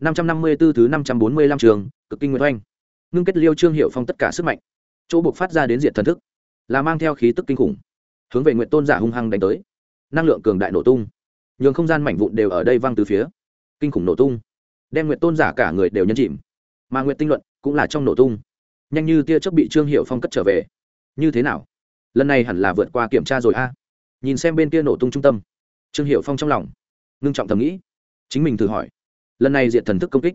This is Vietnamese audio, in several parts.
554 thứ năm trăm bốn mươi lăm trường, cực kinh nguyệt oanh. Ngưng kết liêu trương hiệu phong tất cả sức mạnh. Chỗ buộc phát ra đến diện thần thức. Là mang theo khí tức kinh khủng. Hướng về nguyệt tôn giả hung hăng đánh tới. Năng lượng cường đại nổ tung. Nhường không gian mảnh vụn đều ở đây vang từ phía. Kinh khủng nổ tung. Đem nguyệt tôn giả cả người đều nhấn chìm. Mà nguyệt tinh luận cũng là trong nổ tung. Nhanh như tia chớp bị trương hiệu phong cất trở về. Như thế nào? Lần này hẳn là vượt qua kiểm tra rồi a. Nhìn xem bên kia nổ tung trung tâm. Trương hiệu phong trong lòng. Ngưng trọng thầm nghĩ. Chính mình thử hỏi lần này diện thần thức công kích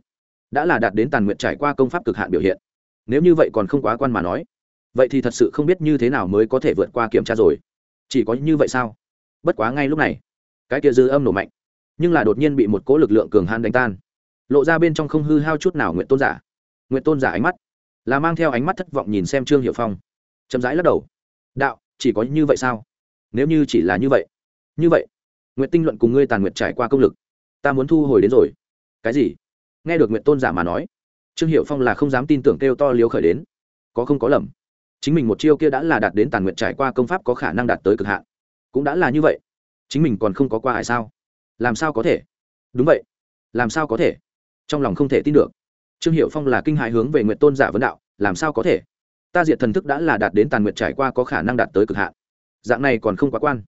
đã là đạt đến tàn nguyện trải qua công pháp cực hạn biểu hiện. Nếu như vậy còn không quá quan mà nói, vậy thì thật sự không biết như thế nào mới có thể vượt qua kiểm tra rồi. Chỉ có như vậy sao? Bất quá ngay lúc này, cái kia dư âm nổ mạnh, nhưng là đột nhiên bị một cỗ lực lượng cường hãn đánh tan. Lộ ra bên trong không hư hao chút nào nguyện tôn giả. Nguyện tôn giả ánh mắt là mang theo ánh mắt thất vọng nhìn xem trương hiệu phong. Chậm rãi lắc đầu. Đạo, chỉ có như vậy sao? Nếu như chỉ là như vậy như vậy nguyện tinh luận cùng ngươi tàn nguyện trải qua công lực, ta muốn thu hồi đến rồi cái gì? Nghe được nguyện tôn giả mà nói, trương hiệu phong là không dám tin tưởng kêu to liều khởi đến. Có không có lầm. Chính mình một chiêu kia đã là đạt đến tàn nguyện trải qua công pháp có khả năng đạt tới cực hạn. Cũng đã là như vậy. Chính mình còn không có qua hải sao? Làm sao có thể? Đúng vậy. Làm sao có thể? Trong lòng không thể tin được. Trương hiệu phong là kinh hại hướng về nguyện tôn giả vấn đạo, làm sao có thể? Ta diệt thần thức đã là đạt đến tàn nguyện trải qua có khả năng đạt tới cực hạn. Dạng này còn không quá quan.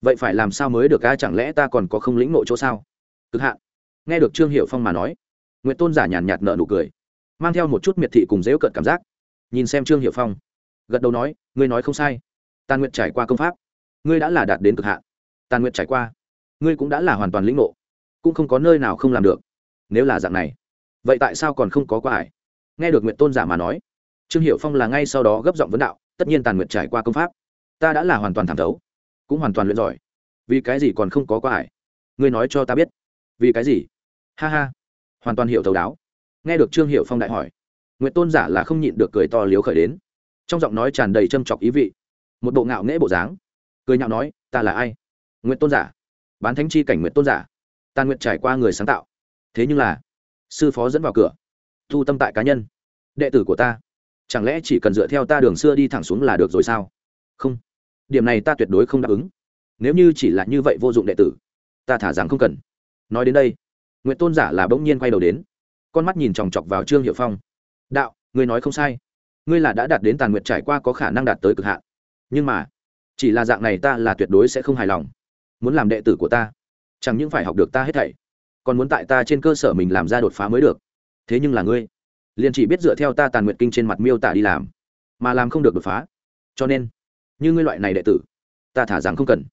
Vậy phải làm sao mới được ai chẳng lẽ ta còn có không lĩnh nội chỗ sao? Cực hạn nghe được trương hiệu phong mà nói nguyện tôn giả nhàn nhạt nợ nụ cười mang theo một chút miệt thị cùng dễu cợt cảm giác nhìn xem trương hiệu phong gật đầu nói ngươi nói không sai tàn nguyện trải qua công pháp ngươi đã là đạt đến cực hạn tàn nguyện trải qua ngươi cũng đã là hoàn toàn lĩnh ngộ cũng không có nơi nào không làm được nếu là dạng này vậy tại sao còn không có quá ải nghe được nguyện tôn giả mà nói trương hiệu phong là ngay sau đó gấp giọng vấn đạo tất nhiên tàn nguyện trải qua công pháp ta đã là hoàn toàn thảm thấu cũng hoàn toàn luyện giỏi vì cái gì còn không có quá ải ngươi nói cho ta biết vì cái gì? Ha ha, hoàn toàn hiểu thấu đáo. Nghe được trương hiệu phong đại hỏi nguyễn tôn giả là không nhịn được cười to liếu khởi đến. Trong giọng nói tràn đầy châm chọc ý vị, một bộ ngạo nghễ bộ dáng. Cười nhạo nói, ta là ai? Nguyễn tôn giả. Bán thánh chi cảnh nguyễn tôn giả. Ta nguyện trải qua người sáng tạo. Thế nhưng là, sư phó dẫn vào cửa, thu tâm tại cá nhân. Đệ tử của ta, chẳng lẽ chỉ cần dựa theo ta đường xưa đi thẳng xuống là được rồi sao? Không. Điểm này ta tuyệt đối không đáp ứng. Nếu như chỉ là như vậy vô dụng đệ tử, ta thả rằng không cần nói đến đây nguyện tôn giả là bỗng nhiên quay đầu đến, con mắt nhìn chòng chọc vào trương hiệu phong. Đạo người nói không sai. Ngươi là đã đạt đến tàn nguyệt trải qua có khả năng đạt tới cực hạn. Nhưng mà, chỉ là dạng này ta là tuyệt đối sẽ không hài lòng. Muốn làm đệ tử của ta, chẳng những phải học được ta hết thảy, còn muốn tại ta trên cơ sở mình làm ra đột phá mới được. Thế nhưng là ngươi, liền chỉ biết dựa theo ta tàn nguyện kinh trên mặt miêu tả đi làm, mà làm không được đột phá. Cho nên, như ngươi loại này đệ tử, ta thả rằng không cần.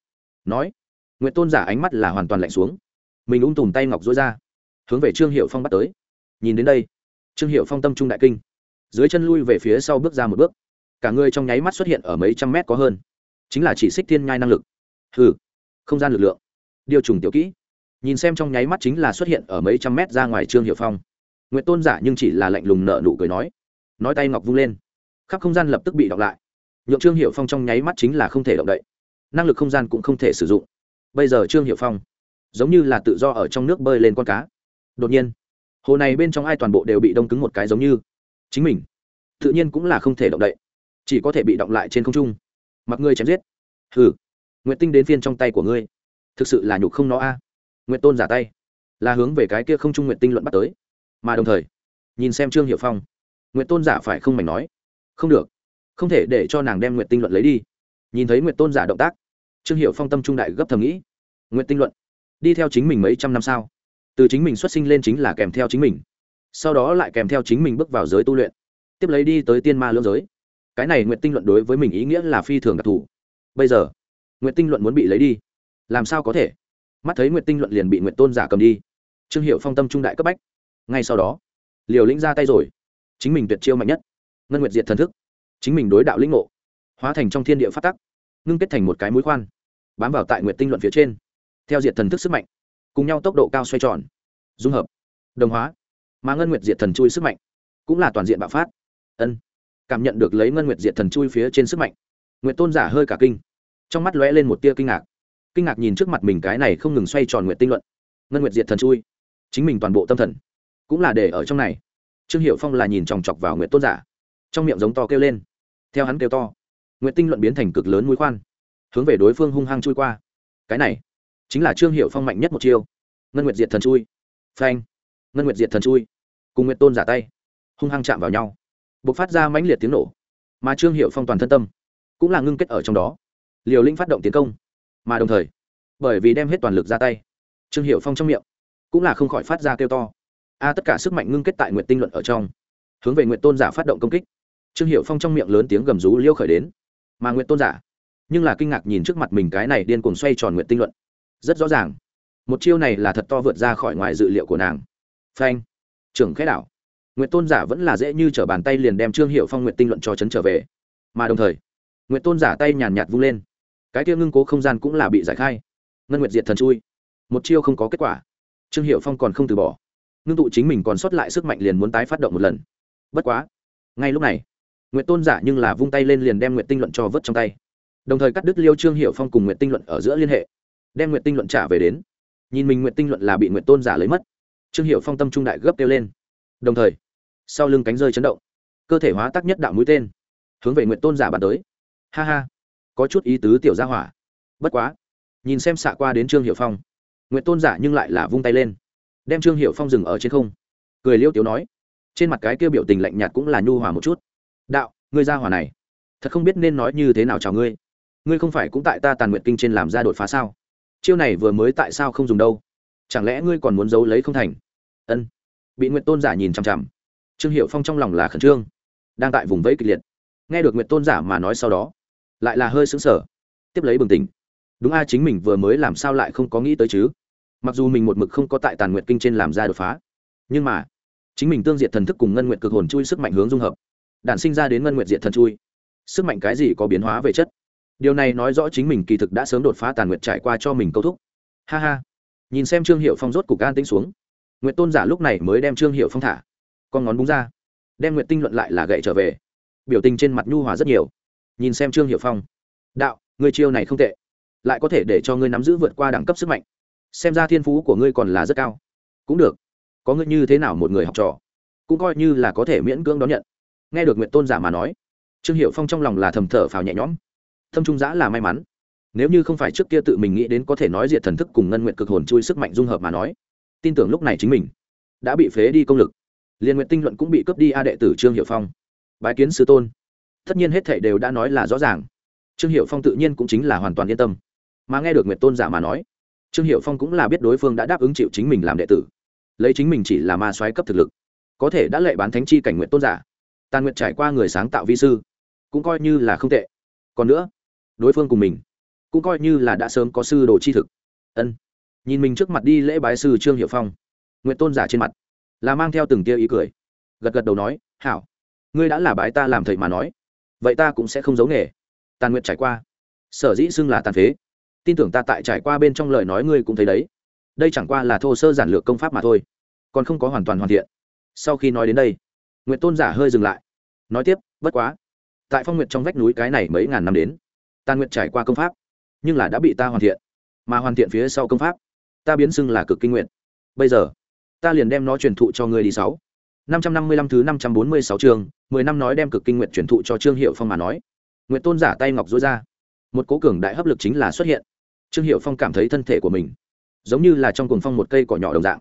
Nói nguyện tôn giả ánh mắt là hoàn toàn lạnh xuống mình ung tùm tay ngọc dối ra, hướng về trương hiệu phong bắt tới. Nhìn đến đây, trương hiệu phong tâm trung đại kinh. Dưới chân lui về phía sau bước ra một bước. Cả người trong nháy mắt xuất hiện ở mấy trăm mét có hơn. Chính là chỉ xích thiên nhai năng lực. Hừ, không gian lực lượng. Điều trùng tiểu kỹ. Nhìn xem trong nháy mắt chính là xuất hiện ở mấy trăm mét ra ngoài trương hiệu phong. Nguyện tôn giả nhưng chỉ là lạnh lùng nợ nụ cười nói. Nói tay ngọc vung lên. Khắp không gian lập tức bị đọc lại. Nhượng trương hiệu phong trong nháy mắt chính là không thể động đậy. Năng lực không gian cũng không thể sử dụng. Bây giờ trương hiệu phong giống như là tự do ở trong nước bơi lên con cá. Đột nhiên, hồ này bên trong ai toàn bộ đều bị đông cứng một cái giống như chính mình. Tự nhiên cũng là không thể động đậy, chỉ có thể bị động lại trên không trung. Mặc ngươi chém giết. Hừ nguyện tinh đến phiên trong tay của ngươi. Thực sự là nhục không nó a. À. t tôn giả tay, là hướng về cái kia không trung nguyện tinh luận bắt tới. Mà đồng thời, nhìn xem trương hiệu phong nguyện tôn giả phải không mảnh nói, không được, không thể để cho nàng đem nguyện tinh luận lấy đi. Nhìn thấy nguyện tôn giả động tác, trương hiệu phong tâm trung đại gấp thầm nghĩ nguyện tinh luận đi theo chính mình mấy trăm năm sao? Từ chính mình xuất sinh lên chính là kèm theo chính mình. Sau đó lại kèm theo chính mình bước vào giới tu luyện. Tiếp lấy đi tới tiên ma lưỡng giới. Cái này nguyện tinh luận đối với mình ý nghĩa là phi thường đặc thù. Bây giờ nguyện tinh luận muốn bị lấy đi, làm sao có thể? Mắt thấy nguyện tinh luận liền bị nguyện tôn giả cầm đi. Trương hiệu phong tâm trung đại cấp bách. Ngay sau đó, liều lĩnh ra tay rồi. Chính mình tuyệt chiêu mạnh nhất. Ngân nguyệt diệt thần thức. Chính mình đối đạo lĩnh ngộ. Hóa thành trong thiên địa phát tắc. Ngưng kết thành một cái mũi khoan. Bám vào tại nguyện tinh luận phía trên theo diệt thần thức sức mạnh, cùng nhau tốc độ cao xoay tròn, dung hợp, đồng hóa, mà ngân nguyệt diệt thần chui sức mạnh cũng là toàn diện bạo phát. Ân, cảm nhận được lấy ngân nguyệt diệt thần chui phía trên sức mạnh, nguyệt tôn giả hơi cả kinh, trong mắt lóe lên một tia kinh ngạc. Kinh ngạc nhìn trước mặt mình cái này không ngừng xoay tròn nguyệt tinh luận, ngân nguyệt diệt thần chui, chính mình toàn bộ tâm thần cũng là để ở trong này. Trương hiệu phong là nhìn chòng chọc vào nguyệt tôn giả, trong miệng giống to kêu lên, theo hắn kêu to, nguyệt tinh luận biến thành cực lớn mũi khoan, hướng về đối phương hung hăng chui qua. Cái này chính là trương hiệu phong mạnh nhất một chiêu ngân nguyệt diệt thần chui phanh ngân nguyệt diệt thần chui cùng nguyệt tôn giả tay hung hăng chạm vào nhau b ộ c phát ra mãnh liệt tiếng nổ mà trương hiệu phong toàn thân tâm cũng là ngưng kết ở trong đó liều linh phát động tiến công mà đồng thời bởi vì đem hết toàn lực ra tay trương hiệu phong trong miệng cũng là không khỏi phát ra kêu to a tất cả sức mạnh ngưng kết tại nguyện tinh luận ở trong hướng về nguyện tôn giả phát động công kích trương hiệu phong trong miệng lớn tiếng gầm rú liêu khởi đến mà nguyện tôn giả nhưng là kinh ngạc nhìn trước mặt mình cái này điên cuồng xoay tròn nguyện tinh luận rất rõ ràng. Một chiêu này là thật to vượt ra khỏi ngoài dự liệu của nàng. Phanh. Trưởng khẽ đảo. Nguyện tôn giả vẫn là dễ như t r ở bàn tay liền đem trương hiệu phong nguyện tinh luận cho chấn trở về. Mà đồng thời nguyện tôn giả tay nhàn nhạt vung lên. Cái kia ngưng cố không gian cũng là bị giải khai. Ngân nguyệt diệt thần chui. Một chiêu không có kết quả. Trương hiệu phong còn không từ bỏ. Ngưng tụ chính mình còn sót lại sức mạnh liền muốn tái phát động một lần. Bất quá, ngay lúc này nguyện tôn giả nhưng là vung tay lên liền đem nguyện tinh luận cho vớt trong tay. Đồng thời cắt đứt liêu trương hiệu phong cùng nguyện tinh luận ở giữa liên hệ đem nguyện tinh luận trả về đến. Nhìn mình nguyện tinh luận là bị nguyện tôn giả lấy mất. Trương hiệu phong tâm trung đại gấp kêu lên. Đồng thời, sau lưng cánh rơi chấn động, cơ thể hóa tác nhất đạo mũi tên, hướng về nguyện tôn giả bàn tới. Ha ha, có chút ý tứ tiểu gia hỏa. Bất quá, nhìn xem xạ qua đến trương hiệu phong nguyện tôn giả nhưng lại là vung tay lên, đem trương hiệu phong dừng ở trên không, cười liêu tiếu nói, trên mặt cái kia biểu tình lạnh nhạt cũng là nhu hòa một chút. Đạo, ngươi gia hỏa này, thật không biết nên nói như thế nào chào ngươi. Ngươi không phải cũng tại ta tàn nguyện kinh trên làm ra đột phá sao? Chiêu này vừa mới tại sao không dùng đâu? Chẳng lẽ ngươi còn muốn giấu lấy không thành? Ân. Bị nguyện tôn giả nhìn chằm chằm. Trương hiệu phong trong lòng là khẩn trương, đang tại vùng vẫy kịch liệt. Nghe được nguyện tôn giả mà nói sau đó, lại là hơi xứng sở tiếp lấy bừng tỉnh. Đúng a à, chính mình vừa mới làm sao lại không có nghĩ tới chứ? Mặc dù mình một mực không có tại tàn nguyện kinh trên làm ra đột phá, nhưng mà, chính mình tương diệt thần thức cùng ngân nguyện cực hồn chui sức mạnh hướng dung hợp, đản sinh ra đến ngân nguyện diệt thần chui. Sức mạnh cái gì có biến hóa về chất? Điều này nói rõ chính mình kỳ thực đã sớm đột phá tàn nguyện trải qua cho mình câu thúc. Ha ha. Nhìn xem trương hiệu phong rốt cục an tĩnh xuống. Nguyện tôn giả lúc này mới đem trương hiệu phong thả. Con ngón búng ra. Đem nguyện tinh luận lại là gậy trở về. Biểu tình trên mặt nhu hòa rất nhiều. Nhìn xem trương hiệu phong. Đạo người chiêu này không tệ. Lại có thể để cho ngươi nắm giữ vượt qua đẳng cấp sức mạnh. Xem ra thiên phú của ngươi còn là rất cao. Cũng được. Có ngươi như thế nào một người học trò, cũng coi như là có thể miễn cưỡng đón nhận. Nghe được nguyện tôn giả mà nói, trương hiệu phong trong lòng là thầm thở phào nhẹ nhõm thâm trung giã là may mắn. Nếu như không phải trước kia tự mình nghĩ đến có thể nói diệt thần thức cùng ngân nguyện cực hồn chui sức mạnh dung hợp mà nói, tin tưởng lúc này chính mình đã bị phế đi công lực. Liên nguyện tinh luận cũng bị cướp đi a đệ tử trương hiệu phong. Bái kiến sư tôn. Tất nhiên hết thảy đều đã nói là rõ ràng. Trương hiệu phong tự nhiên cũng chính là hoàn toàn yên tâm. Mà nghe được nguyện tôn giả mà nói, trương hiệu phong cũng là biết đối phương đã đáp ứng chịu chính mình làm đệ tử. Lấy chính mình chỉ là ma soái cấp thực lực, có thể đã lệ bán thánh chi cảnh nguyện tôn giả. Tàn nguyện trải qua người sáng tạo vi sư, cũng coi như là không tệ. Còn nữa đối phương cùng mình. Cũng coi như là đã sớm có sư đồ chi thực. Ân. Nhìn mình trước mặt đi lễ bái sư trương hiệu phong nguyện tôn giả trên mặt là mang theo từng tia ý cười. Gật gật đầu nói, hảo. Ngươi đã là bái ta làm thầy mà nói, vậy ta cũng sẽ không giấu nghề. Tàn nguyện trải qua. Sở dĩ xưng là tàn phế. Tin tưởng ta tại trải qua bên trong lời nói ngươi cũng thấy đấy. Đây chẳng qua là thô sơ giản lược công pháp mà thôi, còn không có hoàn toàn hoàn thiện. Sau khi nói đến đây nguyện tôn giả hơi dừng lại, nói tiếp, bất quá, tại phong nguyện trong vách núi cái này mấy ngàn năm đến tàn nguyện trải qua công pháp, nhưng là đã bị ta hoàn thiện, mà hoàn thiện phía sau công pháp, ta biến xưng là cực kinh nguyện. Bây giờ, ta liền đem nó truyền thụ cho ngươi đi sáu. Năm trăm năm mươi lăm thứ năm trăm bốn mươi sáu chương, mười năm nói đem cực kinh nguyện truyền thụ cho trương hiệu phong mà nói. Nguyện tôn giả tay ngọc dối ra. Một cố cường đại hấp lực chính là xuất hiện. Trương hiệu phong cảm thấy thân thể của mình, giống như là trong cuồng phong một cây cỏ nhỏ đồng dạng.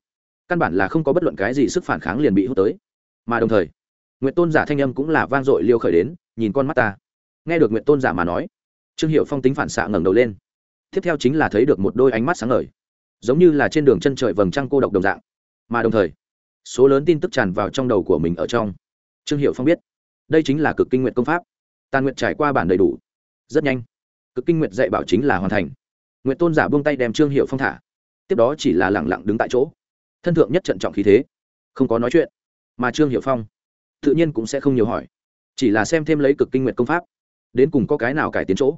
Căn bản là không có bất luận cái gì sức phản kháng liền bị hút tới. Mà đồng thời, nguyện tôn giả thanh âm cũng là vang dội liêu khởi đến, nhìn con mắt ta. Nghe được nguyện tôn giả mà nói trương hiệu phong tính phản xạ ngẩng đầu lên. Tiếp theo chính là thấy được một đôi ánh mắt sáng ngời, giống như là trên đường chân trời vầng trăng cô độc đồng dạng. Mà đồng thời, số lớn tin tức tràn vào trong đầu của mình ở trong. Trương hiệu phong biết, đây chính là cực kinh nguyện công pháp. Tàn nguyện trải qua bản đầy đủ, rất nhanh. Cực kinh nguyện dạy bảo chính là hoàn thành. Nguyện tôn giả buông tay đem trương hiệu phong thả. Tiếp đó chỉ là lẳng lặng đứng tại chỗ. Thân thượng nhất trận trọng khí thế, không có nói chuyện. Mà trương hiệu phong, tự nhiên cũng sẽ không nhiều hỏi, chỉ là xem thêm lấy cực kinh nguyện công pháp. Đến cùng có cái nào cải tiến chỗ?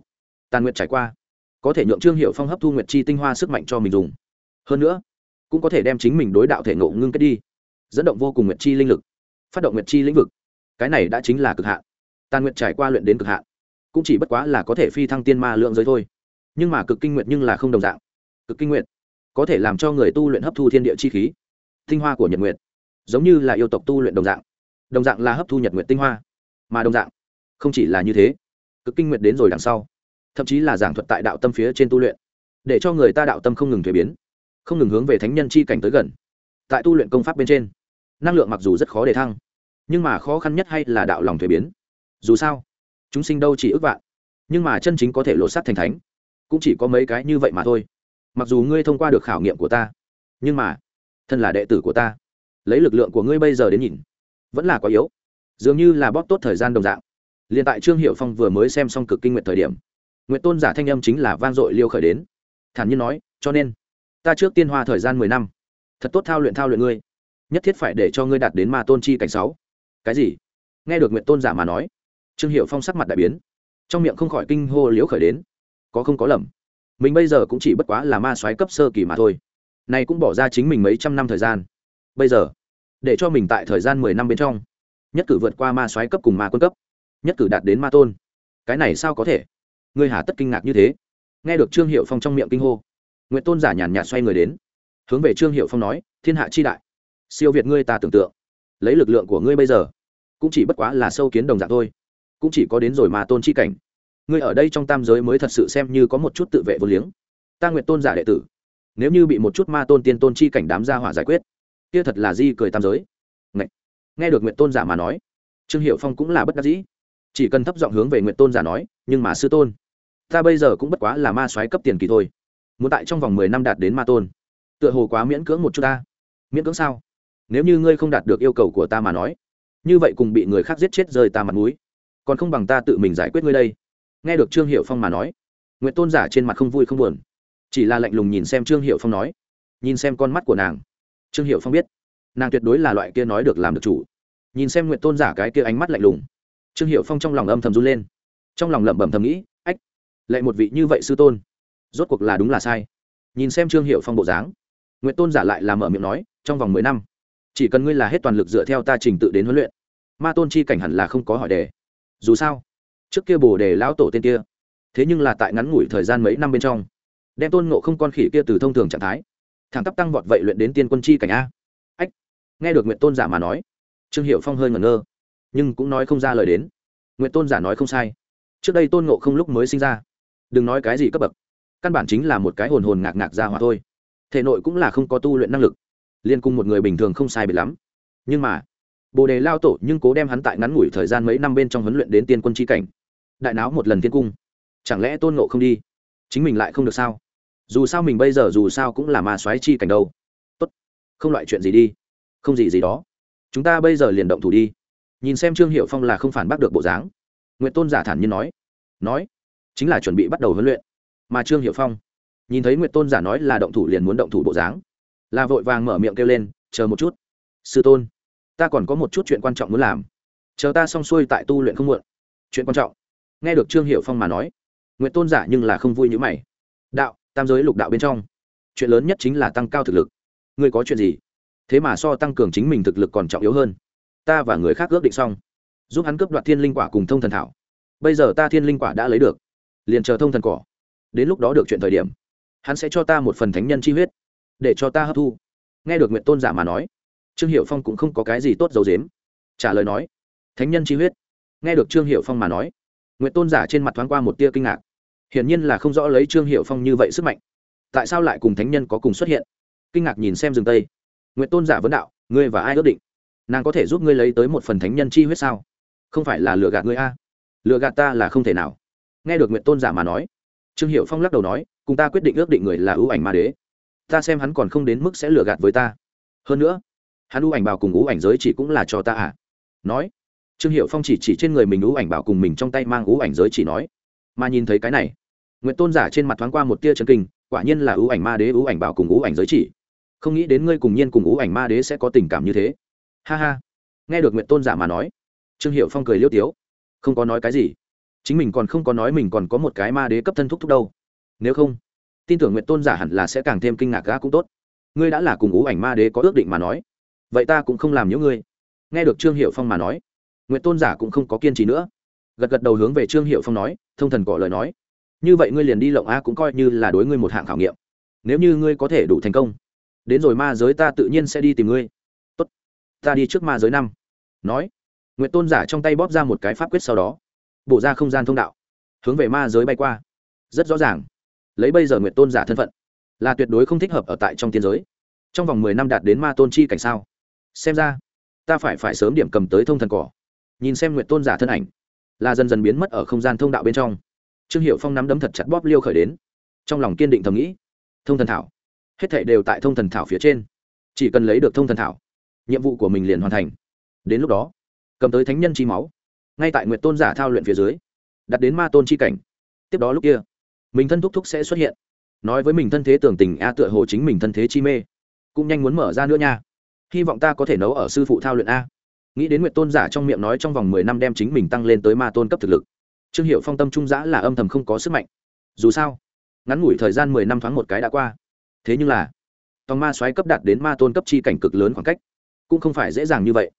Tàn nguyện trải qua, có thể nhượng trương hiệu phong hấp thu nguyệt chi tinh hoa sức mạnh cho mình dùng. Hơn nữa, cũng có thể đem chính mình đối đạo thể ngộ ngưng kết đi, dẫn động vô cùng nguyệt chi linh lực, phát động nguyệt chi lĩnh vực. Cái này đã chính là cực hạn. Tàn nguyệt trải qua luyện đến cực hạn, cũng chỉ bất quá là có thể phi thăng tiên ma lượng giới thôi. Nhưng mà cực kinh nguyệt nhưng là không đồng dạng. Cực kinh nguyệt có thể làm cho người tu luyện hấp thu thiên địa chi khí, tinh hoa của nhật nguyệt, giống như là yêu tộc tu luyện đồng dạng. Đồng dạng là hấp thu nhật nguyệt tinh hoa, mà đồng dạng không chỉ là như thế. Cực kinh nguyệt đến rồi đằng sau thậm chí là giảng thuật tại đạo tâm phía trên tu luyện, để cho người ta đạo tâm không ngừng thuế biến, không ngừng hướng về thánh nhân chi cảnh tới gần. Tại tu luyện công pháp bên trên, năng lượng mặc dù rất khó để thăng, nhưng mà khó khăn nhất hay là đạo lòng thuế biến. Dù sao, chúng sinh đâu chỉ ước vạn, nhưng mà chân chính có thể lột sắt thành thánh, cũng chỉ có mấy cái như vậy mà thôi. Mặc dù ngươi thông qua được khảo nghiệm của ta, nhưng mà thân là đệ tử của ta, lấy lực lượng của ngươi bây giờ đến nhìn, vẫn là quá yếu, dường như là bóp tốt thời gian đồng dạng. Liền tại trương hiệu phong vừa mới xem xong cực kinh nguyện thời điểm nguyện tôn giả thanh âm chính là vang dội liêu khởi đến. Thản nhiên nói, cho nên, ta trước tiên hoa thời gian mười năm. Thật tốt thao luyện thao luyện ngươi. Nhất thiết phải để cho ngươi đạt đến ma tôn chi cảnh sáu. Cái gì? Nghe được nguyện tôn giả mà nói, trương hiệu phong sắc mặt đại biến. Trong miệng không khỏi kinh hô liễu khởi đến. Có không có lầm. Mình bây giờ cũng chỉ bất quá là ma soái cấp sơ kỳ mà thôi. Này cũng bỏ ra chính mình mấy trăm năm thời gian. Bây giờ, để cho mình tại thời gian mười năm bên trong, nhất cử vượt qua ma soái cấp cùng ma quân cấp, nhất cử đạt đến ma tôn. Cái này sao có thể? Ngươi hà tất kinh ngạc như thế. Nghe được trương hiệu phong trong miệng kinh hô nguyễn tôn giả nhàn nhạt xoay người đến, hướng về trương hiệu phong nói, thiên hạ chi đại, siêu việt ngươi ta tưởng tượng. Lấy lực lượng của ngươi bây giờ, cũng chỉ bất quá là sâu kiến đồng dạng thôi, cũng chỉ có đến rồi mà tôn chi cảnh. Ngươi ở đây trong tam giới mới thật sự xem như có một chút tự vệ vô liếng. Ta nguyện tôn giả đệ tử, nếu như bị một chút ma tôn tiên tôn chi cảnh đám gia hỏa giải quyết, kia thật là di cười tam giới. Ngậy. nghe được nguyện tôn giả mà nói, trương hiệu phong cũng là bất đắc dĩ. Chỉ cần thấp giọng hướng về nguyện tôn giả nói, nhưng mà sư tôn ta bây giờ cũng bất quá là ma soái cấp tiền kỳ thôi. Muốn tại trong vòng mười năm đạt đến ma tôn, tựa hồ quá miễn cưỡng một chút ta. Miễn cưỡng sao? Nếu như ngươi không đạt được yêu cầu của ta mà nói, như vậy cùng bị người khác giết chết rơi ta mặt mũi. Còn không bằng ta tự mình giải quyết ngươi đây. Nghe được trương hiệu phong mà nói nguyễn tôn giả trên mặt không vui không buồn, chỉ là lạnh lùng nhìn xem trương hiệu phong nói, nhìn xem con mắt của nàng. Trương hiệu phong biết, nàng tuyệt đối là loại kia nói được làm được chủ. Nhìn xem nguyễn tôn giả cái kia ánh mắt lạnh lùng, trương hiệu phong trong lòng âm thầm run lên, trong lòng lẩm bẩm thầm nghĩ lại một vị như vậy sư tôn, rốt cuộc là đúng là sai. Nhìn xem trương hiệu phong bộ dáng nguyễn tôn giả lại làm mở miệng nói, trong vòng mười năm, chỉ cần ngươi là hết toàn lực dựa theo ta trình tự đến huấn luyện, ma tôn chi cảnh hẳn là không có hỏi đề. Dù sao, trước kia bồ đề lão tổ tên kia, thế nhưng là tại ngắn ngủi thời gian mấy năm bên trong, đem tôn ngộ không con khỉ kia từ thông thường trạng thái, thẳng tắp tăng vọt vậy luyện đến tiên quân chi cảnh a. Ách, nghe được nguyện tôn giả mà nói, trương hiệu phong hơi ngẩn ngơ, nhưng cũng nói không ra lời đến. Nguyện tôn giả nói không sai. Trước đây tôn ngộ không lúc mới sinh ra đừng nói cái gì cấp bậc, căn bản chính là một cái hồn hồn ngạc ngạc ra hỏa thôi. Thể nội cũng là không có tu luyện năng lực, liên cung một người bình thường không sai biệt lắm. Nhưng mà, bồ đề lao tổ nhưng cố đem hắn tại ngắn ngủi thời gian mấy năm bên trong huấn luyện đến tiên quân tri cảnh. Đại náo một lần tiên cung, chẳng lẽ tôn nộ không đi? Chính mình lại không được sao? Dù sao mình bây giờ dù sao cũng là ma soái chi cảnh đâu. Tốt, không loại chuyện gì đi. Không gì gì đó. Chúng ta bây giờ liền động thủ đi. Nhìn xem trương hiệu phong là không phản bác được bộ dáng. Nguyễn tôn giả thản nhiên nói. Nói chính là chuẩn bị bắt đầu huấn luyện. Mà trương hiệu phong nhìn thấy nguyệt tôn giả nói là động thủ liền muốn động thủ bộ dáng, là vội vàng mở miệng kêu lên, chờ một chút, sư tôn, ta còn có một chút chuyện quan trọng muốn làm. Chờ ta xong xuôi tại tu luyện không muộn. Chuyện quan trọng. Nghe được trương hiệu phong mà nói nguyện tôn giả nhưng là không vui như mày. Đạo, tam giới lục đạo bên trong, chuyện lớn nhất chính là tăng cao thực lực. Ngươi có chuyện gì? Thế mà so tăng cường chính mình thực lực còn trọng yếu hơn. Ta và người khác ước định xong, giúp hắn cướp đoạt thiên linh quả cùng thông thần thảo. Bây giờ ta thiên linh quả đã lấy được liền chờ thông thần cỏ. Đến lúc đó được chuyện thời điểm, hắn sẽ cho ta một phần thánh nhân chi huyết, để cho ta hấp thu. Nghe được nguyện tôn giả mà nói, trương hiệu phong cũng không có cái gì tốt dấu dếm trả lời nói, thánh nhân chi huyết. Nghe được trương hiệu phong mà nói nguyện tôn giả trên mặt thoáng qua một tia kinh ngạc. Hiển nhiên là không rõ lấy trương hiệu phong như vậy sức mạnh. Tại sao lại cùng thánh nhân có cùng xuất hiện? Kinh ngạc nhìn xem rừng tây. Nguyện tôn giả vấn đạo, ngươi và ai ước định? Nàng có thể giúp ngươi lấy tới một phần thánh nhân chi huyết sao? Không phải là lừa gạt ngươi a? Lừa gạt ta là không thể nào nghe được nguyện tôn giả mà nói, trương hiệu phong lắc đầu nói, cùng ta quyết định ước định người là ưu ảnh ma đế. Ta xem hắn còn không đến mức sẽ lừa gạt với ta. Hơn nữa, hắn ưu ảnh bảo cùng ưu ảnh giới chỉ cũng là cho ta à? Nói, trương hiệu phong chỉ chỉ trên người mình ưu ảnh bảo cùng mình trong tay mang ưu ảnh giới chỉ nói, mà nhìn thấy cái này, nguyện tôn giả trên mặt thoáng qua một tia chân kinh, quả nhiên là ưu ảnh ma đế ưu ảnh bảo cùng ưu ảnh giới chỉ. Không nghĩ đến ngươi cùng nhiên cùng ưu ảnh ma đế sẽ có tình cảm như thế. Ha ha. Nghe được nguyện tôn giả mà nói, trương hiệu phong cười liêu tiếu. Không có nói cái gì chính mình còn không có nói mình còn có một cái ma đế cấp thân thúc thúc đâu. Nếu không, tin tưởng nguyện tôn giả hẳn là sẽ càng thêm kinh ngạc gã cũng tốt. Ngươi đã là cùng ú ảnh ma đế có ước định mà nói. Vậy ta cũng không làm những ngươi. Nghe được trương hiệu phong mà nói nguyện tôn giả cũng không có kiên trì nữa. Gật gật đầu hướng về trương hiệu phong nói, thông thần cỏ lời nói. Như vậy ngươi liền đi lộng a cũng coi như là đối ngươi một hạng khảo nghiệm. Nếu như ngươi có thể đủ thành công, đến rồi ma giới ta tự nhiên sẽ đi tìm ngươi. Tốt, ta đi trước ma giới năm. Nói nguyện tôn giả trong tay bóp ra một cái pháp quyết sau đó bổ ra không gian thông đạo, hướng về ma giới bay qua. Rất rõ ràng. Lấy bây giờ nguyện tôn giả thân phận, là tuyệt đối không thích hợp ở tại trong tiên giới. Trong vòng mười năm đạt đến ma tôn chi cảnh sao? Xem ra, ta phải phải sớm điểm cầm tới thông thần cỏ. Nhìn xem nguyện tôn giả thân ảnh, là dần dần biến mất ở không gian thông đạo bên trong. Trương hiệu phong nắm đấm thật chặt bóp liêu khởi đến. Trong lòng kiên định thầm nghĩ, thông thần thảo, hết thảy đều tại thông thần thảo phía trên. Chỉ cần lấy được thông thần thảo, nhiệm vụ của mình liền hoàn thành. Đến lúc đó, cầm tới thánh nhân chi máu ngay tại Nguyệt tôn giả thao luyện phía dưới, đặt đến ma tôn chi cảnh. Tiếp đó lúc kia, mình thân thúc thúc sẽ xuất hiện, nói với mình thân thế tưởng tình a tựa hồ chính mình thân thế chi mê. Cũng nhanh muốn mở ra nữa nha. Hy vọng ta có thể nấu ở sư phụ thao luyện a. Nghĩ đến Nguyệt tôn giả trong miệng nói trong vòng mười năm đem chính mình tăng lên tới ma tôn cấp thực lực. Trương hiệu phong tâm trung giã là âm thầm không có sức mạnh. Dù sao, ngắn ngủi thời gian mười năm thoáng một cái đã qua. Thế nhưng là, tòng ma xoáy cấp đạt đến ma tôn cấp chi cảnh cực lớn khoảng cách, cũng không phải dễ dàng như vậy.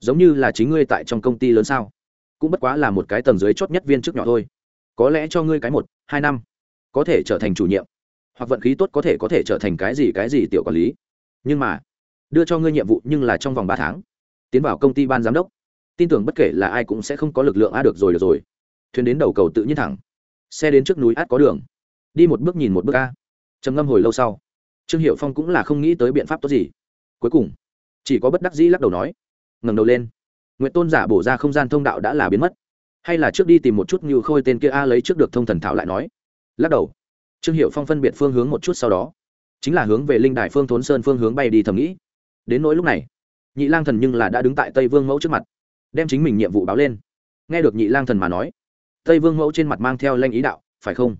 Giống như là chính ngươi tại trong công ty lớn sao? Cũng bất quá là một cái tầng dưới chót nhất viên chức nhỏ thôi. Có lẽ cho ngươi cái một, hai năm, có thể trở thành chủ nhiệm. Hoặc vận khí tốt có thể có thể trở thành cái gì cái gì tiểu quản lý. Nhưng mà, đưa cho ngươi nhiệm vụ nhưng là trong vòng ba tháng. Tiến vào công ty ban giám đốc. Tin tưởng bất kể là ai cũng sẽ không có lực lượng a được rồi được rồi. Thuyền đến đầu cầu tự nhiên thẳng. Xe đến trước núi át có đường. Đi một bước nhìn một bước a. Trầm ngâm hồi lâu sau, trương hiệu phong cũng là không nghĩ tới biện pháp tốt gì. Cuối cùng, chỉ có bất đắc dĩ lắc đầu nói, ngẩng đầu lên nguyện tôn giả bổ ra không gian thông đạo đã là biến mất. Hay là trước đi tìm một chút như khôi tên kia a lấy trước được thông thần thảo lại nói. Lắc đầu. Trương hiệu phong phân biệt phương hướng một chút sau đó. Chính là hướng về linh đài phương thốn sơn phương hướng bay đi thầm nghĩ. Đến nỗi lúc này, nhị lang thần nhưng là đã đứng tại tây vương mẫu trước mặt, đem chính mình nhiệm vụ báo lên. Nghe được nhị lang thần mà nói, tây vương mẫu trên mặt mang theo lanh ý đạo, phải không?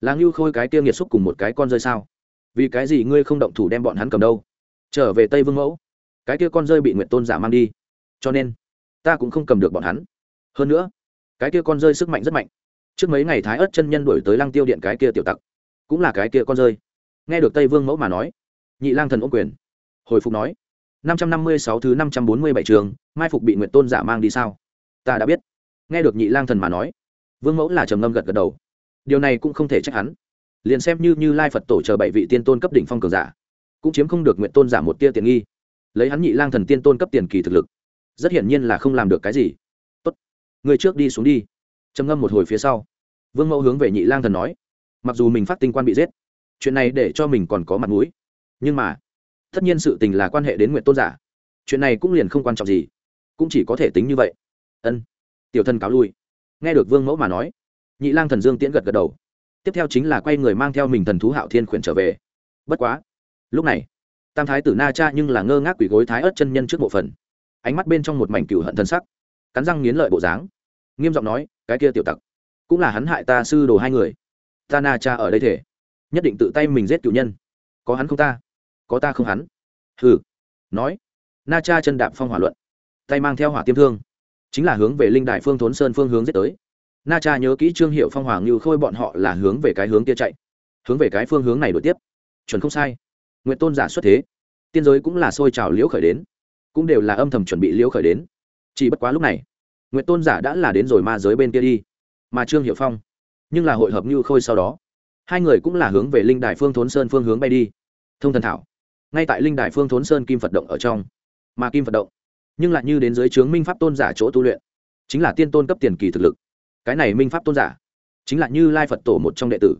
Là ngưu khôi cái tiêu nghiệt xúc cùng một cái con rơi sao? Vì cái gì ngươi không động thủ đem bọn hắn cầm đâu? Trở về tây vương mẫu, cái kia con rơi bị nguyện tôn giả mang đi. Cho nên ta cũng không cầm được bọn hắn. Hơn nữa, cái kia con rơi sức mạnh rất mạnh. Trước mấy ngày thái ớt chân nhân đổi tới lăng tiêu điện cái kia tiểu tặc, cũng là cái kia con rơi. Nghe được tây vương mẫu mà nói, nhị lang thần ô quyền, hồi phục nói, năm trăm năm mươi sáu thứ năm trăm bốn mươi bảy trường, mai phục bị nguyện tôn giả mang đi sao? Ta đã biết. Nghe được nhị lang thần mà nói, vương mẫu là trầm ngâm gật gật đầu. Điều này cũng không thể trách hắn. Liền xem như như lai phật tổ chờ bảy vị tiên tôn cấp đỉnh phong cường giả, cũng chiếm không được nguyện tôn giả một tia tiền nghi. Lấy hắn nhị lang thần tiên tôn cấp tiền kỳ thực lực rất hiển nhiên là không làm được cái gì. Tốt, người trước đi xuống đi. Trầm ngâm một hồi phía sau, vương mẫu hướng về nhị lang thần nói, mặc dù mình phát tinh quan bị giết, chuyện này để cho mình còn có mặt mũi, nhưng mà tất nhiên sự tình là quan hệ đến nguyện tôn giả, chuyện này cũng liền không quan trọng gì, cũng chỉ có thể tính như vậy. Ân. Tiểu thân cáo lui. Nghe được vương mẫu mà nói, nhị lang thần dương tiễn gật gật đầu. Tiếp theo chính là quay người mang theo mình thần thú hạo thiên khuyển trở về. Bất quá, lúc này, tam thái tử na cha nhưng là ngơ ngác quỷ gối thái ớt chân nhân trước bộ phận ánh mắt bên trong một mảnh cừu hận thân sắc, cắn răng nghiến lợi bộ dáng. Nghiêm giọng nói, cái kia tiểu tặc, cũng là hắn hại ta sư đồ hai người. Ta na cha ở đây thể, nhất định tự tay mình giết cựu nhân. Có hắn không ta? Có ta không hắn? Hừ, nói. Na cha chân đạp phong hỏa luận, tay mang theo hỏa tiêm thương, chính là hướng về linh đại phương thốn sơn phương hướng giết tới. Na cha nhớ kỹ trương hiệu phong hoàng như khôi bọn họ là hướng về cái hướng kia chạy, hướng về cái phương hướng này đổi tiếp. Chuẩn không sai. Nguyện tôn giả xuất thế, tiên giới cũng là sôi trào liễu khởi đến cũng đều là âm thầm chuẩn bị liễu khởi đến. Chỉ bất quá lúc này nguyện tôn giả đã là đến rồi ma giới bên kia đi, mà trương hiệu phong, nhưng là hội hợp như khôi sau đó. Hai người cũng là hướng về linh đài phương thốn sơn phương hướng bay đi. Thông thần thảo, ngay tại linh đài phương thốn sơn kim phật động ở trong, mà kim phật động, nhưng lại như đến dưới trướng minh pháp tôn giả chỗ tu luyện, chính là tiên tôn cấp tiền kỳ thực lực. Cái này minh pháp tôn giả, chính là như lai phật tổ một trong đệ tử.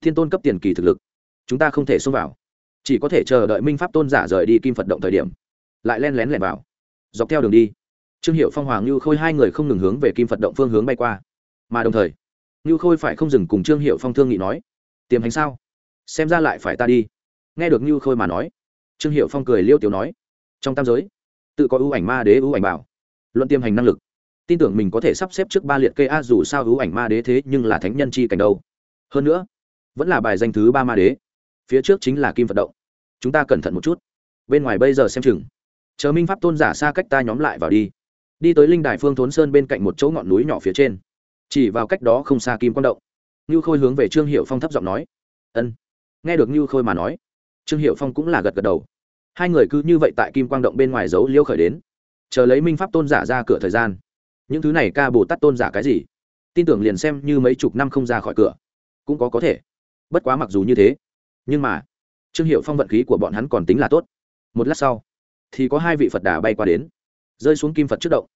Thiên tôn cấp tiền kỳ thực lực, chúng ta không thể xông vào, chỉ có thể chờ đợi minh pháp tôn giả rời đi kim phật động thời điểm lại len lén lẻn vào. Dọc theo đường đi, trương hiệu phong, hoàng như khôi hai người không ngừng hướng về kim phật động phương hướng bay qua. Mà đồng thời, như khôi phải không dừng cùng trương hiệu phong thương nghị nói, tiềm hành sao? Xem ra lại phải ta đi. Nghe được như khôi mà nói, trương hiệu phong cười liêu tiểu nói, trong tam giới, tự có ưu ảnh ma đế, ưu ảnh bảo, luận tiềm hành năng lực. Tin tưởng mình có thể sắp xếp trước ba liệt kê a, dù sao ưu ảnh ma đế thế nhưng là thánh nhân chi cảnh đâu. Hơn nữa, vẫn là bài danh thứ ba ma đế. Phía trước chính là kim vận động. Chúng ta cẩn thận một chút. Bên ngoài bây giờ xem chừng chờ minh pháp tôn giả xa cách ta nhóm lại vào đi. Đi tới linh đài phương thốn sơn bên cạnh một chỗ ngọn núi nhỏ phía trên. Chỉ vào cách đó không xa kim quang động. Như khôi hướng về trương hiệu phong thấp giọng nói, ân. Nghe được như khôi mà nói, trương hiệu phong cũng là gật gật đầu. Hai người cứ như vậy tại kim quang động bên ngoài giấu liêu khởi đến, chờ lấy minh pháp tôn giả ra cửa thời gian. Những thứ này ca bồ tát tôn giả cái gì? Tin tưởng liền xem như mấy chục năm không ra khỏi cửa, cũng có có thể. Bất quá mặc dù như thế, nhưng mà, trương hiệu phong vận khí của bọn hắn còn tính là tốt. Một lát sau thì có hai vị phật đà bay qua đến. Rơi xuống kim phật trước động.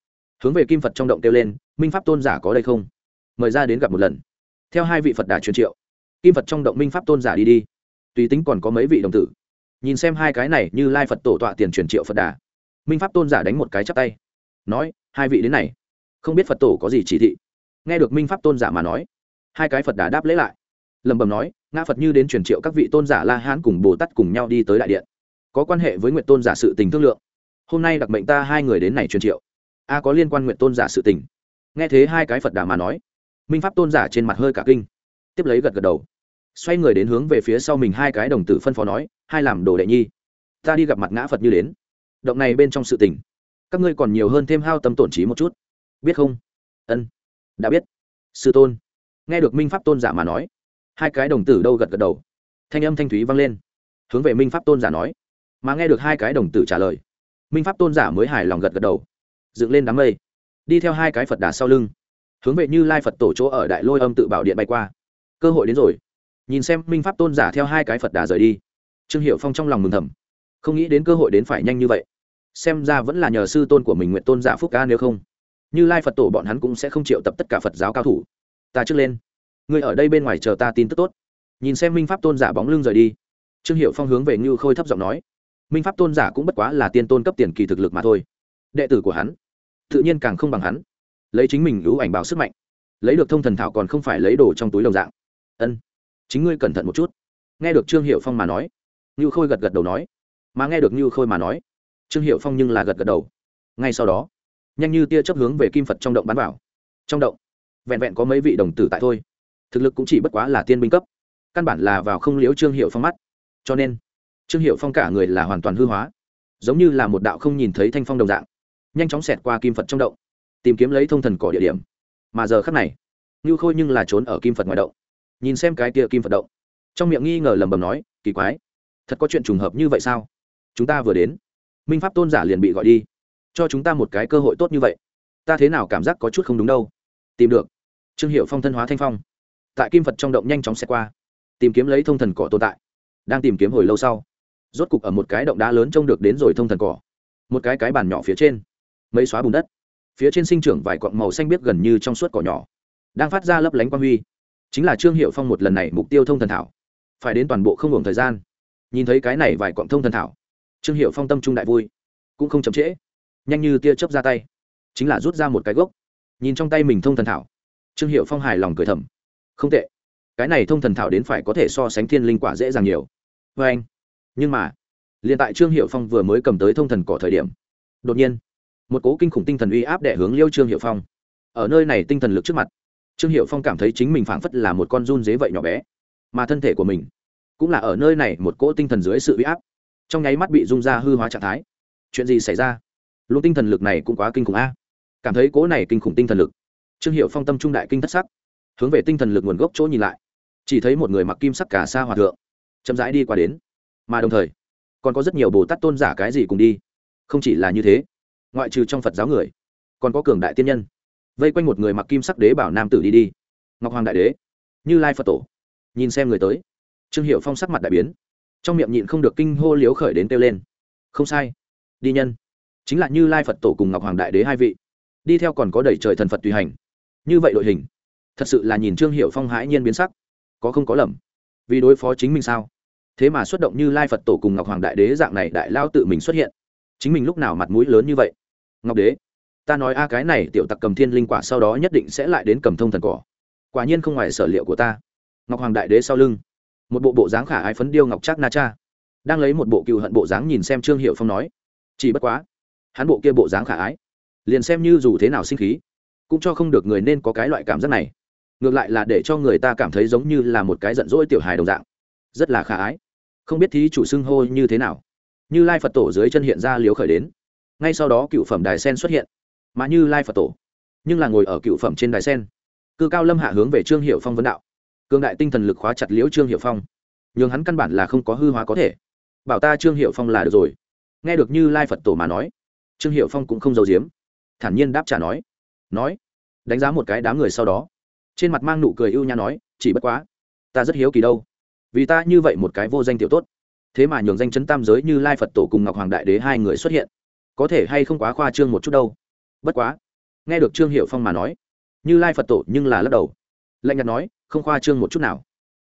Hướng về kim phật trong động kêu lên, minh pháp tôn giả có đây không? Mời ra đến gặp một lần. Theo hai vị phật đà truyền triệu, kim phật trong động minh pháp tôn giả đi đi. Tùy tính còn có mấy vị đồng tử. Nhìn xem hai cái này như lai phật tổ tọa tiền truyền triệu phật đà, minh pháp tôn giả đánh một cái chắp tay, nói, hai vị đến này, không biết phật tổ có gì chỉ thị? Nghe được minh pháp tôn giả mà nói, hai cái phật đà đáp lễ lại. Lầm bẩm nói, ngã phật như đến truyền triệu các vị tôn giả la hán cùng bồ tát cùng nhau đi tới đại điện có quan hệ với nguyện tôn giả sự tình thương lượng. Hôm nay đặc mệnh ta hai người đến này truyền triệu. A, có liên quan nguyện tôn giả sự tình. Nghe thế hai cái phật đà mà nói, minh pháp tôn giả trên mặt hơi cả kinh. Tiếp lấy gật gật đầu. Xoay người đến hướng về phía sau mình hai cái đồng tử phân phó nói, hai làm đồ đệ nhi, ta đi gặp mặt ngã phật như đến. Động này bên trong sự tình, các ngươi còn nhiều hơn thêm hao tâm tổn trí một chút. Biết không? Ân, đã biết. Sư tôn. Nghe được minh pháp tôn giả mà nói, hai cái đồng tử đâu gật gật đầu. Thanh âm thanh thúy vang lên. Hướng về minh pháp tôn giả nói mà nghe được hai cái đồng tử trả lời, minh pháp tôn giả mới hài lòng gật gật đầu, dựng lên đám mây, đi theo hai cái phật đà sau lưng, hướng về như lai phật tổ chỗ ở đại lôi âm tự bảo điện bay qua. Cơ hội đến rồi. Nhìn xem minh pháp tôn giả theo hai cái phật đà rời đi, trương hiệu phong trong lòng mừng thầm, không nghĩ đến cơ hội đến phải nhanh như vậy. Xem ra vẫn là nhờ sư tôn của mình nguyện tôn giả phúc ca nếu không, như lai phật tổ bọn hắn cũng sẽ không chịu tập tất cả phật giáo cao thủ. Ta trước lên. Người ở đây bên ngoài chờ ta tin tức tốt. Nhìn xem minh pháp tôn giả bóng lưng rời đi, trương hiệu phong hướng về như khôi thấp giọng nói minh pháp tôn giả cũng bất quá là tiên tôn cấp tiền kỳ thực lực mà thôi. Đệ tử của hắn, tự nhiên càng không bằng hắn. Lấy chính mình ưu ảnh bảo sức mạnh, lấy được thông thần thảo còn không phải lấy đồ trong túi đồng dạng. Ân, chính ngươi cẩn thận một chút. Nghe được trương hiệu phong mà nói như khôi gật gật đầu nói. Mà nghe được như khôi mà nói, trương hiệu phong nhưng là gật gật đầu. Ngay sau đó, nhanh như tia chấp hướng về kim phật trong động bắn vào. Trong động, vẹn vẹn có mấy vị đồng tử tại thôi. Thực lực cũng chỉ bất quá là tiên binh cấp, căn bản là vào không liếu trương hiệu phong mắt. Cho nên trương hiệu phong cả người là hoàn toàn hư hóa, giống như là một đạo không nhìn thấy thanh phong đồng dạng, nhanh chóng xẹt qua kim phật trong động, tìm kiếm lấy thông thần cỏ địa điểm. Mà giờ khắc này, ngưu khôi nhưng là trốn ở kim phật ngoài động, nhìn xem cái kia kim phật động. Trong miệng nghi ngờ lầm bầm nói, kỳ quái, thật có chuyện trùng hợp như vậy sao? Chúng ta vừa đến, minh pháp tôn giả liền bị gọi đi, cho chúng ta một cái cơ hội tốt như vậy. Ta thế nào cảm giác có chút không đúng đâu. Tìm được. Trương hiệu phong thân hóa thanh phong, tại kim phật trong động nhanh chóng xẹt qua, tìm kiếm lấy thông thần cỏ tồn tại, đang tìm kiếm hồi lâu sau rốt cục ở một cái động đá lớn trông được đến rồi thông thần cỏ. Một cái cái bàn nhỏ phía trên. Mấy xóa bùn đất. Phía trên sinh trưởng vài cọng màu xanh biếc gần như trong suốt cỏ nhỏ. Đang phát ra lấp lánh quang huy. Chính là trương hiệu phong một lần này mục tiêu thông thần thảo. Phải đến toàn bộ không ngừng thời gian. Nhìn thấy cái này vài cọng thông thần thảo, trương hiệu phong tâm trung đại vui. Cũng không chậm trễ. Nhanh như tia chớp ra tay. Chính là rút ra một cái gốc. Nhìn trong tay mình thông thần thảo, trương hiệu phong hài lòng cười thầm. Không tệ. Cái này thông thần thảo đến phải có thể so sánh thiên linh quả dễ dàng nhiều. Vê anh nhưng mà, liền tại trương hiệu phong vừa mới cầm tới thông thần cỏ thời điểm, đột nhiên, một cố kinh khủng tinh thần uy áp đẻ hướng liêu trương hiệu phong. Ở nơi này tinh thần lực trước mặt, trương hiệu phong cảm thấy chính mình phảng phất là một con run dế vậy nhỏ bé, mà thân thể của mình cũng là ở nơi này một cỗ tinh thần dưới sự uy áp, trong nháy mắt bị rung ra hư hóa trạng thái. Chuyện gì xảy ra? Luôn tinh thần lực này cũng quá kinh khủng a. Cảm thấy cỗ này kinh khủng tinh thần lực, trương hiệu phong tâm trung đại kinh thất sắc, hướng về tinh thần lực nguồn gốc chỗ nhìn lại, chỉ thấy một người mặc kim sắc cả xa hòa thượng, chậm rãi đi qua đến mà đồng thời còn có rất nhiều bồ tát tôn giả cái gì cùng đi không chỉ là như thế ngoại trừ trong phật giáo người còn có cường đại tiên nhân vây quanh một người mặc kim sắc đế bảo nam tử đi đi ngọc hoàng đại đế như lai phật tổ nhìn xem người tới trương hiệu phong sắc mặt đại biến trong miệng nhịn không được kinh hô liếu khởi đến kêu lên không sai đi nhân chính là như lai phật tổ cùng ngọc hoàng đại đế hai vị đi theo còn có đẩy trời thần phật tùy hành như vậy đội hình thật sự là nhìn trương hiệu phong hãi nhiên biến sắc có không có lầm vì đối phó chính mình sao thế mà xuất động như lai phật tổ cùng ngọc hoàng đại đế dạng này đại lao tự mình xuất hiện. Chính mình lúc nào mặt mũi lớn như vậy? Ngọc đế, ta nói a à, cái này tiểu tặc cầm thiên linh quả sau đó nhất định sẽ lại đến cầm thông thần cỏ. Quả nhiên không ngoài sở liệu của ta. Ngọc hoàng đại đế sau lưng, một bộ bộ dáng khả ái phấn điêu ngọc trác na cha, đang lấy một bộ cựu hận bộ dáng nhìn xem trương hiệu phong nói, chỉ bất quá, hắn bộ kia bộ dáng khả ái, liền xem như dù thế nào sinh khí, cũng cho không được người nên có cái loại cảm giác này. Ngược lại là để cho người ta cảm thấy giống như là một cái giận dỗi tiểu hài đồng dạng rất là khả ái. Không biết thí chủ xưng hô như thế nào. Như lai phật tổ dưới chân hiện ra liếu khởi đến. Ngay sau đó cựu phẩm đài sen xuất hiện. Mà như lai phật tổ, nhưng là ngồi ở cựu phẩm trên đài sen. Cư cao lâm hạ hướng về trương hiệu phong vấn đạo. Cương đại tinh thần lực khóa chặt liễu trương hiệu phong. Nhường hắn căn bản là không có hư hóa có thể. Bảo ta trương hiệu phong là được rồi. Nghe được như lai phật tổ mà nói, trương hiệu phong cũng không giấu giếm. Thản nhiên đáp trả nói nói, đánh giá một cái đám người sau đó. Trên mặt mang nụ cười ưu nhã nói, chỉ bất quá, ta rất hiếu kỳ đâu vì ta như vậy một cái vô danh tiểu tốt. Thế mà nhường danh chấn tam giới như lai phật tổ cùng ngọc hoàng đại đế hai người xuất hiện. Có thể hay không quá khoa trương một chút đâu. Bất quá, nghe được trương hiệu phong mà nói, như lai phật tổ nhưng là lắc đầu. Lạnh nhạt nói, không khoa trương một chút nào.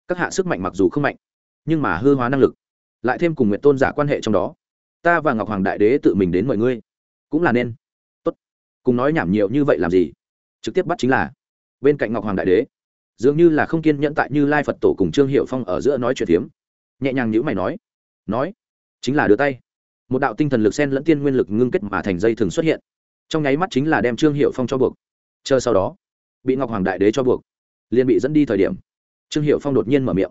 Các hạ sức mạnh mặc dù không mạnh, nhưng mà hư hóa năng lực, lại thêm cùng nguyện tôn giả quan hệ trong đó, ta và ngọc hoàng đại đế tự mình đến mời ngươi, cũng là nên. Tốt. Cùng nói nhảm nhiều như vậy làm gì? Trực tiếp bắt chính là, bên cạnh ngọc hoàng đại đế dường như là không kiên nhẫn tại như lai phật tổ cùng trương hiệu phong ở giữa nói chuyện hiếm nhẹ nhàng nhữ mày nói nói, chính là đưa tay. Một đạo tinh thần lực sen lẫn tiên nguyên lực ngưng kết mà thành dây thường xuất hiện. Trong nháy mắt chính là đem trương hiệu phong cho buộc. Chờ sau đó, bị ngọc hoàng đại đế cho buộc, liền bị dẫn đi thời điểm, trương hiệu phong đột nhiên mở miệng,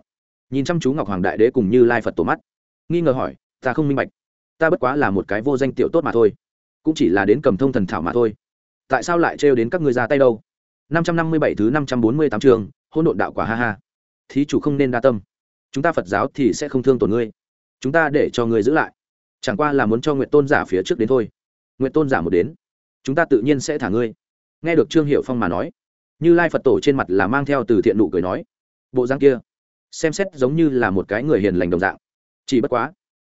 nhìn chăm chú ngọc hoàng đại đế cùng như lai phật tổ mắt, nghi ngờ hỏi, ta không minh bạch, ta bất quá là một cái vô danh tiểu tốt mà thôi, cũng chỉ là đến cầm thông thần thảo mà thôi, tại sao lại trêu đến các ngươi ra tay đâu? Năm trăm năm mươi bảy thứ năm trăm bốn mươi tám trường hôn độn đạo quả ha ha. Thí chủ không nên đa tâm. Chúng ta phật giáo thì sẽ không thương tổn ngươi. Chúng ta để cho ngươi giữ lại. Chẳng qua là muốn cho nguyện tôn giả phía trước đến thôi. Nguyện tôn giả một đến, chúng ta tự nhiên sẽ thả ngươi. Nghe được trương hiệu phong mà nói, như lai phật tổ trên mặt là mang theo từ thiện nụ cười nói, bộ răng kia, xem xét giống như là một cái người hiền lành đồng dạng. Chỉ bất quá,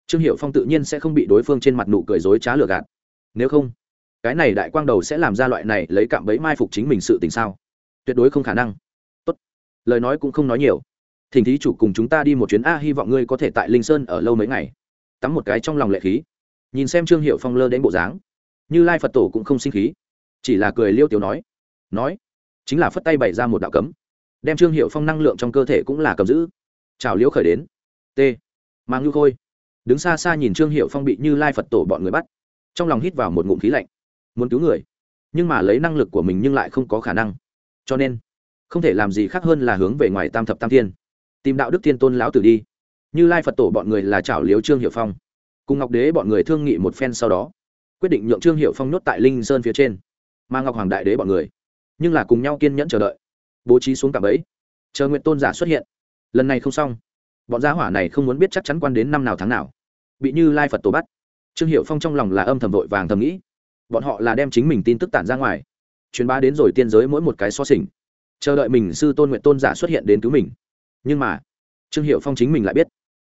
trương hiệu phong tự nhiên sẽ không bị đối phương trên mặt nụ cười dối trá lừa gạt. Nếu không, cái này đại quang đầu sẽ làm ra loại này lấy cạm bẫy mai phục chính mình sự tình sao? Tuyệt đối không khả năng lời nói cũng không nói nhiều. Thỉnh thí chủ cùng chúng ta đi một chuyến a, hy vọng ngươi có thể tại linh sơn ở lâu mấy ngày. Tắm một cái trong lòng lệ khí. Nhìn xem trương hiệu phong lơ đến bộ dáng. Như lai phật tổ cũng không sinh khí. Chỉ là cười liêu tiếu nói. Nói, chính là phất tay bày ra một đạo cấm. Đem trương hiệu phong năng lượng trong cơ thể cũng là cầm giữ. Chào liễu khởi đến. T. Mang nhu khôi. Đứng xa xa nhìn trương hiệu phong bị như lai phật tổ bọn người bắt. Trong lòng hít vào một ngụm khí lạnh. Muốn cứu người. Nhưng mà lấy năng lực của mình nhưng lại không có khả năng. Cho nên không thể làm gì khác hơn là hướng về ngoài tam thập tam thiên tìm đạo đức thiên tôn lão tử đi như lai phật tổ bọn người là chảo liếu trương hiệu phong cùng ngọc đế bọn người thương nghị một phen sau đó quyết định nhượng trương hiệu phong nhốt tại linh sơn phía trên mà ngọc hoàng đại đế bọn người nhưng là cùng nhau kiên nhẫn chờ đợi bố trí xuống cả ấy chờ nguyện tôn giả xuất hiện lần này không xong bọn gia hỏa này không muốn biết chắc chắn quan đến năm nào tháng nào bị như lai phật tổ bắt trương hiệu phong trong lòng là âm thầm vội vàng thầm nghĩ bọn họ là đem chính mình tin tức tản ra ngoài truyền bá đến rồi tiên giới mỗi một cái so sình chờ đợi mình sư tôn nguyện tôn giả xuất hiện đến cứu mình. Nhưng mà, trương hiệu phong chính mình lại biết,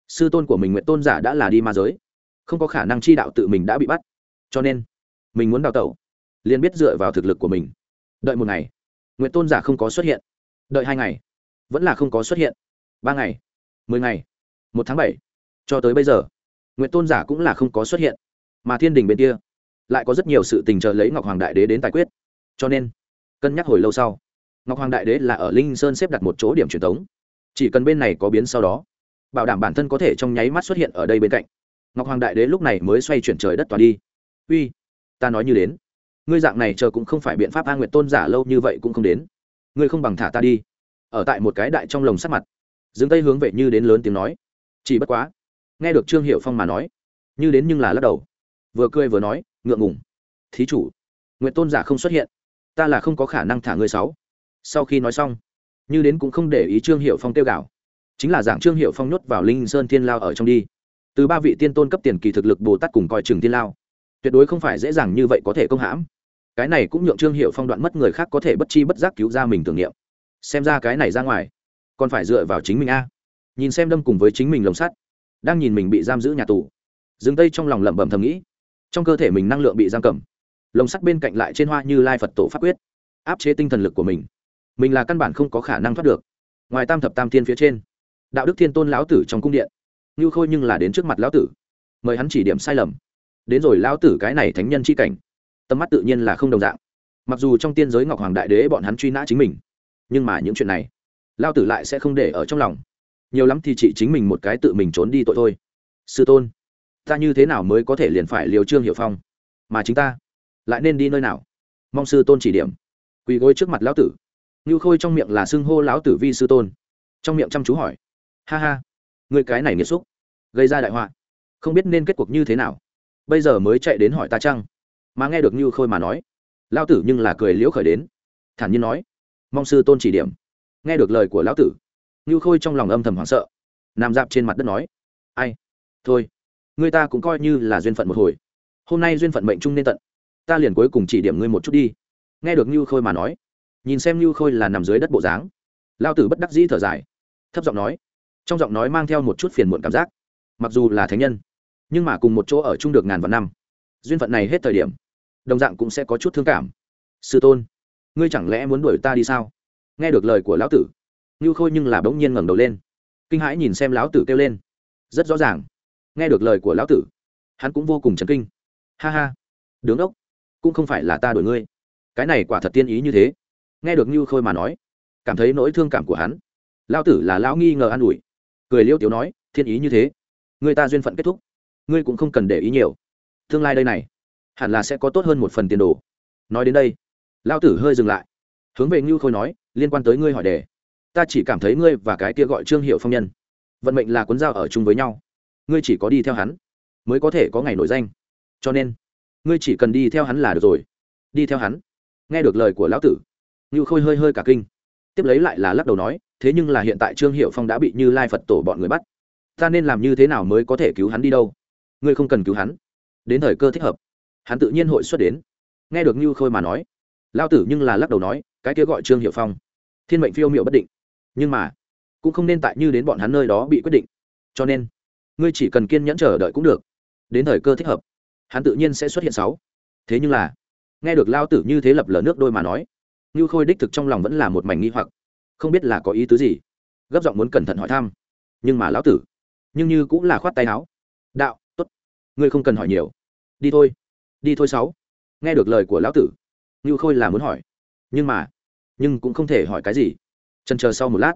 sư tôn của mình nguyện tôn giả đã là đi ma giới, không có khả năng chi đạo tự mình đã bị bắt. Cho nên, mình muốn đào tẩu, liền biết dựa vào thực lực của mình. Đợi một ngày, nguyện tôn giả không có xuất hiện. Đợi hai ngày, vẫn là không có xuất hiện. Ba ngày, mười ngày, một tháng bảy, cho tới bây giờ, nguyện tôn giả cũng là không có xuất hiện. Mà thiên đình bên kia, lại có rất nhiều sự tình chờ lấy ngọc hoàng đại đế đến tài quyết. Cho nên, cân nhắc hồi lâu sau ngọc hoàng đại đế là ở linh sơn xếp đặt một chỗ điểm truyền thống. Chỉ cần bên này có biến sau đó, bảo đảm bản thân có thể trong nháy mắt xuất hiện ở đây bên cạnh. Ngọc hoàng đại đế lúc này mới xoay chuyển trời đất toàn đi. Uy, ta nói như đến, ngươi dạng này chờ cũng không phải biện pháp a nguyện tôn giả lâu như vậy cũng không đến. Ngươi không bằng thả ta đi. Ở tại một cái đại trong lồng sắt mặt, dương tây hướng về như đến lớn tiếng nói. Chỉ bất quá, nghe được trương hiệu phong mà nói, như đến nhưng là lắc đầu, vừa cười vừa nói, ngượng ngùng. Thí chủ nguyện tôn giả không xuất hiện, ta là không có khả năng thả ngươi sáu sau khi nói xong, như đến cũng không để ý trương hiệu phong tiêu gạo chính là dạng trương hiệu phong nhốt vào linh sơn thiên lao ở trong đi. Từ ba vị tiên tôn cấp tiền kỳ thực lực bồ tát cùng coi chừng thiên lao. Tuyệt đối không phải dễ dàng như vậy có thể công hãm. Cái này cũng nhượng trương hiệu phong đoạn mất người khác có thể bất chi bất giác cứu ra mình tưởng niệm. Xem ra cái này ra ngoài, còn phải dựa vào chính mình a. Nhìn xem đâm cùng với chính mình lồng sắt, đang nhìn mình bị giam giữ nhà tù. Dừng tây trong lòng lẩm bẩm thầm nghĩ. Trong cơ thể mình năng lượng bị giam cầm. Lồng sắt bên cạnh lại trên hoa như lai phật tổ pháp quyết, áp chế tinh thần lực của mình mình là căn bản không có khả năng thoát được. Ngoài tam thập tam thiên phía trên, đạo đức thiên tôn lão tử trong cung điện như khôi nhưng là đến trước mặt lão tử, mời hắn chỉ điểm sai lầm. Đến rồi lão tử cái này thánh nhân c h i cảnh tầm mắt tự nhiên là không đồng dạng. Mặc dù trong tiên giới ngọc hoàng đại đế bọn hắn truy nã chính mình, nhưng mà những chuyện này, lão tử lại sẽ không để ở trong lòng. Nhiều lắm thì chỉ chính mình một cái tự mình trốn đi tội thôi. Sư tôn, ta như thế nào mới có thể liền phải liều trương hiệu phong? Mà chính ta, lại nên đi nơi nào? Mong sư tôn chỉ điểm. Quỳ gối trước mặt lão tử như khôi trong miệng là xưng hô lão tử vi sư tôn. Trong miệng chăm chú hỏi. Ha ha, người cái này nghiệt xúc, gây ra đại họa. Không biết nên kết cuộc như thế nào. Bây giờ mới chạy đến hỏi ta chăng? Mà nghe được như khôi mà nói, lão tử nhưng là cười liễu khởi đến. Thản nhiên nói, mong sư tôn chỉ điểm. Nghe được lời của lão tử như khôi trong lòng âm thầm hoảng sợ. Nằm dạp trên mặt đất nói, ai? Thôi, người ta cũng coi như là duyên phận một hồi. Hôm nay duyên phận mệnh chung nên tận. Ta liền cuối cùng chỉ điểm ngươi một chút đi. Nghe được như khôi mà nói nhìn xem như khôi là nằm dưới đất bộ dáng. Lao tử bất đắc dĩ thở dài. Thấp giọng nói. Trong giọng nói mang theo một chút phiền muộn cảm giác. Mặc dù là thánh nhân, nhưng mà cùng một chỗ ở chung được ngàn vạn năm, duyên phận này hết thời điểm, đồng dạng cũng sẽ có chút thương cảm. Sư tôn, ngươi chẳng lẽ muốn đuổi ta đi sao? Nghe được lời của lão tử như khôi nhưng là bỗng nhiên ngẩng đầu lên, kinh hãi nhìn xem lão tử kêu lên. Rất rõ ràng, nghe được lời của lão tử, hắn cũng vô cùng chấn kinh. Ha ha, đứng ốc, cũng không phải là ta đuổi ngươi. Cái này quả thật tiên ý như thế nghe được như khôi mà nói, cảm thấy nỗi thương cảm của hắn. Lão tử là lão nghi ngờ an ủi. Cười liêu tiếu nói, thiên ý như thế, người ta duyên phận kết thúc, ngươi cũng không cần để ý nhiều. Tương lai đây này, hẳn là sẽ có tốt hơn một phần tiền đồ. Nói đến đây, lão tử hơi dừng lại, hướng về ngưu khôi nói, liên quan tới ngươi hỏi đề. Ta chỉ cảm thấy ngươi và cái kia gọi trương hiệu phong nhân, vận mệnh là cuốn dao ở chung với nhau. Ngươi chỉ có đi theo hắn, mới có thể có ngày nổi danh. Cho nên, ngươi chỉ cần đi theo hắn là được rồi. Đi theo hắn. Nghe được lời của lão tử ngưu khôi hơi hơi cả kinh. Tiếp lấy lại là lắc đầu nói, thế nhưng là hiện tại trương hiệu phong đã bị như lai phật tổ bọn người bắt. Ta nên làm như thế nào mới có thể cứu hắn đi đâu? Ngươi không cần cứu hắn. Đến thời cơ thích hợp. Hắn tự nhiên hội xuất đến. Nghe được như khôi mà nói, lao tử nhưng là lắc đầu nói, cái kia gọi trương hiệu phong. Thiên mệnh phiêu m i ệ u bất định. Nhưng mà, cũng không nên tại như đến bọn hắn nơi đó bị quyết định. Cho nên, ngươi chỉ cần kiên nhẫn chờ đợi cũng được. Đến thời cơ thích hợp, hắn tự nhiên sẽ xuất hiện sáu. Thế nhưng là, nghe được lao tử như thế lập lờ nước đôi mà nói Ngưu khôi đích thực trong lòng vẫn là một mảnh nghi hoặc, không biết là có ý tứ gì. Gấp giọng muốn cẩn thận hỏi thăm. Nhưng mà lão tử, nhưng như cũng là khoát tay áo. Đạo t ố t ngươi không cần hỏi nhiều. Đi thôi. Đi thôi sáu. Nghe được lời của lão tử, Ngưu khôi là muốn hỏi. Nhưng mà, nhưng cũng không thể hỏi cái gì. Trần chờ sau một lát,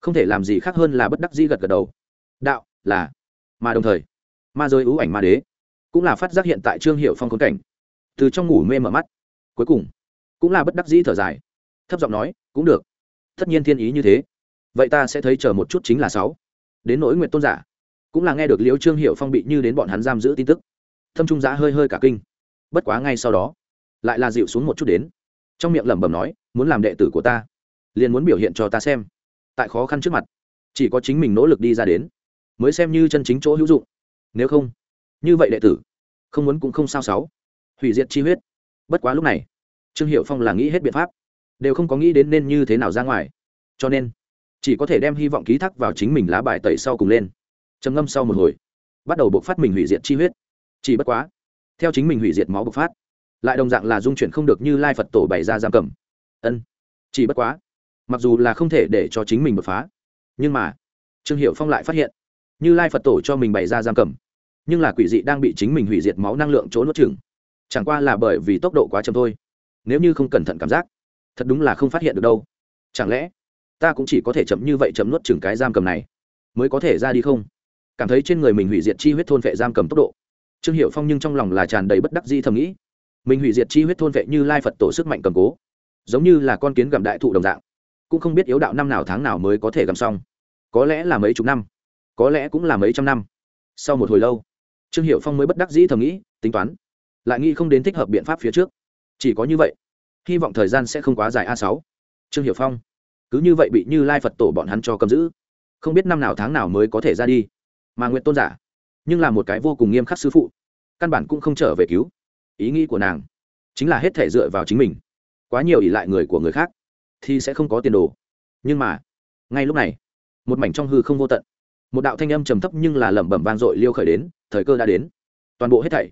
không thể làm gì khác hơn là bất đắc dĩ gật gật đầu. Đạo, là, mà đồng thời, ma giới ưu ảnh ma đế, cũng là phát giác hiện tại trương hiệu phong khốn cảnh. Từ trong ngủ mê mở mắt, cuối cùng cũng là bất đắc dĩ thở dài. Thấp giọng nói, cũng được. Tất nhiên thiên ý như thế. Vậy ta sẽ thấy chờ một chút chính là sáu. Đến nỗi nguyện tôn giả, cũng là nghe được liễu trương hiệu phong bị như đến bọn hắn giam giữ tin tức. Thâm trung giã hơi hơi cả kinh. Bất quá ngay sau đó, lại là dịu xuống một chút đến. Trong miệng lẩm bẩm nói, muốn làm đệ tử của ta, liền muốn biểu hiện cho ta xem. Tại khó khăn trước mặt, chỉ có chính mình nỗ lực đi ra đến, mới xem như chân chính chỗ hữu dụng. Nếu không, như vậy đệ tử, không muốn cũng không sao sáu. Hủy diệt chi huyết. Bất quá lúc này trương hiệu phong là nghĩ hết biện pháp, đều không có nghĩ đến nên như thế nào ra ngoài. Cho nên, chỉ có thể đem hy vọng ký thác vào chính mình lá bài tẩy sau cùng lên. Trầm ngâm sau một hồi, bắt đầu buộc phát mình hủy diệt chi huyết. Chỉ bất quá, theo chính mình hủy diệt máu bộc phát, lại đồng dạng là dung chuyển không được như lai phật tổ bày ra giam cầm. Ân, chỉ bất quá, mặc dù là không thể để cho chính mình bật phá, nhưng mà, trương hiệu phong lại phát hiện, như lai phật tổ cho mình bày ra giam cầm, nhưng là quỷ dị đang bị chính mình hủy diệt máu năng lượng chỗ nuốt chừng chẳng qua là bởi vì tốc độ quá chậm thôi nếu như không cẩn thận cảm giác, thật đúng là không phát hiện được đâu. Chẳng lẽ, ta cũng chỉ có thể chậm như vậy chậm nuốt chừng cái giam cầm này, mới có thể ra đi không? Cảm thấy trên người mình hủy diệt chi huyết thôn vệ giam cầm tốc độ. Trương hiệu phong nhưng trong lòng là tràn đầy bất đắc di thầm nghĩ, mình hủy diệt chi huyết thôn vệ như lai phật tổ sức mạnh cầm cố, giống như là con kiến gặm đại thụ đồng dạng, cũng không biết yếu đạo năm nào tháng nào mới có thể gặm xong. Có lẽ là mấy chục năm, có lẽ cũng là mấy trăm năm. Sau một hồi lâu, trương hiệu phong mới bất đắc dĩ thầm nghĩ, tính toán, lại nghĩ không đến thích hợp biện pháp phía trước chỉ có như vậy, hy vọng thời gian sẽ không quá dài a sáu. Trương hiệu phong, cứ như vậy bị như lai phật tổ bọn hắn cho cầm giữ. Không biết năm nào tháng nào mới có thể ra đi. Mà nguyện tôn giả, nhưng là một cái vô cùng nghiêm khắc sư phụ, căn bản cũng không trở về cứu. Ý nghĩ của nàng chính là hết thể dựa vào chính mình. Quá nhiều ỷ lại người của người khác thì sẽ không có tiền đồ. Nhưng mà, ngay lúc này, một mảnh trong hư không vô tận, một đạo thanh âm trầm thấp nhưng là lẩm bẩm vang dội liêu khởi đến, thời cơ đã đến. Toàn bộ hết thảy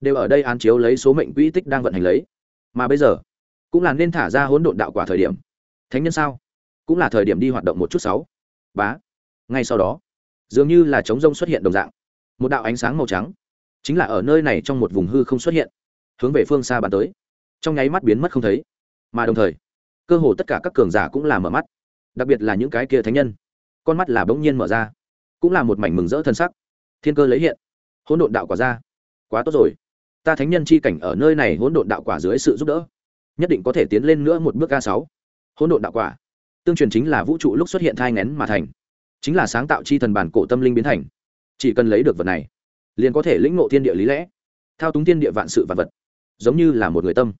đều ở đây án chiếu lấy số mệnh quỹ tích đang vận hành lấy mà bây giờ cũng là nên thả ra hỗn độn đạo quả thời điểm. Thánh nhân sao? Cũng là thời điểm đi hoạt động một chút sáu. Bá. Ngay sau đó, dường như là trống rông xuất hiện đồng dạng. Một đạo ánh sáng màu trắng chính là ở nơi này trong một vùng hư không xuất hiện, hướng về phương xa bàn tới. Trong nháy mắt biến mất không thấy, mà đồng thời, cơ hồ tất cả các cường giả cũng là mở mắt. Đặc biệt là những cái kia thánh nhân, con mắt là bỗng nhiên mở ra. Cũng là một mảnh mừng rỡ thân sắc. Thiên cơ lấy hiện, hỗn độn đạo quả ra. Quá tốt rồi ta thánh nhân chi cảnh ở nơi này hỗn độn đạo quả dưới sự giúp đỡ, nhất định có thể tiến lên nữa một bước a sáu. Hỗn độn đạo quả, tương truyền chính là vũ trụ lúc xuất hiện thai ngén mà thành, chính là sáng tạo chi thần bản cổ tâm linh biến thành. Chỉ cần lấy được vật này, liền có thể lĩnh ngộ thiên địa lý lẽ, thao túng thiên địa vạn sự vạn vật, giống như là một người tâm,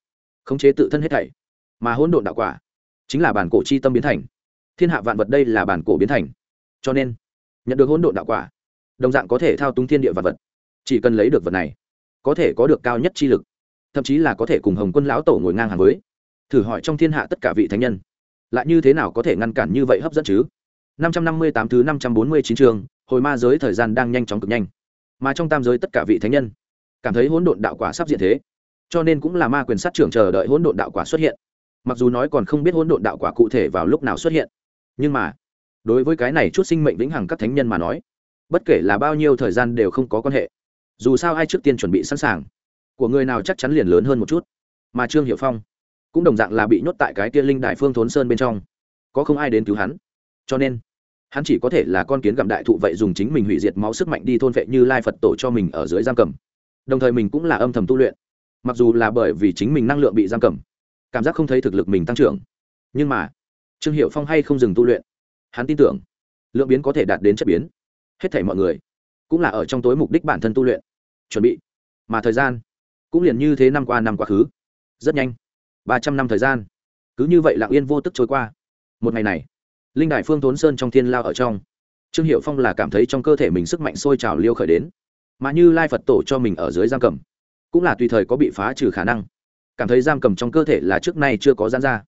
khống chế tự thân hết thảy. Mà hỗn độn đạo quả chính là bản cổ chi tâm biến thành. Thiên hạ vạn vật đây là bản cổ biến thành. Cho nên, nhận được hỗn độn đạo quả, đồng dạng có thể thao túng thiên địa vạn vật. Chỉ cần lấy được vật này có thể có được cao nhất chi lực thậm chí là có thể cùng hồng quân lão tổ ngồi ngang hàng với thử hỏi trong thiên hạ tất cả vị thánh nhân lại như thế nào có thể ngăn cản như vậy hấp dẫn chứ 558 thứ 549 chương, hồi ma giới thời gian đang nhanh chóng cực nhanh. Mà trong tam giới tất cả vị thánh nhân cảm thấy hỗn độn đạo quả sắp diện thế, cho nên cũng là ma quyền sát trưởng chờ đợi hỗn độn đạo quả xuất hiện. Mặc dù nói còn không biết hỗn độn đạo quả cụ thể vào lúc nào xuất hiện, nhưng mà đối với cái này chút sinh mệnh vĩnh hằng các thánh nhân mà nói, bất kể là bao nhiêu thời gian đều không có quan hệ dù sao ai trước tiên chuẩn bị sẵn sàng. Của người nào chắc chắn liền lớn hơn một chút. Mà trương hiệu phong cũng đồng dạng là bị nhốt tại cái kia linh đại phương thốn sơn bên trong. Có không ai đến cứu hắn. Cho nên, hắn chỉ có thể là con kiến gặm đại thụ vậy dùng chính mình hủy diệt máu sức mạnh đi thôn vệ như lai phật tổ cho mình ở dưới giam cầm. Đồng thời mình cũng là âm thầm tu luyện. Mặc dù là bởi vì chính mình năng lượng bị giam cầm, cảm giác không thấy thực lực mình tăng trưởng. Nhưng mà, trương hiệu phong hay không dừng tu luyện? Hắn tin tưởng, lượng biến có thể đạt đến chất biến. Hết thể mọi người cũng là ở trong tối mục đích bản thân tu luyện chuẩn bị. Mà thời gian cũng liền như thế năm qua năm quá khứ. Rất nhanh, ba trăm năm thời gian. Cứ như vậy lặng yên vô tức trôi qua. Một ngày này, linh đại phương thốn sơn trong thiên lao ở trong, trương hiệu phong là cảm thấy trong cơ thể mình sức mạnh sôi trào liêu khởi đến, mà như lai phật tổ cho mình ở dưới giam cầm, cũng là tùy thời có bị phá trừ khả năng. Cảm thấy giam cầm trong cơ thể là trước nay chưa có gian ra.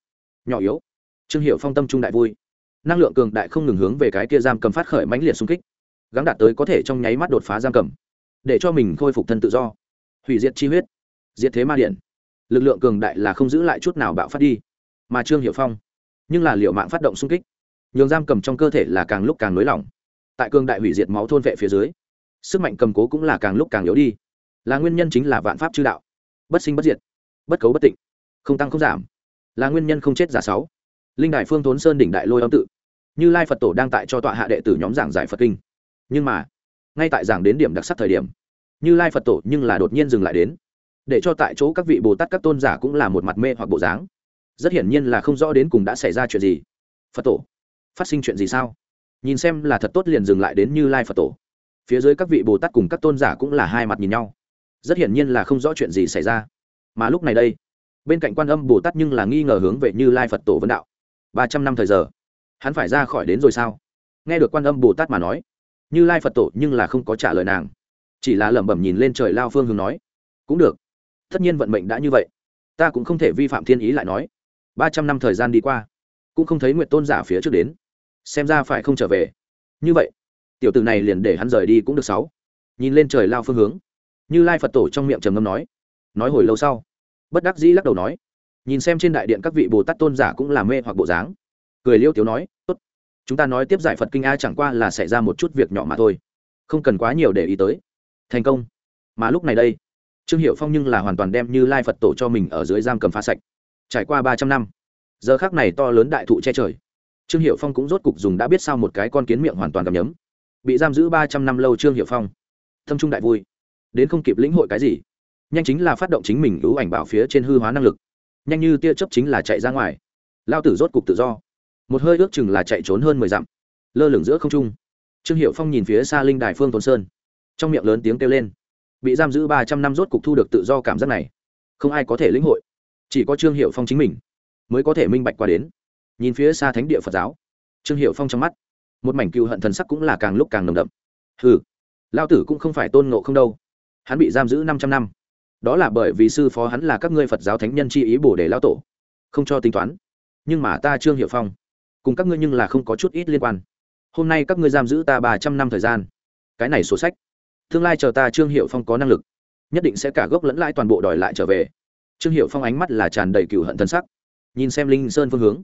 Nhỏ yếu, trương hiệu phong tâm trung đại vui. Năng lượng cường đại không ngừng hướng về cái kia giam cầm phát khởi mãnh liệt xung kích, gắng đạt tới có thể trong nháy mắt đột phá giam cầm để cho mình khôi phục thân tự do. Hủy diệt chi huyết, diệt thế ma điện. Lực lượng cường đại là không giữ lại chút nào bạo phát đi. Mà trương hiệu phong, nhưng là liệu mạng phát động xung kích. Nhường giam cầm trong cơ thể là càng lúc càng nới lỏng. Tại cường đại hủy diệt máu thôn vệ phía dưới, sức mạnh cầm cố cũng là càng lúc càng yếu đi. Là nguyên nhân chính là vạn pháp chư đạo. Bất sinh bất diệt, bất cấu bất tịnh, không tăng không giảm. Là nguyên nhân không chết giả sáu. Linh đại phương thốn sơn đỉnh đại lôi âm tự. Như lai phật tổ đang tại cho tọa hạ đệ tử nhóm giảng giải phật kinh. Nhưng mà ngay tại giảng đến điểm đặc sắc thời điểm, như lai phật tổ nhưng là đột nhiên dừng lại đến, để cho tại chỗ các vị bồ tát các tôn giả cũng là một mặt mê hoặc bộ dáng. Rất hiển nhiên là không rõ đến cùng đã xảy ra chuyện gì. Phật tổ, phát sinh chuyện gì sao? Nhìn xem là thật tốt liền dừng lại đến như lai phật tổ. Phía dưới các vị bồ tát cùng các tôn giả cũng là hai mặt nhìn nhau. Rất hiển nhiên là không rõ chuyện gì xảy ra. Mà lúc này đây, bên cạnh quan âm bồ tát nhưng là nghi ngờ hướng về như lai phật tổ vân đạo. Ba trăm năm thời giờ, hắn phải ra khỏi đến rồi sao? Nghe được quan âm bồ tát mà nói như lai phật tổ nhưng là không có trả lời nàng. Chỉ là lẩm bẩm nhìn lên trời lao phương hướng nói, cũng được, tất nhiên vận mệnh đã như vậy. Ta cũng không thể vi phạm thiên ý lại nói. Ba trăm năm thời gian đi qua, cũng không thấy nguyện tôn giả phía trước đến. Xem ra phải không trở về. Như vậy, tiểu tử này liền để hắn rời đi cũng được sáu. Nhìn lên trời lao phương hướng, như lai phật tổ trong miệng trầm ngâm nói nói hồi lâu sau, bất đắc dĩ lắc đầu nói, nhìn xem trên đại điện các vị bồ tát tôn giả cũng làm mê hoặc bộ dáng. Cười liêu tiếu nói, tốt chúng ta nói tiếp giải phật kinh a chẳng qua là xảy ra một chút việc nhỏ mà thôi. Không cần quá nhiều để ý tới. Thành công. Mà lúc này đây, trương hiệu phong nhưng là hoàn toàn đem như lai phật tổ cho mình ở dưới giam cầm phá sạch. Trải qua ba trăm năm, giờ khác này to lớn đại thụ che trời, trương hiệu phong cũng rốt cục dùng đã biết sao một cái con kiến miệng hoàn toàn cầm nhấm. Bị giam giữ ba trăm năm lâu trương hiệu phong, thâm trung đại vui, đến không kịp lĩnh hội cái gì. Nhanh chính là phát động chính mình ưu ảnh bảo phía trên hư hóa năng lực. Nhanh như tia chấp chính là chạy ra ngoài. Lao tử rốt cục tự do một hơi ước chừng là chạy trốn hơn mười dặm, lơ lửng giữa không trung. Trương hiệu phong nhìn phía xa linh đài phương tôn sơn, trong miệng lớn tiếng kêu lên. Bị giam giữ ba trăm năm rốt cục thu được tự do cảm giác này, không ai có thể lĩnh hội. Chỉ có trương hiệu phong chính mình mới có thể minh bạch qua đến. Nhìn phía xa thánh địa phật giáo, trương hiệu phong trong mắt, một mảnh cựu hận thần sắc cũng là càng lúc càng nồng đậm. Hừ lao tử cũng không phải tôn ngộ không đâu. Hắn bị giam giữ năm trăm năm. Đó là bởi vì sư phó hắn là các ngươi phật giáo thánh nhân chi ý bổ để lao tổ, không cho tính toán. Nhưng mà ta trương hiệu phong cùng các ngươi nhưng là không có chút ít liên quan. Hôm nay các ngươi giam giữ ta ba trăm năm thời gian. Cái này sổ sách. Tương lai chờ ta trương hiệu phong có năng lực, nhất định sẽ cả gốc lẫn lãi toàn bộ đòi lại trở về. Trương hiệu phong ánh mắt là tràn đầy cựu hận thân sắc. Nhìn xem linh sơn phương hướng,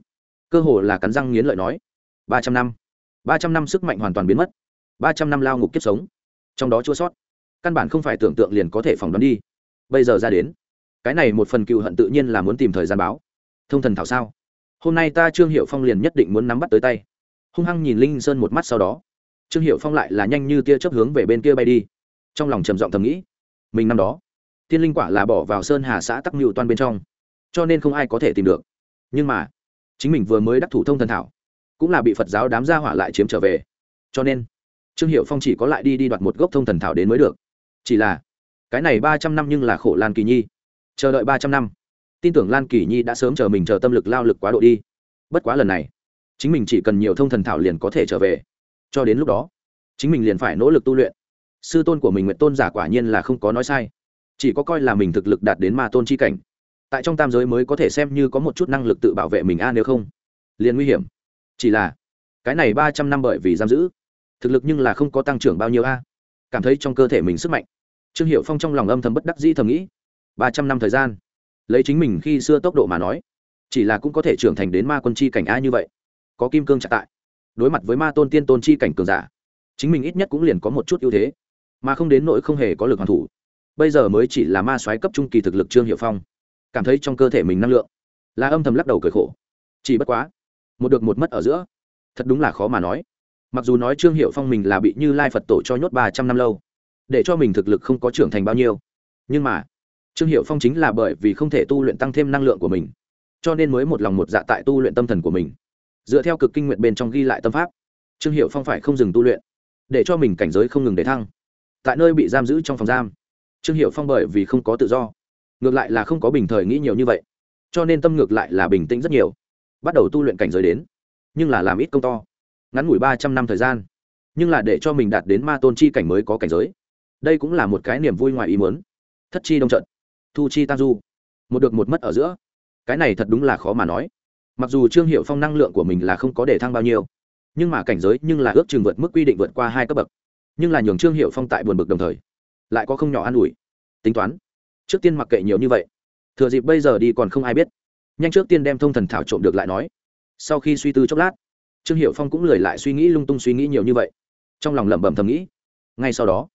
cơ hồ là cắn răng nghiến lợi nói, ba trăm năm, ba trăm năm sức mạnh hoàn toàn biến mất, ba trăm năm lao ngục kiếp sống. Trong đó chua sót, căn bản không phải tưởng tượng liền có thể phỏng đoán đi. Bây giờ ra đến, cái này một phần cựu hận tự nhiên là muốn tìm thời gian báo. Thông thần thảo sao? Hôm nay ta trương hiệu phong liền nhất định muốn nắm bắt tới tay hung hăng nhìn linh sơn một mắt sau đó trương hiệu phong lại là nhanh như tia chấp hướng về bên kia bay đi trong lòng trầm giọng thầm nghĩ mình năm đó thiên linh quả là bỏ vào sơn hà xã tắc mưu toan bên trong cho nên không ai có thể tìm được nhưng mà chính mình vừa mới đắc thủ thông thần thảo cũng là bị phật giáo đám gia hỏa lại chiếm trở về cho nên trương hiệu phong chỉ có lại đi đi đoạt một gốc thông thần thảo đến mới được chỉ là cái này ba trăm năm nhưng là khổ lan kỳ nhi chờ đợi ba trăm năm tin tưởng lan kỳ nhi đã sớm chờ mình chờ tâm lực lao lực quá độ đi. Bất quá lần này, chính mình chỉ cần nhiều thông thần thảo liền có thể trở về. Cho đến lúc đó, chính mình liền phải nỗ lực tu luyện. Sư tôn của mình nguyện tôn giả quả nhiên là không có nói sai. Chỉ có coi là mình thực lực đạt đến ma tôn c h i cảnh, tại trong tam giới mới có thể xem như có một chút năng lực tự bảo vệ mình a, nếu không, liền nguy hiểm. Chỉ là, cái này ba trăm năm bởi vì giam giữ, thực lực nhưng là không có tăng trưởng bao nhiêu a. Cảm thấy trong cơ thể mình sức mạnh. Trương hiệu phong trong lòng âm thầm bất đắc dĩ thầm nghĩ, ba trăm năm thời gian lấy chính mình khi xưa tốc độ mà nói, chỉ là cũng có thể trưởng thành đến ma quân chi cảnh a như vậy. Có kim cương trả tại. Đối mặt với ma tôn tiên tôn chi cảnh cường giả, chính mình ít nhất cũng liền có một chút ưu thế, mà không đến nỗi không hề có lực hoàn thủ. Bây giờ mới chỉ là ma soái cấp trung kỳ thực lực trương hiệu phong, cảm thấy trong cơ thể mình năng lượng là âm thầm lắc đầu cười khổ. Chỉ bất quá, một được một mất ở giữa, thật đúng là khó mà nói. Mặc dù nói trương hiệu phong mình là bị như lai phật tổ cho nhốt ba trăm năm lâu, để cho mình thực lực không có trưởng thành bao nhiêu, nhưng mà trương hiệu phong chính là bởi vì không thể tu luyện tăng thêm năng lượng của mình, cho nên mới một lòng một dạ tại tu luyện tâm thần của mình. Dựa theo cực kinh nguyện bên trong ghi lại tâm pháp, trương hiệu phong phải không dừng tu luyện, để cho mình cảnh giới không ngừng để thăng. Tại nơi bị giam giữ trong phòng giam, trương hiệu phong bởi vì không có tự do, ngược lại là không có bình thời nghĩ nhiều như vậy, cho nên tâm ngược lại là bình tĩnh rất nhiều, bắt đầu tu luyện cảnh giới đến, nhưng là làm ít công to, ngắn ngủi ba trăm năm thời gian, nhưng là để cho mình đạt đến ma tôn chi cảnh mới có cảnh giới. Đây cũng là một cái niềm vui ngoài ý muốn. Thất chi đông trận thu chi tam du. Một được một mất ở giữa. Cái này thật đúng là khó mà nói. Mặc dù trương hiệu phong năng lượng của mình là không có để thăng bao nhiêu, nhưng mà cảnh giới nhưng là ước chừng vượt mức quy định vượt qua hai cấp bậc. Nhưng là nhường trương hiệu phong tại buồn bực đồng thời, lại có không nhỏ an ủi. Tính toán, trước tiên mặc kệ nhiều như vậy, thừa dịp bây giờ đi còn không ai biết, nhanh trước tiên đem thông thần thảo trộm được lại nói. Sau khi suy tư chốc lát, trương hiệu phong cũng lười lại suy nghĩ lung tung suy nghĩ nhiều như vậy. Trong lòng lẩm bẩm thầm nghĩ, ngay sau đó,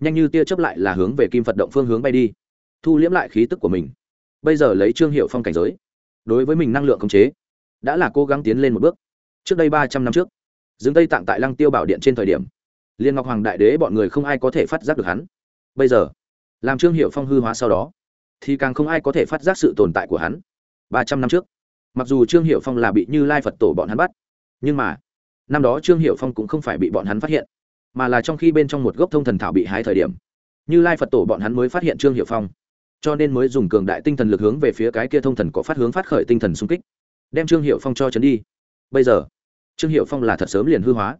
nhanh như tia chớp lại là hướng về kim phật động phương hướng bay đi thu liễm lại khí tức của mình. Bây giờ lấy trương hiệu phong cảnh giới, đối với mình năng lượng khống chế, đã là cố gắng tiến lên một bước. Trước đây ba trăm năm trước, dương tây tạng tại lăng tiêu bảo điện trên thời điểm, liên ngọc hoàng đại đế bọn người không ai có thể phát giác được hắn. Bây giờ, làm trương hiệu phong hư hóa sau đó, thì càng không ai có thể phát giác sự tồn tại của hắn. Ba trăm năm trước, mặc dù trương hiệu phong là bị như lai phật tổ bọn hắn bắt, nhưng mà, năm đó trương hiệu phong cũng không phải bị bọn hắn phát hiện, mà là trong khi bên trong một gốc thông thần thảo bị hái thời điểm, như lai phật tổ bọn hắn mới phát hiện trương hiệu phong cho nên mới dùng cường đại tinh thần lực hướng về phía cái kia thông thần có phát hướng phát khởi tinh thần xung kích, đem trương hiệu phong cho chấn đi. Bây giờ, trương hiệu phong là thật sớm liền hư hóa,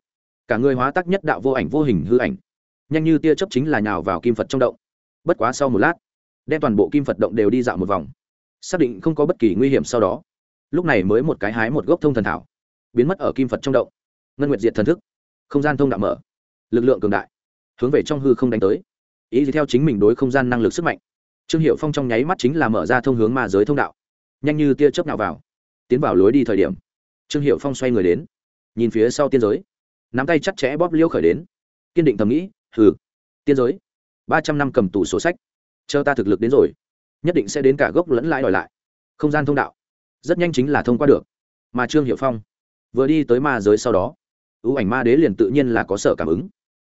cả người hóa tắc nhất đạo vô ảnh vô hình hư ảnh, nhanh như tia chấp chính là nhào vào kim phật trong động. Bất quá sau một lát, đem toàn bộ kim phật động đều đi dạo một vòng, xác định không có bất kỳ nguy hiểm sau đó. Lúc này mới một cái hái một gốc thông thần thảo, biến mất ở kim phật trong động. Ngân nguyệt diệt thần thức, không gian thông đạo mở, lực lượng cường đại, hướng về trong hư không đánh tới. Ý gì theo chính mình đối không gian năng lực sức mạnh? Trương hiệu phong trong nháy mắt chính là mở ra thông hướng ma giới thông đạo. Nhanh như tia chớp nào vào, tiến vào lối đi thời điểm, trương hiệu phong xoay người đến, nhìn phía sau tiên giới. Nắm tay chặt chẽ bóp liêu khởi đến. Kiên định thầm nghĩ, hừ, tiên giới, ba trăm năm cầm tủ sổ sách, chờ ta thực lực đến rồi, nhất định sẽ đến cả gốc lẫn lãi đòi lại. Không gian thông đạo, rất nhanh chính là thông qua được. Mà trương hiệu phong, vừa đi tới ma giới sau đó, ưu ảnh ma đế liền tự nhiên là có sở cảm ứng.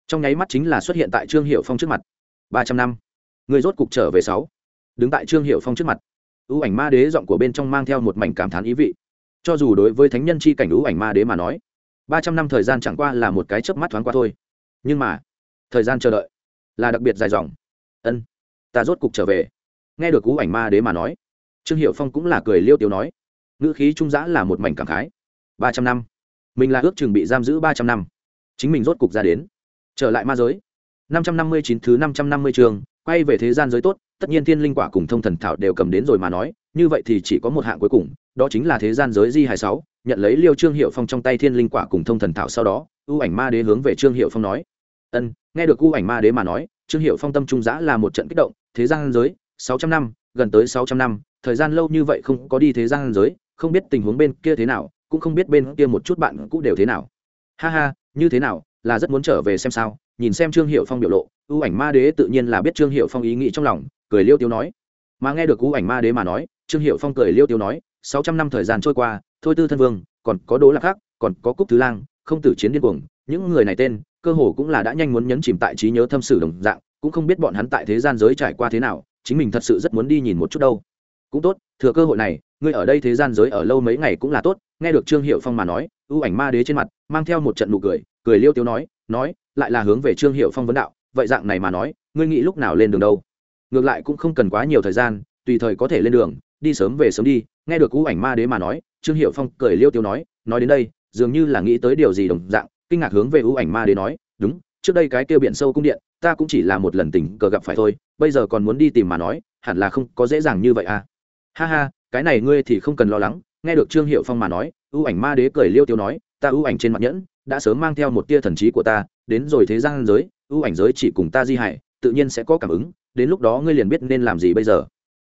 Trong nháy mắt chính là xuất hiện tại trương hiệu phong trước mặt. Ba trăm năm người rốt cục trở về sáu. Đứng tại trương hiệu phong trước mặt ưu ảnh ma đế giọng của bên trong mang theo một mảnh cảm thán ý vị. Cho dù đối với thánh nhân c h i cảnh ưu ảnh ma đế mà nói, ba trăm năm thời gian chẳng qua là một cái chớp mắt thoáng qua thôi. Nhưng mà, thời gian chờ đợi là đặc biệt dài dòng. Ân, ta rốt cục trở về. Nghe được ưu ảnh ma đế mà nói, trương hiệu phong cũng là cười liêu tiếu nói, ngữ khí trung giã là một mảnh cảm khái. Ba trăm năm, mình là ước chừng bị giam giữ ba trăm năm. Chính mình rốt cục ra đến. Trở lại ma giới. Năm trăm năm mươi chín thứ năm trăm năm mươi trường quay về thế gian giới tốt, tất nhiên thiên linh quả cùng thông thần thảo đều cầm đến rồi mà nói, như vậy thì chỉ có một hạng cuối cùng, đó chính là thế gian giới di hài sáu, nhận lấy liêu trương hiệu phong trong tay thiên linh quả cùng thông thần thảo sau đó, u ảnh ma đế hướng về trương hiệu phong nói. Ân, nghe được u ảnh ma đế mà nói, trương hiệu phong tâm trung giã là một trận kích động, thế gian giới, sáu trăm năm, gần tới sáu trăm năm, thời gian lâu như vậy không có đi thế gian giới, không biết tình huống bên kia thế nào, cũng không biết bên kia một chút bạn cũ đều thế nào. Ha ha, như thế nào, là rất muốn trở về xem sao, nhìn xem trương hiệu phong biểu lộ u ảnh ma đế tự nhiên là biết trương hiệu phong ý nghĩ trong lòng, cười liêu tiêu nói. Mà nghe được u ảnh ma đế mà nói, trương hiệu phong cười liêu tiêu nói, sáu trăm năm thời gian trôi qua, thôi tư thân vương, còn có đố lạc khác còn có cúc thứ lang, không tử chiến điên cuồng, những người này tên, cơ hồ cũng là đã nhanh muốn nhấn chìm tại trí nhớ thâm sử đồng dạng, cũng không biết bọn hắn tại thế gian giới trải qua thế nào, chính mình thật sự rất muốn đi nhìn một chút đâu. Cũng tốt, thừa cơ hội này, ngươi ở đây thế gian giới ở lâu mấy ngày cũng là tốt, nghe được trương hiệu phong mà nói ưu ảnh ma đế trên mặt, mang theo một trận nụ cười cười liêu tiếu nói nói, lại là hướng về trương hiệu phong vấn đạo vậy dạng này mà nói, ngươi nghĩ lúc nào lên đường đâu? Ngược lại cũng không cần quá nhiều thời gian, tùy thời có thể lên đường, đi sớm về sớm đi. Nghe được cú ảnh ma đế mà nói, trương hiệu phong cười liêu tiếu nói nói đến đây, dường như là nghĩ tới điều gì đồng dạng, kinh ngạc hướng về ưu ảnh ma đế nói, đúng, trước đây cái kêu biển sâu cung điện, ta cũng chỉ là một lần tình cờ gặp phải thôi, bây giờ còn muốn đi tìm mà nói, hẳn là không có dễ dàng như vậy à. Ha ha, cái này ngươi thì không cần lo lắng. Nghe được trương hiệu phong mà nói ưu ảnh ma đế cười liêu tiêu nói, ta ưu ảnh trên mặt nhẫn, đã sớm mang theo một tia thần trí của ta, đến rồi thế gian giới ưu ảnh giới chỉ cùng ta di hại tự nhiên sẽ có cảm ứng, đến lúc đó ngươi liền biết nên làm gì bây giờ.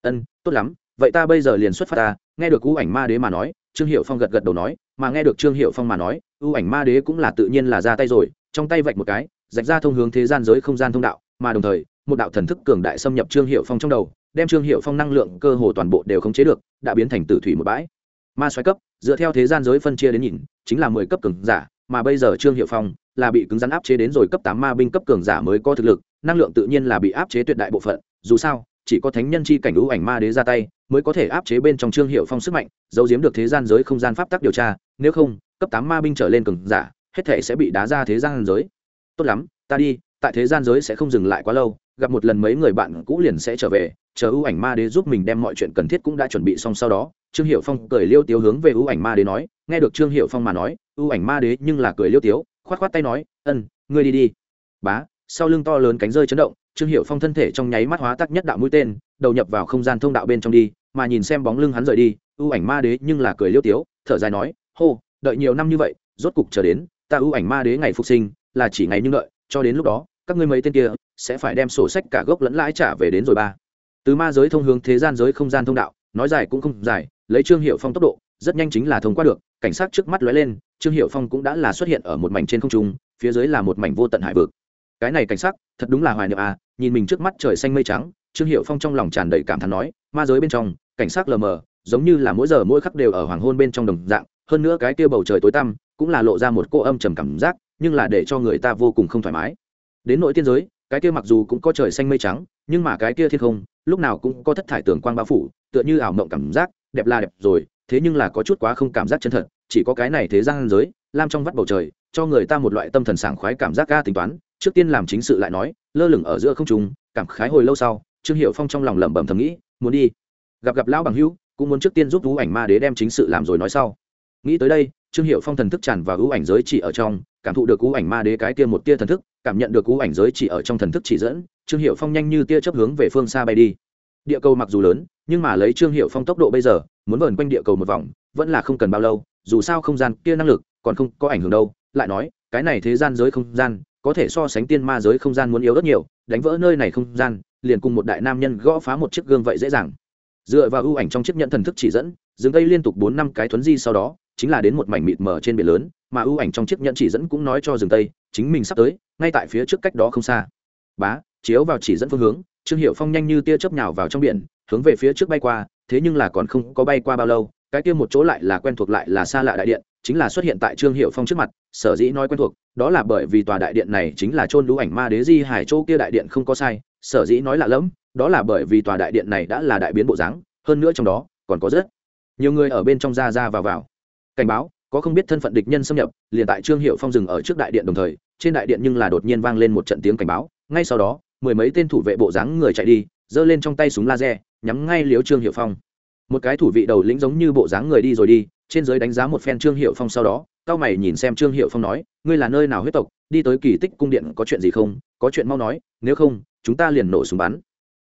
Ân, tốt lắm, vậy ta bây giờ liền xuất phát ta. Nghe được ưu ảnh ma đế mà nói, trương hiệu phong gật gật đầu nói, mà nghe được trương hiệu phong mà nói ưu ảnh ma đế cũng là tự nhiên là ra tay rồi, trong tay vạch một cái, rạch ra thông hướng thế gian giới không gian thông đạo, mà đồng thời, một đạo thần thức cường đại xâm nhập trương hiệu phong trong đầu, đem trương hiệu phong năng lượng cơ hồ toàn bộ đều khống chế được, đã biến thành tử thủy một bãi. Ma xoáy cấp, dựa theo thế gian giới phân chia đến nhìn, chính là mười cấp cường giả mà bây giờ trương hiệu phong là bị cứng rắn áp chế đến rồi cấp tám ma binh cấp cường giả mới có thực lực, năng lượng tự nhiên là bị áp chế tuyệt đại bộ phận, dù sao, chỉ có thánh nhân chi cảnh ưu ảnh ma đế ra tay mới có thể áp chế bên trong trương hiệu phong sức mạnh, giấu giếm được thế gian giới không gian pháp tắc điều tra, nếu không, cấp tám ma binh trở lên cường giả, hết thể sẽ bị đá ra thế gian giới. Tốt lắm, ta đi, tại thế gian giới sẽ không dừng lại quá lâu gặp một lần mấy người bạn cũ liền sẽ trở về, chờ ưu ảnh ma đế giúp mình đem mọi chuyện cần thiết cũng đã chuẩn bị xong sau đó, trương hiệu phong cười liêu tiếu hướng về ưu ảnh ma đế nói, nghe được trương hiệu phong mà nói ưu ảnh ma đế nhưng là cười liêu tiếu, khoát khoát tay nói, ân, ngươi đi đi. Bá. Sau lưng to lớn cánh rơi chấn động, trương hiệu phong thân thể trong nháy mắt hóa tắc nhất đạo mũi tên, đầu nhập vào không gian thông đạo bên trong đi, mà nhìn xem bóng lưng hắn rời đi ưu ảnh ma đế nhưng là cười liêu tiếu, thở dài nói, hô, đợi nhiều năm như vậy, rốt cục chờ đến, ta ưu ảnh ma đế ngày phục sinh, là chỉ ngày nhưng đợi, cho đến lúc đó, các ngươi mấy tên kia sẽ phải đem sổ sách cả gốc lẫn lãi trả về đến rồi ba. Từ ma giới thông hướng thế gian giới không gian thông đạo, nói dài cũng không dài, lấy trương hiệu phong tốc độ, rất nhanh chính là thông qua được, cảnh sát trước mắt lóe lên, trương hiệu phong cũng đã là xuất hiện ở một mảnh trên không trung, phía dưới là một mảnh vô tận hải vực. Cái này cảnh sát thật đúng là hoài niệm à nhìn mình trước mắt trời xanh mây trắng, trương hiệu phong trong lòng tràn đầy cảm thán nói, ma giới bên trong, cảnh sát lờ mờ, giống như là mỗi giờ mỗi khắc đều ở hoàng hôn bên trong đồng dạng, hơn nữa cái kia bầu trời tối tăm, cũng là lộ ra một cô âm trầm cảm giác, nhưng là để cho người ta vô cùng không thoải mái. Đến nội tiên giới cái kia mặc dù cũng có trời xanh mây trắng, nhưng mà cái kia thiên không, lúc nào cũng có thất thải tường quang bao phủ, tựa như ảo mộng cảm giác, đẹp là đẹp rồi, thế nhưng là có chút quá không cảm giác chân thật, chỉ có cái này thế gian giới, lam trong vắt bầu trời, cho người ta một loại tâm thần sảng khoái cảm giác ca tính toán, trước tiên làm chính sự lại nói, lơ lửng ở giữa không trùng cảm khái hồi lâu sau, trương hiệu phong trong lòng lẩm bẩm thầm nghĩ, muốn đi, gặp gặp lão bằng hữu, cũng muốn trước tiên giúp vũ ảnh ma đế đem chính sự làm rồi nói sau. Nghĩ tới đây, trương hiệu phong thần thức tràn và ưu ảnh giới chỉ ở trong cảm thụ được cú ảnh ma đế cái tia một tia thần thức, cảm nhận được cú ảnh giới chỉ ở trong thần thức chỉ dẫn, trương hiệu phong nhanh như tia chấp hướng về phương xa bay đi. Địa cầu mặc dù lớn, nhưng mà lấy trương hiệu phong tốc độ bây giờ, muốn vờn quanh địa cầu một vòng, vẫn là không cần bao lâu, dù sao không gian kia năng lực, còn không có ảnh hưởng đâu. Lại nói, cái này thế gian giới không gian, có thể so sánh tiên ma giới không gian muốn yếu rất nhiều, đánh vỡ nơi này không gian, liền cùng một đại nam nhân gõ phá một chiếc gương vậy dễ dàng. Dựa vào ưu ảnh trong chiếc nhận thần thức chỉ dẫn, dừng cây liên tục bốn năm cái thuấn di sau đó chính là đến một mảnh mịt mờ trên biển lớn, mà ưu ảnh trong chiếc nhẫn chỉ dẫn cũng nói cho rừng tây, chính mình sắp tới, ngay tại phía trước cách đó không xa. Bá, chiếu vào chỉ dẫn phương hướng, trương hiệu phong nhanh như tia chớp nhào vào trong biển, hướng về phía trước bay qua, thế nhưng là còn không có bay qua bao lâu, cái kia một chỗ lại là quen thuộc lại là xa lạ đại điện, chính là xuất hiện tại trương hiệu phong trước mặt, sở dĩ nói quen thuộc, đó là bởi vì tòa đại điện này chính là chôn lũ ảnh ma đế di hải châu kia đại điện không có sai, sở dĩ nói lạ lẫm, đó là bởi vì tòa đại điện này đã là đại biến bộ dáng, hơn nữa trong đó còn có rất nhiều người ở bên trong ra ra vào vào cảnh báo, có không biết thân phận địch nhân xâm nhập, liền tại trương hiệu phong dừng ở trước đại điện đồng thời, trên đại điện nhưng là đột nhiên vang lên một trận tiếng cảnh báo, ngay sau đó, mười mấy tên thủ vệ bộ dáng người chạy đi, giơ lên trong tay súng laser, nhắm ngay liếu trương hiệu phong. Một cái thủ vị đầu lĩnh giống như bộ dáng người đi rồi đi, trên giới đánh giá một phen trương hiệu phong sau đó, cao mày nhìn xem trương hiệu phong nói, ngươi là nơi nào huyết tộc, đi tới kỳ tích cung điện có chuyện gì không? Có chuyện mau nói, nếu không, chúng ta liền nổ súng bắn.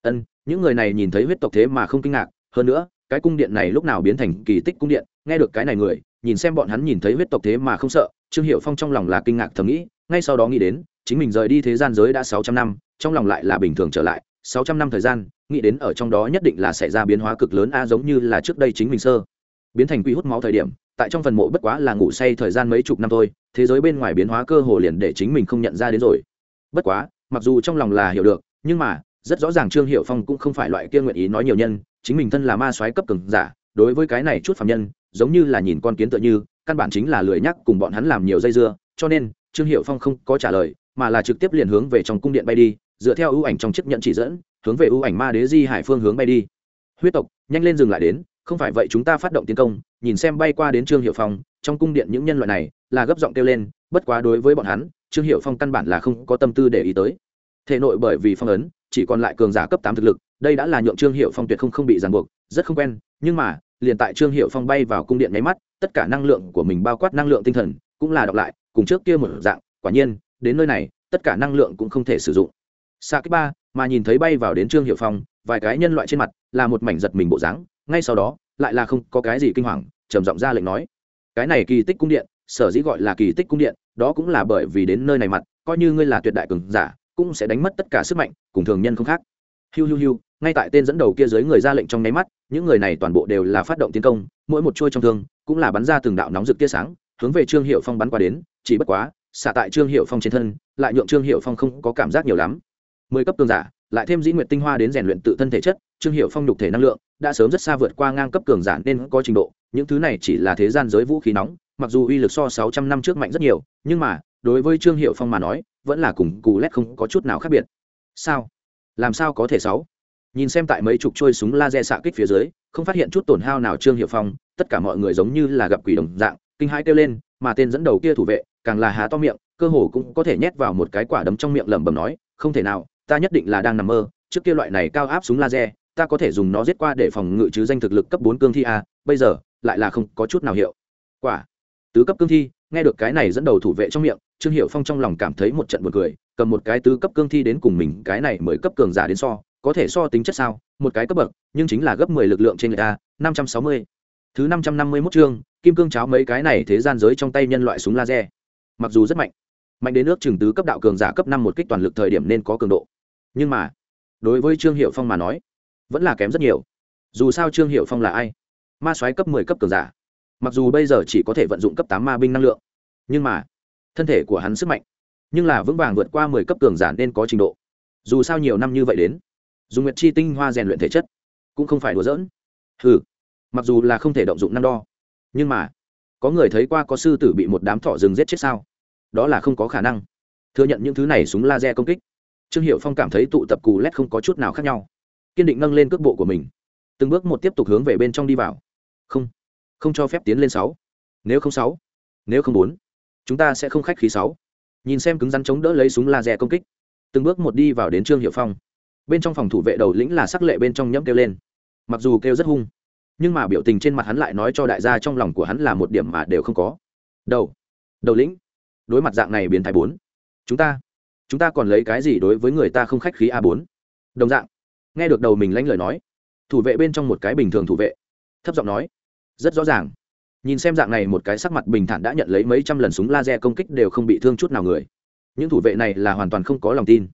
Ân, những người này nhìn thấy huyết tộc thế mà không kinh ngạc, hơn nữa, cái cung điện này lúc nào biến thành kỳ tích cung điện, nghe được cái này người nhìn xem bọn hắn nhìn thấy huyết tộc thế mà không sợ, trương hiệu phong trong lòng là kinh ngạc thầm nghĩ, ngay sau đó nghĩ đến, chính mình rời đi thế gian giới đã sáu trăm năm, trong lòng lại là bình thường trở lại, sáu trăm năm thời gian, nghĩ đến ở trong đó nhất định là xảy ra biến hóa cực lớn a, giống như là trước đây chính mình sơ biến thành quy hút máu thời điểm, tại trong phần mộ bất quá là ngủ say thời gian mấy chục năm thôi, thế giới bên ngoài biến hóa cơ hồ liền để chính mình không nhận ra đến rồi. Bất quá, mặc dù trong lòng là hiểu được, nhưng mà, rất rõ ràng trương hiệu phong cũng không phải loại kia nguyện ý nói nhiều nhân, chính mình thân là ma soái cấp cường giả đối với cái này chút phạm nhân, giống như là nhìn con kiến tựa như, căn bản chính là lười nhắc cùng bọn hắn làm nhiều dây dưa, cho nên, trương hiệu phong không có trả lời, mà là trực tiếp liền hướng về trong cung điện bay đi, dựa theo ưu ảnh trong chiếc nhận chỉ dẫn, hướng về ưu ảnh ma đế di hải phương hướng bay đi. Huyết tộc, nhanh lên dừng lại đến, không phải vậy chúng ta phát động tiến công, nhìn xem bay qua đến trương hiệu phong, trong cung điện những nhân loại này, là gấp giọng kêu lên, bất quá đối với bọn hắn, trương hiệu phong căn bản là không có tâm tư để ý tới. Thể nội bởi vì phong ấn, chỉ còn lại cường giả cấp tám thực lực, đây đã là nhượng trương hiệu phong tuyệt không không bị ràng buộc, rất không quen, nhưng mà liền tại trương hiệu phong bay vào cung điện nháy mắt, tất cả năng lượng của mình bao quát năng lượng tinh thần cũng là đọc lại, cùng trước kia một dạng, quả nhiên, đến nơi này, tất cả năng lượng cũng không thể sử dụng. Xa cái ba, mà nhìn thấy bay vào đến trương hiệu phong, vài cái nhân loại trên mặt, là một mảnh giật mình bộ dáng, ngay sau đó, lại là không có cái gì kinh hoàng, trầm giọng ra lệnh nói, cái này kỳ tích cung điện, sở dĩ gọi là kỳ tích cung điện, đó cũng là bởi vì đến nơi này mặt, coi như ngươi là tuyệt đại cường giả, cũng sẽ đánh mất tất cả sức mạnh, cùng thường nhân không khác. Hiu hiu hiu ngay tại tên dẫn đầu kia dưới người ra lệnh trong nháy mắt, những người này toàn bộ đều là phát động tiến công, mỗi một chuôi trong thương cũng là bắn ra từng đạo nóng rực tia sáng, hướng về trương hiệu phong bắn qua đến, chỉ bất quá, xả tại trương hiệu phong trên thân, lại nhượng trương hiệu phong không có cảm giác nhiều lắm. Mười cấp cường giả, lại thêm dĩ nguyện tinh hoa đến rèn luyện tự thân thể chất, trương hiệu phong nhục thể năng lượng đã sớm rất xa vượt qua ngang cấp cường giả nên có trình độ, những thứ này chỉ là thế gian giới vũ khí nóng, mặc dù uy lực so sáu trăm năm trước mạnh rất nhiều, nhưng mà, đối với trương hiệu phong mà nói, vẫn là cùng cù lét không có chút nào khác biệt. Sao? Làm sao có thể sáu? Nhìn xem tại mấy chục trôi súng laser xạ kích phía dưới, không phát hiện chút tổn hao nào trương hiệu phong, tất cả mọi người giống như là gặp quỷ đồng dạng, kinh hãi kêu lên, mà tên dẫn đầu kia thủ vệ, càng là há to miệng, cơ hồ cũng có thể nhét vào một cái quả đấm trong miệng lẩm bẩm nói, không thể nào, ta nhất định là đang nằm mơ, trước kia loại này cao áp súng laser, ta có thể dùng nó giết qua để phòng ngự chứ danh thực lực cấp bốn cương thi a bây giờ, lại là không có chút nào hiệu quả. Tứ cấp cương thi, nghe được cái này dẫn đầu thủ vệ trong miệng, trương hiệu phong trong lòng cảm thấy một trận buồn cười, cầm một cái tứ cấp cương thi đến cùng mình, cái này mới cấp cường giả đến so có thể so tính chất sao, một cái cấp bậc, nhưng chính là gấp mười lực lượng trên người ta, năm trăm sáu mươi. Thứ năm trăm năm mươi mốt chương, kim cương cháo mấy cái này thế gian giới trong tay nhân loại súng laser. Mặc dù rất mạnh mạnh đến nước chừng tứ cấp đạo cường giả cấp năm một kích toàn lực thời điểm nên có cường độ. Nhưng mà, đối với trương hiệu phong mà nói, vẫn là kém rất nhiều. Dù sao trương hiệu phong là ai? Ma soái cấp mười cấp cường giả. Mặc dù bây giờ chỉ có thể vận dụng cấp tám ma binh năng lượng, nhưng mà, thân thể của hắn sức mạnh, nhưng là vững vàng vượt qua mười cấp cường giả nên có trình độ. Dù sao nhiều năm như vậy đến dùng nguyệt chi tinh hoa rèn luyện thể chất, cũng không phải đùa giỡn. Ừ mặc dù là không thể động dụng năm đo, nhưng mà, có người thấy qua có sư tử bị một đám thỏ rừng giết chết sao? Đó là không có khả năng. Thừa nhận những thứ này súng laser công kích, trương hiệu phong cảm thấy tụ tập cù lét không có chút nào khác nhau. Kiên định nâng lên cước bộ của mình, từng bước một tiếp tục hướng về bên trong đi vào. Không không cho phép tiến lên sáu. Nếu không sáu, nếu không bốn, chúng ta sẽ không khách khí sáu. Nhìn xem cứng rắn chống đỡ lấy súng laser công kích, từng bước một đi vào đến trương hiệu phong bên trong phòng thủ vệ đầu lĩnh là sắc lệ bên trong nhẫm kêu lên. Mặc dù kêu rất hung, nhưng mà biểu tình trên mặt hắn lại nói cho đại gia trong lòng của hắn là một điểm mà đều không có. Đầu đầu lĩnh, đối mặt dạng này biến thái bốn, chúng ta chúng ta còn lấy cái gì đối với người ta không khách khí a bốn? Đồng dạng, nghe được đầu mình lanh lời nói, thủ vệ bên trong một cái bình thường thủ vệ, thấp giọng nói, rất rõ ràng, nhìn xem dạng này một cái sắc mặt bình thản đã nhận lấy mấy trăm lần súng laser công kích đều không bị thương chút nào người. Những thủ vệ này là hoàn toàn không có lòng tin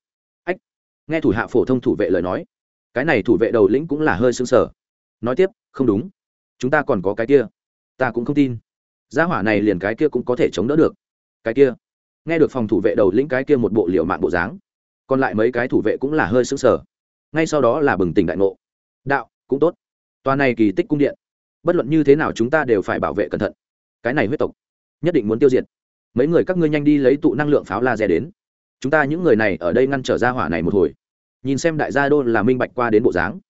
nghe thủ hạ phổ thông thủ vệ lời nói, cái này thủ vệ đầu lĩnh cũng là hơi xứng sở nói tiếp, không đúng, chúng ta còn có cái kia, ta cũng không tin. Gia hỏa này liền cái kia cũng có thể chống đỡ được. Cái kia, nghe được phòng thủ vệ đầu lĩnh cái kia một bộ liệu mạng bộ dáng, còn lại mấy cái thủ vệ cũng là hơi xứng sở ngay sau đó là bừng tỉnh đại ngộ. Đạo, cũng tốt. Tòa này kỳ tích cung điện, bất luận như thế nào chúng ta đều phải bảo vệ cẩn thận. Cái này huyết tộc, nhất định muốn tiêu diệt. Mấy người các ngươi nhanh đi lấy tụ năng lượng pháo laser đến chúng ta những người này ở đây ngăn trở ra hỏa này một hồi. Nhìn xem đại gia đô là minh bạch qua đến bộ dáng.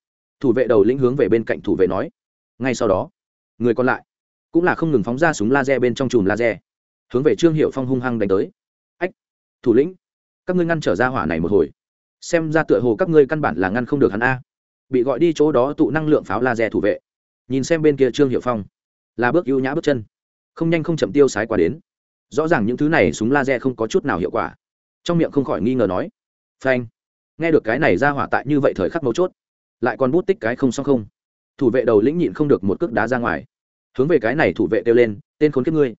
Thủ vệ đầu lĩnh hướng về bên cạnh thủ vệ nói. Ngay sau đó, người còn lại cũng là không ngừng phóng ra súng laser bên trong chùm laser. Hướng về trương hiệu phong hung hăng đánh tới. Ách, thủ lĩnh, các ngươi ngăn trở ra hỏa này một hồi. Xem ra tựa hồ các ngươi căn bản là ngăn không được hắn a. Bị gọi đi chỗ đó tụ năng lượng pháo laser thủ vệ. Nhìn xem bên kia trương hiệu phong, là bước ưu nhã bước chân. Không nhanh không chậm tiêu sái qua đến. Rõ ràng những thứ này súng laser không có chút nào hiệu quả trong miệng không khỏi nghi ngờ nói, phanh, nghe được cái này ra hỏa tại như vậy thời khắc mấu chốt, lại còn bút tích cái không xong không? Thủ vệ đầu lĩnh nhịn không được một cước đá ra ngoài. Hướng về cái này thủ vệ kêu lên, tên khốn kiếp ngươi,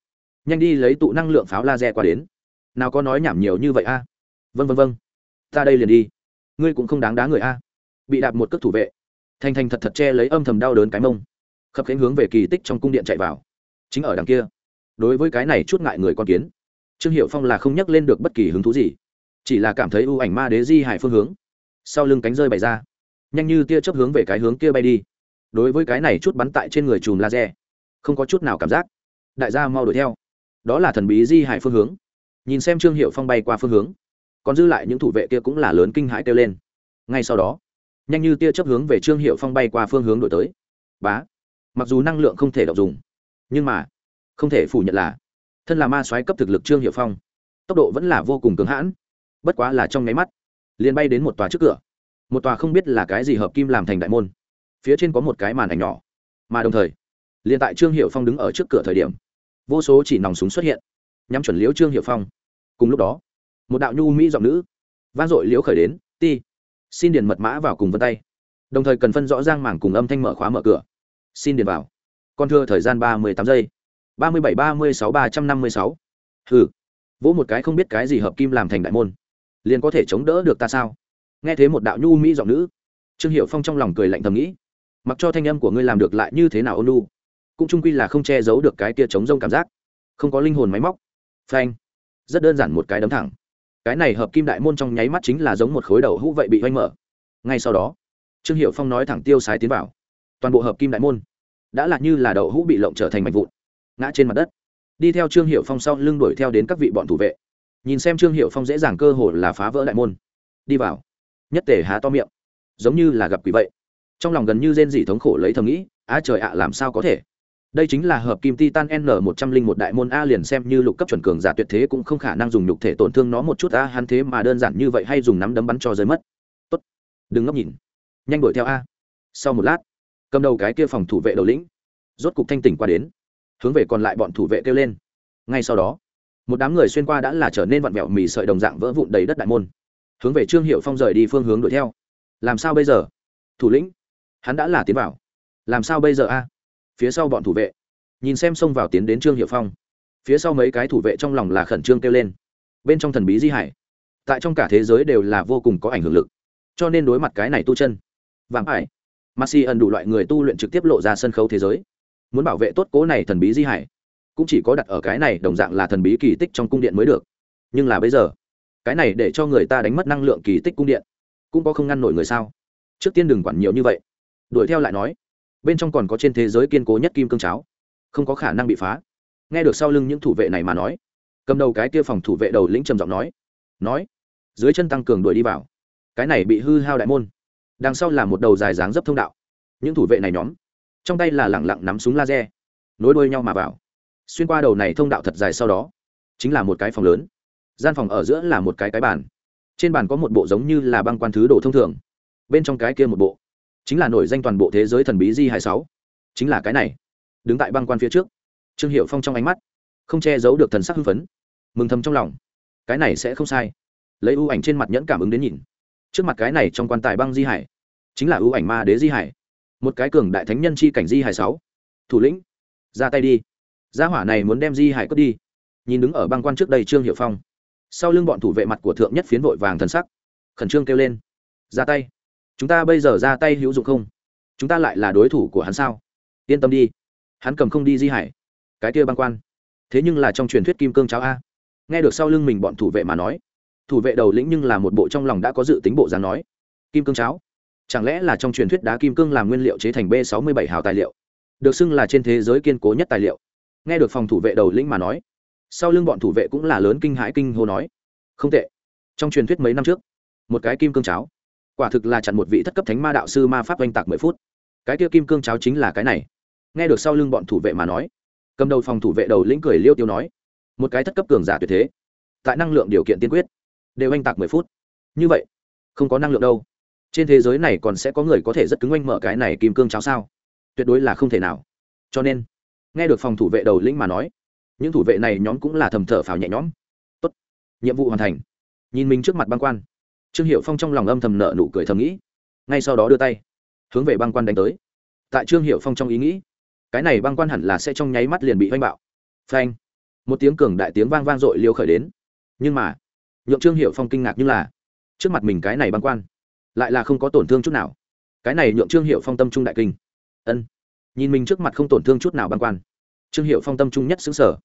nhanh đi lấy tụ năng lượng pháo laser qua đến. Nào có nói nhảm nhiều như vậy a? Vân vân vân ta đây liền đi. Ngươi cũng không đáng đá người a. Bị đạp một cước thủ vệ. Thành thành thật thật che lấy âm thầm đau đớn cái mông. Khập khiễng hướng về kỳ tích trong cung điện chạy vào. Chính ở đằng kia. Đối với cái này chút ngại người con kiến trương hiệu phong là không nhắc lên được bất kỳ hứng thú gì, chỉ là cảm thấy ưu ảnh ma đế di hải phương hướng, sau lưng cánh rơi bày ra, nhanh như tia chớp hướng về cái hướng kia bay đi. Đối với cái này chút bắn tại trên người chùm laser, không có chút nào cảm giác. Đại gia mau đuổi theo. Đó là thần bí di hải phương hướng. Nhìn xem trương hiệu phong bay qua phương hướng, còn dư lại những thủ vệ kia cũng là lớn kinh hãi kêu lên. Ngay sau đó, nhanh như tia chấp hướng về trương hiệu phong bay qua phương hướng đổi tới. Bá, mặc dù năng lượng không thể đọc dùng, nhưng mà không thể phủ nhận là thân là ma soái cấp thực lực trương hiệu phong tốc độ vẫn là vô cùng cứng hãn bất quá là trong nháy mắt liền bay đến một tòa trước cửa một tòa không biết là cái gì hợp kim làm thành đại môn phía trên có một cái màn ảnh nhỏ mà đồng thời liền tại trương hiệu phong đứng ở trước cửa thời điểm vô số chỉ nòng súng xuất hiện nhắm chuẩn liễu trương hiệu phong cùng lúc đó một đạo nhu mỹ giọng nữ vang dội liễu khởi đến ti xin điền mật mã vào cùng vân tay đồng thời cần phân rõ ràng mảng cùng âm thanh mở khóa mở cửa xin điền vào con thưa thời gian ba mươi tám giây ba mươi bảy, ba mươi sáu, ba trăm năm mươi sáu. Hừ, vỗ một cái không biết cái gì hợp kim làm thành đại môn. Liền có thể chống đỡ được ta sao? Nghe thế một đạo nhu mỹ giọng nữ. Trương hiệu phong trong lòng cười lạnh thầm nghĩ. Mặc cho thanh âm của ngươi làm được lại như thế nào ôn nu cũng trung quy là không che giấu được cái kia chống rông cảm giác. Không có linh hồn máy móc. Phanh. Rất đơn giản một cái đấm thẳng. Cái này hợp kim đại môn trong nháy mắt chính là giống một khối đầu hũ vậy bị oanh mở. Ngay sau đó, trương hiệu phong nói thẳng tiêu sái tiến vào. Toàn bộ hợp kim đại môn đã là như là đậu hũ bị lộng trở thành mảnh vụn ngã trên mặt đất. Đi theo trương hiệu phong sau lưng đuổi theo đến các vị bọn thủ vệ. Nhìn xem trương hiệu phong dễ dàng cơ hồ là phá vỡ đại môn. Đi vào. Nhất tề há to miệng. Giống như là gặp quỷ vậy. Trong lòng gần như rên dỉ thống khổ lấy thầm nghĩ, á trời ạ, làm sao có thể? Đây chính là hợp kim titan n một trăm linh một đại môn a liền xem như lục cấp chuẩn cường giả tuyệt thế cũng không khả năng dùng nhục thể tổn thương nó một chút a, hắn thế mà đơn giản như vậy hay dùng nắm đấm bắn cho rơi mất. Tốt. Đừng ngốc nhìn. Nhanh đuổi theo a. Sau một lát, cầm đầu cái kia phòng thủ vệ đầu lĩnh, rốt cục thanh tỉnh qua đến hướng về còn lại bọn thủ vệ kêu lên. Ngay sau đó, một đám người xuyên qua đã là trở nên vặn vẹo mì sợi đồng dạng vỡ vụn đầy đất đại môn. Hướng về trương hiệu phong rời đi phương hướng đuổi theo. Làm sao bây giờ? Thủ lĩnh, hắn đã là tiến vào. Làm sao bây giờ a? Phía sau bọn thủ vệ, nhìn xem xông vào tiến đến trương hiệu phong. Phía sau mấy cái thủ vệ trong lòng là khẩn trương kêu lên. Bên trong thần bí di hải, tại trong cả thế giới đều là vô cùng có ảnh hưởng lực. Cho nên đối mặt cái này tu chân vàng ải massi ẩn đủ loại người tu luyện trực tiếp lộ ra sân khấu thế giới muốn bảo vệ tốt cố này thần bí di hải. Cũng chỉ có đặt ở cái này đồng dạng là thần bí kỳ tích trong cung điện mới được. Nhưng là bây giờ, cái này để cho người ta đánh mất năng lượng kỳ tích cung điện, cũng có không ngăn nổi người sao? Trước tiên đừng quản nhiều như vậy. Đuổi theo lại nói, bên trong còn có trên thế giới kiên cố nhất kim cương cháo, không có khả năng bị phá. Nghe được sau lưng những thủ vệ này mà nói, cầm đầu cái kia phòng thủ vệ đầu lĩnh trầm giọng nói nói, dưới chân tăng cường đuổi đi vào. Cái này bị hư hao đại môn. Đằng sau là một đầu dài dáng dấp thông đạo. Những thủ vệ này nhóm trong tay là lẳng lặng nắm súng laser, nối đuôi nhau mà vào. Xuyên qua đầu này thông đạo thật dài sau đó, chính là một cái phòng lớn. Gian phòng ở giữa là một cái cái bàn. Trên bàn có một bộ giống như là băng quan thứ đồ thông thường. Bên trong cái kia một bộ, chính là nổi danh toàn bộ thế giới thần bí di hai sáu. Chính là cái này. Đứng tại băng quan phía trước. Trương hiệu phong trong ánh mắt không che giấu được thần sắc hưng phấn, mừng thầm trong lòng. Cái này sẽ không sai. Lấy ưu ảnh trên mặt nhẫn cảm ứng đến nhìn. Trước mặt cái này trong quan tài băng di hải chính là ưu ảnh ma đế di hải một cái cường đại thánh nhân chi cảnh di hải sáu. Thủ lĩnh, ra tay đi. Gia hỏa này muốn đem di hải cướp đi. Nhìn đứng ở băng quan trước đây trương hiệu phong. Sau lưng bọn thủ vệ mặt của thượng nhất phiến vội vàng thần sắc. Khẩn trương kêu lên. Ra tay. Chúng ta bây giờ ra tay hữu dụng không? Chúng ta lại là đối thủ của hắn sao? Yên tâm đi. Hắn cầm không đi di hải. Cái kia băng quan. Thế nhưng là trong truyền thuyết kim cương cháo a. Nghe được sau lưng mình bọn thủ vệ mà nói. Thủ vệ đầu lĩnh nhưng là một bộ trong lòng đã có dự tính bộ dáng nói. Kim cương cháo chẳng lẽ là trong truyền thuyết đá kim cương làm nguyên liệu chế thành b sáu mươi bảy hào tài liệu? Được xưng là trên thế giới kiên cố nhất tài liệu. Nghe được phòng thủ vệ đầu lĩnh mà nói, sau lưng bọn thủ vệ cũng là lớn kinh hãi kinh hô nói, không tệ. Trong truyền thuyết mấy năm trước, một cái kim cương cháo, quả thực là chặn một vị thất cấp thánh ma đạo sư ma pháp oanh tạc mười phút. Cái kia kim cương cháo chính là cái này. Nghe được sau lưng bọn thủ vệ mà nói, cầm đầu phòng thủ vệ đầu lĩnh cười liêu tiêu nói, một cái thất cấp cường giả tuyệt thế, tại năng lượng điều kiện tiên quyết, đều oanh tạc mười phút. Như vậy, không có năng lượng đâu trên thế giới này còn sẽ có người có thể rất cứng oanh mở cái này kim cương cháo sao? Tuyệt đối là không thể nào. Cho nên, nghe được phòng thủ vệ đầu lĩnh mà nói, những thủ vệ này nhóm cũng là thầm thở phào nhẹ nhõm. Tốt, nhiệm vụ hoàn thành. Nhìn mình trước mặt băng quan, trương hiệu phong trong lòng âm thầm nợ nụ cười thầm nghĩ. Ngay sau đó đưa tay, hướng về băng quan đánh tới. Tại trương hiệu phong trong ý nghĩ, cái này băng quan hẳn là sẽ trong nháy mắt liền bị oanh bạo. Phanh, một tiếng cường đại tiếng vang vang dội liêu khởi đến. Nhưng mà, nhượng trương hiệu phong kinh ngạc như là, trước mặt mình cái này băng quan lại là không có tổn thương chút nào. Cái này nhượng trương hiệu phong tâm trung đại kinh. Ân. Nhìn mình trước mặt không tổn thương chút nào băng quan. Trương hiệu phong tâm trung nhất xứng sở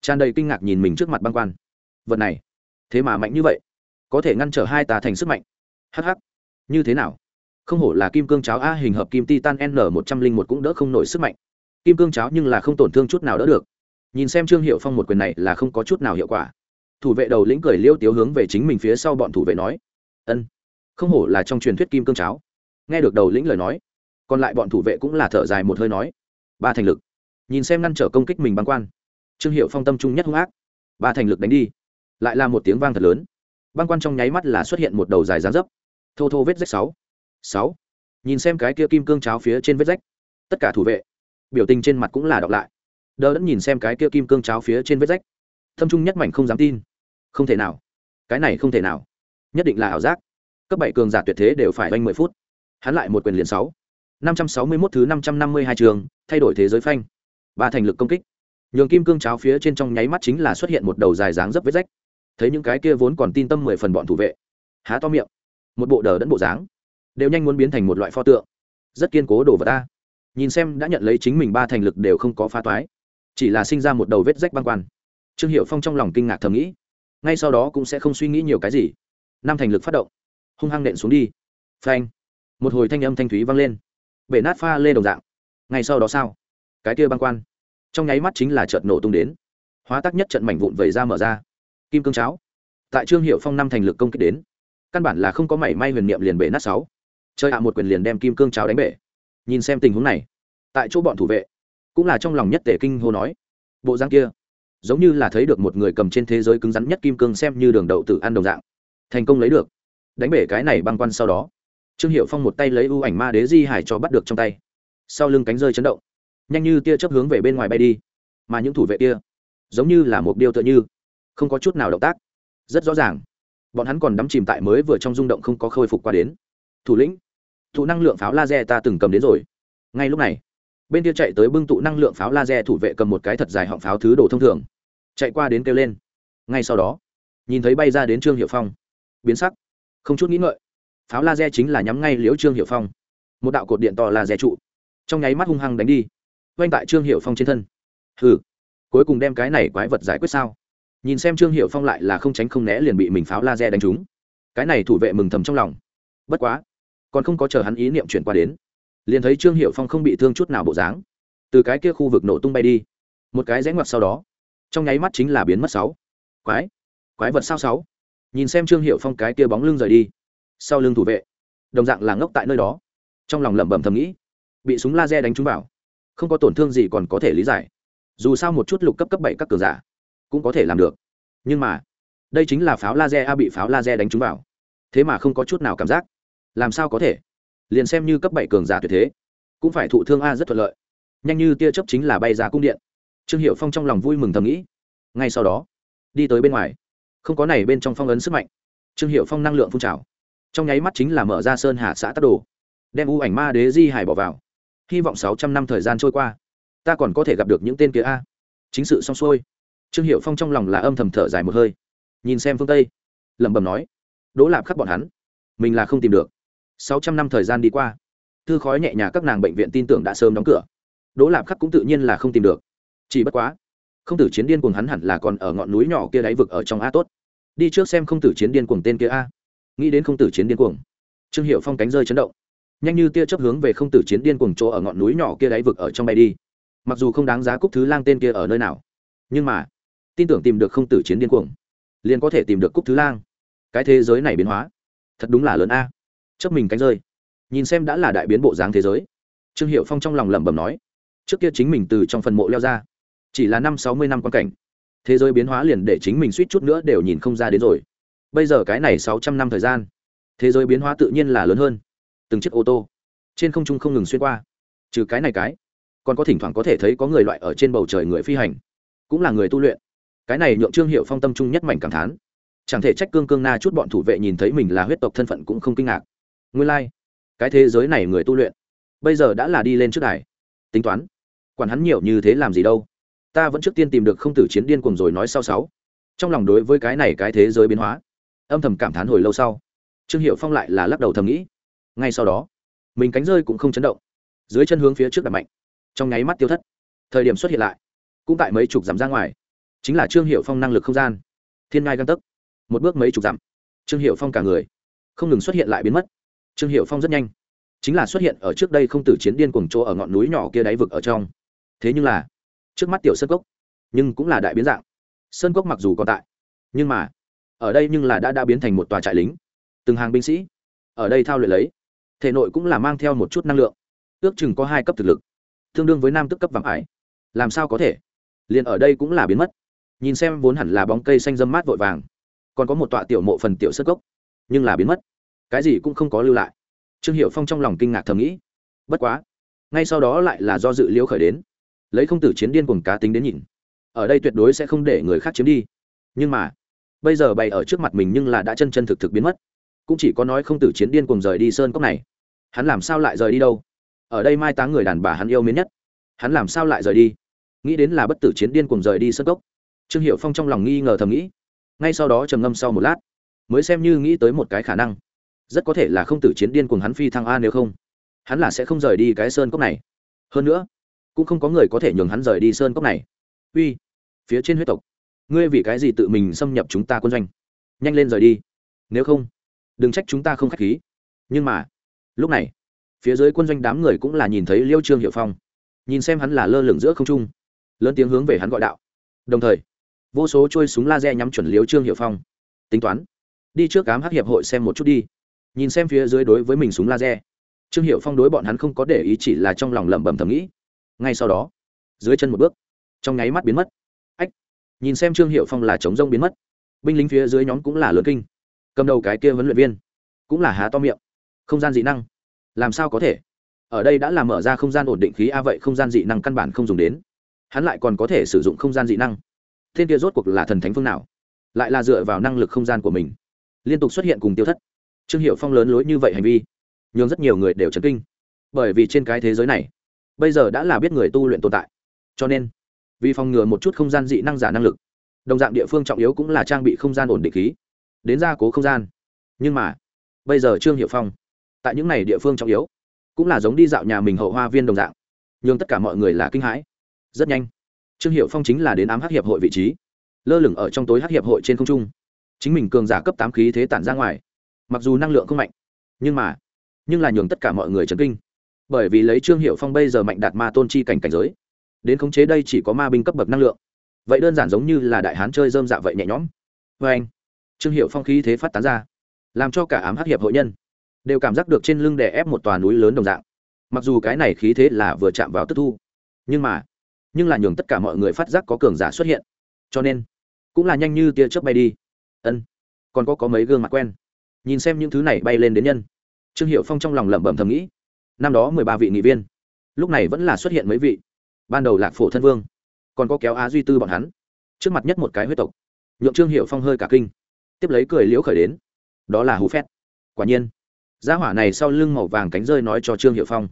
tràn đầy kinh ngạc nhìn mình trước mặt băng quan. Vật này, thế mà mạnh như vậy. Có thể ngăn trở hai tà thành sức mạnh. Hh như thế nào? Không hổ là kim cương cháo a hình hợp kim titan n một trăm linh một cũng đỡ không nổi sức mạnh. Kim cương cháo nhưng là không tổn thương chút nào đỡ được. Nhìn xem trương hiệu phong một quyền này là không có chút nào hiệu quả. Thủ vệ đầu lĩnh cười liêu tiếu hướng về chính mình phía sau bọn thủ vệ nói. Ân không hổ là trong truyền thuyết kim cương cháo. Nghe được đầu lĩnh lời nói, còn lại bọn thủ vệ cũng là thở dài một hơi nói, ba thành lực. Nhìn xem ngăn trở công kích mình băng quan, trương hiệu phong tâm trung nhất hung ác, ba thành lực đánh đi. Lại là một tiếng vang thật lớn. Băng quan trong nháy mắt là xuất hiện một đầu dài dán dấp. Thô thô vết rách sáu. Sáu. Nhìn xem cái kia kim cương cháo phía trên vết rách, tất cả thủ vệ, biểu tình trên mặt cũng là đọc lại. Đỡ đẫn nhìn xem cái kia kim cương cháo phía trên vết rách thâm trung nhất mảnh không dám tin. Không thể nào. Cái này không thể nào. Nhất định là ảo giác cấp bảy cường giả tuyệt thế đều phải oanh mười phút. Hắn lại một quyền liền sáu. Năm trăm sáu mươi mốt thứ năm trăm năm mươi hai trường, thay đổi thế giới phanh. Ba thành lực công kích. Nhường kim cương cháo phía trên trong nháy mắt chính là xuất hiện một đầu dài dáng dấp vết rách. Thấy những cái kia vốn còn tin tâm mười phần bọn thủ vệ. Há to miệng. Một bộ đờ đẫn bộ dáng. Đều nhanh muốn biến thành một loại pho tượng. Rất kiên cố đổ vào ta. Nhìn xem đã nhận lấy chính mình ba thành lực đều không có phá toái. Chỉ là sinh ra một đầu vết rách băng quan. Trương hiệu phong trong lòng kinh ngạc thầm nghĩ. Ngay sau đó cũng sẽ không suy nghĩ nhiều cái gì. Năm thành lực phát động hung hăng nện xuống đi. Phanh. Một hồi thanh âm thanh thúy vang lên. Bể nát pha lê đồng dạng. Ngay sau đó sao? Cái kia băng quan. Trong nháy mắt chính là chợt nổ tung đến. Hóa tác nhất trận mảnh vụn vẩy ra mở ra. Kim cương cháo. Tại trương hiệu phong năm thành lực công kích đến, căn bản là không có mảy may huyền niệm liền bể nát sáu. Chơi hạ một quyền liền đem kim cương cháo đánh bể. Nhìn xem tình huống này, tại chỗ bọn thủ vệ, cũng là trong lòng nhất tể kinh hô nói, bộ dáng kia, giống như là thấy được một người cầm trên thế giới cứng rắn nhất kim cương xem như đường đậu tử ăn đồng dạng. Thành công lấy được đánh bể cái này băng quan sau đó. Trương hiệu phong một tay lấy ưu ảnh ma đế di hải cho bắt được trong tay. Sau lưng cánh rơi chấn động. Nhanh như tia chấp hướng về bên ngoài bay đi. Mà những thủ vệ kia, giống như là một điều tựa như, không có chút nào động tác. Rất rõ ràng, bọn hắn còn đắm chìm tại mới vừa trong rung động không có khôi phục qua đến. Thủ lĩnh thụ năng lượng pháo laser ta từng cầm đến rồi. Ngay lúc này, bên kia chạy tới bưng tụ năng lượng pháo laser thủ vệ cầm một cái thật dài họng pháo thứ đồ thông thường. Chạy qua đến kêu lên. Ngay sau đó, nhìn thấy bay ra đến trương hiệu phong. Biến sắc không chút nghĩ ngợi. Pháo laser chính là nhắm ngay liễu trương hiệu phong. Một đạo cột điện to laser trụ. Trong nháy mắt hung hăng đánh đi. Oanh tại trương hiệu phong trên thân. Hừ, cuối cùng đem cái này quái vật giải quyết sao? Nhìn xem trương hiệu phong lại là không tránh không né liền bị mình pháo laser đánh trúng. Cái này thủ vệ mừng thầm trong lòng. Bất quá, còn không có chờ hắn ý niệm chuyển qua đến, liền thấy trương hiệu phong không bị thương chút nào bộ dáng. Từ cái kia khu vực nổ tung bay đi. Một cái rẽ ngoặt sau đó, trong nháy mắt chính là biến mất sáu. Quái quái vật sao sáu? Nhìn xem trương hiệu phong cái kia bóng lưng rời đi. Sau lưng thủ vệ, đồng dạng là ngốc tại nơi đó. Trong lòng lẩm bẩm thầm nghĩ, bị súng laser đánh trúng vào, không có tổn thương gì còn có thể lý giải. Dù sao một chút lục cấp cấp bảy các cường giả cũng có thể làm được. Nhưng mà, đây chính là pháo laser a bị pháo laser đánh trúng vào. Thế mà không có chút nào cảm giác. Làm sao có thể? Liền xem như cấp bảy cường giả tuyệt thế, cũng phải thụ thương a rất thuận lợi. Nhanh như tia chớp chính là bay ra cung điện. Trương hiệu phong trong lòng vui mừng thầm nghĩ, ngay sau đó, đi tới bên ngoài không có này bên trong phong ấn sức mạnh. Trương hiệu phong năng lượng phun trào. Trong nháy mắt chính là mở ra sơn hạ xã tắc đồ, đem u ảnh ma đế di hải bỏ vào. Hy vọng sáu trăm năm thời gian trôi qua, ta còn có thể gặp được những tên kia a. Chính sự xong xuôi, trương hiệu phong trong lòng là âm thầm thở dài một hơi. Nhìn xem phương tây, lẩm bẩm nói, đỗ lạp khắc bọn hắn, mình là không tìm được. Sáu trăm năm thời gian đi qua, thư khói nhẹ nhàng các nàng bệnh viện tin tưởng đã sớm đóng cửa. Đỗ lạp khắc cũng tự nhiên là không tìm được. Chỉ bất quá, không tử chiến điên cùng hắn hẳn là còn ở ngọn núi nhỏ kia đáy vực ở trong a tốt đi trước xem không tử chiến điên cuồng tên kia a. Nghĩ đến không tử chiến điên cuồng. Trương hiệu phong cánh rơi chấn động. Nhanh như tia chấp hướng về không tử chiến điên cuồng chỗ ở ngọn núi nhỏ kia đáy vực ở trong bay đi. Mặc dù không đáng giá cúc thứ lang tên kia ở nơi nào, nhưng mà, tin tưởng tìm được không tử chiến điên cuồng, liền có thể tìm được cúc thứ lang. Cái thế giới này biến hóa, thật đúng là lớn a. Chấp mình cánh rơi, nhìn xem đã là đại biến bộ dáng thế giới. Trương hiệu phong trong lòng lẩm bẩm nói, trước kia chính mình từ trong phần mộ leo ra, chỉ là năm sáu mươi năm quan cảnh thế giới biến hóa liền để chính mình suýt chút nữa đều nhìn không ra đến rồi. Bây giờ cái này sáu trăm năm thời gian, thế giới biến hóa tự nhiên là lớn hơn. Từng chiếc ô tô, trên không trung không ngừng xuyên qua. Trừ cái này cái, còn có thỉnh thoảng có thể thấy có người loại ở trên bầu trời người phi hành, cũng là người tu luyện. Cái này nhượng trương hiệu phong tâm trung nhất mảnh cảm thán. Chẳng thể trách cương cương na chút bọn thủ vệ nhìn thấy mình là huyết tộc thân phận cũng không kinh ngạc. Nguyên lai、like. cái thế giới này người tu luyện, bây giờ đã là đi lên trước đài. Tính toán, quản hắn nhiều như thế làm gì đâu ta vẫn trước tiên tìm được không tử chiến điên cuồng rồi nói sau sáu. Trong lòng đối với cái này cái thế giới biến hóa, âm thầm cảm thán hồi lâu sau, trương hiệu phong lại là lắc đầu thầm nghĩ. Ngay sau đó, mình cánh rơi cũng không chấn động, dưới chân hướng phía trước đập mạnh, trong nháy mắt tiêu thất. Thời điểm xuất hiện lại, cũng tại mấy chục dặm ra ngoài, chính là trương hiệu phong năng lực không gian. Thiên ngai găng tấc, một bước mấy chục dặm, trương hiệu phong cả người không ngừng xuất hiện lại biến mất. Trương hiệu phong rất nhanh, chính là xuất hiện ở trước đây không tử chiến điên cuồng chỗ ở ngọn núi nhỏ kia đáy vực ở trong. Thế nhưng là trước mắt tiểu sơn cốc, nhưng cũng là đại biến dạng. Sơn cốc mặc dù còn tại, nhưng mà ở đây nhưng là đã đã biến thành một tòa trại lính. Từng hàng binh sĩ ở đây thao luyện lấy, thể nội cũng là mang theo một chút năng lượng, ước chừng có hai cấp thực lực, tương đương với nam tức cấp vàng ải. Làm sao có thể? Liền ở đây cũng là biến mất. Nhìn xem vốn hẳn là bóng cây xanh dâm mát vội vàng, còn có một tọa tiểu mộ phần tiểu sơ cốc, nhưng là biến mất. Cái gì cũng không có lưu lại. Trương hiệu phong trong lòng kinh ngạc thầm nghĩ, bất quá, ngay sau đó lại là do dự liễu khởi đến lấy không tử chiến điên cùng cá tính đến nhìn. Ở đây tuyệt đối sẽ không để người khác chiếm đi. Nhưng mà, bây giờ bày ở trước mặt mình nhưng là đã chân chân thực thực biến mất. Cũng chỉ có nói không tử chiến điên cùng rời đi sơn cốc này. Hắn làm sao lại rời đi đâu? Ở đây mai táng người đàn bà hắn yêu mến nhất. Hắn làm sao lại rời đi? Nghĩ đến là bất tử chiến điên cùng rời đi sơn cốc. Trương hiệu phong trong lòng nghi ngờ thầm nghĩ. Ngay sau đó trầm ngâm sau một lát, mới xem như nghĩ tới một cái khả năng. Rất có thể là không tử chiến điên cùng hắn phi thăng a nếu không, hắn là sẽ không rời đi cái sơn cốc này. Hơn nữa cũng không có người có thể nhường hắn rời đi sơn cốc này. Uy, phía trên huyết tộc, ngươi vì cái gì tự mình xâm nhập chúng ta quân doanh? Nhanh lên rời đi. Nếu không, đừng trách chúng ta không k h á c h khí. Nhưng mà, lúc này, phía dưới quân doanh đám người cũng là nhìn thấy liêu trương hiệu phong. Nhìn xem hắn là lơ lửng giữa không trung, lớn tiếng hướng về hắn gọi đạo. Đồng thời, vô số trôi súng laser nhắm chuẩn liêu trương hiệu phong. Tính toán, đi trước cám hắc hiệp hội xem một chút đi. Nhìn xem phía dưới đối với mình súng laser. Trương hiệu phong đối bọn hắn không có để ý, chỉ là trong lòng lẩm bẩm thầm nghĩ ngay sau đó, dưới chân một bước, trong nháy mắt biến mất. Ách, nhìn xem trương hiệu phong là chống rông biến mất. Binh lính phía dưới nhóm cũng là lớn kinh. Cầm đầu cái kia huấn luyện viên cũng là há to miệng. Không gian dị năng, làm sao có thể? Ở đây đã làm mở ra không gian ổn định khí a, vậy không gian dị năng căn bản không dùng đến. Hắn lại còn có thể sử dụng không gian dị năng. Thiên kia rốt cuộc là thần thánh phương nào? Lại là dựa vào năng lực không gian của mình, liên tục xuất hiện cùng tiêu thất. Trương hiệu phong lớn lối như vậy hành vi, nhường rất nhiều người đều chấn kinh. Bởi vì trên cái thế giới này bây giờ đã là biết người tu luyện tồn tại. Cho nên, vì phòng ngừa một chút không gian dị năng giả năng lực, đồng dạng địa phương trọng yếu cũng là trang bị không gian ổn định khí, đến gia cố không gian. Nhưng mà, bây giờ trương hiệu phong, tại những này địa phương trọng yếu, cũng là giống đi dạo nhà mình hậu hoa viên đồng dạng nhưng tất cả mọi người là kinh hãi. Rất nhanh, trương hiệu phong chính là đến ám hắc hiệp hội vị trí, lơ lửng ở trong tối hắc hiệp hội trên không trung. Chính mình cường giả cấp tám khí thế tản ra ngoài, mặc dù năng lượng không mạnh, nhưng mà, nhưng là nhường tất cả mọi người chấn kinh bởi vì lấy trương hiệu phong bây giờ mạnh đạt ma tôn chi cảnh cảnh giới, đến khống chế đây chỉ có ma binh cấp bậc năng lượng. Vậy đơn giản giống như là đại hán chơi dơm dạ vậy nhẹ nhõm. Vê anh, trương hiệu phong khí thế phát tán ra, làm cho cả ám hắc hiệp hội nhân đều cảm giác được trên lưng đè ép một tòa núi lớn đồng dạng. Mặc dù cái này khí thế là vừa chạm vào tức thu, nhưng mà, nhưng là nhường tất cả mọi người phát giác có cường giả xuất hiện. Cho nên, cũng là nhanh như tia chớp bay đi. Ân, còn có có mấy gương mặt quen. Nhìn xem những thứ này bay lên đến nhân. Trương hiệu phong trong lòng lẩm bẩm thầm nghĩ năm đó mười ba vị nghị viên. Lúc này vẫn là xuất hiện mấy vị. Ban đầu lạc phổ thân vương, còn có kéo á duy tư bọn hắn. Trước mặt nhất một cái huyết tộc. Nhượng trương hiệu phong hơi cả kinh. Tiếp lấy cười liễu khởi đến. Đó là hú phét. Quả nhiên, gia hỏa này sau lưng màu vàng cánh rơi nói cho trương hiệu phong.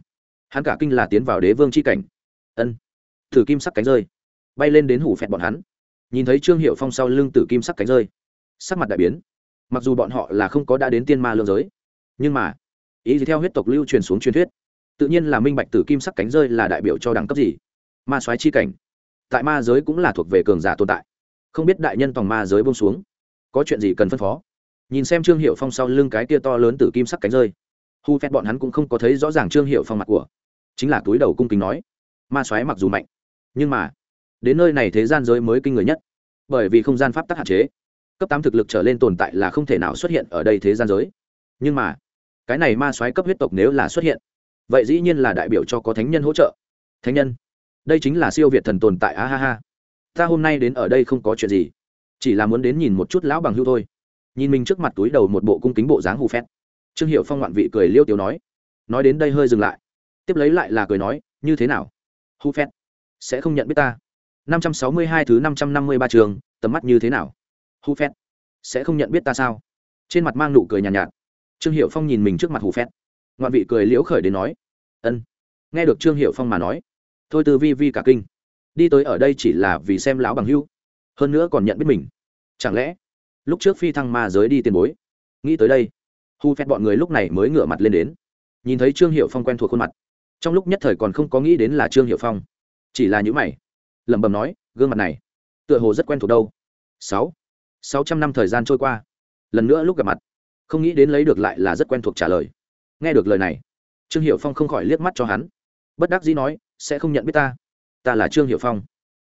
Hắn cả kinh là tiến vào đế vương c h i cảnh. Ân, thử kim sắc cánh rơi. Bay lên đến hủ phẹt bọn hắn. Nhìn thấy trương hiệu phong sau lưng tử kim sắc cánh rơi, sắc mặt đại biến. Mặc dù bọn họ là không có đã đến tiên ma lương giới, nhưng mà ý gì theo huyết tộc lưu truyền xuống truyền thuyết. Tự nhiên là minh bạch tử kim sắc cánh rơi là đại biểu cho đẳng cấp gì. Ma soái chi cảnh. Tại ma giới cũng là thuộc về cường giả tồn tại. Không biết đại nhân tòng ma giới bông xuống. Có chuyện gì cần phân phó? Nhìn xem trương hiệu phong sau lưng cái kia to lớn tử kim sắc cánh rơi. Hu phép bọn hắn cũng không có thấy rõ ràng trương hiệu phong mặt của. Chính là túi đầu cung kính nói. Ma soái mặc dù mạnh, nhưng mà đến nơi này thế gian giới mới kinh người nhất. Bởi vì không gian pháp tắc hạn chế, cấp tám thực lực trở lên tồn tại là không thể nào xuất hiện ở đây thế gian giới. Nhưng mà cái này ma soái cấp huyết tộc nếu là xuất hiện vậy dĩ nhiên là đại biểu cho có thánh nhân hỗ trợ. Thánh nhân? Đây chính là siêu việt thần tồn tại a ha ha. Ta hôm nay đến ở đây không có chuyện gì chỉ là muốn đến nhìn một chút lão bằng hưu thôi. Nhìn mình trước mặt túi đầu một bộ cung kính bộ dáng hù phét. Trương hiệu phong ngoạn vị cười liêu tiếu nói nói đến đây hơi dừng lại. Tiếp lấy lại là cười nói như thế nào? Hù phét sẽ không nhận biết ta. năm trăm sáu mươi hai thứ năm trăm năm mươi ba trường tầm mắt như thế nào? Hù phét sẽ không nhận biết ta sao? Trên mặt mang nụ cười nhàn nhạt, nhạt trương hiệu phong nhìn mình trước mặt hù phét. Ngoạn vị cười liễu khởi đến nói, ân. Nghe được trương hiệu phong mà nói, thôi từ vi vi cả kinh. Đi tới ở đây chỉ là vì xem lão bằng hưu. Hơn nữa còn nhận biết mình. Chẳng lẽ, lúc trước phi thăng ma giới đi tiền bối, nghĩ tới đây hu phét bọn người lúc này mới ngửa mặt lên đến. Nhìn thấy trương hiệu phong quen thuộc khuôn mặt, trong lúc nhất thời còn không có nghĩ đến là trương hiệu phong. Chỉ là những mày, lẩm bẩm nói, gương mặt này, tựa hồ rất quen thuộc đâu. Sáu sáu trăm năm thời gian trôi qua, lần nữa lúc gặp mặt không nghĩ đến lấy được lại là rất quen thuộc trả lời. Nghe được lời này, trương hiệu phong không khỏi liếc mắt cho hắn. Bất đắc dĩ nói, sẽ không nhận biết ta. Ta là trương hiệu phong.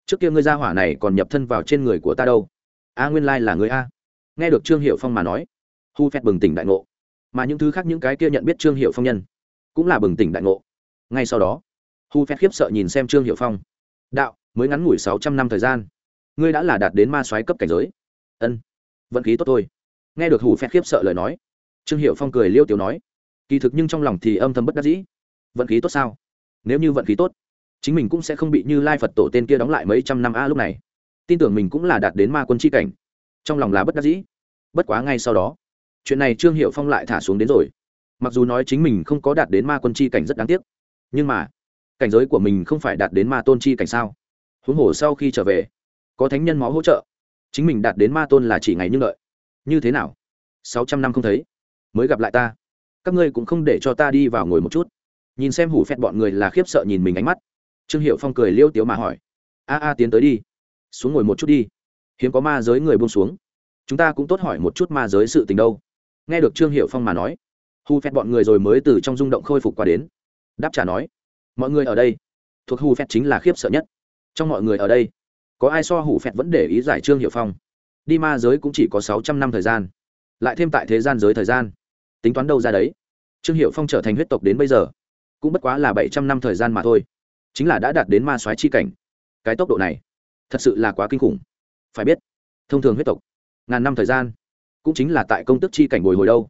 Trước kia ngươi gia hỏa này còn nhập thân vào trên người của ta đâu. A nguyên lai là người a. Nghe được trương hiệu phong mà nói, hu phét bừng tỉnh đại ngộ. Mà những thứ khác những cái kia nhận biết trương hiệu phong nhân, cũng là bừng tỉnh đại ngộ. Ngay sau đó, hu phét khiếp sợ nhìn xem trương hiệu phong. Đạo, mới ngắn ngủi sáu trăm năm thời gian, ngươi đã là đạt đến ma soái cấp cảnh giới. Ân, vận khí tốt thôi nghe được hủ phét khiếp sợ lời nói. Trương hiệu phong cười liêu tiểu nói, kỳ thực nhưng trong lòng thì âm thầm bất đắc dĩ. Vận khí tốt sao? Nếu như vận khí tốt, chính mình cũng sẽ không bị như lai phật tổ tên kia đóng lại mấy trăm năm a lúc này. Tin tưởng mình cũng là đạt đến ma quân c h i cảnh. Trong lòng là bất đắc dĩ. Bất quá ngay sau đó, chuyện này trương hiệu phong lại thả xuống đến rồi. Mặc dù nói chính mình không có đạt đến ma quân c h i cảnh rất đáng tiếc, nhưng mà cảnh giới của mình không phải đạt đến ma tôn c h i cảnh sao? Huống hồ sau khi trở về, có thánh nhân máu hỗ trợ, chính mình đạt đến ma tôn là chỉ ngày như lợi như thế nào? Sáu trăm năm không thấy. Mới gặp lại ta. Các ngươi cũng không để cho ta đi vào ngồi một chút. Nhìn xem hủ phét bọn người là khiếp sợ nhìn mình ánh mắt. Trương hiệu phong cười liêu tiếu mà hỏi. A a, tiến tới đi. Xuống ngồi một chút đi. Hiếm có ma giới người buông xuống. Chúng ta cũng tốt hỏi một chút ma giới sự tình đâu. Nghe được trương hiệu phong mà nói hù phét bọn người rồi mới từ trong rung động khôi phục qua đến. Đáp trả nói, mọi người ở đây. Thuộc hù phét chính là khiếp sợ nhất. Trong mọi người ở đây, có ai so hủ phét vẫn để ý giải trương hiệu phong? Đi ma giới cũng chỉ có sáu trăm năm thời gian. Lại thêm tại thế gian giới thời gian. Tính toán đâu ra đấy? Trương hiệu phong trở thành huyết tộc đến bây giờ, cũng bất quá là bảy trăm năm thời gian mà thôi. Chính là đã đạt đến ma soái chi cảnh. Cái tốc độ này, thật sự là quá kinh khủng. Phải biết, thông thường huyết tộc, ngàn năm thời gian, cũng chính là tại công tức chi cảnh bồi hồi đâu.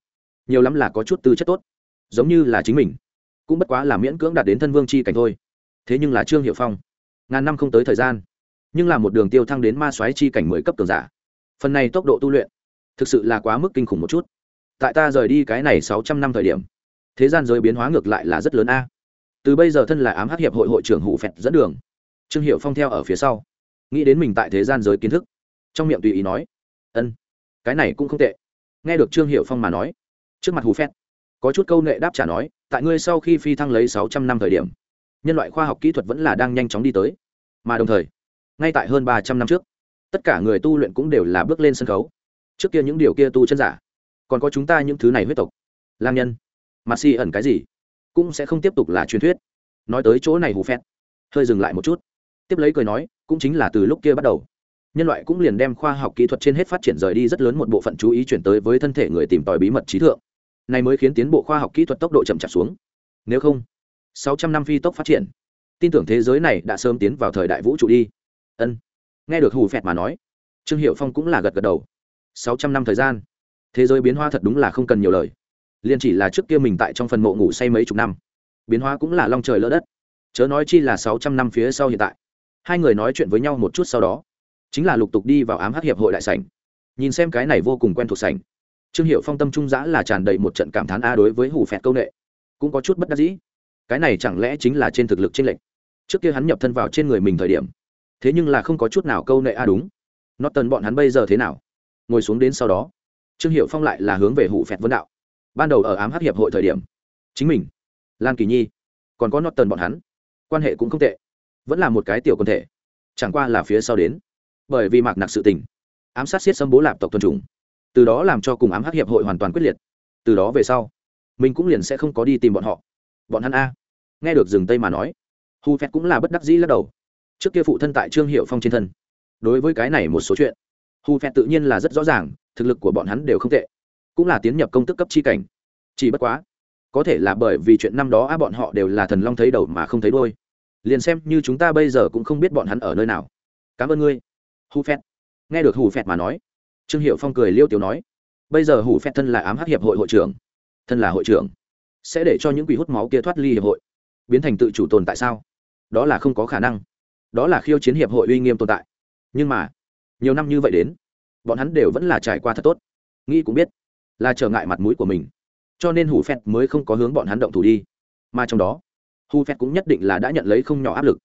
Nhiều lắm là có chút tư chất tốt, giống như là chính mình, cũng bất quá là miễn cưỡng đạt đến thân vương chi cảnh thôi. Thế nhưng là trương hiệu phong, ngàn năm không tới thời gian, nhưng là một đường tiêu thăng đến ma soái chi cảnh mười cấp cường giả phần này tốc độ tu luyện thực sự là quá mức kinh khủng một chút. Tại ta rời đi cái này sáu trăm năm thời điểm, thế gian giới biến hóa ngược lại là rất lớn a. Từ bây giờ thân là ám hắc hiệp hội hội trưởng hủ phẹt dẫn đường, trương hiệu phong theo ở phía sau, nghĩ đến mình tại thế gian giới kiến thức, trong miệng tùy ý nói, ân, cái này cũng không tệ. Nghe được trương hiệu phong mà nói, trước mặt hủ phét có chút câu nghệ đáp trả nói, tại ngươi sau khi phi thăng lấy sáu trăm năm thời điểm, nhân loại khoa học kỹ thuật vẫn là đang nhanh chóng đi tới, mà đồng thời, ngay tại hơn ba trăm năm trước tất cả người tu luyện cũng đều là bước lên sân khấu. Trước kia những điều kia tu chân giả, còn có chúng ta những thứ này huyết tộc. Lang nhân mặt si ẩn cái gì, cũng sẽ không tiếp tục là truyền thuyết. Nói tới chỗ này hù phét, hơi dừng lại một chút. Tiếp lấy cười nói, cũng chính là từ lúc kia bắt đầu, nhân loại cũng liền đem khoa học kỹ thuật trên hết phát triển rời đi rất lớn một bộ phận chú ý chuyển tới với thân thể người tìm tòi bí mật trí thượng. Này mới khiến tiến bộ khoa học kỹ thuật tốc độ chậm chạp xuống. Nếu không, sáu trăm năm phi tốc phát triển. Tin tưởng thế giới này đã sớm tiến vào thời đại vũ trụ đi. Ân nghe được hù phẹt mà nói, trương hiệu phong cũng là gật gật đầu. Sáu trăm năm thời gian, thế giới biến hóa thật đúng là không cần nhiều lời. Liền chỉ là trước kia mình tại trong phần mộ ngủ say mấy chục năm, biến hóa cũng là long trời lỡ đất. Chớ nói chi là sáu trăm năm phía sau hiện tại. Hai người nói chuyện với nhau một chút sau đó, chính là lục tục đi vào ám hắc hiệp hội đại sảnh. Nhìn xem cái này vô cùng quen thuộc sảnh, trương hiệu phong tâm trung giã là tràn đầy một trận cảm thán a đối với hủ phẹt công nghệ cũng có chút bất đắc dĩ. Cái này chẳng lẽ chính là trên thực lực trên lệch? trước kia hắn nhập thân vào trên người mình thời điểm thế nhưng là không có chút nào câu nệ a đúng. Nó tần bọn hắn bây giờ thế nào? Ngồi xuống đến sau đó trương hiệu phong lại là hướng về hủ phẹt vấn đạo. Ban đầu ở ám hắc hiệp hội thời điểm chính mình lan kỳ nhi còn có nó tần bọn hắn quan hệ cũng không tệ vẫn là một cái tiểu quân thể chẳng qua là phía sau đến. Bởi vì mạc nặc sự tình ám sát siết xâm bố lạp tộc tuần trùng, từ đó làm cho cùng ám hắc hiệp hội hoàn toàn quyết liệt. Từ đó về sau mình cũng liền sẽ không có đi tìm bọn họ. Bọn hắn a. Nghe được rừng tây mà nói hù phét cũng là bất đắc dĩ lắc đầu trước kia phụ thân tại trương hiệu phong trên thân. Đối với cái này một số chuyện hù phẹt tự nhiên là rất rõ ràng, thực lực của bọn hắn đều không tệ, cũng là tiến nhập công tức cấp chi cảnh. Chỉ bất quá, có thể là bởi vì chuyện năm đó á bọn họ đều là thần long thấy đầu mà không thấy đôi liền xem như chúng ta bây giờ cũng không biết bọn hắn ở nơi nào. Cảm ơn ngươi hù phẹt nghe được hù phẹt mà nói, trương hiệu phong cười liêu tiểu nói, bây giờ hù phẹt thân là ám hắc hiệp hội hội trưởng, thân là hội trưởng, sẽ để cho những quỷ hút máu kia thoát ly hiệp hội, biến thành tự chủ tồn tại sao? Đó là không có khả năng đó là khiêu chiến hiệp hội uy nghiêm tồn tại. Nhưng mà, nhiều năm như vậy đến, bọn hắn đều vẫn là trải qua thật tốt. Nghĩ cũng biết, là trở ngại mặt mũi của mình. Cho nên hủ phẹt mới không có hướng bọn hắn động thủ đi. Mà trong đó hủ phẹt cũng nhất định là đã nhận lấy không nhỏ áp lực.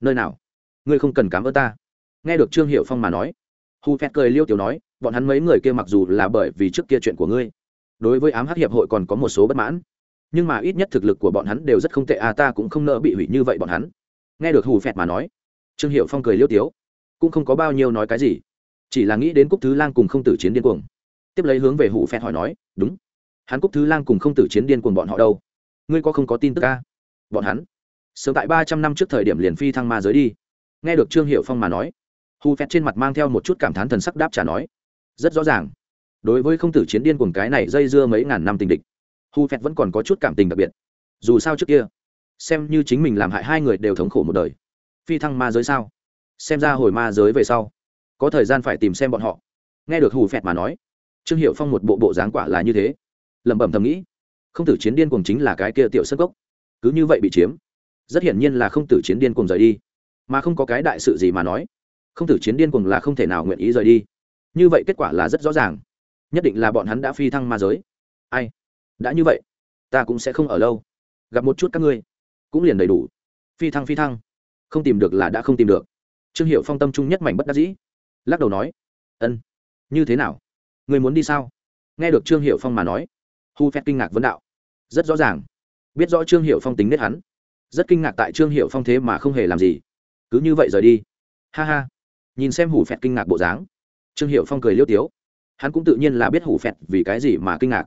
Nơi nào? Ngươi không cần cám ơn ta. Nghe được trương hiệu phong mà nói hủ phẹt cười liêu tiểu nói, bọn hắn mấy người kia mặc dù là bởi vì trước kia chuyện của ngươi, đối với ám hắc hiệp hội còn có một số bất mãn, nhưng mà ít nhất thực lực của bọn hắn đều rất không tệ à ta cũng không nỡ bị hủy như vậy bọn hắn. Nghe được hù phẹt mà nói trương hiệu phong cười liêu tiếu, cũng không có bao nhiêu nói cái gì, chỉ là nghĩ đến cúc thứ lang cùng không tử chiến điên cuồng. Tiếp lấy hướng về hủ phẹt hỏi nói, đúng, hắn cúc thứ lang cùng không tử chiến điên cuồng bọn họ đâu? Ngươi có không có tin tức ca bọn hắn, sớm tại ba trăm năm trước thời điểm liền phi thăng ma giới đi. Nghe được trương hiệu phong mà nói hù phẹt trên mặt mang theo một chút cảm thán thần sắc đáp trả nói, rất rõ ràng, đối với không tử chiến điên cuồng cái này dây dưa mấy ngàn năm tình địch Hù phét vẫn còn có chút cảm tình đặc biệt. Dù sao trước kia, xem như chính mình làm hại hai người đều thống khổ một đời phi thăng ma giới sao? Xem ra hồi ma giới về sau có thời gian phải tìm xem bọn họ. Nghe được hù phẹt mà nói trương hiệu phong một bộ bộ dáng quả là như thế. Lẩm bẩm thầm nghĩ không tử chiến điên cuồng chính là cái kia tiểu sân Cốc, cứ như vậy bị chiếm rất hiển nhiên là không tử chiến điên cuồng rời đi. Mà không có cái đại sự gì mà nói không tử chiến điên cuồng là không thể nào nguyện ý rời đi. Như vậy kết quả là rất rõ ràng. Nhất định là bọn hắn đã phi thăng ma giới. Ai? Đã như vậy ta cũng sẽ không ở lâu. Gặp một chút các ngươi cũng liền đầy đủ. Phi thăng phi thăng không tìm được là đã không tìm được. Trương hiệu phong tâm trung nhất mảnh bất đắc dĩ. Lắc đầu nói, ân, như thế nào? Người muốn đi sao? Nghe được trương hiệu phong mà nói, hu phép kinh ngạc vấn đạo. Rất rõ ràng. Biết rõ trương hiệu phong tính nết hắn. Rất kinh ngạc tại trương hiệu phong thế mà không hề làm gì. Cứ như vậy rời đi. Ha ha. Nhìn xem hủ phẹt kinh ngạc bộ dáng, trương hiệu phong cười liêu tiếu. Hắn cũng tự nhiên là biết hủ phẹt vì cái gì mà kinh ngạc.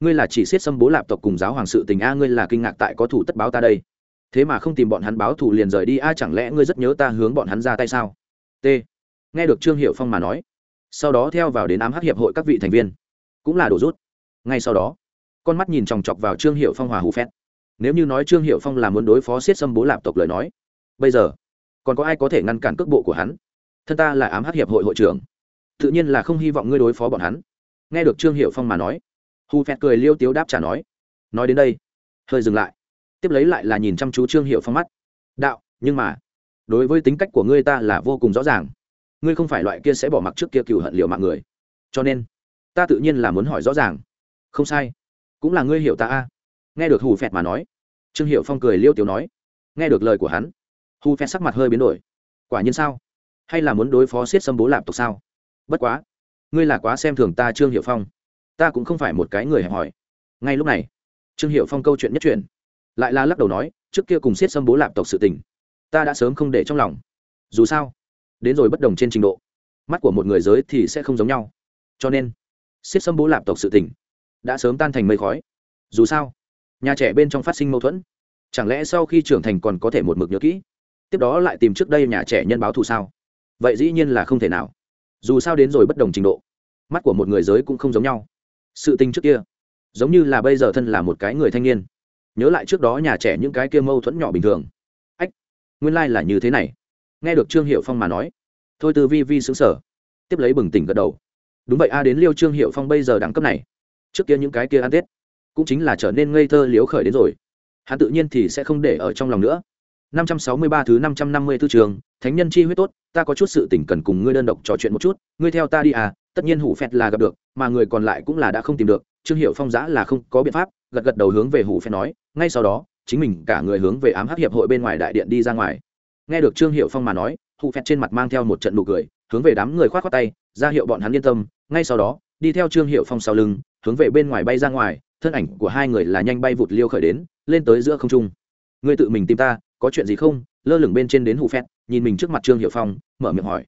Ngươi là chỉ siết xâm bố lạp tộc cùng giáo hoàng sự tình a, ngươi là kinh ngạc tại có thủ tất báo ta đây thế mà không tìm bọn hắn báo thù liền rời đi, a, chẳng lẽ ngươi rất nhớ ta hướng bọn hắn ra tay sao? T. Nghe được trương hiệu phong mà nói, sau đó theo vào đến ám hắc hiệp hội các vị thành viên, cũng là đổ rút. Ngay sau đó, con mắt nhìn chòng chọc vào trương hiệu phong hòa hủ phét. Nếu như nói trương hiệu phong là muốn đối phó siết xâm bố lạp tộc lời nói, bây giờ, còn có ai có thể ngăn cản cước bộ của hắn? Thân ta là ám hắc hiệp hội hội trưởng, tự nhiên là không hy vọng ngươi đối phó bọn hắn. Nghe được trương hiệu phong mà nói, hù phét cười liêu tiếu đáp trả nói nói đến đây, hơi dừng lại tiếp lấy lại là nhìn chăm chú trương hiệu phong mắt. Đạo, nhưng mà, đối với tính cách của ngươi ta là vô cùng rõ ràng. Ngươi không phải loại kia sẽ bỏ mặc trước kia cựu hận liệu mạng người. Cho nên, ta tự nhiên là muốn hỏi rõ ràng. Không sai, cũng là ngươi hiểu ta a. Nghe được hù phẹt mà nói, trương hiệu phong cười liêu tiếu nói. Nghe được lời của hắn, hù phẹt sắc mặt hơi biến đổi. Quả nhiên sao? Hay là muốn đối phó siết xâm bố lạp tộc sao? Bất quá, ngươi là quá xem thường ta trương hiệu phong. Ta cũng không phải một cái người hẹp hỏi ngay lúc này, trương hiệu phong câu chuyện nhất truyền lại là lắc đầu nói, trước kia cùng siết xâm bố lạp tộc sự tình, ta đã sớm không để trong lòng. Dù sao, đến rồi bất đồng trên trình độ, mắt của một người giới thì sẽ không giống nhau. Cho nên siết xâm bố lạp tộc sự tình đã sớm tan thành mây khói. Dù sao, nhà trẻ bên trong phát sinh mâu thuẫn, chẳng lẽ sau khi trưởng thành còn có thể một mực nhớ kỹ? Tiếp đó lại tìm trước đây nhà trẻ nhân báo thù sao? Vậy dĩ nhiên là không thể nào. Dù sao đến rồi bất đồng trình độ, mắt của một người giới cũng không giống nhau. Sự tình trước kia, giống như là bây giờ thân là một cái người thanh niên nhớ lại trước đó nhà trẻ những cái kia mâu thuẫn nhỏ bình thường. Ách nguyên lai、like、là như thế này. Nghe được trương hiệu phong mà nói. Thôi từ vi vi xứng sở tiếp lấy bừng tỉnh gật đầu. Đúng vậy a đến liêu trương hiệu phong bây giờ đẳng cấp này. Trước kia những cái kia ăn tết cũng chính là trở nên ngây thơ liếu khởi đến rồi. Hắn tự nhiên thì sẽ không để ở trong lòng nữa. 563 thứ 554 trường, thánh nhân chi huyết tốt, ta có chút sự tình cần cùng ngươi đơn độc trò chuyện một chút, ngươi theo ta đi à, tất nhiên hủ phẹt là gặp được, mà người còn lại cũng là đã không tìm được, Trương Hiểu Phong giã là không có biện pháp, gật gật đầu hướng về hủ phen nói, ngay sau đó, chính mình cả người hướng về ám hắc hiệp hội bên ngoài đại điện đi ra ngoài. Nghe được Trương Hiểu Phong mà nói, hủ phen trên mặt mang theo một trận nụ cười, hướng về đám người khoát khoát tay, ra hiệu bọn hắn yên tâm, ngay sau đó, đi theo Trương Hiểu Phong sau lưng, hướng về bên ngoài bay ra ngoài, thân ảnh của hai người là nhanh bay vụt liêu khởi đến, lên tới giữa không trung. Ngươi tự mình tìm ta, có chuyện gì không lơ lửng bên trên đến hủ phét nhìn mình trước mặt trương hiệu phong mở miệng hỏi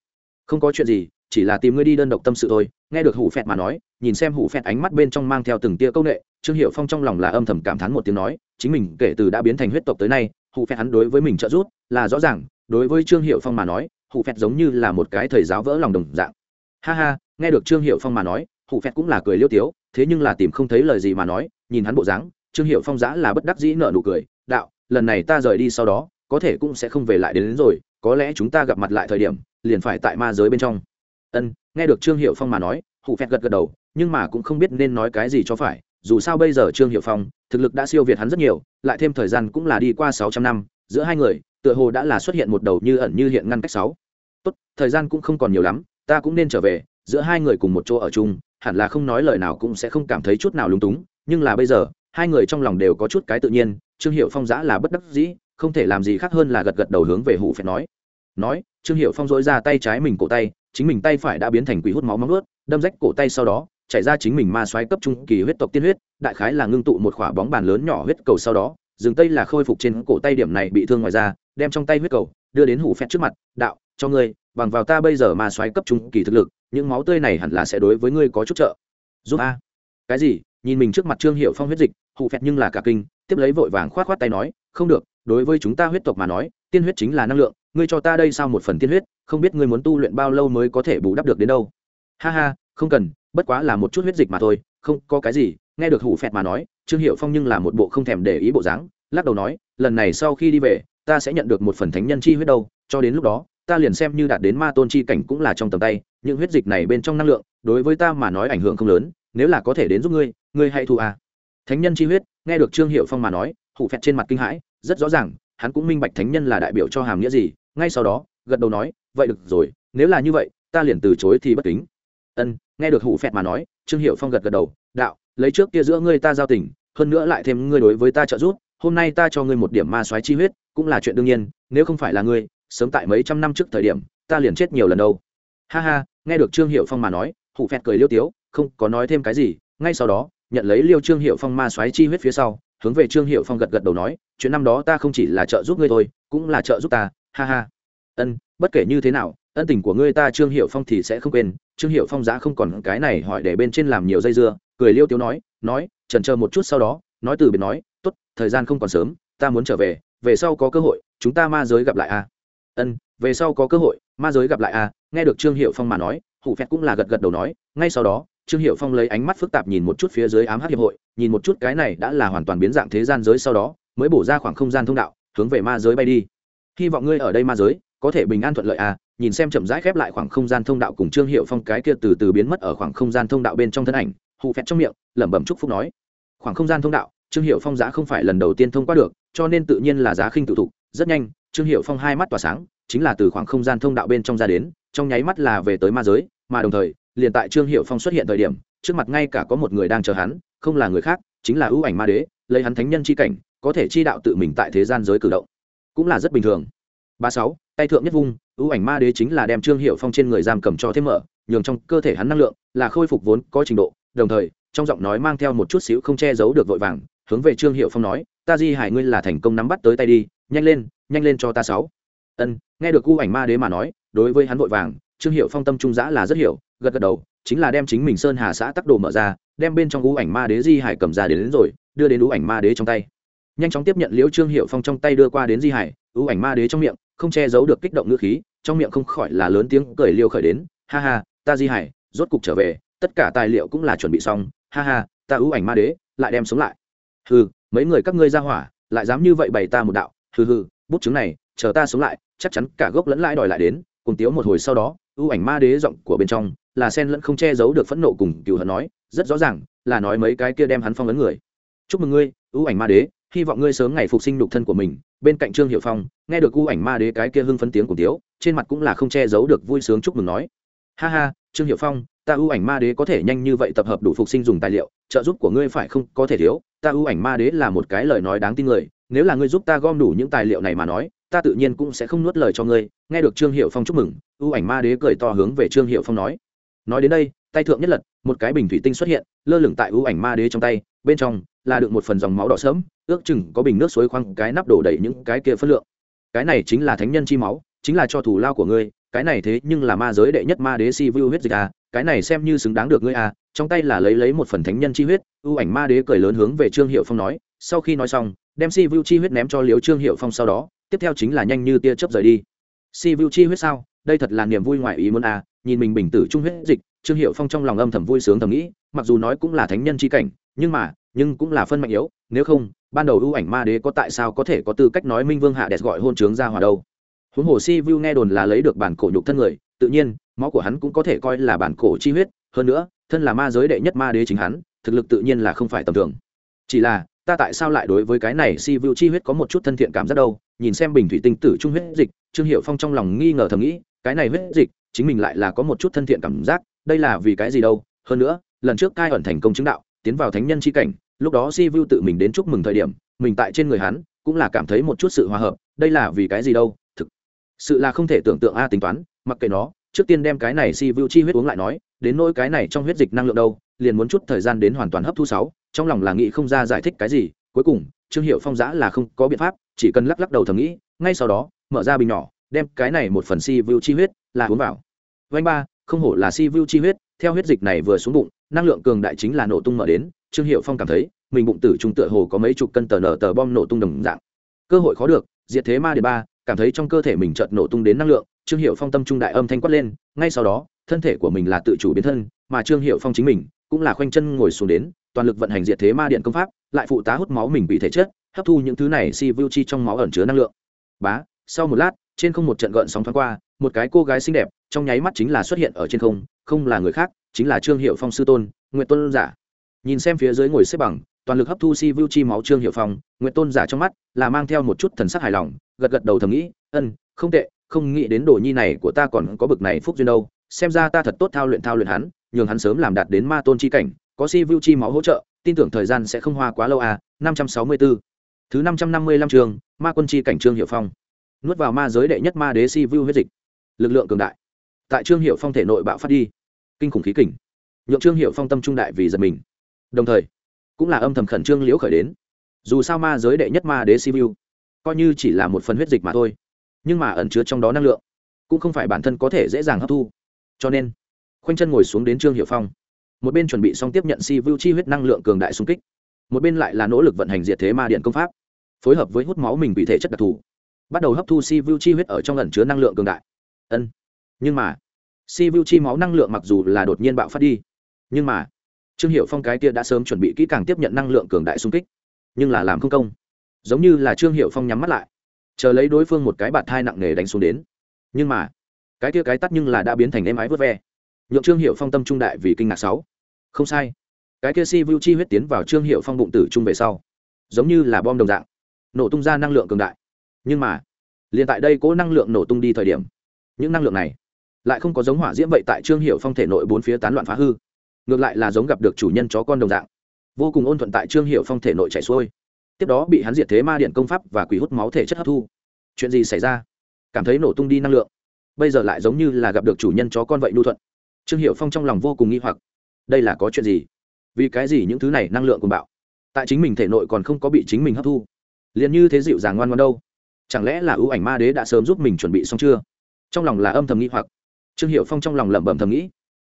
không có chuyện gì chỉ là tìm ngươi đi đơn độc tâm sự thôi nghe được hủ phẹt mà nói nhìn xem hủ phẹt ánh mắt bên trong mang theo từng tia công nghệ trương hiệu phong trong lòng là âm thầm cảm thán một tiếng nói chính mình kể từ đã biến thành huyết tộc tới nay hủ phẹt hắn đối với mình trợ giúp là rõ ràng đối với trương hiệu phong mà nói hủ phẹt giống như là một cái thầy giáo vỡ lòng đồng dạng. Ha ha nghe được trương hiệu phong mà nói hủ phẹt cũng là cười liêu tiếu thế nhưng là tìm không thấy lời gì mà nói nhìn hắn bộ dáng trương hiệu phong giã là bất đắc dĩ nợ nụ cười đạo lần này ta rời đi sau đó có thể cũng sẽ không về lại đến, đến rồi có lẽ chúng ta gặp mặt lại thời điểm liền phải tại ma giới bên trong. Ân nghe được trương hiệu phong mà nói hụ phẹt gật gật đầu, nhưng mà cũng không biết nên nói cái gì cho phải, dù sao bây giờ trương hiệu phong, thực lực đã siêu việt hắn rất nhiều, lại thêm thời gian cũng là đi qua sáu trăm năm, giữa hai người, tựa hồ đã là xuất hiện một đầu như ẩn như hiện ngăn cách sáu. Tốt, thời gian cũng không còn nhiều lắm, ta cũng nên trở về, giữa hai người cùng một chỗ ở chung, hẳn là không nói lời nào cũng sẽ không cảm thấy chút nào lúng túng, nhưng là bây giờ, hai người trong lòng đều có chút cái tự nhiên, trương hiệu phong giã là bất đắc dĩ, không thể làm gì khác hơn là gật gật đầu hướng về hủ phẹt nói. Nói, trương hiệu phong dỗi ra tay trái mình cổ tay, chính mình tay phải đã biến thành quỷ hút máu móng ướt đâm rách cổ tay sau đó chạy ra chính mình ma xoáy cấp trung kỳ huyết tộc tiên huyết, đại khái là ngưng tụ một khỏa bóng bàn lớn nhỏ huyết cầu sau đó dừng tay là khôi phục trên cổ tay điểm này bị thương ngoài ra đem trong tay huyết cầu đưa đến hủ phét trước mặt, đạo, cho ngươi, bằng vào ta bây giờ ma xoáy cấp trung kỳ thực lực, những máu tươi này hẳn là sẽ đối với ngươi có chút trợ. Giúp a. Cái gì? Nhìn mình trước mặt trương hiệu phong huyết dịch hụ phét nhưng là cả kinh, tiếp lấy vội vàng khoát khoát tay nói, không được, đối với chúng ta huyết tộc mà nói, tiên huyết chính là năng lượng, ngươi cho ta đây sao một phần tiên huyết, không biết ngươi muốn tu luyện bao lâu mới có thể bù đắp được đến đâu? Ha ha, không cần, bất quá là một chút huyết dịch mà thôi, không có cái gì nghe được hủ phẹt mà nói, trương hiệu phong nhưng là một bộ không thèm để ý bộ dáng, lắc đầu nói, lần này sau khi đi về, ta sẽ nhận được một phần thánh nhân chi huyết đâu, cho đến lúc đó, ta liền xem như đạt đến ma tôn chi cảnh cũng là trong tầm tay, những huyết dịch này bên trong năng lượng, đối với ta mà nói ảnh hưởng không lớn, nếu là có thể đến giúp ngươi ngươi hãy thu à. thánh nhân chi huyết, nghe được trương hiệu phong mà nói, hủ phẹt trên mặt kinh hãi, rất rõ ràng, hắn cũng minh bạch thánh nhân là đại biểu cho hàm nghĩa gì, ngay sau đó, gật đầu nói, vậy được rồi, nếu là như vậy, ta liền từ chối thì bất kính ân, nghe được Hủ phẹt mà nói, trương hiệu phong gật gật đầu, đạo, lấy trước kia giữa ngươi ta giao tình, hơn nữa lại thêm ngươi đối với ta trợ giúp, hôm nay ta cho ngươi một điểm ma soái chi huyết, cũng là chuyện đương nhiên, nếu không phải là ngươi, sớm tại mấy trăm năm trước thời điểm, ta liền chết nhiều lần đâu. Ha ha, nghe được trương hiệu phong mà nói, Hủ phẹt cười liêu tiếu, không có nói thêm cái gì, ngay sau đó, nhận lấy liêu trương hiệu phong ma xoáy chi huyết phía sau, hướng về trương hiệu phong gật gật đầu nói, chuyện năm đó ta không chỉ là trợ giúp ngươi thôi, cũng là trợ giúp ta. Ha ha. Ân, bất kể như thế nào, ân tình của ngươi ta trương hiệu phong thì sẽ không quên trương hiệu phong giá không còn cái này hỏi để bên trên làm nhiều dây dưa, cười liêu tiếu nói nói, trần chờ một chút sau đó, nói từ biệt nói, tốt, thời gian không còn sớm, ta muốn trở về về sau có cơ hội, chúng ta ma giới gặp lại a ân, về sau có cơ hội, ma giới gặp lại a nghe được trương hiệu phong mà nói, Hủ phét cũng là gật gật đầu nói, ngay sau đó, trương hiệu phong lấy ánh mắt phức tạp nhìn một chút phía dưới ám hát hiệp hội, nhìn một chút cái này đã là hoàn toàn biến dạng thế gian giới sau đó, mới bổ ra khoảng không gian thông đạo, hướng về ma giới bay đi. Hy vọng ngươi ở đây ma giới, có thể bình an thuận lợi à nhìn xem chậm rãi khép lại khoảng không gian thông đạo cùng trương hiệu phong cái kia từ từ biến mất ở khoảng không gian thông đạo bên trong thân ảnh hụ phẹt trong miệng, lẩm bẩm chúc phúc nói. Khoảng không gian thông đạo, trương hiệu phong giá không phải lần đầu tiên thông qua được, cho nên tự nhiên là giá khinh tự thụ rất nhanh, trương hiệu phong hai mắt tỏa sáng, chính là từ khoảng không gian thông đạo bên trong ra đến, trong nháy mắt là về tới ma giới, mà đồng thời, liền tại trương hiệu phong xuất hiện thời điểm, trước mặt ngay cả có một người đang chờ hắn, không là người khác, chính là ưu ảnh ma đế, lấy hắn thánh nhân chi cảnh, có thể chi đạo tự mình tại thế gian giới cử động. Cũng là rất bình thường. Ba sáu tay thượng nhất vung ưu ảnh ma đế chính là đem trương hiệu phong trên người giam cầm cho thêm mở nhường trong cơ thể hắn năng lượng là khôi phục vốn có trình độ đồng thời trong giọng nói mang theo một chút xíu không che giấu được vội vàng hướng về trương hiệu phong nói ta di hải ngươi là thành công nắm bắt tới tay đi nhanh lên nhanh lên cho ta sáu. Ân nghe được ưu ảnh ma đế mà nói đối với hắn vội vàng trương hiệu phong tâm trung giã là rất hiểu gật gật đầu chính là đem chính mình sơn hà xã tắc đồ mở ra đem bên trong ưu ảnh ma đế di hải cầm ra đến, đến rồi đưa đến ưu ảnh ma đế trong tay. Nhanh chóng tiếp nhận liễu trương hiệu phong trong tay đưa qua đến di hải ưu ảnh ma đế trong miệng không che giấu được kích động ngữ khí, trong miệng không khỏi là lớn tiếng cười liêu khởi đến, ha ha, ta di hải, rốt cục trở về, tất cả tài liệu cũng là chuẩn bị xong, ha ha, ta ưu ảnh ma đế, lại đem sống lại. Hừ, mấy người các ngươi ra hỏa, lại dám như vậy bày ta một đạo, hừ hừ, bút chứng này, chờ ta sống lại, chắc chắn cả gốc lẫn lãi đòi lại đến, cùng tiếu một hồi sau đó, ưu ảnh ma đế giọng của bên trong, là sen lẫn không che giấu được phẫn nộ cùng cựu hận nói, rất rõ ràng, là nói mấy cái kia đem hắn phong ấn người. Chúc mừng ngươi, ưu ảnh ma đế hy vọng ngươi sớm ngày phục sinh nhục thân của mình. Bên cạnh trương hiệu phong, nghe được ưu ảnh ma đế cái kia hưng phấn tiếng của tiếu, trên mặt cũng là không che giấu được vui sướng chúc mừng nói, ha ha, trương hiệu phong, ta ưu ảnh ma đế có thể nhanh như vậy tập hợp đủ phục sinh dùng tài liệu, trợ giúp của ngươi phải không? Có thể thiếu, ta ưu ảnh ma đế là một cái lời nói đáng tin người, nếu là ngươi giúp ta gom đủ những tài liệu này mà nói, ta tự nhiên cũng sẽ không nuốt lời cho ngươi. Nghe được trương hiệu phong chúc mừng ưu ảnh ma đế cười to hướng về trương hiệu phong nói nói đến đây, tay thượng nhất lật, một cái bình thủy tinh xuất hiện, lơ lửng tại ưu ảnh ma đế trong tay, bên trong là được một phần dòng máu đỏ sớm ước chừng có bình nước suối khoang cái nắp đổ đầy những cái kia phân lượng. Cái này chính là thánh nhân chi máu, chính là cho thủ lao của ngươi, cái này thế nhưng là ma giới đệ nhất ma đế si vu huyết dịch à cái này xem như xứng đáng được ngươi à trong tay là lấy lấy một phần thánh nhân chi huyết, ưu ảnh ma đế cười lớn hướng về trương hiệu phong nói, sau khi nói xong, đem si vu chi huyết ném cho liếu trương hiệu phong sau đó, tiếp theo chính là nhanh như tia chớp rời đi. Si vu chi huyết sao? Đây thật là niềm vui ngoài ý muốn à nhìn mình bình tử trung huyết dịch, trương hiệu phong trong lòng âm thầm vui sướng thầm nghĩ, mặc dù nói cũng là thánh nhân chi cảnh, nhưng mà nhưng cũng là phân mạnh yếu, nếu không, ban đầu ưu ảnh ma đế có tại sao có thể có tư cách nói minh vương hạ đẹp gọi hôn trướng ra hòa đâu? Huống hồ si vu nghe đồn là lấy được bản cổ nhục thân người, tự nhiên, máu của hắn cũng có thể coi là bản cổ chi huyết, hơn nữa, thân là ma giới đệ nhất ma đế chính hắn, thực lực tự nhiên là không phải tầm thường. Chỉ là, ta tại sao lại đối với cái này si vu chi huyết có một chút thân thiện cảm giác đâu? Nhìn xem bình thủy tinh tử trung huyết dịch, trương hiệu phong trong lòng nghi ngờ thầm nghĩ, cái này huyết dịch, chính mình lại là có một chút thân thiện cảm giác, đây là vì cái gì đâu? Hơn nữa, lần trước cai ẩn thành công chứng đạo tiến vào thánh nhân chi cảnh, lúc đó si vu tự mình đến chúc mừng thời điểm, mình tại trên người hắn cũng là cảm thấy một chút sự hòa hợp, đây là vì cái gì đâu, thực sự là không thể tưởng tượng a tính toán, mặc kệ nó, trước tiên đem cái này si vu chi huyết uống lại nói, đến nỗi cái này trong huyết dịch năng lượng đâu, liền muốn chút thời gian đến hoàn toàn hấp thu sáu, trong lòng là nghĩ không ra giải thích cái gì, cuối cùng, trương hiệu phong giã là không có biện pháp, chỉ cần lắc lắc đầu thầm nghĩ, ngay sau đó, mở ra bình nhỏ, đem cái này một phần si vu chi huyết là uống vào. Vanh ba, không hổ là si vu chi huyết, theo huyết dịch này vừa xuống bụng năng lượng cường đại chính là nổ tung mở đến, trương hiệu phong cảm thấy, mình bụng tử trung tựa hồ có mấy chục cân tờ nở tờ bom nổ tung đồng dạng. Cơ hội khó được, diệt thế ma đề ba, cảm thấy trong cơ thể mình chợt nổ tung đến năng lượng, trương hiệu phong tâm trung đại âm thanh quát lên, ngay sau đó, thân thể của mình là tự chủ biến thân, mà trương hiệu phong chính mình cũng là khoanh chân ngồi xuống đến, toàn lực vận hành diệt thế ma điện công pháp, lại phụ tá hút máu mình bị thể chất, hấp thu những thứ này si vu chi trong máu ẩn chứa năng lượng. Bá, sau một lát, trên không một trận gợn sóng thoáng qua, một cái cô gái xinh đẹp, trong nháy mắt chính là xuất hiện ở trên không không là người khác chính là trương hiệu phong sư tôn nguyện tôn giả. Nhìn xem phía dưới ngồi xếp bằng, toàn lực hấp thu si vu chi máu trương hiệu phong nguyện tôn giả trong mắt là mang theo một chút thần sắc hài lòng, gật gật đầu thầm nghĩ, ân, không tệ, không nghĩ đến đồ nhi này của ta còn có bực này phúc duyên đâu. Xem ra ta thật tốt thao luyện thao luyện hắn, nhường hắn sớm làm đạt đến ma tôn chi cảnh, có si vu chi máu hỗ trợ, tin tưởng thời gian sẽ không hoa quá lâu à năm trăm sáu mươi bốn thứ năm trăm năm mươi lăm trường ma quân chi cảnh trương hiệu phong. Nuốt vào ma giới đệ nhất ma đế si vu huyết dịch. Lực lượng cường đại. Tại trương hiệu phong thể nội bạo phát đi kinh khủng khí kình. Nhượng trương hiệu phong tâm trung đại vì giật mình. Đồng thời, cũng là âm thầm khẩn trương liễu khởi đến. Dù sao ma giới đệ nhất ma đế si vu coi như chỉ là một phần huyết dịch mà thôi, nhưng mà ẩn chứa trong đó năng lượng, cũng không phải bản thân có thể dễ dàng hấp thu. Cho nên, khoanh chân ngồi xuống đến trương hiệu phong. Một bên chuẩn bị xong tiếp nhận si vu chi huyết năng lượng cường đại xung kích, một bên lại là nỗ lực vận hành diệt thế ma điện công pháp, phối hợp với hút máu mình bị thể chất đặc thù, bắt đầu hấp thu si vu chi huyết ở trong ẩn chứa năng lượng cường đại. Ân, nhưng mà si vu chi máu năng lượng mặc dù là đột nhiên bạo phát đi, nhưng mà, trương hiệu phong cái kia đã sớm chuẩn bị kỹ càng tiếp nhận năng lượng cường đại xung kích, nhưng là làm không công. Giống như là trương hiệu phong nhắm mắt lại, chờ lấy đối phương một cái bạt thai nặng nề đánh xuống đến. Nhưng mà, cái kia cái tắt nhưng là đã biến thành êm ái vớt ve. Nhượng trương hiệu phong tâm trung đại vì kinh ngạc sáu. Không sai. Cái kia si vu chi huyết tiến vào trương hiệu phong bụng tử trung về sau, giống như là bom đồng dạng, nổ tung ra năng lượng cường đại. Nhưng mà, liền tại đây cố năng lượng nổ tung đi thời điểm, những năng lượng này lại không có giống hỏa diễm vậy tại trương hiệu phong thể nội bốn phía tán loạn phá hư. Ngược lại là giống gặp được chủ nhân chó con đồng dạng. Vô cùng ôn thuận tại trương hiệu phong thể nội chảy xuôi. Tiếp đó bị hắn diệt thế ma điện công pháp và quỷ hút máu thể chất hấp thu. Chuyện gì xảy ra? Cảm thấy nổ tung đi năng lượng. Bây giờ lại giống như là gặp được chủ nhân chó con vậy nhu thuận. Trương hiệu phong trong lòng vô cùng nghi hoặc. Đây là có chuyện gì? Vì cái gì những thứ này năng lượng cùng bạo? Tại chính mình thể nội còn không có bị chính mình hấp thu. Liền như thế dịu dàng ngoan ngoan đâu. Chẳng lẽ là ưu ảnh ma đế đã sớm giúp mình chuẩn bị xong chưa? Trong lòng là âm thầm nghi hoặc trương hiệu phong trong lòng lẩm bẩm thầm nghĩ.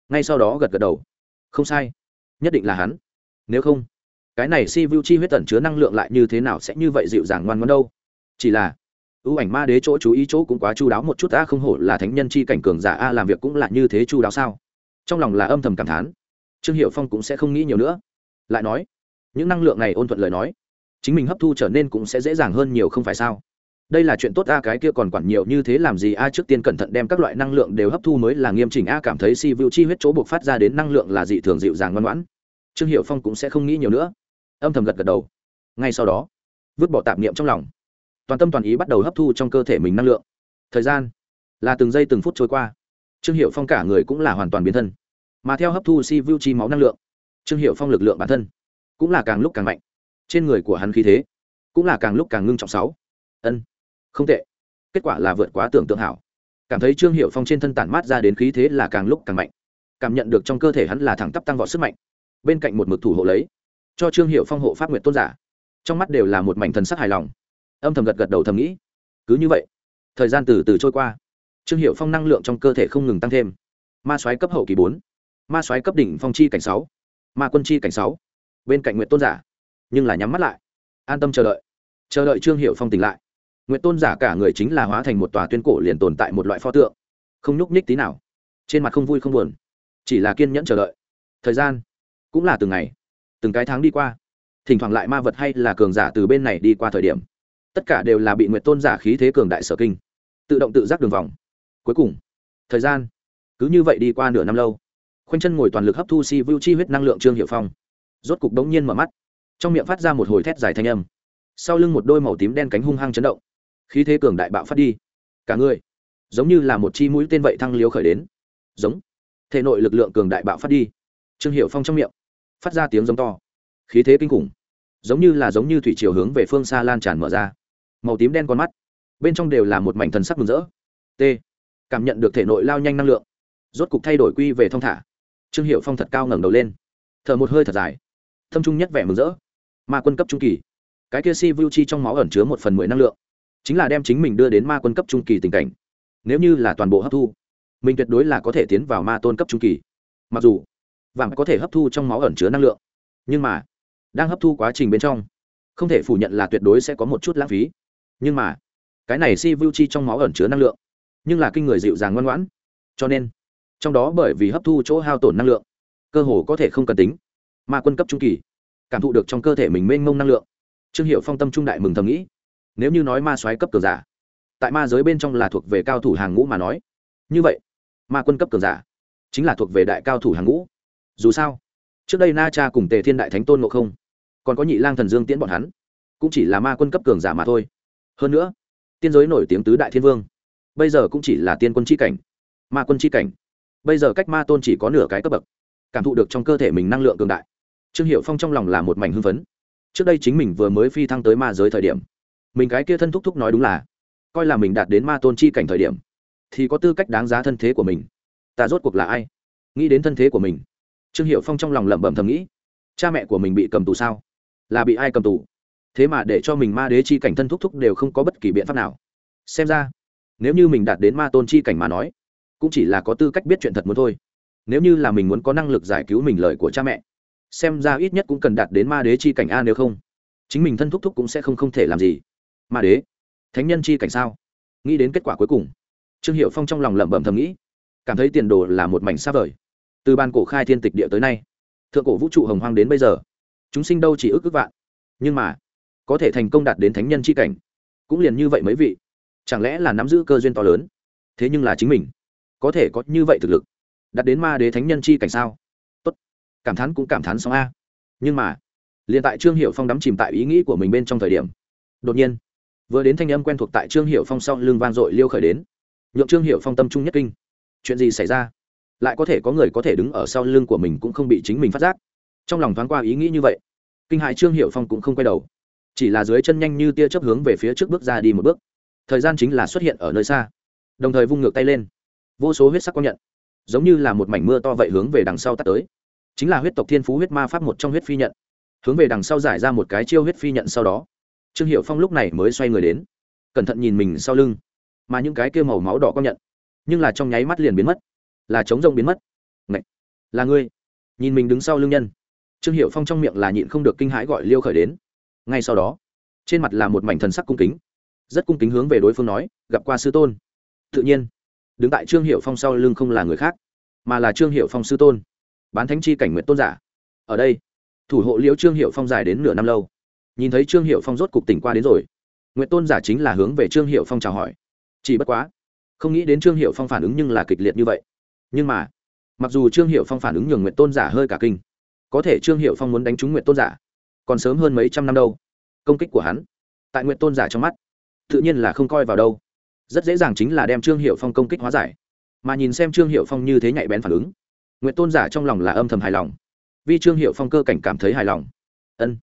Ngay sau đó gật gật đầu. Không sai. Nhất định là hắn. Nếu không, cái này si vu chi huyết tẩn chứa năng lượng lại như thế nào sẽ như vậy dịu dàng ngoan ngoan đâu? Chỉ là, ưu ảnh ma đế chỗ chú ý chỗ cũng quá chu đáo một chút ta không hổ là thánh nhân chi cảnh cường giả a làm việc cũng là như thế chu đáo sao? Trong lòng là âm thầm cảm thán. Trương hiệu phong cũng sẽ không nghĩ nhiều nữa. Lại nói, những năng lượng này ôn thuận lời nói, chính mình hấp thu trở nên cũng sẽ dễ dàng hơn nhiều không phải sao? Đây là chuyện tốt a cái kia còn quản nhiều như thế làm gì? A, trước tiên cẩn thận đem các loại năng lượng đều hấp thu mới là nghiêm chỉnh. A, cảm thấy si vu chi huyết chỗ buộc phát ra đến năng lượng là dị thường dịu dàng ngoan ngoãn. Trương hiệu phong cũng sẽ không nghĩ nhiều nữa. Âm thầm gật gật đầu. Ngay sau đó, vứt bỏ tạp niệm trong lòng. Toàn tâm toàn ý bắt đầu hấp thu trong cơ thể mình năng lượng. Thời gian là từng giây từng phút trôi qua. Trương hiệu phong cả người cũng là hoàn toàn biến thân. Mà theo hấp thu si vu chi máu năng lượng, trương hiệu phong lực lượng bản thân cũng là càng lúc càng mạnh. Trên người của hắn khí thế cũng là càng lúc càng ngưng trọng sáu. Ân không tệ. Kết quả là vượt quá tưởng tượng hảo. Cảm thấy trương hiệu phong trên thân tản mát ra đến khí thế là càng lúc càng mạnh. Cảm nhận được trong cơ thể hắn là thẳng tắp tăng vọt sức mạnh. Bên cạnh một mực thủ hộ lấy, cho trương hiệu phong hộ pháp nguyện tôn giả. Trong mắt đều là một mảnh thần sắc hài lòng. Âm thầm gật gật đầu thầm nghĩ, cứ như vậy, thời gian từ từ trôi qua. Trương hiệu phong năng lượng trong cơ thể không ngừng tăng thêm. Ma soái cấp hậu kỳ bốn, ma soái cấp đỉnh phong chi cảnh sáu, ma quân chi cảnh sáu. Bên cạnh nguyện tôn giả, nhưng là nhắm mắt lại. An tâm chờ đợi. Chờ đợi trương hiệu phong tỉnh lại nguyện tôn giả cả người chính là hóa thành một tòa tuyên cổ liền tồn tại một loại pho tượng. Không nhúc nhích tí nào. Trên mặt không vui không buồn. Chỉ là kiên nhẫn chờ đợi. Thời gian cũng là từng ngày, từng cái tháng đi qua. Thỉnh thoảng lại ma vật hay là cường giả từ bên này đi qua thời điểm. Tất cả đều là bị nguyện tôn giả khí thế cường đại sở kinh. Tự động tự giác đường vòng. Cuối cùng, thời gian cứ như vậy đi qua nửa năm lâu. Khoanh chân ngồi toàn lực hấp thu si vu chi huyết năng lượng trương hiệu phong. Rốt cục đống nhiên mở mắt. Trong miệng phát ra một hồi thét dài thanh âm. Sau lưng một đôi màu tím đen cánh hung hăng chấn động khí thế cường đại bạo phát đi. Cả người, giống như là một chi mũi tên vậy thăng liếu khởi đến. Giống, thể nội lực lượng cường đại bạo phát đi. Trương hiệu phong trong miệng, phát ra tiếng giống to. Khí thế kinh khủng, giống như là giống như thủy chiều hướng về phương xa lan tràn mở ra. Màu tím đen con mắt, bên trong đều là một mảnh thần sắc mừng rỡ. T, cảm nhận được thể nội lao nhanh năng lượng. Rốt cục thay đổi quy về thong thả. Trương hiệu phong thật cao ngẩng đầu lên. Thở một hơi thật dài. Thâm trung nhất vẻ mừng rỡ. Ma quân cấp trung kỳ. Cái kia si vu chi trong máu ẩn chứa một phần mười năng lượng chính là đem chính mình đưa đến ma quân cấp trung kỳ tình cảnh. Nếu như là toàn bộ hấp thu, mình tuyệt đối là có thể tiến vào ma tôn cấp trung kỳ. Mặc dù, vàng có thể hấp thu trong máu ẩn chứa năng lượng, nhưng mà, đang hấp thu quá trình bên trong, không thể phủ nhận là tuyệt đối sẽ có một chút lãng phí. Nhưng mà, cái này si vu chi trong máu ẩn chứa năng lượng, nhưng là kinh người dịu dàng ngoan ngoãn. Cho nên, trong đó bởi vì hấp thu chỗ hao tổn năng lượng, cơ hồ có thể không cần tính. Ma quân cấp trung kỳ, cảm thụ được trong cơ thể mình mênh mông năng lượng. Trương hiệu phong tâm trung đại mừng thầm nghĩ nếu như nói ma soái cấp cường giả, tại ma giới bên trong là thuộc về cao thủ hàng ngũ mà nói. Như vậy, ma quân cấp cường giả chính là thuộc về đại cao thủ hàng ngũ. Dù sao, trước đây na cha cùng tề thiên đại thánh tôn ngộ không, còn có nhị lang thần dương tiễn bọn hắn, cũng chỉ là ma quân cấp cường giả mà thôi. Hơn nữa, tiên giới nổi tiếng tứ đại thiên vương, bây giờ cũng chỉ là tiên quân c h i cảnh, ma quân c h i cảnh. Bây giờ cách ma tôn chỉ có nửa cái cấp bậc, cảm thụ được trong cơ thể mình năng lượng cường đại. Trương hiệu phong trong lòng là một mảnh hưng phấn. Trước đây chính mình vừa mới phi thăng tới ma giới thời điểm mình cái kia thân thúc thúc nói đúng là, coi là mình đạt đến ma tôn chi cảnh thời điểm, thì có tư cách đáng giá thân thế của mình. Ta rốt cuộc là ai? Nghĩ đến thân thế của mình. Trương hiệu phong trong lòng lẩm bẩm thầm nghĩ, cha mẹ của mình bị cầm tù sao? Là bị ai cầm tù? Thế mà để cho mình ma đế chi cảnh thân thúc thúc đều không có bất kỳ biện pháp nào. Xem ra, nếu như mình đạt đến ma tôn chi cảnh mà nói, cũng chỉ là có tư cách biết chuyện thật muốn thôi. Nếu như là mình muốn có năng lực giải cứu mình lời của cha mẹ, xem ra ít nhất cũng cần đạt đến ma đế chi cảnh a nếu không, chính mình thân thúc thúc cũng sẽ không không thể làm gì ma đế, thánh nhân chi cảnh sao? Nghĩ đến kết quả cuối cùng, trương hiệu phong trong lòng lẩm bẩm thầm nghĩ, cảm thấy tiền đồ là một mảnh xa vời. Từ ban cổ khai thiên tịch địa tới nay, thượng cổ vũ trụ hồng hoang đến bây giờ, chúng sinh đâu chỉ ước ước vạn, nhưng mà, có thể thành công đạt đến thánh nhân chi cảnh, cũng liền như vậy mấy vị. Chẳng lẽ là nắm giữ cơ duyên to lớn? Thế nhưng là chính mình, có thể có như vậy thực lực, đạt đến ma đế thánh nhân chi cảnh sao? Tốt, cảm thán cũng cảm thán xong a. Nhưng mà, liền tại trương hiệu phong đắm chìm tại ý nghĩ của mình bên trong thời điểm, đột nhiên vừa đến thanh âm quen thuộc tại trương hiệu phong sau lưng vang dội liêu khởi đến. Nhượng trương hiệu phong tâm trung nhất kinh. Chuyện gì xảy ra? Lại có thể có người có thể đứng ở sau lưng của mình cũng không bị chính mình phát giác. Trong lòng thoáng qua ý nghĩ như vậy, kinh hại trương hiệu phong cũng không quay đầu. Chỉ là dưới chân nhanh như tia chấp hướng về phía trước bước ra đi một bước. Thời gian chính là xuất hiện ở nơi xa. Đồng thời vung ngược tay lên. Vô số huyết sắc quang nhận, giống như là một mảnh mưa to vậy hướng về đằng sau tắt tới. Chính là huyết tộc thiên phú huyết ma pháp một trong huyết phi nhận. Hướng về đằng sau giải ra một cái chiêu huyết phi nhận sau đó trương hiệu phong lúc này mới xoay người đến. Cẩn thận nhìn mình sau lưng. Mà những cái kia màu máu đỏ có nhận. Nhưng là trong nháy mắt liền biến mất. Là chống rông biến mất. Ngậy! là ngươi. Nhìn mình đứng sau lưng nhân. Trương hiệu phong trong miệng là nhịn không được kinh hãi gọi liêu khởi đến. Ngay sau đó, trên mặt là một mảnh thần sắc cung kính. Rất cung kính hướng về đối phương nói, gặp qua sư tôn. Tự nhiên, đứng tại trương hiệu phong sau lưng không là người khác, mà là trương hiệu phong sư tôn. Bán thánh chi cảnh nguyện tôn giả. Ở đây, thủ hộ liễu trương hiệu phong dài đến nửa năm lâu nhìn thấy trương hiệu phong rốt cục tỉnh qua đến rồi. Nguyện tôn giả chính là hướng về trương hiệu phong chào hỏi. Chỉ bất quá, không nghĩ đến trương hiệu phong phản ứng nhưng là kịch liệt như vậy. Nhưng mà, mặc dù trương hiệu phong phản ứng nhường nguyện tôn giả hơi cả kinh, có thể trương hiệu phong muốn đánh trúng nguyện tôn giả, còn sớm hơn mấy trăm năm đâu. Công kích của hắn, tại nguyện tôn giả trong mắt, tự nhiên là không coi vào đâu. Rất dễ dàng chính là đem trương hiệu phong công kích hóa giải. Mà nhìn xem trương hiệu phong như thế nhạy bén phản ứng nguyện tôn giả trong lòng là âm thầm hài lòng. Vì trương hiệu phong cơ cảnh cảm thấy hài lòng. Ân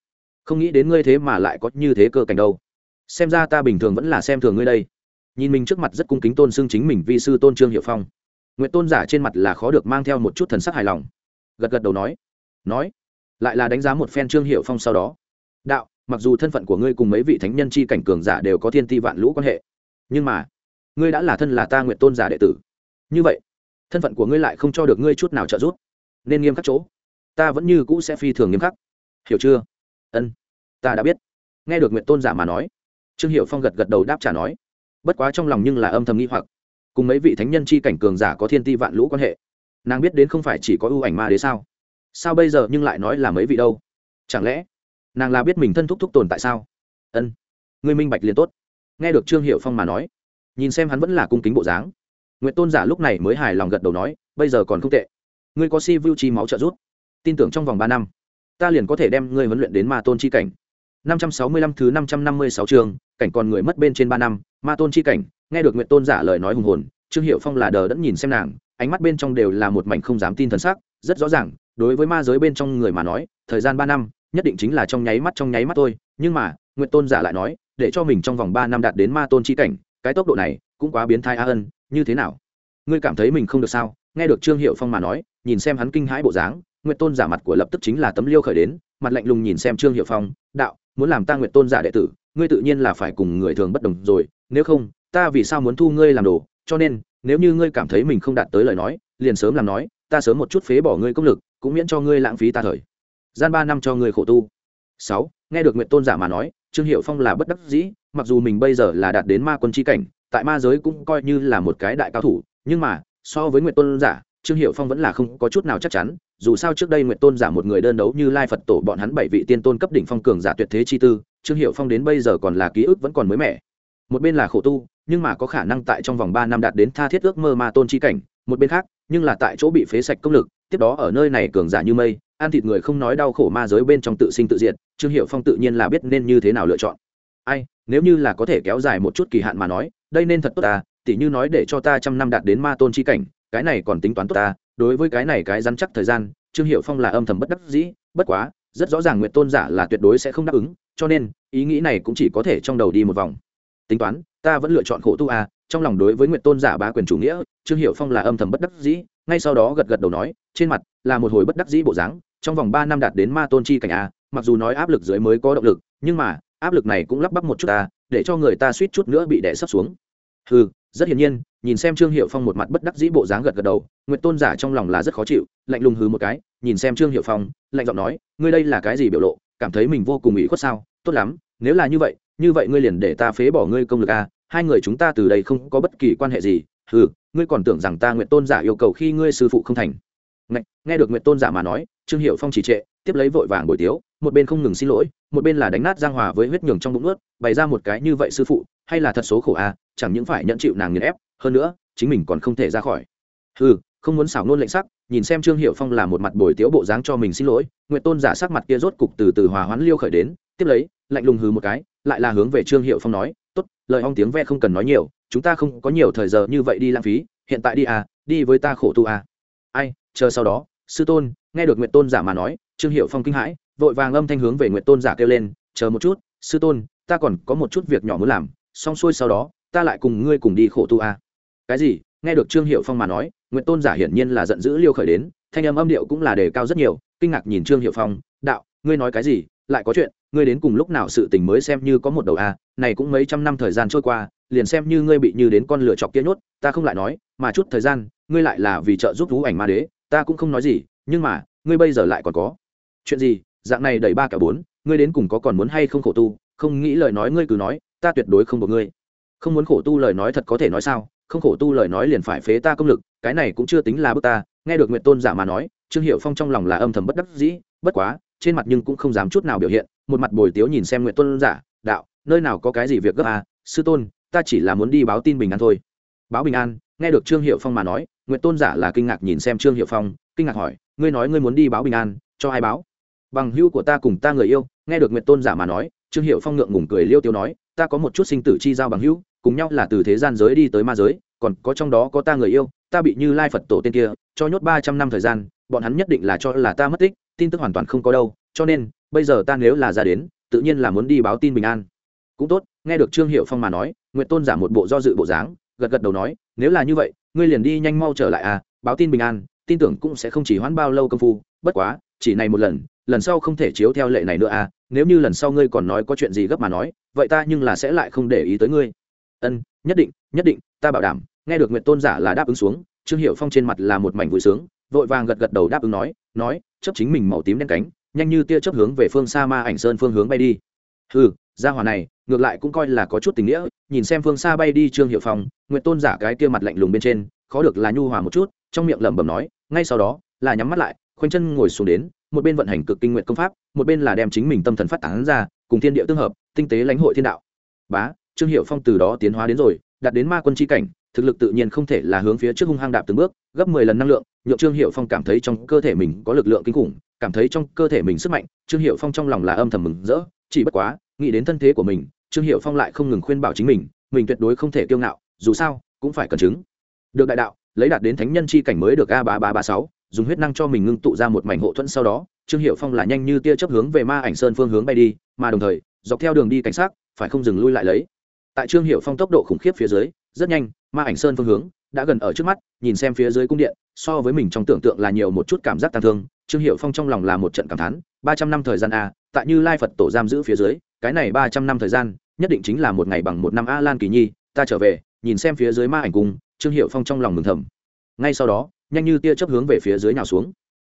không nghĩ đến ngươi thế mà lại có như thế cơ cảnh đâu. Xem ra ta bình thường vẫn là xem thường ngươi đây. Nhìn mình trước mặt rất cung kính tôn xưng chính mình vi sư tôn trương hiệu phong. Nguyện tôn giả trên mặt là khó được mang theo một chút thần sắc hài lòng. Gật gật đầu nói. Nói. Lại là đánh giá một phen trương hiệu phong sau đó. Đạo, mặc dù thân phận của ngươi cùng mấy vị thánh nhân chi cảnh cường giả đều có thiên ti vạn lũ quan hệ, nhưng mà, ngươi đã là thân là ta nguyện tôn giả đệ tử. Như vậy, thân phận của ngươi lại không cho được ngươi chút nào trợ giúp. Nên nghiêm khắc chỗ, ta vẫn như cũ sẽ phi thường nghiêm khắc. Hiểu chưa? Ân, ta đã biết. Nghe được nguyện tôn giả mà nói, trương hiệu phong gật gật đầu đáp trả nói, bất quá trong lòng nhưng là âm thầm nghi hoặc. Cùng mấy vị thánh nhân chi cảnh cường giả có thiên ti vạn lũ quan hệ, nàng biết đến không phải chỉ có ưu ảnh ma đế sao? Sao bây giờ nhưng lại nói là mấy vị đâu? Chẳng lẽ nàng là biết mình thân thúc thúc tồn tại sao? Ân, ngươi minh bạch liền tốt. Nghe được trương hiệu phong mà nói, nhìn xem hắn vẫn là cung kính bộ dáng nguyện tôn giả lúc này mới hài lòng gật đầu nói, bây giờ còn không tệ. Ngươi có si vu chi máu trợ giúp. Tin tưởng trong vòng ba năm ta liền có thể đem ngươi huấn luyện đến ma tôn chi cảnh. Năm trăm sáu mươi lăm thứ năm trăm năm mươi sáu trường cảnh còn người mất bên trên ba năm, ma tôn chi cảnh, nghe được Nguyệt tôn giả lời nói hùng hồn, trương Hiểu phong là đờ đẫn nhìn xem nàng, ánh mắt bên trong đều là một mảnh không dám tin thần sắc, rất rõ ràng, đối với ma giới bên trong người mà nói, thời gian ba năm, nhất định chính là trong nháy mắt trong nháy mắt thôi, nhưng mà, Nguyệt tôn giả lại nói, để cho mình trong vòng ba năm đạt đến ma tôn chi cảnh, cái tốc độ này cũng quá biến thái a ân, như thế nào? Ngươi cảm thấy mình không được sao? Nghe được trương Hiểu phong mà nói, nhìn xem hắn kinh hãi bộ dáng nguyện tôn giả mặt của lập tức chính là tấm liêu khởi đến, mặt lạnh lùng nhìn xem trương hiệu phong, đạo, muốn làm ta nguyện tôn giả đệ tử, ngươi tự nhiên là phải cùng người thường bất đồng rồi, nếu không, ta vì sao muốn thu ngươi làm đồ? Cho nên, nếu như ngươi cảm thấy mình không đạt tới lời nói, liền sớm làm nói, ta sớm một chút phế bỏ ngươi công lực, cũng miễn cho ngươi lãng phí ta thời. Gian ba năm cho ngươi khổ tu. Sáu, nghe được nguyện tôn giả mà nói, trương hiệu phong là bất đắc dĩ, mặc dù mình bây giờ là đạt đến ma quân c cảnh, tại ma giới cũng coi như là một cái đại cao thủ, nhưng mà, so với nguyện tôn giả trương hiệu phong vẫn là không có chút nào chắc chắn, dù sao trước đây nguyện tôn giả một người đơn đấu như lai phật tổ bọn hắn bảy vị tiên tôn cấp đỉnh phong cường giả tuyệt thế chi tư, trương hiệu phong đến bây giờ còn là ký ức vẫn còn mới mẻ một bên là khổ tu, nhưng mà có khả năng tại trong vòng ba năm đạt đến tha thiết ước mơ ma tôn chi cảnh, một bên khác, nhưng là tại chỗ bị phế sạch công lực, tiếp đó ở nơi này cường giả như mây, ăn thịt người không nói đau khổ ma giới bên trong tự sinh tự diệt, trương hiệu phong tự nhiên là biết nên như thế nào lựa chọn ai, nếu như là có thể kéo dài một chút kỳ hạn mà nói, đây nên thật tốt à? tỉ như nói để cho ta trăm năm đạt đến ma tôn chi cảnh cái này còn tính toán tốt ta, đối với cái này cái rắn chắc thời gian, trương hiệu phong là âm thầm bất đắc dĩ, bất quá, rất rõ ràng nguyện tôn giả là tuyệt đối sẽ không đáp ứng, cho nên, ý nghĩ này cũng chỉ có thể trong đầu đi một vòng. Tính toán, ta vẫn lựa chọn khổ tu a, trong lòng đối với nguyện tôn giả ba quyền chủ nghĩa, trương hiệu phong là âm thầm bất đắc dĩ, ngay sau đó gật gật đầu nói, trên mặt là một hồi bất đắc dĩ bộ dáng, trong vòng ba năm đạt đến ma tôn chi cảnh a, mặc dù nói áp lực dưới mới có động lực, nhưng mà, áp lực này cũng lắp bắp một chút ta, để cho người ta suýt chút nữa bị đè sấp xuống. Ừ rất hiển nhiên nhìn xem trương hiệu phong một mặt bất đắc dĩ bộ dáng gật gật đầu nguyện tôn giả trong lòng là rất khó chịu lạnh lùng hứ một cái nhìn xem trương hiệu phong lạnh giọng nói ngươi đây là cái gì biểu lộ cảm thấy mình vô cùng ủy khuất sao? Tốt lắm nếu là như vậy như vậy ngươi liền để ta phế bỏ ngươi công lực a hai người chúng ta từ đây không có bất kỳ quan hệ gì ừ ngươi còn tưởng rằng ta nguyện tôn giả yêu cầu khi ngươi sư phụ không thành. Nghe, nghe được nguyện tôn giả mà nói trương hiệu phong chỉ trệ tiếp lấy vội vàng bồi tiếu một bên không ngừng xin lỗi một bên là đánh nát giang hòa với huyết nhường trong bụng ướt bày ra một cái như vậy sư phụ hay là thật số khổ a chẳng những phải nhận chịu nàng nghiền ép, hơn nữa, chính mình còn không thể ra khỏi. Ừ không muốn xảo nôn lệnh sắc, nhìn xem trương hiệu phong là một mặt bồi tiếu bộ dáng cho mình xin lỗi nguyện tôn giả sắc mặt kia rốt cục từ từ hòa hoãn liêu khởi đến, tiếp lấy, lạnh lùng hừ một cái, lại là hướng về trương hiệu phong nói, tốt, lời ong tiếng ve không cần nói nhiều, chúng ta không có nhiều thời giờ như vậy đi lãng phí, hiện tại đi à đi với ta khổ tu à. Ai, chờ sau đó, sư tôn, nghe được nguyện tôn giả mà nói, trương hiệu phong kinh hãi, vội vàng âm thanh hướng về nguyện tôn giả kêu lên, chờ một chút, sư tôn, ta còn có một chút việc nhỏ muốn làm, xong xuôi sau đó ta lại cùng ngươi cùng đi khổ tu à. cái gì? Nghe được trương hiệu phong mà nói nguyễn tôn giả hiển nhiên là giận dữ liêu khởi đến, thanh âm âm điệu cũng là đề cao rất nhiều, kinh ngạc nhìn trương hiệu phong, đạo, ngươi nói cái gì? Lại có chuyện, ngươi đến cùng lúc nào sự tình mới xem như có một đầu a? Này cũng mấy trăm năm thời gian trôi qua, liền xem như ngươi bị như đến con lửa chọc kia nhốt, ta không lại nói, mà chút thời gian, ngươi lại là vì trợ giúp vũ ảnh ma đế, ta cũng không nói gì, nhưng mà, ngươi bây giờ lại còn có. Chuyện gì? Dạng này đẩy ba cả bốn, ngươi đến cùng có còn muốn hay không khổ tu? Không nghĩ lời nói ngươi cứ nói, ta tuyệt đối không buộc ngươi không muốn khổ tu lời nói thật có thể nói sao, không khổ tu lời nói liền phải phế ta công lực, cái này cũng chưa tính là bước ta, nghe được nguyện tôn giả mà nói, trương hiệu phong trong lòng là âm thầm bất đắc dĩ, bất quá, trên mặt nhưng cũng không dám chút nào biểu hiện, một mặt bồi tiếu nhìn xem nguyện tôn giả, đạo, nơi nào có cái gì việc gấp à sư tôn, ta chỉ là muốn đi báo tin bình an thôi. Báo bình an? Nghe được trương hiệu phong mà nói nguyện tôn giả là kinh ngạc nhìn xem trương hiệu phong, kinh ngạc hỏi, ngươi nói ngươi muốn đi báo bình an, cho ai báo? Bằng hữu của ta cùng ta người yêu. Nghe được nguyện tôn giả mà nói, trương hiệu phong ngượng ngùng cười liêu tiêu nói, ta có một chút sinh tử chi giao bằng hữu cùng nhau là từ thế gian giới đi tới ma giới, còn có trong đó có ta người yêu, ta bị như lai phật tổ tên kia, cho nhốt ba trăm năm thời gian, bọn hắn nhất định là cho là ta mất tích, tin tức hoàn toàn không có đâu, cho nên, bây giờ ta nếu là ra đến, tự nhiên là muốn đi báo tin bình an. Cũng tốt, nghe được trương hiệu phong mà nói nguyện tôn giả một bộ do dự bộ dáng, gật gật đầu nói, nếu là như vậy, ngươi liền đi nhanh mau trở lại à báo tin bình an, tin tưởng cũng sẽ không chỉ hoãn bao lâu công phu, bất quá, chỉ này một lần lần sau không thể chiếu theo lệ này nữa à nếu như lần sau ngươi còn nói có chuyện gì gấp mà nói, vậy ta nhưng là sẽ lại không để ý tới ngươi ân, nhất định nhất định, ta bảo đảm, nghe được nguyện tôn giả là đáp ứng xuống, trương hiệu phong trên mặt là một mảnh vui sướng, vội vàng gật gật đầu đáp ứng nói nói chấp chính mình màu tím đen cánh, nhanh như tia chấp hướng về phương xa ma ảnh sơn phương hướng bay đi. Ừ gia hỏa này, ngược lại cũng coi là có chút tình nghĩa, nhìn xem phương xa bay đi trương hiệu phong nguyện tôn giả cái tia mặt lạnh lùng bên trên, khó được là nhu hòa một chút, trong miệng lẩm bẩm nói, ngay sau đó, là nhắm mắt lại, khoanh chân ngồi xuống đến, một bên vận hành cực kinh nguyện công pháp, một bên là đem chính mình tâm thần phát tán ra, cùng thiên địa tương hợp, tinh tế lãnh hội thiên đạo. Bá trương hiệu phong từ đó tiến hóa đến rồi, đạt đến ma quân c cảnh, thực lực tự nhiên không thể là hướng phía trước hung hăng đạp từng bước, gấp mười lần năng lượng, nhượng trương hiệu phong cảm thấy trong cơ thể mình có lực lượng kinh khủng, cảm thấy trong cơ thể mình sức mạnh, trương hiệu phong trong lòng là âm thầm mừng rỡ, chỉ bất quá, nghĩ đến thân thế của mình, trương hiệu phong lại không ngừng khuyên bảo chính mình mình tuyệt đối không thể kiêu ngạo, dù sao, cũng phải cần chứng. Được đại đạo, lấy đạt đến thánh nhân chi cảnh mới được a ba ba ba sáu, dùng huyết năng cho mình ngưng tụ ra một mảnh hộ thuẫn sau đó, trương hiệu phong là nhanh như tia chấp hướng về ma ảnh sơn phương hướng bay đi, mà đồng thời, dọc theo đường đi cảnh sát, phải không dừng lui lại lấy tại trương hiệu phong tốc độ khủng khiếp phía dưới, rất nhanh, ma ảnh sơn phương hướng đã gần ở trước mắt, nhìn xem phía dưới cung điện, so với mình trong tưởng tượng là nhiều một chút cảm giác tàn thương, trương hiệu phong trong lòng là một trận cảm thán, ba trăm năm thời gian a tại như lai phật tổ giam giữ phía dưới, cái này ba trăm năm thời gian, nhất định chính là một ngày bằng một năm a lan kỳ nhi, ta trở về, nhìn xem phía dưới ma ảnh cung, trương hiệu phong trong lòng mừng thầm. Ngay sau đó, nhanh như tia chấp hướng về phía dưới nào xuống.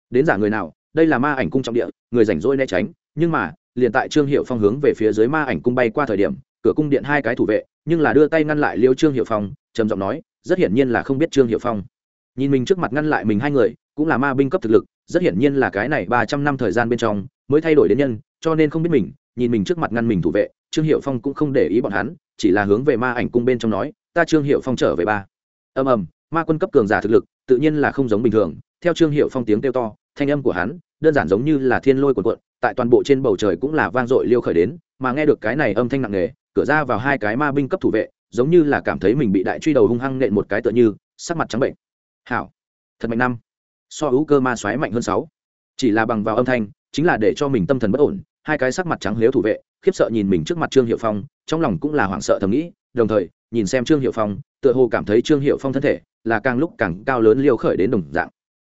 Đến giả người nào, đây là ma ảnh cung trọng địa, người rảnh rỗi né tránh, nhưng mà, liền tại trương hiệu phong hướng về phía dưới ma ảnh cung bay qua thời điểm cửa cung điện hai cái thủ vệ, nhưng là đưa tay ngăn lại liêu trương hiệu phong, trầm giọng nói, rất hiển nhiên là không biết trương hiệu phong. Nhìn mình trước mặt ngăn lại mình hai người, cũng là ma binh cấp thực lực, rất hiển nhiên là cái này ba trăm năm thời gian bên trong mới thay đổi đến nhân, cho nên không biết mình, nhìn mình trước mặt ngăn mình thủ vệ, trương hiệu phong cũng không để ý bọn hắn, chỉ là hướng về ma ảnh cung bên trong nói, ta trương hiệu phong trở về ba. Ầm ầm, ma quân cấp cường giả thực lực, tự nhiên là không giống bình thường, theo trương hiệu phong tiếng kêu to, thanh âm của hắn, đơn giản giống như là thiên lôi cuộn cuộn, tại toàn bộ trên bầu trời cũng là vang dội liêu khởi đến, mà nghe được cái này âm thanh nặng nề cửa ra vào hai cái ma binh cấp thủ vệ, giống như là cảm thấy mình bị đại truy đầu hung hăng nện một cái tựa như, sắc mặt trắng bệnh. Hảo, thật mạnh năm. So hữu cơ ma xoáy mạnh hơn sáu. Chỉ là bằng vào âm thanh, chính là để cho mình tâm thần bất ổn, hai cái sắc mặt trắng lếu thủ vệ, khiếp sợ nhìn mình trước mặt trương hiệu phong, trong lòng cũng là hoảng sợ thầm nghĩ, đồng thời, nhìn xem trương hiệu phong, tựa hồ cảm thấy trương hiệu phong thân thể là càng lúc càng cao lớn liều khởi đến đồng dạng.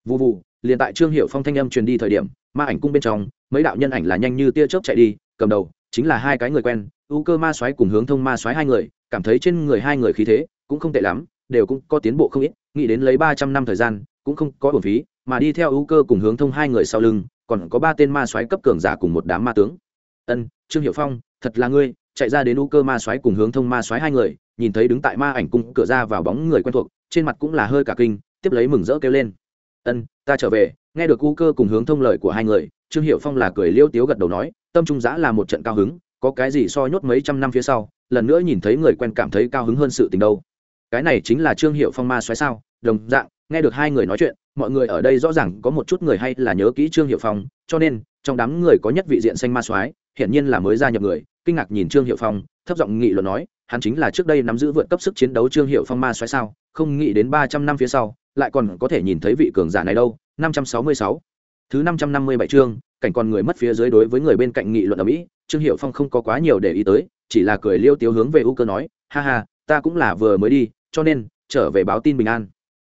Vụ vụ liền tại trương hiệu phong thanh âm truyền đi thời điểm, ma ảnh cung bên trong, mấy đạo nhân ảnh là nhanh như tia chớp chạy đi, cầm đầu chính là hai cái người quen u cơ ma xoáy cùng hướng thông ma xoáy hai người, cảm thấy trên người hai người khí thế cũng không tệ lắm, đều cũng có tiến bộ không ít, nghĩ đến lấy ba trăm năm thời gian, cũng không có bổn phí, mà đi theo U cơ cùng hướng thông hai người sau lưng, còn có ba tên ma soái cấp cường giả cùng một đám ma tướng. Ân, trương hiệu phong, thật là ngươi, chạy ra đến U cơ ma soái cùng hướng thông ma soái hai người, nhìn thấy đứng tại ma ảnh cung cửa ra vào bóng người quen thuộc, trên mặt cũng là hơi cả kinh, tiếp lấy mừng rỡ kêu lên. Ân, ta trở về, nghe được U cơ cùng hướng thông lời của hai người, trương hiệu phong là cười liêu tiếu gật đầu nói, tâm trung giã là một trận cao hứng có cái gì so nhốt mấy trăm năm phía sau, lần nữa nhìn thấy người quen cảm thấy cao hứng hơn sự tình đâu. Cái này chính là trương hiệu phong ma xoáy sao? Đồng dạng, nghe được hai người nói chuyện, mọi người ở đây rõ ràng có một chút người hay là nhớ kỹ trương hiệu phong, cho nên, trong đám người có nhất vị diện xanh ma soái hiển nhiên là mới gia nhập người, kinh ngạc nhìn trương hiệu phong, thấp giọng nghị luận nói, hắn chính là trước đây nắm giữ vượt cấp sức chiến đấu trương hiệu phong ma soái sao? Không nghĩ đến ba trăm năm phía sau, lại còn có thể nhìn thấy vị cường giả này đâu. Năm trăm sáu mươi sáu. Thứ năm trăm năm mươi bảy chương cảnh còn người mất phía dưới đối với người bên cạnh nghị luận ở mỹ, trương hiệu phong không có quá nhiều để ý tới, chỉ là cười liêu tiếu hướng về u cơ nói, ha ha, ta cũng là vừa mới đi, cho nên trở về báo tin bình an.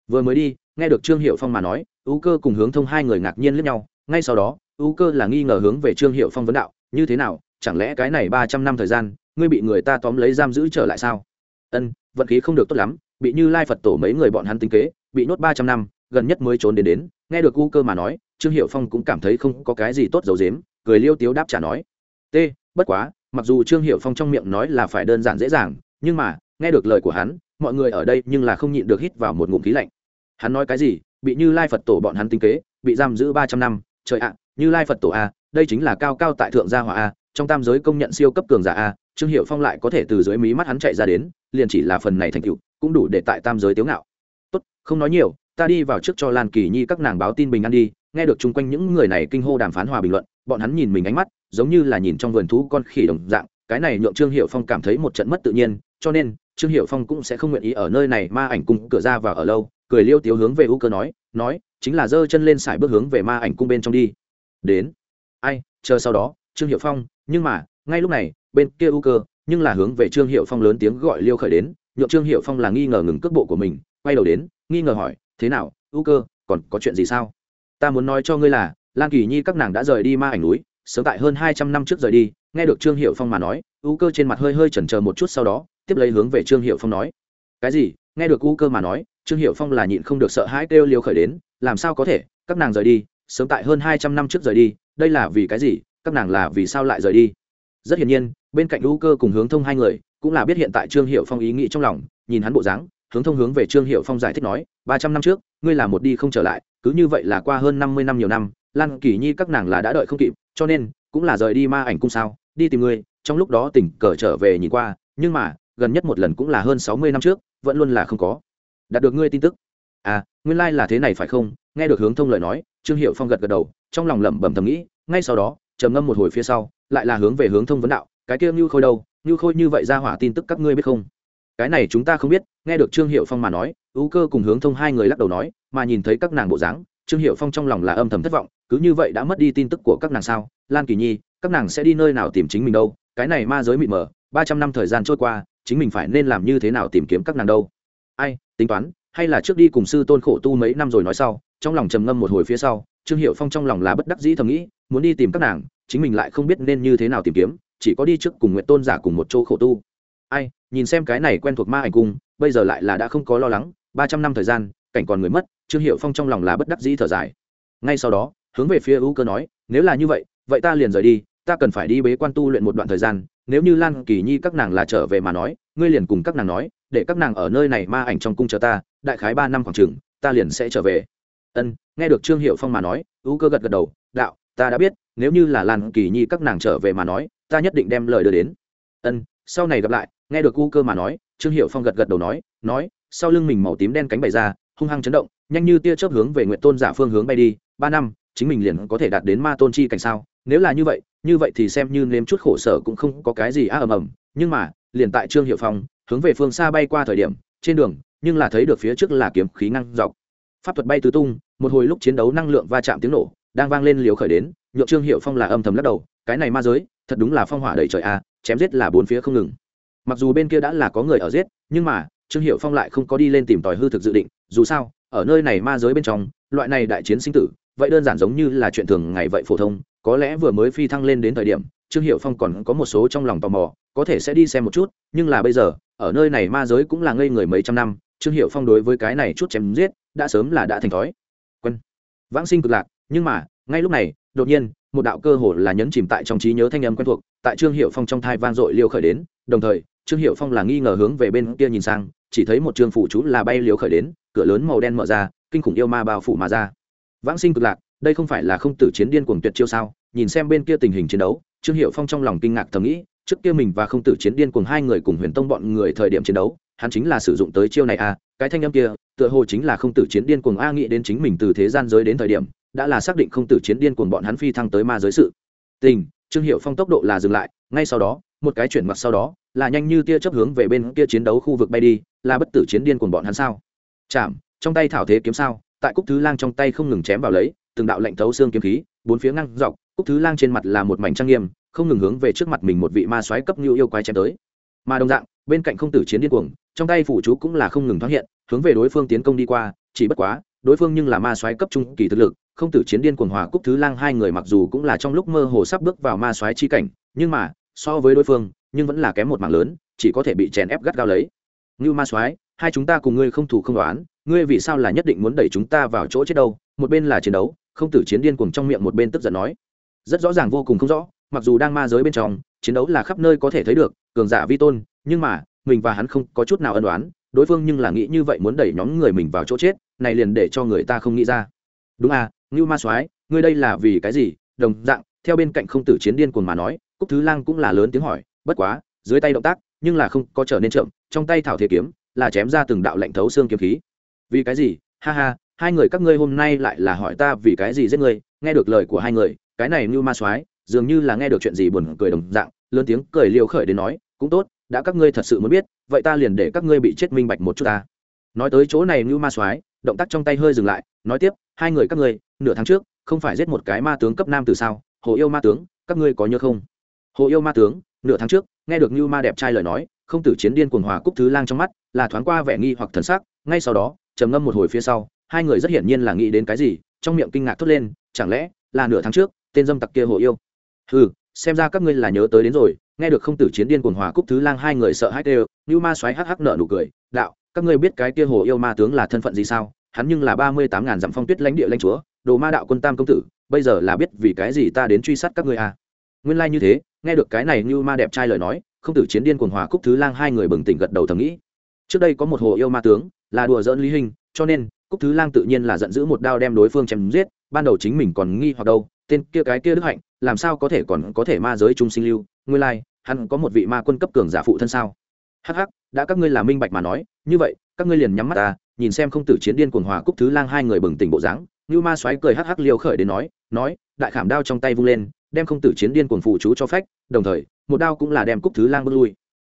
Vừa mới đi, nghe được trương hiệu phong mà nói, u cơ cùng hướng thông hai người ngạc nhiên lẫn nhau, ngay sau đó, u cơ là nghi ngờ hướng về trương hiệu phong vấn đạo, như thế nào, chẳng lẽ cái này ba trăm năm thời gian, ngươi bị người ta tóm lấy giam giữ trở lại sao? Ân, vận khí không được tốt lắm, bị như lai phật tổ mấy người bọn hắn tính kế, bị nhốt ba trăm năm, gần nhất mới trốn đến đến. Nghe được u cơ mà nói trương hiệu phong cũng cảm thấy không có cái gì tốt dầu dếm cười liêu tiếu đáp trả nói t bất quá, mặc dù trương hiệu phong trong miệng nói là phải đơn giản dễ dàng, nhưng mà, nghe được lời của hắn, mọi người ở đây nhưng là không nhịn được hít vào một ngụm khí lạnh. Hắn nói cái gì? Bị như lai phật tổ bọn hắn tinh kế, bị giam giữ ba trăm năm. Trời ạ, như lai phật tổ a, đây chính là cao cao tại thượng gia hòa a, trong tam giới công nhận siêu cấp cường giả a. Trương hiệu phong lại có thể từ dưới mí mắt hắn chạy ra đến, liền chỉ là phần này thành tựu, cũng đủ để tại tam giới tiếu ngạo. Tốt, không nói nhiều, ta đi vào trước cho lan kỳ nhi các nàng báo tin bình an đi nghe được chung quanh những người này kinh hô đàm phán hòa bình luận, bọn hắn nhìn mình ánh mắt, giống như là nhìn trong vườn thú con khỉ đồng dạng. Cái này nhượng trương hiệu phong cảm thấy một trận mất tự nhiên, cho nên trương hiệu phong cũng sẽ không nguyện ý ở nơi này ma ảnh cung cửa ra và ở lâu, cười liêu tiếu hướng về u cơ nói nói, chính là giơ chân lên sải bước hướng về ma ảnh cung bên trong đi. Đến. Ai, chờ sau đó, trương hiệu phong, nhưng mà, ngay lúc này, bên kia u cơ, nhưng là hướng về trương hiệu phong lớn tiếng gọi liêu khởi đến, nhượng trương hiệu phong là nghi ngờ ngừng cước bộ của mình, quay đầu đến, nghi ngờ hỏi, thế nào, u cơ, còn có chuyện gì sao? Ta muốn nói cho ngươi là lan kỳ nhi các nàng đã rời đi ma ảnh núi, sớm tại hơn hai trăm năm trước rời đi, nghe được trương hiệu phong mà nói u cơ trên mặt hơi hơi chần chờ một chút sau đó, tiếp lấy hướng về trương hiệu phong nói. Cái gì? Nghe được u cơ mà nói, trương hiệu phong là nhịn không được sợ hãi kêu liều khởi đến, làm sao có thể? Các nàng rời đi, sớm tại hơn hai trăm năm trước rời đi, đây là vì cái gì? Các nàng là vì sao lại rời đi? Rất hiển nhiên, bên cạnh u cơ cùng hướng thông hai người, cũng là biết hiện tại trương hiệu phong ý nghĩ trong lòng, nhìn hắn bộ dáng hướng thông hướng về trương hiệu phong giải thích nói, ba trăm năm trước, ngươi là một đi không trở lại, cứ như vậy là qua hơn năm mươi năm nhiều năm, lan kỳ nhi các nàng là đã đợi không kịp, cho nên, cũng là rời đi ma ảnh cung sao, đi tìm ngươi, trong lúc đó tỉnh cờ trở về nhìn qua, nhưng mà, gần nhất một lần cũng là hơn sáu mươi năm trước, vẫn luôn là không có. Đạt được ngươi tin tức. À nguyên lai、like、là thế này phải không? Nghe được hướng thông lời nói, trương hiệu phong gật gật đầu, trong lòng lẩm bẩm thầm nghĩ, ngay sau đó, trầm ngâm một hồi phía sau, lại là hướng về hướng thông vấn đạo, cái kia như khôi đâu? Như khôi như vậy ra hỏa tin tức các ngươi biết không? Cái này chúng ta không biết, nghe được trương hiệu phong mà nói ưu cơ cùng hướng thông hai người lắc đầu nói, mà nhìn thấy các nàng bộ dáng, trương hiệu phong trong lòng là âm thầm thất vọng, cứ như vậy đã mất đi tin tức của các nàng sao? Lan kỳ nhi, các nàng sẽ đi nơi nào tìm chính mình đâu? Cái này ma giới mịt mờ, ba trăm năm thời gian trôi qua, chính mình phải nên làm như thế nào tìm kiếm các nàng đâu? Ai, tính toán, hay là trước đi cùng sư tôn khổ tu mấy năm rồi nói sau, trong lòng trầm ngâm một hồi phía sau, trương hiệu phong trong lòng là bất đắc dĩ thầm nghĩ, muốn đi tìm các nàng, chính mình lại không biết nên như thế nào tìm kiếm, chỉ có đi trước cùng nguyện tôn giả cùng một chỗ khổ tu ai, nhìn xem cái này quen thuộc ma ảnh cung, bây giờ lại là đã không có lo lắng, ba trăm năm thời gian, cảnh còn người mất, trương hiệu phong trong lòng là bất đắc dĩ thở dài. Ngay sau đó, hướng về phía ưu cơ nói, nếu là như vậy vậy ta liền rời đi, ta cần phải đi bế quan tu luyện một đoạn thời gian, nếu như lan kỳ nhi các nàng là trở về mà nói, ngươi liền cùng các nàng nói, để các nàng ở nơi này ma ảnh trong cung chờ ta, đại khái ba năm khoảng chừng, ta liền sẽ trở về. Ân, nghe được trương hiệu phong mà nói ưu cơ gật gật đầu, đạo, ta đã biết, nếu như là lan kỳ nhi các nàng trở về mà nói, ta nhất định đem lời đưa đến. Ân, sau này gặp lại nghe được U cơ mà nói, trương hiệu phong gật gật đầu nói nói, sau lưng mình màu tím đen cánh bày ra, hung hăng chấn động, nhanh như tia chớp hướng về nguyện tôn giả phương hướng bay đi. Ba năm, chính mình liền có thể đạt đến ma tôn chi cảnh sao? Nếu là như vậy như vậy thì xem như nếm chút khổ sở cũng không có cái gì á ầm ầm. Nhưng mà, liền tại trương hiệu phong hướng về phương xa bay qua thời điểm, trên đường, nhưng là thấy được phía trước là kiếm khí ngăn dọc. Pháp thuật bay tứ tung, một hồi lúc chiến đấu năng lượng va chạm tiếng nổ, đang vang lên liều khởi đến, nhượng trương hiệu phong là âm thầm lắc đầu, cái này ma giới, thật đúng là phong hỏa đầy trời a, chém giết là bốn phía không ngừng mặc dù bên kia đã là có người ở giết, nhưng mà, trương hiệu phong lại không có đi lên tìm tòi hư thực dự định, dù sao, ở nơi này ma giới bên trong, loại này đại chiến sinh tử, vậy đơn giản giống như là chuyện thường ngày vậy phổ thông, có lẽ vừa mới phi thăng lên đến thời điểm, trương hiệu phong còn có một số trong lòng tò mò, có thể sẽ đi xem một chút, nhưng là bây giờ, ở nơi này ma giới cũng là ngây người mấy trăm năm, trương hiệu phong đối với cái này chút chém giết, đã sớm là đã thành thói. Quân, vãng sinh cực lạc, nhưng mà, ngay lúc này, đột nhiên, một đạo cơ hồ là nhấn chìm tại trong trí nhớ thanh âm quen thuộc, tại trương hiệu phong trong thai vang dội liều khởi đến, đồng thời trương hiệu phong là nghi ngờ hướng về bên kia nhìn sang, chỉ thấy một trường phủ chú là bay liều khởi đến, cửa lớn màu đen mở ra, kinh khủng yêu ma bao phủ mà ra. Vãng sinh cực lạc, đây không phải là không tử chiến điên cuồng tuyệt chiêu sao? Nhìn xem bên kia tình hình chiến đấu, trương hiệu phong trong lòng kinh ngạc thầm nghĩ, trước kia mình và không tử chiến điên cuồng hai người cùng huyền tông bọn người thời điểm chiến đấu, hắn chính là sử dụng tới chiêu này à? Cái thanh âm kia, tựa hồ chính là không tử chiến điên cuồng a nghĩ đến chính mình từ thế gian giới đến thời điểm, đã là xác định không tử chiến điên cuồng bọn hắn phi thăng tới ma giới sự. Tình, trương hiệu phong tốc độ là dừng lại, ngay sau đó, một cái chuyển mặt sau đó là nhanh như tia chớp hướng về bên kia chiến đấu khu vực bay đi, là bất tử chiến điên cuồng bọn hắn sao? Chạm trong tay thảo thế kiếm sao? Tại cúc thứ lang trong tay không ngừng chém vào lấy, từng đạo lệnh thấu xương kiếm khí, bốn phía ngang dọc, cúc thứ lang trên mặt là một mảnh trang nghiêm, không ngừng hướng về trước mặt mình một vị ma soái cấp như yêu quái chém tới. Mà đồng dạng, bên cạnh không tử chiến điên cuồng, trong tay phủ chú cũng là không ngừng thoáng hiện, hướng về đối phương tiến công đi qua, chỉ bất quá, đối phương nhưng là ma soái cấp trung kỳ thực lực, không tử chiến điên cuồng hòa cúc thứ lang hai người mặc dù cũng là trong lúc mơ hồ sắp bước vào ma soái chi cảnh, nhưng mà, so với đối phương nhưng vẫn là kém một mảng lớn, chỉ có thể bị chèn ép gắt gao lấy. Như ma soái, hai chúng ta cùng ngươi không thủ không đoán ngươi vì sao là nhất định muốn đẩy chúng ta vào chỗ chết đâu? Một bên là chiến đấu, không tử chiến điên cuồng trong miệng một bên tức giận nói. Rất rõ ràng vô cùng không rõ, mặc dù đang ma giới bên trong, chiến đấu là khắp nơi có thể thấy được, cường giả vi tôn, nhưng mà, mình và hắn không có chút nào ân đoán đối phương nhưng là nghĩ như vậy muốn đẩy nhóm người mình vào chỗ chết, này liền để cho người ta không nghĩ ra. Đúng à ngưu ma soái, ngươi đây là vì cái gì? Đồng dạng, theo bên cạnh không tử chiến điên cuồng mà nói, cúc thứ lang cũng là lớn tiếng hỏi bất quá, dưới tay động tác, nhưng là không có trở nên chậm, trong tay thảo thế kiếm là chém ra từng đạo lạnh thấu xương kiếm khí. Vì cái gì? Ha ha, hai người các ngươi hôm nay lại là hỏi ta vì cái gì giết ngươi? Nghe được lời của hai người, cái này như ma soái, dường như là nghe được chuyện gì buồn cười đồng dạng, lớn tiếng cười liều khởi đến nói, cũng tốt, đã các ngươi thật sự muốn biết, vậy ta liền để các ngươi bị chết minh bạch một chút ta. Nói tới chỗ này như ma soái, động tác trong tay hơi dừng lại, nói tiếp, hai người các ngươi, nửa tháng trước, không phải giết một cái ma tướng cấp nam từ sao? Hồ yêu ma tướng, các ngươi có nhớ không? Hồ yêu ma tướng nửa tháng trước, nghe được như ma đẹp trai lời nói, không tử chiến điên cuồng hòa cúc thứ lang trong mắt, là thoáng qua vẻ nghi hoặc thần sắc, ngay sau đó, trầm ngâm một hồi phía sau, hai người rất hiển nhiên là nghĩ đến cái gì, trong miệng kinh ngạc thốt lên, chẳng lẽ là nửa tháng trước, tên dâm tặc kia hồ yêu? Ừ xem ra các ngươi là nhớ tới đến rồi, nghe được không tử chiến điên cuồng hòa cúc thứ lang hai người sợ hãi đều như ma xoáy hắc hắc nợ nụ cười, đạo, các ngươi biết cái kia hồ yêu ma tướng là thân phận gì sao? Hắn nhưng là ba mươi tám ngàn dặm phong tuyết lãnh địa lãnh chúa, đồ ma đạo quân tam công tử, bây giờ là biết vì cái gì ta đến truy sát các ngươi à? Nguyên lai như thế nghe được cái này như ma đẹp trai lời nói, không tử chiến điên cuồng hòa cúc thứ lang hai người bừng tỉnh gật đầu thầm nghĩ. Trước đây có một hồ yêu ma tướng, là đùa dỡn lý hình, cho nên, cúc thứ lang tự nhiên là giận dữ một đao đem đối phương chém giết, ban đầu chính mình còn nghi hoặc đâu, tên kia cái kia đức hạnh, làm sao có thể còn có thể ma giới trung sinh lưu, nguyên lai, hắn có một vị ma quân cấp cường giả phụ thân sao? Hắc hắc, đã các ngươi là minh bạch mà nói, như vậy, các ngươi liền nhắm mắt ta, nhìn xem không tử chiến điên cuồng hòa cúc thứ lang hai người bừng tỉnh bộ dáng. Như ma xoáy cười hắc hắc liều khởi đến nói nói, đại khảm đao trong tay vung lên đem không tử chiến điên cuồng phụ chú cho phách, đồng thời, một đao cũng là đem cúc thứ lang bước lui.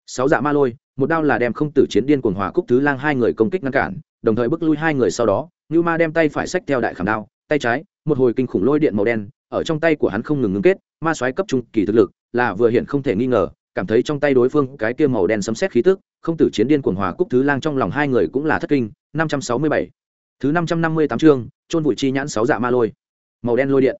Sáu dạ ma lôi, một đao là đem không tử chiến điên cuồng hòa cúc thứ lang hai người công kích ngăn cản, đồng thời bước lui hai người sau đó như ma đem tay phải xách theo đại khảm đao, tay trái, một hồi kinh khủng lôi điện màu đen, ở trong tay của hắn không ngừng ngưng kết, ma xoáy cấp trung kỳ thực lực, là vừa hiện không thể nghi ngờ, cảm thấy trong tay đối phương cái kia màu đen sấm xét khí tức, không tử chiến điên cuồng hòa cúc thứ lang trong lòng hai người cũng là thất kinh. Năm trăm sáu mươi bảy. Thứ năm trăm năm mươi tám chương trôn vùi chi nhãn sáu dạ ma lôi. Màu đen lôi điện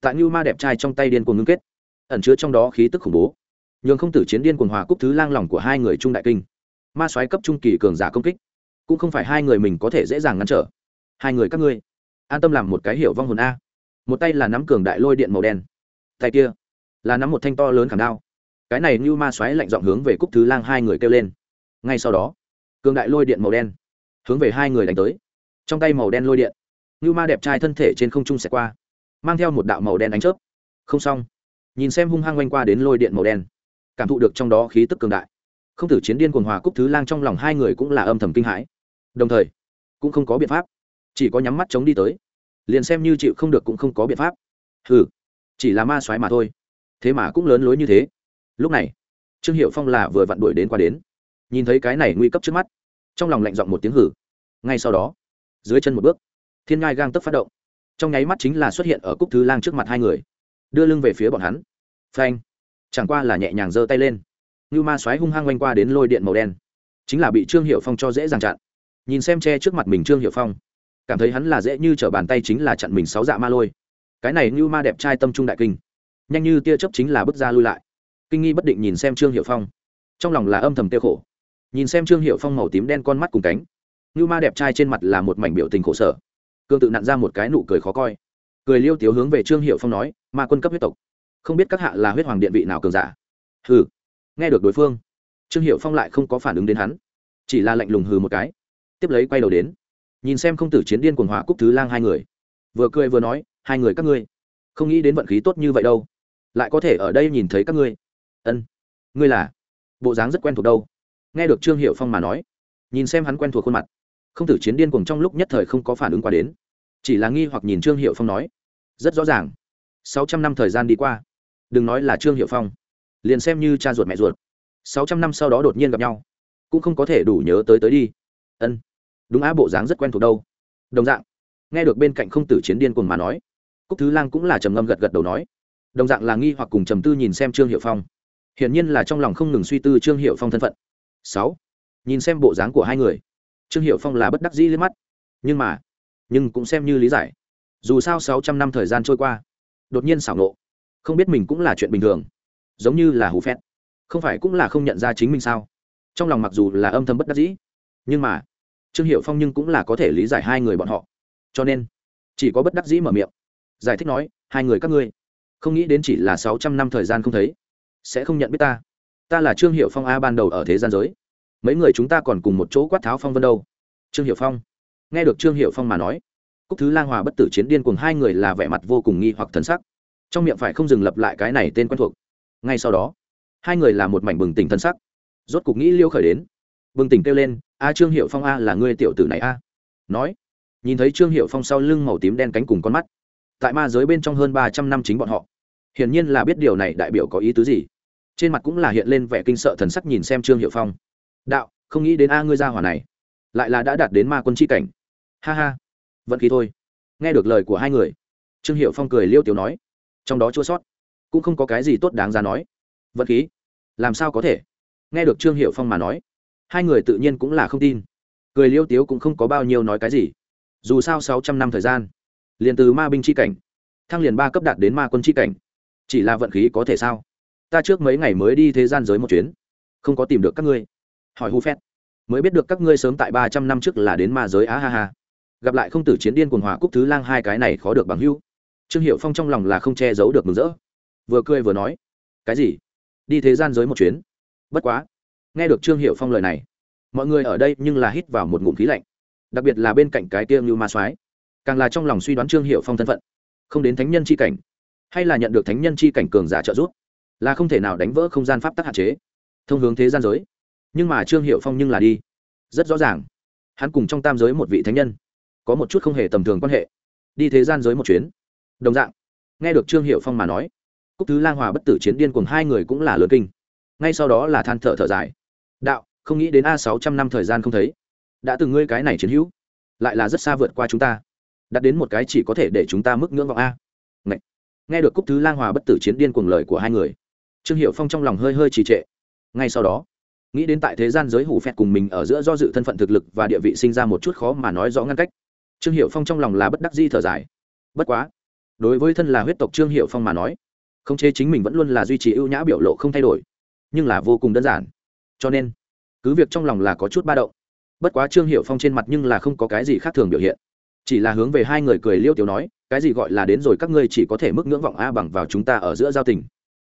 tại như ma đẹp trai trong tay điên cuồng ngưng kết, ẩn chứa trong đó khí tức khủng bố. Nhường không tử chiến điên cuồng hòa cúc thứ lang lòng của hai người trung đại kinh. Ma soái cấp trung kỳ cường giả công kích, cũng không phải hai người mình có thể dễ dàng ngăn trở. Hai người các ngươi, an tâm làm một cái hiểu vong hồn a. Một tay là nắm cường đại lôi điện màu đen, tay kia là nắm một thanh to lớn khảm đao. Cái này như ma xoáy lạnh dọn hướng về cúc thứ lang hai người kêu lên. Ngay sau đó, cường đại lôi điện màu đen hướng về hai người đánh tới. Trong tay màu đen lôi điện như ma đẹp trai thân thể trên không trung sẽ qua mang theo một đạo màu đen đánh chớp. Không xong. Nhìn xem hung hăng oanh qua đến lôi điện màu đen, cảm thụ được trong đó khí tức cường đại. Không thử chiến điên cuồng hòa cúc thứ lang trong lòng hai người cũng là âm thầm kinh hãi. Đồng thời, cũng không có biện pháp. Chỉ có nhắm mắt chống đi tới. Liền xem như chịu không được cũng không có biện pháp. Ừ chỉ là ma soái mà thôi. Thế mà cũng lớn lối như thế. Lúc này, trương hiệu phong là vừa vặn đuổi đến qua đến. Nhìn thấy cái này nguy cấp trước mắt, trong lòng lạnh giọng một tiếng hử ngay sau đó, dưới chân một bước, thiên ngai gang tấp phát động trong nháy mắt chính là xuất hiện ở cúc thứ lang trước mặt hai người đưa lưng về phía bọn hắn phanh chẳng qua là nhẹ nhàng giơ tay lên như ma xoáy hung hăng oanh qua đến lôi điện màu đen chính là bị trương hiệu phong cho dễ dàng chặn nhìn xem che trước mặt mình trương hiệu phong cảm thấy hắn là dễ như t r ở bàn tay chính là chặn mình sáu dạ ma lôi cái này như ma đẹp trai tâm trung đại kinh nhanh như tia chấp chính là bước ra lui lại kinh nghi bất định nhìn xem trương hiệu phong trong lòng là âm thầm tiêu khổ nhìn xem trương hiệu phong màu tím đen con mắt cùng cánh như ma đẹp trai trên mặt là một mảnh biểu tình khổ sở cương tự nặn ra một cái nụ cười khó coi. Cười liêu tiếu hướng về trương hiệu phong nói, ma quân cấp huyết tộc, không biết các hạ là huyết hoàng điện vị nào cường giả? Hừ. Nghe được đối phương, trương hiệu phong lại không có phản ứng đến hắn, chỉ là lạnh lùng hừ một cái, tiếp lấy quay đầu đến, nhìn xem không tử chiến điên cuồng hỏa cúc thứ lang hai người, vừa cười vừa nói, hai người các ngươi, không nghĩ đến vận khí tốt như vậy đâu, lại có thể ở đây nhìn thấy các ngươi. Ân, ngươi là bộ dáng rất quen thuộc đâu. Nghe được trương hiệu phong mà nói, nhìn xem hắn quen thuộc khuôn mặt không tử chiến điên cuồng trong lúc nhất thời không có phản ứng qua đến. Chỉ là nghi hoặc nhìn trương hiệu phong nói, rất rõ ràng, sáu trăm năm thời gian đi qua, đừng nói là trương hiệu phong, liền xem như cha ruột mẹ ruột, sáu trăm năm sau đó đột nhiên gặp nhau, cũng không có thể đủ nhớ tới tới đi. Ân, đúng á, bộ dáng rất quen thuộc đâu. Đồng dạng, nghe được bên cạnh không tử chiến điên cuồng mà nói, cúc thứ lang cũng là trầm ngâm gật gật đầu nói, đồng dạng là nghi hoặc cùng trầm tư nhìn xem trương hiệu phong. Hiển nhiên là trong lòng không ngừng suy tư trương hiệu phong thân phận. Sáu, nhìn xem bộ dáng của hai người trương hiệu phong là bất đắc dĩ lên mắt. Nhưng mà, nhưng cũng xem như lý giải. Dù sao sáu trăm năm thời gian trôi qua, đột nhiên xảo nộ không biết mình cũng là chuyện bình thường. Giống như là hù phét. Không phải cũng là không nhận ra chính mình sao? Trong lòng mặc dù là âm thầm bất đắc dĩ, nhưng mà, trương hiệu phong nhưng cũng là có thể lý giải hai người bọn họ. Cho nên, chỉ có bất đắc dĩ mở miệng. Giải thích nói, hai người các ngươi, không nghĩ đến chỉ là sáu trăm năm thời gian không thấy, sẽ không nhận biết ta. Ta là trương hiệu phong a ban đầu ở thế gian giới mấy người chúng ta còn cùng một chỗ quát tháo phong vân đâu. Trương hiệu phong. Nghe được trương hiệu phong mà nói, cúc thứ lang hòa bất tử chiến điên cùng hai người là vẻ mặt vô cùng nghi hoặc thần sắc. Trong miệng phải không dừng lập lại cái này tên quen thuộc. Ngay sau đó, hai người là một mảnh bừng tỉnh thân sắc. Rốt cục nghĩ liêu khởi đến. Bừng tỉnh kêu lên, a, trương hiệu phong a, là ngươi tiểu tử này a? Nói, nhìn thấy trương hiệu phong sau lưng màu tím đen cánh cùng con mắt, tại ma giới bên trong hơn ba trăm năm chính bọn họ. Hiển nhiên là biết điều này đại biểu có ý tứ gì. Trên mặt cũng là hiện lên vẻ kinh sợ thần sắc nhìn xem trương hiệu phong đạo, không nghĩ đến a ngươi ra hỏa này, lại là đã đạt đến ma quân c h i cảnh. Ha ha, vận khí thôi. Nghe được lời của hai người, trương hiệu phong cười liêu tiếu nói, trong đó chua sót, cũng không có cái gì tốt đáng ra nói. Vận khí, làm sao có thể? Nghe được trương hiệu phong mà nói, hai người tự nhiên cũng là không tin. Cười liêu tiếu cũng không có bao nhiêu nói cái gì. Dù sao sáu trăm năm thời gian, liền từ ma binh c h i cảnh, thăng liền ba cấp đạt đến ma quân c h i cảnh, chỉ là vận khí có thể sao? Ta trước mấy ngày mới đi thế gian giới một chuyến, không có tìm được các ngươi hỏi hu phét. Mới biết được các ngươi sớm tại ba trăm năm trước là đến ma giới á ha ha. Gặp lại không tử chiến điên quần hỏa cúc thứ lang hai cái này khó được bằng hưu trương hiệu phong trong lòng là không che giấu được mừng rỡ. Vừa cười vừa nói, cái gì? Đi thế gian giới một chuyến? Bất quá. Nghe được trương hiệu phong lời này, mọi người ở đây nhưng là hít vào một ngụm khí lạnh. Đặc biệt là bên cạnh cái tiêm như ma soái, càng là trong lòng suy đoán trương hiệu phong thân phận, không đến thánh nhân c h i cảnh, hay là nhận được thánh nhân c h i cảnh cường giả trợ giúp, là không thể nào đánh vỡ không gian pháp tắc hạn chế. Thông hướng thế gian giới nhưng mà trương hiệu phong nhưng là đi. Rất rõ ràng. Hắn cùng trong tam giới một vị thánh nhân, có một chút không hề tầm thường quan hệ. Đi thế gian giới một chuyến. Đồng dạng, nghe được trương hiệu phong mà nói, cúc thứ lang hòa bất tử chiến điên cùng hai người cũng là lớn kinh. Ngay sau đó là than thở thở dài. Đạo, không nghĩ đến a sáu trăm năm thời gian không thấy. Đã từng ngươi cái này chiến hữu, lại là rất xa vượt qua chúng ta. Đặt đến một cái chỉ có thể để chúng ta mức ngưỡng vọng a. Ngậy. nghe được cúc thứ lang hòa bất tử chiến điên cùng lời của hai người, trương hiệu phong trong lòng hơi hơi trì trệ. Ngay sau đó nghĩ đến tại thế gian giới hủ phẹt cùng mình ở giữa do dự thân phận thực lực và địa vị sinh ra một chút khó mà nói rõ ngăn cách. Trương hiệu phong trong lòng là bất đắc di thở dài. Bất quá, đối với thân là huyết tộc trương hiệu phong mà nói, khống chế chính mình vẫn luôn là duy trì ưu nhã biểu lộ không thay đổi, nhưng là vô cùng đơn giản. Cho nên, cứ việc trong lòng là có chút ba động, bất quá trương hiệu phong trên mặt nhưng là không có cái gì khác thường biểu hiện. Chỉ là hướng về hai người cười liêu tiểu nói, cái gì gọi là đến rồi các ngươi chỉ có thể mức ngưỡng vọng a bằng vào chúng ta ở giữa giao tình.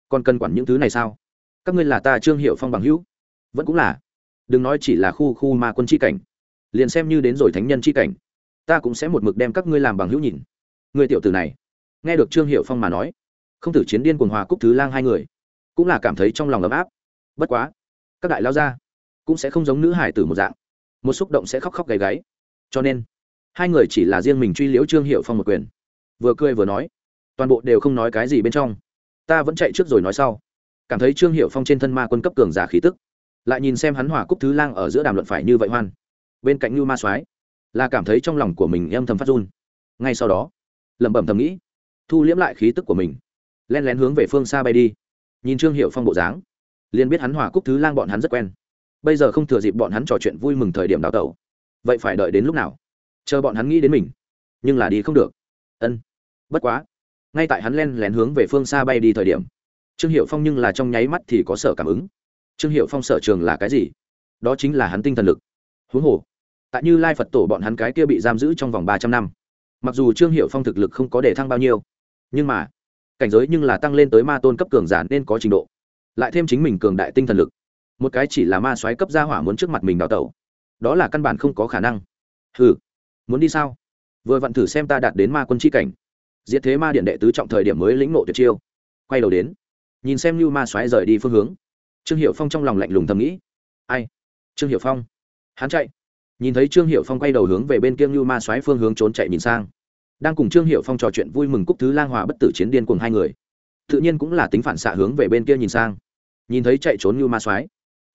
Còn cần quản những thứ này sao? Các ngươi là ta trương hiệu phong bằng hữu vẫn cũng là. Đừng nói chỉ là khu khu ma quân c h i cảnh. Liền xem như đến rồi thánh nhân c h i cảnh, ta cũng sẽ một mực đem các ngươi làm bằng hữu nhìn. Người tiểu tử này. Nghe được trương hiệu phong mà nói, không thử chiến điên cuồng hòa cúc thứ lang hai người, cũng là cảm thấy trong lòng ấm áp. Bất quá, các đại lao gia cũng sẽ không giống nữ hải tử một dạng. Một xúc động sẽ khóc khóc gáy gáy. Cho nên, hai người chỉ là riêng mình truy liễu trương hiệu phong một quyền. Vừa cười vừa nói, toàn bộ đều không nói cái gì bên trong. Ta vẫn chạy trước rồi nói sau. Cảm thấy trương hiệu phong trên thân ma quân cấp cường giả khí tức lại nhìn xem hắn hòa cúc thứ lang ở giữa đàm luận phải như vậy hoan. Bên cạnh như ma soái, là cảm thấy trong lòng của mình âm thầm phát run. Ngay sau đó, lẩm bẩm thầm nghĩ, thu liễm lại khí tức của mình len lén hướng về phương xa bay đi. Nhìn trương hiệu phong bộ dáng, liền biết hắn hỏa cúc thứ lang bọn hắn rất quen. Bây giờ không thừa dịp bọn hắn trò chuyện vui mừng thời điểm đào tẩu, vậy phải đợi đến lúc nào? Chờ bọn hắn nghĩ đến mình, nhưng là đi không được. Ân, bất quá, ngay tại hắn len lén hướng về phương xa bay đi thời điểm, trương hiệu phong nhưng là trong nháy mắt thì có sở cảm ứng trương hiệu phong sở trường là cái gì? Đó chính là hắn tinh thần lực. Huống hồ, tại như lai phật tổ bọn hắn cái kia bị giam giữ trong vòng ba trăm năm, mặc dù trương hiệu phong thực lực không có để thăng bao nhiêu, nhưng mà, cảnh giới nhưng là tăng lên tới ma tôn cấp cường giả nên có trình độ, lại thêm chính mình cường đại tinh thần lực. Một cái chỉ là ma xoáy cấp gia hỏa muốn trước mặt mình đào tẩu, đó là căn bản không có khả năng. Ừ muốn đi sao? Vừa vặn thử xem ta đạt đến ma quân c h i cảnh. Diệt thế ma điện đệ tứ trọng thời điểm mới lĩnh nộ tuyệt chiêu. Quay đầu đến, nhìn xem như ma xoáy rời đi phương hướng trương hiệu phong trong lòng lạnh lùng thầm nghĩ. Ai? Trương hiệu phong? Hắn chạy. Nhìn thấy trương hiệu phong quay đầu hướng về bên kia như ma xoáy phương hướng trốn chạy nhìn sang. Đang cùng trương hiệu phong trò chuyện vui mừng cúc thứ lang hòa bất tử chiến điên cùng hai người. Tự nhiên cũng là tính phản xạ hướng về bên kia nhìn sang. Nhìn thấy chạy trốn như ma xoáy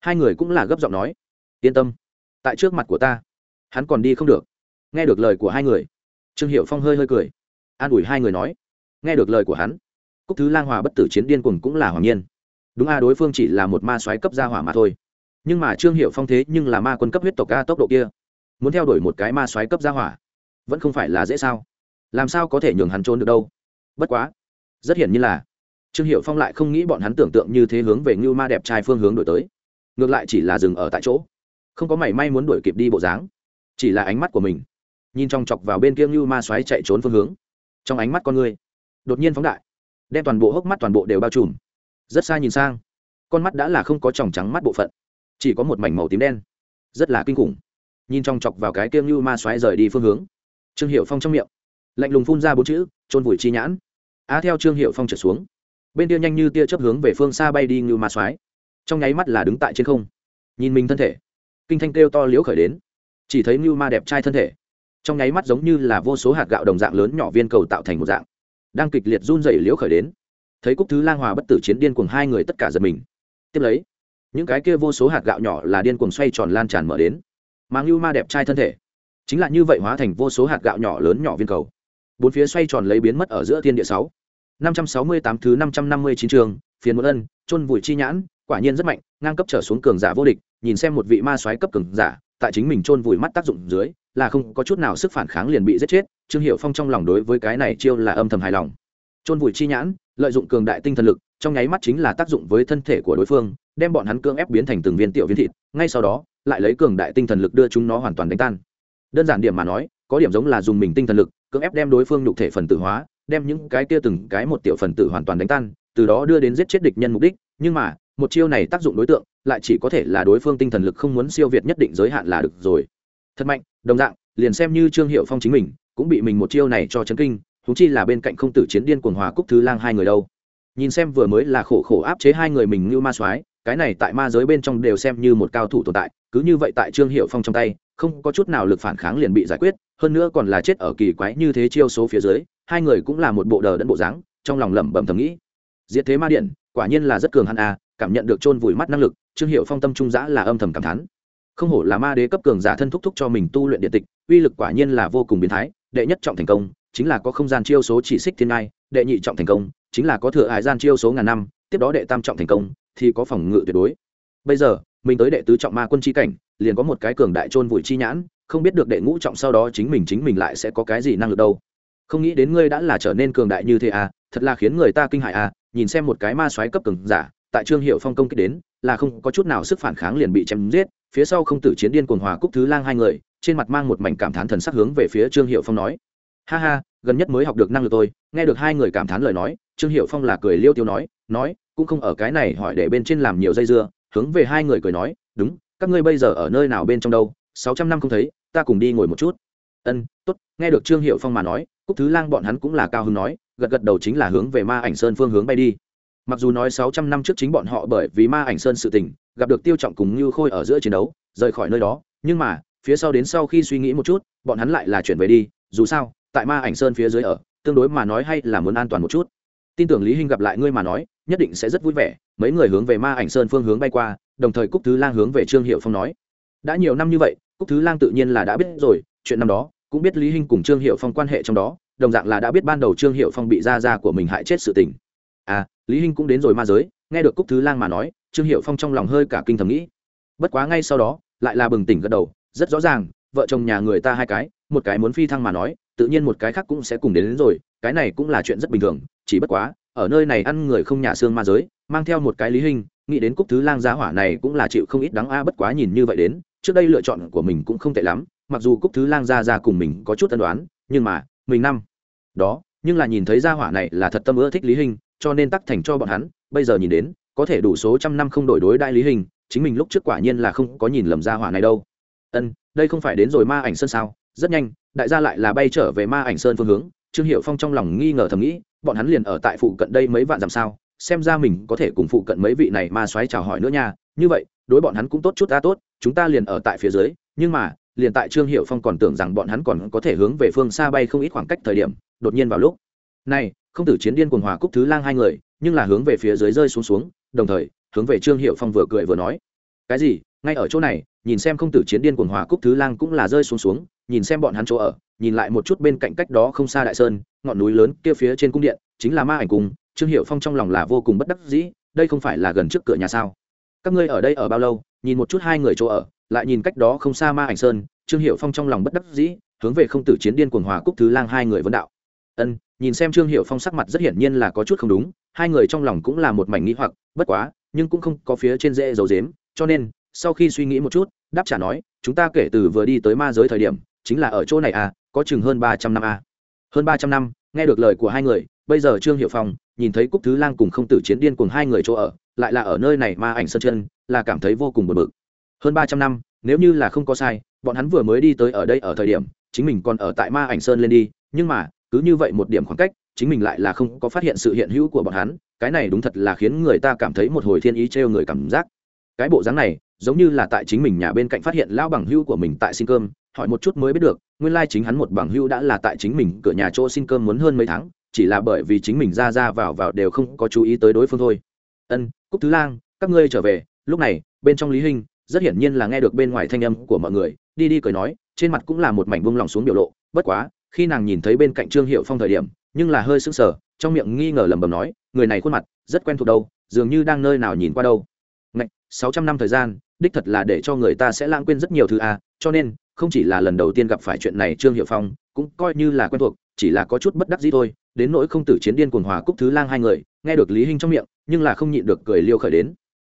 hai người cũng là gấp giọng nói. Yên tâm, tại trước mặt của ta, hắn còn đi không được. Nghe được lời của hai người, trương hiệu phong hơi hơi cười. An ủi hai người nói. Nghe được lời của hắn, cúc thứ lang hòa bất tử chiến điên cuồng cũng là hoàng nhiên đúng a, đối phương chỉ là một ma soái cấp gia hỏa mà thôi. Nhưng mà trương hiệu phong thế nhưng là ma quân cấp huyết tộc ca tốc độ kia. Muốn theo đuổi một cái ma soái cấp gia hỏa, vẫn không phải là dễ sao? Làm sao có thể nhường hắn trốn được đâu? Bất quá, rất hiển nhiên là, trương hiệu phong lại không nghĩ bọn hắn tưởng tượng như thế hướng về ngưu ma đẹp trai phương hướng đổi tới. Ngược lại chỉ là dừng ở tại chỗ. Không có mảy may muốn đuổi kịp đi bộ dáng, chỉ là ánh mắt của mình nhìn trong chọc vào bên kia ngưu ma xoáy chạy trốn phương hướng. Trong ánh mắt con người, đột nhiên phóng đại, đem toàn bộ hốc mắt toàn bộ đều bao trùm rất xa nhìn sang. Con mắt đã là không có tròng trắng mắt bộ phận, chỉ có một mảnh màu tím đen, rất là kinh khủng. Nhìn trong chọc vào cái kiêng như ma xoáy rời đi phương hướng. Trương hiệu phong trong miệng, lạnh lùng phun ra bốn chữ trôn vùi chi nhãn. Á theo trương hiệu phong trở xuống, bên tia nhanh như tia chấp hướng về phương xa bay đi như ma xoáy. Trong nháy mắt là đứng tại trên không, nhìn mình thân thể, kinh thanh kêu to liễu khởi đến. Chỉ thấy như ma đẹp trai thân thể, trong nháy mắt giống như là vô số hạt gạo đồng dạng lớn nhỏ viên cầu tạo thành một dạng, đang kịch liệt run rẩy liễu khởi đến thấy cúc thứ lang hòa bất tử chiến điên cuồng hai người tất cả giật mình. Tiếp lấy, những cái kia vô số hạt gạo nhỏ là điên cuồng xoay tròn lan tràn mở đến. Mang như ma đẹp trai thân thể. Chính là như vậy hóa thành vô số hạt gạo nhỏ lớn nhỏ viên cầu. Bốn phía xoay tròn lấy biến mất ở giữa thiên địa sáu. năm trăm sáu mươi tám thứ năm trăm năm mươi chín trường, phiền một ân, chôn vùi chi nhãn, quả nhiên rất mạnh, ngang cấp trở xuống cường giả vô địch, nhìn xem một vị ma soái cấp cường giả, tại chính mình chôn vùi mắt tác dụng dưới, là không có chút nào sức phản kháng liền bị giết chết, trương hiệu phong trong lòng đối với cái này chiêu là âm thầm hài lòng. Chôn vùi chi nhãn lợi dụng cường đại tinh thần lực, trong nháy mắt chính là tác dụng với thân thể của đối phương, đem bọn hắn cưỡng ép biến thành từng viên tiểu viên thịt, ngay sau đó, lại lấy cường đại tinh thần lực đưa chúng nó hoàn toàn đánh tan. Đơn giản điểm mà nói, có điểm giống là dùng mình tinh thần lực, cưỡng ép đem đối phương nhục thể phần tử hóa, đem những cái kia từng cái một tiểu phần tử hoàn toàn đánh tan, từ đó đưa đến giết chết địch nhân mục đích, nhưng mà, một chiêu này tác dụng đối tượng, lại chỉ có thể là đối phương tinh thần lực không muốn siêu việt nhất định giới hạn là được rồi. Thật mạnh, đồng dạng, liền xem như trương hiệu phong chính mình, cũng bị mình một chiêu này cho chấn kinh húng chi là bên cạnh không tử chiến điên cuồng hòa cúc thứ lang hai người đâu. Nhìn xem vừa mới là khổ khổ áp chế hai người mình như ma soái, cái này tại ma giới bên trong đều xem như một cao thủ tồn tại, cứ như vậy tại trương hiệu phong trong tay, không có chút nào lực phản kháng liền bị giải quyết, hơn nữa còn là chết ở kỳ quái như thế chiêu số phía dưới, hai người cũng là một bộ đờ đẫn bộ dáng, trong lòng lẩm bẩm thầm nghĩ. Diệt thế ma điện, quả nhiên là rất cường hắn à cảm nhận được chôn vùi mắt năng lực, trương hiệu phong tâm trung giã là âm thầm cảm thán. Không hổ là ma đế cấp cường giả thân thúc thúc cho mình tu luyện điện tịch, uy lực quả nhiên là vô cùng biến thái, đệ nhất trọng thành công chính là có không gian chiêu số chỉ xích thiên ngai, đệ nhị trọng thành công, chính là có thừa hải gian chiêu số ngàn năm, tiếp đó đệ tam trọng thành công, thì có phòng ngự tuyệt đối. Bây giờ, mình tới đệ tứ trọng ma quân chi cảnh, liền có một cái cường đại chôn vùi chi nhãn, không biết được đệ ngũ trọng sau đó chính mình chính mình lại sẽ có cái gì năng lực đâu. Không nghĩ đến ngươi đã là trở nên cường đại như thế à thật là khiến người ta kinh hại à nhìn xem một cái ma soái cấp cường giả, tại trương hiệu phong công kích đến, là không có chút nào sức phản kháng liền bị chém giết, phía sau không tử chiến điên cuồng hòa cúc thứ lang hai người, trên mặt mang một mảnh cảm thán thần sắc hướng về phía trương hiệu phong nói ha ha, gần nhất mới học được năng lực tôi nghe được hai người cảm thán lời nói, trương hiệu phong là cười liêu tiêu nói nói, cũng không ở cái này hỏi để bên trên làm nhiều dây dưa, hướng về hai người cười nói, đúng, các ngươi bây giờ ở nơi nào bên trong đâu, sáu trăm năm không thấy, ta cùng đi ngồi một chút. Ân t ố t nghe được trương hiệu phong mà nói, cúc thứ lang bọn hắn cũng là cao hứng nói, gật gật đầu chính là hướng về ma ảnh sơn phương hướng bay đi. Mặc dù nói sáu trăm năm trước chính bọn họ bởi vì ma ảnh sơn sự tình, gặp được tiêu trọng cùng như khôi ở giữa chiến đấu, rời khỏi nơi đó, nhưng mà, phía sau đến sau khi suy nghĩ một chút, bọn hắn lại là chuyển về đi, dù sao tại ma ảnh sơn phía dưới ở, tương đối mà nói hay là muốn an toàn một chút. Tin tưởng lý hinh gặp lại ngươi mà nói, nhất định sẽ rất vui vẻ, mấy người hướng về ma ảnh sơn phương hướng bay qua, đồng thời cúc thứ lang hướng về trương hiệu phong nói. Đã nhiều năm như vậy, cúc thứ lang tự nhiên là đã biết rồi, chuyện năm đó, cũng biết lý hinh cùng trương hiệu phong quan hệ trong đó, đồng dạng là đã biết ban đầu trương hiệu phong bị gia gia của mình hại chết sự tình. À lý hinh cũng đến rồi ma giới, nghe được cúc thứ lang mà nói, trương hiệu phong trong lòng hơi cả kinh thầm nghĩ. Bất quá ngay sau đó, lại là bừng tỉnh gật đầu, rất rõ ràng, vợ chồng nhà người ta hai cái, một cái muốn phi thăng mà nói tự nhiên một cái khác cũng sẽ cùng đến, đến rồi cái này cũng là chuyện rất bình thường chỉ bất quá ở nơi này ăn người không nhà xương ma giới mang theo một cái lý hình nghĩ đến cúc thứ lang giá hỏa này cũng là chịu không ít đáng a bất quá nhìn như vậy đến trước đây lựa chọn của mình cũng không tệ lắm mặc dù cúc thứ lang ra ra cùng mình có chút tân đoán nhưng mà mình năm đó nhưng là nhìn thấy gia hỏa này là thật tâm ưa thích lý hình cho nên tắc thành cho bọn hắn bây giờ nhìn đến có thể đủ số trăm năm không đổi đối đại lý hình chính mình lúc trước quả nhiên là không có nhìn lầm gia hỏa này đâu. Ân đây không phải đến rồi ma ảnh sơn sao rất nhanh đại gia lại là bay trở về ma ảnh sơn phương hướng, trương hiệu phong trong lòng nghi ngờ thầm nghĩ, bọn hắn liền ở tại phụ cận đây mấy vạn dặm sao, xem ra mình có thể cùng phụ cận mấy vị này ma xoáy chào hỏi nữa nha. Như vậy, đối bọn hắn cũng tốt chút ta tốt, chúng ta liền ở tại phía dưới, nhưng mà, liền tại trương hiệu phong còn tưởng rằng bọn hắn còn có thể hướng về phương xa bay không ít khoảng cách thời điểm, đột nhiên vào lúc, này, không tử chiến điên quần hòa cúc thứ lang hai người, nhưng là hướng về phía dưới rơi xuống xuống, đồng thời, hướng về trương hiệu phong vừa cười vừa nói, cái gì? Ngay ở chỗ này, nhìn xem không tử chiến điên quần hòa cúc thứ lang cũng là rơi xuống xuống nhìn xem bọn hắn chỗ ở, nhìn lại một chút bên cạnh cách đó không xa đại sơn, ngọn núi lớn kia phía trên cung điện, chính là ma ảnh cung, trương hiệu phong trong lòng là vô cùng bất đắc dĩ, đây không phải là gần trước cửa nhà sao? Các ngươi ở đây ở bao lâu? Nhìn một chút hai người chỗ ở, lại nhìn cách đó không xa ma ảnh sơn, trương hiệu phong trong lòng bất đắc dĩ, hướng về không tử chiến điên cuồng hòa cúc thứ lang hai người vấn đạo. Ân, nhìn xem trương hiệu phong sắc mặt rất hiển nhiên là có chút không đúng, hai người trong lòng cũng là một mảnh nghĩ hoặc, bất quá, nhưng cũng không có phía trên dễ dấu dếm cho nên, sau khi suy nghĩ một chút, đáp trả nói, chúng ta kể từ vừa đi tới ma giới thời điểm chính là ở chỗ này à có chừng hơn ba trăm năm à. hơn ba trăm năm, nghe được lời của hai người, bây giờ trương hiệu phong nhìn thấy cúc thứ lang cùng không tử chiến điên cùng hai người chỗ ở, lại là ở nơi này ma ảnh sơn chân, là cảm thấy vô cùng bực bực hơn ba trăm năm, nếu như là không có sai, bọn hắn vừa mới đi tới ở đây ở thời điểm, chính mình còn ở tại ma ảnh sơn lên đi, nhưng mà, cứ như vậy một điểm khoảng cách, chính mình lại là không có phát hiện sự hiện hữu của bọn hắn, cái này đúng thật là khiến người ta cảm thấy một hồi thiên ý trêu người cảm giác cái bộ dáng này giống như là tại chính mình nhà bên cạnh phát hiện lão bằng hữu của mình tại xin cơm, hỏi một chút mới biết được, nguyên lai chính hắn một bằng hữu đã là tại chính mình cửa nhà chỗ xin cơm muốn hơn mấy tháng, chỉ là bởi vì chính mình ra ra vào vào đều không có chú ý tới đối phương thôi. Ân, cúc thứ lang, các ngươi trở về. Lúc này, bên trong lý hình rất hiển nhiên là nghe được bên ngoài thanh âm của mọi người, đi đi cười nói, trên mặt cũng là một mảnh buông lòng xuống biểu lộ. Bất quá, khi nàng nhìn thấy bên cạnh trương hiệu phong thời điểm, nhưng là hơi sững sờ, trong miệng nghi ngờ lẩm bẩm nói, người này khuôn mặt rất quen thuộc đâu, dường như đang nơi nào nhìn qua đâu. Ngạch, sáu trăm năm thời gian đích thật là để cho người ta sẽ lãng quên rất nhiều thứ a à, cho nên không chỉ là lần đầu tiên gặp phải chuyện này trương hiệu phong cũng coi như là quen thuộc chỉ là có chút bất đắc dĩ thôi. Đến nỗi không tử chiến điên cuồng hòa cúc thứ lang hai người nghe được lý hinh trong miệng nhưng là không nhịn được cười liêu khởi đến.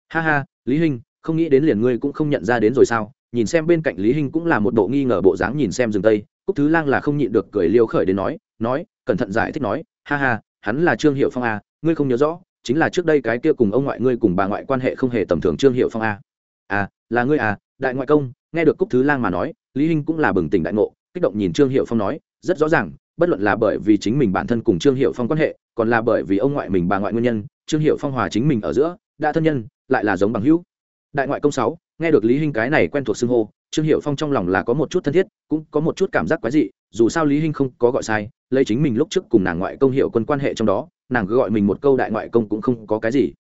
Ha ha lý hinh không nghĩ đến liền ngươi cũng không nhận ra đến rồi sao? Nhìn xem bên cạnh lý hinh cũng là một bộ nghi ngờ bộ dáng nhìn xem rừng tây cúc thứ lang là không nhịn được cười liêu khởi đến nói nói cẩn thận giải thích nói ha ha hắn là trương hiệu phong a ngươi không nhớ rõ chính là trước đây cái kia cùng ông ngoại ngươi cùng bà ngoại quan hệ không hề tầm thường trương hiệu phong a. à à là ngươi à đại ngoại công, nghe được cúc thứ lang mà nói, lý hinh cũng là bừng tỉnh đại ngộ, kích động nhìn trương hiệu phong nói, rất rõ ràng, bất luận là bởi vì chính mình bản thân cùng trương hiệu phong quan hệ, còn là bởi vì ông ngoại mình bà ngoại nguyên nhân, trương hiệu phong hòa chính mình ở giữa, đã thân nhân, lại là giống bằng hữu. Đại ngoại công sáu, nghe được lý hinh cái này quen thuộc xưng hô, trương hiệu phong trong lòng là có một chút thân thiết, cũng có một chút cảm giác quái dị, dù sao lý hinh không có gọi sai, lấy chính mình lúc trước cùng nàng ngoại công hiệu quân quan hệ trong đó, nàng cứ gọi mình một câu đại ngoại công cũng không có cái gì.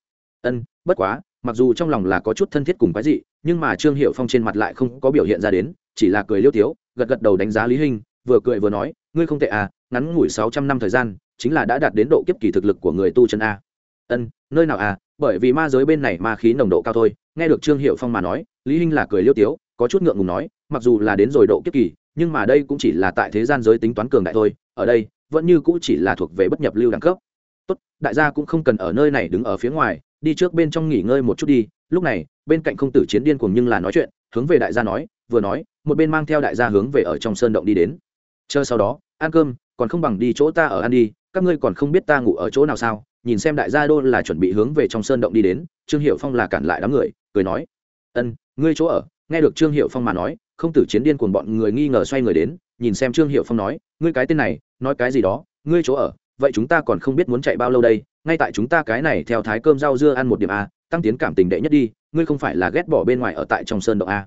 Ân, bất quá mặc dù trong lòng là có chút thân thiết cùng cái gì, nhưng mà trương hiệu phong trên mặt lại không có biểu hiện ra đến chỉ là cười liêu tiếu gật gật đầu đánh giá lý hinh vừa cười vừa nói ngươi không tệ à ngắn ngủi sáu trăm năm thời gian chính là đã đạt đến độ kiếp kỳ thực lực của người tu chân a. Ân nơi nào à bởi vì ma giới bên này ma khí nồng độ cao thôi. Nghe được trương hiệu phong mà nói lý hinh là cười liêu tiếu có chút ngượng ngùng nói mặc dù là đến rồi độ kiếp kỳ nhưng mà đây cũng chỉ là tại thế gian giới tính toán cường đại thôi ở đây vẫn như cũng chỉ là thuộc về bất nhập lưu đẳng cấp. Tốt đại gia cũng không cần ở nơi này đứng ở phía ngoài đi trước bên trong nghỉ ngơi một chút đi. Lúc này, bên cạnh không tử chiến điên cuồng nhưng là nói chuyện, hướng về đại gia nói, vừa nói, một bên mang theo đại gia hướng về ở trong sơn động đi đến. Chờ sau đó, ăn cơm, còn không bằng đi chỗ ta ở ăn đi, các ngươi còn không biết ta ngủ ở chỗ nào sao? Nhìn xem đại gia đô là chuẩn bị hướng về trong sơn động đi đến, trương hiệu phong là cản lại đám người, cười nói, ân, ngươi chỗ ở. Nghe được trương hiệu phong mà nói, không tử chiến điên cuồng bọn người nghi ngờ xoay người đến, nhìn xem trương hiệu phong nói, ngươi cái tên này, nói cái gì đó? Ngươi chỗ ở, vậy chúng ta còn không biết muốn chạy bao lâu đây? Ngay tại chúng ta cái này theo thái cơm rau dưa ăn một điểm a tăng tiến cảm tình đệ nhất đi ngươi không phải là ghét bỏ bên ngoài ở tại trong sơn động a.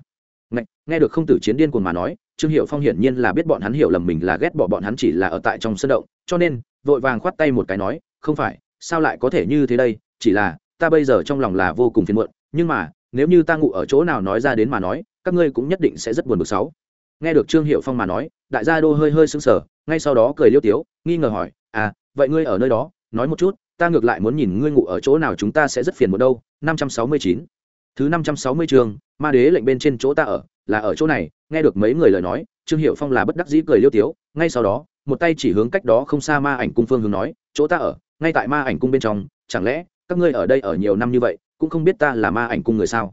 Nghe, nghe được không tử chiến điên cuồng mà nói trương hiệu phong hiển nhiên là biết bọn hắn hiểu lầm mình là ghét bỏ bọn hắn chỉ là ở tại trong sơn động cho nên vội vàng khoát tay một cái nói không phải sao lại có thể như thế đây? Chỉ là ta bây giờ trong lòng là vô cùng phiền muộn nhưng mà nếu như ta ngủ ở chỗ nào nói ra đến mà nói các ngươi cũng nhất định sẽ rất buồn bực sáu. Nghe được trương hiệu phong mà nói đại gia đô hơi hơi sững sờ ngay sau đó cười liêu tiếu nghi ngờ hỏi à vậy ngươi ở nơi đó nói một chút ta ngược lại muốn nhìn ngươi ngủ ở chỗ nào, chúng ta sẽ rất phiền một đâu. Năm trăm sáu mươi chín. Thứ năm trăm sáu mươi chương, ma đế lệnh bên trên chỗ ta ở, là ở chỗ này. Nghe được mấy người lời nói, trương hiệu phong là bất đắc dĩ cười liêu tiếu. Ngay sau đó, một tay chỉ hướng cách đó không xa ma ảnh cung phương hướng nói, chỗ ta ở, ngay tại ma ảnh cung bên trong, chẳng lẽ các ngươi ở đây ở nhiều năm như vậy, cũng không biết ta là ma ảnh cung người sao?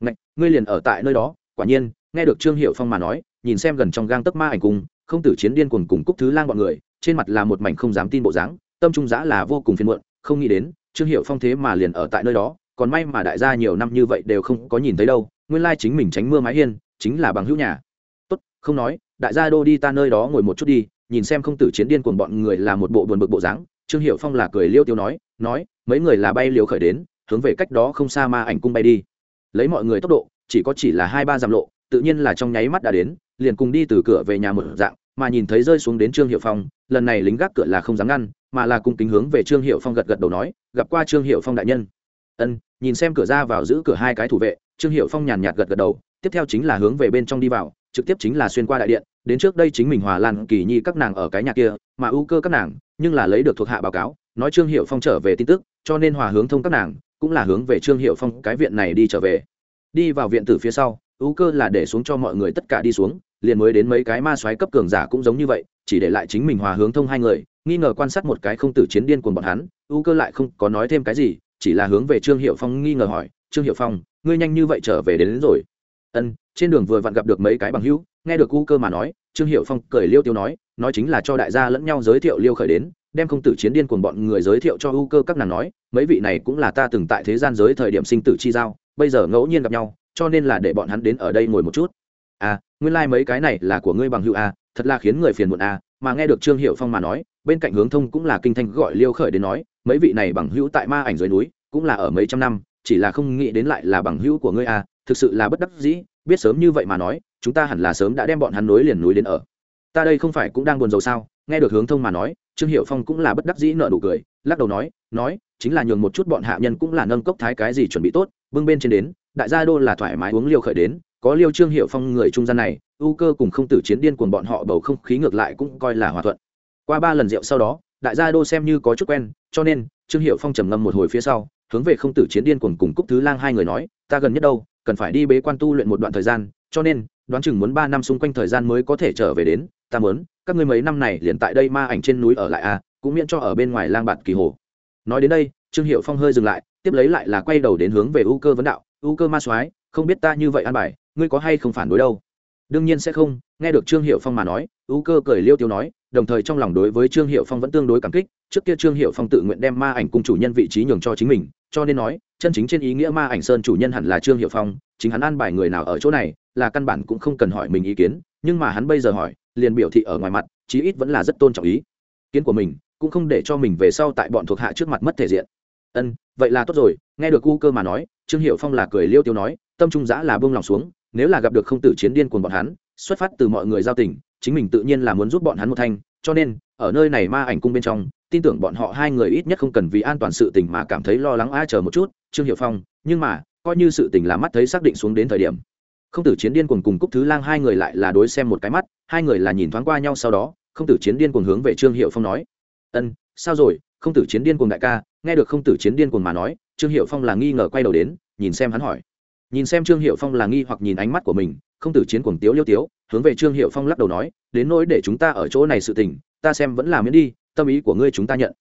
Ngạch, ngươi liền ở tại nơi đó. Quả nhiên, nghe được trương hiệu phong mà nói, nhìn xem gần trong gang tấc ma ảnh cung, không tử chiến điên cuồng cùng cúc thứ lang bọn người, trên mặt là một mảnh không dám tin bộ dáng tâm trung giã là vô cùng phiền muộn, không nghĩ đến, trương hiệu phong thế mà liền ở tại nơi đó, còn may mà đại gia nhiều năm như vậy đều không có nhìn thấy đâu, nguyên lai chính mình tránh mưa mái hiên, chính là bằng hữu nhà. Tốt, không nói, đại gia đô đi ta nơi đó ngồi một chút đi, nhìn xem không tử chiến điên cuồng bọn người là một bộ buồn bực bộ dáng. Trương hiệu phong là cười liêu tiêu nói nói, mấy người là bay liều khởi đến, hướng về cách đó không xa ma ảnh cung bay đi. Lấy mọi người tốc độ, chỉ có chỉ là hai ba dặm lộ, tự nhiên là trong nháy mắt đã đến, liền cùng đi từ cửa về nhà một dạng, mà nhìn thấy rơi xuống đến trương hiệu phong, lần này lính gác cửa là không dám ngăn mà là cung kính hướng về trương hiệu phong gật gật đầu nói, gặp qua trương hiệu phong đại nhân. Ân, nhìn xem cửa ra vào giữ cửa hai cái thủ vệ, trương hiệu phong nhàn nhạt gật gật đầu, tiếp theo chính là hướng về bên trong đi vào, trực tiếp chính là xuyên qua đại điện, đến trước đây chính mình hòa lan kỳ nhi các nàng ở cái nhà kia, mà ưu cơ các nàng, nhưng là lấy được thuộc hạ báo cáo, nói trương hiệu phong trở về tin tức, cho nên hòa hướng thông các nàng, cũng là hướng về trương hiệu phong cái viện này đi trở về. Đi vào viện tử phía sau, ưu cơ là để xuống cho mọi người tất cả đi xuống, liền mới đến mấy cái ma xoáy cấp cường giả cũng giống như vậy, chỉ để lại chính mình hòa hướng thông hai người nghi ngờ quan sát một cái không tử chiến điên cuồng bọn hắn u cơ lại không có nói thêm cái gì chỉ là hướng về trương hiệu phong nghi ngờ hỏi trương hiệu phong ngươi nhanh như vậy trở về đến, đến rồi? Ân trên đường vừa vặn gặp được mấy cái bằng hữu nghe được u cơ mà nói trương hiệu phong cười liêu tiêu nói nói chính là cho đại gia lẫn nhau giới thiệu liêu khởi đến đem không tử chiến điên cuồng bọn người giới thiệu cho u cơ các nàng nói mấy vị này cũng là ta từng tại thế gian giới thời điểm sinh tử chi giao bây giờ ngẫu nhiên gặp nhau cho nên là để bọn hắn đến ở đây ngồi một chút. À nguyên lai、like、mấy cái này là của ngươi bằng hữu à, thật là khiến người phiền muộn à, mà nghe được trương hiệu phong mà nói bên cạnh hướng thông cũng là kinh thanh gọi liêu khởi đến nói mấy vị này bằng hữu tại ma ảnh dưới núi cũng là ở mấy trăm năm chỉ là không nghĩ đến lại là bằng hữu của ngươi à, thực sự là bất đắc dĩ biết sớm như vậy mà nói chúng ta hẳn là sớm đã đem bọn hắn nối liền núi đến ở. Ta đây không phải cũng đang buồn rầu sao? Nghe được hướng thông mà nói trương hiệu phong cũng là bất đắc dĩ nợ nụ cười lắc đầu nói nói chính là nhường một chút bọn hạ nhân cũng là nâng cốc thái cái gì chuẩn bị tốt bưng bên trên đến đại gia đô là thoải mái uống liêu khởi đến có liêu trương hiệu phong người trung gian này ưu cơ cùng không tử chiến điên cuồng bọn họ bầu không khí ngược lại cũng coi là hòa thuận qua ba lần rượu sau đó đại gia đô xem như có chút quen cho nên trương hiệu phong trầm ngâm một hồi phía sau hướng về không tử chiến điên cuồng cùng cúc thứ lang hai người nói ta gần nhất đâu cần phải đi bế quan tu luyện một đoạn thời gian cho nên đoán chừng muốn ba năm xung quanh thời gian mới có thể trở về đến ta muốn các ngươi mấy năm này liền tại đây ma ảnh trên núi ở lại a à, cũng miễn cho ở bên ngoài lang bạt kỳ hồ. Nói đến đây trương hiệu phong hơi dừng lại tiếp lấy lại là quay đầu đến hướng về u cơ vấn đạo u cơ ma soái không biết ta như vậy an bài ngươi có hay không phản đối đâu? Đương nhiên sẽ không, nghe được trương hiệu phong mà nói u cơ cười liêu tiêu nói, đồng thời trong lòng đối với trương hiệu phong vẫn tương đối cảm kích, trước kia trương hiệu phong tự nguyện đem ma ảnh cung chủ nhân vị trí nhường cho chính mình, cho nên nói, chân chính trên ý nghĩa ma ảnh sơn chủ nhân hẳn là trương hiệu phong, chính hắn an bài người nào ở chỗ này, là căn bản cũng không cần hỏi mình ý kiến, nhưng mà hắn bây giờ hỏi, liền biểu thị ở ngoài mặt, chí ít vẫn là rất tôn trọng ý kiến của mình, cũng không để cho mình về sau tại bọn thuộc hạ trước mặt mất thể diện. Ân, vậy là tốt rồi, nghe được u cơ mà nói, trương hiệu phong là cười liêu tiêu nói, tâm trung giã là bông lòng xuống nếu là gặp được không tử chiến điên cuồng bọn hắn, xuất phát từ mọi người giao tình, chính mình tự nhiên là muốn giúp bọn hắn một thanh. Cho nên, ở nơi này ma ảnh cung bên trong, tin tưởng bọn họ hai người ít nhất không cần vì an toàn sự tình mà cảm thấy lo lắng ai chờ một chút, trương hiệu phong. Nhưng mà, coi như sự tình là mắt thấy xác định xuống đến thời điểm, không tử chiến điên cuồng cùng cúc thứ lang hai người lại là đối xem một cái mắt, hai người là nhìn thoáng qua nhau sau đó, không tử chiến điên cuồng hướng về trương hiệu phong nói, ân, sao rồi? Không tử chiến điên cuồng đại ca, nghe được không tử chiến điên cuồng mà nói, trương hiệu phong là nghi ngờ quay đầu đến, nhìn xem hắn hỏi nhìn xem trương hiệu phong là nghi hoặc nhìn ánh mắt của mình, không tử chiến cuồng tiếu liêu tiếu, hướng về trương hiệu phong lắc đầu nói, đến nỗi để chúng ta ở chỗ này sự tình, ta xem vẫn là miễn đi, tâm ý của ngươi chúng ta nhận.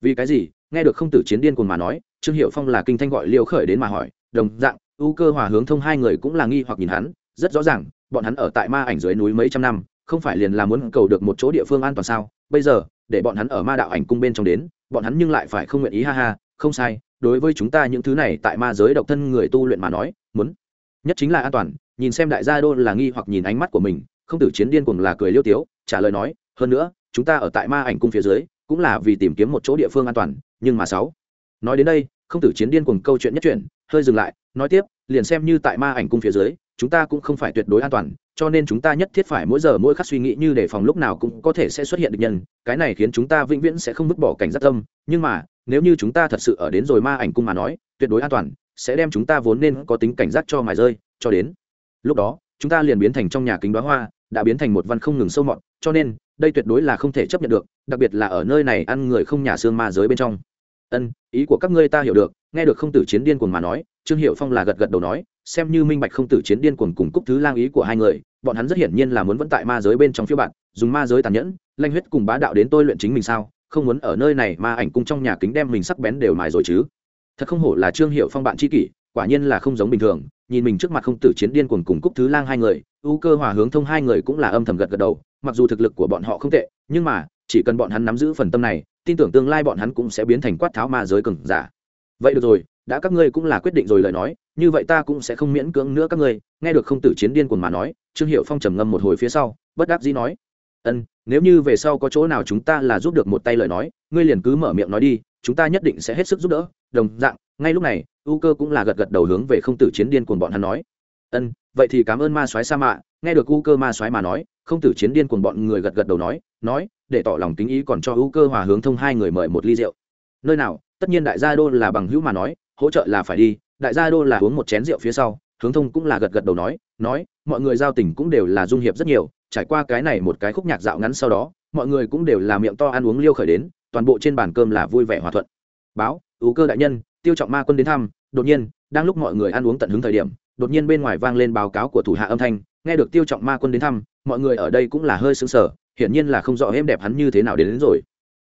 Vì cái gì? Nghe được không tử chiến điên cuồng mà nói, trương hiệu phong là kinh thanh gọi liêu khởi đến mà hỏi, đồng dạng ưu cơ hòa hướng thông hai người cũng là nghi hoặc nhìn hắn, rất rõ ràng, bọn hắn ở tại ma ảnh dưới núi mấy trăm năm, không phải liền là muốn cầu được một chỗ địa phương an toàn sao? Bây giờ, để bọn hắn ở ma đạo ảnh cung bên trong đến, bọn hắn nhưng lại phải không nguyện ý, ha ha, không sai, đối với chúng ta những thứ này tại ma giới độc thân người tu luyện mà nói muốn. Nhất chính là an toàn, nhìn xem đại gia đô là nghi hoặc nhìn ánh mắt của mình, không tử chiến điên cuồng là cười liêu tiếu, trả lời nói, hơn nữa, chúng ta ở tại ma ảnh cung phía dưới, cũng là vì tìm kiếm một chỗ địa phương an toàn, nhưng mà sáu. Nói đến đây, không tử chiến điên cuồng câu chuyện nhất chuyện, hơi dừng lại, nói tiếp, liền xem như tại ma ảnh cung phía dưới, chúng ta cũng không phải tuyệt đối an toàn, cho nên chúng ta nhất thiết phải mỗi giờ mỗi khắc suy nghĩ như đề phòng lúc nào cũng có thể sẽ xuất hiện được nhân, cái này khiến chúng ta vĩnh viễn sẽ không vứt bỏ cảnh giác tâm, nhưng mà, nếu như chúng ta thật sự ở đến rồi ma ảnh cung mà nói, tuyệt đối an toàn sẽ đem chúng ta vốn nên có tính cảnh giác cho mài rơi, cho đến lúc đó, chúng ta liền biến thành trong nhà kính đoá hoa, đã biến thành một văn không ngừng sâu mọt, cho nên, đây tuyệt đối là không thể chấp nhận được, đặc biệt là ở nơi này ăn người không nhà xương ma giới bên trong. Ân, ý của các ngươi ta hiểu được, nghe được không tử chiến điên cuồng mà nói, trương hiệu phong là gật gật đầu nói, xem như minh bạch không tử chiến điên cuồng cùng cúc thứ lang ý của hai người, bọn hắn rất hiển nhiên là muốn vẫn tại ma giới bên trong phía bạn dùng ma giới tàn nhẫn, lanh huyết cùng bá đạo đến tôi luyện chính mình sao, không muốn ở nơi này ma ảnh cung trong nhà kính đem mình sắc bén đều mài rồi chứ thật không hổ là trương hiệu phong bạn tri kỷ, quả nhiên là không giống bình thường, nhìn mình trước mặt không tử chiến điên cuồng cùng cúc thứ lang hai người ưu cơ hòa hướng thông hai người cũng là âm thầm gật gật đầu, mặc dù thực lực của bọn họ không tệ, nhưng mà, chỉ cần bọn hắn nắm giữ phần tâm này, tin tưởng tương lai bọn hắn cũng sẽ biến thành quát tháo ma giới cừng giả. Vậy được rồi, đã các ngươi cũng là quyết định rồi lời nói, như vậy ta cũng sẽ không miễn cưỡng nữa các ngươi, nghe được không tử chiến điên cuồng mà nói, trương hiệu phong trầm ngâm một hồi phía sau, bất đắc dĩ nói, ân, nếu như về sau có chỗ nào chúng ta là giúp được một tay lời nói, ngươi liền cứ mở miệng nói đi chúng ta nhất định sẽ hết sức giúp đỡ. Đồng dạng, ngay lúc này, u cơ cũng là gật gật đầu hướng về không tử chiến điên cuồng bọn hắn nói. Ân, vậy thì cảm ơn ma soái sa mạ. Nghe được u cơ ma soái mà nói, không tử chiến điên cuồng bọn người gật gật đầu nói nói, để tỏ lòng tính ý còn cho u cơ hòa hướng thông hai người mời một ly rượu. Nơi nào, tất nhiên đại gia đô là bằng hữu mà nói, hỗ trợ là phải đi. Đại gia đô là uống một chén rượu phía sau, hướng thông cũng là gật gật đầu nói nói, mọi người giao tình cũng đều là dung hiệp rất nhiều. Trải qua cái này một cái khúc nhạc dạo ngắn sau đó, mọi người cũng đều là miệng to ăn uống liêu khởi đến toàn bộ trên bàn cơm là vui vẻ hòa thuận. Báo ưu cơ đại nhân tiêu trọng ma quân đến thăm đột nhiên đang lúc mọi người ăn uống tận hứng thời điểm đột nhiên bên ngoài vang lên báo cáo của thủ hạ âm thanh nghe được tiêu trọng ma quân đến thăm mọi người ở đây cũng là hơi sững sờ hiển nhiên là không rõ êm đẹp hắn như thế nào đến, đến rồi.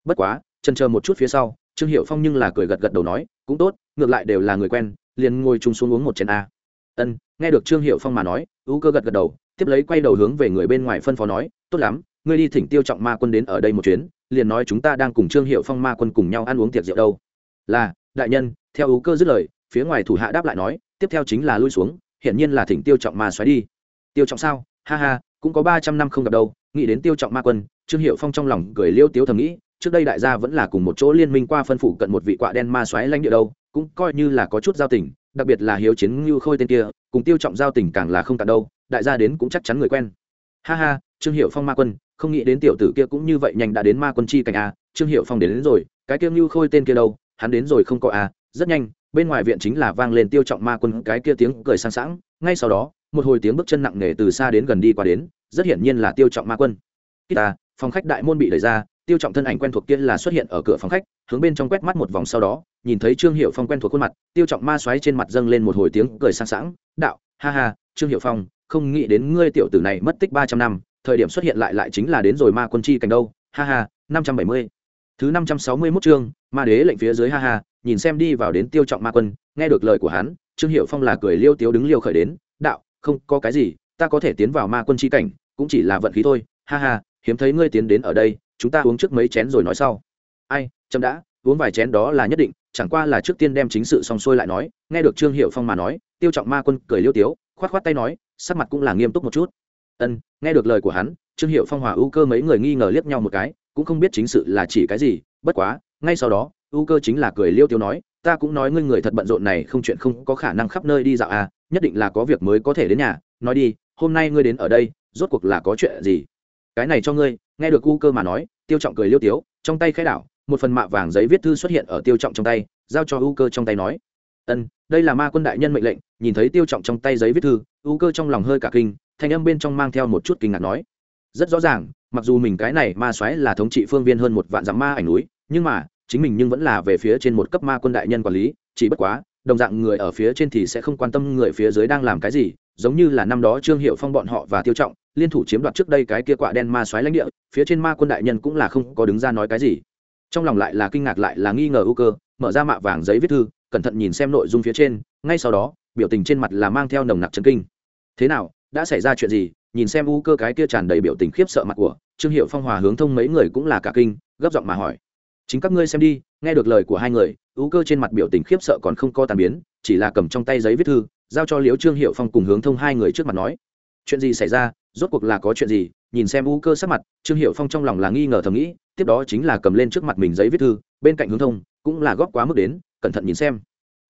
Bất quá chân chờ một chút phía sau trương hiệu phong nhưng là cười gật gật đầu nói cũng tốt ngược lại đều là người quen liền ngồi chung xuống uống một chén a. Ân nghe được trương hiệu phong mà nói ưu cơ gật gật đầu tiếp lấy quay đầu hướng về người bên ngoài phân phó nói tốt lắm ngươi đi thỉnh tiêu trọng ma quân đến ở đây một chuyến liền nói chúng ta đang cùng trương hiệu phong ma quân cùng nhau ăn uống tiệc rượu đâu. Là, đại nhân, theo ưu cơ dứt lời, phía ngoài thủ hạ đáp lại nói, tiếp theo chính là lui xuống, hiển nhiên là thỉnh tiêu trọng ma xoáy đi. Tiêu trọng sao? Ha ha, cũng có ba trăm năm không gặp đâu, nghĩ đến tiêu trọng ma quân, trương hiệu phong trong lòng cười liêu tiếu thầm nghĩ, trước đây đại gia vẫn là cùng một chỗ liên minh qua phân phủ cận một vị quạ đen ma xoáy lãnh địa đâu, cũng coi như là có chút giao tình, đặc biệt là hiếu chiến ngưu khôi tên kia, cùng tiêu trọng giao tình càng là không cạn đâu, đại gia đến cũng chắc chắn người quen. Ha ha trương hiệu phong ma quân không nghĩ đến tiểu tử kia cũng như vậy nhanh đã đến ma quân chi cảnh a trương hiệu phong đến, đến rồi cái kia ngưu khôi tên kia đâu hắn đến rồi không có a rất nhanh bên ngoài viện chính là vang lên tiêu trọng ma quân cái kia tiếng cười sang sảng ngay sau đó một hồi tiếng bước chân nặng nề từ xa đến gần đi qua đến rất hiển nhiên là tiêu trọng ma quân. Kita phòng khách đại môn bị đẩy ra tiêu trọng thân ảnh quen thuộc kia là xuất hiện ở cửa phòng khách hướng bên trong quét mắt một vòng sau đó nhìn thấy trương hiệu phong quen thuộc khuôn mặt tiêu trọng ma xoáy trên mặt dâng lên một hồi tiếng cười sang sảng đạo ha ha trương hiệu phong không nghĩ đến ngươi tiểu tử này mất tích ba trăm năm thời điểm xuất hiện lại lại chính là đến rồi ma quân chi cảnh đâu, ha ha, năm trăm bảy mươi. Thứ năm trăm sáu mươi mốt chương, ma đế lệnh phía dưới ha ha, nhìn xem đi vào đến tiêu trọng ma quân, nghe được lời của hắn, trương hiệu phong là cười liêu tiếu đứng liêu khởi đến, đạo, không, có cái gì, ta có thể tiến vào ma quân chi cảnh, cũng chỉ là vận khí thôi, ha ha, hiếm thấy ngươi tiến đến ở đây, chúng ta uống trước mấy chén rồi nói sau. Ai, chậm đã, uống vài chén đó là nhất định, chẳng qua là trước tiên đem chính sự xong xuôi lại nói. Nghe được trương hiệu phong mà nói, tiêu trọng ma quân cười liêu tiếu, khoát khoát tay nói, sắc mặt cũng là nghiêm túc một chút ân, nghe được lời của hắn, trương hiệu phong hòa ưu cơ mấy người nghi ngờ liếc nhau một cái, cũng không biết chính sự là chỉ cái gì, bất quá, ngay sau đó, ưu cơ chính là cười liêu tiêu nói, ta cũng nói ngươi người thật bận rộn này không chuyện không có khả năng khắp nơi đi dạo à nhất định là có việc mới có thể đến nhà, nói đi, hôm nay ngươi đến ở đây, rốt cuộc là có chuyện gì? Cái này cho ngươi. Nghe được ưu cơ mà nói, tiêu trọng cười liêu tiếu, trong tay khai đảo, một phần mạ vàng giấy viết thư xuất hiện ở tiêu trọng trong tay, giao cho ưu cơ trong tay nói, ân, đây là ma quân đại nhân mệnh lệnh. Nhìn thấy tiêu trọng trong tay giấy viết thư, ưu cơ trong lòng hơi cả kinh thanh âm bên trong mang theo một chút kinh ngạc nói, rất rõ ràng, mặc dù mình cái này ma xoáy là thống trị phương viên hơn một vạn dặm ma ảnh núi, nhưng mà, chính mình nhưng vẫn là về phía trên một cấp ma quân đại nhân quản lý, chỉ bất quá, đồng dạng người ở phía trên thì sẽ không quan tâm người phía dưới đang làm cái gì, giống như là năm đó trương hiệu phong bọn họ và tiêu trọng, liên thủ chiếm đoạt trước đây cái kia quạ đen ma xoáy lãnh địa, phía trên ma quân đại nhân cũng là không có đứng ra nói cái gì. Trong lòng lại là kinh ngạc lại là nghi ngờ ưu cơ, mở ra mạ vàng giấy viết thư, cẩn thận nhìn xem nội dung phía trên, ngay sau đó, biểu tình trên mặt là mang theo nồng nặc chân kinh. Thế nào đã xảy ra chuyện gì, nhìn xem u cơ cái kia tràn đầy biểu tình khiếp sợ mặt của trương hiệu phong hòa hướng thông mấy người cũng là cả kinh, gấp giọng mà hỏi. Chính các ngươi xem đi, nghe được lời của hai người, u cơ trên mặt biểu tình khiếp sợ còn không có tàn biến, chỉ là cầm trong tay giấy viết thư, giao cho liễu trương hiệu phong cùng hướng thông hai người trước mặt nói. Chuyện gì xảy ra, rốt cuộc là có chuyện gì, nhìn xem u cơ sắc mặt, trương hiệu phong trong lòng là nghi ngờ thầm nghĩ, tiếp đó chính là cầm lên trước mặt mình giấy viết thư, bên cạnh hướng thông cũng là góp quá mức đến, cẩn thận nhìn xem.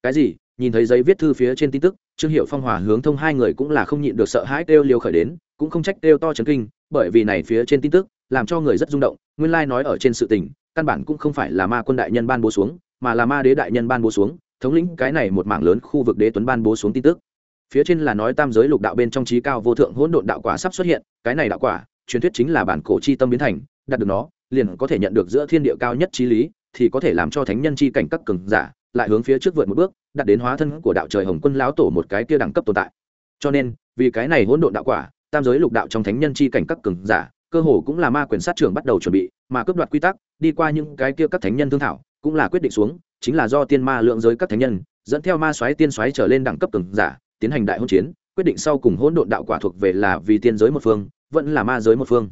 Cái gì? Nhìn thấy giấy viết thư phía trên tin tức trương hiệu phong hòa hướng thông hai người cũng là không nhịn được sợ hãi kêu liều khởi đến, cũng không trách kêu to chấn kinh, bởi vì này phía trên tin tức làm cho người rất rung động, nguyên lai nói ở trên sự tình, căn bản cũng không phải là ma quân đại nhân ban bố xuống, mà là ma đế đại nhân ban bố xuống, thống lĩnh cái này một mảng lớn khu vực đế tuấn ban bố xuống tin tức. Phía trên là nói tam giới lục đạo bên trong trí cao vô thượng hỗn độn đạo quả sắp xuất hiện, cái này đạo quả, truyền thuyết chính là bản cổ chi tâm biến thành, đạt được nó, liền có thể nhận được giữa thiên địa cao nhất trí lý, thì có thể làm cho thánh nhân chi cảnh các cường giả lại hướng phía trước vượt một bước, đặt đến hóa thân của đạo trời hồng quân lão tổ một cái kia đẳng cấp tồn tại. Cho nên, vì cái này hỗn độn đạo quả, tam giới lục đạo trong thánh nhân chi cảnh các cường giả, cơ hồ cũng là ma quyền sát trưởng bắt đầu chuẩn bị, mà cướp đoạt quy tắc, đi qua những cái kia các thánh nhân thương thảo, cũng là quyết định xuống, chính là do tiên ma lượng giới các thánh nhân, dẫn theo ma soái tiên soái trở lên đẳng cấp cường giả, tiến hành đại hôn chiến, quyết định sau cùng hỗn độn đạo quả thuộc về là vì tiên giới một phương, vẫn là ma giới một phương.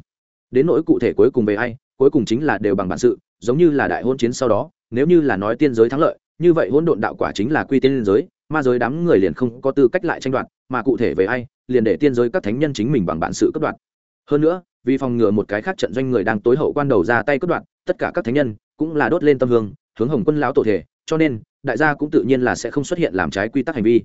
Đến nỗi cụ thể cuối cùng về ai, cuối cùng chính là đều bằng bản sự, giống như là đại hôn chiến sau đó, nếu như là nói tiên giới thắng lợi như vậy hỗn độn đạo quả chính là quy tiên giới, ma giới đám người liền không có tư cách lại tranh đoạt, mà cụ thể về ai, liền để tiên giới các thánh nhân chính mình bằng bản sự cất đoạt. Hơn nữa, vì phòng ngừa một cái khác trận doanh người đang tối hậu quan đầu ra tay cất đoạt, tất cả các thánh nhân cũng là đốt lên tâm hương, hướng hồng quân lão tổ thể, cho nên, đại gia cũng tự nhiên là sẽ không xuất hiện làm trái quy tắc hành vi.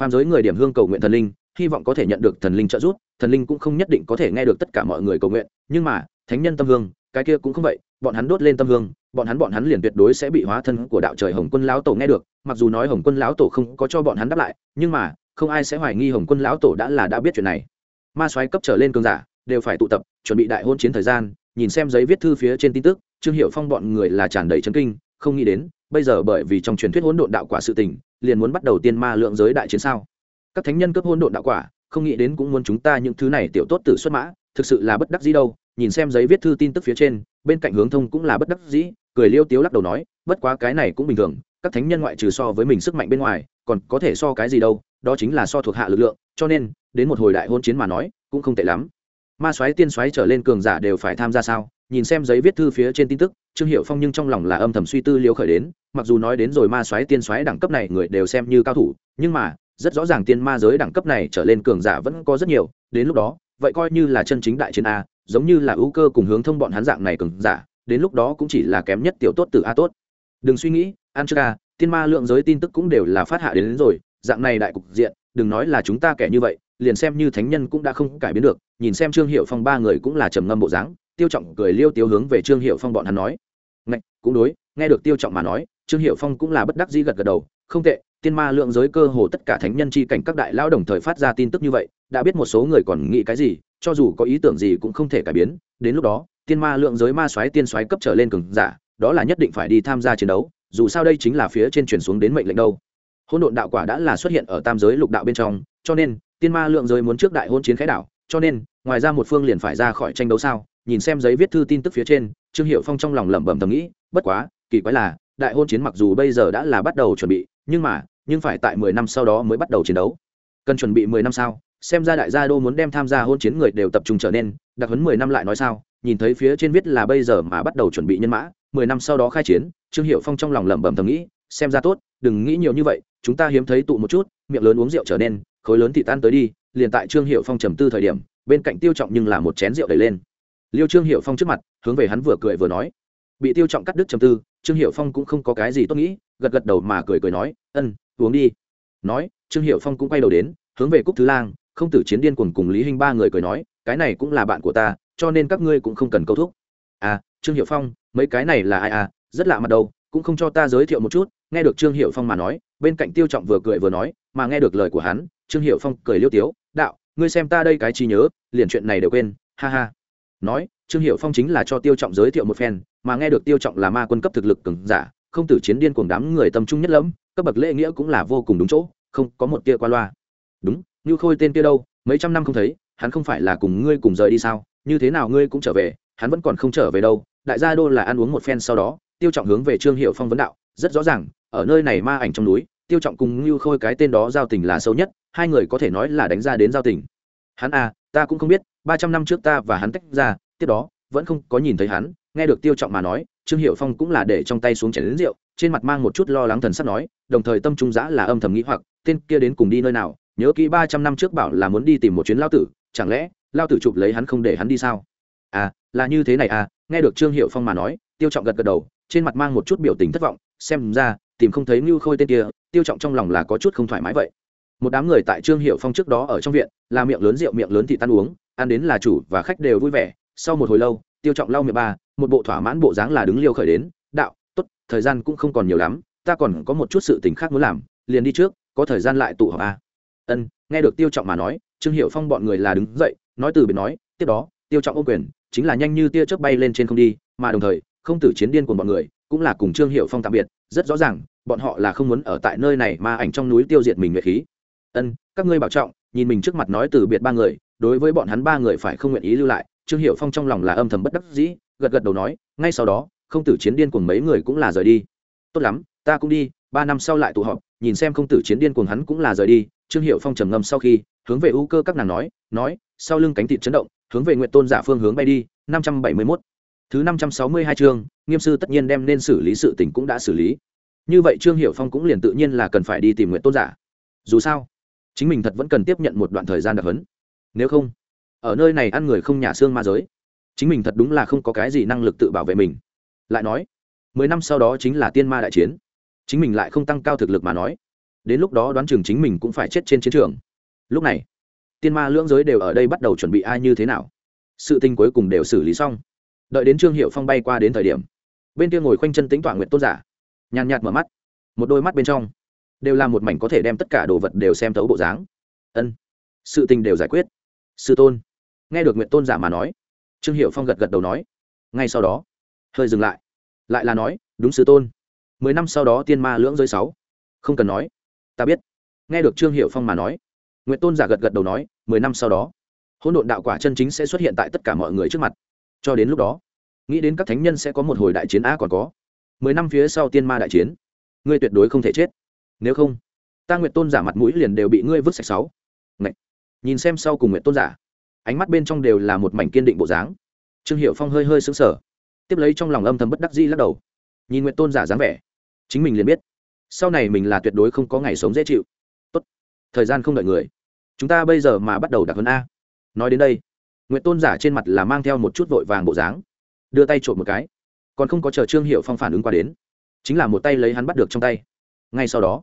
Phàm giới người điểm hương cầu nguyện thần linh, hy vọng có thể nhận được thần linh trợ giúp, thần linh cũng không nhất định có thể nghe được tất cả mọi người cầu nguyện, nhưng mà, thánh nhân tâm hương, cái kia cũng không vậy, bọn hắn đốt lên tâm hương bọn hắn bọn hắn liền tuyệt đối sẽ bị hóa thân của đạo trời hồng quân lão tổ nghe được, mặc dù nói hồng quân lão tổ không có cho bọn hắn đáp lại, nhưng mà, không ai sẽ hoài nghi hồng quân lão tổ đã là đã biết chuyện này. Ma soái cấp trở lên cường giả, đều phải tụ tập, chuẩn bị đại hôn chiến thời gian, nhìn xem giấy viết thư phía trên tin tức, trương hiệu phong bọn người là tràn đầy chấn kinh, không nghĩ đến, bây giờ bởi vì trong truyền thuyết hỗn độn đạo quả sự tình, liền muốn bắt đầu tiên ma lượng giới đại chiến sao. Các thánh nhân cấp hỗn độn đạo quả, không nghĩ đến cũng muốn chúng ta những thứ này tiểu tốt tử xuất mã, thực sự là bất đắc dĩ đâu, nhìn xem giấy viết thư tin tức phía trên, bên cạnh hướng thông cũng là bất đắc dĩ cười liêu tiếu lắc đầu nói, bất quá cái này cũng bình thường, các thánh nhân ngoại trừ so với mình sức mạnh bên ngoài, còn có thể so cái gì đâu, đó chính là so thuộc hạ lực lượng, cho nên, đến một hồi đại hôn chiến mà nói, cũng không tệ lắm. Ma soái tiên soái trở lên cường giả đều phải tham gia sao? Nhìn xem giấy viết thư phía trên tin tức, trương hiệu phong nhưng trong lòng là âm thầm suy tư liêu khởi đến, mặc dù nói đến rồi ma soái tiên soái đẳng cấp này người đều xem như cao thủ, nhưng mà, rất rõ ràng tiên ma giới đẳng cấp này trở lên cường giả vẫn có rất nhiều, đến lúc đó, vậy coi như là chân chính đại chiến a, giống như là ưu cơ cùng hướng thông bọn hắn dạng này cường giả đến lúc đó cũng chỉ là kém nhất tiểu tốt từ a tốt. Đừng suy nghĩ an chưa ca tiên ma lượng giới tin tức cũng đều là phát hạ đến, đến rồi dạng này đại cục diện đừng nói là chúng ta kẻ như vậy liền xem như thánh nhân cũng đã không cải biến được nhìn xem trương hiệu phong ba người cũng là trầm ngâm bộ dáng tiêu trọng cười liêu tiêu hướng về trương hiệu phong bọn hắn nói. Ngạch cũng đối nghe được tiêu trọng mà nói trương hiệu phong cũng là bất đắc dĩ gật gật đầu không tệ tiên ma lượng giới cơ hồ tất cả thánh nhân chi cảnh các đại lao đồng thời phát ra tin tức như vậy đã biết một số người còn nghĩ cái gì cho dù có ý tưởng gì cũng không thể cải biến đến lúc đó tiên ma lượng giới ma soái tiên soái cấp trở lên cường giả, đó là nhất định phải đi tham gia chiến đấu, dù sao đây chính là phía trên chuyển xuống đến mệnh lệnh đâu. Hỗn độn đạo quả đã là xuất hiện ở tam giới lục đạo bên trong, cho nên, tiên ma lượng giới muốn trước đại hôn chiến khái đảo, cho nên, ngoài ra một phương liền phải ra khỏi tranh đấu sao? Nhìn xem giấy viết thư tin tức phía trên, trương hiệu phong trong lòng lẩm bẩm thầm nghĩ, bất quá, kỳ quái là, đại hôn chiến mặc dù bây giờ đã là bắt đầu chuẩn bị, nhưng mà, nhưng phải tại mười năm sau đó mới bắt đầu chiến đấu. Cần chuẩn bị mười năm sau xem ra đại gia đô muốn đem tham gia hôn chiến người đều tập trung trở nên, đặc huấn mười năm lại nói sao? Nhìn thấy phía trên viết là bây giờ mà bắt đầu chuẩn bị nhân mã, mười năm sau đó khai chiến, trương hiệu phong trong lòng lẩm bẩm thầm nghĩ, xem ra tốt, đừng nghĩ nhiều như vậy, chúng ta hiếm thấy tụ một chút, miệng lớn uống rượu trở nên, khối lớn thì tan tới đi, liền tại trương hiệu phong trầm tư thời điểm, bên cạnh tiêu trọng nhưng là một chén rượu đẩy lên. Liêu trương hiệu phong trước mặt, hướng về hắn vừa cười vừa nói. Bị tiêu trọng cắt đứt trầm tư, trương hiệu phong cũng không có cái gì tốt nghĩ, gật gật đầu mà cười cười nói, ân, uống đi. Nói, trương hiệu phong cũng quay đầu đến, hướng về cúc thứ lang, không tử chiến điên cuồng cùng lý hinh ba người cười nói, cái này cũng là bạn của ta cho nên các ngươi cũng không cần câu thúc. À trương hiệu phong, mấy cái này là ai à? Rất lạ mặt đâu, cũng không cho ta giới thiệu một chút. Nghe được trương hiệu phong mà nói, bên cạnh tiêu trọng vừa cười vừa nói, mà nghe được lời của hắn, trương hiệu phong cười liêu tiếu. Đạo, ngươi xem ta đây cái trí nhớ, liền chuyện này đều quên. Ha ha. Nói, trương hiệu phong chính là cho tiêu trọng giới thiệu một phen, mà nghe được tiêu trọng là ma quân cấp thực lực cường giả, không tử chiến điên cuồng đám người tâm trung nhất lẫm, cấp bậc lễ nghĩa cũng là vô cùng đúng chỗ, không có một tia qua loa. Đúng như khôi tên kia đâu, mấy trăm năm không thấy, hắn không phải là cùng ngươi cùng rời đi sao? Như thế nào ngươi cũng trở về, hắn vẫn còn không trở về đâu. Đại gia đô là ăn uống một phen sau đó, tiêu trọng hướng về trương hiệu phong vấn đạo, rất rõ ràng, ở nơi này ma ảnh trong núi, tiêu trọng cùng ngưu khôi cái tên đó giao tình là sâu nhất, hai người có thể nói là đánh ra đến giao tình. Hắn à ta cũng không biết, ba trăm năm trước ta và hắn tách ra, tiếp đó, vẫn không có nhìn thấy hắn. Nghe được tiêu trọng mà nói, trương hiệu phong cũng là để trong tay xuống chảy đến rượu, trên mặt mang một chút lo lắng thần sắc nói, đồng thời tâm trung giã là âm thầm nghĩ hoặc, tên kia đến cùng đi nơi nào, nhớ kỹ ba trăm năm trước bảo là muốn đi tìm một chuyến lao tử, chẳng lẽ lao tử chụp lấy hắn không để hắn đi sao? À là như thế này à nghe được trương hiệu phong mà nói, tiêu trọng gật gật đầu, trên mặt mang một chút biểu tình thất vọng, xem ra, tìm không thấy mưu khôi tên kia, tiêu trọng trong lòng là có chút không thoải mái vậy. Một đám người tại trương hiệu phong trước đó ở trong viện, là miệng lớn rượu miệng lớn thì tan uống, ăn đến là chủ và khách đều vui vẻ. Sau một hồi lâu, tiêu trọng lau miệng ba, một bộ thỏa mãn bộ dáng là đứng liêu khởi đến, đạo, tốt, thời gian cũng không còn nhiều lắm, ta còn có một chút sự tình khác muốn làm, liền đi trước, có thời gian lại tụ họp a à. ân, nghe được tiêu trọng mà nói, trương hiệu phong bọn người là đứng dậy nói từ biệt nói, tiếp đó, tiêu trọng ô quyền, chính là nhanh như tia chớp bay lên trên không đi, mà đồng thời, không tử chiến điên của bọn người, cũng là cùng trương hiệu phong tạm biệt, rất rõ ràng, bọn họ là không muốn ở tại nơi này mà ảnh trong núi tiêu diệt mình nguyệt khí. Ân, các ngươi bảo trọng, nhìn mình trước mặt nói từ biệt ba người, đối với bọn hắn ba người phải không nguyện ý lưu lại. Trương hiệu phong trong lòng là âm thầm bất đắc dĩ, gật gật đầu nói, ngay sau đó, không tử chiến điên cùng mấy người cũng là rời đi. Tốt lắm, ta cũng đi, ba năm sau lại tụ họp, nhìn xem không tử chiến điên cùng hắn cũng là rời đi trương hiệu phong trầm ngâm sau khi, hướng về ưu cơ các nàng nói nói, sau lưng cánh thịt chấn động, hướng về nguyện tôn giả phương hướng bay đi, năm trăm bảy mươi mốt. Thứ năm trăm sáu mươi hai chương, nghiêm sư tất nhiên đem nên xử lý sự tình cũng đã xử lý. Như vậy trương hiệu phong cũng liền tự nhiên là cần phải đi tìm nguyện tôn giả. Dù sao, chính mình thật vẫn cần tiếp nhận một đoạn thời gian đặc hấn nếu không, ở nơi này ăn người không nhà xương ma giới, chính mình thật đúng là không có cái gì năng lực tự bảo vệ mình. Lại nói, mười năm sau đó chính là tiên ma đại chiến. Chính mình lại không tăng cao thực lực mà nói đến lúc đó đoán chừng chính mình cũng phải chết trên chiến trường. Lúc này, tiên ma lưỡng giới đều ở đây bắt đầu chuẩn bị ai như thế nào. Sự tình cuối cùng đều xử lý xong. Đợi đến trương hiệu phong bay qua đến thời điểm, bên kia ngồi khoanh chân tính tọa nguyện tôn giả, nhàn nhạt mở mắt, một đôi mắt bên trong đều là một mảnh có thể đem tất cả đồ vật đều xem thấu bộ dáng. Ân, sự tình đều giải quyết. Sư tôn, nghe được nguyện tôn giả mà nói, trương hiệu phong gật gật đầu nói, ngay sau đó, hơi dừng lại. Lại là nói, đúng sư tôn, mười năm sau đó tiên ma lưỡng giới sáu, không cần nói ta biết. Nghe được trương hiệu phong mà nói nguyễn tôn giả gật gật đầu nói, mười năm sau đó, hỗn độn đạo quả chân chính sẽ xuất hiện tại tất cả mọi người trước mặt. Cho đến lúc đó, nghĩ đến các thánh nhân sẽ có một hồi đại chiến a còn có, mười năm phía sau tiên ma đại chiến, ngươi tuyệt đối không thể chết. Nếu không, ta nguyện tôn giả mặt mũi liền đều bị ngươi vứt sạch sáu. Ngậy. nhìn xem sau cùng nguyện tôn giả, ánh mắt bên trong đều là một mảnh kiên định bộ dáng. Trương hiệu phong hơi hơi sững sờ, tiếp lấy trong lòng âm thầm bất đắc dĩ lắc đầu. Nhìn nguyện tôn giả dáng vẻ, chính mình liền biết sau này mình là tuyệt đối không có ngày sống dễ chịu. Tốt, thời gian không đợi người. Chúng ta bây giờ mà bắt đầu đặc hơn a. Nói đến đây nguyễn tôn giả trên mặt là mang theo một chút vội vàng bộ dáng. Đưa tay trộm một cái. Còn không có chờ trương hiệu phong phản ứng qua đến, chính là một tay lấy hắn bắt được trong tay. Ngay sau đó,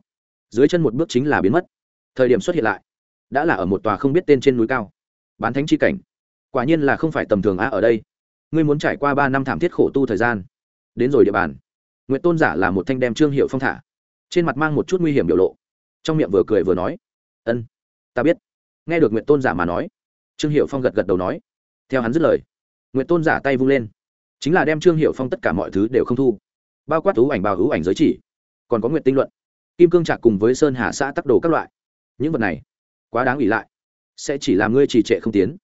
dưới chân một bước chính là biến mất. Thời điểm xuất hiện lại, đã là ở một tòa không biết tên trên núi cao. Bán thánh chi cảnh. Quả nhiên là không phải tầm thường á ở đây. Ngươi muốn trải qua ba năm thảm thiết khổ tu thời gian. Đến rồi địa bàn. Nguyễn tôn giả là một thanh đem trương hiệu phong thả trên mặt mang một chút nguy hiểm biểu lộ. Trong miệng vừa cười vừa nói, ân, ta biết. Nghe được nguyện tôn giả mà nói, trương hiệu phong gật gật đầu nói, theo hắn dứt lời. Nguyện tôn giả tay vung lên. Chính là đem trương hiệu phong tất cả mọi thứ đều không thu. Bao quát ú ảnh bào ú ảnh giới chỉ, còn có nguyện tinh luận, kim cương trạc cùng với sơn hà xã tắc đồ các loại. Những vật này, quá đáng ủy lại. Sẽ chỉ làm ngươi trì trệ không tiến.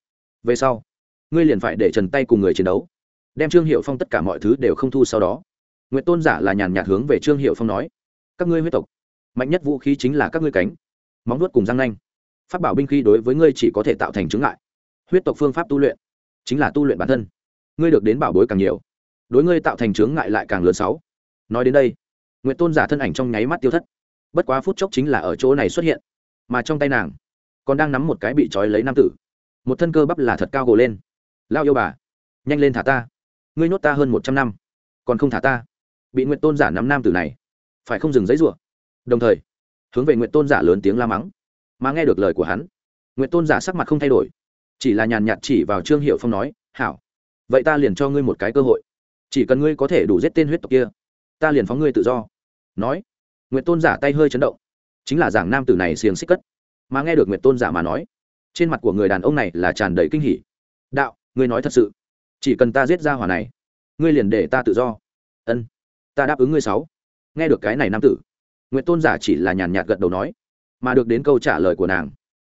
Về sau, ngươi liền phải để trần tay cùng người chiến đấu, đem trương hiệu phong tất cả mọi thứ đều không thu sau đó. Nguyện tôn giả là nhàn nhạt hướng về trương hiệu phong nói các ngươi huyết tộc. Mạnh nhất vũ khí chính là các ngươi cánh. Móng nuốt cùng răng nanh. Phát bảo binh khí đối với ngươi chỉ có thể tạo thành chứng ngại. Huyết tộc phương pháp tu luyện chính là tu luyện bản thân. Ngươi được đến bảo bối càng nhiều, đối ngươi tạo thành chướng ngại lại càng lớn sáu. Nói đến đây nguyện tôn giả thân ảnh trong nháy mắt tiêu thất. Bất quá phút chốc chính là ở chỗ này xuất hiện, mà trong tay nàng còn đang nắm một cái bị trói lấy nam tử. Một thân cơ bắp là thật cao gồ lên. Lao yêu bà, nhanh lên thả ta. Ngươi nhốt ta hơn một trăm năm, còn không thả ta. Bị nguyện tôn giả nắm nam tử này phải không dừng giấy rủa? Đồng thời, hướng về nguyện tôn giả lớn tiếng la mắng. Mà nghe được lời của hắn nguyện tôn giả sắc mặt không thay đổi, chỉ là nhàn nhạt chỉ vào trương hiệu phong nói, hảo, vậy ta liền cho ngươi một cái cơ hội. Chỉ cần ngươi có thể đủ giết tên huyết tộc kia, ta liền phóng ngươi tự do. Nói nguyện tôn giả tay hơi chấn động, chính là giảng nam tử này xiềng xích cất. Mà nghe được nguyện tôn giả mà nói, trên mặt của người đàn ông này là tràn đầy kinh hỉ. Đạo, ngươi nói thật sự, chỉ cần ta giết ra hỏa này, ngươi liền để ta tự do. Ân, ta đáp ứng ngươi sáu nghe được cái này nam tử. Nguyện tôn giả chỉ là nhàn nhạt gật đầu nói, mà được đến câu trả lời của nàng,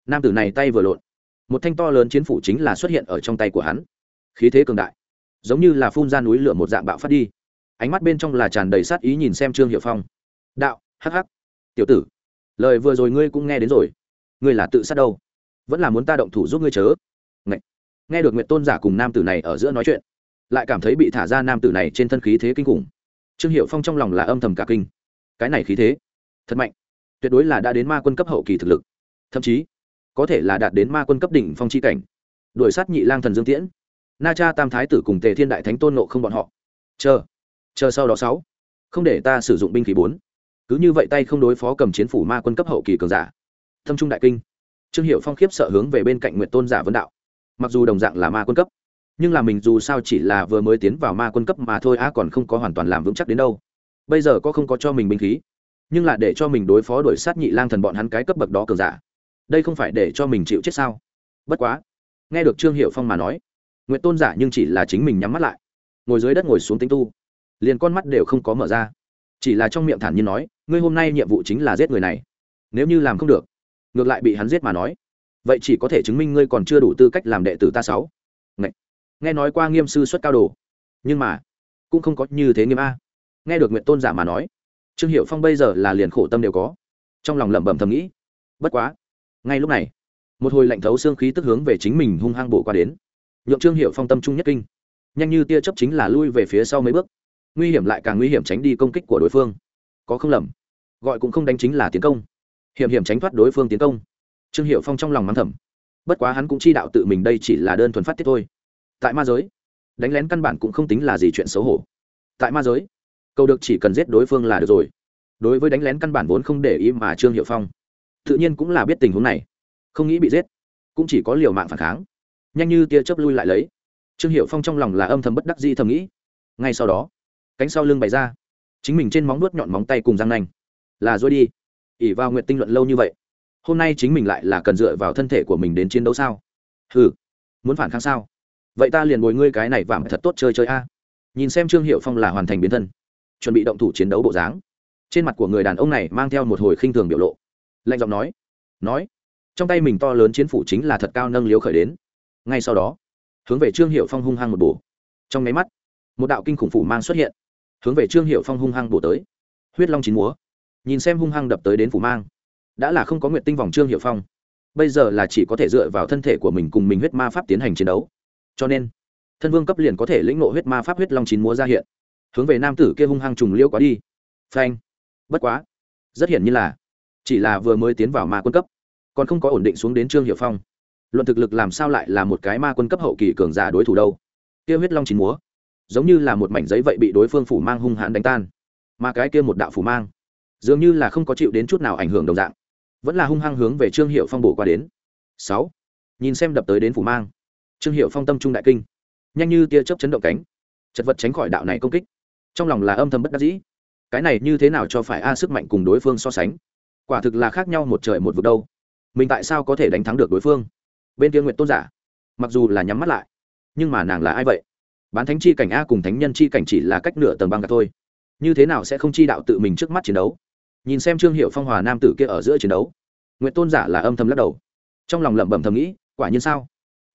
nam tử này tay vừa lộn, một thanh to lớn chiến phủ chính là xuất hiện ở trong tay của hắn. Khí thế cường đại, giống như là phun ra núi lửa một dạng bạo phát đi. Ánh mắt bên trong là tràn đầy sát ý nhìn xem trương hiệu phong. Đạo, hắc hắc. Tiểu tử, lời vừa rồi ngươi cũng nghe đến rồi. Ngươi là tự sát đâu? Vẫn là muốn ta động thủ giúp ngươi chớ? Ngậy. nghe được nguyện tôn giả cùng nam tử này ở giữa nói chuyện, lại cảm thấy bị thả ra nam tử này trên thân khí thế kinh khủng trương hiệu phong trong lòng là âm thầm cả kinh. Cái này khí thế, thật mạnh. Tuyệt đối là đã đến ma quân cấp hậu kỳ thực lực. Thậm chí, có thể là đạt đến ma quân cấp đỉnh phong c h i cảnh. Đuổi sát nhị lang thần dương tiễn. Na cha tam thái tử cùng tề thiên đại thánh tôn nộ không bọn họ. Chờ chờ sau đó sáu. Không để ta sử dụng binh khí bốn. Cứ như vậy tay không đối phó cầm chiến phủ ma quân cấp hậu kỳ cường giả. Thâm trung đại kinh. Trương hiệu phong khiếp sợ hướng về bên cạnh nguyện tôn giả vấn đạo. Mặc dù đồng dạng là ma quân cấp nhưng là mình dù sao chỉ là vừa mới tiến vào ma quân cấp mà thôi a còn không có hoàn toàn làm vững chắc đến đâu. Bây giờ có không có cho mình binh khí, nhưng là để cho mình đối phó đuổi sát nhị lang thần bọn hắn cái cấp bậc đó cường giả. Đây không phải để cho mình chịu chết sao? Bất quá, nghe được trương hiệu phong mà nói nguyện tôn giả nhưng chỉ là chính mình nhắm mắt lại, ngồi dưới đất ngồi xuống tinh tu, liền con mắt đều không có mở ra. Chỉ là trong miệng thản nhiên nói, ngươi hôm nay nhiệm vụ chính là giết người này. Nếu như làm không được, ngược lại bị hắn giết mà nói, vậy chỉ có thể chứng minh ngươi còn chưa đủ tư cách làm đệ tử ta sáu nghe nói qua nghiêm sư xuất cao đồ, nhưng mà cũng không có như thế nghiêm a. Nghe được nguyện tôn giả mà nói, trương hiệu phong bây giờ là liền khổ tâm đều có. Trong lòng lẩm bẩm thầm nghĩ, bất quá, ngay lúc này, một hồi lạnh thấu xương khí tức hướng về chính mình hung hăng bổ qua đến. Nhượng trương hiệu phong tâm trung nhất kinh, nhanh như tia chấp chính là lui về phía sau mấy bước. Nguy hiểm lại càng nguy hiểm tránh đi công kích của đối phương. Có không lầm, gọi cũng không đánh chính là tiến công. Hiểm hiểm tránh thoát đối phương tiến công. Trương hiệu phong trong lòng mắng thầm, bất quá hắn cũng chi đạo tự mình đây chỉ là đơn thuần phát tiết thôi tại ma giới. Đánh lén căn bản cũng không tính là gì chuyện xấu hổ. Tại ma giới câu được chỉ cần giết đối phương là được rồi. Đối với đánh lén căn bản vốn không để ý mà trương hiệu phong, tự nhiên cũng là biết tình huống này. Không nghĩ bị giết, cũng chỉ có liều mạng phản kháng. Nhanh như tia chớp lui lại lấy. Trương hiệu phong trong lòng là âm thầm bất đắc di thầm nghĩ. Ngay sau đó, cánh sau lưng bày ra. Chính mình trên móng nuốt nhọn móng tay cùng răng nanh. Là rồi đi. ỉ vào nguyện tinh luận lâu như vậy, hôm nay chính mình lại là cần dựa vào thân thể của mình đến chiến đấu sao? Ừ muốn phản kháng sao? Vậy ta liền bồi ngươi cái này vảm thật tốt chơi chơi a. Nhìn xem trương hiệu phong là hoàn thành biến thân, chuẩn bị động thủ chiến đấu bộ dáng. Trên mặt của người đàn ông này mang theo một hồi khinh thường biểu lộ. Lạnh giọng nói nói, trong tay mình to lớn chiến phủ chính là thật cao nâng liếu khởi đến. Ngay sau đó, hướng về trương hiệu phong hung hăng một bổ. Trong máy mắt, một đạo kinh khủng phủ mang xuất hiện, hướng về trương hiệu phong hung hăng bổ tới. Huyết long chín múa. Nhìn xem hung hăng đập tới đến phủ mang, đã là không có nguyện tinh vòng trương hiệu phong. Bây giờ là chỉ có thể dựa vào thân thể của mình cùng mình huyết ma pháp tiến hành chiến đấu cho nên thân vương cấp liền có thể lĩnh nộ huyết ma pháp huyết long chín múa ra hiện. Hướng về nam tử kia hung hăng trùng liêu quá đi. Phanh. Bất quá. Rất hiển nhiên là, chỉ là vừa mới tiến vào ma quân cấp, còn không có ổn định xuống đến trương hiệu phong. Luận thực lực làm sao lại là một cái ma quân cấp hậu kỳ cường giả đối thủ đâu? Kia huyết long chín múa, giống như là một mảnh giấy vậy bị đối phương phủ mang hung hãn đánh tan. Mà cái kia một đạo phủ mang, dường như là không có chịu đến chút nào ảnh hưởng đồng dạng. Vẫn là hung hăng hướng về trương hiệu phong bổ qua đến. Sáu. Nhìn xem đập tới đến phủ mang trương hiệu phong tâm trung đại kinh, nhanh như tia chớp chấn động cánh. Chật vật tránh khỏi đạo này công kích, trong lòng là âm thầm bất đắc dĩ. Cái này như thế nào cho phải a sức mạnh cùng đối phương so sánh? Quả thực là khác nhau một trời một vực đâu. Mình tại sao có thể đánh thắng được đối phương? Bên kia nguyện tôn giả, mặc dù là nhắm mắt lại, nhưng mà nàng là ai vậy? Bán thánh chi cảnh a cùng thánh nhân chi cảnh chỉ là cách nửa tầng băng cả thôi. Như thế nào sẽ không chi đạo tự mình trước mắt chiến đấu? Nhìn xem trương hiệu phong hòa nam tử kia ở giữa chiến đấu nguyện tôn giả là âm thầm lắc đầu, trong lòng lẩm bẩm thầm nghĩ, quả nhiên sao?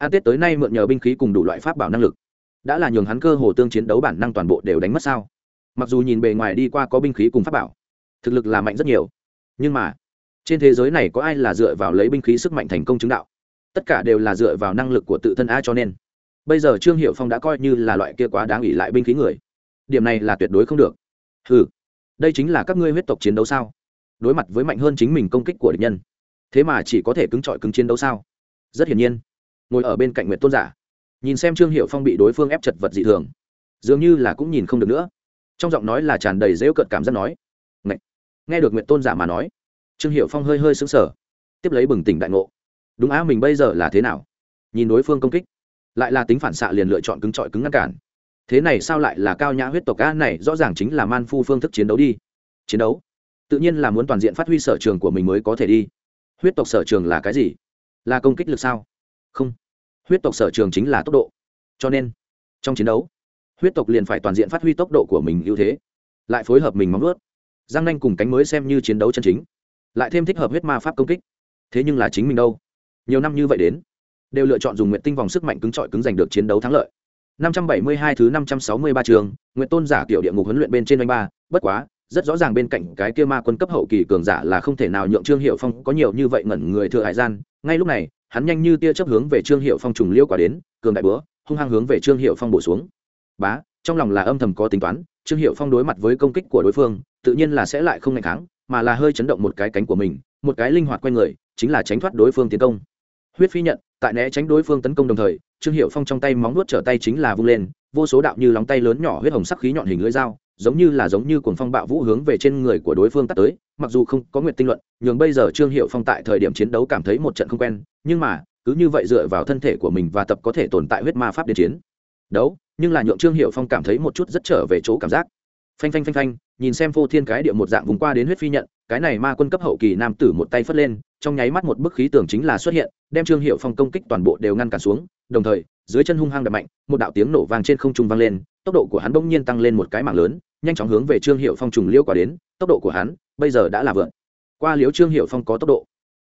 An tết tới nay mượn nhờ binh khí cùng đủ loại pháp bảo năng lực. Đã là nhường hắn cơ hồ tương chiến đấu bản năng toàn bộ đều đánh mất sao? Mặc dù nhìn bề ngoài đi qua có binh khí cùng pháp bảo, thực lực là mạnh rất nhiều. Nhưng mà, trên thế giới này có ai là dựa vào lấy binh khí sức mạnh thành công chứng đạo? Tất cả đều là dựa vào năng lực của tự thân a cho nên, bây giờ trương hiệu phong đã coi như là loại kia quá đáng ủy lại binh khí người. Điểm này là tuyệt đối không được. Ừ đây chính là các ngươi huyết tộc chiến đấu sao? Đối mặt với mạnh hơn chính mình công kích của địch nhân, thế mà chỉ có thể cứng trọi cứng chiến đấu sao? Rất hiển nhiên ngồi ở bên cạnh nguyệt tôn giả. Nhìn xem trương hiệu phong bị đối phương ép chật vật dị thường, dường như là cũng nhìn không được nữa. Trong giọng nói là tràn đầy dễu cợt cảm giác nói, Ngậy! nghe được nguyệt tôn giả mà nói, trương hiệu phong hơi hơi sững sờ, tiếp lấy bừng tỉnh đại ngộ. Đúng á, mình bây giờ là thế nào? Nhìn đối phương công kích, lại là tính phản xạ liền lựa chọn cứng trọi cứng ngăn cản. Thế này sao lại là cao nhã huyết tộc a này, rõ ràng chính là man phu phương thức chiến đấu đi. Chiến đấu? Tự nhiên là muốn toàn diện phát huy sở trường của mình mới có thể đi. Huyết tộc sở trường là cái gì? Là công kích lực sao? Không huyết tộc sở trường chính là tốc độ. Cho nên trong chiến đấu huyết tộc liền phải toàn diện phát huy tốc độ của mình ưu thế lại phối hợp mình móng ướt giang nanh cùng cánh mới xem như chiến đấu chân chính lại thêm thích hợp huyết ma pháp công kích. Thế nhưng là chính mình đâu? Nhiều năm như vậy đến đều lựa chọn dùng nguyện tinh vòng sức mạnh cứng trọi cứng giành được chiến đấu thắng lợi. 572 thứ 563 trường, Nguyệt Tôn giả tiểu địa ngục huấn luyện bên trên anh ba, bất quá, rất rõ ràng bên cạnh cái kia ma quân cấp hậu kỳ cường giả là không thể nào nhượng Trương Hiểu Phong có nhiều như vậy ngẩn người thừa hải gian, ngay lúc này, hắn nhanh như tia chớp hướng về Trương hiệu Phong trùng liêu quả đến, cường đại búa, hung hăng hướng về Trương hiệu Phong bổ xuống. Bá, trong lòng là âm thầm có tính toán, Trương hiệu Phong đối mặt với công kích của đối phương, tự nhiên là sẽ lại không ngày tháng mà là hơi chấn động một cái cánh của mình, một cái linh hoạt quay người, chính là tránh thoát đối phương tiến công. Huyết phi nhận, tại né tránh đối phương tấn công đồng thời, trương hiệu phong trong tay móng nuốt trở tay chính là vung lên vô số đạo như lóng tay lớn nhỏ huyết hồng sắc khí nhọn hình lưỡi dao giống như là giống như cuồng phong bạo vũ hướng về trên người của đối phương tắt tới mặc dù không có nguyện tinh luận, nhường bây giờ trương hiệu phong tại thời điểm chiến đấu cảm thấy một trận không quen, nhưng mà, cứ như vậy dựa vào thân thể của mình và tập có thể tồn tại huyết ma pháp điện chiến. Đấu, nhưng là nhượng trương hiệu phong cảm thấy một chút rất trở về chỗ cảm giác. Phanh phanh phanh phanh, nhìn xem phô thiên cái địa một dạng vùng qua đến huyết phi nhận, cái này ma quân cấp hậu kỳ nam tử một tay phất lên, trong nháy mắt một bức khí tưởng chính là xuất hiện, đem trương hiệu phong công kích toàn bộ đều ngăn cản xuống, đồng thời, dưới chân hung hăng đập mạnh, một đạo tiếng nổ vàng trên không trung vang lên, tốc độ của hắn bỗng nhiên tăng lên một cái mạng lớn, nhanh chóng hướng về trương hiệu phong trùng liêu quả đến, tốc độ của hắn bây giờ đã là vượn. Qua liếu trương hiệu phong có tốc độ.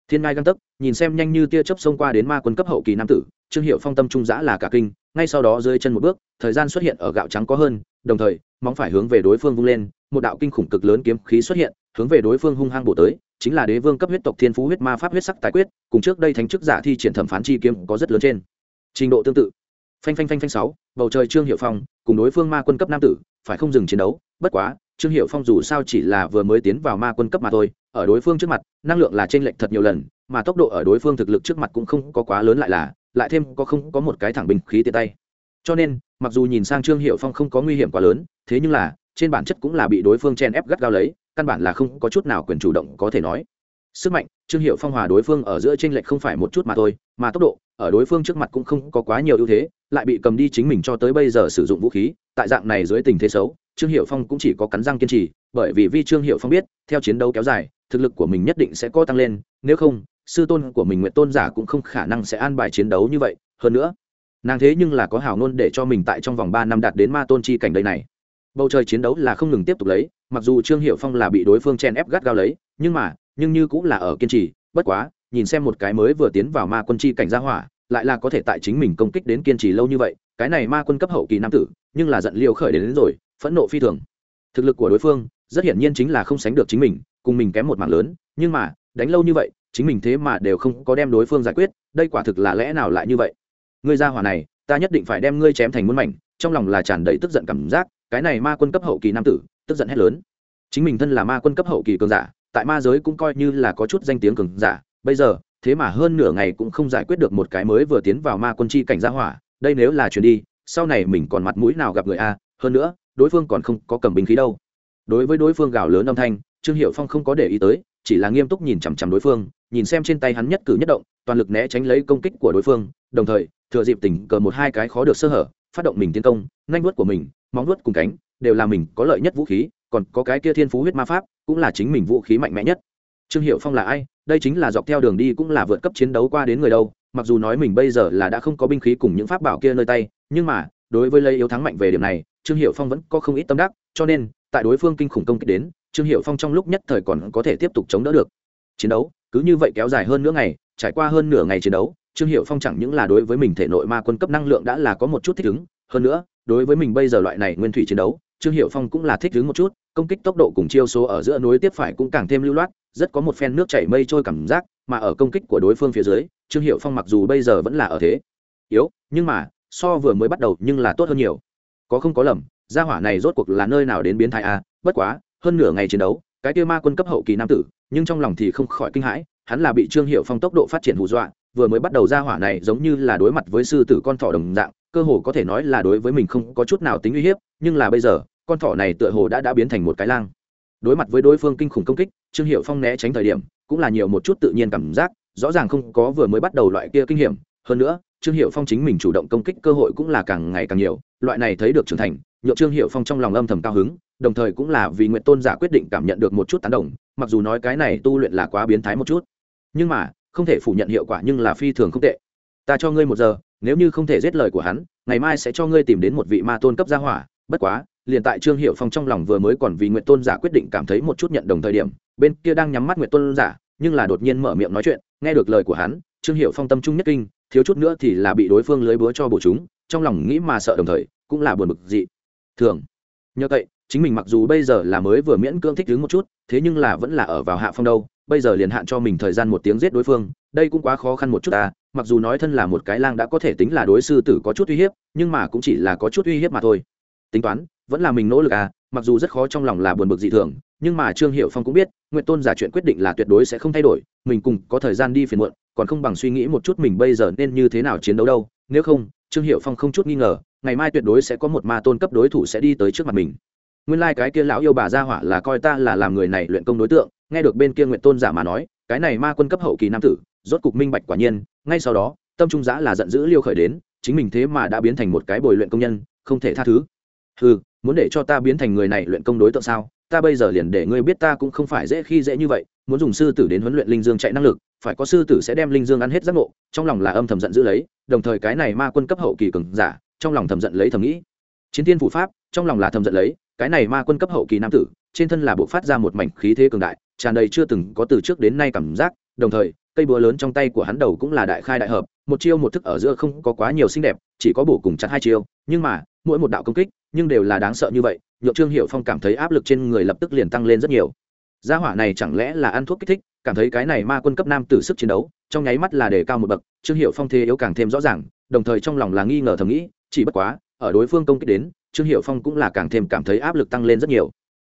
Thiên ngai găng tấc, nhìn xem nhanh như tia chớp xông qua đến ma quân cấp hậu kỳ nam tử, trương hiệu phong tâm trung giã là cả kinh, ngay sau đó dưới chân một bước, thời gian xuất hiện ở gạo trắng có hơn, đồng thời, móng phải hướng về đối phương vung lên, một đạo kinh khủng cực lớn kiếm khí xuất hiện, hướng về đối phương hung hăng bổ tới, chính là đế vương cấp huyết tộc thiên phú huyết ma pháp huyết sắc tài quyết, cùng trước đây thánh chức giả thi triển thẩm phán chi kiếm có rất lớn trên. Trình độ tương tự. Phanh phanh phanh phanh sáu, bầu trời trương hiệu phong, cùng đối phương ma quân cấp nam tử, phải không dừng chiến đấu, bất quá trương hiệu phong dù sao chỉ là vừa mới tiến vào ma quân cấp mà thôi, ở đối phương trước mặt, năng lượng là t r ê n lệch thật nhiều lần, mà tốc độ ở đối phương thực lực trước mặt cũng không có quá lớn lại là, lại thêm có không có một cái thẳng bình khí tiện tay. Cho nên, mặc dù nhìn sang trương hiệu phong không có nguy hiểm quá lớn, thế nhưng là, trên bản chất cũng là bị đối phương chen ép gắt gao lấy, căn bản là không có chút nào quyền chủ động có thể nói. Sức mạnh, trương hiệu phong hòa đối phương ở giữa t r ê n lệch không phải một chút mà thôi, mà tốc độ, ở đối phương trước mặt cũng không có quá nhiều ưu thế, lại bị cầm đi chính mình cho tới bây giờ sử dụng vũ khí, tại dạng này dưới tình thế xấu trương hiệu phong cũng chỉ có cắn răng kiên trì bởi vì vi trương hiệu phong biết theo chiến đấu kéo dài thực lực của mình nhất định sẽ có tăng lên nếu không sư tôn của mình nguyện tôn giả cũng không khả năng sẽ an bài chiến đấu như vậy. Hơn nữa nàng thế nhưng là có hào ngôn để cho mình tại trong vòng ba năm đạt đến ma tôn chi cảnh đây này. Bầu trời chiến đấu là không ngừng tiếp tục lấy mặc dù trương hiệu phong là bị đối phương chen ép gắt gao lấy nhưng mà nhưng như cũng là ở kiên trì bất quá nhìn xem một cái mới vừa tiến vào ma quân chi cảnh gia hỏa lại là có thể tại chính mình công kích đến kiên trì lâu như vậy cái này ma quân cấp hậu kỳ nam tử nhưng là giận liều khởi đến, đến rồi phẫn nộ phi thường. Thực lực của đối phương, rất hiển nhiên chính là không sánh được chính mình, cùng mình kém một mạng lớn, nhưng mà, đánh lâu như vậy, chính mình thế mà đều không có đem đối phương giải quyết, đây quả thực là lẽ nào lại như vậy? Ngươi ra hỏa này, ta nhất định phải đem ngươi chém thành muôn mảnh, trong lòng là tràn đầy tức giận cảm giác, cái này ma quân cấp hậu kỳ nam tử, tức giận hét lớn. Chính mình thân là ma quân cấp hậu kỳ cường giả, tại ma giới cũng coi như là có chút danh tiếng cường giả, bây giờ, thế mà hơn nửa ngày cũng không giải quyết được một cái mới vừa tiến vào ma quân chi cảnh gia hỏa, đây nếu là chuyển đi, sau này mình còn mặt mũi nào gặp người a? Hơn nữa đối phương còn không có cầm binh khí đâu. Đối với đối phương gào lớn âm thanh, trương hiệu phong không có để ý tới, chỉ là nghiêm túc nhìn chằm chằm đối phương, nhìn xem trên tay hắn nhất cử nhất động, toàn lực né tránh lấy công kích của đối phương, đồng thời, thừa dịp tình cờ một hai cái khó được sơ hở, phát động mình tiến công, nhanh vuốt của mình, móng vuốt cùng cánh, đều là mình có lợi nhất vũ khí, còn có cái kia thiên phú huyết ma pháp, cũng là chính mình vũ khí mạnh mẽ nhất. Trương hiệu phong là ai? Đây chính là dọc theo đường đi cũng là vượt cấp chiến đấu qua đến người đâu, mặc dù nói mình bây giờ là đã không có binh khí cùng những pháp bảo kia nơi tay, nhưng mà đối với lấy yếu thắng mạnh về điểm này, trương hiệu phong vẫn có không ít tâm đắc, cho nên, tại đối phương kinh khủng công kích đến, trương hiệu phong trong lúc nhất thời còn có thể tiếp tục chống đỡ được. Chiến đấu, cứ như vậy kéo dài hơn nửa ngày, trải qua hơn nửa ngày chiến đấu, trương hiệu phong chẳng những là đối với mình thể nội ma quân cấp năng lượng đã là có một chút thích ứng, hơn nữa, đối với mình bây giờ loại này nguyên thủy chiến đấu, trương hiệu phong cũng là thích ứng một chút, công kích tốc độ cùng chiêu số ở giữa núi tiếp phải cũng càng thêm lưu loát, rất có một phen nước chảy mây trôi cảm giác, mà ở công kích của đối phương phía dưới, trương hiệu phong mặc dù bây giờ vẫn là ở thế yếu, nhưng mà so vừa mới bắt đầu nhưng là tốt hơn nhiều. Có không có lầm, gia hỏa này rốt cuộc là nơi nào đến biến thái a? Bất quá, hơn nửa ngày chiến đấu, cái kia ma quân cấp hậu kỳ nam tử, nhưng trong lòng thì không khỏi kinh hãi, hắn là bị trương hiệu phong tốc độ phát triển hù dọa, vừa mới bắt đầu gia hỏa này giống như là đối mặt với sư tử con thỏ đồng dạng, cơ hồ có thể nói là đối với mình không có chút nào tính uy hiếp, nhưng là bây giờ, con thỏ này tựa hồ đã đã biến thành một cái lang. Đối mặt với đối phương kinh khủng công kích, trương hiệu phong né tránh thời điểm, cũng là nhiều một chút tự nhiên cảm giác, rõ ràng không có vừa mới bắt đầu loại kia kinh hiểm, hơn nữa trương hiệu phong chính mình chủ động công kích cơ hội cũng là càng ngày càng nhiều, loại này thấy được trưởng thành nhựa trương hiệu phong trong lòng âm thầm cao hứng, đồng thời cũng là vì nguyện tôn giả quyết định cảm nhận được một chút tán đồng, mặc dù nói cái này tu luyện là quá biến thái một chút. Nhưng mà, không thể phủ nhận hiệu quả nhưng là phi thường không tệ. Ta cho ngươi một giờ, nếu như không thể giết lời của hắn, ngày mai sẽ cho ngươi tìm đến một vị ma tôn cấp gia hỏa. Bất quá, liền tại trương hiệu phong trong lòng vừa mới còn vì nguyện tôn giả quyết định cảm thấy một chút nhận đồng thời điểm, bên kia đang nhắm mắt nguyện tôn giả, nhưng là đột nhiên mở miệng nói chuyện, nghe được lời của hắn, trương hiệu phong tâm trung nhất kinh thiếu chút nữa thì là bị đối phương lưới búa cho bổ chúng, trong lòng nghĩ mà sợ đồng thời, cũng là buồn bực dị. Thường, nhờ vậy, chính mình mặc dù bây giờ là mới vừa miễn cưỡng thích ứng một chút, thế nhưng là vẫn là ở vào hạ phong đâu, bây giờ liền hạn cho mình thời gian một tiếng giết đối phương, đây cũng quá khó khăn một chút à mặc dù nói thân là một cái lang đã có thể tính là đối sư tử có chút uy hiếp, nhưng mà cũng chỉ là có chút uy hiếp mà thôi. Tính toán, vẫn là mình nỗ lực à mặc dù rất khó trong lòng là buồn bực dị thường nhưng mà trương hiệu phong cũng biết nguyện tôn giả chuyện quyết định là tuyệt đối sẽ không thay đổi, mình cùng có thời gian đi phiền muộn, còn không bằng suy nghĩ một chút mình bây giờ nên như thế nào chiến đấu đâu, nếu không, trương hiệu phong không chút nghi ngờ, ngày mai tuyệt đối sẽ có một ma tôn cấp đối thủ sẽ đi tới trước mặt mình. Nguyên lai、like、cái kia lão yêu bà gia hỏa là coi ta là làm người này luyện công đối tượng, nghe được bên kia nguyện tôn giả mà nói, cái này ma quân cấp hậu kỳ nam tử, rốt cục minh bạch quả nhiên, ngay sau đó, tâm trung giã là giận dữ liêu khởi đến, chính mình thế mà đã biến thành một cái bồi luyện công nhân, không thể tha thứ. Ừ muốn để cho ta biến thành người này luyện công đối tượng sao? Ta bây giờ liền để ngươi biết ta cũng không phải dễ khi dễ như vậy, muốn dùng sư tử đến huấn luyện linh dương chạy năng lực, phải có sư tử sẽ đem linh dương ăn hết giác ngộ, trong lòng là âm thầm giận giữ lấy, đồng thời cái này ma quân cấp hậu kỳ cường giả, trong lòng thầm giận lấy thầm nghĩ. Chiến tiên phủ pháp, trong lòng là thầm giận lấy, cái này ma quân cấp hậu kỳ nam tử, trên thân là bộ phát ra một mảnh khí thế cường đại, tràn đầy chưa từng có từ trước đến nay cảm giác, đồng thời, cây búa lớn trong tay của hắn đầu cũng là đại khai đại hợp, một chiêu một thức ở giữa không có quá nhiều xinh đẹp, chỉ có bổ cùng chặt hai chiêu, nhưng mà, mỗi một đạo công kích, nhưng đều là đáng sợ như vậy nhượng trương hiệu phong cảm thấy áp lực trên người lập tức liền tăng lên rất nhiều. Gia hỏa này chẳng lẽ là ăn thuốc kích thích, cảm thấy cái này ma quân cấp nam tử sức chiến đấu, trong nháy mắt là đề cao một bậc, trương hiệu phong thế yếu càng thêm rõ ràng, đồng thời trong lòng là nghi ngờ thầm nghĩ, chỉ bất quá, ở đối phương công kích đến, trương hiệu phong cũng là càng thêm cảm thấy áp lực tăng lên rất nhiều.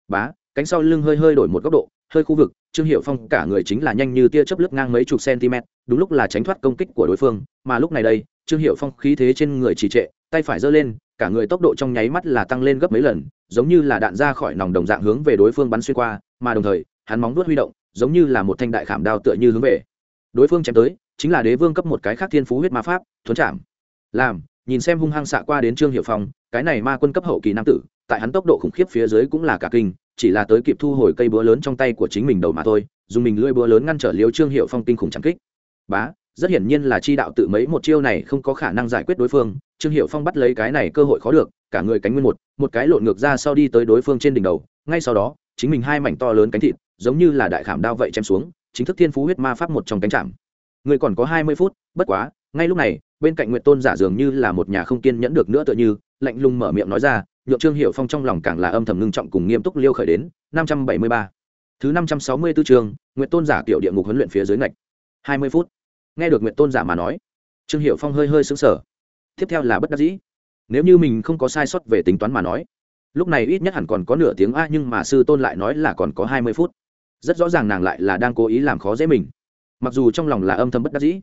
Bá, cánh sau lưng hơi hơi đổi một góc độ, hơi khu vực, trương hiệu phong cả người chính là nhanh như tia chớp lướt ngang mấy chục cm đúng lúc là tránh thoát công kích của đối phương, mà lúc này đây, trương hiệu phong khí thế trên người trì trệ, tay phải giơ lên cả người tốc độ trong nháy mắt là tăng lên gấp mấy lần, giống như là đạn ra khỏi nòng đồng dạng hướng về đối phương bắn xuyên qua, mà đồng thời, hắn móng vuốt huy động, giống như là một thanh đại khảm đao tựa như hướng về đối phương chém tới, chính là đế vương cấp một cái khác thiên phú huyết ma pháp, thuấn chạm làm, nhìn xem hung hăng xạ qua đến trương hiệu phong, cái này ma quân cấp hậu kỳ nam tử, tại hắn tốc độ khủng khiếp phía dưới cũng là cả kinh, chỉ là tới kịp thu hồi cây búa lớn trong tay của chính mình đầu mà thôi, dùng mình lưỡi búa lớn ngăn trở liêu trương hiệu phong kinh khủng chẳng kích. Bá rất hiển nhiên là chi đạo tự mấy một chiêu này không có khả năng giải quyết đối phương, trương hiệu phong bắt lấy cái này cơ hội khó được, cả người cánh nguyên một một cái lộn ngược ra sau đi tới đối phương trên đỉnh đầu, ngay sau đó, chính mình hai mảnh to lớn cánh thịt, giống như là đại khảm đao vậy chém xuống, chính thức thiên phú huyết ma pháp một trong cánh chạm người còn có hai mươi phút, bất quá, ngay lúc này, bên cạnh nguyện tôn giả dường như là một nhà không kiên nhẫn được nữa tựa như, lạnh lùng mở miệng nói ra, nhượng trương hiệu phong trong lòng càng là âm thầm ngưng trọng cùng nghiêm túc liêu khởi đến, năm trăm bảy mươi ba. Thứ năm trăm sáu mươi 564 chương nguyện tôn giả tiểu địa ngục huấn luyện phía dưới ngạch. hai mươi phút nghe được nguyện tôn giả mà nói, trương hiệu phong hơi hơi xứng sở tiếp theo là bất đắc dĩ. Nếu như mình không có sai sót về tính toán mà nói, lúc này ít nhất hẳn còn có nửa tiếng a, nhưng mà sư tôn lại nói là còn có hai mươi phút. Rất rõ ràng nàng lại là đang cố ý làm khó dễ mình. Mặc dù trong lòng là âm thầm bất đắc dĩ,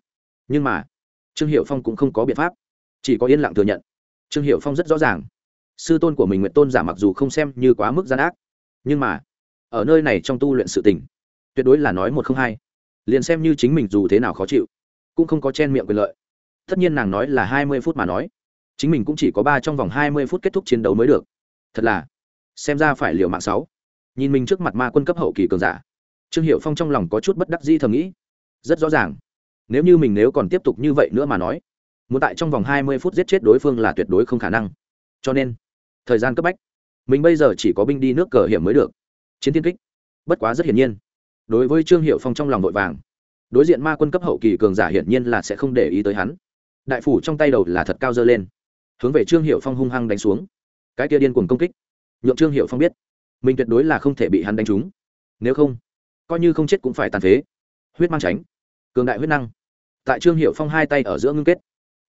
nhưng mà trương hiệu phong cũng không có biện pháp. Chỉ có yên lặng thừa nhận. Trương hiệu phong rất rõ ràng, sư tôn của mình nguyện tôn giả mặc dù không xem như quá mức gian ác, nhưng mà ở nơi này trong tu luyện sự tình, tuyệt đối là nói một không hai. Liền xem như chính mình dù thế nào khó chịu cũng không có chen miệng quyền lợi. Tất nhiên nàng nói là hai mươi phút mà nói. Chính mình cũng chỉ có ba trong vòng hai mươi phút kết thúc chiến đấu mới được. Thật là, xem ra phải liều mạng sáu. Nhìn mình trước mặt ma quân cấp hậu kỳ cường giả. Trương hiệu phong trong lòng có chút bất đắc di thầm nghĩ. Rất rõ ràng. Nếu như mình nếu còn tiếp tục như vậy nữa mà nói, muốn tại trong vòng hai mươi phút giết chết đối phương là tuyệt đối không khả năng. Cho nên, thời gian cấp bách, mình bây giờ chỉ có binh đi nước cờ hiểm mới được. Chiến thiên kích. Bất quá rất hiển nhiên. Đối với trương hiệu phong trong lòng vội vàng đối diện ma quân cấp hậu kỳ cường giả hiển nhiên là sẽ không để ý tới hắn. Đại phủ trong tay đầu là thật cao dơ lên. Hướng về trương hiệu phong hung hăng đánh xuống. Cái kia điên cuồng công kích. Nhượng trương hiệu phong biết, mình tuyệt đối là không thể bị hắn đánh trúng. Nếu không, coi như không chết cũng phải tàn phế. Huyết mang tránh, cường đại huyết năng. Tại trương hiệu phong hai tay ở giữa ngưng kết,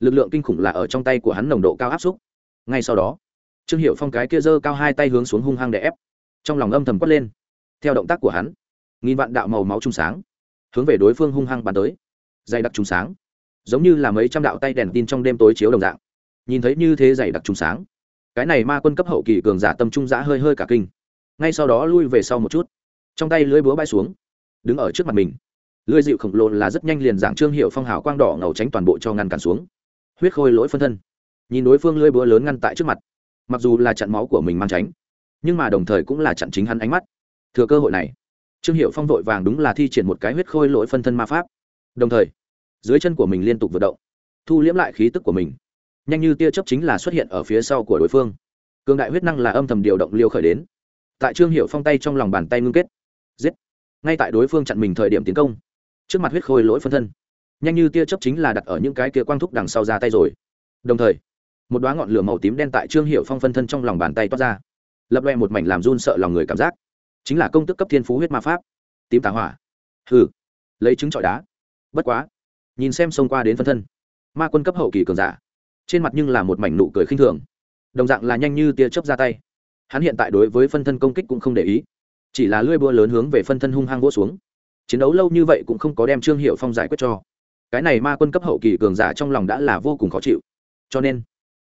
lực lượng kinh khủng là ở trong tay của hắn nồng độ cao áp xúc. Ngay sau đó, trương hiệu phong cái kia giơ cao hai tay hướng xuống hung hăng để ép, trong lòng âm thầm quất lên. Theo động tác của hắn, nghìn vạn đạo màu máu trung sáng hướng về đối phương hung hăng bắn tới. Dày đặc trùng sáng. Giống như là mấy trăm đạo tay đèn tin trong đêm tối chiếu đồng dạng. Nhìn thấy như thế dày đặc trùng sáng. Cái này ma quân cấp hậu kỳ cường giả tâm trung giã hơi hơi cả kinh. Ngay sau đó lui về sau một chút. Trong tay lưới búa bay xuống. Đứng ở trước mặt mình. Lưới dịu khổng lồ là rất nhanh liền giảng trương hiệu phong hào quang đỏ ngầu tránh toàn bộ cho ngăn cản xuống. Huyết khôi lỗi phân thân. Nhìn đối phương lưới búa lớn ngăn tại trước mặt. Mặc dù là chặn máu của mình mang tránh, nhưng mà đồng thời cũng là chặn chính hắn ánh mắt. Thừa cơ hội này trương hiệu phong vội vàng đúng là thi triển một cái huyết khôi lỗi phân thân ma pháp. Đồng thời, dưới chân của mình liên tục vượt động, thu liễm lại khí tức của mình. Nhanh như tia chấp chính là xuất hiện ở phía sau của đối phương. Cường đại huyết năng là âm thầm điều động liêu khởi đến. Tại trương hiệu phong tay trong lòng bàn tay ngưng kết. Giết! Ngay tại đối phương chặn mình thời điểm tiến công, trước mặt huyết khôi lỗi phân thân, nhanh như tia chấp chính là đặt ở những cái kia quang thúc đằng sau ra tay rồi. Đồng thời, một đoá ngọn lửa màu tím đen tại trương hiệu phong phân thân trong lòng bàn tay toát ra, lập loe một mảnh làm run sợ lòng người cảm giác chính là công tức cấp thiên phú huyết ma pháp. Tím tà hỏa. Hừ, lấy trứng trọi đá. Bất quá, nhìn xem xông qua đến phân thân. Ma quân cấp hậu kỳ cường giả. Trên mặt nhưng là một mảnh nụ cười khinh thường. Đồng dạng là nhanh như tia chớp ra tay. Hắn hiện tại đối với phân thân công kích cũng không để ý. Chỉ là lưỡi búa lớn hướng về phân thân hung hăng vỗ xuống. Chiến đấu lâu như vậy cũng không có đem trương hiệu phong giải quyết cho. Cái này ma quân cấp hậu kỳ cường giả trong lòng đã là vô cùng khó chịu. Cho nên,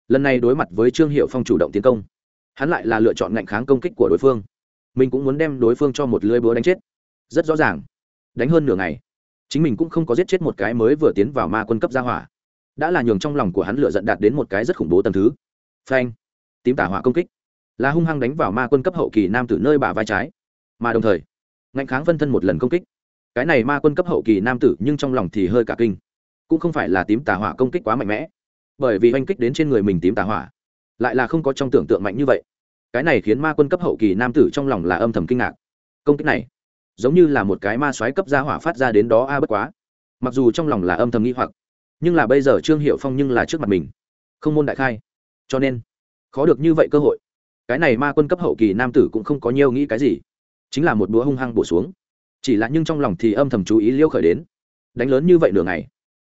lần này đối mặt với trương hiệu phong chủ động tiến công, hắn lại là lựa chọn ngạnh kháng công kích của đối phương mình cũng muốn đem đối phương cho một lưới búa đánh chết. Rất rõ ràng. Đánh hơn nửa ngày, chính mình cũng không có giết chết một cái mới vừa tiến vào ma quân cấp gia hỏa. Đã là nhường trong lòng của hắn lựa dận đạt đến một cái rất khủng bố tầm thứ. Phanh! Tím tả hỏa công kích. Là hung hăng đánh vào ma quân cấp hậu kỳ nam tử nơi bả vai trái. Mà đồng thời, ngạnh kháng phân thân một lần công kích. Cái này ma quân cấp hậu kỳ nam tử nhưng trong lòng thì hơi cả kinh. Cũng không phải là tím tà hỏa công kích quá mạnh mẽ. Bởi vì oanh kích đến trên người mình tím tà hỏa, lại là không có trong tưởng tượng mạnh như vậy cái này khiến ma quân cấp hậu kỳ nam tử trong lòng là âm thầm kinh ngạc. Công kích này, giống như là một cái ma xoáy cấp gia hỏa phát ra đến đó a bất quá. Mặc dù trong lòng là âm thầm nghi hoặc, nhưng là bây giờ trương hiệu phong nhưng là trước mặt mình, không môn đại khai. Cho nên, khó được như vậy cơ hội. Cái này ma quân cấp hậu kỳ nam tử cũng không có nhiều nghĩ cái gì, chính là một búa hung hăng bổ xuống. Chỉ là nhưng trong lòng thì âm thầm chú ý liêu khởi đến, đánh lớn như vậy nửa ngày,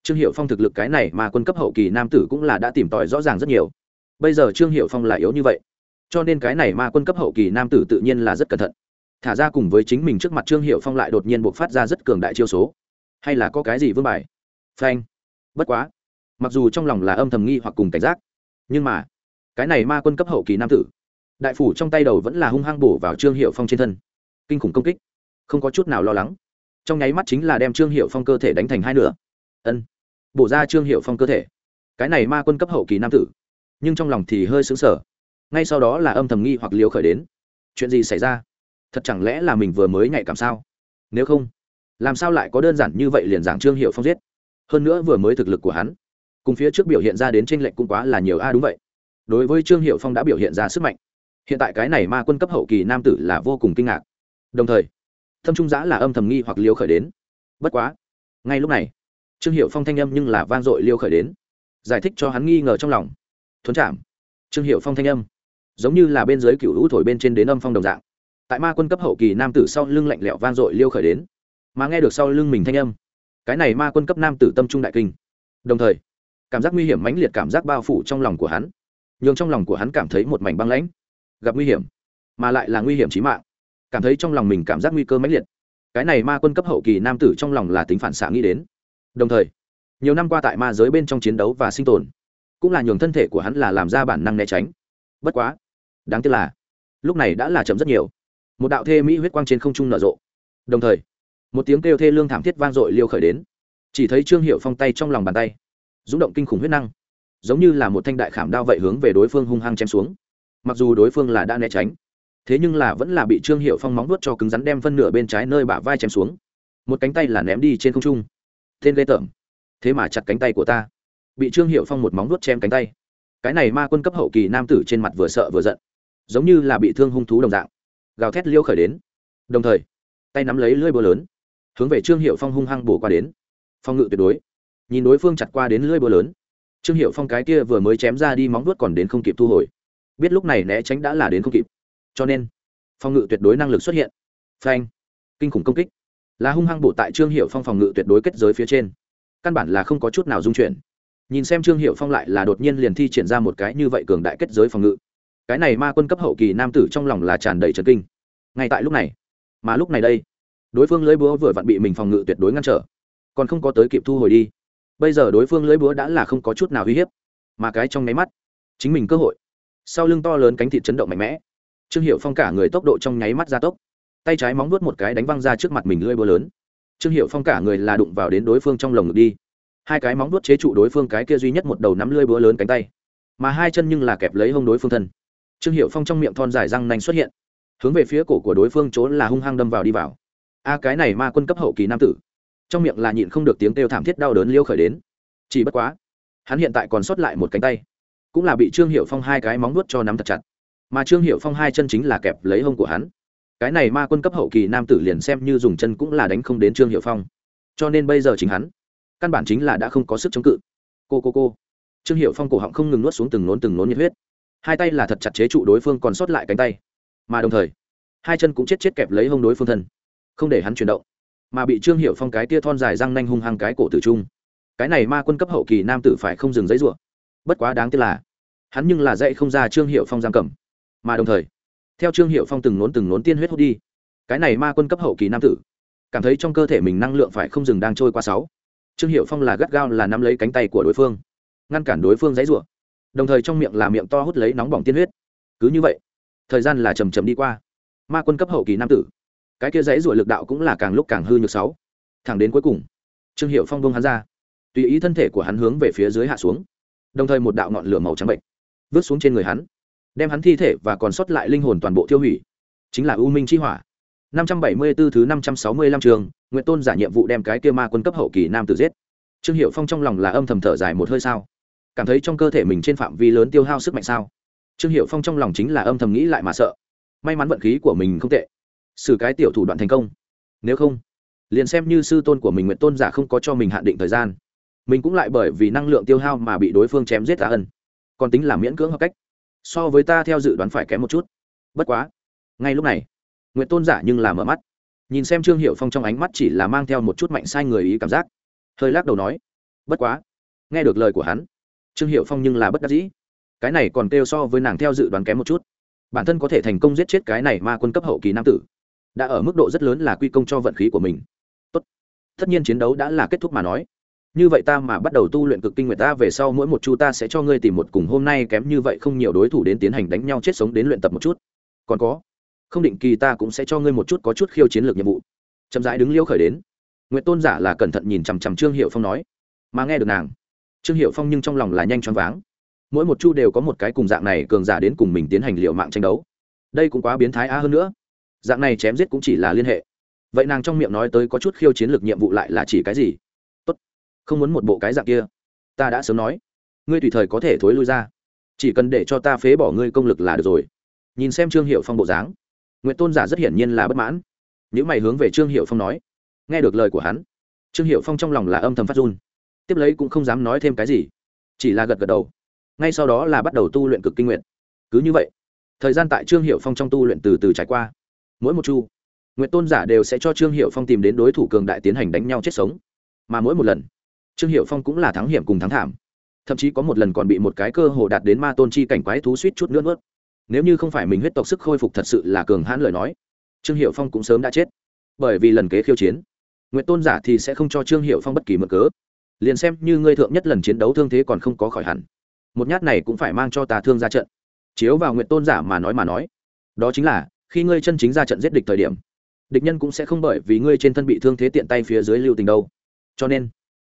trương hiệu phong thực lực cái này mà quân cấp hậu kỳ nam tử cũng là đã tìm tòi rõ ràng rất nhiều. Bây giờ trương hiệu phong lại yếu như vậy cho nên cái này ma quân cấp hậu kỳ nam tử tự nhiên là rất cẩn thận. Thả ra cùng với chính mình trước mặt trương hiệu phong lại đột nhiên buộc phát ra rất cường đại chiêu số. Hay là có cái gì vương bài? Phanh. Bất quá. Mặc dù trong lòng là âm thầm nghi hoặc cùng cảnh giác, nhưng mà, cái này ma quân cấp hậu kỳ nam tử, đại phủ trong tay đầu vẫn là hung hăng bổ vào trương hiệu phong trên thân. Kinh khủng công kích. Không có chút nào lo lắng. Trong nháy mắt chính là đem trương hiệu phong cơ thể đánh thành hai nửa. Ân. Bổ ra trương hiệu phong cơ thể. Cái này ma quân cấp hậu kỳ nam tử, nhưng trong lòng thì hơi xứng sở ngay sau đó là âm thầm nghi hoặc liều khởi đến. Chuyện gì xảy ra? Thật chẳng lẽ là mình vừa mới nhạy cảm sao? Nếu không, làm sao lại có đơn giản như vậy liền giảng trương hiệu phong giết? Hơn nữa vừa mới thực lực của hắn, cùng phía trước biểu hiện ra đến tranh lệch cũng quá là nhiều a, đúng vậy. Đối với trương hiệu phong đã biểu hiện ra sức mạnh. Hiện tại cái này ma quân cấp hậu kỳ nam tử là vô cùng kinh ngạc. Đồng thời, thâm trung giã là âm thầm nghi hoặc liều khởi đến. Bất quá, ngay lúc này, trương hiệu phong thanh âm nhưng là vang dội liêu khởi đến. Giải thích cho hắn nghi ngờ trong lòng. Thuấn chạm trương hiệu phong thanh âm giống như là bên dưới cựu hữu thổi bên trên đến âm phong đồng dạng. Tại ma quân cấp hậu kỳ nam tử sau lưng lạnh lẽo vang dội liêu khởi đến, mà nghe được sau lưng mình thanh âm, cái này ma quân cấp nam tử tâm trung đại kinh. Đồng thời, cảm giác nguy hiểm mãnh liệt cảm giác bao phủ trong lòng của hắn, nhường trong lòng của hắn cảm thấy một mảnh băng lãnh. Gặp nguy hiểm, mà lại là nguy hiểm trí mạng. Cảm thấy trong lòng mình cảm giác nguy cơ mãnh liệt. Cái này ma quân cấp hậu kỳ nam tử trong lòng là tính phản xạ nghĩ đến. Đồng thời, nhiều năm qua tại ma giới bên trong chiến đấu và sinh tồn, cũng là nhường thân thể của hắn là làm ra bản năng né tránh. Bất quá đáng tiếc là, lúc này đã là chậm rất nhiều. Một đạo thê mỹ huyết quang trên không trung nở rộ. Đồng thời, một tiếng kêu thê lương thảm thiết vang dội liêu khởi đến. Chỉ thấy trương hiệu phong tay trong lòng bàn tay rúng động kinh khủng huyết năng. Giống như là một thanh đại khảm đao vậy hướng về đối phương hung hăng chém xuống. Mặc dù đối phương là đã né tránh, thế nhưng là vẫn là bị trương hiệu phong móng nuốt cho cứng rắn đem phân nửa bên trái nơi bả vai chém xuống. Một cánh tay là ném đi trên không trung. Tên lê tởm. Thế mà chặt cánh tay của ta. Bị trương hiệu phong một móng nuốt chém cánh tay. Cái này ma quân cấp hậu kỳ nam tử trên mặt vừa sợ vừa giận giống như là bị thương hung thú đồng dạng. Gào thét liêu khởi đến. Đồng thời, tay nắm lấy lưỡi búa lớn, hướng về trương hiệu phong hung hăng bổ qua đến. Phong ngự tuyệt đối. Nhìn đối phương chặt qua đến lưỡi búa lớn, trương hiệu phong cái kia vừa mới chém ra đi móng vuốt còn đến không kịp thu hồi. Biết lúc này né tránh đã là đến không kịp. Cho nên, phong ngự tuyệt đối năng lực xuất hiện. Phanh. Kinh khủng công kích. Là hung hăng bổ tại trương hiệu phong phòng ngự tuyệt đối kết giới phía trên. Căn bản là không có chút nào dung chuyển. Nhìn xem trương hiệu phong lại là đột nhiên liền thi triển ra một cái như vậy cường đại kết giới phòng ngự cái này ma quân cấp hậu kỳ nam tử trong lòng là tràn đầy trần kinh. Ngay tại lúc này, mà lúc này đây, đối phương lưỡi búa vừa vặn bị mình phòng ngự tuyệt đối ngăn trở, còn không có tới kịp thu hồi đi. Bây giờ đối phương lưỡi búa đã là không có chút nào uy hiếp, mà cái trong nháy mắt, chính mình cơ hội, sau lưng to lớn cánh thịt chấn động mạnh mẽ. Trương hiệu phong cả người tốc độ trong nháy mắt gia tốc, tay trái móng nuốt một cái đánh văng ra trước mặt mình lưỡi búa lớn. Trương hiệu phong cả người là đụng vào đến đối phương trong lồng ngực đi. Hai cái móng nuốt chế trụ đối phương cái kia duy nhất một đầu nắm lưỡi búa lớn cánh tay, mà hai chân nhưng là kẹp lấy hông đối phương thân trương hiệu phong trong miệng thon dài răng nanh xuất hiện. Hướng về phía cổ của đối phương trốn là hung hăng đâm vào đi vào. A, cái này ma quân cấp hậu kỳ nam tử. Trong miệng là nhịn không được tiếng kêu thảm thiết đau đớn liêu khởi đến. Chỉ bất quá, hắn hiện tại còn sót lại một cánh tay. Cũng là bị trương hiệu phong hai cái móng nuốt cho nắm thật chặt. Mà trương hiệu phong hai chân chính là kẹp lấy hông của hắn. Cái này ma quân cấp hậu kỳ nam tử liền xem như dùng chân cũng là đánh không đến trương hiệu phong. Cho nên bây giờ chính hắn, căn bản chính là đã không có sức chống cự. Cô cô cô. Trương hiệu phong cổ họng không ngừng nuốt xuống từng nốn từng nốn nhiệt huyết hai tay là thật chặt chế trụ đối phương còn sót lại cánh tay. Mà đồng thời, hai chân cũng chết chết kẹp lấy hông đối phương thân, không để hắn chuyển động. Mà bị trương hiệu phong cái tia thon dài răng nanh hung hăng cái cổ tử trung. Cái này ma quân cấp hậu kỳ nam tử phải không dừng giấy rủa. Bất quá đáng tiếc là, hắn nhưng là dạy không ra trương hiệu phong giam cầm. Mà đồng thời, theo trương hiệu phong từng nốn từng nốn tiên huyết hút đi, cái này ma quân cấp hậu kỳ nam tử, cảm thấy trong cơ thể mình năng lượng phải không dừng đang trôi qua sáu. Trương hiệu phong là gắt gao là nắm lấy cánh tay của đối phương, ngăn cản đối phương dãy rủa đồng thời trong miệng là miệng to hút lấy nóng bỏng tiên huyết. Cứ như vậy thời gian là chầm chầm đi qua. Ma quân cấp hậu kỳ nam tử cái kia dãy ruổi lực đạo cũng là càng lúc càng hư nhược sáu. Thẳng đến cuối cùng trương hiệu phong bông hắn ra tùy ý thân thể của hắn hướng về phía dưới hạ xuống đồng thời một đạo ngọn lửa màu trắng bệnh vứt xuống trên người hắn đem hắn thi thể và còn sót lại linh hồn toàn bộ tiêu hủy. Chính là u minh chi hỏa. 574 thứ 565 trường, Nguyệt Tôn giả nhiệm vụ đem cái kia ma quân cấp hậu kỳ nam tử giết. Trương Hiểu Phong trong lòng là âm thầm thở dài một hơi sao, cảm thấy trong cơ thể mình trên phạm vi lớn tiêu hao sức mạnh sao. Trương Hiểu Phong trong lòng chính là âm thầm nghĩ lại mà sợ. May mắn vận khí của mình không tệ, xử cái tiểu thủ đoạn thành công. Nếu không, liền xem như sư tôn của mình Nguyệt Tôn giả không có cho mình hạn định thời gian, mình cũng lại bởi vì năng lượng tiêu hao mà bị đối phương chém giết ta ân. Còn tính là miễn cưỡng hợp cách. So với ta theo dự đoán phải kém một chút. Bất quá ngay lúc này nguyện tôn giả nhưng là mở mắt. Nhìn xem trương hiệu phong trong ánh mắt chỉ là mang theo một chút mạnh sai người ý cảm giác. Hơi lắc đầu nói bất quá. Nghe được lời của hắn trương hiệu phong nhưng là bất đắc dĩ. Cái này còn kêu so với nàng theo dự đoán kém một chút. Bản thân có thể thành công giết chết cái này ma quân cấp hậu kỳ nam tử, đã ở mức độ rất lớn là quy công cho vận khí của mình. Tốt. Tất nhiên chiến đấu đã là kết thúc mà nói. Như vậy ta mà bắt đầu tu luyện cực kinh nguyệt ta về sau mỗi một chu ta sẽ cho ngươi tìm một cùng hôm nay kém như vậy không nhiều đối thủ đến tiến hành đánh nhau chết sống đến luyện tập một chút. Còn có, không định kỳ ta cũng sẽ cho ngươi một chút có chút khiêu chiến lược nhiệm vụ. Chậm rãi đứng liêu khởi đến. Nguyện tôn giả là cẩn thận nhìn chằm chằm trương hiệu phong nói, mà nghe được nàng trương hiệu phong nhưng trong lòng là nhanh choáng váng. Mỗi một chu đều có một cái cùng dạng này cường giả đến cùng mình tiến hành liệu mạng tranh đấu. Đây cũng quá biến thái a hơn nữa. Dạng này chém giết cũng chỉ là liên hệ. Vậy nàng trong miệng nói tới có chút khiêu chiến lược nhiệm vụ lại là chỉ cái gì? Tốt. Không muốn một bộ cái dạng kia. Ta đã sớm nói. Ngươi tùy thời có thể thối lui ra. Chỉ cần để cho ta phế bỏ ngươi công lực là được rồi. Nhìn xem trương hiệu phong bộ dáng nguyễn tôn giả rất hiển nhiên là bất mãn. Những mày hướng về trương hiệu phong nói. Nghe được lời của hắn, trương hiệu phong trong lòng là âm thầm phát run tiếp lấy cũng không dám nói thêm cái gì, chỉ là gật gật đầu. Ngay sau đó là bắt đầu tu luyện cực kinh nguyện cứ như vậy, thời gian tại trương hiệu phong trong tu luyện từ từ trải qua. Mỗi một chu nguyện tôn giả đều sẽ cho trương hiệu phong tìm đến đối thủ cường đại tiến hành đánh nhau chết sống. Mà mỗi một lần, trương hiệu phong cũng là thắng hiểm cùng thắng thảm. Thậm chí có một lần còn bị một cái cơ hồ đạt đến ma tôn chi cảnh quái thú suýt chút nữa nuốt. Nếu như không phải mình huyết tộc sức khôi phục thật sự là cường hãn lời nói, trương hiệu phong cũng sớm đã chết. Bởi vì lần kế khiêu chiến nguyện tôn giả thì sẽ không cho trương hiệu phong bất kỳ mực cớ liền xem như ngươi thượng nhất lần chiến đấu thương thế còn không có khỏi hẳn. Một nhát này cũng phải mang cho ta thương ra trận. Chiếu vào nguyện tôn giả mà nói mà nói. Đó chính là, khi ngươi chân chính ra trận giết địch thời điểm, địch nhân cũng sẽ không bởi vì ngươi trên thân bị thương thế tiện tay phía dưới lưu tình đâu. Cho nên,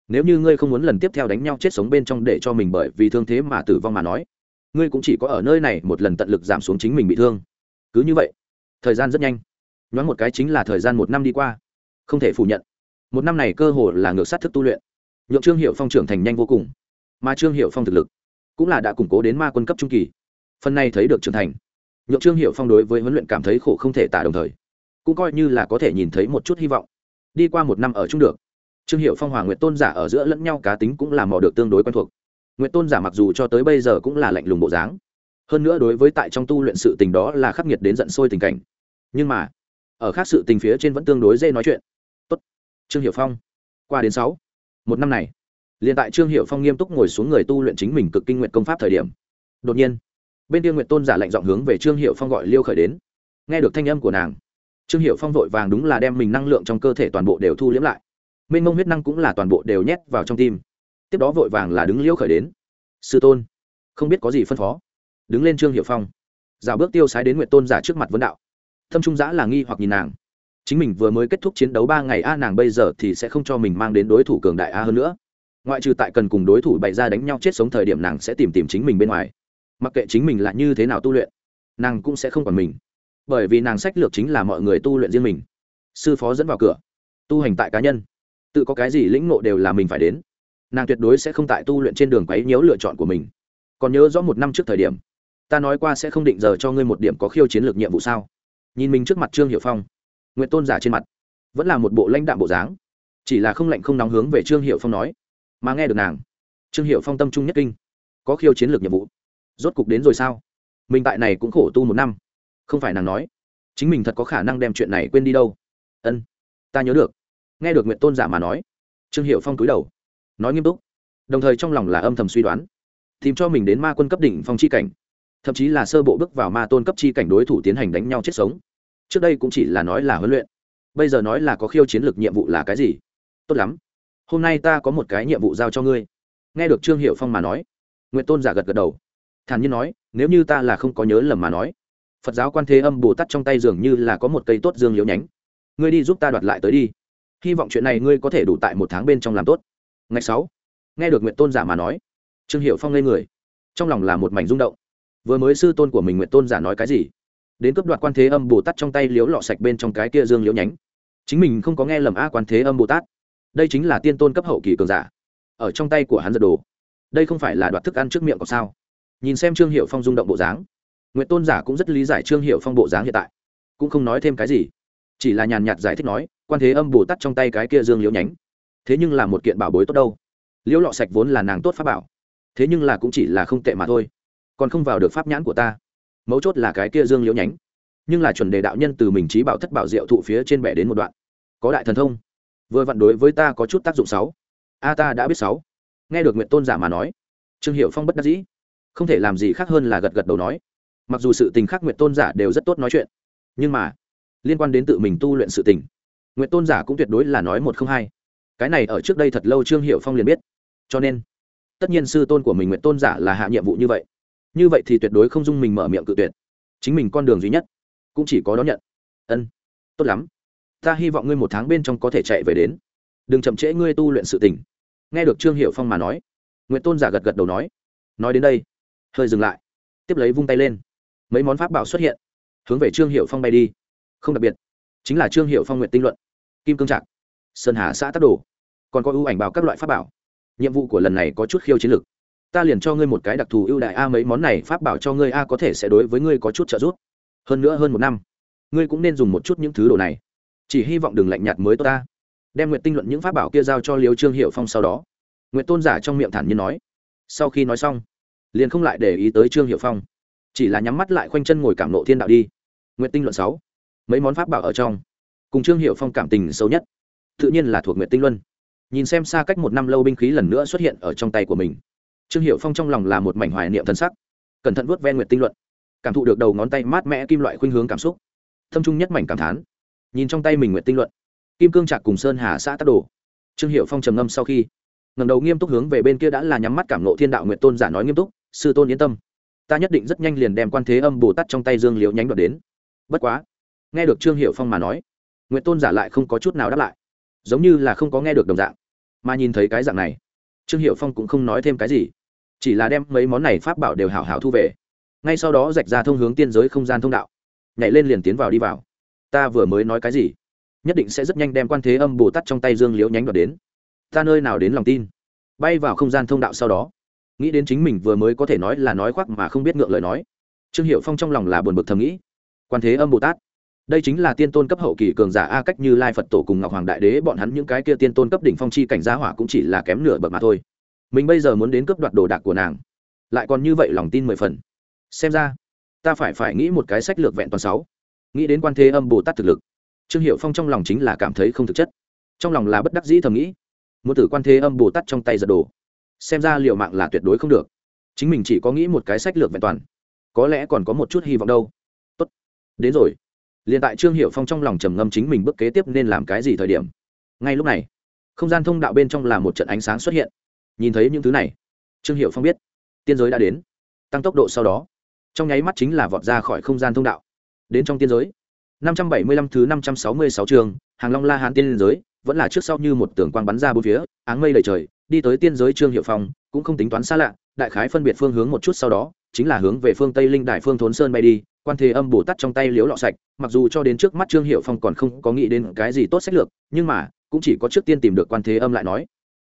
nếu như ngươi không muốn lần tiếp theo đánh nhau chết sống bên trong để cho mình bởi vì thương thế mà tử vong mà nói, ngươi cũng chỉ có ở nơi này một lần tận lực giảm xuống chính mình bị thương. Cứ như vậy, thời gian rất nhanh. Nhoáng một cái chính là thời gian một năm đi qua. Không thể phủ nhận. Một năm này cơ hồ là ngược sát thức tu luyện nhượng trương hiệu phong trưởng thành nhanh vô cùng, mà trương hiệu phong thực lực cũng là đã củng cố đến ma quân cấp trung kỳ. Phần này thấy được trưởng thành, nhượng trương hiệu phong đối với huấn luyện cảm thấy khổ không thể tả đồng thời, cũng coi như là có thể nhìn thấy một chút hy vọng. Đi qua một năm ở chung được, trương hiệu phong hòa nguyện tôn giả ở giữa lẫn nhau cá tính cũng là mò được tương đối quen thuộc. Nguyện tôn giả mặc dù cho tới bây giờ cũng là lạnh lùng bộ dáng, hơn nữa đối với tại trong tu luyện sự tình đó là khắc nghiệt đến giận sôi tình cảnh. Nhưng mà, ở khác sự tình phía trên vẫn tương đối dễ nói chuyện. Tốt, trương hiệu phong, qua đến sáu một năm này, liền tại trương hiệu phong nghiêm túc ngồi xuống người tu luyện chính mình cực kinh nguyện công pháp thời điểm, đột nhiên, bên tiên nguyện tôn giả lệnh giọng hướng về trương hiệu phong gọi liêu khởi đến. Nghe được thanh âm của nàng, trương hiệu phong vội vàng đúng là đem mình năng lượng trong cơ thể toàn bộ đều thu liễm lại. Mênh mông huyết năng cũng là toàn bộ đều nhét vào trong tim. Tiếp đó vội vàng là đứng liêu khởi đến. Sư tôn, không biết có gì phân phó. Đứng lên trương hiệu phong. Rào bước tiêu sái đến nguyện tôn giả trước mặt vấn đạo. Thâm trung giã là nghi hoặc nhìn nàng chính mình vừa mới kết thúc chiến đấu ba ngày, a, nàng bây giờ thì sẽ không cho mình mang đến đối thủ cường đại a hơn nữa. Ngoại trừ tại cần cùng đối thủ bày ra đánh nhau chết sống thời điểm nàng sẽ tìm tìm chính mình bên ngoài. Mặc kệ chính mình là như thế nào tu luyện, nàng cũng sẽ không còn mình. Bởi vì nàng sách lược chính là mọi người tu luyện riêng mình. Sư phó dẫn vào cửa, tu hành tại cá nhân. Tự có cái gì lĩnh ngộ đều là mình phải đến. Nàng tuyệt đối sẽ không tại tu luyện trên đường quấy nhiễu lựa chọn của mình. Còn nhớ rõ một năm trước thời điểm, ta nói qua sẽ không định giờ cho ngươi một điểm có khiêu chiến lược nhiệm vụ sao? Nhìn mình trước mặt trương hiệu phong nguyện tôn giả trên mặt, vẫn là một bộ lãnh đạm bộ dáng, chỉ là không lạnh không nóng hướng về trương hiệu phong nói, mà nghe được nàng, trương hiệu phong tâm trung nhất kinh, có khiêu chiến lược nhiệm vụ, rốt cục đến rồi sao? Mình tại này cũng khổ tu một năm, không phải nàng nói, chính mình thật có khả năng đem chuyện này quên đi đâu. Ân, ta nhớ được. Nghe được nguyện tôn giả mà nói, trương hiệu phong cúi đầu, nói nghiêm túc, đồng thời trong lòng là âm thầm suy đoán, tìm cho mình đến ma quân cấp đỉnh phong chi cảnh, thậm chí là sơ bộ bước vào ma tôn cấp chi cảnh đối thủ tiến hành đánh nhau chết sống trước đây cũng chỉ là nói là huấn luyện, bây giờ nói là có khiêu chiến lược nhiệm vụ là cái gì? Tốt lắm, hôm nay ta có một cái nhiệm vụ giao cho ngươi. Nghe được trương hiệu phong mà nói nguyện tôn giả gật gật đầu. Thản nhiên nói, nếu như ta là không có nhớ lầm mà nói, phật giáo quan thế âm bồ tát trong tay dường như là có một cây tốt dương liễu nhánh. Ngươi đi giúp ta đoạt lại tới đi. Hy vọng chuyện này ngươi có thể đủ tại một tháng bên trong làm tốt. Ngày sáu, nghe được nguyện tôn giả mà nói, trương hiệu phong lên người, trong lòng là một mảnh rung động. Vừa mới sư tôn của mình nguyện tôn giả nói cái gì? Đến cấp đoạt quan thế âm bồ tát trong tay liếu lọ sạch bên trong cái kia dương liễu nhánh. Chính mình không có nghe lầm a quan thế âm bồ tát. Đây chính là tiên tôn cấp hậu kỳ cường giả. Ở trong tay của hắn giật đồ. Đây không phải là đoạt thức ăn trước miệng còn sao? Nhìn xem trương hiệu phong rung động bộ dáng. Nguyện tôn giả cũng rất lý giải trương hiệu phong bộ dáng hiện tại. Cũng không nói thêm cái gì. Chỉ là nhàn nhạt giải thích nói, quan thế âm bồ tát trong tay cái kia dương liễu nhánh. Thế nhưng là một kiện bảo bối tốt đâu. Liễu lọ sạch vốn là nàng tốt pháp bảo. Thế nhưng là cũng chỉ là không tệ mà thôi. Còn không vào được pháp nhãn của ta mấu chốt là cái kia dương liễu nhánh. Nhưng là chuẩn đề đạo nhân từ mình trí bảo thất bảo diệu thụ phía trên bẻ đến một đoạn. Có đại thần thông. Vừa vặn đối với ta có chút tác dụng sáu. A ta đã biết sáu. Nghe được nguyện tôn giả mà nói, trương hiệu phong bất đắc dĩ. Không thể làm gì khác hơn là gật gật đầu nói. Mặc dù sự tình khác nguyện tôn giả đều rất tốt nói chuyện, nhưng mà, liên quan đến tự mình tu luyện sự tình nguyện tôn giả cũng tuyệt đối là nói một không hai. Cái này ở trước đây thật lâu trương hiệu phong liền biết. Cho nên, tất nhiên sư tôn của mình nguyện tôn giả là hạ nhiệm vụ như vậy như vậy thì tuyệt đối không dung mình mở miệng cự tuyệt. Chính mình con đường duy nhất cũng chỉ có đón nhận. Ân, tốt lắm. Ta hy vọng ngươi một tháng bên trong có thể chạy về đến. Đừng chậm trễ ngươi tu luyện sự tình. Nghe được trương hiệu phong mà nói nguyễn tôn giả gật gật đầu nói nói đến đây, hơi dừng lại, tiếp lấy vung tay lên. Mấy món pháp bảo xuất hiện, hướng về trương hiệu phong bay đi. Không đặc biệt, chính là trương hiệu phong nguyện tinh luận, kim cương trạc, sơn hà xã tắc đồ. Còn có ưu ảnh bảo các loại pháp bảo. Nhiệm vụ của lần này có chút khiêu chiến lược ta liền cho ngươi một cái đặc thù ưu đại a, mấy món này pháp bảo cho ngươi a, có thể sẽ đối với ngươi có chút trợ giúp. Hơn nữa hơn một năm, ngươi cũng nên dùng một chút những thứ đồ này. Chỉ hy vọng đừng lạnh nhạt mới tốt ta. Đem nguyện tinh luận những pháp bảo kia giao cho liều trương hiệu phong sau đó. Nguyện tôn giả trong miệng thản nhiên nói. Sau khi nói xong, liền không lại để ý tới trương hiệu phong. Chỉ là nhắm mắt lại khoanh chân ngồi cảm nộ thiên đạo đi. Nguyện tinh luận sáu, mấy món pháp bảo ở trong, cùng trương hiệu phong cảm tình sâu nhất, tự nhiên là thuộc nguyện tinh luân. Nhìn xem xa cách một năm lâu binh khí lần nữa xuất hiện ở trong tay của mình trương hiệu phong trong lòng là một mảnh hoài niệm thân sắc, cẩn thận vuốt ven Nguyệt tinh luận, cảm thụ được đầu ngón tay mát mẽ kim loại khuynh hướng cảm xúc. Thâm trung nhất mảnh cảm thán, nhìn trong tay mình Nguyệt tinh luận, kim cương trạc cùng sơn hà xã tắc đồ. Trương hiệu phong trầm ngâm sau khi ngầm đầu nghiêm túc hướng về bên kia đã là nhắm mắt cảm nộ thiên đạo nguyện tôn giả nói nghiêm túc, sư tôn yên tâm, ta nhất định rất nhanh liền đem quan thế âm bồ tát trong tay dương liễu nhánh đoạt đến. Bất quá, nghe được trương hiệu phong mà nói nguyện tôn giả lại không có chút nào đáp lại, giống như là không có nghe được đồng dạng, mà nhìn thấy cái dạng này, trương hiệu phong cũng không nói thêm cái gì chỉ là đem mấy món này pháp bảo đều hảo hảo thu về. Ngay sau đó rạch ra thông hướng tiên giới không gian thông đạo. Nhảy lên liền tiến vào đi vào. Ta vừa mới nói cái gì? Nhất định sẽ rất nhanh đem quan thế âm bồ tát trong tay dương liễu nhánh đoạt đến. Ta nơi nào đến lòng tin? Bay vào không gian thông đạo sau đó, nghĩ đến chính mình vừa mới có thể nói là nói khoác mà không biết ngượng lời nói. Trương hiệu phong trong lòng là buồn bực thầm nghĩ, quan thế âm bồ tát, đây chính là tiên tôn cấp hậu kỳ cường giả a cách như lai phật tổ cùng ngọc hoàng đại đế, bọn hắn những cái kia tiên tôn cấp đỉnh phong chi cảnh giá hỏa cũng chỉ là kém nửa bậc mà thôi mình bây giờ muốn đến cướp đoạt đồ đạc của nàng. Lại còn như vậy lòng tin mười phần. Xem ra, ta phải phải nghĩ một cái sách lược vẹn toàn sáu. Nghĩ đến quan thế âm bồ tát thực lực, trương hiệu phong trong lòng chính là cảm thấy không thực chất. Trong lòng là bất đắc dĩ thầm nghĩ, muốn tử quan thế âm bồ tát trong tay giật đồ. Xem ra liệu mạng là tuyệt đối không được. Chính mình chỉ có nghĩ một cái sách lược vẹn toàn. Có lẽ còn có một chút hy vọng đâu. Tốt. Đến rồi. Liền tại trương hiệu phong trong lòng trầm ngâm chính mình bước kế tiếp nên làm cái gì thời điểm. Ngay lúc này, không gian thông đạo bên trong là một trận ánh sáng xuất hiện nhìn thấy những thứ này, trương hiệu phong biết, tiên giới đã đến, tăng tốc độ sau đó, trong nháy mắt chính là vọt ra khỏi không gian thông đạo. Đến trong tiên giới 575 thứ 566 trường, hàng long la hán tiên giới, vẫn là trước sau như một tường quang bắn ra bốn phía, áng mây đầy trời, đi tới tiên giới trương hiệu phong, cũng không tính toán xa lạ, đại khái phân biệt phương hướng một chút sau đó, chính là hướng về phương tây linh đại phương thốn sơn bay đi, quan thế âm bồ tát trong tay liếu lọ sạch, mặc dù cho đến trước mắt trương hiệu phong còn không có nghĩ đến cái gì tốt sách lược, nhưng mà, cũng chỉ có trước tiên tìm được quan thế âm lại nói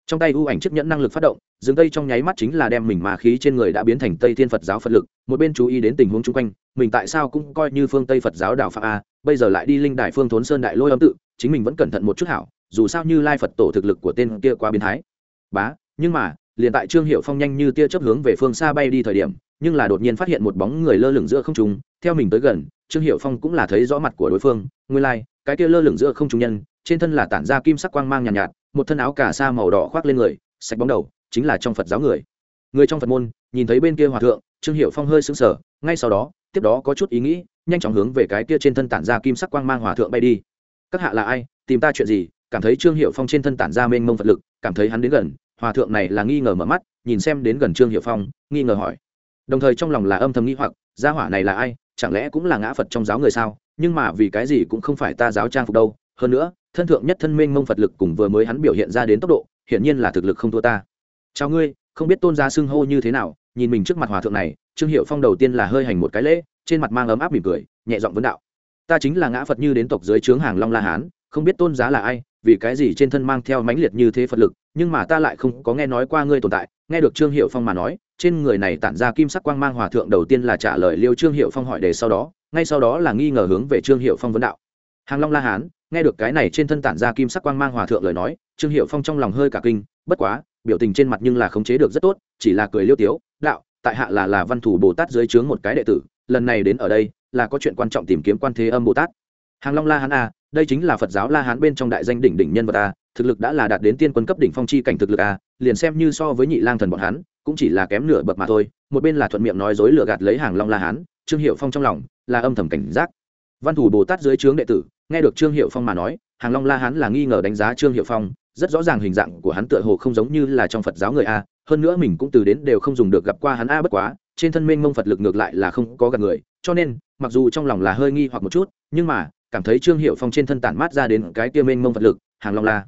trong tay ưu ảnh chiếc nhẫn năng lực phát động dừng tây trong nháy mắt chính là đem mình mà khí trên người đã biến thành tây thiên phật giáo phật lực một bên chú ý đến tình huống chung quanh mình tại sao cũng coi như phương tây phật giáo đạo phạm a bây giờ lại đi linh đại phương thốn sơn đại lôi âm tự chính mình vẫn cẩn thận một chút hảo dù sao như lai phật tổ thực lực của tên kia quá biến thái. Bá nhưng mà liền tại trương hiệu phong nhanh như tia chấp hướng về phương xa bay đi thời điểm nhưng là đột nhiên phát hiện một bóng người lơ lửng giữa không trung theo mình tới gần trương hiệu phong cũng là thấy rõ mặt của đối phương nguyên lai、like, cái kia lơ lửng giữa không trung nhân trên thân là tản ra kim sắc quang mang nhàn nhạt, nhạt một thân áo cà sa màu đỏ khoác lên người, sạch bóng đầu, chính là trong phật giáo người. Người trong phật môn, nhìn thấy bên kia hòa thượng, trương hiệu phong hơi sững sờ, ngay sau đó, tiếp đó có chút ý nghĩ, nhanh chóng hướng về cái kia trên thân tản ra kim sắc quang mang hòa thượng bay đi. Các hạ là ai? Tìm ta chuyện gì? Cảm thấy trương hiệu phong trên thân tản ra mênh mông phật lực, cảm thấy hắn đến gần. Hòa thượng này là nghi ngờ mở mắt, nhìn xem đến gần trương hiệu phong, nghi ngờ hỏi. Đồng thời trong lòng là âm thầm nghi hoặc, gia hỏa này là ai? Chẳng lẽ cũng là ngã phật trong giáo người sao? Nhưng mà vì cái gì cũng không phải ta giáo trang phục đâu. Hơn nữa thân thượng nhất thân minh mông phật lực cùng vừa mới hắn biểu hiện ra đến tốc độ, hiển nhiên là thực lực không thua ta. Chào ngươi, không biết tôn gia xưng hô như thế nào, nhìn mình trước mặt hòa thượng này, trương hiệu phong đầu tiên là hơi hành một cái lễ, trên mặt mang ấm áp mỉm cười, nhẹ giọng vấn đạo. Ta chính là ngã phật như đến tộc dưới trướng hàng long la hán, không biết tôn giá là ai, vì cái gì trên thân mang theo mãnh liệt như thế phật lực, nhưng mà ta lại không có nghe nói qua ngươi tồn tại, nghe được trương hiệu phong mà nói, trên người này tản ra kim sắc quang mang hòa thượng đầu tiên là trả lời liêu trương hiệu phong hỏi đề sau đó, ngay sau đó là nghi ngờ hướng về trương hiệu phong vấn đạo hàng long la hán, nghe được cái này trên thân tản ra kim sắc quang mang hòa thượng lời nói, trương hiệu phong trong lòng hơi cả kinh, bất quá, biểu tình trên mặt nhưng là khống chế được rất tốt, chỉ là cười liêu tiếu, đạo, tại hạ là là văn thủ bồ tát dưới trướng một cái đệ tử, lần này đến ở đây, là có chuyện quan trọng tìm kiếm quan thế âm bồ tát. Hàng long la hán a đây chính là phật giáo la hán bên trong đại danh đỉnh đỉnh nhân vật a thực lực đã là đạt đến tiên quân cấp đỉnh phong chi cảnh thực lực a liền xem như so với nhị lang thần bọn hắn, cũng chỉ là kém nửa bậc mà thôi, một bên là thuận miệng nói dối lừa gạt lấy hàng long la hán, trương hiệu phong trong lòng là âm thầm cảnh giác. Văn thủ bồ tát dưới trướng đệ tử nghe được trương hiệu phong mà nói, hàng long la hán là nghi ngờ đánh giá trương hiệu phong, rất rõ ràng hình dạng của hắn tựa hồ không giống như là trong phật giáo người a, hơn nữa mình cũng từ đến đều không dùng được gặp qua hắn a bất quá, trên thân mênh mông phật lực ngược lại là không có gặp người, cho nên, mặc dù trong lòng là hơi nghi hoặc một chút, nhưng mà, cảm thấy trương hiệu phong trên thân tản mát ra đến cái tiêu mênh mông phật lực, hàng long la.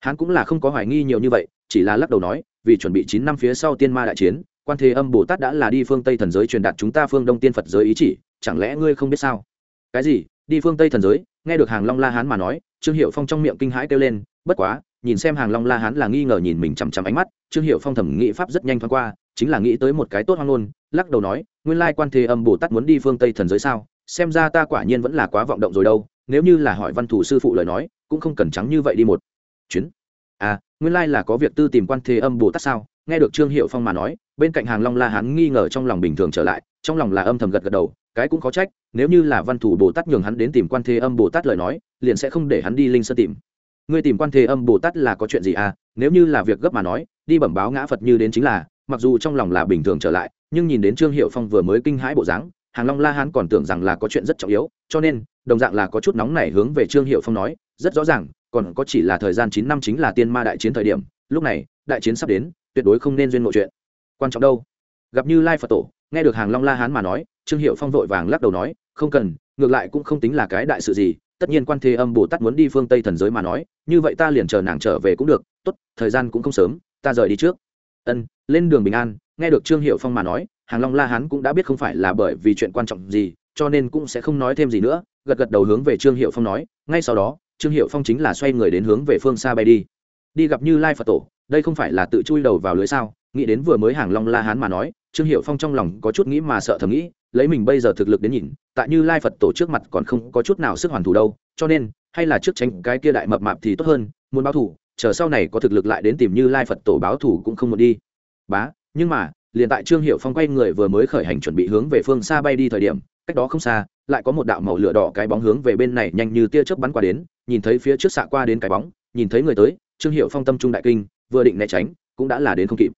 Hắn cũng là không có hoài nghi nhiều như vậy, chỉ là lắc đầu nói, vì chuẩn bị chín năm phía sau tiên ma đại chiến, quan thế âm bồ tát đã là đi phương tây thần giới truyền đạt chúng ta phương đông tiên phật giới ý chỉ, chẳng lẽ ngươi không biết sao? Cái gì? Đi phương tây thần giới? Nghe được hàng long la hán mà nói trương hiệu phong trong miệng kinh hãi kêu lên bất quá nhìn xem hàng long la hán là nghi ngờ nhìn mình chằm chằm ánh mắt trương hiệu phong thẩm nghĩ pháp rất nhanh thoáng qua chính là nghĩ tới một cái tốt hoang ngôn lắc đầu nói nguyên lai quan thế âm bồ tát muốn đi phương tây thần giới sao xem ra ta quả nhiên vẫn là quá vọng động rồi đâu nếu như là hỏi văn thủ sư phụ lời nói cũng không cần trắng như vậy đi một chuyến à nguyên lai là có việc tư tìm quan thế âm bồ tát sao nghe được trương hiệu phong mà nói bên cạnh hàng long la hán nghi ngờ trong lòng bình thường trở lại trong lòng là âm thầm gật gật đầu cái cũng có trách, nếu như là văn thủ bồ tát nhường hắn đến tìm quan thế âm bồ tát lời nói, liền sẽ không để hắn đi linh sơn tìm. Ngươi tìm quan thế âm bồ tát là có chuyện gì à? Nếu như là việc gấp mà nói, đi bẩm báo ngã phật như đến chính là, mặc dù trong lòng là bình thường trở lại, nhưng nhìn đến trương hiệu phong vừa mới kinh hãi bộ dáng, hàng long la hán còn tưởng rằng là có chuyện rất trọng yếu, cho nên, đồng dạng là có chút nóng nảy hướng về trương hiệu phong nói, rất rõ ràng, còn có chỉ là thời gian chín năm chính là tiên ma đại chiến thời điểm, lúc này, đại chiến sắp đến, tuyệt đối không nên duyên nội chuyện. Quan trọng đâu? Gặp như lai phật tổ, nghe được hàng long la hán mà nói trương hiệu phong vội vàng lắc đầu nói, không cần, ngược lại cũng không tính là cái đại sự gì, tất nhiên quan thế âm bồ tát muốn đi phương tây thần giới mà nói, như vậy ta liền chờ nàng trở về cũng được, tốt, thời gian cũng không sớm, ta rời đi trước. Ân, lên đường bình an, nghe được trương hiệu phong mà nói, hàng long la hán cũng đã biết không phải là bởi vì chuyện quan trọng gì, cho nên cũng sẽ không nói thêm gì nữa, gật gật đầu hướng về trương hiệu phong nói, ngay sau đó, trương hiệu phong chính là xoay người đến hướng về phương xa bay đi. Đi gặp như lai phật tổ, đây không phải là tự chui đầu vào lưới sao? Nghĩ đến vừa mới hàng long la hán mà nói trương hiệu phong trong lòng có chút nghĩ mà sợ thầm nghĩ, lấy mình bây giờ thực lực đến nhìn, tại như lai phật tổ trước mặt còn không có chút nào sức hoàn thủ đâu, cho nên, hay là trước tránh cái kia đại mập mạp thì tốt hơn, muốn báo thủ, chờ sau này có thực lực lại đến tìm như lai phật tổ báo thủ cũng không muốn đi. Bá, nhưng mà, liền tại trương hiệu phong quay người vừa mới khởi hành chuẩn bị hướng về phương xa bay đi thời điểm, cách đó không xa, lại có một đạo màu lửa đỏ cái bóng hướng về bên này nhanh như tia chớp bắn qua đến, nhìn thấy phía trước xạ qua đến cái bóng, nhìn thấy người tới, trương hiệu phong tâm trung đại kinh, vừa định né tránh, cũng đã là đến không kịp.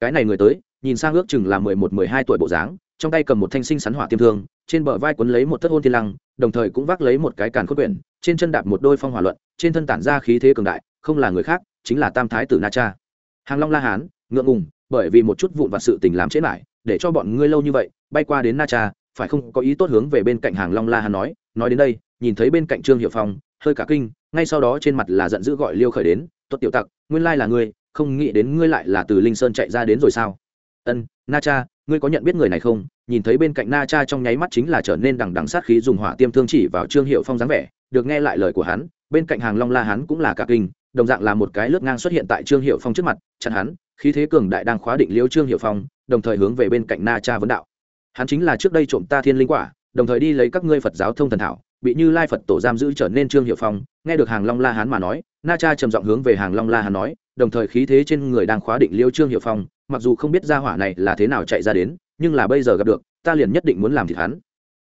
Cái này người tới nhìn sang ước chừng là mười một, mười hai tuổi bộ dáng, trong tay cầm một thanh sinh sắn hỏa tiêm thương, trên bờ vai quấn lấy một thất hôn thiên lăng, đồng thời cũng vác lấy một cái càn khôn quyển, trên chân đạp một đôi phong hỏa luận, trên thân tản ra khí thế cường đại, không là người khác, chính là tam thái tử na cha. Hàng long la hán, ngượng ngùng, bởi vì một chút vụn vặt sự tình làm chết lại, để cho bọn ngươi lâu như vậy, bay qua đến na cha, phải không, có ý tốt hướng về bên cạnh hàng long la hán nói nói đến đây, nhìn thấy bên cạnh trương hiệu phong, hơi cả kinh, ngay sau đó trên mặt là giận dữ gọi liêu khởi đến, tuất tiểu tặc, nguyên lai là ngươi, không nghĩ đến ngươi lại là từ linh sơn chạy ra đến rồi sao? Ân, na cha, ngươi có nhận biết người này không? Nhìn thấy bên cạnh na cha trong nháy mắt chính là trở nên đằng đằng sát khí dùng hỏa tiêm thương chỉ vào trương hiệu phong dáng vẻ, được nghe lại lời của hắn, bên cạnh hàng long la hắn cũng là cả kinh, đồng dạng là một cái lướt ngang xuất hiện tại trương hiệu phong trước mặt, chặn hắn, khí thế cường đại đang khóa định liêu trương hiệu phong, đồng thời hướng về bên cạnh na cha vấn đạo. Hắn chính là trước đây trộm ta thiên linh quả, đồng thời đi lấy các ngươi phật giáo thông thần thảo, bị như lai phật tổ giam giữ trở nên trương hiệu phong nghe được hàng long la hán mà nói, na cha trầm giọng hướng về hàng long la hán nói, đồng thời khí thế trên người đang khóa định liêu trương hiệu phong, mặc dù không biết ra hỏa này là thế nào chạy ra đến, nhưng là bây giờ gặp được, ta liền nhất định muốn làm thịt hắn.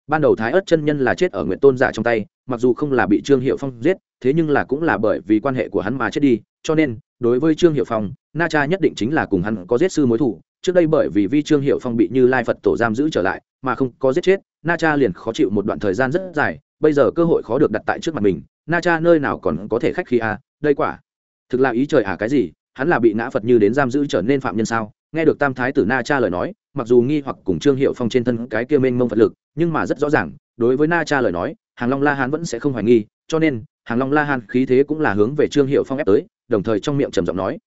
Ban đầu thái ớt chân nhân là chết ở nguyện tôn giả trong tay, mặc dù không là bị trương hiệu phong giết, thế nhưng là cũng là bởi vì quan hệ của hắn mà chết đi, cho nên, đối với trương hiệu phong, na cha nhất định chính là cùng hắn có giết sư mối thủ, trước đây bởi vì vi trương hiệu phong bị như lai phật tổ giam giữ trở lại, mà không có giết chết, na cha liền khó chịu một đoạn thời gian rất dài, bây giờ cơ hội khó được đặt tại trước mặt mình na cha nơi nào còn có thể khách khi à, đây quả. Thực là ý trời à cái gì hắn là bị ngã phật như đến giam giữ trở nên phạm nhân sao? Nghe được tam thái tử na cha lời nói mặc dù nghi hoặc cùng trương hiệu phong trên thân cái kia mênh mông phật lực nhưng mà rất rõ ràng đối với na cha lời nói hàng long la hán vẫn sẽ không hoài nghi cho nên hàng long la hán khí thế cũng là hướng về trương hiệu phong ép tới đồng thời trong miệng trầm giọng nói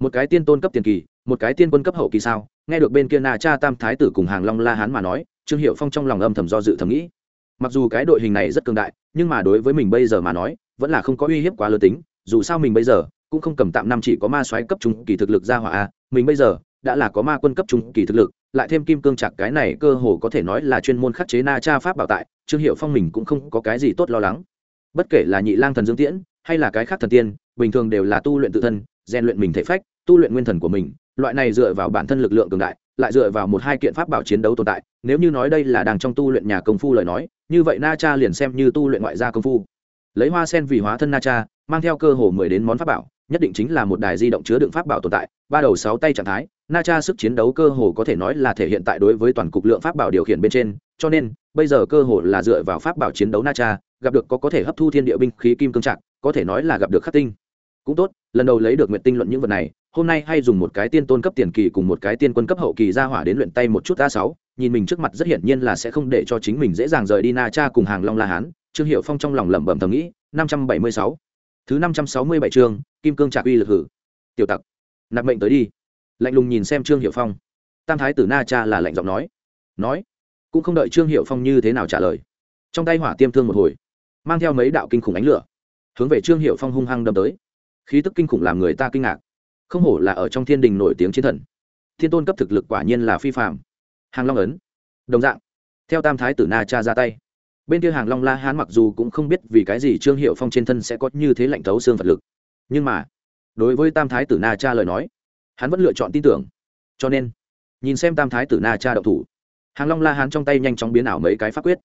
một cái tiên tôn cấp tiền kỳ một cái tiên quân cấp hậu kỳ sao? Nghe được bên kia na cha tam thái tử cùng hàng long la hán mà nói trương hiệu phong trong lòng âm thầm do dự thầm nghĩ mặc dù cái đội hình này rất cường đại, nhưng mà đối với mình bây giờ mà nói, vẫn là không có uy hiếp quá lớn tính. Dù sao mình bây giờ cũng không cầm tạm năm chỉ có ma soái cấp trung kỳ thực lực ra hỏa a. Mình bây giờ đã là có ma quân cấp trung kỳ thực lực, lại thêm kim cương chặt cái này cơ hồ có thể nói là chuyên môn khắc chế na cha pháp bảo tại, trương hiệu phong mình cũng không có cái gì tốt lo lắng. Bất kể là nhị lang thần dương tiễn, hay là cái khác thần tiên, bình thường đều là tu luyện tự thân, rèn luyện mình thể phách, tu luyện nguyên thần của mình, loại này dựa vào bản thân lực lượng cường đại lại dựa vào một hai kiện pháp bảo chiến đấu tồn tại, nếu như nói đây là đang trong tu luyện nhà công phu lời nói, như vậy na cha liền xem như tu luyện ngoại gia công phu. Lấy hoa sen vì hóa thân na cha, mang theo cơ hồ mười đến món pháp bảo, nhất định chính là một đài di động chứa đựng pháp bảo tồn tại, ba đầu sáu tay trạng thái, na cha sức chiến đấu cơ hồ có thể nói là thể hiện tại đối với toàn cục lượng pháp bảo điều khiển bên trên, cho nên, bây giờ cơ hồ là dựa vào pháp bảo chiến đấu na cha, gặp được có có thể hấp thu thiên địa binh khí kim cương trạc, có thể nói là gặp được khắc tinh cũng tốt, lần đầu lấy được nguyện tinh luận những vật này, hôm nay hay dùng một cái tiên tôn cấp tiền kỳ cùng một cái tiên quân cấp hậu kỳ ra hỏa đến luyện tay một chút a sáu, nhìn mình trước mặt rất hiển nhiên là sẽ không để cho chính mình dễ dàng rời đi na cha cùng hàng long la hán, trương hiệu phong trong lòng lẩm bẩm thầm nghĩ, năm trăm bảy mươi sáu. Thứ năm trăm sáu mươi bảy chương, kim cương trạc uy lực hử. Tiểu tặc, nạp mệnh tới đi. Lạnh lùng nhìn xem trương hiệu phong. Tam thái tử na cha là lạnh giọng nói. Nói, cũng không đợi trương hiệu phong như thế nào trả lời. Trong tay hỏa tiêm thương một hồi, mang theo mấy đạo kinh khủng ánh lửa, hướng về trương hiệu phong hung hăng đâm tới khí tức kinh khủng làm người ta kinh ngạc. Không hổ là ở trong thiên đình nổi tiếng chiến thần. Thiên tôn cấp thực lực quả nhiên là phi phạm hàng long ấn. Đồng dạng. Theo tam thái tử na cha ra tay. Bên kia hàng long la hán mặc dù cũng không biết vì cái gì trương hiệu phong trên thân sẽ có như thế lạnh thấu xương vật lực. Nhưng mà, đối với tam thái tử na cha lời nói, hắn vẫn lựa chọn tin tưởng. Cho nên, nhìn xem tam thái tử na cha đậu thủ, hàng long la hán trong tay nhanh chóng biến ảo mấy cái pháp quyết.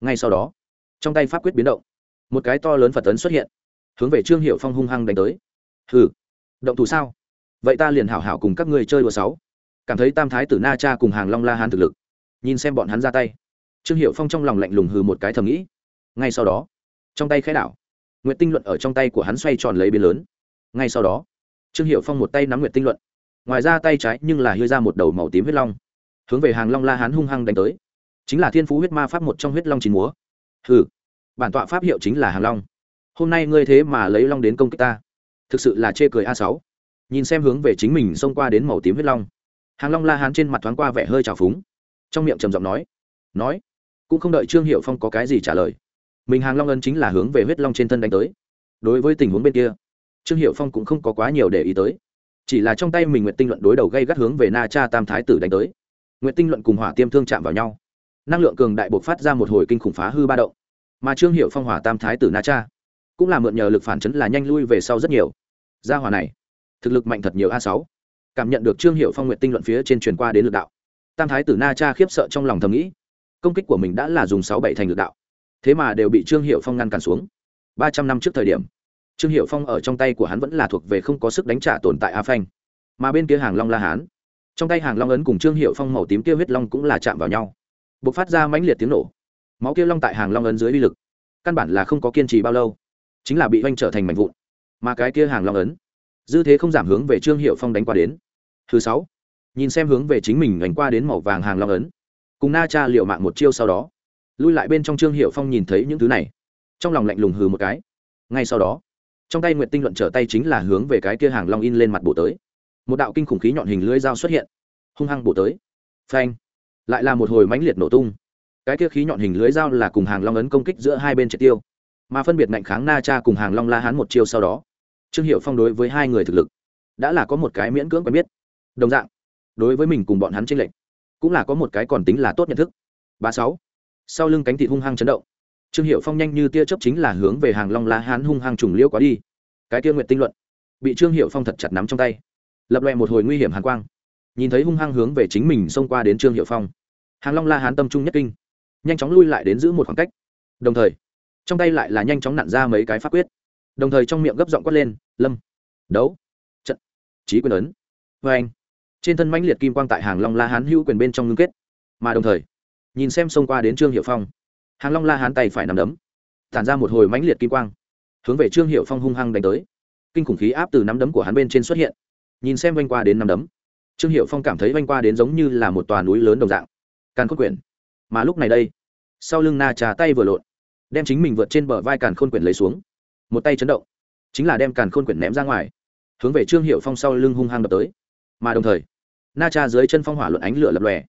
Ngay sau đó, trong tay pháp quyết biến động, một cái to lớn phật tấn xuất hiện, hướng về trương hiệu phong hung hăng đánh tới hừ. Động thủ sao? Vậy ta liền hảo hảo cùng các ngươi chơi đùa sáu. Cảm thấy tam thái tử na cha cùng hàng long la hán thực lực. Nhìn xem bọn hắn ra tay. Trương hiệu phong trong lòng lạnh lùng hừ một cái thầm nghĩ. Ngay sau đó, trong tay khẽ đảo. Nguyện tinh luận ở trong tay của hắn xoay tròn lấy biến lớn. Ngay sau đó, trương hiệu phong một tay nắm nguyện tinh luận. Ngoài ra tay trái nhưng là hư ra một đầu màu tím huyết long. Hướng về hàng long la hán hung hăng đánh tới. Chính là thiên phú huyết ma pháp một trong huyết long chín múa. Hừ. Bản tọa pháp hiệu chính là hàng long. Hôm nay ngươi thế mà lấy long đến công kích ta thực sự là chê cười a sáu. Nhìn xem hướng về chính mình xông qua đến màu tím huyết long. Hàng long la hán trên mặt thoáng qua vẻ hơi trào phúng. Trong miệng trầm giọng nói nói. Cũng không đợi trương hiệu phong có cái gì trả lời, mình hàng long ân chính là hướng về huyết long trên thân đánh tới. Đối với tình huống bên kia, trương hiệu phong cũng không có quá nhiều để ý tới. Chỉ là trong tay mình nguyện tinh luận đối đầu gây gắt hướng về na cha tam thái tử đánh tới. Nguyện tinh luận cùng hỏa tiêm thương chạm vào nhau. Năng lượng cường đại bộc phát ra một hồi kinh khủng phá hư ba động. Mà trương hiệu phong hỏa tam thái tử na cha cũng là mượn nhờ lực phản chấn là nhanh lui về sau rất nhiều gia hỏa này, thực lực mạnh thật nhiều a sáu. Cảm nhận được trương hiệu phong nguyện tinh luận phía trên truyền qua đến lực đạo. Tam thái tử na cha khiếp sợ trong lòng thầm nghĩ, công kích của mình đã là dùng sáu bảy thành lực đạo. Thế mà đều bị trương hiệu phong ngăn cản xuống. Ba trăm năm trước thời điểm, trương hiệu phong ở trong tay của hắn vẫn là thuộc về không có sức đánh trả tồn tại a phanh. Mà bên kia hàng long la hán, trong tay hàng long ấn cùng trương hiệu phong màu tím kia huyết long cũng là chạm vào nhau. B ộ c phát ra mãnh liệt tiếng nổ. Máu kia long tại hàng long ấn dưới uy lực, căn bản là không có kiên trì bao lâu, chính là bị oanh trở thành mảnh vụn mà cái kia hàng long ấn. Dư thế không giảm hướng về trương hiệu phong đánh qua đến. Thứ sáu, nhìn xem hướng về chính mình đánh qua đến màu vàng hàng long ấn. Cùng na cha liệu mạng một chiêu sau đó, lui lại bên trong trương hiệu phong nhìn thấy những thứ này. Trong lòng lạnh lùng hừ một cái. Ngay sau đó, trong tay nguyện tinh luận trở tay chính là hướng về cái kia hàng long in lên mặt bổ tới. Một đạo kinh khủng khí nhọn hình lưỡi dao xuất hiện, hung hăng bổ tới. Phanh! Lại là một hồi mãnh liệt nổ tung. Cái kia khí nhọn hình lưới dao là cùng hàng long ấn công kích giữa hai bên triệt tiêu. Mà phân biệt ngạnh kháng na cha cùng hàng long la hán một chiêu sau đó trương hiệu phong đối với hai người thực lực đã là có một cái miễn cưỡng quen biết. Đồng dạng, đối với mình cùng bọn hắn tranh lệch, cũng là có một cái còn tính là tốt nhận thức. Ba sáu, sau lưng cánh thị hung hăng chấn động, trương hiệu phong nhanh như tia chớp chính là hướng về hàng long la hán hung hăng trùng liêu quá đi. Cái kia nguyện tinh luận, bị trương hiệu phong thật chặt nắm trong tay, lập loẹ một hồi nguy hiểm hàn quang. Nhìn thấy hung hăng hướng về chính mình xông qua đến trương hiệu phong, hàng long la hán tâm trung nhất kinh, nhanh chóng lui lại đến giữ một khoảng cách. Đồng thời, trong tay lại là nhanh chóng nặn ra mấy cái pháp quyết đồng thời trong miệng gấp giọng quát lên, lâm, đấu, trận trí quyền ấn. Vê anh, trên thân mãnh liệt kim quang tại hàng long la hán hữu quyền bên trong ngưng kết. Mà đồng thời, nhìn xem xông qua đến trương hiệu phong, hàng long la hán tay phải nằm đấm, tản ra một hồi mãnh liệt kim quang, hướng về trương hiệu phong hung hăng đánh tới. Kinh khủng khí áp từ nắm đấm của hắn bên trên xuất hiện. Nhìn xem vanh qua đến nắm đấm, trương hiệu phong cảm thấy vanh qua đến giống như là một tòa núi lớn đồng dạng, càn khôn quyển. Mà lúc này đây, sau lưng na trà tay vừa lộn, đem chính mình vượt trên bờ vai càn khôn quyển lấy xuống một tay chấn động, chính là đem càn khôn quyển ném ra ngoài, hướng về trương hiệu phong sau lưng hung hăng đập tới. Mà đồng thời, na cha dưới chân phong hỏa luận ánh lửa lập lòe,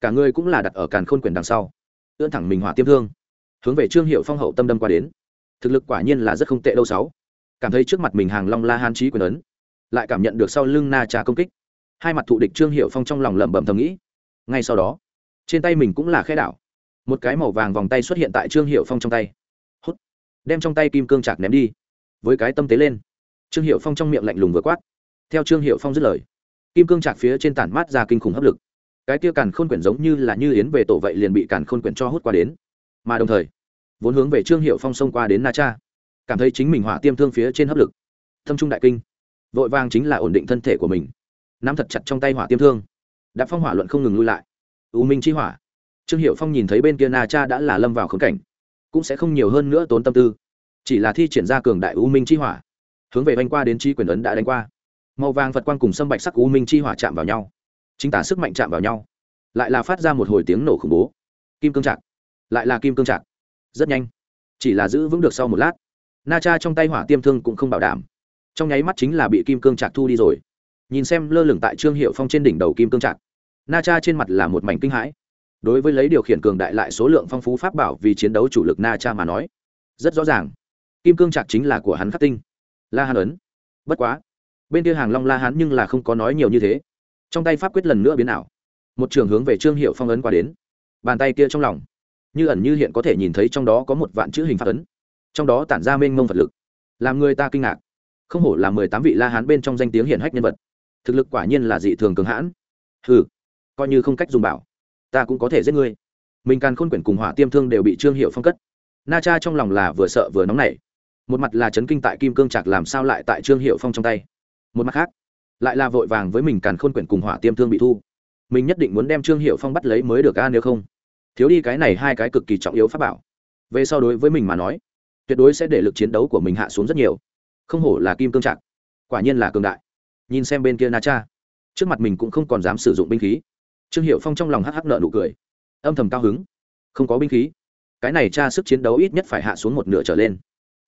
cả người cũng là đặt ở càn khôn quyển đằng sau, ưỡn thẳng mình hỏa tiêm thương, hướng về trương hiệu phong hậu tâm đâm qua đến. Thực lực quả nhiên là rất không tệ đâu sáu. Cảm thấy trước mặt mình hàng long la han trí quyền ấn, lại cảm nhận được sau lưng na trà công kích. Hai mặt thụ địch trương hiệu phong trong lòng lẩm bẩm thầm nghĩ. Ngay sau đó, trên tay mình cũng là khe đảo. Một cái màu vàng vòng tay xuất hiện tại trương hiệu phong trong tay đem trong tay kim cương chạc ném đi. Với cái tâm tế lên, trương hiệu phong trong miệng lạnh lùng vừa quát. Theo trương hiệu phong dứt lời, kim cương chạc phía trên tản mát ra kinh khủng hấp lực. Cái kia càn khôn quyển giống như là như yến về tổ vậy liền bị càn khôn quyển cho hút qua đến. Mà đồng thời, vốn hướng về trương hiệu phong xông qua đến na cha, cảm thấy chính mình hỏa tiêm thương phía trên hấp lực. Thâm trung đại kinh, vội vàng chính là ổn định thân thể của mình. Nắm thật chặt trong tay hỏa tiêm thương đạp phong hỏa luận không ngừng lui lại. U minh chi hỏa. Trương hiệu phong nhìn thấy bên kia na cha đã là lâm vào khống cảnh cũng sẽ không nhiều hơn nữa tốn tâm tư. Chỉ là thi triển ra cường đại u minh chi hỏa. Hướng về oanh qua đến chi quyền ấn đã đánh qua. Màu vàng phật quang cùng sâm bạch sắc u minh chi hỏa chạm vào nhau. Chính tả sức mạnh chạm vào nhau. Lại là phát ra một hồi tiếng nổ khủng bố. Kim cương trạc. Lại là kim cương trạc. Rất nhanh. Chỉ là giữ vững được sau một lát. Na cha trong tay hỏa tiêm thương cũng không bảo đảm. Trong nháy mắt chính là bị kim cương trạc thu đi rồi. Nhìn xem lơ lửng tại trương hiệu phong trên đỉnh đầu kim cương trạc. Na cha trên mặt là một mảnh kinh hãi đối với lấy điều khiển cường đại lại số lượng phong phú pháp bảo vì chiến đấu chủ lực na cha mà nói, rất rõ ràng. Kim cương trạc chính là của hắn khắc tinh. La hán ấn. Bất quá, bên kia hàng long la hán nhưng là không có nói nhiều như thế. Trong tay pháp quyết lần nữa biến ảo. Một trường hướng về trương hiệu phong ấn qua đến. Bàn tay kia trong lòng, như ẩn như hiện có thể nhìn thấy trong đó có một vạn chữ hình pháp ấn. Trong đó tản ra mênh mông vật lực. Làm người ta kinh ngạc. Không hổ là mười tám vị la hán bên trong danh tiếng hiển hách nhân vật. Thực lực quả nhiên là dị thường cường hãn. Hừ, coi như không cách dùng bảo ta cũng có thể giết ngươi. Mình càn khôn quyển cùng hỏa tiêm thương đều bị trương hiệu phong cất. Na cha trong lòng là vừa sợ vừa nóng nảy. Một mặt là chấn kinh tại kim cương trạc làm sao lại tại trương hiệu phong trong tay. Một mặt khác, lại là vội vàng với mình càn khôn quyển cùng hỏa tiêm thương bị thu. Mình nhất định muốn đem trương hiệu phong bắt lấy mới được a nếu không. Thiếu đi cái này hai cái cực kỳ trọng yếu pháp bảo. Về so đối với mình mà nói, tuyệt đối sẽ để lực chiến đấu của mình hạ xuống rất nhiều. Không hổ là kim cương trạc. Quả nhiên là cường đại. Nhìn xem bên kia na cha, trước mặt mình cũng không còn dám sử dụng binh khí trương hiệu phong trong lòng hắc hắc nợ nụ cười. Âm thầm cao hứng. Không có binh khí. Cái này tra sức chiến đấu ít nhất phải hạ xuống một nửa trở lên.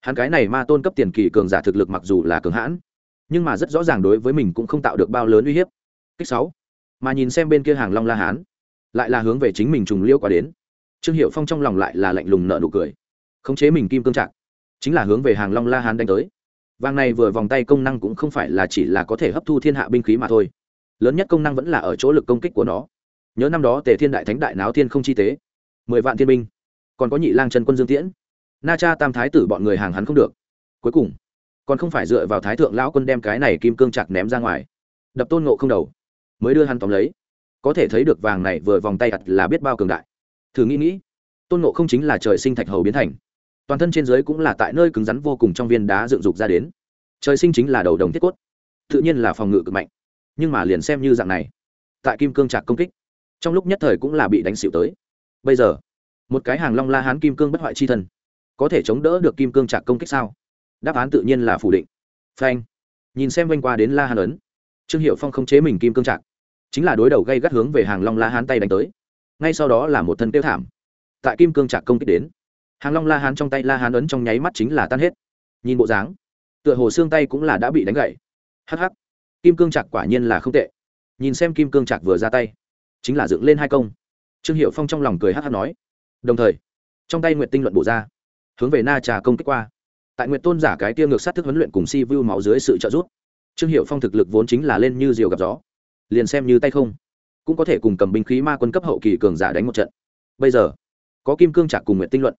Hắn cái này ma tôn cấp tiền kỳ cường giả thực lực mặc dù là cường hãn, nhưng mà rất rõ ràng đối với mình cũng không tạo được bao lớn uy hiếp. Cách sáu. Mà nhìn xem bên kia hàng long la hán, lại là hướng về chính mình trùng liêu qua đến. Trương hiệu phong trong lòng lại là lạnh lùng nợ nụ cười. Khống chế mình kim cương trạc, chính là hướng về hàng long la hán đánh tới. Vàng này vừa vòng tay công năng cũng không phải là chỉ là có thể hấp thu thiên hạ binh khí mà thôi. Lớn nhất công năng vẫn là ở chỗ lực công kích của nó nhớ năm đó tề thiên đại thánh đại náo thiên không chi tế. Mười vạn thiên binh. Còn có nhị lang trần quân dương tiễn. Na cha tam thái tử bọn người hàng hắn không được. Cuối cùng, còn không phải dựa vào thái thượng lão quân đem cái này kim cương chặt ném ra ngoài. Đập tôn ngộ không đầu. Mới đưa hắn tóm lấy. Có thể thấy được vàng này vừa vòng tay đặt là biết bao cường đại. Thử nghĩ nghĩ, tôn ngộ không chính là trời sinh thạch hầu biến thành. Toàn thân trên dưới cũng là tại nơi cứng rắn vô cùng trong viên đá dựng dục ra đến. Trời sinh chính là đầu đồng thiết cốt. Tự nhiên là phòng ngự cực mạnh. Nhưng mà liền xem như dạng này, tại kim cương trạc công kích trong lúc nhất thời cũng là bị đánh xịu tới. Bây giờ, một cái hàng long la hán kim cương bất hoại chi thân, có thể chống đỡ được kim cương trạc công kích sao? Đáp án tự nhiên là phủ định. Phanh. Nhìn xem quanh qua đến la hán ấn, trương hiệu phong không chế mình kim cương trạc chính là đối đầu gây gắt hướng về hàng long la hán tay đánh tới. Ngay sau đó là một thân tiêu thảm, tại kim cương trạc công kích đến, hàng long la hán trong tay la hán ấn trong nháy mắt chính là tan hết. Nhìn bộ dáng, tựa hồ xương tay cũng là đã bị đánh gậy hh kim cương trạc quả nhiên là không tệ. Nhìn xem kim cương trạc vừa ra tay chính là dựng lên hai công. Trương hiệu phong trong lòng cười hh nói, đồng thời, trong tay nguyện tinh luận bổ ra, hướng về na trà công kích qua. Tại nguyện tôn giả cái tiêu ngược sát thức huấn luyện cùng si vu máu dưới sự trợ giúp, trương hiệu phong thực lực vốn chính là lên như diều gặp gió. Liền xem như tay không, cũng có thể cùng cầm binh khí ma quân cấp hậu kỳ cường giả đánh một trận. Bây giờ, có kim cương trạc cùng nguyện tinh luận,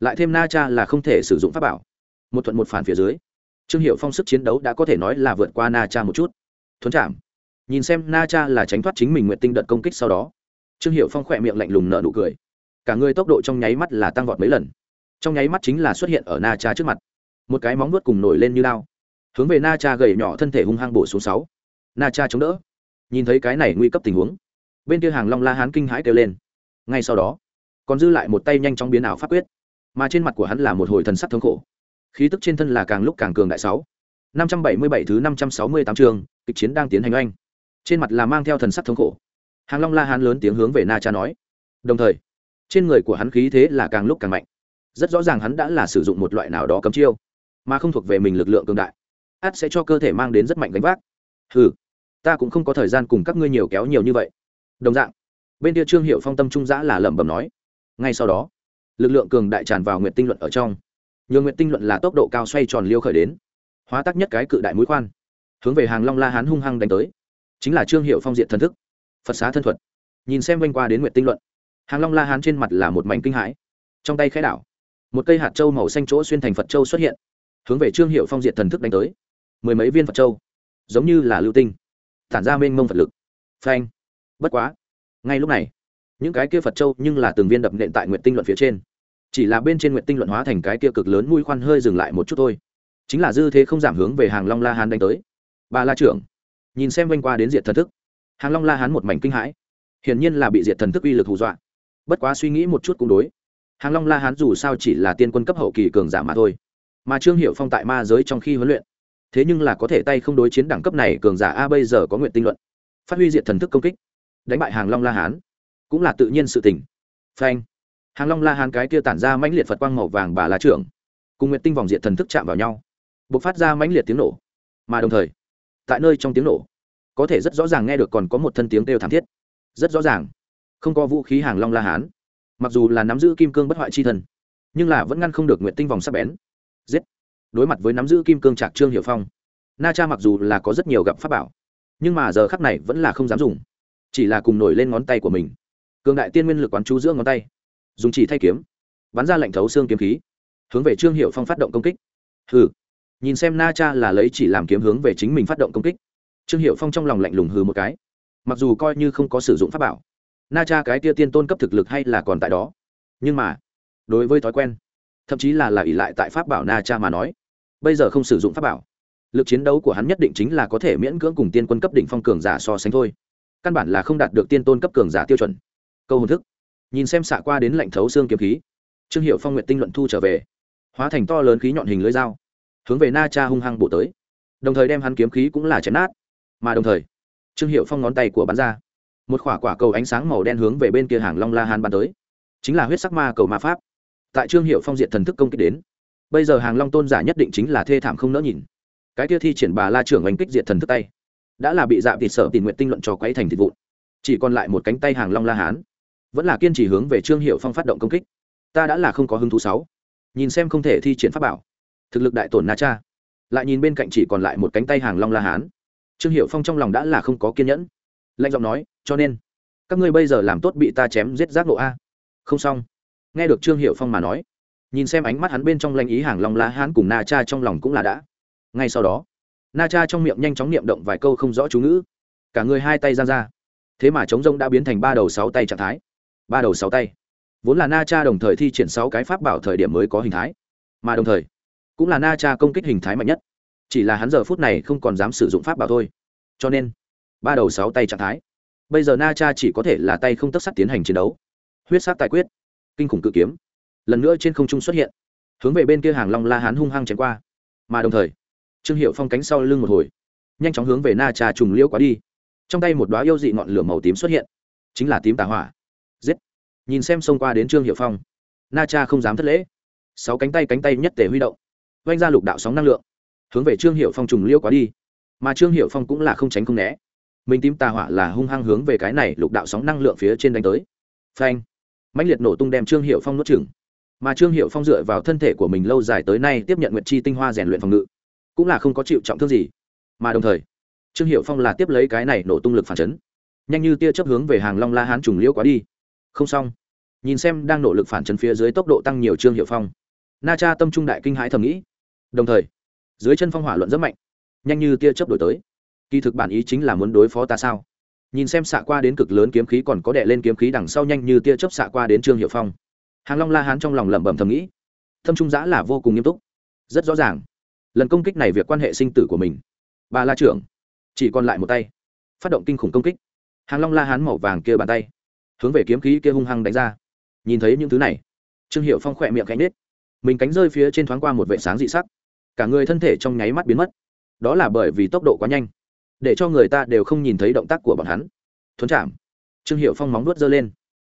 lại thêm na cha là không thể sử dụng pháp bảo. Một thuận một phản phía dưới, trương hiệu phong sức chiến đấu đã có thể nói là vượt qua na cha một chút. Thuấn chạm nhìn xem na cha là tránh thoát chính mình nguyện tinh đợt công kích sau đó, trương hiệu phong khỏe miệng lạnh lùng nở nụ cười. Cả người tốc độ trong nháy mắt là tăng vọt mấy lần. Trong nháy mắt chính là xuất hiện ở na cha trước mặt. Một cái móng nuốt cùng nổi lên như lao. Hướng về na cha gầy nhỏ thân thể hung hăng bổ xuống sáu. Na cha chống đỡ. Nhìn thấy cái này nguy cấp tình huống, bên kia hàng long la hán kinh hãi kêu lên. Ngay sau đó, còn dư lại một tay nhanh chóng biến ảo pháp quyết. Mà trên mặt của hắn là một hồi thần sắc thống khổ. Khí tức trên thân là càng lúc càng cường đại sáu. Năm trăm bảy mươi bảy thứ năm trăm sáu mươi tám trường, kịch chiến đang tiến hành oanh trên mặt là mang theo thần sắc thống khổ. Hàng long la hán lớn tiếng hướng về na cha nói. Đồng thời, trên người của hắn khí thế là càng lúc càng mạnh. Rất rõ ràng hắn đã là sử dụng một loại nào đó cấm chiêu, mà không thuộc về mình lực lượng cường đại. Át sẽ cho cơ thể mang đến rất mạnh gánh vác. Ừ ta cũng không có thời gian cùng các ngươi nhiều kéo nhiều như vậy. Đồng dạng, bên kia trương hiệu phong tâm trung giã là lẩm bẩm nói. Ngay sau đó, lực lượng cường đại tràn vào nguyện tinh luận ở trong. Nhờ nguyện tinh luận là tốc độ cao xoay tròn liêu khởi đến, hóa tắc nhất cái cự đại mũi khoan, hướng về hàng long la hán hung hăng đánh tới chính là trương hiệu phong diện thần thức. Phật xá thân thuật. Nhìn xem vanh qua đến nguyện tinh luận. Hàng long la hán trên mặt là một mảnh kinh hãi. Trong tay khẽ đảo, một cây hạt trâu màu xanh chỗ xuyên thành phật châu xuất hiện, hướng về trương hiệu phong diện thần thức đánh tới. Mười mấy viên phật châu, giống như là lưu tinh, tản ra mênh mông phật lực. Phanh. Bất quá, ngay lúc này, những cái kia phật châu nhưng là từng viên đập nện tại nguyện tinh luận phía trên. Chỉ là bên trên nguyện tinh luận hóa thành cái kia cực lớn mũi khoan hơi dừng lại một chút thôi. Chính là dư thế không giảm hướng về hàng long la hán đánh tới. Ba la trưởng nhìn xem vanh qua đến diệt thần thức. Hàng long la hán một mảnh kinh hãi. Hiển nhiên là bị diệt thần thức uy lực hù dọa. Bất quá suy nghĩ một chút cũng đối. Hàng long la hán dù sao chỉ là tiên quân cấp hậu kỳ cường giả mà thôi. Mà trương hiệu phong tại ma giới trong khi huấn luyện, thế nhưng là có thể tay không đối chiến đẳng cấp này cường giả a bây giờ có nguyện tinh luận. Phát huy diệt thần thức công kích, đánh bại hàng long la hán, cũng là tự nhiên sự tình. Phanh. Hàng long la hán cái kia tản ra mãnh liệt phật quang màu vàng bà lá trưởng, cùng nguyện tinh vòng diệt thần thức chạm vào nhau b ộ c phát ra mãnh liệt tiếng nổ. Mà đồng thời tại nơi trong tiếng nổ. Có thể rất rõ ràng nghe được còn có một thân tiếng kêu thảm thiết. Rất rõ ràng. Không có vũ khí hàng long la hán. Mặc dù là nắm giữ kim cương bất hoại chi thân, nhưng là vẫn ngăn không được nguyện tinh vòng sắc bén. Giết. Đối mặt với nắm giữ kim cương trạc trương hiệu phong, na cha mặc dù là có rất nhiều gặp pháp bảo, nhưng mà giờ khắc này vẫn là không dám dùng. Chỉ là cùng nổi lên ngón tay của mình. Cường đại tiên nguyên lực quán chú giữa ngón tay. Dùng chỉ thay kiếm. Bắn ra lệnh thấu xương kiếm khí. Hướng về trương hiệu phong phát động công kích. Hừ nhìn xem na cha là lấy chỉ làm kiếm hướng về chính mình phát động công kích. Trương hiệu phong trong lòng lạnh lùng hừ một cái. Mặc dù coi như không có sử dụng pháp bảo, na cha cái tia tiên tôn cấp thực lực hay là còn tại đó. Nhưng mà, đối với thói quen, thậm chí là là ỉ lại tại pháp bảo na cha mà nói, bây giờ không sử dụng pháp bảo, lực chiến đấu của hắn nhất định chính là có thể miễn cưỡng cùng tiên quân cấp đỉnh phong cường giả so sánh thôi. Căn bản là không đạt được tiên tôn cấp cường giả tiêu chuẩn. Câu hồn thức. Nhìn xem xạ qua đến lạnh thấu xương kiếm khí, trương hiệu phong nguyện tinh luận thu trở về. Hóa thành to lớn khí nhọn hình lưới dao hướng về na cha hung hăng bổ tới. Đồng thời đem hắn kiếm khí cũng là chém nát. Mà đồng thời, trương hiệu phong ngón tay của bắn ra. Một quả quả cầu ánh sáng màu đen hướng về bên kia hàng long la hàn bắn tới. Chính là huyết sắc ma cầu ma pháp. Tại trương hiệu phong diện thần thức công kích đến, bây giờ hàng long tôn giả nhất định chính là thê thảm không nỡ nhìn. Cái kia thi triển bà la trưởng oanh kích diệt thần thức tay, đã là bị dạ thịt sợ tình nguyện tinh luận cho quấy thành thịt vụn. Chỉ còn lại một cánh tay hàng long la hán, vẫn là kiên trì hướng về trương hiệu phong phát động công kích. Ta đã là không có hứng thú sáu. Nhìn xem không thể thi triển pháp bảo thực lực đại tổn na cha. Lại nhìn bên cạnh chỉ còn lại một cánh tay hàng long la hán. Trương hiệu phong trong lòng đã là không có kiên nhẫn. Lạnh giọng nói, cho nên, các ngươi bây giờ làm tốt bị ta chém giết giác nộ a. Không xong. Nghe được trương hiệu phong mà nói, nhìn xem ánh mắt hắn bên trong lanh ý hàng long la hán cùng na cha trong lòng cũng là đã. Ngay sau đó, na cha trong miệng nhanh chóng niệm động vài câu không rõ chú ngữ. Cả người hai tay ra ra. Thế mà chống rông đã biến thành ba đầu sáu tay trạng thái. Ba đầu sáu tay. Vốn là na cha đồng thời thi triển sáu cái pháp bảo thời điểm mới có hình thái. Mà đồng thời cũng là na cha công kích hình thái mạnh nhất. Chỉ là hắn giờ phút này không còn dám sử dụng pháp bảo thôi. Cho nên, ba đầu sáu tay trạng thái. Bây giờ na cha chỉ có thể là tay không tất sắt tiến hành chiến đấu. Huyết sát tài quyết, kinh khủng cự kiếm. Lần nữa trên không trung xuất hiện. Hướng về bên kia hàng long la hán hung hăng chém qua. Mà đồng thời, trương hiệu phong cánh sau lưng một hồi, nhanh chóng hướng về na cha trùng liễu quá đi. Trong tay một đoá yêu dị ngọn lửa màu tím xuất hiện. Chính là tím tà hỏa. Giết. Nhìn xem xông qua đến trương hiệu phong, na cha không dám thất lễ. Sáu cánh tay cánh tay nhất tề huy động vanh ra lục đạo sóng năng lượng, hướng về trương hiệu phong trùng liễu quá đi. Mà trương hiệu phong cũng là không tránh không né. Mình tím tà hỏa là hung hăng hướng về cái này lục đạo sóng năng lượng phía trên đánh tới. Phanh! Mãnh liệt nổ tung đem trương hiệu phong nuốt chừng mà trương hiệu phong dựa vào thân thể của mình lâu dài tới nay tiếp nhận nguyện chi tinh hoa rèn luyện phòng ngự, cũng là không có chịu trọng thương gì. Mà đồng thời, trương hiệu phong là tiếp lấy cái này nổ tung lực phản chấn. Nhanh như tia chấp hướng về hàng long la hán trùng liễu quá đi. Không xong. Nhìn xem đang nỗ lực phản chấn phía dưới tốc độ tăng nhiều trương hiệu phong. Na cha tâm trung đại kinh hãi thầm nghĩ đồng thời, dưới chân phong hỏa luận rất mạnh, nhanh như tia chớp đổi tới. Kỳ thực bản ý chính là muốn đối phó ta sao? Nhìn xem xạ qua đến cực lớn kiếm khí còn có đệ lên kiếm khí đằng sau nhanh như tia chớp xạ qua đến trương hiệu phong. Hàng long la hán trong lòng lẩm bẩm thầm nghĩ. Thâm trung giã là vô cùng nghiêm túc. Rất rõ ràng, lần công kích này việc quan hệ sinh tử của mình. Bà la trưởng, chỉ còn lại một tay. Phát động kinh khủng công kích. Hàng long la hán màu vàng kia bàn tay, hướng về kiếm khí kia hung hăng đánh ra. Nhìn thấy những thứ này, trương hiệu phong khỏe miệng cánh nết mình cánh rơi phía trên thoáng qua một vệ sáng dị sắc cả người thân thể trong nháy mắt biến mất. Đó là bởi vì tốc độ quá nhanh, để cho người ta đều không nhìn thấy động tác của bọn hắn. Thuấn chạm trương hiệu phong móng nuốt giơ lên.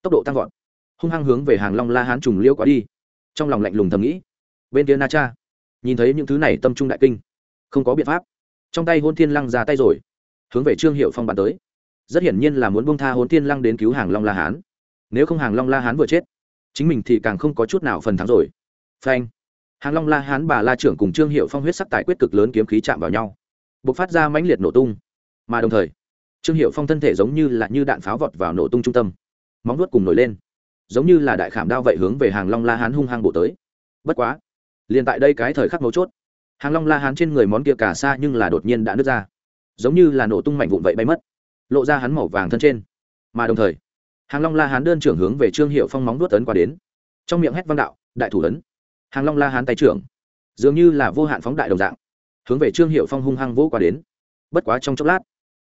Tốc độ tăng vọt, hung hăng hướng về hàng long la hán trùng liêu quá đi. Trong lòng lạnh lùng thầm nghĩ, bên kia na cha, nhìn thấy những thứ này tâm trung đại kinh, không có biện pháp. Trong tay hôn thiên lăng ra tay rồi, hướng về trương hiệu phong bàn tới. Rất hiển nhiên là muốn bông tha hôn thiên lăng đến cứu hàng long la hán. Nếu không hàng long la hán vừa chết, chính mình thì càng không có chút nào phần thắng rồi. Phanh! Hàng long la hán bà la trưởng cùng trương hiệu phong huyết sắc tài quyết cực lớn kiếm khí chạm vào nhau b ộ c phát ra mãnh liệt nổ tung. Mà đồng thời, trương hiệu phong thân thể giống như là như đạn pháo vọt vào nổ tung trung tâm, móng nuốt cùng nổi lên, giống như là đại khảm đao vậy hướng về hàng long la hán hung hăng bổ tới. Bất quá, liền tại đây cái thời khắc mấu chốt, hàng long la hán trên người món kia cả xa nhưng là đột nhiên đã nứt ra, giống như là nổ tung mảnh vụn vậy bay mất, lộ ra hắn màu vàng thân trên. Mà đồng thời, hàng long la hán đơn trưởng hướng về trương hiệu phong móng đuốt tấn qua đến, trong miệng hét văn đạo, đại thủ ấn! Hàng long la hán tay trưởng. Dường như là vô hạn phóng đại đồng dạng. Hướng về trương hiệu phong hung hăng vỗ qua đến. Bất quá trong chốc lát,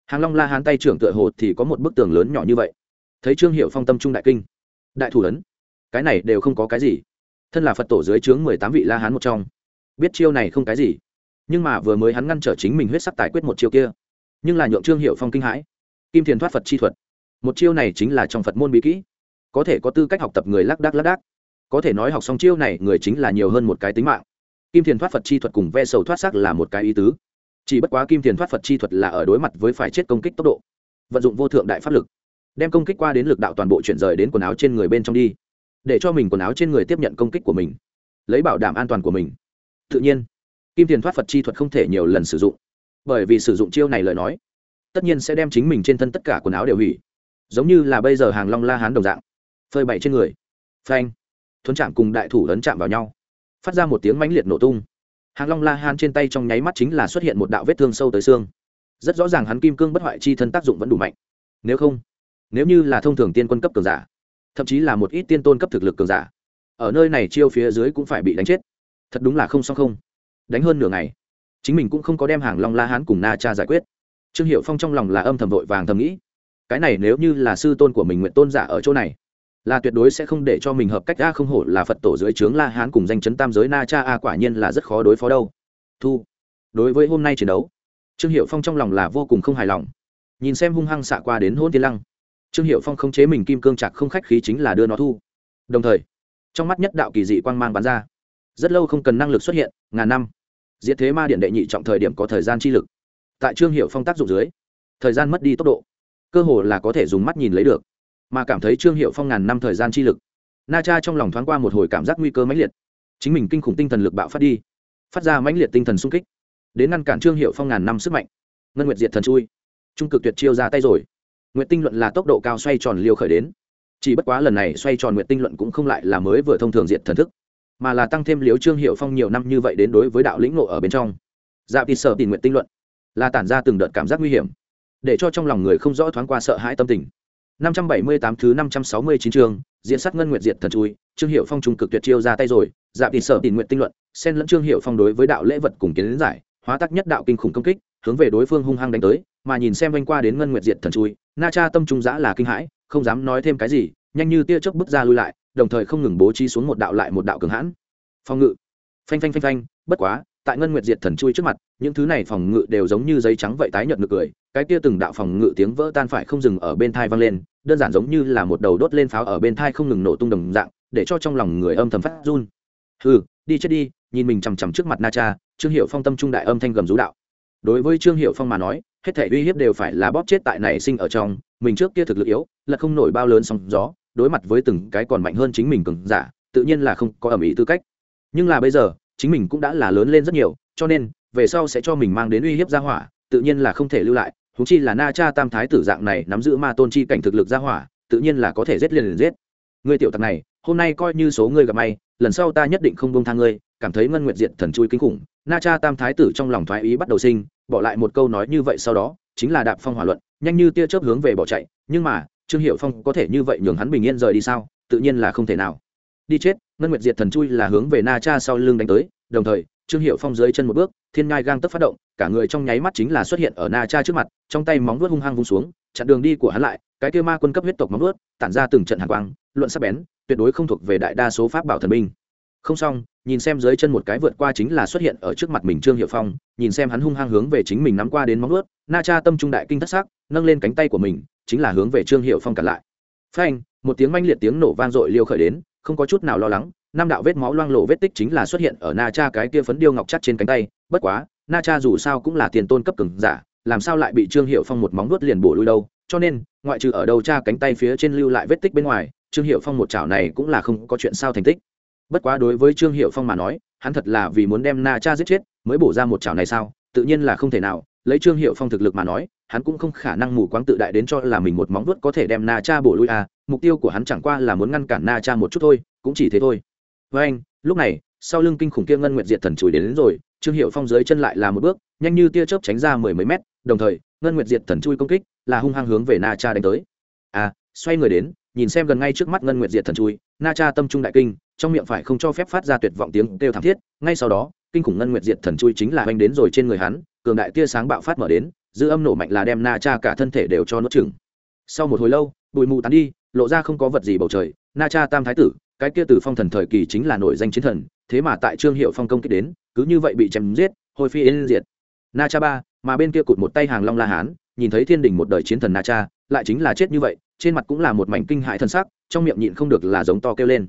hàng long la hán tay trưởng tựa hồ thì có một bức tường lớn nhỏ như vậy. Thấy trương hiệu phong tâm trung đại kinh. Đại thủ ấn. Cái này đều không có cái gì. Thân là phật tổ dưới trướng mười tám vị la hán một trong. Biết chiêu này không cái gì. Nhưng mà vừa mới hắn ngăn trở chính mình huyết sắc tài quyết một chiêu kia. Nhưng là nhượng trương hiệu phong kinh hãi. Kim thiền thoát phật chi thuật. Một chiêu này chính là trong phật môn bí kỹ. Có thể có tư cách học tập người lác đác lác đác có thể nói học xong chiêu này người chính là nhiều hơn một cái tính mạng. Kim thiền thoát phật chi thuật cùng ve sầu thoát sắc là một cái ý tứ. Chỉ bất quá kim thiền thoát phật chi thuật là ở đối mặt với phải chết công kích tốc độ, vận dụng vô thượng đại pháp lực, đem công kích qua đến lực đạo toàn bộ chuyển rời đến quần áo trên người bên trong đi, để cho mình quần áo trên người tiếp nhận công kích của mình, lấy bảo đảm an toàn của mình. Tự nhiên, kim thiền thoát phật chi thuật không thể nhiều lần sử dụng, bởi vì sử dụng chiêu này lời nói, tất nhiên sẽ đem chính mình trên thân tất cả quần áo đều hủy, giống như là bây giờ hàng long la hán đồng dạng, phơi bậy trên người. Phanh thuấn chạm cùng đại thủ ấn chạm vào nhau. Phát ra một tiếng mãnh liệt nổ tung. Hàng long la hán trên tay trong nháy mắt chính là xuất hiện một đạo vết thương sâu tới xương. Rất rõ ràng hắn kim cương bất hoại chi thân tác dụng vẫn đủ mạnh. Nếu không, nếu như là thông thường tiên quân cấp cường giả, thậm chí là một ít tiên tôn cấp thực lực cường giả, ở nơi này chiêu phía dưới cũng phải bị đánh chết. Thật đúng là không xong không. Đánh hơn nửa ngày, chính mình cũng không có đem hàng long la hán cùng na cha giải quyết. Trương hiệu phong trong lòng là âm thầm vội vàng thầm nghĩ, cái này nếu như là sư tôn của mình nguyện tôn giả ở chỗ này là tuyệt đối sẽ không để cho mình hợp cách a không hổ là phật tổ dưới trướng la hán cùng danh chấn tam giới na cha a quả nhiên là rất khó đối phó đâu. Thu, đối với hôm nay chiến đấu, trương hiệu phong trong lòng là vô cùng không hài lòng. Nhìn xem hung hăng xạ qua đến hôn tiên lăng, trương hiệu phong không chế mình kim cương chặt không khách khí chính là đưa nó thu. Đồng thời, trong mắt nhất đạo kỳ dị quang mang bắn ra. Rất lâu không cần năng lực xuất hiện, ngàn năm. Diệt thế ma điện đệ nhị trọng thời điểm có thời gian chi lực. Tại trương hiệu phong tác dụng dưới, thời gian mất đi tốc độ, cơ hồ là có thể dùng mắt nhìn lấy được mà cảm thấy trương hiệu phong ngàn năm thời gian chi lực. Na cha trong lòng thoáng qua một hồi cảm giác nguy cơ mãnh liệt. Chính mình kinh khủng tinh thần lực bạo phát đi, phát ra mãnh liệt tinh thần sung kích, đến ngăn cản trương hiệu phong ngàn năm sức mạnh. Ngân nguyệt diệt thần chui, trung cực tuyệt chiêu ra tay rồi. Nguyệt tinh luận là tốc độ cao xoay tròn liều khởi đến. Chỉ bất quá lần này xoay tròn nguyệt tinh luận cũng không lại là mới vừa thông thường diệt thần thức, mà là tăng thêm liếu trương hiệu phong nhiều năm như vậy đến đối với đạo lĩnh ngộ ở bên trong. Dạ thì sợ tìm nguyện tinh luận, là tản ra từng đợt cảm giác nguy hiểm, để cho trong lòng người không rõ thoáng qua sợ hãi tâm tình. 578 thứ 569 chương, diễn sát ngân nguyệt diệt thần chui, Trương Hiểu Phong trung cực tuyệt chiêu ra tay rồi, dạ tỷ sở Tỷ nguyện tinh luận, xen lẫn Trương Hiểu Phong đối với đạo lễ vật cùng kiến giải, hóa tác nhất đạo kinh khủng công kích, hướng về đối phương hung hăng đánh tới, mà nhìn xem vênh qua đến ngân nguyệt diệt thần chui, Na Cha tâm trung dã là kinh hãi, không dám nói thêm cái gì, nhanh như tia chớp bước ra lui lại, đồng thời không ngừng bố trí xuống một đạo lại một đạo cường hãn. Phong ngự. Phanh phanh phanh phanh, bất quá, tại ngân nguyệt diệt thần chui trước mặt những thứ này phòng ngự đều giống như giấy trắng vậy tái nhợt nực cười cái kia từng đạo phòng ngự tiếng vỡ tan phải không dừng ở bên thai vang lên, đơn giản giống như là một đầu đốt lên pháo ở bên thai không ngừng nổ tung đồng dạng, để cho trong lòng người âm thầm phát run. Hừ, đi chết đi, nhìn mình chằm chằm trước mặt na cha, trương hiệu phong tâm trung đại âm thanh gầm rú đạo. Đối với trương hiệu phong mà nói, hết thể uy hiếp đều phải là bóp chết tại này sinh ở trong, mình trước kia thực lực yếu, là không nổi bao lớn sóng gió, đối mặt với từng cái còn mạnh hơn chính mình cường giả, tự nhiên là không có ẩm ý tư cách. Nhưng là bây giờ, chính mình cũng đã là lớn lên rất nhiều, cho nên, về sau sẽ cho mình mang đến uy hiếp gia hỏa, tự nhiên là không thể lưu lại húng chi là na cha tam thái tử dạng này nắm giữ ma tôn chi cảnh thực lực Ra hỏa, tự nhiên là có thể giết liền liền giết. Người tiểu tặc này, hôm nay coi như số ngươi gặp may, lần sau ta nhất định không bông tha ngươi, cảm thấy ngân nguyệt diện thần chui kinh khủng. Na cha tam thái tử trong lòng thoái ý bắt đầu sinh, bỏ lại một câu nói như vậy sau đó, chính là đạp phong hỏa luận, nhanh như tia chớp hướng về bỏ chạy. Nhưng mà, trương hiệu phong có thể như vậy nhường hắn bình yên rời đi sao? Tự nhiên là không thể nào. Đi chết, ngân nguyệt diệt thần chui là hướng về na cha sau lưng đánh tới, đồng thời trương hiệu phong dưới chân một bước, thiên ngai gang tấp phát động, cả người trong nháy mắt chính là xuất hiện ở na cha trước mặt, trong tay móng vuốt hung hăng vung xuống, chặn đường đi của hắn lại, cái kêu ma quân cấp huyết tộc móng vuốt, tản ra từng trận hàn quang, luận sắc bén, tuyệt đối không thuộc về đại đa số pháp bảo thần binh. Không xong, nhìn xem dưới chân một cái vượt qua chính là xuất hiện ở trước mặt mình trương hiệu phong, nhìn xem hắn hung hăng hướng về chính mình nắm qua đến móng vuốt, na cha tâm trung đại kinh thất sắc, nâng lên cánh tay của mình, chính là hướng về trương hiệu phong cản lại. Phanh, một tiếng manh liệt tiếng nổ vang dội liêu khởi đến, không có chút nào lo lắng năm đạo vết máu loang lộ vết tích chính là xuất hiện ở na cha cái kia phấn điêu ngọc chắc trên cánh tay, bất quá, na cha dù sao cũng là tiền tôn cấp cường giả, làm sao lại bị trương hiệu phong một móng nuốt liền bổ lui đâu, cho nên, ngoại trừ ở đầu cha cánh tay phía trên lưu lại vết tích bên ngoài, trương hiệu phong một chảo này cũng là không có chuyện sao thành tích. Bất quá đối với trương hiệu phong mà nói, hắn thật là vì muốn đem na cha giết chết, mới bổ ra một chảo này sao, tự nhiên là không thể nào, lấy trương hiệu phong thực lực mà nói, hắn cũng không khả năng mù quáng tự đại đến cho là mình một móng vuốt có thể đem na cha bổ lui à mục tiêu của hắn chẳng qua là muốn ngăn cản na cha một chút thôi, cũng chỉ thế thôi với anh lúc này sau lưng kinh khủng kia ngân nguyệt diệt thần chùi đến, đến rồi trương hiệu phong dưới chân lại là một bước nhanh như tia chớp tránh ra mười mấy mét đồng thời ngân nguyệt diệt thần chui công kích là hung hăng hướng về na cha đánh tới. À xoay người đến nhìn xem gần ngay trước mắt ngân nguyệt diệt thần chui na cha tâm trung đại kinh trong miệng phải không cho phép phát ra tuyệt vọng tiếng kêu thảm thiết ngay sau đó kinh khủng ngân nguyệt diệt thần chui chính là oanh đến rồi trên người hắn cường đại tia sáng bạo phát mở đến dư âm nổ mạnh là đem na cha cả thân thể đều cho nuốt chừng sau một hồi lâu bụi mù tán đi lộ ra không có vật gì bầu trời na cha tam thái tử cái kia từ phong thần thời kỳ chính là nổi danh chiến thần, thế mà tại trương hiệu phong công kích đến, cứ như vậy bị chém giết hồi phi yên diệt. Na cha ba, mà bên kia cụt một tay hàng long la hán, nhìn thấy thiên đình một đời chiến thần na cha, lại chính là chết như vậy, trên mặt cũng là một mảnh kinh hại thân sắc, trong miệng nhịn không được là giống to kêu lên.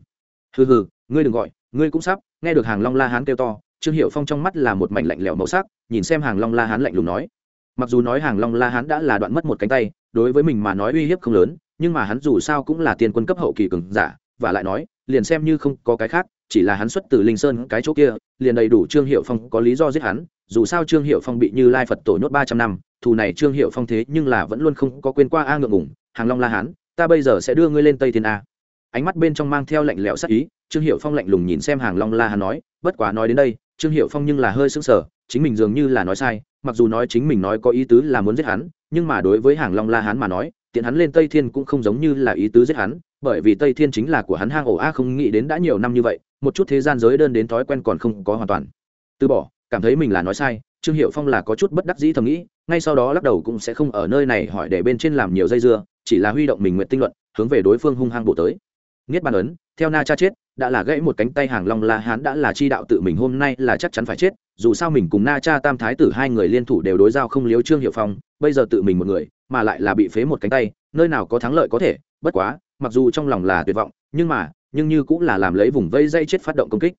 Hừ hừ, ngươi đừng gọi, ngươi cũng sắp, nghe được hàng long la hán kêu to, trương hiệu phong trong mắt là một mảnh lạnh lẽo màu sắc, nhìn xem hàng long la hán lạnh lùng nói. Mặc dù nói hàng long la hán đã là đoạn mất một cánh tay, đối với mình mà nói uy hiếp không lớn, nhưng mà hắn dù sao cũng là tiên quân cấp hậu kỳ cường giả, và lại nói liền xem như không có cái khác, chỉ là hắn xuất từ linh sơn cái chỗ kia, liền đầy đủ trương hiệu phong có lý do giết hắn, dù sao trương hiệu phong bị như lai phật tổ nhốt ba trăm năm, thù này trương hiệu phong thế nhưng là vẫn luôn không có quên qua a ngượng ngủng hàng long la hán, ta bây giờ sẽ đưa ngươi lên tây thiên a. Ánh mắt bên trong mang theo lạnh lẽo sắc ý, trương hiệu phong lạnh lùng nhìn xem hàng long la hán nói, bất quá nói đến đây, trương hiệu phong nhưng là hơi sững sờ, chính mình dường như là nói sai, mặc dù nói chính mình nói có ý tứ là muốn giết hắn, nhưng mà đối với hàng long la hán mà nói tiện hắn lên tây thiên cũng không giống như là ý tứ giết hắn, bởi vì tây thiên chính là của hắn hang ổ a, không nghĩ đến đã nhiều năm như vậy, một chút thế gian giới đơn đến thói quen còn không có hoàn toàn. Từ bỏ, cảm thấy mình là nói sai, trương hiệu phong là có chút bất đắc dĩ thầm nghĩ, ngay sau đó lắc đầu cũng sẽ không ở nơi này hỏi để bên trên làm nhiều dây dưa, chỉ là huy động mình nguyện tinh luận, hướng về đối phương hung hăng bổ tới. Niết bàn ấn, theo na cha chết đã là gãy một cánh tay hàng long la hán đã là chi đạo tự mình hôm nay là chắc chắn phải chết, dù sao mình cùng na cha tam thái tử hai người liên thủ đều đối giao không liếu trương hiệu phong, bây giờ tự mình một người, mà lại là bị phế một cánh tay, nơi nào có thắng lợi có thể, bất quá, mặc dù trong lòng là tuyệt vọng, nhưng mà, nhưng như cũng là làm lấy vùng vây dây chết phát động công kích.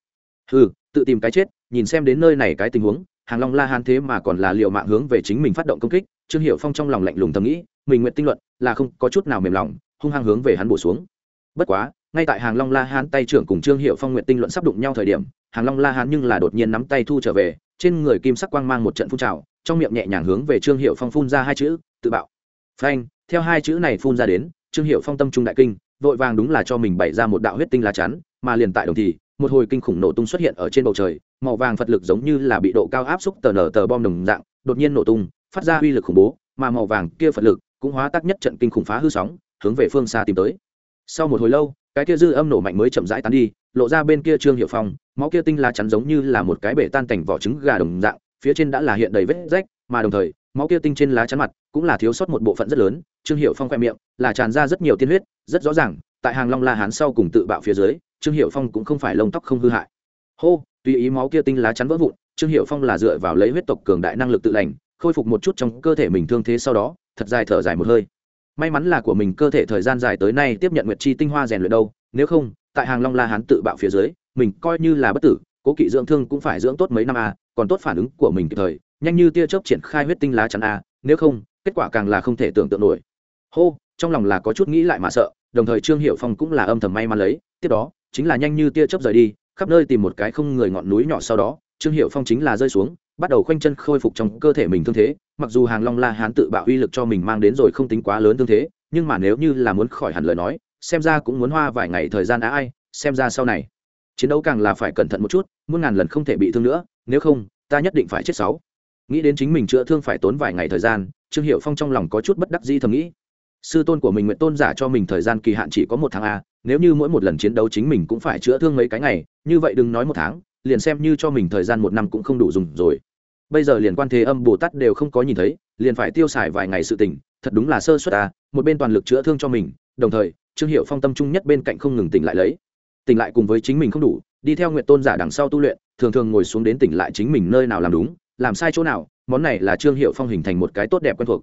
Ừ tự tìm cái chết, nhìn xem đến nơi này cái tình huống, hàng long la hán thế mà còn là liệu mạng hướng về chính mình phát động công kích, trương hiệu phong trong lòng lạnh lùng thầm nghĩ, mình nguyện tinh luận, là không có chút nào mềm lòng, hung hăng hướng về hắn bổ xuống. Bất quá ngay tại hàng long la hán tay trưởng cùng trương hiệu phong nguyện tinh luận sắp đụng nhau thời điểm, hàng long la hán nhưng là đột nhiên nắm tay thu trở về, trên người kim sắc quang mang một trận phun trào, trong miệng nhẹ nhàng hướng về trương hiệu phong phun ra hai chữ, tự bạo. Phanh, theo hai chữ này phun ra đến, trương hiệu phong tâm trung đại kinh, vội vàng đúng là cho mình bày ra một đạo huyết tinh lá chắn, mà liền tại đồng thì, một hồi kinh khủng nổ tung xuất hiện ở trên bầu trời, màu vàng phật lực giống như là bị độ cao áp xúc tờ nở tờ bom đồng dạng, đột nhiên nổ tung, phát ra uy lực khủng bố, mà màu vàng kia phật lực cũng hóa tác nhất trận kinh khủng phá hư sóng, hướng về phương xa tìm tới. Sau một hồi lâu cái kia dư âm nổ mạnh mới chậm rãi tán đi, lộ ra bên kia trương hiệu phong, máu kia tinh lá chắn giống như là một cái bể tan cảnh vỏ trứng gà đồng dạng, phía trên đã là hiện đầy vết rách, mà đồng thời, máu kia tinh trên lá chắn mặt cũng là thiếu sót một bộ phận rất lớn, trương hiệu phong khoe miệng là tràn ra rất nhiều tiên huyết, rất rõ ràng, tại hàng long la hán sau cùng tự bạo phía dưới, trương hiệu phong cũng không phải lông tóc không hư hại. Hô, tùy ý máu kia tinh lá chắn vỡ vụn, trương hiệu phong là dựa vào lấy huyết tộc cường đại năng lực tự lành, khôi phục một chút trong cơ thể mình thương thế sau đó, thật dài thở dài một hơi may mắn là của mình cơ thể thời gian dài tới nay tiếp nhận nguyệt chi tinh hoa rèn luyện đâu, nếu không, tại hàng long la hán tự bạo phía dưới, mình coi như là bất tử, cố kỵ dưỡng thương cũng phải dưỡng tốt mấy năm a, còn tốt phản ứng của mình kịp thời, nhanh như tia chớp triển khai huyết tinh lá chắn a, nếu không, kết quả càng là không thể tưởng tượng nổi. Hô, trong lòng là có chút nghĩ lại mà sợ, đồng thời trương hiệu phong cũng là âm thầm may mắn lấy, tiếp đó, chính là nhanh như tia chớp rời đi, khắp nơi tìm một cái không người ngọn núi nhỏ sau đó, trương hiệu phong chính là rơi xuống bắt đầu khoanh chân khôi phục trong cơ thể mình thương thế, mặc dù hàng long la hán tự bạo uy lực cho mình mang đến rồi không tính quá lớn thương thế, nhưng mà nếu như là muốn khỏi hẳn lời nói, xem ra cũng muốn hoa vài ngày thời gian á ai, xem ra sau này. Chiến đấu càng là phải cẩn thận một chút, muôn ngàn lần không thể bị thương nữa, nếu không, ta nhất định phải chết sáu. Nghĩ đến chính mình chữa thương phải tốn vài ngày thời gian, trương hiệu phong trong lòng có chút bất đắc dĩ thầm nghĩ. Sư tôn của mình nguyện tôn giả cho mình thời gian kỳ hạn chỉ có một tháng a, nếu như mỗi một lần chiến đấu chính mình cũng phải chữa thương mấy cái ngày, như vậy đừng nói một tháng, liền xem như cho mình thời gian một năm cũng không đủ dùng rồi bây giờ liền quan thế âm bồ tát đều không có nhìn thấy, liền phải tiêu xài vài ngày sự tình, thật đúng là sơ suất à một bên toàn lực chữa thương cho mình, đồng thời, trương hiệu phong tâm trung nhất bên cạnh không ngừng tỉnh lại lấy. Tỉnh lại cùng với chính mình không đủ, đi theo nguyện tôn giả đằng sau tu luyện, thường thường ngồi xuống đến tỉnh lại chính mình nơi nào làm đúng, làm sai chỗ nào, món này là trương hiệu phong hình thành một cái tốt đẹp quen thuộc.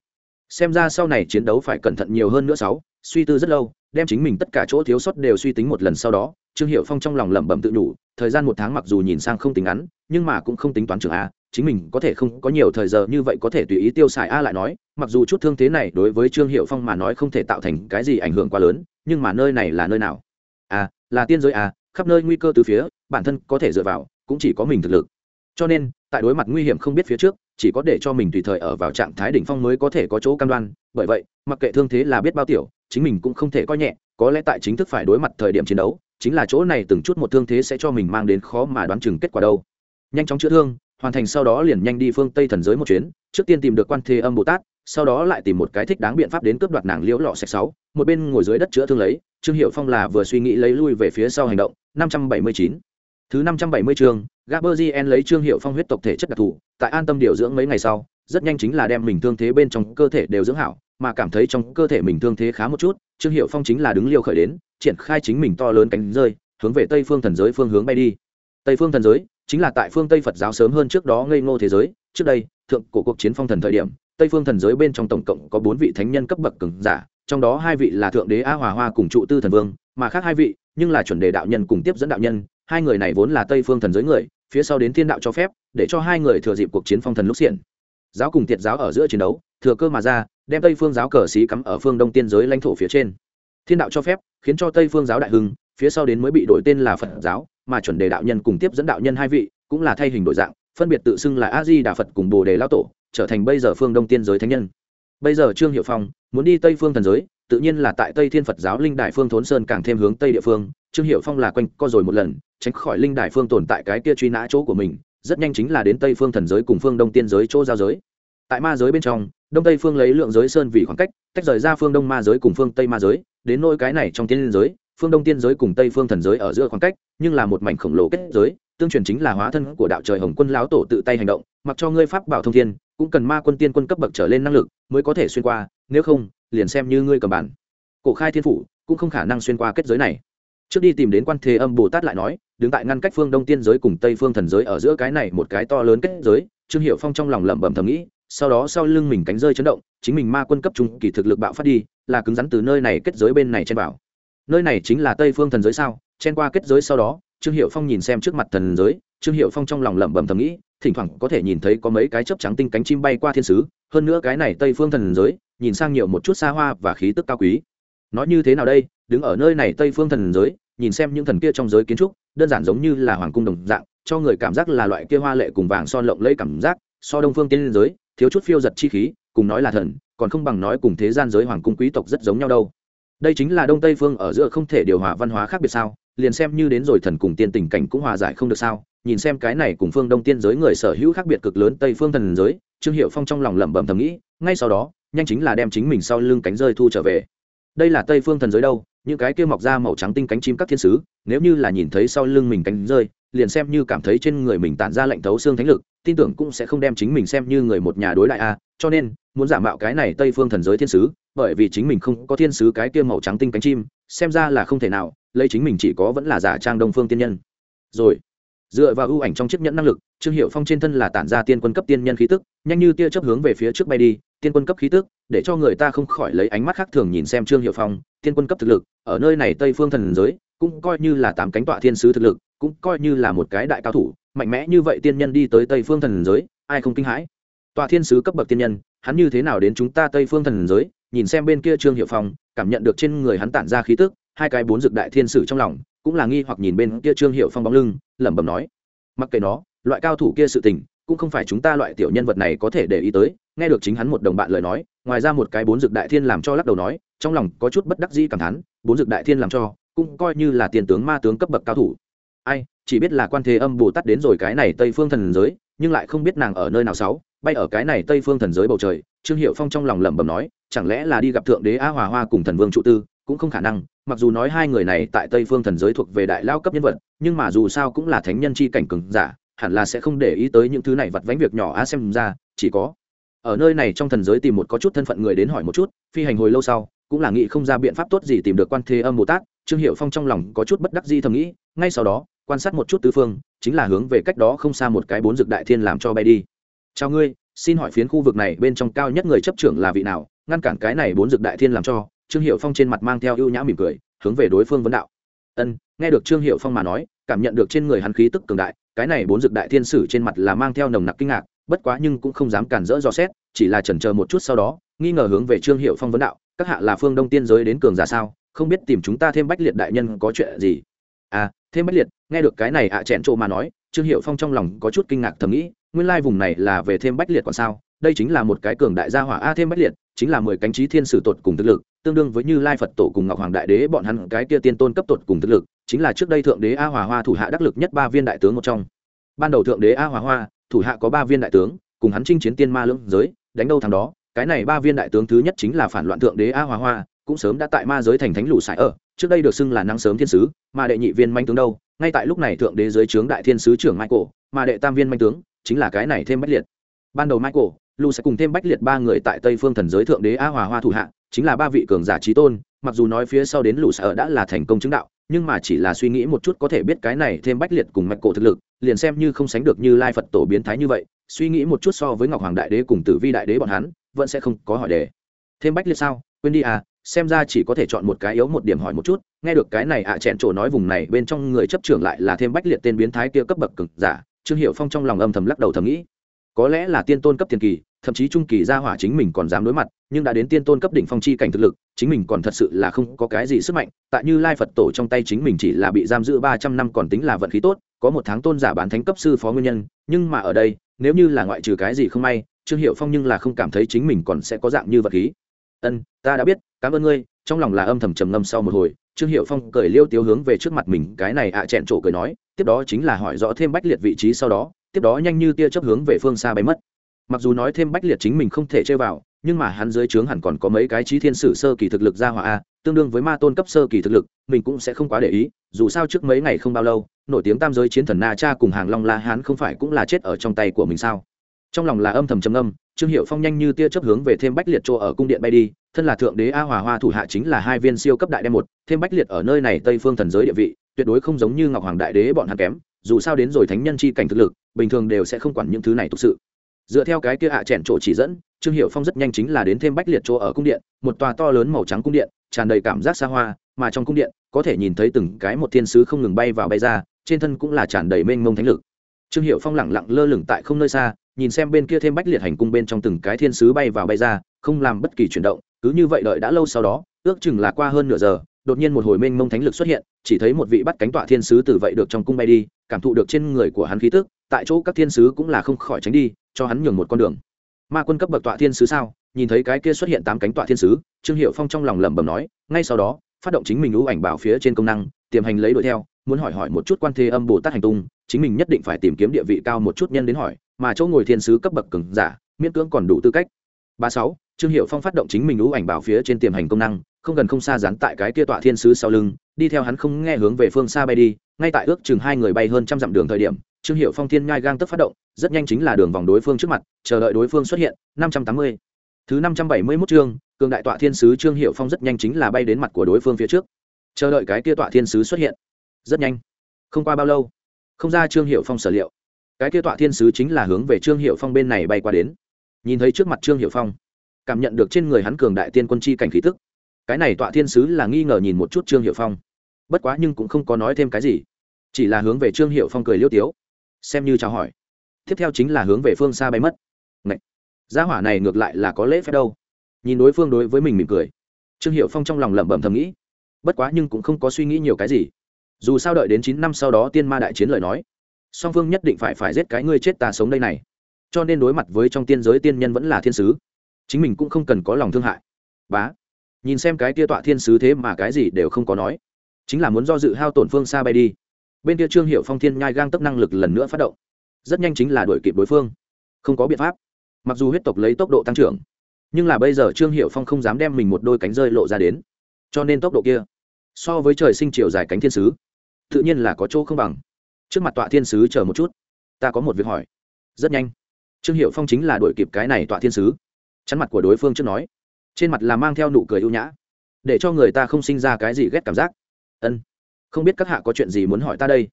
Xem ra sau này chiến đấu phải cẩn thận nhiều hơn nữa sáu, suy tư rất lâu, đem chính mình tất cả chỗ thiếu sót đều suy tính một lần sau đó, trương hiệu phong trong lòng lẩm bẩm tự đủ, thời gian một tháng mặc dù nhìn sang không tính ngắn, nhưng mà cũng không tính toán trường a chính mình có thể không có nhiều thời giờ như vậy có thể tùy ý tiêu xài a lại nói, mặc dù chút thương thế này đối với trương hiệu phong mà nói không thể tạo thành cái gì ảnh hưởng quá lớn, nhưng mà nơi này là nơi nào? A là tiên giới a khắp nơi nguy cơ từ phía, bản thân có thể dựa vào, cũng chỉ có mình thực lực. Cho nên, tại đối mặt nguy hiểm không biết phía trước, chỉ có để cho mình tùy thời ở vào trạng thái đỉnh phong mới có thể có chỗ cam đoan. Bởi vậy, mặc kệ thương thế là biết bao tiểu, chính mình cũng không thể coi nhẹ, có lẽ tại chính thức phải đối mặt thời điểm chiến đấu, chính là chỗ này từng chút một thương thế sẽ cho mình mang đến khó mà đoán chừng kết quả đâu. Nhanh chóng chữa thương hoàn thành sau đó liền nhanh đi phương tây thần giới một chuyến, trước tiên tìm được quan thế âm bồ tát, sau đó lại tìm một cái thích đáng biện pháp đến cướp đoạt nàng liễu lọ sạch sáu, một bên ngồi dưới đất chữa thương lấy, trương hiệu phong là vừa suy nghĩ lấy lui về phía sau hành động, năm trăm bảy mươi chín. Thứ năm trăm bảy mươi chương gaberzien lấy trương hiệu phong huyết tộc thể chất đặc thù, tại an tâm điều dưỡng mấy ngày sau, rất nhanh chính là đem mình thương thế bên trong cơ thể đều dưỡng hảo, mà cảm thấy trong cơ thể mình thương thế khá một chút, trương hiệu phong chính là đứng liều khởi đến, triển khai chính mình to lớn cánh rơi, hướng về tây phương thần giới phương hướng bay đi tây phương thần giới chính là tại phương tây phật giáo sớm hơn trước đó ngây ngô thế giới. Trước đây, thượng cổ cuộc chiến phong thần thời điểm, tây phương thần giới bên trong tổng cộng có bốn vị thánh nhân cấp bậc cường giả, trong đó hai vị là thượng đế a hòa hoa cùng trụ tư thần vương, mà khác hai vị nhưng là chuẩn đề đạo nhân cùng tiếp dẫn đạo nhân. Hai người này vốn là tây phương thần giới người, phía sau đến thiên đạo cho phép, để cho hai người thừa dịp cuộc chiến phong thần lúc xiển. Giáo cùng tiệt giáo ở giữa chiến đấu, thừa cơ mà ra, đem tây phương giáo cờ xí cắm ở phương đông tiên giới lãnh thổ phía trên. Thiên đạo cho phép, khiến cho tây phương giáo đại hưng, phía sau đến mới bị đổi tên là phật giáo mà chuẩn đề đạo nhân cùng tiếp dẫn đạo nhân hai vị cũng là thay hình đổi dạng, phân biệt tự xưng là a di đà phật cùng bồ đề lao tổ, trở thành bây giờ phương đông tiên giới thánh nhân. Bây giờ trương hiệu phong muốn đi tây phương thần giới, tự nhiên là tại tây thiên phật giáo linh đại phương thốn sơn càng thêm hướng tây địa phương. Trương hiệu phong là quanh co rồi một lần, tránh khỏi linh đại phương tồn tại cái kia truy nã chỗ của mình, rất nhanh chính là đến tây phương thần giới cùng phương đông tiên giới chỗ giao giới. Tại ma giới bên trong, đông tây phương lấy lượng giới sơn vì khoảng cách, tách rời ra phương đông ma giới cùng phương tây ma giới, đến nỗi cái này trong tiên giới phương đông tiên giới cùng tây phương thần giới ở giữa khoảng cách, nhưng là một mảnh khổng lồ kết giới, tương truyền chính là hóa thân của đạo trời hồng quân lão tổ tự tay hành động, mặc cho ngươi pháp bảo thông thiên, cũng cần ma quân tiên quân cấp bậc trở lên năng lực mới có thể xuyên qua, nếu không, liền xem như ngươi cầm bản. Cổ khai thiên phủ cũng không khả năng xuyên qua kết giới này. Trước đi tìm đến quan thế âm bồ tát lại nói, đứng tại ngăn cách phương đông tiên giới cùng tây phương thần giới ở giữa cái này một cái to lớn kết giới, trương hiệu phong trong lòng lẩm bẩm thầm nghĩ, sau đó sau lưng mình cánh rơi chấn động, chính mình ma quân cấp trung kỳ thực lực bạo phát đi, là cứng rắn từ nơi này kết giới bên này chen vào nơi này chính là tây phương thần giới sao? Chen qua kết giới sau đó, trương hiệu phong nhìn xem trước mặt thần giới, trương hiệu phong trong lòng lẩm bẩm thầm nghĩ, thỉnh thoảng có thể nhìn thấy có mấy cái chớp trắng tinh cánh chim bay qua thiên sứ, hơn nữa cái này tây phương thần giới, nhìn sang nhiều một chút xa hoa và khí tức cao quý. Nói như thế nào đây? Đứng ở nơi này tây phương thần giới, nhìn xem những thần kia trong giới kiến trúc, đơn giản giống như là hoàng cung đồng dạng, cho người cảm giác là loại kia hoa lệ cùng vàng son lộng lẫy cảm giác, so đông phương tiên giới, thiếu chút phiêu giật chi khí, cùng nói là thần, còn không bằng nói cùng thế gian giới hoàng cung quý tộc rất giống nhau đâu đây chính là đông tây phương ở giữa không thể điều hòa văn hóa khác biệt sao? Liền xem như đến rồi thần cùng tiên tình cảnh cũng hòa giải không được sao? Nhìn xem cái này cùng phương đông tiên giới người sở hữu khác biệt cực lớn tây phương thần giới, trương hiệu phong trong lòng lẩm bẩm thầm nghĩ, ngay sau đó, nhanh chính là đem chính mình sau lưng cánh rơi thu trở về. Đây là tây phương thần giới đâu? Những cái kia mọc ra màu trắng tinh cánh chim các thiên sứ, nếu như là nhìn thấy sau lưng mình cánh rơi, liền xem như cảm thấy trên người mình tản ra lệnh thấu xương thánh lực, tin tưởng cũng sẽ không đem chính mình xem như người một nhà đối đại a. Cho nên muốn giả mạo cái này tây phương thần giới thiên sứ, bởi vì chính mình không có thiên sứ cái kia màu trắng tinh cánh chim, xem ra là không thể nào, lấy chính mình chỉ có vẫn là giả trang đông phương tiên nhân. Rồi, dựa vào ưu ảnh trong chiếc nhẫn năng lực, trương hiệu phong trên thân là tản ra tiên quân cấp tiên nhân khí tức, nhanh như tia chấp hướng về phía trước bay đi, tiên quân cấp khí tức, để cho người ta không khỏi lấy ánh mắt khác thường nhìn xem trương hiệu phong, tiên quân cấp thực lực, ở nơi này tây phương thần giới, cũng coi như là tám cánh tọa thiên sứ thực lực, cũng coi như là một cái đại cao thủ, mạnh mẽ như vậy tiên nhân đi tới tây phương thần giới, ai không kinh hãi? Tọa thiên sứ cấp bậc tiên nhân hắn như thế nào đến chúng ta tây phương thần giới, nhìn xem bên kia trương hiệu phong, cảm nhận được trên người hắn tản ra khí tức, hai cái bốn dược đại thiên sử trong lòng, cũng là nghi hoặc nhìn bên kia trương hiệu phong bóng lưng, lẩm bẩm nói, mặc kệ nó, loại cao thủ kia sự tình, cũng không phải chúng ta loại tiểu nhân vật này có thể để ý tới. Nghe được chính hắn một đồng bạn lời nói, ngoài ra một cái bốn dược đại thiên làm cho lắc đầu nói, trong lòng có chút bất đắc dĩ cảm thán, bốn dược đại thiên làm cho, cũng coi như là tiền tướng ma tướng cấp bậc cao thủ. Ai, chỉ biết là quan thế âm bồ tát đến rồi cái này tây phương thần giới nhưng lại không biết nàng ở nơi nào sáu, bay ở cái này tây phương thần giới bầu trời, trương hiệu phong trong lòng lẩm bẩm nói, chẳng lẽ là đi gặp thượng đế a hòa hoa cùng thần vương trụ tư, cũng không khả năng, mặc dù nói hai người này tại tây phương thần giới thuộc về đại lao cấp nhân vật, nhưng mà dù sao cũng là thánh nhân chi cảnh cường giả, hẳn là sẽ không để ý tới những thứ này vặt vánh việc nhỏ a xem ra, chỉ có ở nơi này trong thần giới tìm một có chút thân phận người đến hỏi một chút, phi hành hồi lâu sau, cũng là nghĩ không ra biện pháp tốt gì tìm được quan thế âm bồ tát, trương hiệu phong trong lòng có chút bất đắc di thầm nghĩ, ngay sau đó quan sát một chút tứ phương, chính là hướng về cách đó không xa một cái bốn dược đại thiên làm cho bay đi. Chào ngươi, xin hỏi phiến khu vực này bên trong cao nhất người chấp trưởng là vị nào, ngăn cản cái này bốn dược đại thiên làm cho? Trương hiệu phong trên mặt mang theo ưu nhã mỉm cười, hướng về đối phương vấn đạo. Ân, nghe được trương hiệu phong mà nói, cảm nhận được trên người hắn khí tức cường đại, cái này bốn dược đại thiên sử trên mặt là mang theo nồng nặc kinh ngạc, bất quá nhưng cũng không dám cản rỡ dò xét, chỉ là chần chờ một chút sau đó, nghi ngờ hướng về trương hiệu phong vấn đạo, các hạ là phương đông tiên giới đến cường giả sao? Không biết tìm chúng ta thêm bách liệt đại nhân có chuyện gì? À thêm bách liệt, nghe được cái này ạ à chẹn trộ mà nói, trương hiệu phong trong lòng có chút kinh ngạc thầm nghĩ, nguyên lai vùng này là về thêm bách liệt còn sao? Đây chính là một cái cường đại gia hỏa a thêm bách liệt, chính là mười cánh trí thiên sử tột cùng thực lực, tương đương với như lai phật tổ cùng ngọc hoàng đại đế bọn hắn cái kia tiên tôn cấp tột cùng thực lực, chính là trước đây thượng đế a hòa hoa thủ hạ đắc lực nhất ba viên đại tướng một trong. Ban đầu thượng đế a hòa hoa thủ hạ có ba viên đại tướng, cùng hắn chinh chiến tiên ma lưỡng giới, đánh đâu thằng đó, cái này ba viên đại tướng thứ nhất chính là phản loạn thượng đế a hòa hoa cũng sớm đã tại ma giới thành thánh lũ sải ở, trước đây được xưng là năng sớm thiên sứ, mà đệ nhị viên manh tướng đâu, ngay tại lúc này thượng đế dưới trướng đại thiên sứ trưởng michael, mà đệ tam viên manh tướng, chính là cái này thêm bách liệt. Ban đầu michael, lũ sẽ cùng thêm bách liệt ba người tại tây phương thần giới thượng đế a hòa hoa thủ hạ, chính là ba vị cường giả trí tôn, mặc dù nói phía sau đến lũ sở đã là thành công chứng đạo, nhưng mà chỉ là suy nghĩ một chút có thể biết cái này thêm bách liệt cùng mạch cổ thực lực, liền xem như không sánh được như lai phật tổ biến thái như vậy, suy nghĩ một chút so với ngọc hoàng đại đế cùng tử vi đại đế bọn hắn, vẫn sẽ không có hỏi đề. Thêm bách liệt sao? Quên đi à xem ra chỉ có thể chọn một cái yếu một điểm hỏi một chút, nghe được cái này ạ à chẹn trổ nói vùng này, bên trong người chấp trưởng lại là thêm bách liệt tên biến thái kia cấp bậc cực giả, trương hiệu phong trong lòng âm thầm lắc đầu thầm nghĩ. Có lẽ là tiên tôn cấp tiền kỳ, thậm chí trung kỳ gia hỏa chính mình còn dám đối mặt, nhưng đã đến tiên tôn cấp đỉnh phong chi cảnh thực lực, chính mình còn thật sự là không có cái gì sức mạnh, tại như lai phật tổ trong tay chính mình chỉ là bị giam giữ ba trăm năm còn tính là vận khí tốt, có một tháng tôn giả bán thánh cấp sư phó nguyên nhân, nhưng mà ở đây, nếu như là ngoại trừ cái gì không may, trương hiệu phong nhưng là không cảm thấy chính mình còn sẽ có dạng như vật khí ân, ta đã biết, cảm ơn ngươi. Trong lòng là âm thầm trầm ngâm sau một hồi, trương hiệu phong cười liêu tiếu hướng về trước mặt mình, cái này ạ à chẹn trổ cười nói, tiếp đó chính là hỏi rõ thêm bách liệt vị trí sau đó, tiếp đó nhanh như tia chấp hướng về phương xa bay mất. Mặc dù nói thêm bách liệt chính mình không thể chơi vào, nhưng mà hắn dưới trướng hẳn còn có mấy cái trí thiên sử sơ kỳ thực lực ra hỏa a, tương đương với ma tôn cấp sơ kỳ thực lực, mình cũng sẽ không quá để ý, dù sao trước mấy ngày không bao lâu, nổi tiếng tam giới chiến thần na cha cùng hàng long la hán không phải cũng là chết ở trong tay của mình sao? Trong lòng là âm thầm trầm âm trương hiệu phong nhanh như tia chấp hướng về thêm bách liệt chỗ ở cung điện bay đi, thân là thượng đế a hòa hoa thủ hạ chính là hai viên siêu cấp đại đem một, thêm bách liệt ở nơi này tây phương thần giới địa vị, tuyệt đối không giống như ngọc hoàng đại đế bọn hắn kém, dù sao đến rồi thánh nhân chi cảnh thực lực, bình thường đều sẽ không quản những thứ này thực sự. Dựa theo cái kia hạ à chèn chỗ chỉ dẫn, trương hiệu phong rất nhanh chính là đến thêm bách liệt chỗ ở cung điện, một tòa to lớn màu trắng cung điện, tràn đầy cảm giác xa hoa, mà trong cung điện, có thể nhìn thấy từng cái một thiên sứ không ngừng bay vào bay ra, trên thân cũng là tràn đầy mênh mông thánh lực. Trương hiệu phong lẳng lặng lơ lửng tại không nơi xa nhìn xem bên kia thêm bách liệt hành cung bên trong từng cái thiên sứ bay vào bay ra, không làm bất kỳ chuyển động, cứ như vậy đợi đã lâu sau đó, ước chừng là qua hơn nửa giờ, đột nhiên một hồi mênh mông thánh lực xuất hiện, chỉ thấy một vị bắt cánh tọa thiên sứ từ vậy được trong cung bay đi, cảm thụ được trên người của hắn khí tức, tại chỗ các thiên sứ cũng là không khỏi tránh đi, cho hắn nhường một con đường. Ma quân cấp bậc tọa thiên sứ sao? Nhìn thấy cái kia xuất hiện tám cánh tọa thiên sứ, trương hiệu phong trong lòng lẩm bẩm nói, ngay sau đó, phát động chính mình ưu ảnh bảo phía trên công năng, tiềm hành lấy đuổi theo muốn hỏi hỏi một chút quan thế âm bồ tát hành tung, chính mình nhất định phải tìm kiếm địa vị cao một chút nhân đến hỏi, mà chỗ ngồi thiên sứ cấp bậc cứng giả, miễn cưỡng còn đủ tư cách. Ba sáu, trương hiệu phong phát động chính mình lũ ảnh bảo phía trên tiềm hành công năng, không gần không xa dán tại cái kia tọa thiên sứ sau lưng, đi theo hắn không nghe hướng về phương xa bay đi, ngay tại ước chừng hai người bay hơn trăm dặm đường thời điểm, trương hiệu phong thiên nhai gang tức phát động, rất nhanh chính là đường vòng đối phương trước mặt, chờ đợi đối phương xuất hiện, năm trăm tám mươi. Thứ năm trăm bảy mươi mốt chương, cường đại tọa thiên sứ trương hiệu phong rất nhanh chính là bay đến mặt của đối phương phía trước. Chờ đợi cái kia tọa thiên sứ xuất hiện rất nhanh. Không qua bao lâu, không ra trương hiệu phong sở liệu. Cái kia tọa thiên sứ chính là hướng về trương hiệu phong bên này bay qua đến. Nhìn thấy trước mặt trương hiệu phong, cảm nhận được trên người hắn cường đại tiên quân chi cảnh khí tức. Cái này tọa thiên sứ là nghi ngờ nhìn một chút trương hiệu phong. Bất quá nhưng cũng không có nói thêm cái gì, chỉ là hướng về trương hiệu phong cười liêu tiếu, xem như chào hỏi. Tiếp theo chính là hướng về phương xa bay mất. Ngậy! gia hỏa này ngược lại là có lễ phép đâu. Nhìn đối phương đối với mình mỉm cười, trương hiệu phong trong lòng lẩm bẩm thầm nghĩ, bất quá nhưng cũng không có suy nghĩ nhiều cái gì dù sao đợi đến chín năm sau đó tiên ma đại chiến lời nói, song phương nhất định phải phải giết cái ngươi chết ta sống đây này. Cho nên đối mặt với trong tiên giới tiên nhân vẫn là thiên sứ, chính mình cũng không cần có lòng thương hại. Bá, nhìn xem cái tia tọa thiên sứ thế mà cái gì đều không có nói, chính là muốn do dự hao tổn phương xa bay đi. Bên kia trương hiệu phong thiên nhai gang tấp năng lực lần nữa phát động, rất nhanh chính là đuổi kịp đối phương. Không có biện pháp, mặc dù huyết tộc lấy tốc độ tăng trưởng, nhưng là bây giờ trương hiệu phong không dám đem mình một đôi cánh rơi lộ ra đến. Cho nên tốc độ kia, so với trời sinh chiều dài cánh thiên sứ tự nhiên là có chỗ không bằng. Trước mặt tọa thiên sứ chờ một chút. Ta có một việc hỏi. Rất nhanh. Trương hiệu phong chính là đuổi kịp cái này tọa thiên sứ. Chắn mặt của đối phương trước nói. Trên mặt là mang theo nụ cười ưu nhã. Để cho người ta không sinh ra cái gì ghét cảm giác. Ân. Không biết các hạ có chuyện gì muốn hỏi ta đây?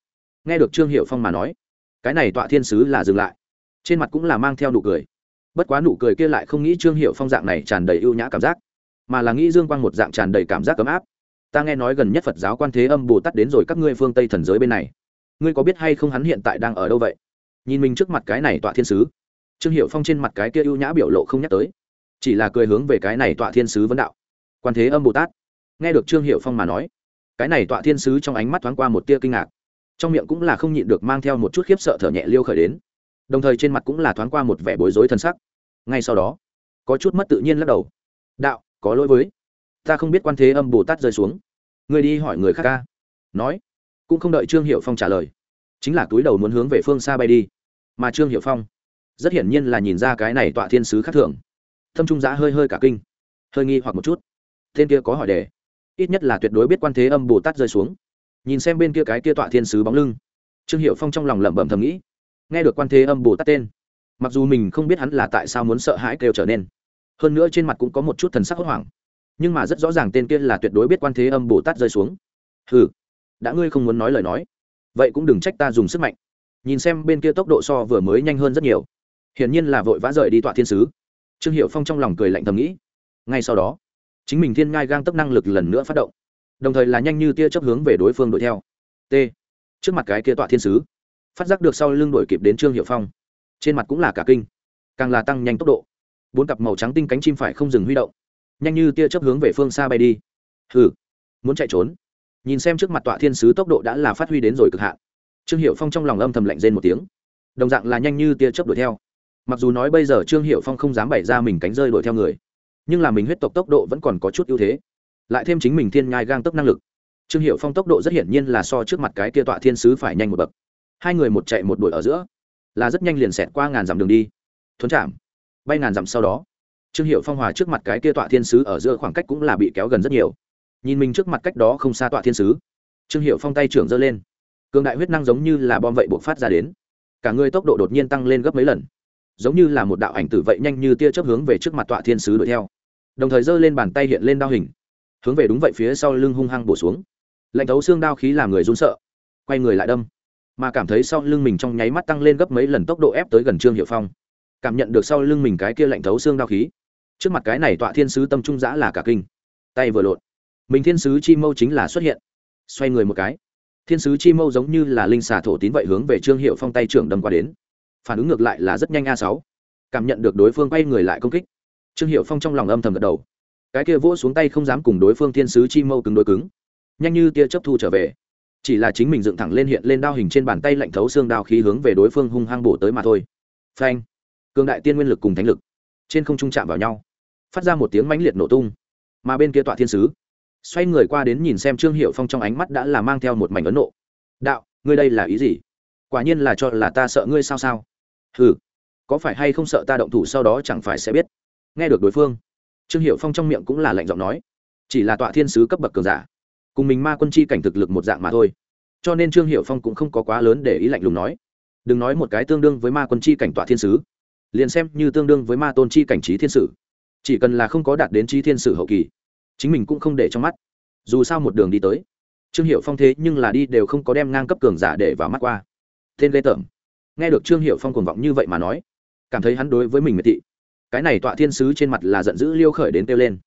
Nghe được trương hiệu phong mà nói, cái này tọa thiên sứ là dừng lại. Trên mặt cũng là mang theo nụ cười. Bất quá nụ cười kia lại không nghĩ trương hiệu phong dạng này tràn đầy ưu nhã cảm giác, mà là nghĩ dương quang một dạng tràn đầy cảm giác ấm áp ta nghe nói gần nhất phật giáo quan thế âm bồ tát đến rồi, các ngươi phương tây thần giới bên này. Ngươi có biết hay không hắn hiện tại đang ở đâu vậy? Nhìn mình trước mặt cái này tọa thiên sứ. Trương hiệu phong trên mặt cái kia ưu nhã biểu lộ không nhắc tới. Chỉ là cười hướng về cái này tọa thiên sứ vấn đạo. Quan thế âm bồ tát. Nghe được trương hiệu phong mà nói, cái này tọa thiên sứ trong ánh mắt thoáng qua một tia kinh ngạc. Trong miệng cũng là không nhịn được mang theo một chút khiếp sợ thở nhẹ liêu khởi đến. Đồng thời trên mặt cũng là thoáng qua một vẻ bối rối thân sắc. Ngay sau đó, có chút mất tự nhiên lắc đầu. Đạo, có lỗi với. Ta không biết quan thế âm bồ tát rơi xuống người đi hỏi người khác ca. Nói. Cũng không đợi trương hiệu phong trả lời. Chính là túi đầu muốn hướng về phương xa bay đi. Mà trương hiệu phong, rất hiển nhiên là nhìn ra cái này tọa thiên sứ khác thường. Thâm trung giã hơi hơi cả kinh. Hơi nghi hoặc một chút. Tên kia có hỏi đề. Ít nhất là tuyệt đối biết quan thế âm bồ tát rơi xuống. Nhìn xem bên kia cái kia tọa thiên sứ bóng lưng. Trương hiệu phong trong lòng lẩm bẩm thầm nghĩ. Nghe được quan thế âm bồ tát tên, mặc dù mình không biết hắn là tại sao muốn sợ hãi kêu trở nên, hơn nữa trên mặt cũng có một chút thần sắc hốt hoảng nhưng mà rất rõ ràng tên kia là tuyệt đối biết quan thế âm bồ tát rơi xuống. Hừ, đã ngươi không muốn nói lời nói, vậy cũng đừng trách ta dùng sức mạnh. Nhìn xem bên kia tốc độ so vừa mới nhanh hơn rất nhiều. Hiển nhiên là vội vã rời đi tọa thiên sứ. Trương hiệu phong trong lòng cười lạnh thầm nghĩ. Ngay sau đó, chính mình thiên ngai gang tấp năng lực lần nữa phát động, đồng thời là nhanh như tia chấp hướng về đối phương đuổi theo. T, trước mặt cái kia tọa thiên sứ, phát giác được sau lưng đuổi kịp đến trương hiệu phong, trên mặt cũng là cả kinh, càng là tăng nhanh tốc độ. Bốn cặp màu trắng tinh cánh chim phải không dừng huy động nhanh như tia chớp hướng về phương xa bay đi. Hừ, muốn chạy trốn. Nhìn xem trước mặt tọa thiên sứ tốc độ đã là phát huy đến rồi cực hạn. Trương hiệu phong trong lòng âm thầm lạnh rên một tiếng. Đồng dạng là nhanh như tia chớp đuổi theo. Mặc dù nói bây giờ trương hiệu phong không dám bày ra mình cánh rơi đuổi theo người, nhưng là mình huyết tộc tốc độ vẫn còn có chút ưu thế. Lại thêm chính mình thiên nhai gang tốc năng lực, trương hiệu phong tốc độ rất hiển nhiên là so trước mặt cái kia tọa thiên sứ phải nhanh một bậc. Hai người một chạy một đuổi ở giữa, là rất nhanh liền xẹt qua ngàn dặm đường đi. Thuấn chạm, bay ngàn dặm sau đó trương hiệu phong hòa trước mặt cái kia tọa thiên sứ ở giữa khoảng cách cũng là bị kéo gần rất nhiều. Nhìn mình trước mặt cách đó không xa tọa thiên sứ, trương hiệu phong tay trưởng giơ lên. Cường đại huyết năng giống như là bom vậy buộc phát ra đến. Cả người tốc độ đột nhiên tăng lên gấp mấy lần. Giống như là một đạo ảnh tử vậy nhanh như tia chớp hướng về trước mặt tọa thiên sứ đuổi theo. Đồng thời giơ lên bàn tay hiện lên đao hình. Hướng về đúng vậy phía sau lưng hung hăng bổ xuống. Lạnh thấu xương đao khí làm người run sợ. Quay người lại đâm. Mà cảm thấy sau lưng mình trong nháy mắt tăng lên gấp mấy lần tốc độ ép tới gần trương hiệu phong. Cảm nhận được sau lưng mình cái kia lạnh thấu xương đao khí trước mặt cái này tọa thiên sứ tâm trung giã là cả kinh. Tay vừa lộn mình thiên sứ chi mâu chính là xuất hiện. Xoay người một cái. Thiên sứ chi mâu giống như là linh xà thổ tín vậy hướng về trương hiệu phong tay trưởng đâm qua đến. Phản ứng ngược lại là rất nhanh a sáu. Cảm nhận được đối phương quay người lại công kích. Trương hiệu phong trong lòng âm thầm gật đầu. Cái kia vỗ xuống tay không dám cùng đối phương thiên sứ chi mâu cứng đối cứng. Nhanh như tia chấp thu trở về. Chỉ là chính mình dựng thẳng lên hiện lên đao hình trên bàn tay lạnh thấu xương đao khí hướng về đối phương hung hăng bổ tới mà thôi. Phanh. Cương đại tiên nguyên lực cùng thánh lực. Trên không trung chạm vào nhau phát ra một tiếng mãnh liệt nổ tung. Mà bên kia tọa thiên sứ, xoay người qua đến nhìn xem trương hiệu phong trong ánh mắt đã là mang theo một mảnh ấn nộ. Đạo, ngươi đây là ý gì? Quả nhiên là cho là ta sợ ngươi sao sao? Ừ có phải hay không sợ ta động thủ sau đó chẳng phải sẽ biết? Nghe được đối phương, trương hiệu phong trong miệng cũng là lạnh giọng nói. Chỉ là tọa thiên sứ cấp bậc cường giả, cùng mình ma quân chi cảnh thực lực một dạng mà thôi. Cho nên trương hiệu phong cũng không có quá lớn để ý lạnh lùng nói. Đừng nói một cái tương đương với ma quân chi cảnh tọa thiên sứ, liền xem như tương đương với ma tôn chi cảnh trí thiên sử chỉ cần là không có đạt đến trí thiên sử hậu kỳ, chính mình cũng không để trong mắt. Dù sao một đường đi tới, trương hiệu phong thế nhưng là đi đều không có đem ngang cấp cường giả để vào mắt qua. Tên ghê tởm. Nghe được trương hiệu phong cuồng vọng như vậy mà nói, cảm thấy hắn đối với mình miệt thị. Cái này tọa thiên sứ trên mặt là giận dữ liêu khởi đến kêu lên.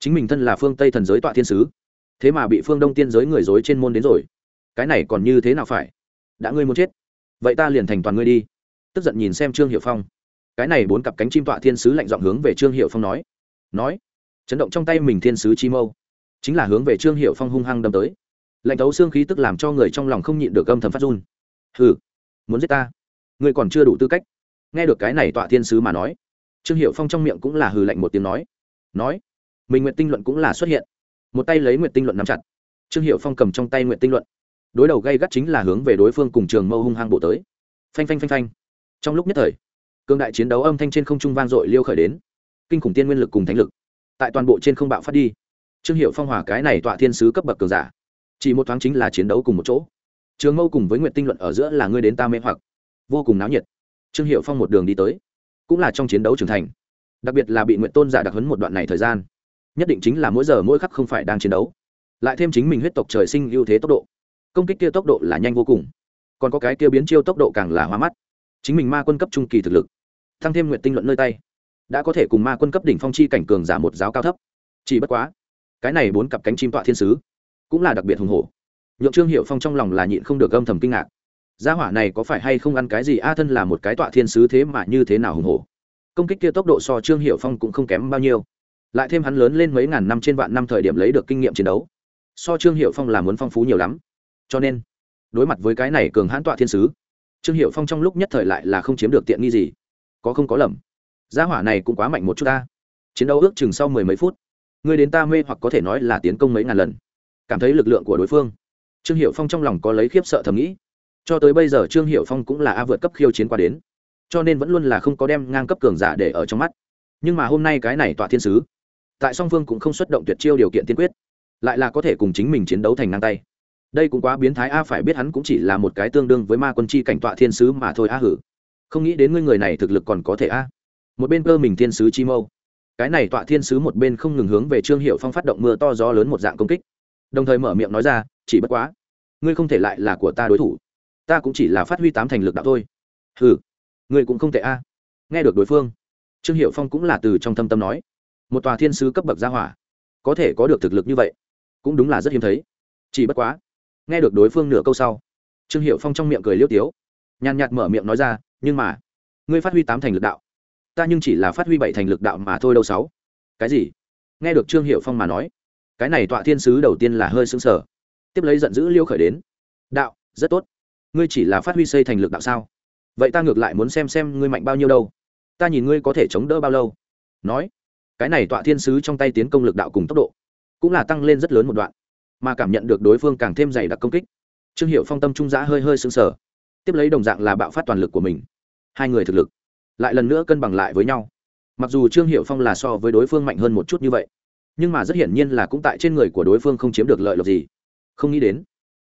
Chính mình thân là phương tây thần giới tọa thiên sứ, thế mà bị phương đông tiên giới người dối trên môn đến rồi. Cái này còn như thế nào phải? Đã ngươi muốn chết, vậy ta liền thành toàn ngươi đi. Tức giận nhìn xem trương hiệu phong cái này bốn cặp cánh chim tọa thiên sứ lạnh dọn hướng về trương hiệu phong nói. Nói, chấn động trong tay mình thiên sứ chi mâu, chính là hướng về trương hiệu phong hung hăng đâm tới. Lạnh thấu xương khí tức làm cho người trong lòng không nhịn được âm thầm phát run. Hừ, muốn giết ta? Ngươi còn chưa đủ tư cách. Nghe được cái này tọa thiên sứ mà nói, trương hiệu phong trong miệng cũng là hừ lạnh một tiếng nói. Nói, mình nguyện tinh luận cũng là xuất hiện. Một tay lấy nguyện tinh luận nắm chặt. Trương hiệu phong cầm trong tay nguyện tinh luận. Đối đầu gây gắt chính là hướng về đối phương cùng trường mâu hung hăng bộ tới. Phanh phanh phanh phanh. Trong lúc nhất thời cương đại chiến đấu âm thanh trên không trung vang dội liêu khởi đến. Kinh khủng tiên nguyên lực cùng thánh lực, tại toàn bộ trên không bạo phát đi. Trương hiệu phong hòa cái này tọa thiên sứ cấp bậc cường giả, chỉ một thoáng chính là chiến đấu cùng một chỗ. Trường mâu cùng với nguyện tinh luận ở giữa là ngươi đến ta mê hoặc. Vô cùng náo nhiệt. Trương hiệu phong một đường đi tới, cũng là trong chiến đấu trưởng thành. Đặc biệt là bị nguyện tôn giả đặc hấn một đoạn này thời gian, nhất định chính là mỗi giờ mỗi khắc không phải đang chiến đấu. Lại thêm chính mình huyết tộc trời sinh ưu thế tốc độ. Công kích kia tốc độ là nhanh vô cùng. Còn có cái kia biến chiêu tốc độ càng là hoa mắt. Chính mình ma quân cấp trung kỳ thực lực thăng thêm nguyện tinh luận nơi tay. Đã có thể cùng ma quân cấp đỉnh phong chi cảnh cường giả một giáo cao thấp. Chỉ bất quá, cái này bốn cặp cánh chim tọa thiên sứ cũng là đặc biệt hùng hổ. Nhượng trương hiệu phong trong lòng là nhịn không được âm thầm kinh ngạc. Gia hỏa này có phải hay không ăn cái gì? A thân là một cái tọa thiên sứ thế mà như thế nào hùng hổ? Công kích kia tốc độ so trương hiệu phong cũng không kém bao nhiêu. Lại thêm hắn lớn lên mấy ngàn năm trên vạn năm thời điểm lấy được kinh nghiệm chiến đấu, so trương hiệu phong là muốn phong phú nhiều lắm. Cho nên, đối mặt với cái này cường hãn tọa thiên sứ, trương hiệu phong trong lúc nhất thời lại là không chiếm được tiện nghi gì có không có lầm. Gia hỏa này cũng quá mạnh một chút ta. Chiến đấu ước chừng sau mười mấy phút. Người đến ta mê hoặc có thể nói là tiến công mấy ngàn lần. Cảm thấy lực lượng của đối phương. Trương hiệu phong trong lòng có lấy khiếp sợ thầm nghĩ. Cho tới bây giờ trương hiệu phong cũng là a vượt cấp khiêu chiến qua đến. Cho nên vẫn luôn là không có đem ngang cấp cường giả để ở trong mắt. Nhưng mà hôm nay cái này tọa thiên sứ, tại song phương cũng không xuất động tuyệt chiêu điều kiện tiên quyết, lại là có thể cùng chính mình chiến đấu thành ngang tay. Đây cũng quá biến thái, a, phải biết hắn cũng chỉ là một cái tương đương với ma quân chi cảnh tọa thiên sứ mà thôi, a hử không nghĩ đến ngươi người này thực lực còn có thể a. Một bên cơ mình thiên sứ chi mâu. Cái này tọa thiên sứ một bên không ngừng hướng về trương hiệu phong phát động mưa to gió lớn một dạng công kích. Đồng thời mở miệng nói ra, chỉ bất quá, ngươi không thể lại là của ta đối thủ. Ta cũng chỉ là phát huy tám thành lực đạo thôi. Hừ, ngươi cũng không thể a. Nghe được đối phương, trương hiệu phong cũng là từ trong thâm tâm nói, một tòa thiên sứ cấp bậc gia hỏa, có thể có được thực lực như vậy, cũng đúng là rất hiếm thấy. Chỉ bất quá, nghe được đối phương nửa câu sau, trương hiệu phong trong miệng cười liêu tiếu, nhàn nhạt mở miệng nói ra nhưng mà, ngươi phát huy tám thành lực đạo. Ta nhưng chỉ là phát huy bảy thành lực đạo mà thôi đâu sáu. Cái gì? Nghe được trương hiệu phong mà nói, cái này tọa thiên sứ đầu tiên là hơi xứng sở tiếp lấy giận dữ liêu khởi đến. Đạo, rất tốt. Ngươi chỉ là phát huy xây thành lực đạo sao? Vậy ta ngược lại muốn xem xem ngươi mạnh bao nhiêu đâu. Ta nhìn ngươi có thể chống đỡ bao lâu. Nói, cái này tọa thiên sứ trong tay tiến công lực đạo cùng tốc độ, cũng là tăng lên rất lớn một đoạn, mà cảm nhận được đối phương càng thêm dày đặc công kích. Trương hiệu phong tâm trung giã hơi hơi xứng sở tiếp lấy đồng dạng là bạo phát toàn lực của mình. Hai người thực lực lại lần nữa cân bằng lại với nhau. Mặc dù trương hiệu phong là so với đối phương mạnh hơn một chút như vậy, nhưng mà rất hiển nhiên là cũng tại trên người của đối phương không chiếm được lợi lộc gì. Không nghĩ đến,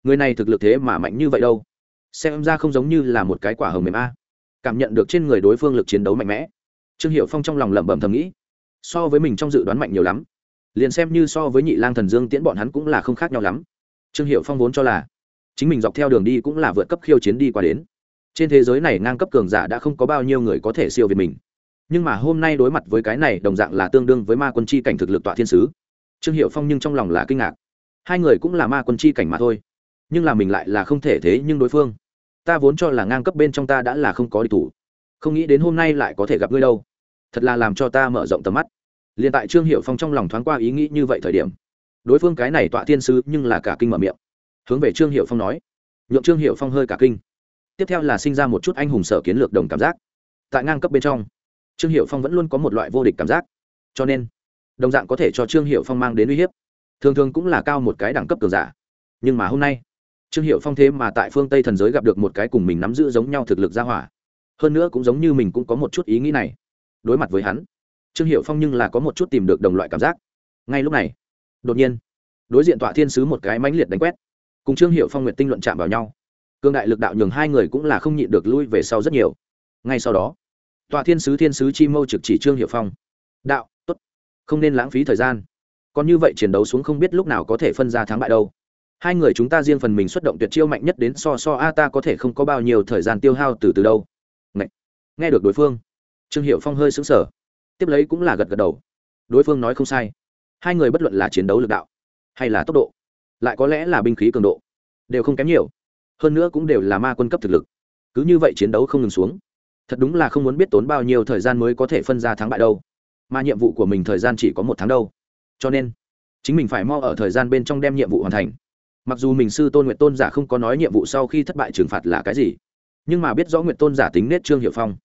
người này thực lực thế mà mạnh như vậy đâu. Xem ra không giống như là một cái quả hồng mềm a. Cảm nhận được trên người đối phương lực chiến đấu mạnh mẽ, trương hiệu phong trong lòng lẩm bẩm thầm nghĩ, so với mình trong dự đoán mạnh nhiều lắm. Liền xem như so với nhị lang thần dương tiễn bọn hắn cũng là không khác nhau lắm. Trương hiệu phong vốn cho là chính mình dọc theo đường đi cũng là vượt cấp khiêu chiến đi qua đến. Trên thế giới này ngang cấp cường giả đã không có bao nhiêu người có thể siêu việt mình. Nhưng mà hôm nay đối mặt với cái này đồng dạng là tương đương với ma quân chi cảnh thực lực tọa thiên sứ. Trương hiệu phong nhưng trong lòng là kinh ngạc. Hai người cũng là ma quân chi cảnh mà thôi. Nhưng là mình lại là không thể thế nhưng đối phương. Ta vốn cho là ngang cấp bên trong ta đã là không có địch thủ. Không nghĩ đến hôm nay lại có thể gặp ngươi đâu. Thật là làm cho ta mở rộng tầm mắt. Liền tại trương hiệu phong trong lòng thoáng qua ý nghĩ như vậy thời điểm, đối phương cái này tọa thiên sứ nhưng là cả kinh mở miệng hướng về trương hiệu phong nói. Nhượng trương hiệu phong hơi cả kinh. Tiếp theo là sinh ra một chút anh hùng sở kiến lược đồng cảm giác. Tại ngang cấp bên trong, trương hiệu phong vẫn luôn có một loại vô địch cảm giác. Cho nên, đồng dạng có thể cho trương hiệu phong mang đến uy hiếp. Thường thường cũng là cao một cái đẳng cấp cường giả. Nhưng mà hôm nay, trương hiệu phong thế mà tại phương tây thần giới gặp được một cái cùng mình nắm giữ giống nhau thực lực ra hỏa. Hơn nữa cũng giống như mình cũng có một chút ý nghĩ này. Đối mặt với hắn, trương hiệu phong nhưng là có một chút tìm được đồng loại cảm giác. Ngay lúc này, đột nhiên, đối diện tọa thiên sứ một cái mãnh liệt đánh quét cùng trương hiệu phong nguyện tinh luận chạm vào nhau. Cương đại lực đạo nhường hai người cũng là không nhịn được lui về sau rất nhiều. Ngay sau đó tòa thiên sứ thiên sứ chi mâu trực chỉ trương hiệu phong. Đạo t ố t không nên lãng phí thời gian. Còn như vậy chiến đấu xuống không biết lúc nào có thể phân ra thắng bại đâu. Hai người chúng ta riêng phần mình xuất động tuyệt chiêu mạnh nhất đến so so a ta có thể không có bao nhiêu thời gian tiêu hao từ từ đâu. Nghe, nghe được đối phương trương hiệu phong hơi xứng sở tiếp lấy cũng là gật gật đầu. Đối phương nói không sai. Hai người bất luận là chiến đấu lực đạo hay là tốc độ lại có lẽ là binh khí cường độ, đều không kém nhiều, hơn nữa cũng đều là ma quân cấp thực lực. Cứ như vậy chiến đấu không ngừng xuống, thật đúng là không muốn biết tốn bao nhiêu thời gian mới có thể phân ra thắng bại đâu. Mà nhiệm vụ của mình thời gian chỉ có một tháng đâu. Cho nên, chính mình phải mo ở thời gian bên trong đem nhiệm vụ hoàn thành. Mặc dù mình sư tôn nguyện tôn giả không có nói nhiệm vụ sau khi thất bại trừng phạt là cái gì, nhưng mà biết rõ nguyện tôn giả tính nết trương hiệu phong,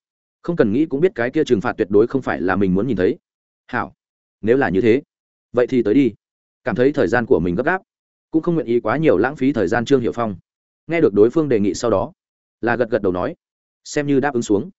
không cần nghĩ cũng biết cái kia trừng phạt tuyệt đối không phải là mình muốn nhìn thấy. Hảo, nếu là như thế, vậy thì tới đi. Cảm thấy thời gian của mình gấp gáp cũng không nguyện ý quá nhiều lãng phí thời gian trương hiệu phong nghe được đối phương đề nghị sau đó là gật gật đầu nói xem như đáp ứng xuống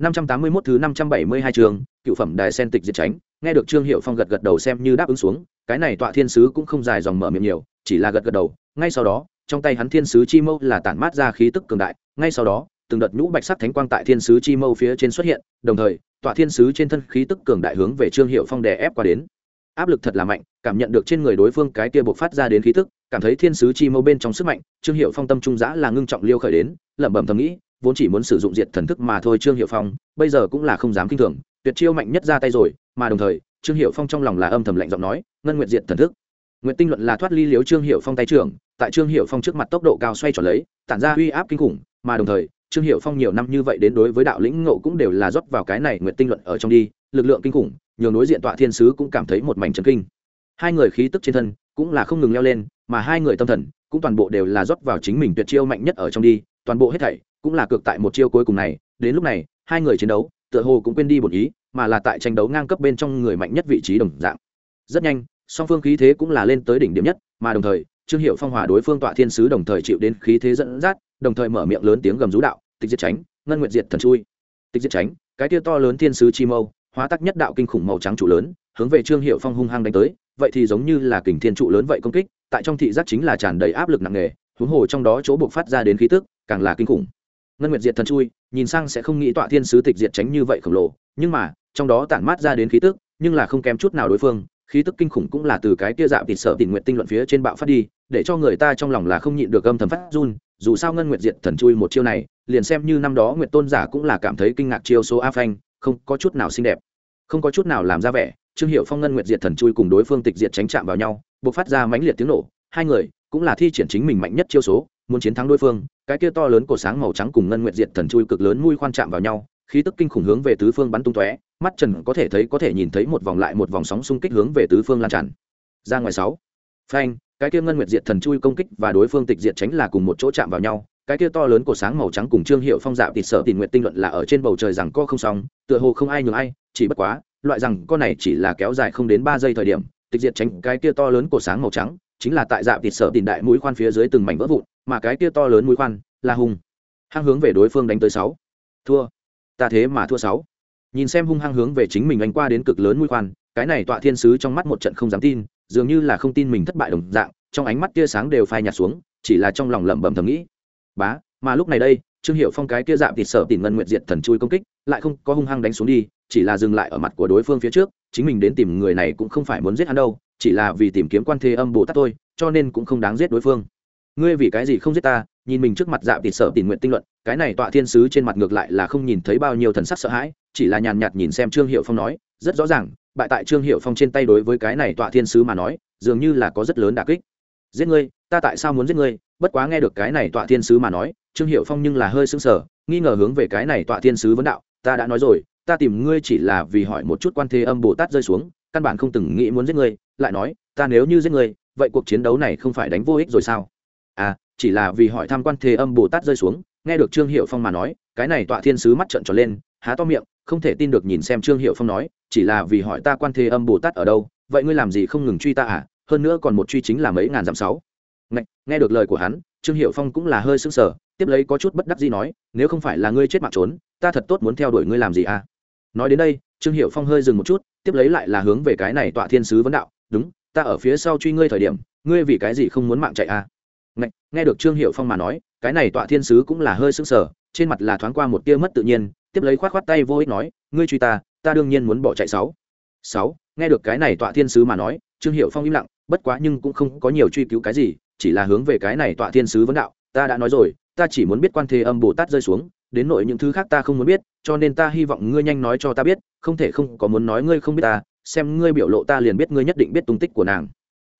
581 thứ 572 trường, cựu phẩm đài sen tịch diệt tránh, nghe được Trương Hiệu Phong gật gật đầu xem như đáp ứng xuống, cái này tọa thiên sứ cũng không dài dòng mở miệng nhiều, chỉ là gật gật đầu, ngay sau đó, trong tay hắn thiên sứ chi mâu là tản mát ra khí tức cường đại, ngay sau đó, từng đợt nhũ bạch sắc thánh quang tại thiên sứ chi mâu phía trên xuất hiện, đồng thời, tọa thiên sứ trên thân khí tức cường đại hướng về Trương Hiệu Phong đè ép qua đến. Áp lực thật là mạnh, cảm nhận được trên người đối phương cái kia bộc phát ra đến khí tức, cảm thấy thiên sứ chi mâu bên trong sức mạnh, Trương Hiệu Phong tâm trung dã là ngưng trọng liêu khởi đến, lẩm bẩm thầm nghĩ, vốn chỉ muốn sử dụng diệt thần thức mà thôi trương hiệu phong bây giờ cũng là không dám kinh thường tuyệt chiêu mạnh nhất ra tay rồi mà đồng thời trương hiệu phong trong lòng là âm thầm lạnh giọng nói ngân nguyện diệt thần thức. Nguyện tinh luận là thoát ly liếu trương hiệu phong tay trưởng tại trương hiệu phong trước mặt tốc độ cao xoay trở lấy tản ra uy áp kinh khủng mà đồng thời trương hiệu phong nhiều năm như vậy đến đối với đạo lĩnh ngộ cũng đều là rót vào cái này nguyện tinh luận ở trong đi lực lượng kinh khủng nhiều đối diện tọa thiên sứ cũng cảm thấy một mảnh trấn kinh. Hai người khí tức trên thân cũng là không ngừng leo lên, mà hai người tâm thần cũng toàn bộ đều là rót vào chính mình tuyệt chiêu mạnh nhất ở trong đi, toàn bộ hết thảy cũng là cược tại một chiêu cuối cùng này. Đến lúc này, hai người chiến đấu, tựa hồ cũng quên đi bổn ý, mà là tại tranh đấu ngang cấp bên trong người mạnh nhất vị trí đồng dạng. Rất nhanh, song phương khí thế cũng là lên tới đỉnh điểm nhất, mà đồng thời, trương hiệu phong hòa đối phương tọa thiên sứ đồng thời chịu đến khí thế dẫn dắt, đồng thời mở miệng lớn tiếng gầm rú đạo, tịch diệt tránh ngân nguyệt diệt thần chui. Tịch diệt tránh cái kia to lớn thiên sứ chi mâu hóa tắc nhất đạo kinh khủng màu trắng trụ lớn, hướng về trương hiệu phong hung hăng đánh tới, vậy thì giống như là kình thiên trụ lớn vậy công kích, tại trong thị giác chính là tràn đầy áp lực nặng nề, huống hồ trong đó chỗ buộc phát ra đến khí tức, càng là kinh khủng. Ngân nguyệt diệt thần chui, nhìn sang sẽ không nghĩ tọa thiên sứ tịch diệt tránh như vậy khổng lồ, nhưng mà, trong đó tản mát ra đến khí tức, nhưng là không kém chút nào đối phương, khí tức kinh khủng cũng là từ cái kia dạo thịt sợ tình nguyện tinh luận phía trên bạo phát đi, để cho người ta trong lòng là không nhịn được âm thầm phát run, dù sao ngân nguyệt diệt thần chui một chiêu này, liền xem như năm đó nguyệt tôn giả cũng là cảm thấy kinh ngạc chiêu số a phanh không có chút nào xinh đẹp, không có chút nào làm ra vẻ. Trương hiệu phong ngân nguyệt diệt thần chui cùng đối phương tịch diệt tránh chạm vào nhau buộc phát ra mãnh liệt tiếng nổ. Hai người cũng là thi triển chính mình mạnh nhất chiêu số, muốn chiến thắng đối phương. Cái kia to lớn của sáng màu trắng cùng ngân nguyệt diệt thần chui cực lớn mui khoan chạm vào nhau, khí tức kinh khủng hướng về tứ phương bắn tung tóe. Mắt trần có thể thấy, có thể nhìn thấy một vòng lại một vòng sóng xung kích hướng về tứ phương lan tràn. Ra ngoài sáu. Phanh, cái kia ngân nguyệt diệt thần chui công kích và đối phương tịch diệt tránh là cùng một chỗ chạm vào nhau cái kia to lớn của sáng màu trắng cùng trương hiệu phong dạ tịt sợ tịt nguyện tinh luận là ở trên bầu trời rằng co không xong, tựa hồ không ai nhường ai, chỉ bất quá, loại rằng con này chỉ là kéo dài không đến ba giây thời điểm, tịch diệt tránh cái kia to lớn của sáng màu trắng, chính là tại dạ tịt sợ tịt đại mũi khoan phía dưới từng mảnh vỡ vụn, mà cái kia to lớn mũi khoan là hung. Hăng hướng về đối phương đánh tới sáu. Thua. Ta thế mà thua sáu. Nhìn xem hung hăng hướng về chính mình anh qua đến cực lớn mũi khoan, cái này tọa thiên sứ trong mắt một trận không dám tin, dường như là không tin mình thất bại đồng dạng, trong ánh mắt tia sáng đều phai nhạt xuống, chỉ là trong lòng lẩm bẩm thầm nghĩ bá, mà lúc này đây, trương hiệu phong cái kia dạm thịt sợ tìm ngân nguyện diệt thần chui công kích, lại không có hung hăng đánh xuống đi, chỉ là dừng lại ở mặt của đối phương phía trước, chính mình đến tìm người này cũng không phải muốn giết hắn đâu, chỉ là vì tìm kiếm quan thế âm bồ tát thôi, cho nên cũng không đáng giết đối phương. Ngươi vì cái gì không giết ta, nhìn mình trước mặt dạm thịt sợ tìm nguyện tinh luận, cái này tọa thiên sứ trên mặt ngược lại là không nhìn thấy bao nhiêu thần sắc sợ hãi, chỉ là nhàn nhạt nhìn xem trương hiệu phong nói, rất rõ ràng, bại tại trương hiệu phong trên tay đối với cái này tọa thiên sứ mà nói, dường như là có rất lớn đà kích giết ngươi, ta tại sao muốn giết ngươi? Bất quá nghe được cái này tọa thiên sứ mà nói, trương hiệu phong nhưng là hơi sững sờ, nghi ngờ hướng về cái này tọa thiên sứ vấn đạo, ta đã nói rồi, ta tìm ngươi chỉ là vì hỏi một chút quan thế âm bồ tát rơi xuống, căn bản không từng nghĩ muốn giết ngươi, lại nói, ta nếu như giết ngươi, vậy cuộc chiến đấu này không phải đánh vô ích rồi sao? À chỉ là vì hỏi tham quan thế âm bồ tát rơi xuống. Nghe được trương hiệu phong mà nói, cái này tọa thiên sứ mắt trợn tròn lên, há to miệng, không thể tin được nhìn xem trương hiệu phong nói, chỉ là vì hỏi ta quan thế âm bồ tát ở đâu, vậy ngươi làm gì không ngừng truy ta à? Hơn nữa còn một truy chính là mấy ngàn dặm sáu. Nghe, nghe được lời của hắn trương hiệu phong cũng là hơi sững sờ tiếp lấy có chút bất đắc gì nói nếu không phải là ngươi chết mạng trốn ta thật tốt muốn theo đuổi ngươi làm gì à? Nói đến đây trương hiệu phong hơi dừng một chút tiếp lấy lại là hướng về cái này tọa thiên sứ vấn đạo đúng ta ở phía sau truy ngươi thời điểm ngươi vì cái gì không muốn mạng chạy à? Nghe, nghe được trương hiệu phong mà nói cái này tọa thiên sứ cũng là hơi sững sờ trên mặt là thoáng qua một tia mất tự nhiên tiếp lấy khoát khoát tay vô ích nói ngươi truy ta ta đương nhiên muốn bỏ chạy sáu. Sáu nghe được cái này tọa thiên sứ mà nói trương hiệu phong im lặng bất quá nhưng cũng không có nhiều truy cứu cái gì, chỉ là hướng về cái này tọa thiên sứ vấn đạo, ta đã nói rồi, ta chỉ muốn biết quan thế âm bồ tát rơi xuống, đến nội những thứ khác ta không muốn biết, cho nên ta hy vọng ngươi nhanh nói cho ta biết, không thể không có muốn nói ngươi không biết ta, xem ngươi biểu lộ ta liền biết ngươi nhất định biết tung tích của nàng.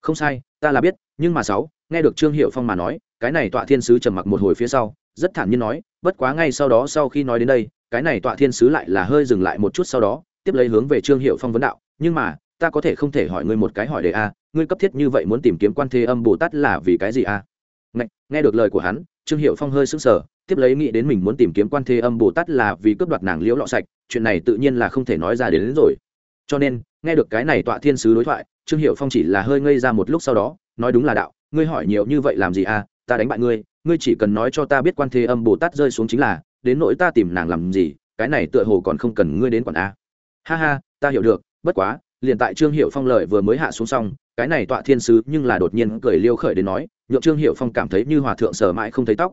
Không sai, ta là biết, nhưng mà sáu, nghe được trương hiệu phong mà nói, cái này tọa thiên sứ trầm mặc một hồi phía sau, rất thản nhiên nói, bất quá ngay sau đó sau khi nói đến đây, cái này tọa thiên sứ lại là hơi dừng lại một chút sau đó, tiếp lấy hướng về trương hiệu phong vấn đạo, nhưng mà ta có thể không thể hỏi ngươi một cái hỏi đề a ngươi cấp thiết như vậy muốn tìm kiếm quan thế âm bồ tát là vì cái gì a? Nghe, nghe được lời của hắn trương hiệu phong hơi sững sờ tiếp lấy nghĩ đến mình muốn tìm kiếm quan thế âm bồ tát là vì cướp đoạt nàng liễu lọ sạch chuyện này tự nhiên là không thể nói ra đến, đến rồi. Cho nên nghe được cái này tọa thiên sứ đối thoại trương hiệu phong chỉ là hơi ngây ra một lúc sau đó nói đúng là đạo ngươi hỏi nhiều như vậy làm gì a ta đánh bại ngươi ngươi chỉ cần nói cho ta biết quan thế âm bồ tát rơi xuống chính là đến nỗi ta tìm nàng làm gì cái này tựa hồ còn không cần ngươi đến quản a. Ha ha ta hiểu được bất quá liền tại trương hiệu phong lời vừa mới hạ xuống xong, cái này tọa thiên sứ nhưng là đột nhiên cười liêu khởi đến nói, nhượng trương hiệu phong cảm thấy như hòa thượng sở mãi không thấy tóc.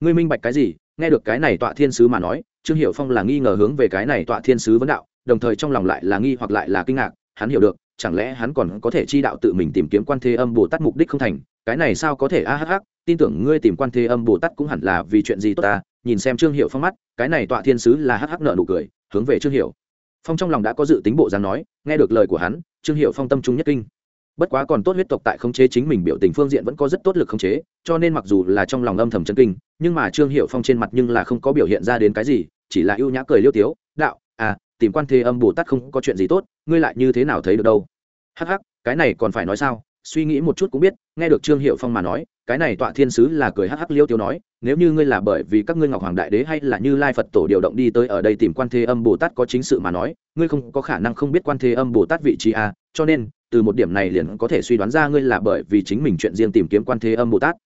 Ngươi minh bạch cái gì? Nghe được cái này tọa thiên sứ mà nói, trương hiệu phong là nghi ngờ hướng về cái này tọa thiên sứ vấn đạo, đồng thời trong lòng lại là nghi hoặc lại là kinh ngạc, hắn hiểu được, chẳng lẽ hắn còn có thể chi đạo tự mình tìm kiếm quan thế âm bồ tát mục đích không thành? Cái này sao có thể? A hh tin tưởng ngươi tìm quan thế âm bồ tát cũng hẳn là vì chuyện gì tốt ta? Nhìn xem trương hiệu phong mắt, cái này tọa thiên sứ là hh nợ nụ cười, hướng về trương hiệu phong trong lòng đã có dự tính bộ dáng nói, nghe được lời của hắn, trương hiệu phong tâm trung nhất kinh. Bất quá còn tốt huyết tộc tại khống chế chính mình biểu tình phương diện vẫn có rất tốt lực khống chế, cho nên mặc dù là trong lòng âm thầm chân kinh, nhưng mà trương hiệu phong trên mặt nhưng là không có biểu hiện ra đến cái gì, chỉ là ưu nhã cười liêu tiếu, đạo à tìm quan thế âm bồ tát không có chuyện gì tốt, ngươi lại như thế nào thấy được đâu? Hắc hắc, cái này còn phải nói sao? Suy nghĩ một chút cũng biết nghe được trương hiệu phong mà nói cái này tọa thiên sứ là cười hắc hắc liêu tiêu nói nếu như ngươi là bởi vì các ngươi ngọc hoàng đại đế hay là như lai phật tổ điều động đi tới ở đây tìm quan thế âm bồ tát có chính sự mà nói ngươi không có khả năng không biết quan thế âm bồ tát vị trí a à, cho nên từ một điểm này liền có thể suy đoán ra ngươi là bởi vì chính mình chuyện riêng tìm kiếm quan thế âm bồ tát.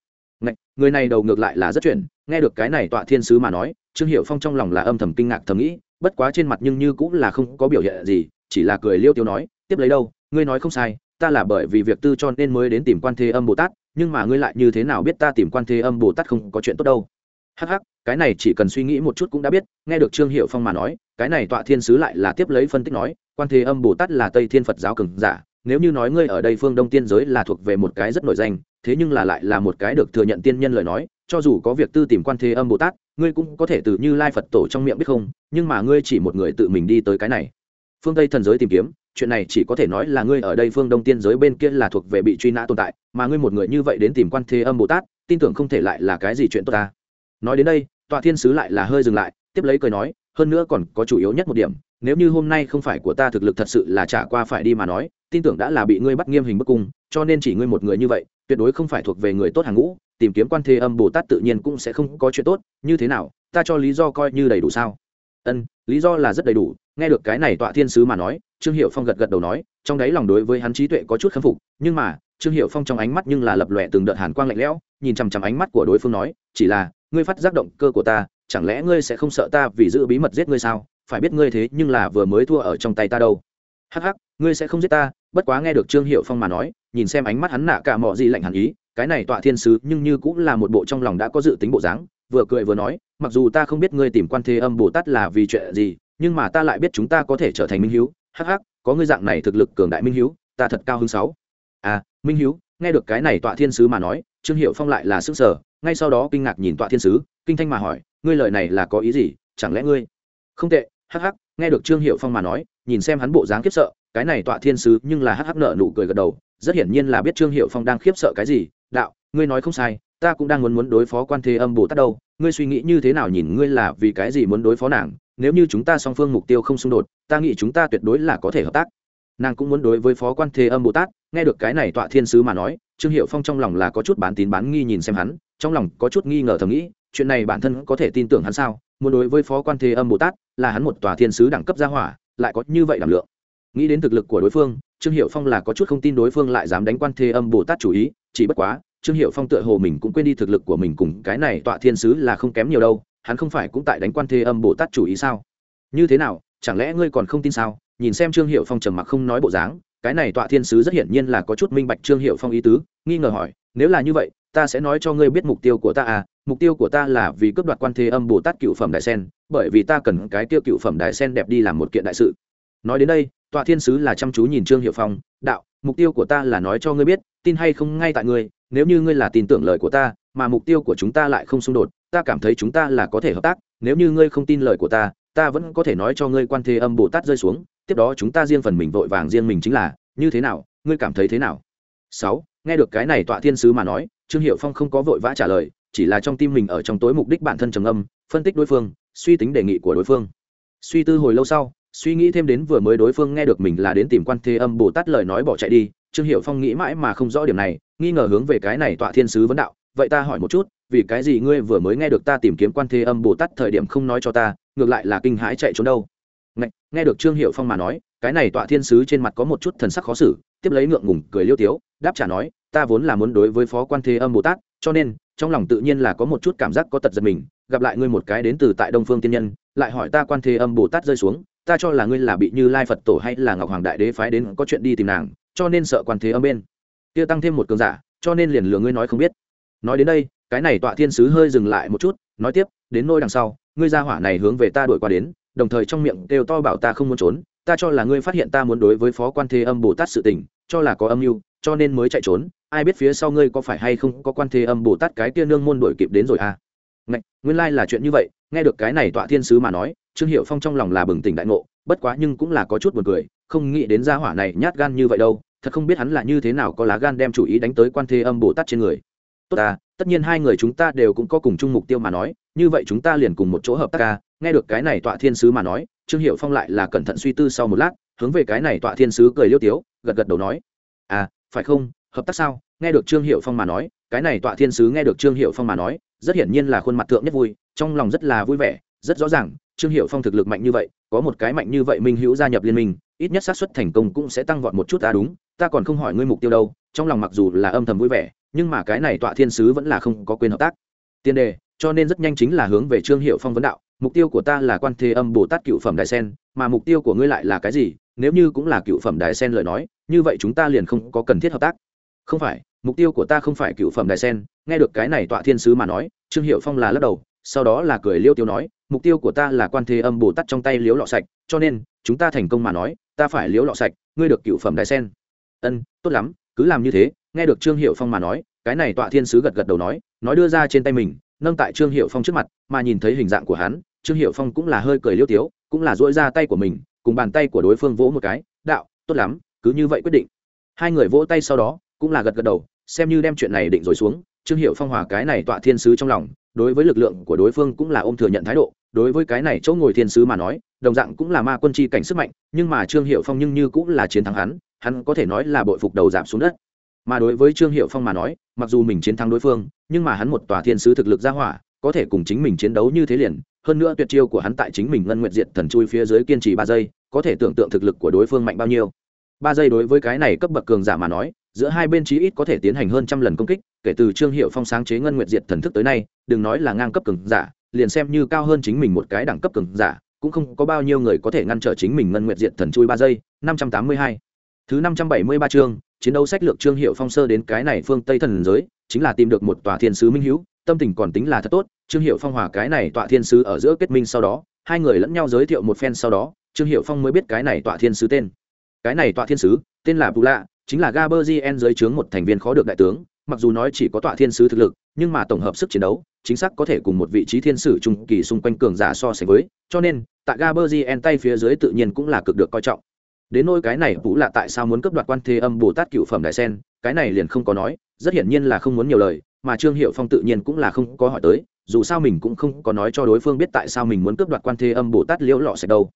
Ngày, người này đầu ngược lại là rất chuyện nghe được cái này tọa thiên sứ mà nói trương hiệu phong trong lòng là âm thầm kinh ngạc thầm nghĩ bất quá trên mặt nhưng như cũng là không có biểu hiện gì chỉ là cười liêu tiêu nói tiếp lấy đâu ngươi nói không sai ta là bởi vì việc tư cho nên mới đến tìm quan thế âm bồ tát, nhưng mà ngươi lại như thế nào biết ta tìm quan thế âm bồ tát không có chuyện tốt đâu? Hắc hắc, cái này chỉ cần suy nghĩ một chút cũng đã biết, nghe được trương hiệu phong mà nói, cái này tọa thiên sứ lại là tiếp lấy phân tích nói, quan thế âm bồ tát là tây thiên phật giáo cường giả, nếu như nói ngươi ở đây phương đông tiên giới là thuộc về một cái rất nổi danh, thế nhưng là lại là một cái được thừa nhận tiên nhân lời nói, cho dù có việc tư tìm quan thế âm bồ tát, ngươi cũng có thể từ như lai phật tổ trong miệng biết không, nhưng mà ngươi chỉ một người tự mình đi tới cái này phương tây thần giới tìm kiếm, chuyện này chỉ có thể nói là ngươi ở đây phương đông tiên giới bên kia là thuộc về bị truy nã tồn tại, mà ngươi một người như vậy đến tìm quan thế âm bồ tát, tin tưởng không thể lại là cái gì chuyện tốt ta. Nói đến đây, tọa thiên sứ lại là hơi dừng lại, tiếp lấy cười nói, hơn nữa còn có chủ yếu nhất một điểm, nếu như hôm nay không phải của ta thực lực thật sự là trả qua phải đi mà nói, tin tưởng đã là bị ngươi bắt nghiêm hình bức cung, cho nên chỉ ngươi một người như vậy, tuyệt đối không phải thuộc về người tốt hàng ngũ, tìm kiếm quan thế âm bồ tát tự nhiên cũng sẽ không có chuyện tốt, như thế nào, ta cho lý do coi như đầy đủ sao? Ân, lý do là rất đầy đủ nghe được cái này tọa thiên sứ mà nói, trương hiệu phong gật gật đầu nói, trong đáy lòng đối với hắn trí tuệ có chút khâm phục, nhưng mà, trương hiệu phong trong ánh mắt nhưng là lập lòe từng đợt hàn quang lạnh lẽo, nhìn chằm chằm ánh mắt của đối phương nói, chỉ là, ngươi phát giác động cơ của ta, chẳng lẽ ngươi sẽ không sợ ta vì giữ bí mật giết ngươi sao? Phải biết ngươi thế nhưng là vừa mới thua ở trong tay ta đâu. Hắc hắc, ngươi sẽ không giết ta. Bất quá nghe được trương hiệu phong mà nói, nhìn xem ánh mắt hắn nạ cả mọi gì lạnh hẳn ý, cái này tọa thiên sứ nhưng như cũng là một bộ trong lòng đã có dự tính bộ dáng, vừa cười vừa nói, mặc dù ta không biết ngươi tìm quan thế âm bồ tát là vì chuyện gì nhưng mà ta lại biết chúng ta có thể trở thành minh hiếu. Hắc hắc, có ngươi dạng này thực lực cường đại minh hiếu, ta thật cao hứng sáu. À minh hiếu, nghe được cái này tọa thiên sứ mà nói, trương hiệu phong lại là sức sở ngay sau đó kinh ngạc nhìn tọa thiên sứ, kinh thanh mà hỏi, ngươi lời này là có ý gì, chẳng lẽ ngươi? Không tệ, hắc hắc, nghe được trương hiệu phong mà nói, nhìn xem hắn bộ dáng khiếp sợ, cái này tọa thiên sứ nhưng là hắc hắc nợ nụ cười gật đầu, rất hiển nhiên là biết trương hiệu phong đang khiếp sợ cái gì. Đạo, ngươi nói không sai, ta cũng đang muốn muốn đối phó quan thế âm bồ tát đâu, ngươi suy nghĩ như thế nào nhìn ngươi là vì cái gì muốn đối phó nàng? Nếu như chúng ta song phương mục tiêu không xung đột, ta nghĩ chúng ta tuyệt đối là có thể hợp tác. Nàng cũng muốn đối với phó quan thế âm bồ tát, nghe được cái này tọa thiên sứ mà nói, trương hiệu phong trong lòng là có chút bán tín bán nghi nhìn xem hắn, trong lòng có chút nghi ngờ thầm nghĩ, chuyện này bản thân có thể tin tưởng hắn sao? Muốn đối với phó quan thế âm bồ tát, là hắn một tòa thiên sứ đẳng cấp gia hỏa, lại có như vậy đảm lượng. Nghĩ đến thực lực của đối phương, trương hiệu phong là có chút không tin đối phương lại dám đánh quan thế âm bồ tát chủ ý, chỉ bất quá, trương hiệu phong tựa hồ mình cũng quên đi thực lực của mình cùng cái này tọa thiên sứ là không kém nhiều đâu hắn không phải cũng tại đánh quan thế âm bồ tát chủ ý sao? Như thế nào, chẳng lẽ ngươi còn không tin sao? Nhìn xem trương hiệu phong trầm mặc không nói bộ dáng, cái này tọa thiên sứ rất hiển nhiên là có chút minh bạch trương hiệu phong ý tứ, nghi ngờ hỏi, nếu là như vậy, ta sẽ nói cho ngươi biết mục tiêu của ta à? Mục tiêu của ta là vì cướp đoạt quan thế âm bồ tát cựu phẩm đại sen, bởi vì ta cần cái tiêu cựu phẩm đại sen đẹp đi làm một kiện đại sự. Nói đến đây, tọa thiên sứ là chăm chú nhìn trương hiệu phong, đạo, mục tiêu của ta là nói cho ngươi biết, tin hay không ngay tại ngươi, nếu như ngươi là tin tưởng lời của ta, mà mục tiêu của chúng ta lại không xung đột ta cảm thấy chúng ta là có thể hợp tác, nếu như ngươi không tin lời của ta ta vẫn có thể nói cho ngươi quan thế âm bồ tát rơi xuống, tiếp đó chúng ta riêng phần mình vội vàng riêng mình chính là, như thế nào, ngươi cảm thấy thế nào? Sáu, nghe được cái này tọa thiên sứ mà nói, trương hiệu phong không có vội vã trả lời, chỉ là trong tim mình ở trong tối mục đích bản thân trầm âm phân tích đối phương, suy tính đề nghị của đối phương. Suy tư hồi lâu sau, suy nghĩ thêm đến vừa mới đối phương nghe được mình là đến tìm quan thế âm bồ tát lời nói bỏ chạy đi, trương hiệu phong nghĩ mãi mà không rõ điểm này, nghi ngờ hướng về cái này tọa thiên sứ vấn đạo vậy ta hỏi một chút vì cái gì ngươi vừa mới nghe được ta tìm kiếm quan thế âm bồ tát thời điểm không nói cho ta ngược lại là kinh hãi chạy trốn đâu? Nghe, nghe được trương hiệu phong mà nói cái này tọa thiên sứ trên mặt có một chút thần sắc khó xử tiếp lấy ngượng ngùng cười liêu tiếu đáp trả nói ta vốn là muốn đối với phó quan thế âm bồ tát cho nên trong lòng tự nhiên là có một chút cảm giác có tật giật mình gặp lại ngươi một cái đến từ tại đông phương tiên nhân lại hỏi ta quan thế âm bồ tát rơi xuống ta cho là ngươi là bị như lai phật tổ hay là ngọc hoàng đại đế phái đến có chuyện đi tìm nàng cho nên sợ quan thế âm bên. Kia tăng thêm một cường giả cho nên liền lừa ngươi nói không biết nói đến đây cái này tọa thiên sứ hơi dừng lại một chút nói tiếp đến nôi đằng sau ngươi ra hỏa này hướng về ta đuổi qua đến đồng thời trong miệng đều to bảo ta không muốn trốn ta cho là ngươi phát hiện ta muốn đối với phó quan thế âm bồ tát sự tình cho là có âm mưu cho nên mới chạy trốn ai biết phía sau ngươi có phải hay không có quan thế âm bồ tát cái kia nương môn đuổi kịp đến rồi à? Ngạch, nguyên lai là chuyện như vậy nghe được cái này tọa thiên sứ mà nói trương hiệu phong trong lòng là bừng tỉnh đại ngộ bất quá nhưng cũng là có chút buồn cười không nghĩ đến gia hỏa này nhát gan như vậy đâu thật không biết hắn là như thế nào có lá gan đem chủ ý đánh tới quan thế âm bồ tát trên người tốt ta, tất nhiên hai người chúng ta đều cũng có cùng chung mục tiêu mà nói, như vậy chúng ta liền cùng một chỗ hợp tác ca. Nghe được cái này tọa thiên sứ mà nói, trương hiệu phong lại là cẩn thận suy tư sau một lát, hướng về cái này tọa thiên sứ cười liêu tiếu, gật gật đầu nói à phải không? Hợp tác sao? Nghe được trương hiệu phong mà nói, cái này tọa thiên sứ nghe được trương hiệu phong mà nói, rất hiển nhiên là khuôn mặt thượng nhất vui, trong lòng rất là vui vẻ, rất rõ ràng, trương hiệu phong thực lực mạnh như vậy, có một cái mạnh như vậy minh hữu gia nhập liên minh, ít nhất xác suất thành công cũng sẽ tăng vọt một chút ta à đúng, ta còn không hỏi ngươi mục tiêu đâu, trong lòng mặc dù là âm thầm vui vẻ nhưng mà cái này tọa thiên sứ vẫn là không có quyền hợp tác. Tiền đề, cho nên rất nhanh chính là hướng về trương hiệu phong vấn đạo, mục tiêu của ta là quan thế âm bồ tát cựu phẩm đại sen, mà mục tiêu của ngươi lại là cái gì? Nếu như cũng là cựu phẩm đại sen lời nói, như vậy chúng ta liền không có cần thiết hợp tác. Không phải, mục tiêu của ta không phải cựu phẩm đại sen, nghe được cái này tọa thiên sứ mà nói, trương hiệu phong là lắc đầu, sau đó là cười liêu tiêu nói, mục tiêu của ta là quan thế âm bồ tát trong tay liếu lọ sạch, cho nên, chúng ta thành công mà nói, ta phải liếu lọ sạch, ngươi được cựu phẩm đại sen. Ân, tốt lắm, cứ làm như thế nghe được trương hiệu phong mà nói, cái này tọa thiên sứ gật gật đầu nói nói đưa ra trên tay mình, nâng tại trương hiệu phong trước mặt, mà nhìn thấy hình dạng của hắn, trương hiệu phong cũng là hơi cười liêu tiếu, cũng là dỗi ra tay của mình, cùng bàn tay của đối phương vỗ một cái, đạo, tốt lắm, cứ như vậy quyết định. Hai người vỗ tay sau đó, cũng là gật gật đầu, xem như đem chuyện này định rồi xuống, trương hiệu phong hòa cái này tọa thiên sứ trong lòng, đối với lực lượng của đối phương cũng là ôm thừa nhận thái độ, đối với cái này chỗ ngồi thiên sứ mà nói, đồng dạng cũng là ma quân chi cảnh sức mạnh, nhưng mà trương hiệu phong nhưng như cũng là chiến thắng hắn hắn có thể nói là bội phục đầu giảm xuống đất mà đối với trương hiệu phong mà nói, mặc dù mình chiến thắng đối phương, nhưng mà hắn một tòa thiên sứ thực lực ra hỏa, có thể cùng chính mình chiến đấu như thế liền. Hơn nữa tuyệt chiêu của hắn tại chính mình ngân nguyện diệt thần chui phía dưới kiên trì ba giây, có thể tưởng tượng thực lực của đối phương mạnh bao nhiêu. Ba giây đối với cái này cấp bậc cường giả mà nói, giữa hai bên chí ít có thể tiến hành hơn trăm lần công kích, kể từ trương hiệu phong sáng chế ngân nguyệt diệt thần thức tới nay, đừng nói là ngang cấp cường giả, liền xem như cao hơn chính mình một cái đẳng cấp cường giả, cũng không có bao nhiêu người có thể ngăn trở chính mình ngân nguyệt diệt thần chui ba giây. Năm trăm tám mươi hai. Thứ năm trăm bảy mươi ba chương chiến đấu sách lược trương hiệu phong sơ đến cái này phương tây thần giới, chính là tìm được một tòa thiên sứ minh hữu, tâm tình còn tính là thật tốt, trương hiệu phong hòa cái này tọa thiên sứ ở giữa kết minh sau đó, hai người lẫn nhau giới thiệu một phen sau đó, trương hiệu phong mới biết cái này tọa thiên sứ tên. Cái này tọa thiên sứ, tên là bù lạ, chính là gaberzien dưới trướng một thành viên khó được đại tướng, mặc dù nói chỉ có tọa thiên sứ thực lực, nhưng mà tổng hợp sức chiến đấu, chính xác có thể cùng một vị trí thiên sử trung kỳ xung quanh cường giả so sánh với, cho nên, tại gaberzien tay phía dưới tự nhiên cũng là cực được coi trọng đến nôi cái này vũ lạ tại sao muốn cấp đoạt quan thế âm bồ tát cựu phẩm đại sen, cái này liền không có nói, rất hiển nhiên là không muốn nhiều lời, mà trương hiệu phong tự nhiên cũng là không có hỏi tới, dù sao mình cũng không có nói cho đối phương biết tại sao mình muốn cướp đoạt quan thế âm bồ tát liễu lọ sạch đâu.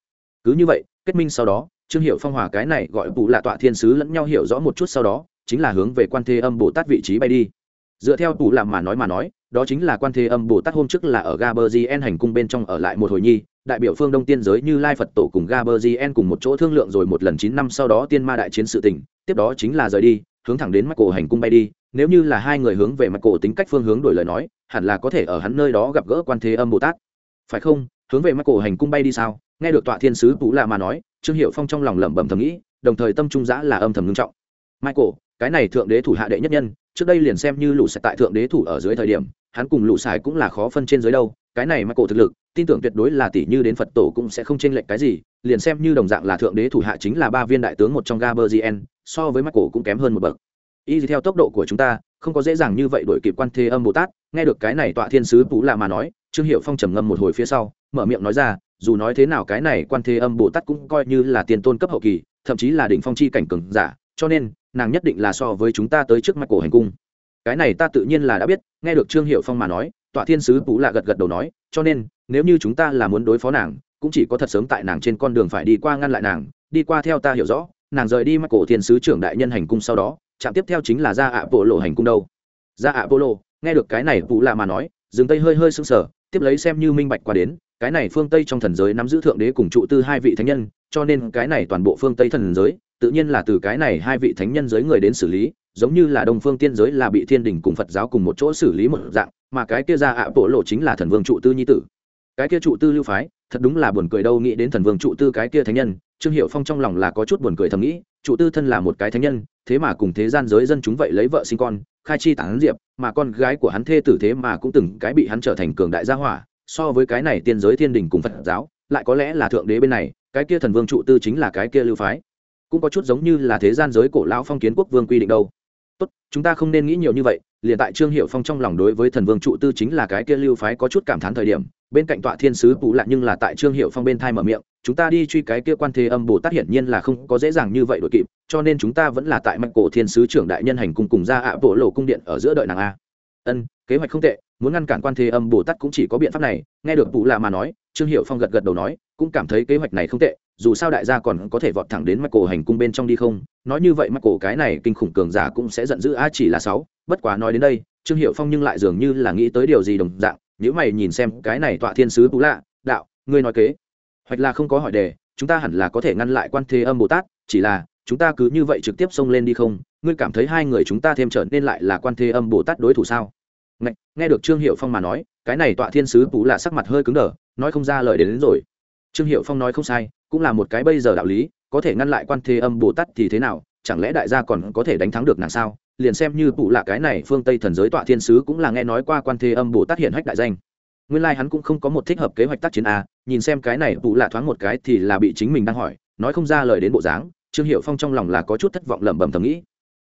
Cứ như vậy, kết minh sau đó, trương hiệu phong hòa cái này gọi vụ lạ tọa thiên sứ lẫn nhau hiểu rõ một chút sau đó, chính là hướng về quan thế âm bồ tát vị trí bay đi. Dựa theo bù làm mà nói mà nói, đó chính là quan thế âm bồ tát hôm trước là ở gaberzien hành cung bên trong ở lại một hồi nhi đại biểu phương đông tiên giới như lai phật tổ cùng gaberzien cùng một chỗ thương lượng rồi một lần chín năm sau đó tiên ma đại chiến sự tỉnh, tiếp đó chính là rời đi hướng thẳng đến mắt cổ hành cung bay đi. Nếu như là hai người hướng về mặt cổ tính cách phương hướng đổi lời nói hẳn là có thể ở hắn nơi đó gặp gỡ quan thế âm bồ tát. Phải không? Hướng về mắt cổ hành cung bay đi sao? Nghe được tọa thiên sứ tú là mà nói trương hiệu phong trong lòng lẩm bẩm thầm nghĩ đồng thời tâm trung giã là âm thầm ngưng trọng. Michael cái này thượng đế thủ hạ đệ nhất nhân trước đây liền xem như lũ sạch tại thượng đế thủ ở dưới thời điểm hắn cùng lũ sải cũng là khó phân trên dưới đâu cái này michael thực lực, tin tưởng tuyệt đối là tỷ như đến phật tổ cũng sẽ không chênh lệch cái gì, liền xem như đồng dạng là thượng đế thủ hạ chính là ba viên đại tướng một trong gaberzien so với mắt cổ cũng kém hơn một bậc. Y theo tốc độ của chúng ta, không có dễ dàng như vậy đổi kịp quan thế âm bồ tát, nghe được cái này tọa thiên sứ tú là mà nói, trương hiệu phong trầm ngâm một hồi phía sau, mở miệng nói ra, dù nói thế nào cái này quan thế âm bồ tát cũng coi như là tiền tôn cấp hậu kỳ, thậm chí là đỉnh phong chi cảnh cường giả, cho nên, nàng nhất định là so với chúng ta tới trước mặt cổ hành cung. Cái này ta tự nhiên là đã biết, nghe được trương hiệu phong mà nói tọa thiên sứ tú lạ gật gật đầu nói, cho nên, nếu như chúng ta là muốn đối phó nàng, cũng chỉ có thật sớm tại nàng trên con đường phải đi qua ngăn lại nàng, đi qua theo ta hiểu rõ, nàng rời đi mắt cổ thiên sứ trưởng đại nhân hành cung sau đó chạm tiếp theo chính là ra ạ bộ lộ hành cung đâu. Ra ạ bộ lộ, nghe được cái này phụ lạ mà nói, dừng tây hơi hơi sưng sờ, tiếp lấy xem như minh bạch qua đến, cái này phương tây trong thần giới nắm giữ thượng đế cùng trụ tư hai vị thánh nhân, cho nên cái này toàn bộ phương tây thần giới, tự nhiên là từ cái này hai vị thánh nhân giới người đến xử lý, giống như là đông phương tiên giới là bị thiên đình cùng phật giáo cùng một chỗ xử lý một dạng mà cái kia ra ạ, bộ lộ chính là thần vương trụ tư nhi tử. Cái kia trụ tư lưu phái, thật đúng là buồn cười đâu nghĩ đến thần vương trụ tư cái kia thánh nhân. Trương hiệu phong trong lòng là có chút buồn cười thầm nghĩ, trụ tư thân là một cái thánh nhân, thế mà cùng thế gian giới dân chúng vậy lấy vợ sinh con, khai chi tán diệp, mà con gái của hắn thê tử thế mà cũng từng cái bị hắn trở thành cường đại gia hỏa. So với cái này tiên giới thiên đình cùng phật giáo, lại có lẽ là thượng đế bên này, cái kia thần vương trụ tư chính là cái kia lưu phái. Cũng có chút giống như là thế gian giới cổ lão phong kiến quốc vương quy định đâu tốt, chúng ta không nên nghĩ nhiều như vậy, liền tại trương hiệu phong trong lòng đối với thần vương trụ tư chính là cái kia lưu phái có chút cảm thán thời điểm, bên cạnh tọa thiên sứ bù lại nhưng là tại trương hiệu phong bên thai mở miệng, chúng ta đi truy cái kia quan thế âm bồ tát hiển nhiên là không có dễ dàng như vậy đội kịp, cho nên chúng ta vẫn là tại mạch cổ thiên sứ trưởng đại nhân hành cùng cùng ra ạ bộ lộ cung điện ở giữa đợi nàng a. Ân, kế hoạch không tệ, muốn ngăn cản quan thế âm bồ tát cũng chỉ có biện pháp này. Nghe được bù lạ mà nói, trương hiệu phong gật gật đầu nói, cũng cảm thấy kế hoạch này không tệ dù sao đại gia còn có thể vọt thẳng đến mạch cổ hành cung bên trong đi không? Nói như vậy mạch cổ cái này kinh khủng cường giả cũng sẽ giận dữ. A chỉ là sáu. Bất quá nói đến đây trương hiệu phong nhưng lại dường như là nghĩ tới điều gì đồng dạng. Nếu mày nhìn xem cái này tọa thiên sứ tú lạ. Đạo ngươi nói kế. Hoặc là không có hỏi đề. Chúng ta hẳn là có thể ngăn lại quan thế âm bồ tát. Chỉ là chúng ta cứ như vậy trực tiếp xông lên đi không? Ngươi cảm thấy hai người chúng ta thêm trở nên lại là quan thế âm bồ tát đối thủ sao? Nghe, nghe được trương hiệu phong mà nói cái này tọa thiên sứ bù lạ sắc mặt hơi cứng đờ nói không ra lời đến, đến rồi. Trương hiệu phong nói không sai cũng là một cái bây giờ đạo lý, có thể ngăn lại quan thế âm bồ tát thì thế nào, chẳng lẽ đại gia còn có thể đánh thắng được nàng sao? Liền xem như bù lạ cái này phương tây thần giới tọa thiên sứ cũng là nghe nói qua quan thế âm bồ tát hiện hách đại danh. Nguyên lai、like、hắn cũng không có một thích hợp kế hoạch tác chiến a nhìn xem cái này bù lạ thoáng một cái thì là bị chính mình đang hỏi, nói không ra lời đến bộ dáng, trương hiệu phong trong lòng là có chút thất vọng lẩm bẩm thầm nghĩ.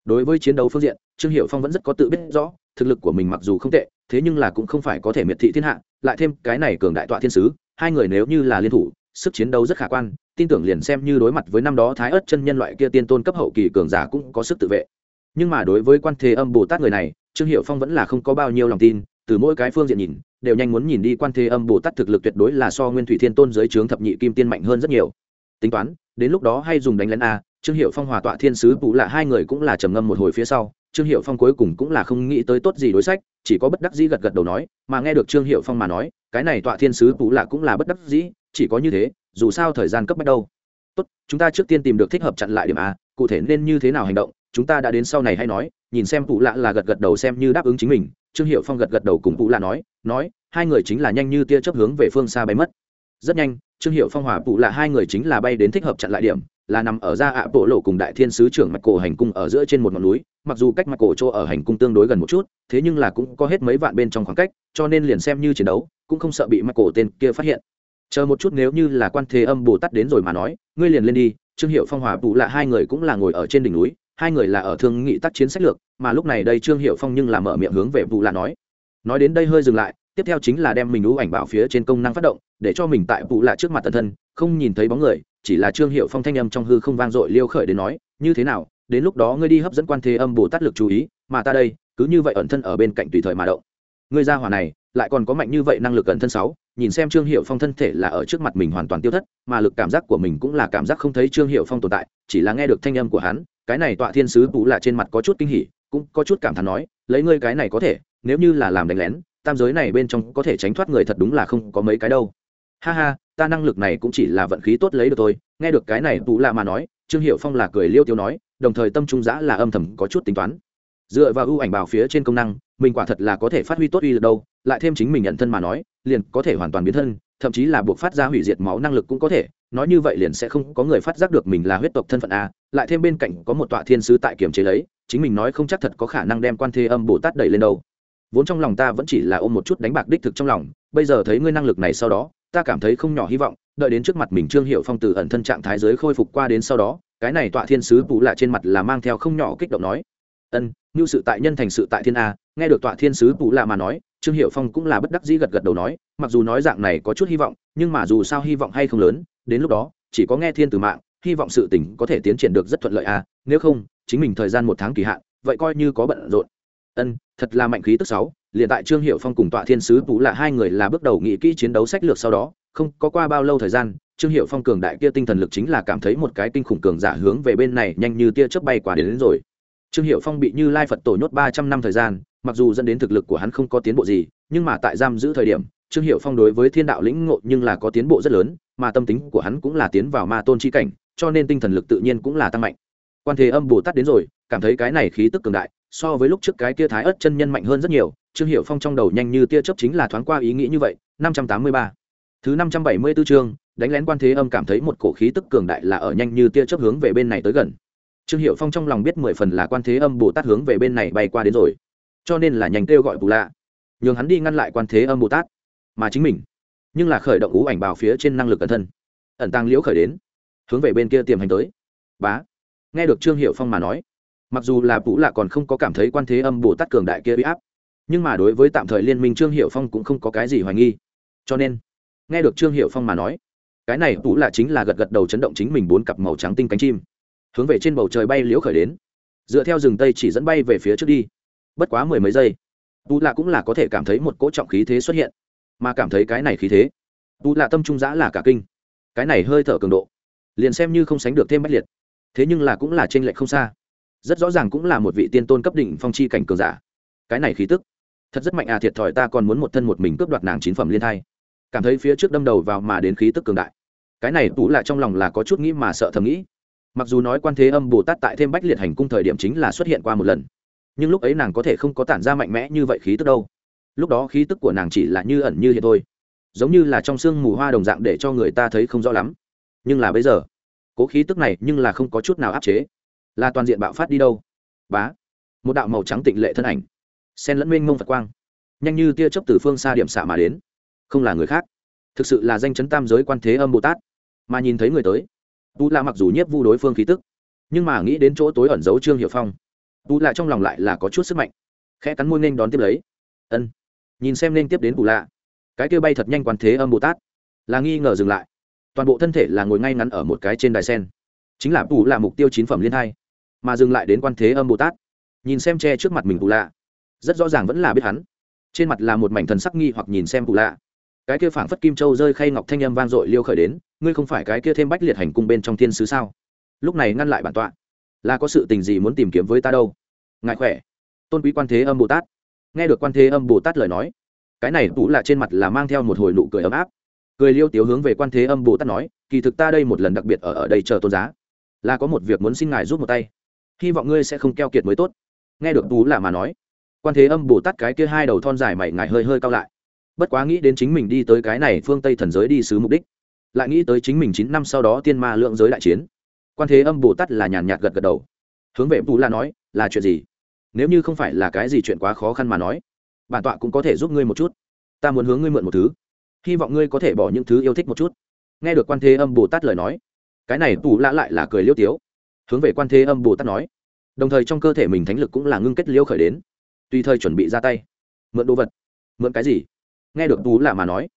Đối với chiến đấu phương diện, trương hiệu phong vẫn rất có tự biết rõ, thực lực của mình mặc dù không tệ, thế nhưng là cũng không phải có thể miệt thị thiên hạ, lại thêm cái này cường đại tọa thiên sứ, hai người nếu như là liên thủ sức chiến đấu rất khả quan, tin tưởng liền xem như đối mặt với năm đó thái ớt chân nhân loại kia tiên tôn cấp hậu kỳ cường giả cũng có sức tự vệ. Nhưng mà đối với quan thế âm bồ tát người này, trương hiệu phong vẫn là không có bao nhiêu lòng tin, từ mỗi cái phương diện nhìn, đều nhanh muốn nhìn đi quan thế âm bồ tát thực lực tuyệt đối là so nguyên thủy thiên tôn giới trướng thập nhị kim tiên mạnh hơn rất nhiều. Tính toán, đến lúc đó hay dùng đánh lén a, trương hiệu phong hòa tọa thiên sứ bù lạ hai người cũng là trầm ngâm một hồi phía sau, trương hiệu phong cuối cùng cũng là không nghĩ tới tốt gì đối sách, chỉ có bất đắc dĩ gật gật đầu nói, mà nghe được trương hiệu phong mà nói, cái này tọa thiên sứ bù lạ cũng là bất đắc dĩ chỉ có như thế, dù sao thời gian cấp bách đâu. Tốt, chúng ta trước tiên tìm được thích hợp chặn lại điểm a, cụ thể nên như thế nào hành động, chúng ta đã đến sau này hay nói, nhìn xem cụ lạ là gật gật đầu xem như đáp ứng chính mình, trương hiệu phong gật gật đầu cùng cụ lạ nói nói, hai người chính là nhanh như tia chớp hướng về phương xa bay mất. Rất nhanh, trương hiệu phong hòa cụ lạ hai người chính là bay đến thích hợp chặn lại điểm, là nằm ở ra ạ bộ lộ cùng đại thiên sứ trưởng mạch cổ hành cung ở giữa trên một ngọn núi, mặc dù cách mạch cổ chỗ ở hành cung tương đối gần một chút, thế nhưng là cũng có hết mấy vạn bên trong khoảng cách, cho nên liền xem như chiến đấu, cũng không sợ bị mạch cổ tên kia phát hiện chờ một chút nếu như là quan thế âm bồ tát đến rồi mà nói, ngươi liền lên đi, trương hiệu phong hòa bù lạ hai người cũng là ngồi ở trên đỉnh núi, hai người là ở thương nghị tác chiến sách lược, mà lúc này đây trương hiệu phong nhưng là mở miệng hướng về bù lạ nói. Nói đến đây hơi dừng lại, tiếp theo chính là đem mình ú ảnh bảo phía trên công năng phát động, để cho mình tại bù lạ trước mặt tần thân, không nhìn thấy bóng người, chỉ là trương hiệu phong thanh âm trong hư không vang dội liêu khởi đến nói, như thế nào, đến lúc đó ngươi đi hấp dẫn quan thế âm bồ tát lực chú ý, mà ta đây, cứ như vậy ẩn thân ở bên cạnh tùy thời mà động ngươi ra hỏa này, lại còn có mạnh như vậy năng lực cận thân sáu, nhìn xem trương hiệu phong thân thể là ở trước mặt mình hoàn toàn tiêu thất, mà lực cảm giác của mình cũng là cảm giác không thấy trương hiệu phong tồn tại, chỉ là nghe được thanh âm của hắn, cái này tọa thiên sứ bù là trên mặt có chút kinh hỉ, cũng có chút cảm thán nói, lấy ngươi cái này có thể, nếu như là làm đánh lén, tam giới này bên trong có thể tránh thoát người thật đúng là không có mấy cái đâu. Ha ha, ta năng lực này cũng chỉ là vận khí tốt lấy được thôi. Nghe được cái này bù là mà nói, trương hiệu phong là cười liêu tiêu nói, đồng thời tâm trung giã là âm thầm có chút tính toán. Dựa vào ưu ảnh bào phía trên công năng mình quả thật là có thể phát huy tốt uy lực đâu, lại thêm chính mình nhận thân mà nói, liền có thể hoàn toàn biến thân, thậm chí là buộc phát ra hủy diệt máu năng lực cũng có thể. Nói như vậy liền sẽ không có người phát giác được mình là huyết tộc thân phận a, lại thêm bên cạnh có một tọa thiên sứ tại kiểm chế lấy, chính mình nói không chắc thật có khả năng đem quan thế âm bồ tát đẩy lên đâu. Vốn trong lòng ta vẫn chỉ là ôm một chút đánh bạc đích thực trong lòng, bây giờ thấy ngươi năng lực này sau đó, ta cảm thấy không nhỏ hy vọng, đợi đến trước mặt mình trương hiệu phong từ ẩn thân trạng thái giới khôi phục qua đến sau đó, cái này tọa thiên sứ bù lạ trên mặt là mang theo không nhỏ kích động nói ân như sự tại nhân thành sự tại thiên a nghe được tọa thiên sứ bù lạ mà nói trương hiệu phong cũng là bất đắc dĩ gật gật đầu nói mặc dù nói dạng này có chút hy vọng nhưng mà dù sao hy vọng hay không lớn đến lúc đó chỉ có nghe thiên từ mạng hy vọng sự tình có thể tiến triển được rất thuận lợi a nếu không chính mình thời gian một tháng kỳ hạn vậy coi như có bận rộn. Ân thật là mạnh khí tức sáu liền tại trương hiệu phong cùng tọa thiên sứ bù lạ hai người là bước đầu nghĩ kỹ chiến đấu sách lược sau đó không có qua bao lâu thời gian trương hiệu phong cường đại kia tinh thần lực chính là cảm thấy một cái kinh khủng cường giả hướng về bên này nhanh như tia chớp bay quả đến, đến rồi trương hiệu phong bị như lai phật tổ nhốt ba trăm năm thời gian, mặc dù dẫn đến thực lực của hắn không có tiến bộ gì, nhưng mà tại giam giữ thời điểm, trương hiệu phong đối với thiên đạo lĩnh ngộ nhưng là có tiến bộ rất lớn, mà tâm tính của hắn cũng là tiến vào ma tôn chi cảnh, cho nên tinh thần lực tự nhiên cũng là tăng mạnh. Quan thế âm bồ tát đến rồi, cảm thấy cái này khí tức cường đại, so với lúc trước cái tia thái ớt chân nhân mạnh hơn rất nhiều, trương hiệu phong trong đầu nhanh như tia chớp chính là thoáng qua ý nghĩ như vậy, năm trăm tám mươi ba. Thứ năm trăm bảy mươi 574 chương, đánh lén quan thế âm cảm thấy một cổ khí tức cường đại là ở nhanh như tia chớp hướng về bên này tới gần trương hiệu phong trong lòng biết mười phần là quan thế âm bồ tát hướng về bên này bay qua đến rồi, cho nên là nhanh kêu gọi bù lạ. Nhường hắn đi ngăn lại quan thế âm bồ tát, mà chính mình, nhưng là khởi động ú ảnh bào phía trên năng lực cẩn thân. Ẩn tăng liễu khởi đến, hướng về bên kia tiềm hành tới. Bá. Nghe được trương hiệu phong mà nói, mặc dù là bù lạ còn không có cảm thấy quan thế âm bồ tát cường đại kia bị áp, nhưng mà đối với tạm thời liên minh trương hiệu phong cũng không có cái gì hoài nghi. Cho nên, nghe được trương hiệu phong mà nói, cái này bù lạ chính là gật gật đầu chấn động chính mình bốn cặp màu trắng tinh cánh chim hướng về trên bầu trời bay liễu khởi đến. Dựa theo rừng tây chỉ dẫn bay về phía trước đi. Bất quá mười mấy giây, tu lạ cũng là có thể cảm thấy một cỗ trọng khí thế xuất hiện, mà cảm thấy cái này khí thế, tu lạ tâm trung giã là cả kinh. Cái này hơi thở cường độ, liền xem như không sánh được thêm bách liệt, thế nhưng là cũng là t r ê n lệch không xa. Rất rõ ràng cũng là một vị tiên tôn cấp đỉnh phong chi cảnh cường giả. Cái này khí tức, thật rất mạnh à thiệt thòi ta còn muốn một thân một mình cướp đoạt nàng chín phẩm liên thai. Cảm thấy phía trước đâm đầu vào mà đến khí tức cường đại. Cái này tú lạ trong lòng là có chút nghĩ mà sợ thầm nghĩ mặc dù nói quan thế âm bồ tát tại thêm bách liệt hành cung thời điểm chính là xuất hiện qua một lần, nhưng lúc ấy nàng có thể không có tản ra mạnh mẽ như vậy khí tức đâu. Lúc đó khí tức của nàng chỉ là như ẩn như hiện thôi, giống như là trong sương mù hoa đồng dạng để cho người ta thấy không rõ lắm. Nhưng là bây giờ, cố khí tức này nhưng là không có chút nào áp chế, là toàn diện bạo phát đi đâu. Bá, một đạo màu trắng tịnh lệ thân ảnh sen lẫn mênh mông phật quang, nhanh như tia chớp từ phương xa điểm xạ mà đến, không là người khác, thực sự là danh chấn tam giới quan thế âm bồ tát, mà nhìn thấy người tới tu la mặc dù nhiếp vu đối phương khí tức, nhưng mà nghĩ đến chỗ tối ẩn giấu trương hiệu phong tu la trong lòng lại là có chút sức mạnh. Khẽ cắn môi nên đón tiếp lấy. Ân. Nhìn xem nên tiếp đến tu la cái kia bay thật nhanh quan thế âm bồ tát, là nghi ngờ dừng lại. Toàn bộ thân thể là ngồi ngay ngắn ở một cái trên đài sen, chính là tu là mục tiêu chín phẩm liên hai, mà dừng lại đến quan thế âm bồ tát. Nhìn xem che trước mặt mình tu la rất rõ ràng vẫn là biết hắn. Trên mặt là một mảnh thần sắc nghi hoặc nhìn xem tu la cái kia phảng phất kim châu rơi khay ngọc thanh âm vang dội liêu khởi đến ngươi không phải cái kia thêm bách liệt hành cung bên trong thiên sứ sao? Lúc này ngăn lại bản tọa. Là có sự tình gì muốn tìm kiếm với ta đâu? Ngại khỏe. Tôn quý quan thế âm bồ tát. Nghe được quan thế âm bồ tát lời nói, cái này tú là trên mặt là mang theo một hồi nụ cười ấm áp. Cười liêu tiếu hướng về quan thế âm bồ tát nói, kỳ thực ta đây một lần đặc biệt ở ở đây chờ tôn giá. Là có một việc muốn xin ngài giúp một tay. Hy vọng ngươi sẽ không keo kiệt mới tốt. Nghe được tú là mà nói, quan thế âm bồ tát cái kia hai đầu thon dài mày ngài hơi hơi cao lại. Bất quá nghĩ đến chính mình đi tới cái này phương tây thần giới đi sứ mục đích lại nghĩ tới chính mình chín năm sau đó tiên ma lượng giới đại chiến. Quan thế âm bồ tát là nhàn nhạt gật gật đầu. Hướng về bù la nói, là chuyện gì? Nếu như không phải là cái gì chuyện quá khó khăn mà nói, bản tọa cũng có thể giúp ngươi một chút. Ta muốn hướng ngươi mượn một thứ. Hy vọng ngươi có thể bỏ những thứ yêu thích một chút. Nghe được quan thế âm bồ tát lời nói, cái này bù la lại là cười liêu tiếu. Hướng về quan thế âm bồ tát nói, đồng thời trong cơ thể mình thánh lực cũng là ngưng kết liêu khởi đến. Tùy thời chuẩn bị ra tay. Mượn đồ vật. Mượn cái gì? Nghe được bù la mà nói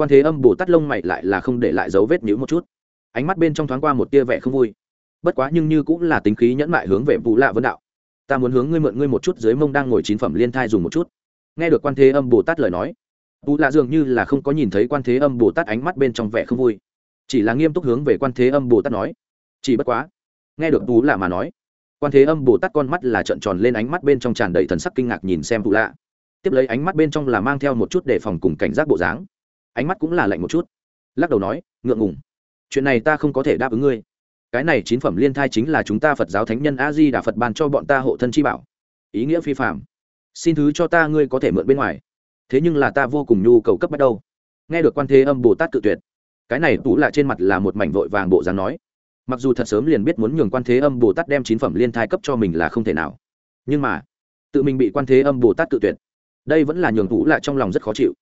quan thế âm bồ tát lông mày lại là không để lại dấu vết nhữ một chút. Ánh mắt bên trong thoáng qua một tia vẻ không vui. Bất quá nhưng như cũng là tính khí nhẫn mại hướng về bù lạ vân đạo. Ta muốn hướng ngươi mượn ngươi một chút dưới mông đang ngồi chín phẩm liên thai dùng một chút. Nghe được quan thế âm bồ tát lời nói bù lạ dường như là không có nhìn thấy quan thế âm bồ tát ánh mắt bên trong vẻ không vui. Chỉ là nghiêm túc hướng về quan thế âm bồ tát nói. Chỉ bất quá, nghe được bù lạ mà nói, quan thế âm bồ tát con mắt là trợn tròn lên ánh mắt bên trong tràn đầy thần sắc kinh ngạc nhìn xem bù lạ. Tiếp lấy ánh mắt bên trong là mang theo một chút đề phòng cùng cảnh giác bộ dáng ánh mắt cũng là lạnh một chút. Lắc đầu nói, ngượng ngùng. Chuyện này ta không có thể đáp ứng ngươi. Cái này chín phẩm liên thai chính là chúng ta phật giáo thánh nhân a di đà phật ban cho bọn ta hộ thân chi bảo. Ý nghĩa phi phạm xin thứ cho ta ngươi có thể mượn bên ngoài. Thế nhưng là ta vô cùng nhu cầu cấp bắt đầu nghe được quan thế âm bồ tát tự tuyệt, cái này tú lạ trên mặt là một mảnh vội vàng bộ dáng nói. Mặc dù thật sớm liền biết muốn nhường quan thế âm bồ tát đem chín phẩm liên thai cấp cho mình là không thể nào. Nhưng mà, tự mình bị quan thế âm bồ tát tự tuyệt, đây vẫn là nhường tú lạ trong lòng rất khó chịu.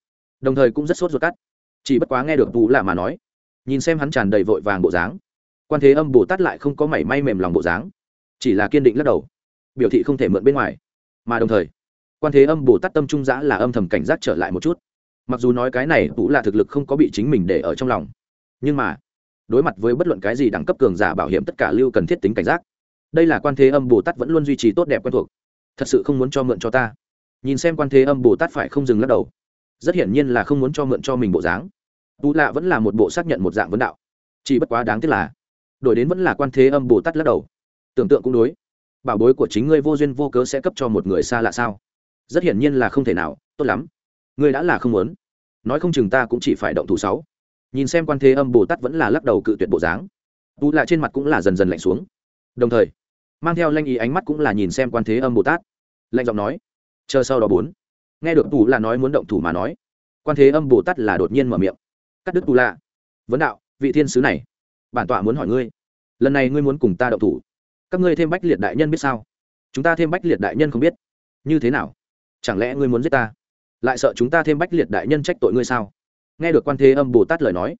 Đồng thời cũng rất sốt ruột cắt chỉ bất quá nghe được vũ lạ mà nói, nhìn xem hắn tràn đầy vội vàng bộ dáng, quan thế âm bồ tát lại không có mảy may mềm lòng bộ dáng, chỉ là kiên định lắc đầu, biểu thị không thể mượn bên ngoài. Mà đồng thời, quan thế âm bồ tát tâm trung giã là âm thầm cảnh giác trở lại một chút. Mặc dù nói cái này vũ là thực lực không có bị chính mình để ở trong lòng, nhưng mà, đối mặt với bất luận cái gì đẳng cấp cường giả bảo hiểm tất cả lưu cần thiết tính cảnh giác, đây là quan thế âm bồ tát vẫn luôn duy trì tốt đẹp quen thuộc, thật sự không muốn cho mượn cho ta. Nhìn xem quan thế âm bồ tát phải không dừng lắc đầu, rất hiển nhiên là không muốn cho mượn cho mình bộ dáng tú lạ vẫn là một bộ xác nhận một dạng vấn đạo. Chỉ bất quá đáng tiếc là, đổi đến vẫn là quan thế âm bồ tát lắc đầu. Tưởng tượng cũng đối. Bảo bối của chính ngươi vô duyên vô cớ sẽ cấp cho một người xa lạ sao? Rất hiển nhiên là không thể nào, tốt lắm. Ngươi đã là không muốn. Nói không chừng ta cũng chỉ phải động thủ sáu. Nhìn xem quan thế âm bồ tát vẫn là lắc đầu cự tuyệt bộ dáng. Tú lạ trên mặt cũng là dần dần lạnh xuống. Đồng thời, mang theo lanh ý ánh mắt cũng là nhìn xem quan thế âm bồ tát. Lạnh giọng nói, chờ sau đó bốn. Nghe được tú là nói muốn động thủ mà nói, quan thế âm bồ tát là đột nhiên mở miệng cắt đứt tù lạ vấn đạo, vị thiên sứ này, bản tọa muốn hỏi ngươi, lần này ngươi muốn cùng ta động thủ, các ngươi thêm bách liệt đại nhân biết sao? Chúng ta thêm bách liệt đại nhân không biết. Như thế nào? Chẳng lẽ ngươi muốn giết ta? Lại sợ chúng ta thêm bách liệt đại nhân trách tội ngươi sao? Nghe được quan thế âm bồ tát lời nói,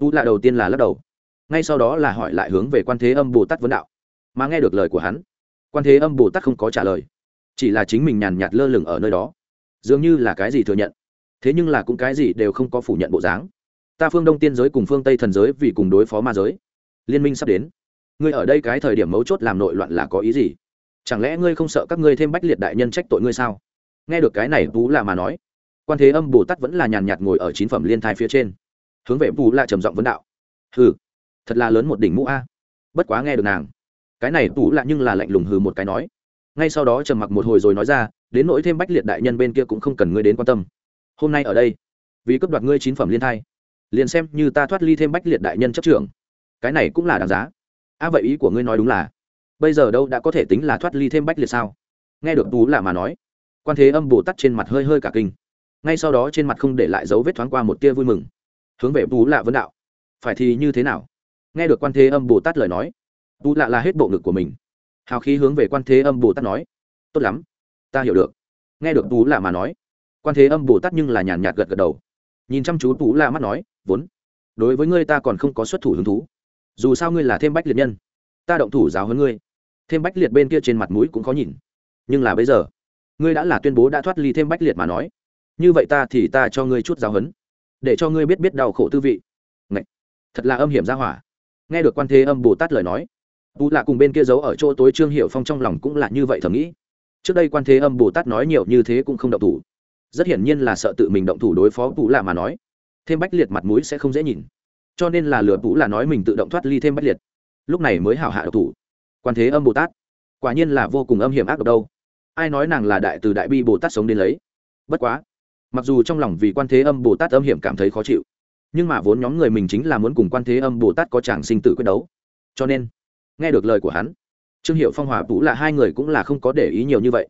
tu lạ đầu tiên là lắc đầu, ngay sau đó là hỏi lại hướng về quan thế âm bồ tát vấn đạo. Mà nghe được lời của hắn, quan thế âm bồ tát không có trả lời, chỉ là chính mình nhàn nhạt lơ lửng ở nơi đó, dường như là cái gì thừa nhận, thế nhưng là cũng cái gì đều không có phủ nhận bộ dáng ta phương đông tiên giới cùng phương tây thần giới vì cùng đối phó ma giới. Liên minh sắp đến. Ngươi ở đây cái thời điểm mấu chốt làm nội loạn là có ý gì? Chẳng lẽ ngươi không sợ các ngươi thêm bách liệt đại nhân trách tội ngươi sao? Nghe được cái này tú là mà nói. Quan thế âm, bồ tát vẫn là nhàn nhạt ngồi ở chín phẩm liên thai phía trên. Hướng về tú là trầm giọng vấn đạo. Hừ, thật là lớn một đỉnh mũ a. Bất quá nghe được nàng. Cái này tú là nhưng là lạnh lùng hừ một cái nói. Ngay sau đó trầm mặc một hồi rồi nói ra, đến nỗi thêm bách liệt đại nhân bên kia cũng không cần ngươi đến quan tâm. Hôm nay ở đây, vì cấp đoạt ngươi chín phẩm liên thai liền xem như ta thoát ly thêm bách liệt đại nhân chấp trưởng. Cái này cũng là đáng giá. A vậy ý của ngươi nói đúng là, bây giờ đâu đã có thể tính là thoát ly thêm bách liệt sao? Nghe được tú là mà nói, quan thế âm bồ tát trên mặt hơi hơi cả kinh. Ngay sau đó trên mặt không để lại dấu vết thoáng qua một tia vui mừng. Hướng về tú lạ vấn đạo, phải thì như thế nào? Nghe được quan thế âm bồ tát lời nói, tú lạ là hết bộ ngực của mình. Hào khí hướng về quan thế âm bồ tát nói, tốt lắm, ta hiểu được. Nghe được tú lạ mà nói, quan thế âm bồ tát nhưng là nhàn nhạt gật gật đầu nhìn chăm chú tú la mắt nói, vốn, đối với ngươi ta còn không có xuất thủ hứng thú. Dù sao ngươi là thêm bách liệt nhân, ta động thủ giáo hơn ngươi. Thêm bách liệt bên kia trên mặt mũi cũng khó nhìn. Nhưng là bây giờ, ngươi đã là tuyên bố đã thoát ly thêm bách liệt mà nói. Như vậy ta thì ta cho ngươi chút giáo hấn để cho ngươi biết biết đau khổ tư vị. Ngậy! thật là âm hiểm ra hỏa. Nghe được quan thế âm bồ tát lời nói, tú lạ cùng bên kia giấu ở chỗ tối trương hiệu phong trong lòng cũng là như vậy thầm nghĩ. Trước đây quan thế âm bồ tát nói nhiều như thế cũng không động thủ rất hiển nhiên là sợ tự mình động thủ đối phó bù lạ mà nói. Thêm bách liệt mặt mũi sẽ không dễ nhìn. Cho nên là lừa bù là nói mình tự động thoát ly thêm bách liệt. Lúc này mới hảo hạ độc thủ. Quan thế âm bồ tát. Quả nhiên là vô cùng âm hiểm ác độc đâu. Ai nói nàng là đại từ đại bi bồ tát sống đến lấy? Bất quá, mặc dù trong lòng vì quan thế âm bồ tát âm hiểm cảm thấy khó chịu, nhưng mà vốn nhóm người mình chính là muốn cùng quan thế âm bồ tát có chàng sinh tử quyết đấu. Cho nên, nghe được lời của hắn, trương hiệu phong hòa vũ là hai người cũng là không có để ý nhiều như vậy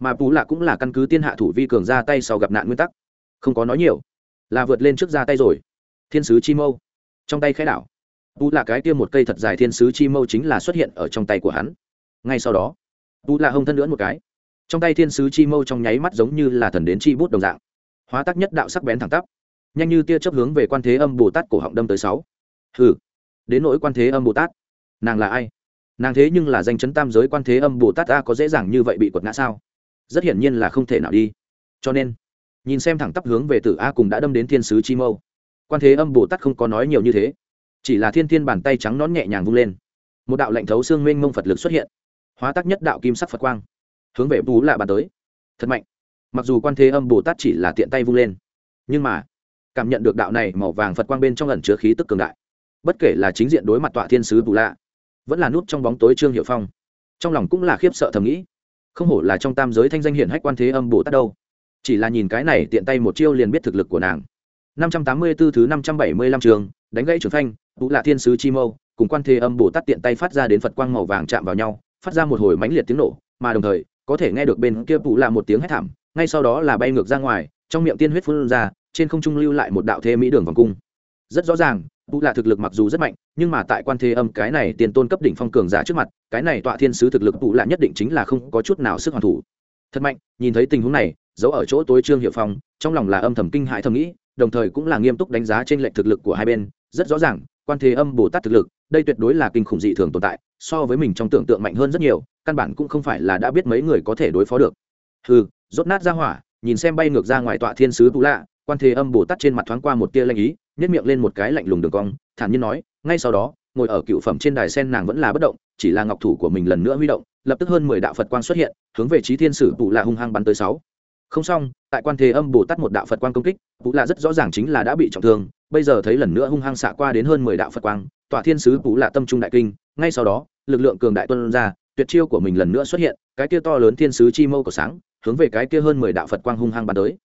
mà tú là cũng là căn cứ tiên hạ thủ vi cường ra tay sau gặp nạn nguyên tắc. Không có nói nhiều, là vượt lên trước ra tay rồi. Thiên sứ chi mâu. Trong tay khẽ đảo, tú là cái tiêm một cây thật dài thiên sứ chi mâu chính là xuất hiện ở trong tay của hắn. Ngay sau đó, tú là hông thân lưỡn một cái. Trong tay thiên sứ chi mâu trong nháy mắt giống như là thần đến chi bút đồng dạng. Hóa tác nhất đạo sắc bén thẳng tắp. Nhanh như tia chấp hướng về quan thế âm bồ tát cổ họng đâm tới sáu. Hừ, đến nỗi quan thế âm bồ tát. Nàng là ai? Nàng thế nhưng là danh chấn tam giới quan thế âm bồ tát ta có dễ dàng như vậy bị quật ngã sao? Rất hiển nhiên là không thể nào đi. Cho nên, nhìn xem thẳng tắp hướng về tử a cùng đã đâm đến thiên sứ chi mâu, quan thế âm bồ tát không có nói nhiều như thế, chỉ là thiên thiên bàn tay trắng nón nhẹ nhàng vung lên. Một đạo lệnh thấu xương mênh mông phật lực xuất hiện, hóa tác nhất đạo kim sắc phật quang, hướng về bú lạ bàn tới. Thật mạnh. Mặc dù quan thế âm bồ tát chỉ là tiện tay vung lên, nhưng mà, cảm nhận được đạo này màu vàng phật quang bên trong lần chứa khí tức cường đại, bất kể là chính diện đối mặt tọa thiên sứ bù lạ, vẫn là nút trong bóng tối trương hiệu phong, trong lòng cũng là khiếp sợ thầm nghĩ không hổ là trong tam giới thanh danh hiển hách quan thế âm bồ tát đâu. Chỉ là nhìn cái này tiện tay một chiêu liền biết thực lực của nàng. 584 thứ 575 trường, đánh gãy trường phanh, tú là thiên sứ chi mâu, cùng quan thế âm bồ tát tiện tay phát ra đến phật quang màu vàng chạm vào nhau, phát ra một hồi mãnh liệt tiếng nổ, mà đồng thời, có thể nghe được bên kia tú là một tiếng hét thảm, ngay sau đó là bay ngược ra ngoài, trong miệng tiên huyết phun ra, trên không trung lưu lại một đạo thế mỹ đường vòng cung. Rất rõ ràng bù lạ thực lực mặc dù rất mạnh nhưng mà tại quan thế âm cái này tiền tôn cấp đỉnh phong cường giả trước mặt cái này tọa thiên sứ thực lực bù lạ nhất định chính là không có chút nào sức hoàn thủ. Thật mạnh nhìn thấy tình huống này giấu ở chỗ tối trương hiệu phong trong lòng là âm thầm kinh hãi thầm nghĩ đồng thời cũng là nghiêm túc đánh giá trên lệnh thực lực của hai bên. Rất rõ ràng quan thế âm bồ tát thực lực đây tuyệt đối là kinh khủng dị thường tồn tại so với mình trong tưởng tượng mạnh hơn rất nhiều căn bản cũng không phải là đã biết mấy người có thể đối phó được. Hừ, rốt nát ra hỏa nhìn xem bay ngược ra ngoài tọa thiên sứ bù lạ quan thế âm bồ tát trên mặt thoáng qua một tia lanh ý nhét miệng lên một cái lạnh lùng đường cong, thản nhiên nói, ngay sau đó, ngồi ở cựu phẩm trên đài sen nàng vẫn là bất động, chỉ là ngọc thủ của mình lần nữa huy động, lập tức hơn mười đạo phật quang xuất hiện, hướng về trí thiên sử tụ là hung hăng bắn tới sáu. Không xong, tại quan thế âm bồ tát một đạo phật quang công kích vũ là rất rõ ràng chính là đã bị trọng thương, bây giờ thấy lần nữa hung hăng xạ qua đến hơn mười đạo phật quang tọa thiên sứ vũ là tâm trung đại kinh, ngay sau đó, lực lượng cường đại tuân ra, tuyệt chiêu của mình lần nữa xuất hiện, cái kia to lớn thiên sứ chi mâu của sáng, hướng về cái kia hơn mười đạo phật quang hung hăng bắn tới.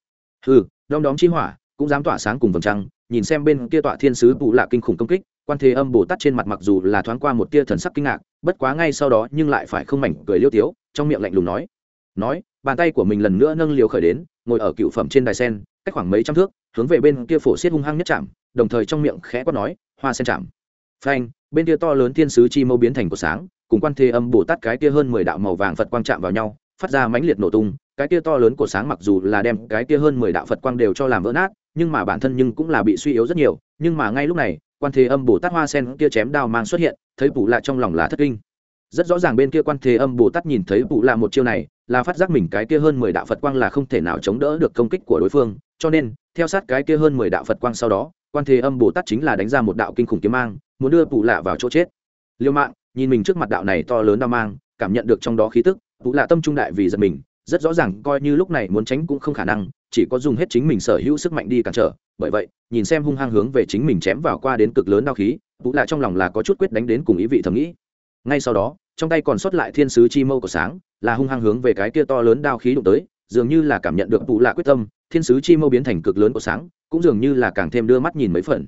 Hừ, đom đóm chi hỏa, cũng dám tỏa sáng cùng vầng trăng nhìn xem bên kia tọa thiên sứ bù lạ kinh khủng công kích, quan thế âm bồ tát trên mặt mặc dù là thoáng qua một tia thần sắc kinh ngạc, bất quá ngay sau đó nhưng lại phải không mảnh cười liêu tiếu, trong miệng lạnh lùng nói. Nói, bàn tay của mình lần nữa nâng liều khởi đến, ngồi ở cựu phẩm trên đài sen, cách khoảng mấy trăm thước, hướng về bên kia phổ xiết hung hăng nhất chạm, đồng thời trong miệng khẽ quát nói, hoa sen chạm. Phanh, bên kia to lớn thiên sứ chi mâu biến thành của sáng, cùng quan thế âm bồ tát cái kia hơn mười đạo màu vàng phật quang chạm vào nhau, phát ra mãnh liệt nổ tung, cái kia to lớn của sáng mặc dù là đem cái kia hơn mười đạo phật quang đều cho làm vỡ nát nhưng mà bản thân nhưng cũng là bị suy yếu rất nhiều, nhưng mà ngay lúc này, quan thế âm bồ tát hoa sen kia chém đao mang xuất hiện, thấy bù lạ trong lòng là thất kinh. Rất rõ ràng bên kia quan thế âm bồ tát nhìn thấy bù lạ một chiêu này, là phát giác mình cái kia hơn mười đạo phật quang là không thể nào chống đỡ được công kích của đối phương, cho nên, theo sát cái kia hơn mười đạo phật quang sau đó, quan thế âm bồ tát chính là đánh ra một đạo kinh khủng kiếm mang, muốn đưa bù lạ vào chỗ chết. Liêu mạng, nhìn mình trước mặt đạo này to lớn đao mang, cảm nhận được trong đó khí tức, bù lạ tâm trung đại vì giật mình, rất rõ ràng coi như lúc này muốn tránh cũng không khả năng chỉ có dùng hết chính mình sở hữu sức mạnh đi cản trở. Bởi vậy, nhìn xem hung hăng hướng về chính mình chém vào qua đến cực lớn đao khí, vũ lạ trong lòng là có chút quyết đánh đến cùng ý vị thầm nghĩ. Ngay sau đó, trong tay còn sót lại thiên sứ chi mâu của sáng, là hung hăng hướng về cái kia to lớn đao khí đụng tới, dường như là cảm nhận được vũ lạ quyết tâm, thiên sứ chi mâu biến thành cực lớn của sáng, cũng dường như là càng thêm đưa mắt nhìn mấy phần.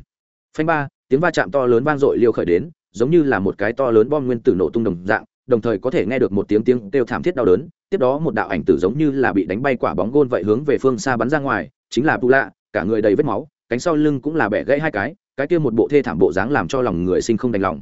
Phanh ba, tiếng va chạm to lớn vang dội liêu khởi đến, giống như là một cái to lớn bom nguyên tử nổ tung đồng dạng đồng thời có thể nghe được một tiếng tiếng kêu thảm thiết đau đớn, tiếp đó một đạo ảnh tử giống như là bị đánh bay quả bóng gôn vậy hướng về phương xa bắn ra ngoài, chính là tu lạ cả người đầy vết máu, cánh sau lưng cũng là bẻ gãy hai cái cái kia một bộ thê thảm bộ dáng làm cho lòng người sinh không đành lòng.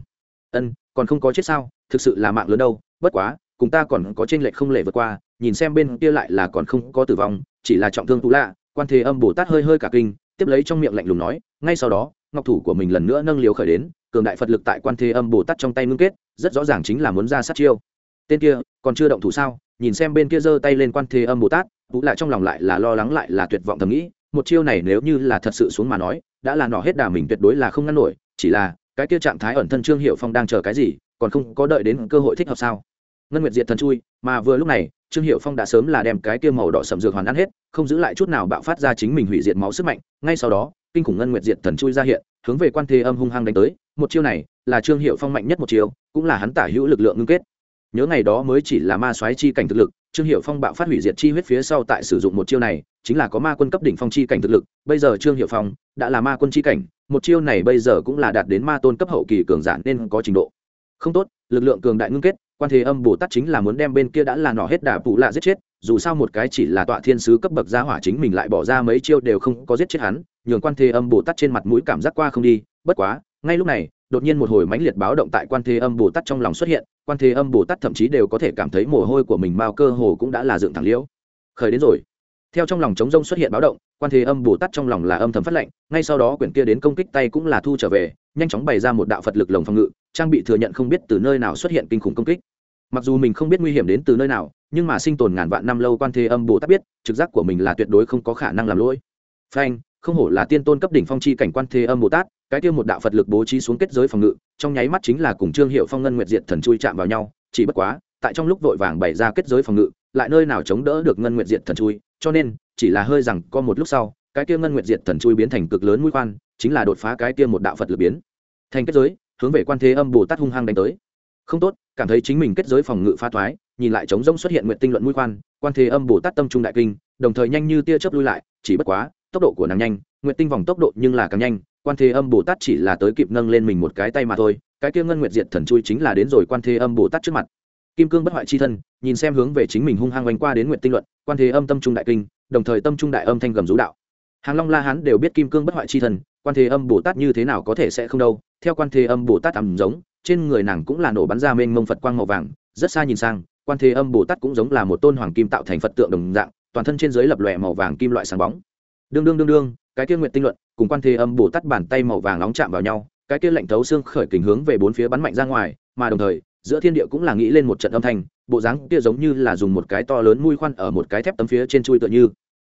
Ân, còn không có chết sao? Thực sự là mạng lớn đâu, bất quá, cùng ta còn có trên lệch không lệ vượt qua, nhìn xem bên kia lại là còn không có tử vong, chỉ là trọng thương tú lạ quan thế âm bồ tát hơi hơi cả kinh, tiếp lấy trong miệng lạnh lùng nói, ngay sau đó, ngọc thủ của mình lần nữa nâng liều khởi đến cường đại phật lực tại quan thế âm bồ tát trong tay ngưng kết, rất rõ ràng chính là muốn ra sát chiêu. Tên kia, còn chưa động thủ sao? Nhìn xem bên kia giơ tay lên quan thế âm bồ tát tú lại trong lòng lại là lo lắng lại là tuyệt vọng thầm nghĩ, một chiêu này nếu như là thật sự xuống mà nói, đã là nọ hết đà mình tuyệt đối là không ngăn nổi, chỉ là, cái kia trạng thái ẩn thân trương hiệu phong đang chờ cái gì, còn không có đợi đến cơ hội thích hợp sao? Ngân nguyệt diệt thần chui, mà vừa lúc này, trương hiệu phong đã sớm là đem cái kia màu đỏ sầm dược hoàn ăn hết, không giữ lại chút nào bạo phát ra chính mình hủy diệt máu sức mạnh, ngay sau đó, kinh khủng ngân nguyệt diệt thần chui ra hiện, hướng về quan thế âm hung hăng đánh tới một chiêu này là trương hiệu phong mạnh nhất một chiêu, cũng là hắn tả hữu lực lượng ngưng kết. Nhớ ngày đó mới chỉ là ma soái chi cảnh thực lực, trương hiệu phong bạo phát hủy diệt chi huyết phía sau tại sử dụng một chiêu này, chính là có ma quân cấp đỉnh phong chi cảnh thực lực, bây giờ trương hiệu phong đã là ma quân chi cảnh, một chiêu này bây giờ cũng là đạt đến ma tôn cấp hậu kỳ cường giản nên có trình độ. Không tốt, lực lượng cường đại ngưng kết, quan thế âm bồ tát chính là muốn đem bên kia đã là nỏ hết đà phụ lạ giết chết, dù sao một cái chỉ là tọa thiên sứ cấp bậc gia hỏa chính mình lại bỏ ra mấy chiêu đều không có giết chết hắn, nhường quan thế âm bồ tát trên mặt mũi cảm giác qua không đi, bất quá ngay lúc này, đột nhiên một hồi mãnh liệt báo động tại quan thế âm bồ tát trong lòng xuất hiện, quan thế âm bồ tát thậm chí đều có thể cảm thấy mồ hôi của mình bao cơ hồ cũng đã là dựng thẳng liễu. Khởi đến rồi. Theo trong lòng chống rông xuất hiện báo động, quan thế âm bồ tát trong lòng là âm thầm phát lệnh, ngay sau đó quyển kia đến công kích tay cũng là thu trở về, nhanh chóng bày ra một đạo phật lực lồng phòng ngự, trang bị thừa nhận không biết từ nơi nào xuất hiện kinh khủng công kích. Mặc dù mình không biết nguy hiểm đến từ nơi nào, nhưng mà sinh tồn ngàn vạn năm lâu quan thế âm bồ tát biết, trực giác của mình là tuyệt đối không có khả năng làm lỗi. Phanh, không hổ là tiên tôn cấp đỉnh phong chi cảnh quan thế âm bồ tát cái tiêu một đạo phật lực bố trí xuống kết giới phòng ngự, trong nháy mắt chính là cùng trương hiệu phong ngân nguyệt diệt thần chui chạm vào nhau, chỉ bất quá, tại trong lúc vội vàng bày ra kết giới phòng ngự, lại nơi nào chống đỡ được ngân nguyệt diệt thần chui, cho nên, chỉ là hơi rằng có một lúc sau, cái kia ngân nguyệt diệt thần chui biến thành cực lớn mũi khoan, chính là đột phá cái kia một đạo phật lực biến. Thành kết giới, hướng về quan thế âm bồ tát hung hăng đánh tới. Không tốt, cảm thấy chính mình kết giới phòng ngự pha thoái, nhìn lại trống rỗng xuất hiện nguyện tinh luận mũi khoan, quan thế âm bồ tát tâm trung đại kinh, đồng thời nhanh như tia chớp lui lại, chỉ bất quá, tốc độ của nàng nhanh nguyện tinh vòng tốc độ nhưng là càng nhanh quan thế âm bồ tát chỉ là tới kịp nâng lên mình một cái tay mà thôi, cái kia ngân nguyệt diệt thần chui chính là đến rồi quan thế âm bồ tát trước mặt. Kim cương bất hoại chi thân, nhìn xem hướng về chính mình hung hăng oanh qua đến nguyện tinh luận, quan thế âm tâm trung đại kinh, đồng thời tâm trung đại âm thanh gầm rú đạo. Hàng long la hán đều biết kim cương bất hoại chi thân, quan thế âm bồ tát như thế nào có thể sẽ không đâu, theo quan thế âm bồ tát ẩm giống, trên người nàng cũng là nổ bắn ra mênh mông phật quang màu vàng, rất xa nhìn sang, quan thế âm bồ tát cũng giống là một tôn hoàng kim tạo thành phật tượng đồng dạng, toàn thân trên dưới lập lòe màu vàng kim loại sáng bóng. Đương đương đương đương cái kia nguyện tinh luận, cùng quan thế âm bồ tát bàn tay màu vàng nóng chạm vào nhau, cái kia lạnh thấu xương khởi kình hướng về bốn phía bắn mạnh ra ngoài, mà đồng thời, giữa thiên địa cũng là nghĩ lên một trận âm thanh, bộ dáng kia giống như là dùng một cái to lớn mui khoan ở một cái thép tấm phía trên chui tựa như.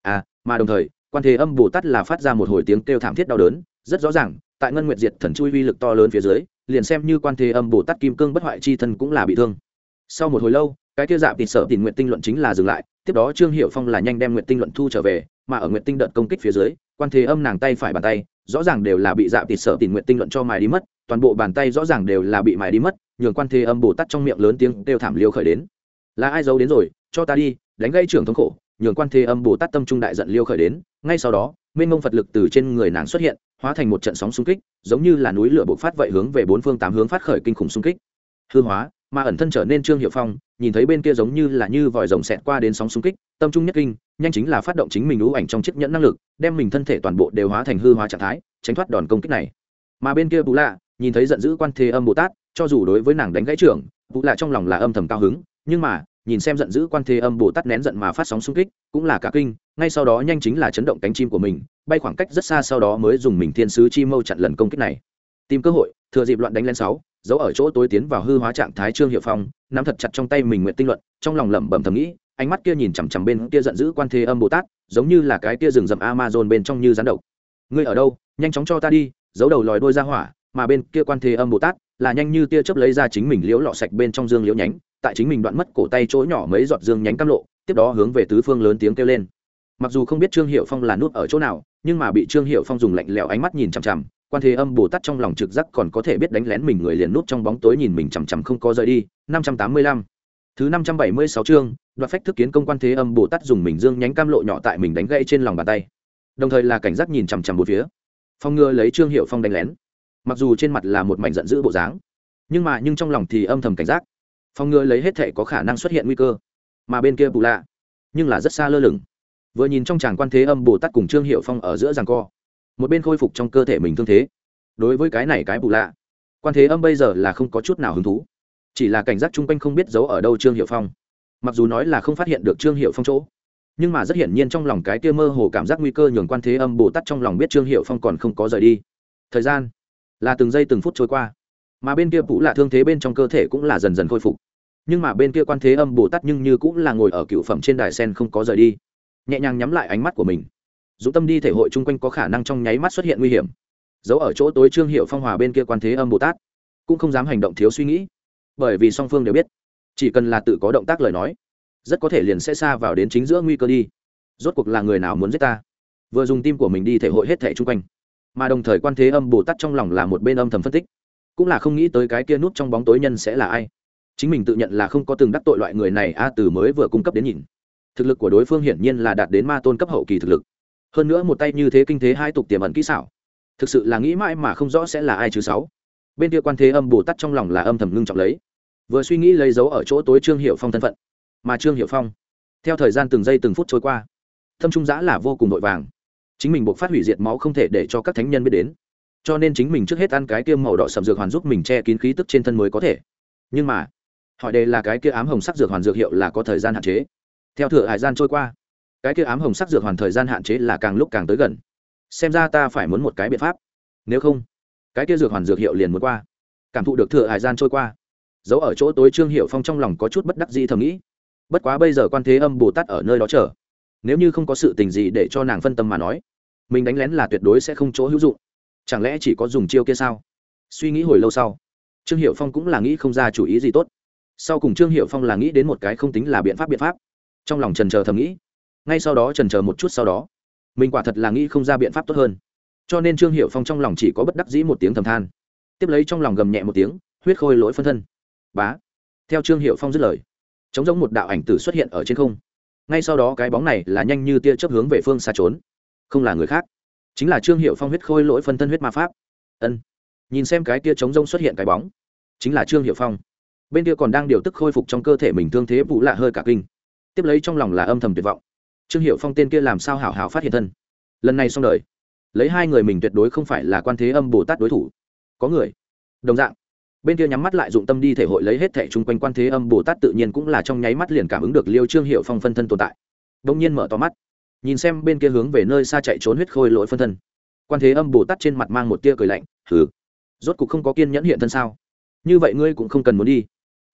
À mà đồng thời, quan thế âm bồ tát là phát ra một hồi tiếng kêu thảm thiết đau đớn, rất rõ ràng, tại ngân nguyệt diệt thần chui uy lực to lớn phía dưới, liền xem như quan thế âm bồ tát kim cương bất hoại chi thân cũng là bị thương. Sau một hồi lâu, cái kia dạ tịt sợ tịt nguyện tinh luận chính là dừng lại, tiếp đó trương hiệu phong là nhanh đem nguyện tinh luận thu trở về mà ở nguyện tinh đợt công kích phía dưới, quan thế âm nàng tay phải bàn tay, rõ ràng đều là bị dạ tịt sợ tìm nguyện tinh luận cho mài đi mất, toàn bộ bàn tay rõ ràng đều là bị mài đi mất, nhường quan thế âm bồ tát trong miệng lớn tiếng kêu thảm liêu khởi đến. Là ai giấu đến rồi? Cho ta đi, đánh gây trưởng thống khổ, nhường quan thế âm bồ tát tâm trung đại giận liêu khởi đến. Ngay sau đó, mênh mông phật lực từ trên người nàng xuất hiện, hóa thành một trận sóng xung kích, giống như là núi lửa bộc phát vậy hướng về bốn phương tám hướng phát khởi kinh khủng xung kích. Hư hóa mà ẩn thân trở nên trương hiệu phong, nhìn thấy bên kia giống như là như vòi rồng xẹt qua đến sóng xung kích, tâm trung nhất kinh, nhanh chính là phát động chính mình ưu ảnh trong chiếc nhẫn năng lực, đem mình thân thể toàn bộ đều hóa thành hư hóa trạng thái, tránh thoát đòn công kích này. Mà bên kia bù lạ, nhìn thấy giận dữ quan thế âm bồ tát, cho dù đối với nàng đánh gãy trưởng bù lạ trong lòng là âm thầm cao hứng, nhưng mà, nhìn xem giận dữ quan thế âm bồ tát nén giận mà phát sóng xung kích, cũng là cả kinh, ngay sau đó nhanh chính là chấn động cánh chim của mình, bay khoảng cách rất xa sau đó mới dùng mình thiên sứ chi mâu chặn lần công kích này. Tìm cơ hội, thừa dịp loạn đánh lên sáu giấu ở chỗ tối tiến vào hư hóa trạng thái trương hiệu phong, nắm thật chặt trong tay mình nguyện tinh luận, trong lòng lẩm bẩm thầm nghĩ, ánh mắt kia nhìn chằm chằm bên kia giận dữ quan thế âm bồ tát, giống như là cái kia rừng rậm amazon bên trong như rắn độc. Ngươi ở đâu? Nhanh chóng cho ta đi, giấu đầu lòi đôi ra hỏa, mà bên kia quan thế âm bồ tát là nhanh như tia chớp lấy ra chính mình liễu lọ sạch bên trong dương liễu nhánh, tại chính mình đoạn mất cổ tay chỗ nhỏ mấy giọt dương nhánh cam lộ, tiếp đó hướng về tứ phương lớn tiếng kêu lên. Mặc dù không biết trương hiệu phong là nút ở chỗ nào, nhưng mà bị trương hiệu phong dùng lạnh lẽo ánh mắt nhìn chằm chằm quan thế âm bồ tát trong lòng trực giác còn có thể biết đánh lén mình người liền nút trong bóng tối nhìn mình chằm chằm không có rời đi. Năm trăm tám mươi lăm. Thứ năm trăm bảy mươi sáu chương, đoạt phách thức kiến công quan thế âm bồ tát dùng mình dương nhánh cam lộ nhỏ tại mình đánh gãy trên lòng bàn tay. Đồng thời là cảnh giác nhìn chằm chằm một phía. Phong ngừa lấy trương hiệu phong đánh lén. Mặc dù trên mặt là một mảnh giận dữ bộ dáng, nhưng mà nhưng trong lòng thì âm thầm cảnh giác. Phong ngừa lấy hết thể có khả năng xuất hiện nguy cơ, mà bên kia bù lạ, nhưng là rất xa lơ lửng. Vừa nhìn trong chàng quan thế âm bồ tát cùng trương hiệu phong ở giữa giằng co một bên khôi phục trong cơ thể mình thương thế. Đối với cái này cái bù lạ, quan thế âm bây giờ là không có chút nào hứng thú. Chỉ là cảnh giác chung quanh không biết giấu ở đâu trương hiệu phong. Mặc dù nói là không phát hiện được trương hiệu phong chỗ, nhưng mà rất hiển nhiên trong lòng cái kia mơ hồ cảm giác nguy cơ nhường quan thế âm bồ tát trong lòng biết trương hiệu phong còn không có rời đi. Thời gian là từng giây từng phút trôi qua, mà bên kia bù là thương thế bên trong cơ thể cũng là dần dần khôi phục. Nhưng mà bên kia quan thế âm bồ tát nhưng như cũng là ngồi ở cựu phẩm trên đài sen không có rời đi, nhẹ nhàng nhắm lại ánh mắt của mình dũng tâm đi thể hội chung quanh có khả năng trong nháy mắt xuất hiện nguy hiểm. Giấu ở chỗ tối trương hiệu phong hòa bên kia quan thế âm bồ tát, cũng không dám hành động thiếu suy nghĩ, bởi vì song phương đều biết, chỉ cần là tự có động tác lời nói, rất có thể liền sẽ xa vào đến chính giữa nguy cơ đi. Rốt cuộc là người nào muốn giết ta? Vừa dùng tim của mình đi thể hội hết thể chung quanh, mà đồng thời quan thế âm bồ tát trong lòng là một bên âm thầm phân tích, cũng là không nghĩ tới cái kia nút trong bóng tối nhân sẽ là ai. Chính mình tự nhận là không có từng đắc tội loại người này, a từ mới vừa cung cấp đến nhìn. Thực lực của đối phương hiển nhiên là đạt đến ma tôn cấp hậu kỳ thực lực hơn nữa một tay như thế kinh thế hai tục tiềm ẩn kỹ xảo. Thực sự là nghĩ mãi mà không rõ sẽ là ai chứ sáu. Bên kia quan thế âm bồ tát trong lòng là âm thầm ngưng trọng lấy. Vừa suy nghĩ lấy dấu ở chỗ tối trương hiệu phong thân phận. Mà trương hiệu phong, theo thời gian từng giây từng phút trôi qua thâm trung giã là vô cùng vội vàng. Chính mình buộc phát hủy diệt máu không thể để cho các thánh nhân biết đến. Cho nên chính mình trước hết ăn cái kia màu đỏ sầm dược hoàn giúp mình che kín khí tức trên thân mới có thể. Nhưng mà, hỏi đề là cái kia ám hồng sắc dược hoàn dược hiệu là có thời gian hạn chế. Theo thừa hải gian trôi qua cái kia ám hồng sắc dược hoàn thời gian hạn chế là càng lúc càng tới gần. Xem ra ta phải muốn một cái biện pháp. Nếu không, cái kia dược hoàn dược hiệu liền muốn qua. Cảm thụ được thừa hải gian trôi qua. Giấu ở chỗ tối trương hiệu phong trong lòng có chút bất đắc dĩ thầm nghĩ. Bất quá bây giờ quan thế âm bồ tát ở nơi đó chờ. Nếu như không có sự tình gì để cho nàng phân tâm mà nói, mình đánh lén là tuyệt đối sẽ không chỗ hữu dụng. Chẳng lẽ chỉ có dùng chiêu kia sao? Suy nghĩ hồi lâu sau, trương hiệu phong cũng là nghĩ không ra chủ ý gì tốt. Sau cùng trương hiệu phong là nghĩ đến một cái không tính là biện pháp biện pháp. Trong lòng trần trờ thầm nghĩ ngay sau đó trần chờ một chút sau đó. Mình quả thật là nghĩ không ra biện pháp tốt hơn. Cho nên trương hiệu phong trong lòng chỉ có bất đắc dĩ một tiếng thầm than. Tiếp lấy trong lòng gầm nhẹ một tiếng, huyết khôi lỗi phân thân. Bá. Theo trương hiệu phong dứt lời chống giống một đạo ảnh tử xuất hiện ở trên không. Ngay sau đó cái bóng này là nhanh như tia chớp hướng về phương xa trốn. Không là người khác, chính là trương hiệu phong huyết khôi lỗi phân thân huyết ma pháp. Ân. Nhìn xem cái tia chống rông xuất hiện cái bóng, chính là trương hiệu phong. Bên kia còn đang điều tức khôi phục trong cơ thể mình thương thế vụ lạ hơi cả kinh. Tiếp lấy trong lòng là âm thầm tuyệt vọng trương hiệu phong tên kia làm sao hảo hảo phát hiện thân? Lần này xong đời, lấy hai người mình tuyệt đối không phải là quan thế âm bồ tát đối thủ. Có người? Đồng dạng. Bên kia nhắm mắt lại dụng tâm đi thể hội lấy hết thẻ chung quanh quan thế âm bồ tát tự nhiên cũng là trong nháy mắt liền cảm ứng được liêu trương hiệu phong phân thân tồn tại. Đông nhiên mở to mắt, nhìn xem bên kia hướng về nơi xa chạy trốn huyết khôi lỗi phân thân. Quan thế âm bồ tát trên mặt mang một tia cười lạnh thử rốt cục không có kiên nhẫn hiện thân sao? Như vậy ngươi cũng không cần muốn đi.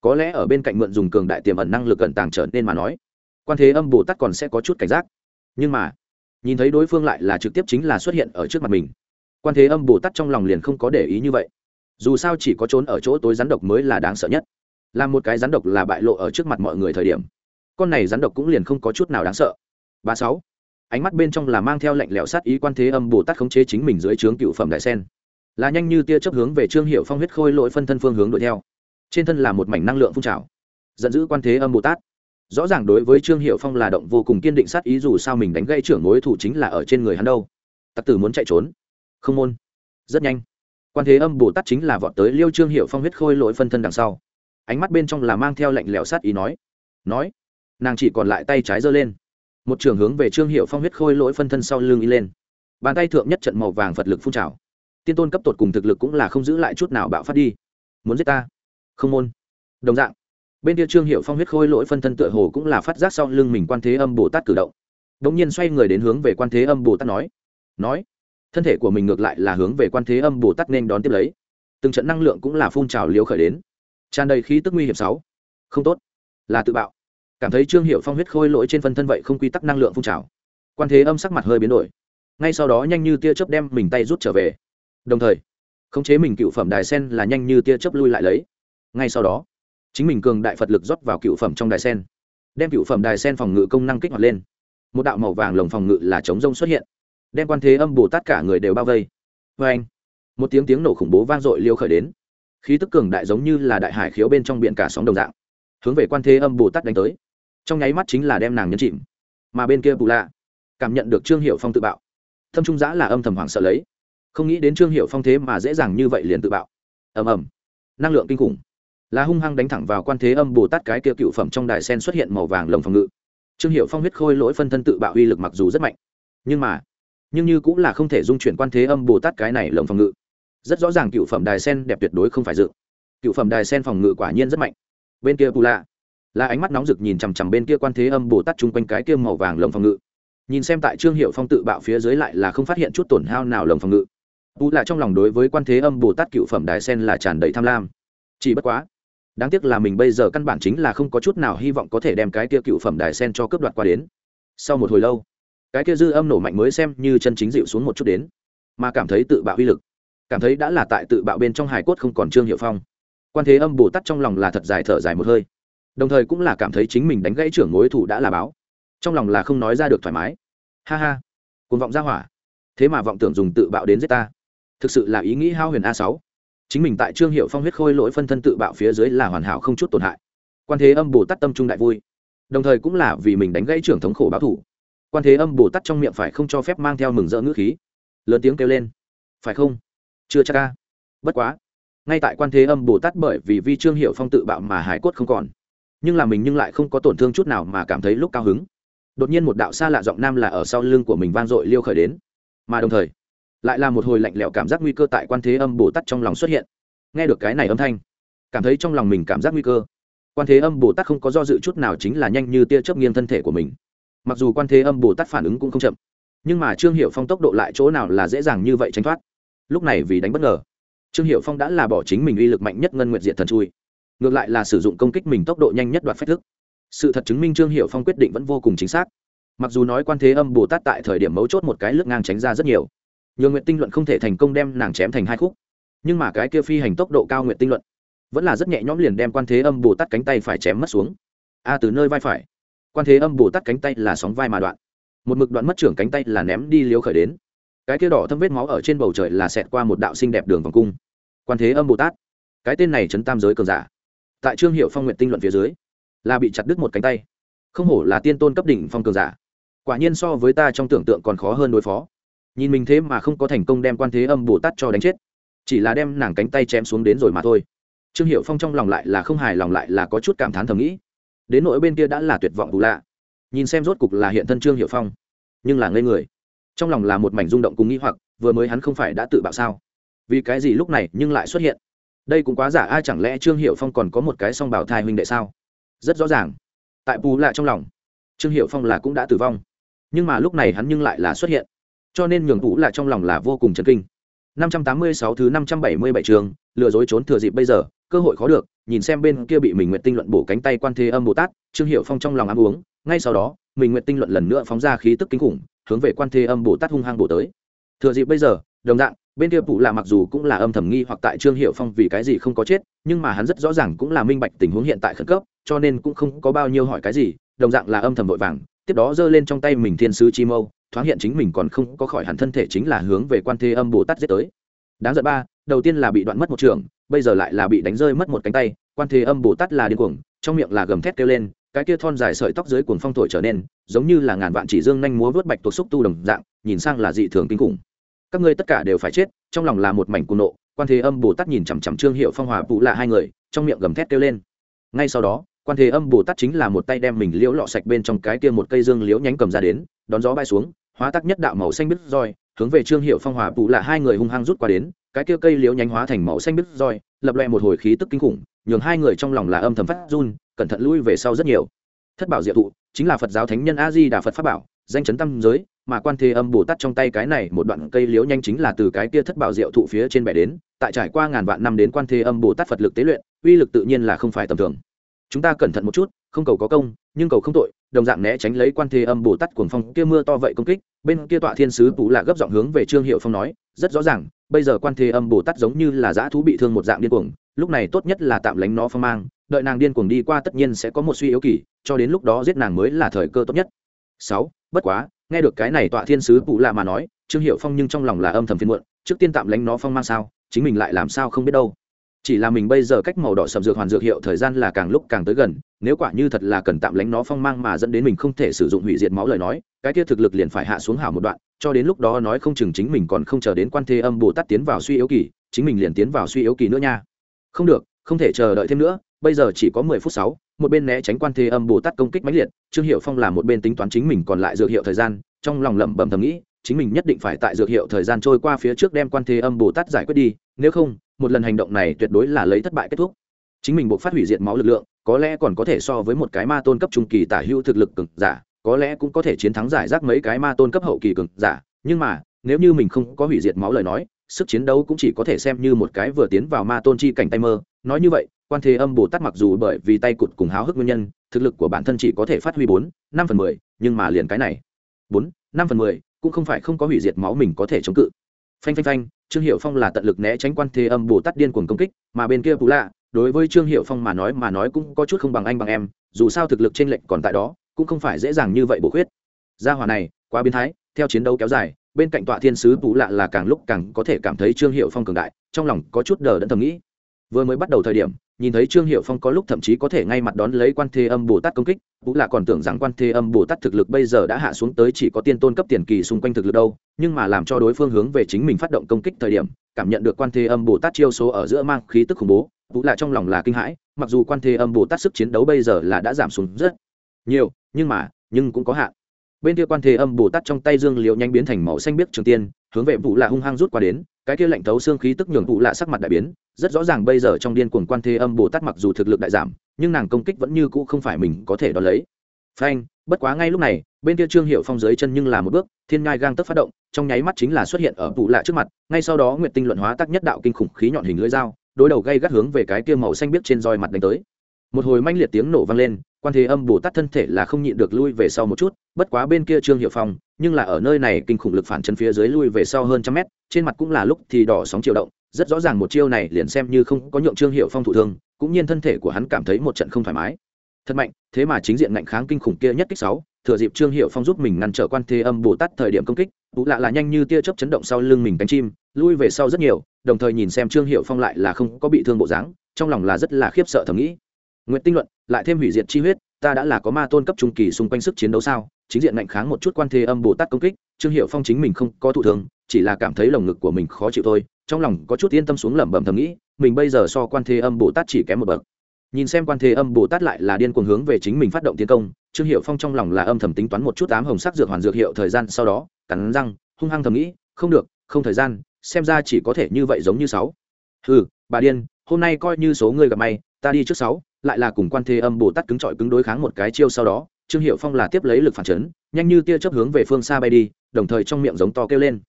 Có lẽ ở bên cạnh mượn dùng cường đại tiềm ẩn năng lực cẩn tàng trở nên mà nói quan thế âm bồ tát còn sẽ có chút cảnh giác nhưng mà nhìn thấy đối phương lại là trực tiếp chính là xuất hiện ở trước mặt mình quan thế âm bồ tát trong lòng liền không có để ý như vậy dù sao chỉ có trốn ở chỗ tối rắn độc mới là đáng sợ nhất làm một cái rắn độc là bại lộ ở trước mặt mọi người thời điểm con này rắn độc cũng liền không có chút nào đáng sợ ba sáu ánh mắt bên trong là mang theo lệnh lẽo sát ý quan thế âm bồ tát khống chế chính mình dưới trướng cựu phẩm đại sen là nhanh như tia chấp hướng về trương hiệu phong huyết khôi lỗi phân thân phương hướng đuổi theo trên thân là một mảnh năng lượng phun trào giận dữ quan thế âm bồ tát rõ ràng đối với trương hiệu phong là động vô cùng kiên định sát ý, dù sao mình đánh gây trưởng mối thủ chính là ở trên người hắn đâu. Tặc tử muốn chạy trốn. Không môn. Rất nhanh. Quan thế âm, bồ tát chính là vọt tới liêu trương hiệu phong huyết khôi lỗi phân thân đằng sau. Ánh mắt bên trong là mang theo lệnh lẽo sát ý nói. Nói. Nàng chỉ còn lại tay trái giơ lên. Một trường hướng về trương hiệu phong huyết khôi lỗi phân thân sau lưng y lên. Bàn tay thượng nhất trận màu vàng phật lực phun trào. Tiên tôn cấp tột cùng thực lực cũng là không giữ lại chút nào bạo phát đi. Muốn giết ta? Không môn. Đồng dạng bên kia trương hiệu phong huyết khôi lỗi phân thân tựa hồ cũng là phát giác sau lưng mình quan thế âm bồ tát cử động. Đ ỗ n g nhiên xoay người đến hướng về quan thế âm bồ tát nói nói. Thân thể của mình ngược lại là hướng về quan thế âm bồ tát nên đón tiếp lấy. Từng trận năng lượng cũng là phun trào liều khởi đến. Tràn đầy khí tức nguy hiểm sáu. Không tốt. Là tự bạo. Cảm thấy trương hiệu phong huyết khôi lỗi trên phân thân vậy không quy tắc năng lượng phun trào. Quan thế âm sắc mặt hơi biến đổi. Ngay sau đó nhanh như tia chớp đem mình tay rút trở về. Đồng thời, khống chế mình cựu phẩm đài sen là nhanh như tia chớp lui lại lấy. Ngay sau đó chính mình cường đại phật lực rót vào cựu phẩm trong đài sen, đem cựu phẩm đài sen phòng ngự công năng kích hoạt lên. Một đạo màu vàng lồng phòng ngự là chống rông xuất hiện, đem quan thế âm bồ tát cả người đều bao vây. Vê anh, một tiếng tiếng nổ khủng bố vang dội liêu khởi đến. Khí tức cường đại giống như là đại hải khiếu bên trong biển cả sóng đồng dạng, hướng về quan thế âm bồ tát đánh tới. Trong nháy mắt chính là đem nàng nhấn chìm. Mà bên kia bù lạ cảm nhận được trương hiệu phong tự bạo. Thâm trung giã là âm thầm hoảng sợ lấy. Không nghĩ đến trương hiệu phong thế mà dễ dàng như vậy liền tự bạo. Ầm ầm. Năng lượng kinh khủng là hung hăng đánh thẳng vào quan thế âm bồ tát cái kia cựu phẩm trong đài sen xuất hiện màu vàng lồng phòng ngự. Trương hiệu phong huyết khôi lỗi phân thân tự bạo uy lực mặc dù rất mạnh, nhưng mà, nhưng như cũng là không thể dung chuyển quan thế âm bồ tát cái này lồng phòng ngự. Rất rõ ràng cựu phẩm đài sen đẹp tuyệt đối không phải dự. Cựu phẩm đài sen phòng ngự quả nhiên rất mạnh. Bên kia bù lạ là ánh mắt nóng rực nhìn chằm chằm bên kia quan thế âm bồ tát chung quanh cái kia màu vàng lồng phòng ngự. Nhìn xem tại trương hiệu phong tự bạo phía dưới lại là không phát hiện chút tổn hao nào lồng phòng ngự. Bù lạ trong lòng đối với quan thế âm bồ tát cựu phẩm đài sen là tràn đầy tham lam. Chỉ bất quá đáng tiếc là mình bây giờ căn bản chính là không có chút nào hy vọng có thể đem cái kia cựu phẩm đài sen cho cướp đoạt qua đến. Sau một hồi lâu, cái kia dư âm nổ mạnh mới xem như chân chính dịu xuống một chút đến, mà cảm thấy tự bạo uy lực, cảm thấy đã là tại tự bạo bên trong hài cốt không còn trương hiệu phong. Quan thế âm, bồ tát trong lòng là thật dài thở dài một hơi, đồng thời cũng là cảm thấy chính mình đánh gãy trưởng mối thủ đã là báo, trong lòng là không nói ra được thoải mái. Ha ha, cuồng vọng ra hỏa, thế mà vọng tưởng dùng tự bạo đến giết ta, thực sự là ý nghĩ hao huyền a sáu chính mình tại trương hiệu phong huyết khôi lỗi phân thân tự bạo phía dưới là hoàn hảo không chút tổn hại. Quan thế âm bồ tát tâm trung đại vui. Đồng thời cũng là vì mình đánh gãy trưởng thống khổ báo thủ quan thế âm bồ tát trong miệng phải không cho phép mang theo mừng rỡ ngữ khí. Lớn tiếng kêu lên. Phải không? Chưa chắc ca bất quá. Ngay tại quan thế âm bồ tát bởi vì vi trương hiệu phong tự bạo mà hải cốt không còn. Nhưng là mình nhưng lại không có tổn thương chút nào mà cảm thấy lúc cao hứng. Đột nhiên một đạo xa lạ giọng nam là ở sau lưng của mình vang dội liêu khởi đến. Mà đồng thời lại là một hồi lạnh lẽo cảm giác nguy cơ tại quan thế âm bồ tát trong lòng xuất hiện. Nghe được cái này âm thanh, cảm thấy trong lòng mình cảm giác nguy cơ. Quan thế âm bồ tát không có do dự chút nào chính là nhanh như tia chớp nghiêng thân thể của mình. Mặc dù quan thế âm bồ tát phản ứng cũng không chậm, nhưng mà trương hiệu phong tốc độ lại chỗ nào là dễ dàng như vậy tránh thoát. Lúc này vì đánh bất ngờ, trương hiệu phong đã là bỏ chính mình uy lực mạnh nhất ngân nguyện diện thần chui. Ngược lại là sử dụng công kích mình tốc độ nhanh nhất đoạt phách thức. Sự thật chứng minh trương hiệu phong quyết định vẫn vô cùng chính xác. Mặc dù nói quan thế âm bồ tát tại thời điểm mấu chốt một cái lướt ngang tránh ra rất nhiều nhờ nguyện tinh luận không thể thành công đem nàng chém thành hai khúc. Nhưng mà cái kia phi hành tốc độ cao nguyện tinh luận, vẫn là rất nhẹ nhõm liền đem quan thế âm bồ tát cánh tay phải chém mất xuống. A à, từ nơi vai phải, quan thế âm bồ tát cánh tay là sóng vai mà đoạn. Một mực đoạn mất trưởng cánh tay là ném đi liếu khởi đến. Cái kia đỏ thâm vết máu ở trên bầu trời là xẹt qua một đạo xinh đẹp đường vòng cung. Quan thế âm bồ tát, cái tên này chấn tam giới cường giả. Tại trương hiệu phong nguyện tinh luận phía dưới, là bị chặt đứt một cánh tay. Không hổ là tiên tôn cấp đỉnh phong cường giả. Quả nhiên so với ta trong tưởng tượng còn khó hơn đối phó nhìn mình thế mà không có thành công đem quan thế âm bồ tát cho đánh chết. Chỉ là đem nàng cánh tay chém xuống đến rồi mà thôi. Trương hiệu phong trong lòng lại là không hài lòng lại là có chút cảm thán thầm nghĩ. Đến nỗi bên kia đã là tuyệt vọng đủ lạ. Nhìn xem rốt cục là hiện thân trương hiệu phong, nhưng là ngây người. Trong lòng là một mảnh rung động cùng nghĩ hoặc, vừa mới hắn không phải đã tự bạo sao? Vì cái gì lúc này nhưng lại xuất hiện? Đây cũng quá giả, ai chẳng lẽ trương hiệu phong còn có một cái song bảo thai huynh đệ sao? Rất rõ ràng. Tại bù lạ trong lòng, trương hiệu phong là cũng đã tử vong. Nhưng mà lúc này hắn nhưng lại là xuất hiện cho nên nhường tú là trong lòng là vô cùng chấn kinh 586 thứ 577 trường, lừa dối trốn thừa dịp bây giờ, cơ hội khó được, nhìn xem bên kia bị mình Nguyệt tinh luận bổ cánh tay quan thế âm Bồ Tát, Trương Hiểu Phong trong lòng ám uống, ngay sau đó, mình Nguyệt tinh luận lần nữa phóng ra khí tức kinh khủng, hướng về quan thế âm Bồ Tát hung hăng bổ tới. Thừa dịp bây giờ, đồng dạng, bên kia phụ là mặc dù cũng là âm thầm nghi hoặc tại Trương Hiểu Phong vì cái gì không có chết, nhưng mà hắn rất rõ ràng cũng là minh bạch tình huống hiện tại khẩn cấp, cho nên cũng không có bao nhiêu hỏi cái gì, đồng dạng là âm thầm vội vàng, tiếp đó giơ lên trong tay mình thiên sứ chi mâu, thoáng hiện chính mình còn không có khỏi hẳn thân thể chính là hướng về quan thế âm Bồ Tát giết tới. Đáng giận ba, đầu tiên là bị đoạn mất một trường, bây giờ lại là bị đánh rơi mất một cánh tay, quan thế âm bồ tát là điên cuồng, trong miệng là gầm thét kêu lên, cái kia thon dài sợi tóc dưới cuồng phong thổi trở nên, giống như là ngàn vạn chỉ dương nhanh múa vớt bạch tuộc xúc tu đồng dạng, nhìn sang là dị thường kinh khủng. Các ngươi tất cả đều phải chết, trong lòng là một mảnh cuồng nộ, quan thế âm bồ tát nhìn chằm chằm trương hiệu phong hòa vụ là hai người, trong miệng gầm thét kêu lên. Ngay sau đó, quan thế âm bồ tát chính là một tay đem mình liễu lọ sạch bên trong cái kia một cây dương liễu nhánh cầm ra đến, đón gió bay xuống hóa tắc nhất đạo màu xanh bít roi, hướng về trương hiệu phong hòa bù là hai người hung hăng rút qua đến, cái kia cây liễu nhánh hóa thành màu xanh bít roi, lập loẹ một hồi khí tức kinh khủng, nhường hai người trong lòng là âm thầm phát run, cẩn thận lui về sau rất nhiều. Thất bảo diệu thụ, chính là phật giáo thánh nhân a di đà phật pháp bảo, danh chấn tâm giới, mà quan thế âm bồ tát trong tay cái này một đoạn cây liễu nhanh chính là từ cái kia thất bảo diệu thụ phía trên bẻ đến, tại trải qua ngàn vạn năm đến quan thế âm bồ tát phật lực tế luyện, uy lực tự nhiên là không phải tầm thường. Chúng ta cẩn thận một chút, không cầu có công, nhưng cầu không tội đồng dạng né tránh lấy quan thế âm bồ tát cuồng phong. Kia mưa to vậy công kích, bên kia tọa thiên sứ tú là gấp giọng hướng về trương hiệu phong nói, rất rõ ràng, bây giờ quan thế âm bồ tát giống như là dã thú bị thương một dạng điên cuồng, lúc này tốt nhất là tạm lánh nó phong mang, đợi nàng điên cuồng đi qua tất nhiên sẽ có một suy yếu kỳ, cho đến lúc đó giết nàng mới là thời cơ tốt nhất. Sáu, bất quá, nghe được cái này tọa thiên sứ phụ là mà nói, trương hiệu phong nhưng trong lòng là âm thầm phiền muộn, trước tiên tạm lánh nó phong mang sao? Chính mình lại làm sao không biết đâu? Chỉ là mình bây giờ cách màu đỏ sầm dược hoàn dược hiệu thời gian là càng lúc càng tới gần, nếu quả như thật là cần tạm lánh nó phong mang mà dẫn đến mình không thể sử dụng hủy diệt máu lời nói, cái kia thực lực liền phải hạ xuống hảo một đoạn, cho đến lúc đó nói không chừng chính mình còn không chờ đến quan thế âm bồ tát tiến vào suy yếu kỳ, chính mình liền tiến vào suy yếu kỳ nữa nha. Không được, không thể chờ đợi thêm nữa, bây giờ chỉ có mười phút sáu, một bên né tránh quan thế âm bồ tát công kích mãnh liệt, trương hiệu phong là một bên tính toán chính mình còn lại dược hiệu thời gian, trong lòng lẩm bẩm thầm nghĩ, chính mình nhất định phải tại dược hiệu thời gian trôi qua phía trước đem quan thế âm bồ tát giải quyết đi, nếu không một lần hành động này tuyệt đối là lấy thất bại kết thúc. Chính mình buộc phát hủy diệt máu lực lượng, có lẽ còn có thể so với một cái ma tôn cấp trung kỳ tả hữu thực lực cực giả, có lẽ cũng có thể chiến thắng giải rác mấy cái ma tôn cấp hậu kỳ cực giả, nhưng mà, nếu như mình không có hủy diệt máu lời nói, sức chiến đấu cũng chỉ có thể xem như một cái vừa tiến vào ma tôn chi cảnh tay mơ. Nói như vậy, quan thế âm bồ tát mặc dù bởi vì tay cụt cùng háo hức nguyên nhân, thực lực của bản thân chỉ có thể phát huy bốn, năm phần mười, nhưng mà liền cái này, bốn, năm phần mười, cũng không phải không có hủy diệt máu mình có thể chống cự. Phanh phanh phanh trương hiệu phong là tận lực né tránh quan thế âm bồ tát điên cuồng công kích, mà bên kia bù lạ, đối với trương hiệu phong mà nói mà nói cũng có chút không bằng anh bằng em, dù sao thực lực t r ê n lệch còn tại đó, cũng không phải dễ dàng như vậy bổ khuyết. Gia hòa này, quá biến thái, theo chiến đấu kéo dài, bên cạnh tọa thiên sứ bù lạ là càng lúc càng có thể cảm thấy trương hiệu phong cường đại, trong lòng có chút đờ đẫn thầm nghĩ. Vừa mới bắt đầu thời điểm nhìn thấy trương hiệu phong có lúc thậm chí có thể ngay mặt đón lấy quan thế âm bồ tát công kích, vũ lạ còn tưởng rằng quan thế âm bồ tát thực lực bây giờ đã hạ xuống tới chỉ có tiên tôn cấp tiền kỳ xung quanh thực lực đâu, nhưng mà làm cho đối phương hướng về chính mình phát động công kích thời điểm, cảm nhận được quan thế âm bồ tát chiêu số ở giữa mang khí tức khủng bố, vũ lạ trong lòng là kinh hãi, mặc dù quan thế âm bồ tát sức chiến đấu bây giờ là đã giảm xuống rất nhiều, nhưng mà, nhưng cũng có hạn bên kia quan thế âm bồ tát trong tay dương liệu nhanh biến thành màu xanh biếc trường tiên, hướng về vụ lạ hung hăng rút qua đến, cái kia lạnh thấu xương khí tức nhường vụ lạ sắc mặt đại biến. Rất rõ ràng bây giờ trong điên cuồng quan thế âm bồ tát mặc dù thực lực đại giảm, nhưng nàng công kích vẫn như cũ không phải mình có thể đo lấy. Phanh, bất quá ngay lúc này, bên kia trương hiệu phong dưới chân nhưng là một bước, thiên ngai gang tức phát động, trong nháy mắt chính là xuất hiện ở vụ lạ trước mặt, ngay sau đó nguyện tinh luận hóa tác nhất đạo kinh khủng khí nhọn hình lưỡi dao, đối đầu gây gắt hướng về cái kia màu xanh biếc trên roi mặt đánh tới. Một hồi manh liệt tiếng nổ vang lên quan thế âm bồ tát thân thể là không nhịn được lui về sau một chút, bất quá bên kia trương hiệu phong, nhưng là ở nơi này kinh khủng lực phản chân phía dưới lui về sau hơn trăm mét, trên mặt cũng là lúc thì đỏ sóng chiều động, rất rõ ràng một chiêu này liền xem như không có nhượng trương hiệu phong thủ thương, cũng nhiên thân thể của hắn cảm thấy một trận không thoải mái. Thật mạnh, thế mà chính diện ngạnh kháng kinh khủng kia nhất kích sáu, thừa dịp trương hiệu phong giúp mình ngăn trở quan thế âm bồ tát thời điểm công kích, tú lạ là nhanh như tia chớp chấn động sau lưng mình cánh chim, lui về sau rất nhiều, đồng thời nhìn xem trương hiệu phong lại là không có bị thương bộ dáng, trong lòng là rất là khiếp sợ thầm nghĩ. Nguyệt tinh luận lại thêm hủy diệt chi huyết ta đã là có ma tôn cấp trung kỳ xung quanh sức chiến đấu sao? Chính diện ngạnh kháng một chút quan thế âm bồ tát công kích trương hiểu phong chính mình không có thụ thương chỉ là cảm thấy lồng ngực của mình khó chịu thôi trong lòng có chút yên tâm xuống lẩm bẩm thầm nghĩ mình bây giờ so quan thế âm bồ tát chỉ kém một bậc. Nhìn xem quan thế âm bồ tát lại là điên cuồng hướng về chính mình phát động tiến công trương hiểu phong trong lòng là âm thầm tính toán một chút ám hồng sắc dược hoàn dược hiệu thời gian sau đó cắn răng hung hăng thầm nghĩ không được không thời gian xem ra chỉ có thể như vậy giống như sáu. Hừ, bà điên hôm nay coi như số người gặp may ta đi trước sáu, lại là cùng quan thế âm bồ tát cứng trọi cứng đối kháng một cái chiêu sau đó, trương hiệu phong là tiếp lấy lực phản chấn, nhanh như tia chớp hướng về phương xa bay đi, đồng thời trong miệng giống to kêu lên.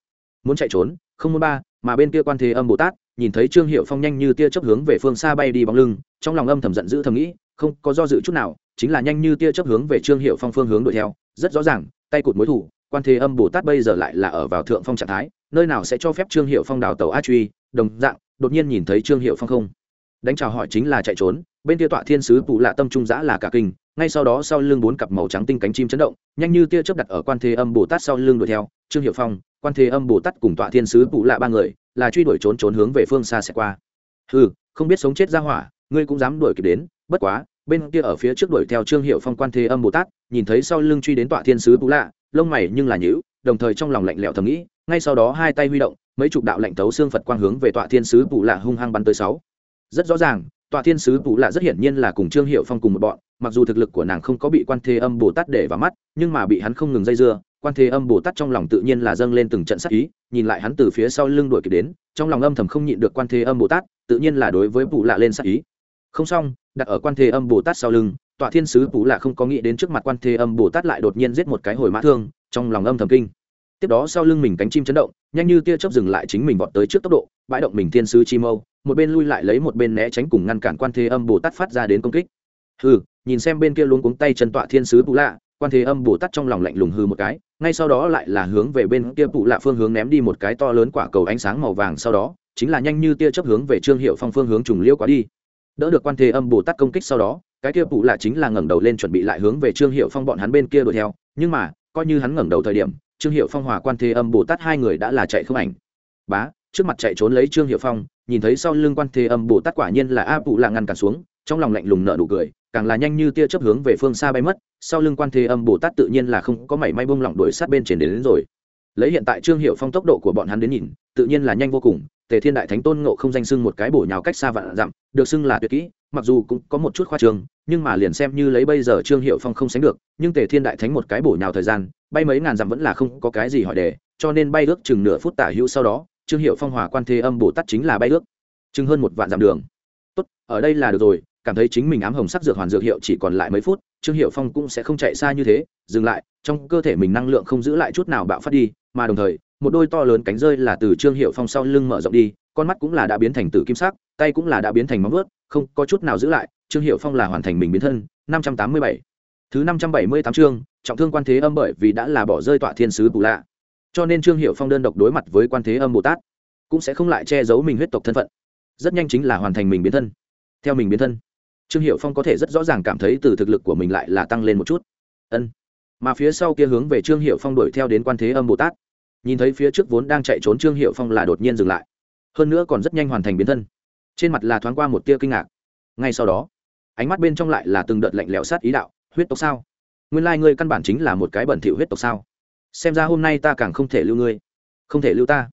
Muốn chạy trốn, không muốn ba, mà bên kia quan thế âm bồ tát, nhìn thấy trương hiệu phong nhanh như tia chớp hướng về phương xa bay đi bóng lưng, trong lòng âm thầm giận dữ thầm nghĩ, không có do dự chút nào, chính là nhanh như tia chớp hướng về trương hiệu phong phương hướng đuổi theo, rất rõ ràng, tay cụt mối thủ, quan thế âm bồ tát bây giờ lại là ở vào thượng phong trạng thái, nơi nào sẽ cho phép trương hiệu phong đào tàu a truy, đồng dạng, đột nhiên nhìn thấy trương hiệu phong không đánh chào hỏi chính là chạy trốn, bên kia tọa thiên sứ phụ lạ tâm trung giã là cả kinh, ngay sau đó sau lưng bốn cặp màu trắng tinh cánh chim chấn động, nhanh như tia chớp đặt ở quan thế âm bồ tát sau lưng đuổi theo, trương hiệu phong, quan thế âm bồ tát cùng tọa thiên sứ phụ lạ ba người, là truy đuổi trốn trốn hướng về phương xa sẽ qua. Ừ không biết sống chết ra hỏa, ngươi cũng dám đuổi kịp đến, bất quá, bên kia ở phía trước đuổi theo trương hiệu phong quan thế âm bồ tát, nhìn thấy sau lưng truy đến tọa thiên sứ phụ lạ, lông mày nhưng là nhữ đồng thời trong lòng lạnh lẽo thầm nghĩ, ngay sau đó hai tay huy động, mấy chục đạo lạnh tấu xương phật quang hướng về tọa thiên sứ phụ lạ hung hăng bắn tới sáu rất rõ ràng, tòa thiên sứ phụ lạ rất hiển nhiên là cùng trương hiệu phong cùng một bọn, mặc dù thực lực của nàng không có bị quan thế âm bồ tát để vào mắt, nhưng mà bị hắn không ngừng dây dưa, quan thế âm bồ tát trong lòng tự nhiên là dâng lên từng trận sắc ý, nhìn lại hắn từ phía sau lưng đuổi kịp đến, trong lòng âm thầm không nhịn được quan thế âm bồ tát, tự nhiên là đối với phụ lạ lên sắc ý. Không xong, đặt ở quan thế âm bồ tát sau lưng tọa thiên sứ phụ lạ không có nghĩ đến trước mặt quan thế âm bồ tát lại đột nhiên giết một cái hồi mã thương, trong lòng âm thầm kinh. Tiếp đó sau lưng mình cánh chim chấn động, nhanh như tia chớp dừng lại chính mình vọt tới trước tốc độ, bãi động mình thiên sứ chi mâu một bên lui lại lấy một bên né tránh cùng ngăn cản quan thế âm bồ tát phát ra đến công kích. Hừ, nhìn xem bên kia luôn cuống tay chân tọa thiên sứ bù lạ, quan thế âm bồ tát trong lòng lạnh lùng hư một cái, ngay sau đó lại là hướng về bên kia bù lạ phương hướng ném đi một cái to lớn quả cầu ánh sáng màu vàng sau đó, chính là nhanh như tia chớp hướng về trương hiệu phong phương hướng trùng liêu quá đi. Đỡ được quan thế âm bồ tát công kích sau đó, cái kia bù lạ chính là ngẩng đầu lên chuẩn bị lại hướng về trương hiệu phong bọn hắn bên kia đuổi theo, nhưng mà, coi như hắn ngẩng đầu thời điểm, trương hiệu phong hòa quan thế âm bồ tát hai người đã là chạy không ảnh. Bá, trước mặt chạy trốn lấy trương hiệu phong nhìn thấy sau lưng quan thế âm bồ tát quả nhiên là a phụ lạ ngăn cản xuống trong lòng lạnh lùng nợ nụ cười càng là nhanh như tia chớp hướng về phương xa bay mất sau lưng quan thế âm bồ tát tự nhiên là không có mảy may bông lỏng đuổi sát bên trên đến, đến rồi. Lấy hiện tại trương hiệu phong tốc độ của bọn hắn đến nhìn tự nhiên là nhanh vô cùng tề thiên đại thánh tôn ngộ không danh xưng một cái bổ nhào cách xa vạn dặm được xưng là tuyệt kỹ mặc dù cũng có một chút khoa trường nhưng mà liền xem như lấy bây giờ trương hiệu phong không sánh được nhưng tề thiên đại thánh một cái bổ nhào thời gian bay mấy ngàn dặm vẫn là không có cái gì hỏi đề cho nên bay ước chừng nửa phút tả hữu sau đó trương hiệu phong hòa quan thế âm bồ tát chính là bay ước. Chừng hơn một vạn dặm đường. Tốt, ở đây là được rồi, cảm thấy chính mình ám hồng sắc dược hoàn dược hiệu chỉ còn lại mấy phút, trương hiệu phong cũng sẽ không chạy xa như thế, dừng lại, trong cơ thể mình năng lượng không giữ lại chút nào bạo phát đi, mà đồng thời, một đôi to lớn cánh rơi là từ trương hiệu phong sau lưng mở rộng đi, con mắt cũng là đã biến thành tử kim sắc, tay cũng là đã biến thành móng vớt không có chút nào giữ lại, trương hiệu phong là hoàn thành mình biến thân, năm trăm tám mươi bảy. Thứ năm trăm bảy mươi tám chương, trọng thương quan thế âm bởi vì đã là bỏ rơi tọa thiên sứ bù lạ cho nên trương hiệu phong đơn độc đối mặt với quan thế âm bồ tát, cũng sẽ không lại che giấu mình huyết tộc thân phận. Rất nhanh chính là hoàn thành mình biến thân. Theo mình biến thân, trương hiệu phong có thể rất rõ ràng cảm thấy từ thực lực của mình lại là tăng lên một chút. Ân. Mà phía sau kia hướng về trương hiệu phong đuổi theo đến quan thế âm bồ tát, nhìn thấy phía trước vốn đang chạy trốn trương hiệu phong là đột nhiên dừng lại. Hơn nữa còn rất nhanh hoàn thành biến thân. Trên mặt là thoáng qua một tia kinh ngạc. Ngay sau đó, ánh mắt bên trong lại là từng đợt lạnh lẽo sát ý đạo, huyết tộc sao? Nguyên lai ngươi căn bản chính là một cái bẩn thỉu huyết tộc sao? Xem ra hôm nay ta càng không thể lưu ngươi. Không thể lưu ta.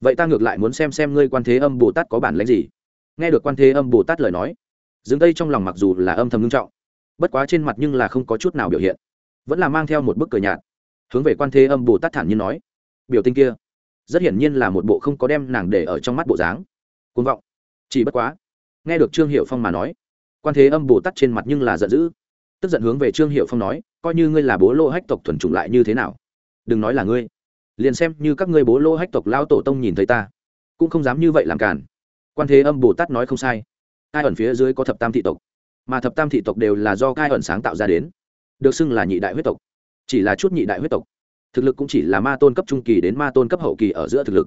Vậy ta ngược lại muốn xem xem ngươi quan thế âm bồ tát có bản lãnh gì. Nghe được quan thế âm bồ tát lời nói, dương tây trong lòng mặc dù là âm thầm nghiêm trọng, bất quá trên mặt nhưng là không có chút nào biểu hiện. Vẫn là mang theo một bức cười nhạt. Hướng về quan thế âm bồ tát thản nhiên nói, biểu tình kia, rất hiển nhiên là một bộ không có đem nàng để ở trong mắt bộ dáng. Côn vọng. Chỉ bất quá, nghe được trương hiệu phong mà nói, quan thế âm bồ tát trên mặt nhưng là giận dữ. Tức giận hướng về trương hiệu phong nói, coi như ngươi là bố lô hách tộc thuần chủng lại như thế nào? Đừng nói là ngươi. Liền xem như các ngươi bố lô hách tộc lao tổ tông nhìn thấy ta, cũng không dám như vậy làm cản quan thế âm bồ tát nói không sai. Cai ẩn phía dưới có thập tam thị tộc, mà thập tam thị tộc đều là do cai ẩn sáng tạo ra đến, được xưng là nhị đại huyết tộc. Chỉ là chút nhị đại huyết tộc, thực lực cũng chỉ là ma tôn cấp trung kỳ đến ma tôn cấp hậu kỳ ở giữa thực lực.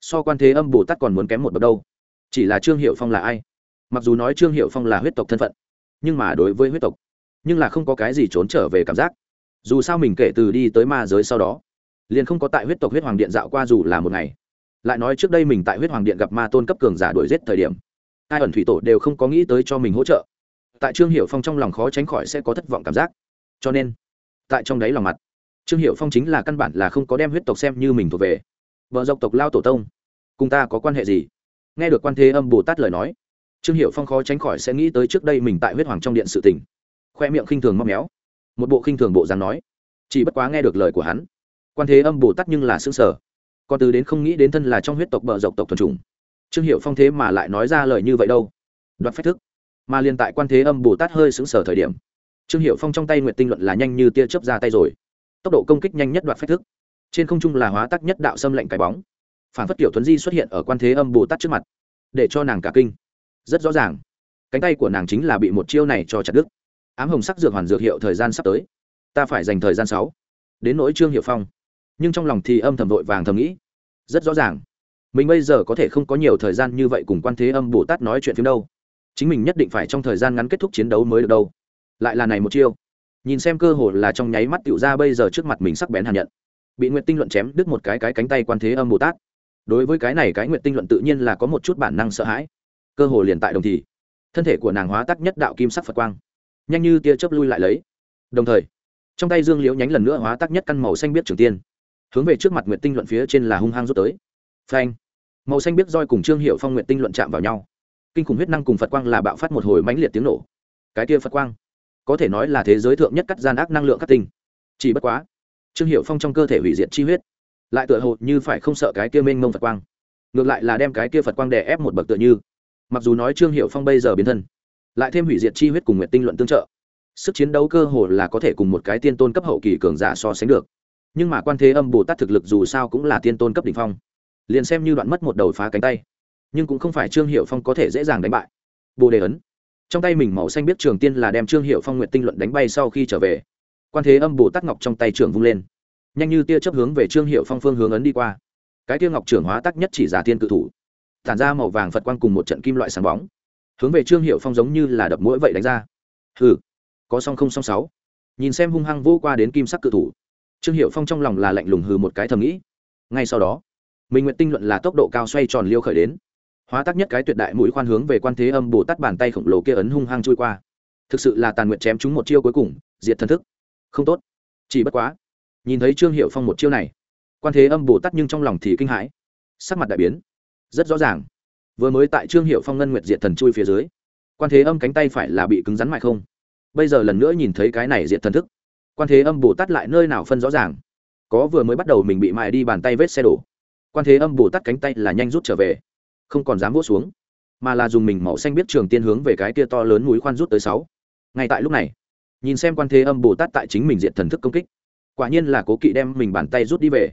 So quan thế âm bồ tát còn muốn kém một bậc đâu. Chỉ là trương hiệu phong là ai? Mặc dù nói trương hiệu phong là huyết tộc thân phận, nhưng mà đối với huyết tộc, nhưng là không có cái gì trốn trở về cảm giác dù sao mình kể từ đi tới ma giới sau đó, liền không có tại huyết tộc huyết hoàng điện dạo qua dù là một ngày. Lại nói trước đây mình tại huyết hoàng điện gặp ma tôn cấp cường giả đuổi giết thời điểm, ai ẩn thủy tổ đều không có nghĩ tới cho mình hỗ trợ. Tại trương hiệu phong trong lòng khó tránh khỏi sẽ có thất vọng cảm giác. Cho nên, tại trong đáy lòng mặt, trương hiệu phong chính là căn bản là không có đem huyết tộc xem như mình thuộc về. Vợ dọc tộc lao tổ tông, cùng ta có quan hệ gì? Nghe được quan thế âm bồ tát lời nói, trương hiệu phong khó tránh khỏi sẽ nghĩ tới trước đây mình tại huyết hoàng trong điện sự tỉnh khoe miệng khinh thường móc méo một bộ khinh thường bộ dáng nói. Chỉ bất quá nghe được lời của hắn, quan thế âm bồ tát nhưng là xương sở còn từ đến không nghĩ đến thân là trong huyết tộc bờ dọc tộc thuần trùng trương hiệu phong thế mà lại nói ra lời như vậy đâu? Đoạt phách thức. Mà liền tại quan thế âm bồ tát hơi xứng sở thời điểm, trương hiệu phong trong tay nguyện tinh luận là nhanh như tia chớp ra tay rồi. Tốc độ công kích nhanh nhất đoạt phách thức. Trên không trung là hóa tắc nhất đạo xâm lệnh cái bóng. Phản phất tiểu thuấn di xuất hiện ở quan thế âm bồ tát trước mặt, để cho nàng cả kinh. Rất rõ ràng, cánh tay của nàng chính là bị một chiêu này cho chặt đứt ám hồng sắc dược hoàn dược hiệu thời gian sắp tới. Ta phải dành thời gian sáu. Đến nỗi trương hiệu phong. Nhưng trong lòng thì âm thầm vội vàng thầm nghĩ. Rất rõ ràng. Mình bây giờ có thể không có nhiều thời gian như vậy cùng quan thế âm bồ tát nói chuyện phim đâu. Chính mình nhất định phải trong thời gian ngắn kết thúc chiến đấu mới được đâu. Lại là này một chiêu. Nhìn xem cơ hồ là trong nháy mắt tiểu ra bây giờ trước mặt mình sắc bén hàn nhận. Bị nguyện tinh luận chém đứt một cái cái cánh tay quan thế âm bồ tát. Đối với cái này cái nguyện tinh luận tự nhiên là có một chút bản năng sợ hãi. Cơ hồ liền tại đồng thì, thân thể của nàng hóa tắc nhất đạo kim sắc phật quang nhanh như tia chớp lui lại lấy. Đồng thời, trong tay dương liễu nhánh lần nữa hóa tác nhất căn màu xanh biết trường tiên, hướng về trước mặt nguyện tinh luận phía trên là hung hăng rút tới. Phanh! Màu xanh biết roi cùng trương hiệu phong nguyện tinh luận chạm vào nhau. Kinh khủng huyết năng cùng phật quang là bạo phát một hồi mãnh liệt tiếng nổ. Cái tia phật quang, có thể nói là thế giới thượng nhất cắt gian ác năng lượng cắt tinh. Chỉ bất quá, trương hiệu phong trong cơ thể hủy diệt chi huyết, lại tựa hồ như phải không sợ cái kia mênh mông phật quang. Ngược lại là đem cái kia phật quang đè ép một bậc tựa như. Mặc dù nói trương hiệu phong bây giờ biến thân lại thêm hủy diệt chi huyết cùng nguyện tinh luận tương trợ. Sức chiến đấu cơ hồ là có thể cùng một cái tiên tôn cấp hậu kỳ cường giả so sánh được. Nhưng mà quan thế âm bồ tát thực lực dù sao cũng là tiên tôn cấp đ ỉ n h phong. Liền xem như đoạn mất một đầu phá cánh tay, nhưng cũng không phải trương hiệu phong có thể dễ dàng đánh bại. Bồ đề ấn. Trong tay mình màu xanh biết trường tiên là đem trương hiệu phong nguyện tinh luận đánh bay sau khi trở về. Quan thế âm bồ tát ngọc trong tay trường vung lên. Nhanh như tia chấp hướng về trương hiệu phong phương hướng ấn đi qua. Cái tia ngọc trưởng hóa tắc nhất chỉ giả tiên cự thủ. Tản ra màu vàng phật quang cùng một trận kim loại sáng bóng hướng về trương hiệu phong giống như là đập mũi vậy đánh ra. Hừ, có song không song sáu. Nhìn xem hung hăng vô qua đến kim sắc cự thủ, trương hiệu phong trong lòng là lạnh lùng hừ một cái thầm nghĩ. Ngay sau đó, minh nguyện tinh luận là tốc độ cao xoay tròn liêu khởi đến. Hóa tắc nhất cái tuyệt đại mũi khoan hướng về quan thế âm bồ tát bàn tay khổng lồ kia ấn hung hăng trôi qua. Thực sự là tàn nguyện chém chúng một chiêu cuối cùng, diệt thần thức. Không tốt. Chỉ bất quá, nhìn thấy trương hiệu phong một chiêu này, quan thế âm bồ tát nhưng trong lòng thì kinh hãi. Sắc mặt đại biến. Rất rõ ràng vừa mới tại trương hiệu phong ngân nguyệt diệt thần chui phía dưới. Quan thế âm cánh tay phải là bị cứng rắn mại không. Bây giờ lần nữa nhìn thấy cái này diệt thần thức, quan thế âm bồ tát lại nơi nào phân rõ ràng? Có vừa mới bắt đầu mình bị mại đi bàn tay vết xe đổ. Quan thế âm bồ tát cánh tay là nhanh rút trở về, không còn dám vỗ xuống, mà là dùng mình màu xanh biết trường tiên hướng về cái kia to lớn núi khoan rút tới sáu. Ngay tại lúc này, nhìn xem quan thế âm bồ tát tại chính mình diện thần thức công kích, quả nhiên là cố kỵ đem mình bàn tay rút đi về.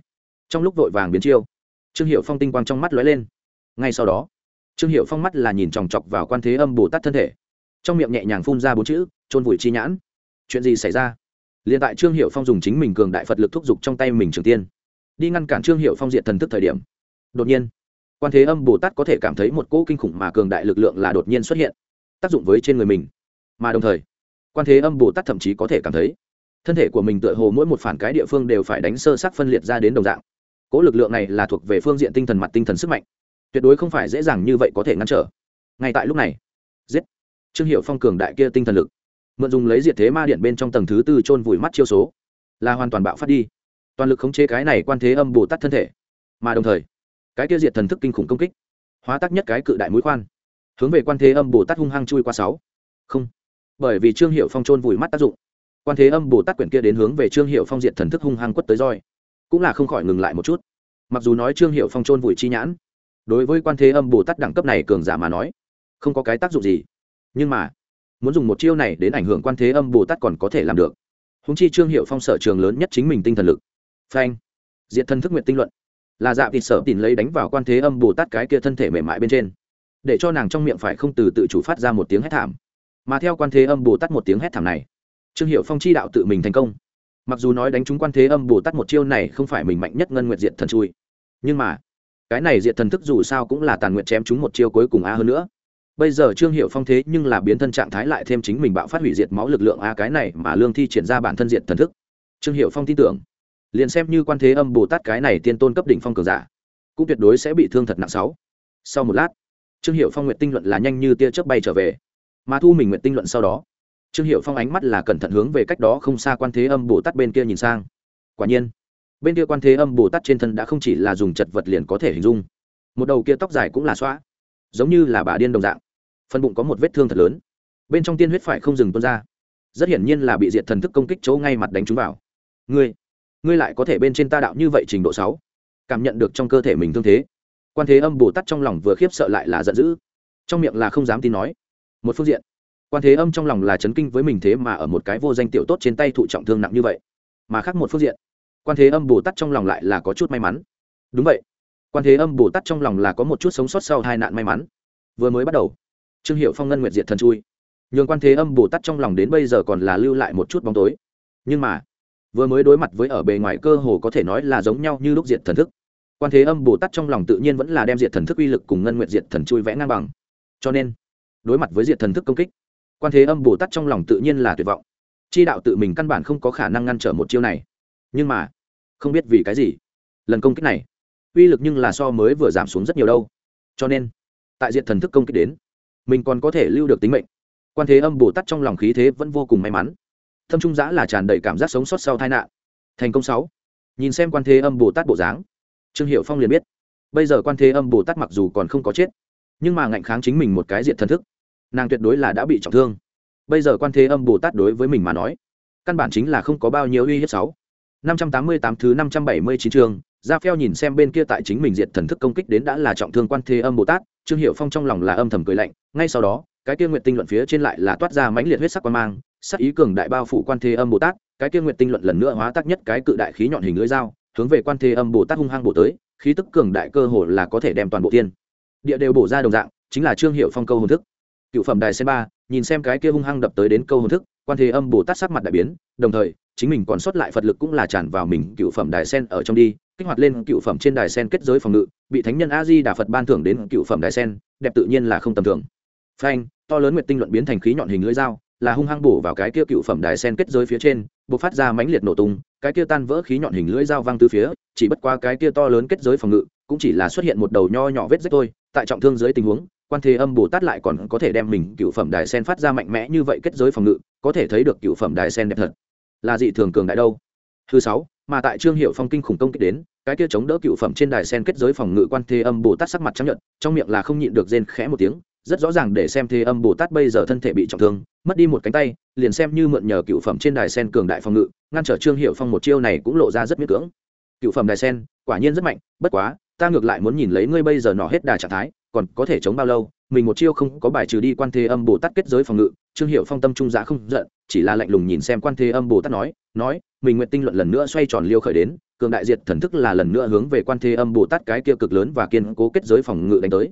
Trong lúc vội vàng biến chiêu, trương hiệu phong tinh quang trong mắt lóe lên. Ngay sau đó trương hiệu phong mắt là nhìn chòng chọc vào quan thế âm bồ tát thân thể. Trong miệng nhẹ nhàng phun ra bốn chữ trôn vùi chi nhãn. Chuyện gì xảy ra? Liền tại trương hiệu phong dùng chính mình cường đại phật lực thúc giục trong tay mình trường tiên. Đi ngăn cản trương hiệu phong diện thần thức thời điểm. Đột nhiên, quan thế âm bồ tát có thể cảm thấy một cỗ kinh khủng mà cường đại lực lượng là đột nhiên xuất hiện, tác dụng với trên người mình. Mà đồng thời, quan thế âm bồ tát thậm chí có thể cảm thấy, thân thể của mình tựa hồ mỗi một phản cái địa phương đều phải đánh sơ sắc phân liệt ra đến đồng dạng. Cỗ lực lượng này là thuộc về phương diện tinh thần mặt tinh thần sức mạnh tuyệt đối không phải dễ dàng như vậy có thể ngăn trở. Ngay tại lúc này, giết. Trương hiệu phong cường đại kia tinh thần lực, mượn dùng lấy diệt thế ma điện bên trong tầng thứ tư chôn vùi mắt chiêu số, là hoàn toàn bạo phát đi. Toàn lực khống chế cái này quan thế âm bồ tát thân thể, mà đồng thời, cái kia diệt thần thức kinh khủng công kích, hóa tác nhất cái cự đại mũi khoan, hướng về quan thế âm bồ tát hung hăng chui qua sáu. Không, bởi vì trương hiệu phong chôn vùi mắt tác dụng, quan thế âm bồ tát quyển kia đến hướng về trương hiệu phong diệt thần thức hung hăng quất tới roi, cũng là không khỏi ngừng lại một chút. Mặc dù nói trương hiệu phong chôn vùi chi nhãn đối với quan thế âm bồ tát đẳng cấp này cường giả mà nói, không có cái tác dụng gì. Nhưng mà, muốn dùng một chiêu này đến ảnh hưởng quan thế âm bồ tát còn có thể làm được. Húng chi trương hiệu phong sở trường lớn nhất chính mình tinh thần lực. Phanh. Diện thân thức nguyện tinh luận. Là dạ vịt sở tìm lấy đánh vào quan thế âm bồ tát cái kia thân thể mềm mại bên trên. Để cho nàng trong miệng phải không từ tự chủ phát ra một tiếng hét thảm. Mà theo quan thế âm bồ tát một tiếng hét thảm này, trương hiệu phong chi đạo tự mình thành công. Mặc dù nói đánh trúng quan thế âm bồ tát một chiêu này không phải mình mạnh nhất ngân nguyện diện thần chui, nhưng mà cái này diệt thần thức dù sao cũng là tàn nguyện chém chúng một chiêu cuối cùng a hơn nữa. Bây giờ trương hiệu phong thế nhưng là biến thân trạng thái lại thêm chính mình bạo phát hủy diệt máu lực lượng a cái này mà lương thi triển ra bản thân diệt thần thức. Trương hiệu phong tin tưởng, liền xem như quan thế âm bồ tát cái này tiên tôn cấp đỉnh phong cường giả, cũng tuyệt đối sẽ bị thương thật nặng sáu. Sau một lát, trương hiệu phong nguyện tinh luận là nhanh như tia chớp bay trở về, mà thu mình nguyện tinh luận sau đó, trương hiệu phong ánh mắt là cẩn thận hướng về cách đó không xa quan thế âm bồ tát bên kia nhìn sang. Quả nhiên bên kia quan thế âm bồ tát trên thân đã không chỉ là dùng chật vật liền có thể hình dung, một đầu kia tóc dài cũng là xóa giống như là bà điên đồng dạng. Phần bụng có một vết thương thật lớn, bên trong tiên huyết phải không dừng tuôn ra, rất hiển nhiên là bị diệt thần thức công kích chỗ ngay mặt đánh trúng vào. Ngươi ngươi lại có thể bên trên ta đạo như vậy trình độ sáu, cảm nhận được trong cơ thể mình thương thế. Quan thế âm bồ tát trong lòng vừa khiếp sợ lại là giận dữ, trong miệng là không dám tin nói. Một phương diện, quan thế âm trong lòng là chấn kinh với mình thế mà ở một cái vô danh tiểu tốt trên tay thụ trọng thương nặng như vậy, mà khác một phương diện quan thế âm bồ tát trong lòng lại là có chút may mắn. Đúng vậy. Quan thế âm bồ tát trong lòng là có một chút sống sót sau hai nạn may mắn. Vừa mới bắt đầu, trương hiệu phong ngân nguyệt diệt thần chui. Nhường quan thế âm bồ tát trong lòng đến bây giờ còn là lưu lại một chút bóng tối. Nhưng mà, vừa mới đối mặt với ở bề ngoài cơ hồ có thể nói là giống nhau như lúc diệt thần thức, quan thế âm bồ tát trong lòng tự nhiên vẫn là đem diệt thần thức uy lực cùng ngân nguyện diệt thần chui vẽ ngang bằng. Cho nên, đối mặt với diệt thần thức công kích, quan thế âm bồ tát trong lòng tự nhiên là tuyệt vọng. Chi đạo tự mình căn bản không có khả năng ngăn trở một chiêu này. Nhưng mà không biết vì cái gì, lần công kích này, uy lực nhưng là so mới vừa giảm xuống rất nhiều đâu. Cho nên, tại diện thần thức công kích đến, mình còn có thể lưu được tính mệnh. Quan thế âm bồ tát trong lòng khí thế vẫn vô cùng may mắn. Thâm trung giã là tràn đầy cảm giác sống sót sau tai nạn. Thành công sáu. Nhìn xem quan thế âm bồ tát bộ dáng, trương hiệu phong liền biết, bây giờ quan thế âm bồ tát mặc dù còn không có chết, nhưng mà ngạnh kháng chính mình một cái diện thần thức, nàng tuyệt đối là đã bị trọng thương. Bây giờ quan thế âm bồ tát đối với mình mà nói, căn bản chính là không có bao nhiêu uy hiếp sáu năm trăm tám mươi tám thứ năm trăm bảy mươi chín chương, gia phèo nhìn xem bên kia tại chính mình diệt thần thức công kích đến đã là trọng thương quan thế âm bồ tát, trương hiệu phong trong lòng là âm thầm cười lạnh, ngay sau đó, cái kia Nguyệt tinh luận phía trên lại là toát ra mãnh liệt huyết sắc quan mang, sắc ý cường đại bao phủ quan thế âm bồ tát, cái kia Nguyệt tinh luận lần nữa hóa tác nhất cái cự đại khí nhọn hình lưỡi dao, hướng về quan thế âm bồ tát hung hăng bổ tới, khí tức cường đại cơ hồ là có thể đem toàn bộ tiên địa đều bổ ra đồng dạng, chính là trương hiệu phong câu hồn thức. Cựu phẩm đài sen ba, nhìn xem cái kia hung hăng đập tới đến câu hồn thức quan thế âm bồ tát sắc mặt đại biến, đồng thời, chính mình còn sót lại phật lực cũng là tràn vào mình cựu phẩm đài sen ở trong đi, kích hoạt lên cựu phẩm trên đài sen kết giới phòng ngự, bị thánh nhân a di đà phật ban thưởng đến cựu phẩm đài sen, đẹp tự nhiên là không tầm thường. Phanh, to lớn nguyệt tinh luận biến thành khí nhọn hình lưỡi dao, là hung hăng bổ vào cái kia cựu phẩm đài sen kết giới phía trên, bộc phát ra mãnh liệt nổ tung, cái kia tan vỡ khí nhọn hình lưỡi dao văng từ phía, chỉ bất qua cái kia to lớn kết giới phòng ngự, cũng chỉ là xuất hiện một đầu nho nhỏ vết rách thôi, tại trọng thương dưới tình huống quan thế âm bồ tát lại còn có thể đem mình cựu phẩm đài sen phát ra mạnh mẽ như vậy kết giới phòng ngự, có thể thấy được cựu phẩm đài sen đẹp thật. Là dị thường cường đại đâu. Thứ sáu, mà tại trương hiệu phong kinh khủng công kích đến, cái kia chống đỡ cựu phẩm trên đài sen kết giới phòng ngự quan thế âm bồ tát sắc mặt trắng nhận trong miệng là không nhịn được rên khẽ một tiếng, rất rõ ràng để xem thế âm bồ tát bây giờ thân thể bị trọng thương, mất đi một cánh tay, liền xem như mượn nhờ cựu phẩm trên đài sen cường đại phòng ngự, ngăn trở trương hiệu phong một chiêu này cũng lộ ra rất miễn cưỡng. Cựu phẩm đài sen, quả nhiên rất mạnh, bất quá ta ngược lại muốn nhìn lấy ngươi bây giờ nọ hết đà trạng thái, còn có thể chống bao lâu? Mình một chiêu không có bài trừ đi quan thế âm bồ tát kết giới phòng ngự, trương hiệu phong tâm trung giá không giận, chỉ là lạnh lùng nhìn xem quan thế âm bồ tát nói nói, mình nguyện tinh luận lần nữa xoay tròn liêu khởi đến, cường đại diệt thần thức là lần nữa hướng về quan thế âm bồ tát cái kia cực lớn và kiên cố kết giới phòng ngự đánh tới.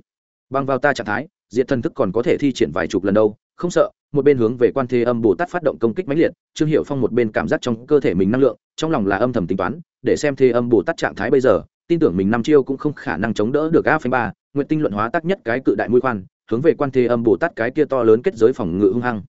Băng vào ta trạng thái, diệt thần thức còn có thể thi triển vài chục lần đâu, không sợ, một bên hướng về quan thế âm bồ tát phát động công kích mãnh liệt, trương hiệu phong một bên cảm giác trong cơ thể mình năng lượng, trong lòng là âm thầm tính toán, để xem thế âm bồ tát trạng thái bây giờ tin tưởng mình năm chiêu cũng không khả năng chống đỡ được a phanh ba nguyện tinh luận hóa tác nhất cái cự đại mũi khoan, hướng về quan thế âm bồ tát cái kia to lớn kết giới phòng ngự hung hăng.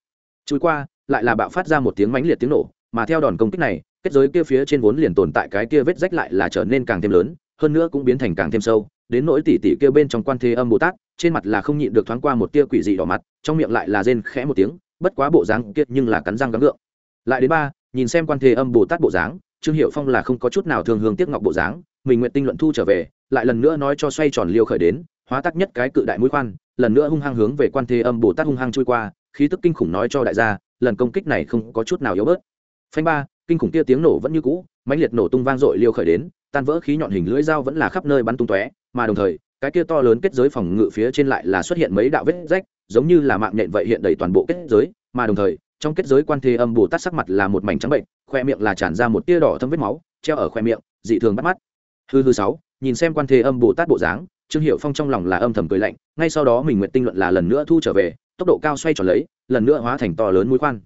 Chui qua, lại là bạo phát ra một tiếng mãnh liệt tiếng nổ, mà theo đòn công kích này, kết giới kia phía trên vốn liền tồn tại cái kia vết rách lại là trở nên càng thêm lớn, hơn nữa cũng biến thành càng thêm sâu, đến nỗi tỉ tỉ kia bên trong quan thế âm bồ tát, trên mặt là không nhịn được thoáng qua một tia quỷ dị đỏ mặt, trong miệng lại là rên khẽ một tiếng, bất quá bộ dáng kia nhưng là cắn răng gắng gượng. Lại đến ba, nhìn xem quan thế âm bồ tát bộ dáng, trương hiệu phong là không có chút nào thường hương tiếc ngọc bộ dáng mình nguyện tinh luận thu trở về, lại lần nữa nói cho xoay tròn liêu khởi đến, hóa tắc nhất cái cự đại mũi khoan, lần nữa hung hăng hướng về quan thế âm bồ tát hung hăng trôi qua, khí tức kinh khủng nói cho đại gia, lần công kích này không có chút nào yếu bớt. Phanh ba, kinh khủng kia tiếng nổ vẫn như cũ, mãnh liệt nổ tung vang dội liêu khởi đến, tan vỡ khí nhọn hình lưỡi dao vẫn là khắp nơi bắn tung tóe, mà đồng thời, cái kia to lớn kết giới phòng ngự phía trên lại là xuất hiện mấy đạo vết rách, giống như là mạng nhện vậy hiện đầy toàn bộ kết giới, mà đồng thời, trong kết giới quan thế âm bồ tát sắc mặt là một mảnh trắng bệnh, khoe miệng là tràn ra một tia đỏ thâm vết máu, treo ở khoe miệng, dị thường bắt mắt hư hư sáu, nhìn xem quan thế âm bồ tát bộ dáng, trương hiệu phong trong lòng là âm thầm cười lạnh, ngay sau đó mình nguyện tinh luận là lần nữa thu trở về, tốc độ cao xoay tròn lấy, lần nữa hóa thành to lớn mũi khoan.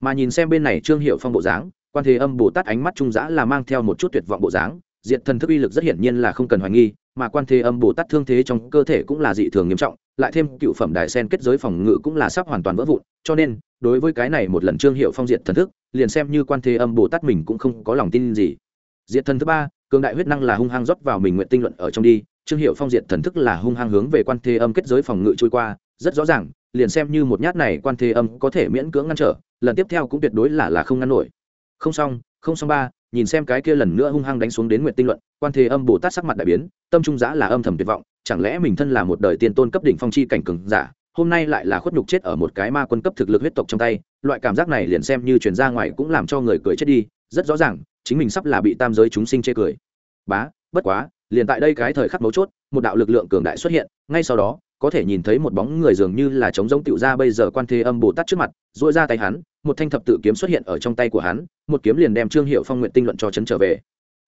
Mà nhìn xem bên này trương hiệu phong bộ dáng, quan thế âm bồ tát ánh mắt trung giã là mang theo một chút tuyệt vọng bộ dáng diện thần thức uy lực rất hiển nhiên là không cần hoài nghi, mà quan thế âm bồ tát thương thế trong cơ thể cũng là dị thường nghiêm trọng, lại thêm cựu phẩm đại sen kết giới phòng ngự cũng là sắp hoàn toàn vỡ vụn, cho nên, đối với cái này một lần trương hiệu phong diện thần thức, liền xem như quan thế âm bồ tát mình cũng không có lòng tin gì. Diện thần thứ ba cường đại huyết năng là hung hăng rót vào mình nguyện tinh luận ở trong đi, trương hiệu phong diện thần thức là hung hăng hướng về quan thế âm kết giới phòng ngự trôi qua, rất rõ ràng, liền xem như một nhát này quan thế âm có thể miễn cưỡng ngăn trở, lần tiếp theo cũng tuyệt đối là là không ngăn nổi. Không xong không xong ba, nhìn xem cái kia lần nữa hung hăng đánh xuống đến nguyện tinh luận, quan thế âm bồ tát sắc mặt đại biến, tâm trung giã là âm thầm tuyệt vọng, chẳng lẽ mình thân là một đời tiên tôn cấp đỉnh phong chi cảnh cường giả, hôm nay lại là khuất nhục chết ở một cái ma quân cấp thực lực huyết tộc trong tay, loại cảm giác này liền xem như chuyển ra ngoài cũng làm cho người cười chết đi, rất rõ ràng chính mình sắp là bị tam giới chúng sinh chê cười. Bá, bất quá, liền tại đây cái thời khắc mấu chốt, một đạo lực lượng cường đại xuất hiện, ngay sau đó, có thể nhìn thấy một bóng người dường như là trống giống tiểu ra bây giờ quan thế âm bồ tát trước mặt dội ra tay hắn, một thanh thập tự kiếm xuất hiện ở trong tay của hắn, một kiếm liền đem trương hiệu phong nguyện tinh luận cho chấn trở về.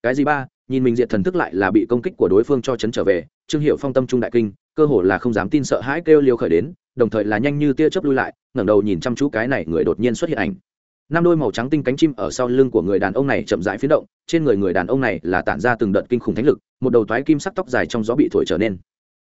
Cái gì ba, nhìn mình diệt thần thức lại là bị công kích của đối phương cho chấn trở về, trương hiệu phong tâm trung đại kinh, cơ hồ là không dám tin sợ hãi kêu liều khởi đến, đồng thời là nhanh như tia chớp lui lại, ngẩng đầu nhìn chăm chú cái này người đột nhiên xuất hiện ảnh năm đôi màu trắng tinh cánh chim ở sau lưng của người đàn ông này chậm rãi phiến động trên người người đàn ông này là tản ra từng đợt kinh khủng thánh lực một đầu toái kim sắc tóc dài trong gió bị thổi trở nên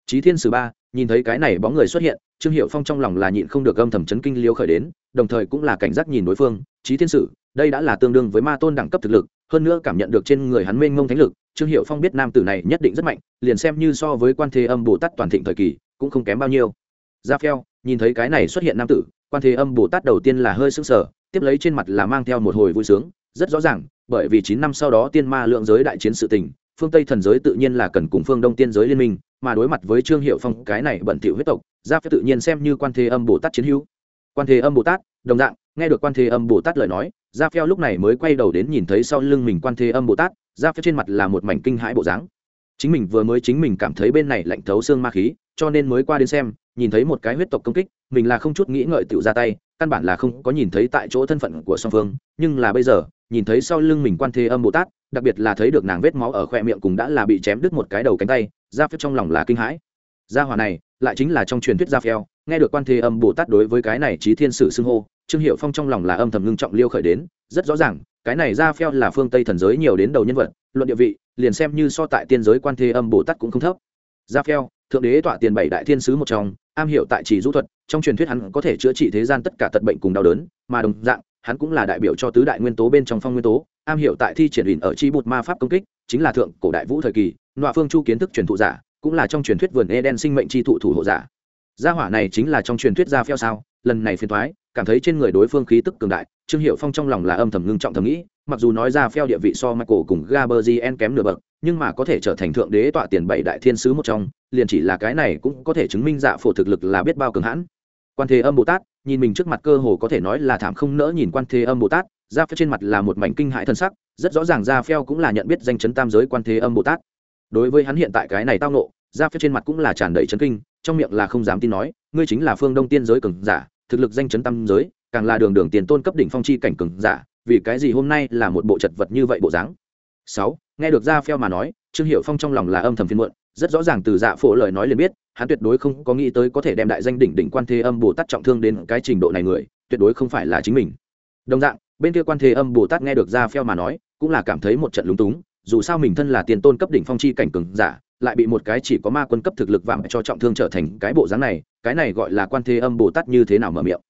Chí Thiên Sử Ba, nhìn thấy cái này bóng người xuất hiện, Trương Hiểu Phong trong lòng là nhịn không được âm thầm chấn kinh liêu khởi đến, đồng thời cũng là cảnh giác nhìn đối phương, Chí Thiên Sử, đây đã là tương đương với ma tôn đẳng cấp thực lực, hơn nữa cảm nhận được trên người hắn mênh mông thánh lực, Trương Hiểu Phong biết nam tử này nhất định rất mạnh, liền xem như so với Quan Thế Âm Bồ Tát toàn thịnh thời kỳ, cũng không kém bao nhiêu. Gia Phèo, nhìn thấy cái này xuất hiện nam tử, Quan Thế Âm Bồ Tát đầu tiên là hơi sững sờ, tiếp lấy trên mặt là mang theo một hồi vui sướng, rất rõ ràng, bởi vì chín năm sau đó tiên ma lượng giới đại chiến sự tình, phương Tây thần giới tự nhiên là cần cùng phương Đông tiên giới liên minh, mà đối mặt với trương hiệu phong cái này bẩn thỉu huyết tộc gia phép tự nhiên xem như quan thế âm bồ tát chiến hữu. Quan thế âm bồ tát đồng dạng nghe được quan thế âm bồ tát lời nói gia phèo lúc này mới quay đầu đến nhìn thấy sau lưng mình quan thế âm bồ tát gia phèo trên mặt là một mảnh kinh hãi bộ dáng. Chính mình vừa mới chính mình cảm thấy bên này lạnh thấu xương ma khí cho nên mới qua đến xem nhìn thấy một cái huyết tộc công kích mình là không chút nghĩ ngợi tự ra tay căn bản là không có nhìn thấy tại chỗ thân phận của song phương, nhưng là bây giờ, nhìn thấy sau lưng mình quan thế âm bồ tát, đặc biệt là thấy được nàng vết máu ở khoe miệng cùng đã là bị chém đứt một cái đầu cánh tay ra phép trong lòng là kinh hãi. Gia hỏa này, lại chính là trong truyền thuyết gia phèo, nghe được quan thế âm bồ tát đối với cái này trí thiên sử xưng hô, trương hiệu phong trong lòng là âm thầm ngưng trọng liêu khởi đến, rất rõ ràng, cái này gia phèo là phương tây thần giới nhiều đến đầu nhân vật, luận địa vị, liền xem như so tại tiên giới quan thế âm bồ tát cũng không thấp. Gia phèo thượng đế tọa tiền bảy đại thiên sứ một trong, am hiểu tại chỉ du thuật, trong truyền thuyết hắn có thể chữa trị thế gian tất cả tật bệnh cùng đau đớn, mà đồng dạng, hắn cũng là đại biểu cho tứ đại nguyên tố bên trong phong nguyên tố, am hiểu tại thi triển ỉn ở chi bụt ma pháp công kích, chính là thượng cổ đại vũ thời kỳ, nọa phương chu kiến thức truyền thụ giả, cũng là trong truyền thuyết vườn eden sinh mệnh chi thụ thủ hộ giả. Gia hỏa này chính là trong truyền thuyết gia phèo sao, lần này phiền thoái cảm thấy trên người đối phương khí tức cường đại, trương hiệu phong trong lòng là âm thầm ngưng trọng thầm nghĩ, mặc dù nói ra phèo địa vị so michael cùng gaberzien kém nửa bậc, nhưng mà có thể trở thành thượng đế tọa tiền bảy đại thiên sứ một trong liền chỉ là cái này cũng có thể chứng minh dạ phổ thực lực là biết bao cường hãn. Quan thế âm bồ tát, nhìn mình trước mặt cơ hồ có thể nói là thảm không nỡ nhìn quan thế âm bồ tát ra phía trên mặt là một mảnh kinh hại thân sắc, rất rõ ràng ra phèo cũng là nhận biết danh chấn tam giới quan thế âm bồ tát. Đối với hắn hiện tại cái này tao nộ ra phía trên mặt cũng là tràn đầy chấn kinh, trong miệng là không dám tin nói, ngươi chính là phương đông tiên giới cường giả, thực lực danh chấn tam giới, càng là đường đường tiền tôn cấp đỉnh phong chi cảnh cường giả, vì cái gì hôm nay là một bộ chật vật như vậy bộ dáng? Sáu, nghe được ra phèo mà nói, trương hiệu phong trong lòng là âm thầm phiên muộn rất rõ ràng từ dạ phổ lời nói liền biết, hắn tuyệt đối không có nghĩ tới có thể đem đại danh đỉnh đỉnh quan thế âm bồ tát trọng thương đến cái trình độ này người, tuyệt đối không phải là chính mình. Đồng dạng, bên kia quan thế âm bồ tát nghe được ra phèo mà nói, cũng là cảm thấy một trận lúng túng, dù sao mình thân là tiền tôn cấp đỉnh phong chi cảnh cường giả, lại bị một cái chỉ có ma quân cấp thực lực vạm cho trọng thương trở thành cái bộ dáng này, cái này gọi là quan thế âm bồ tát như thế nào mở miệng.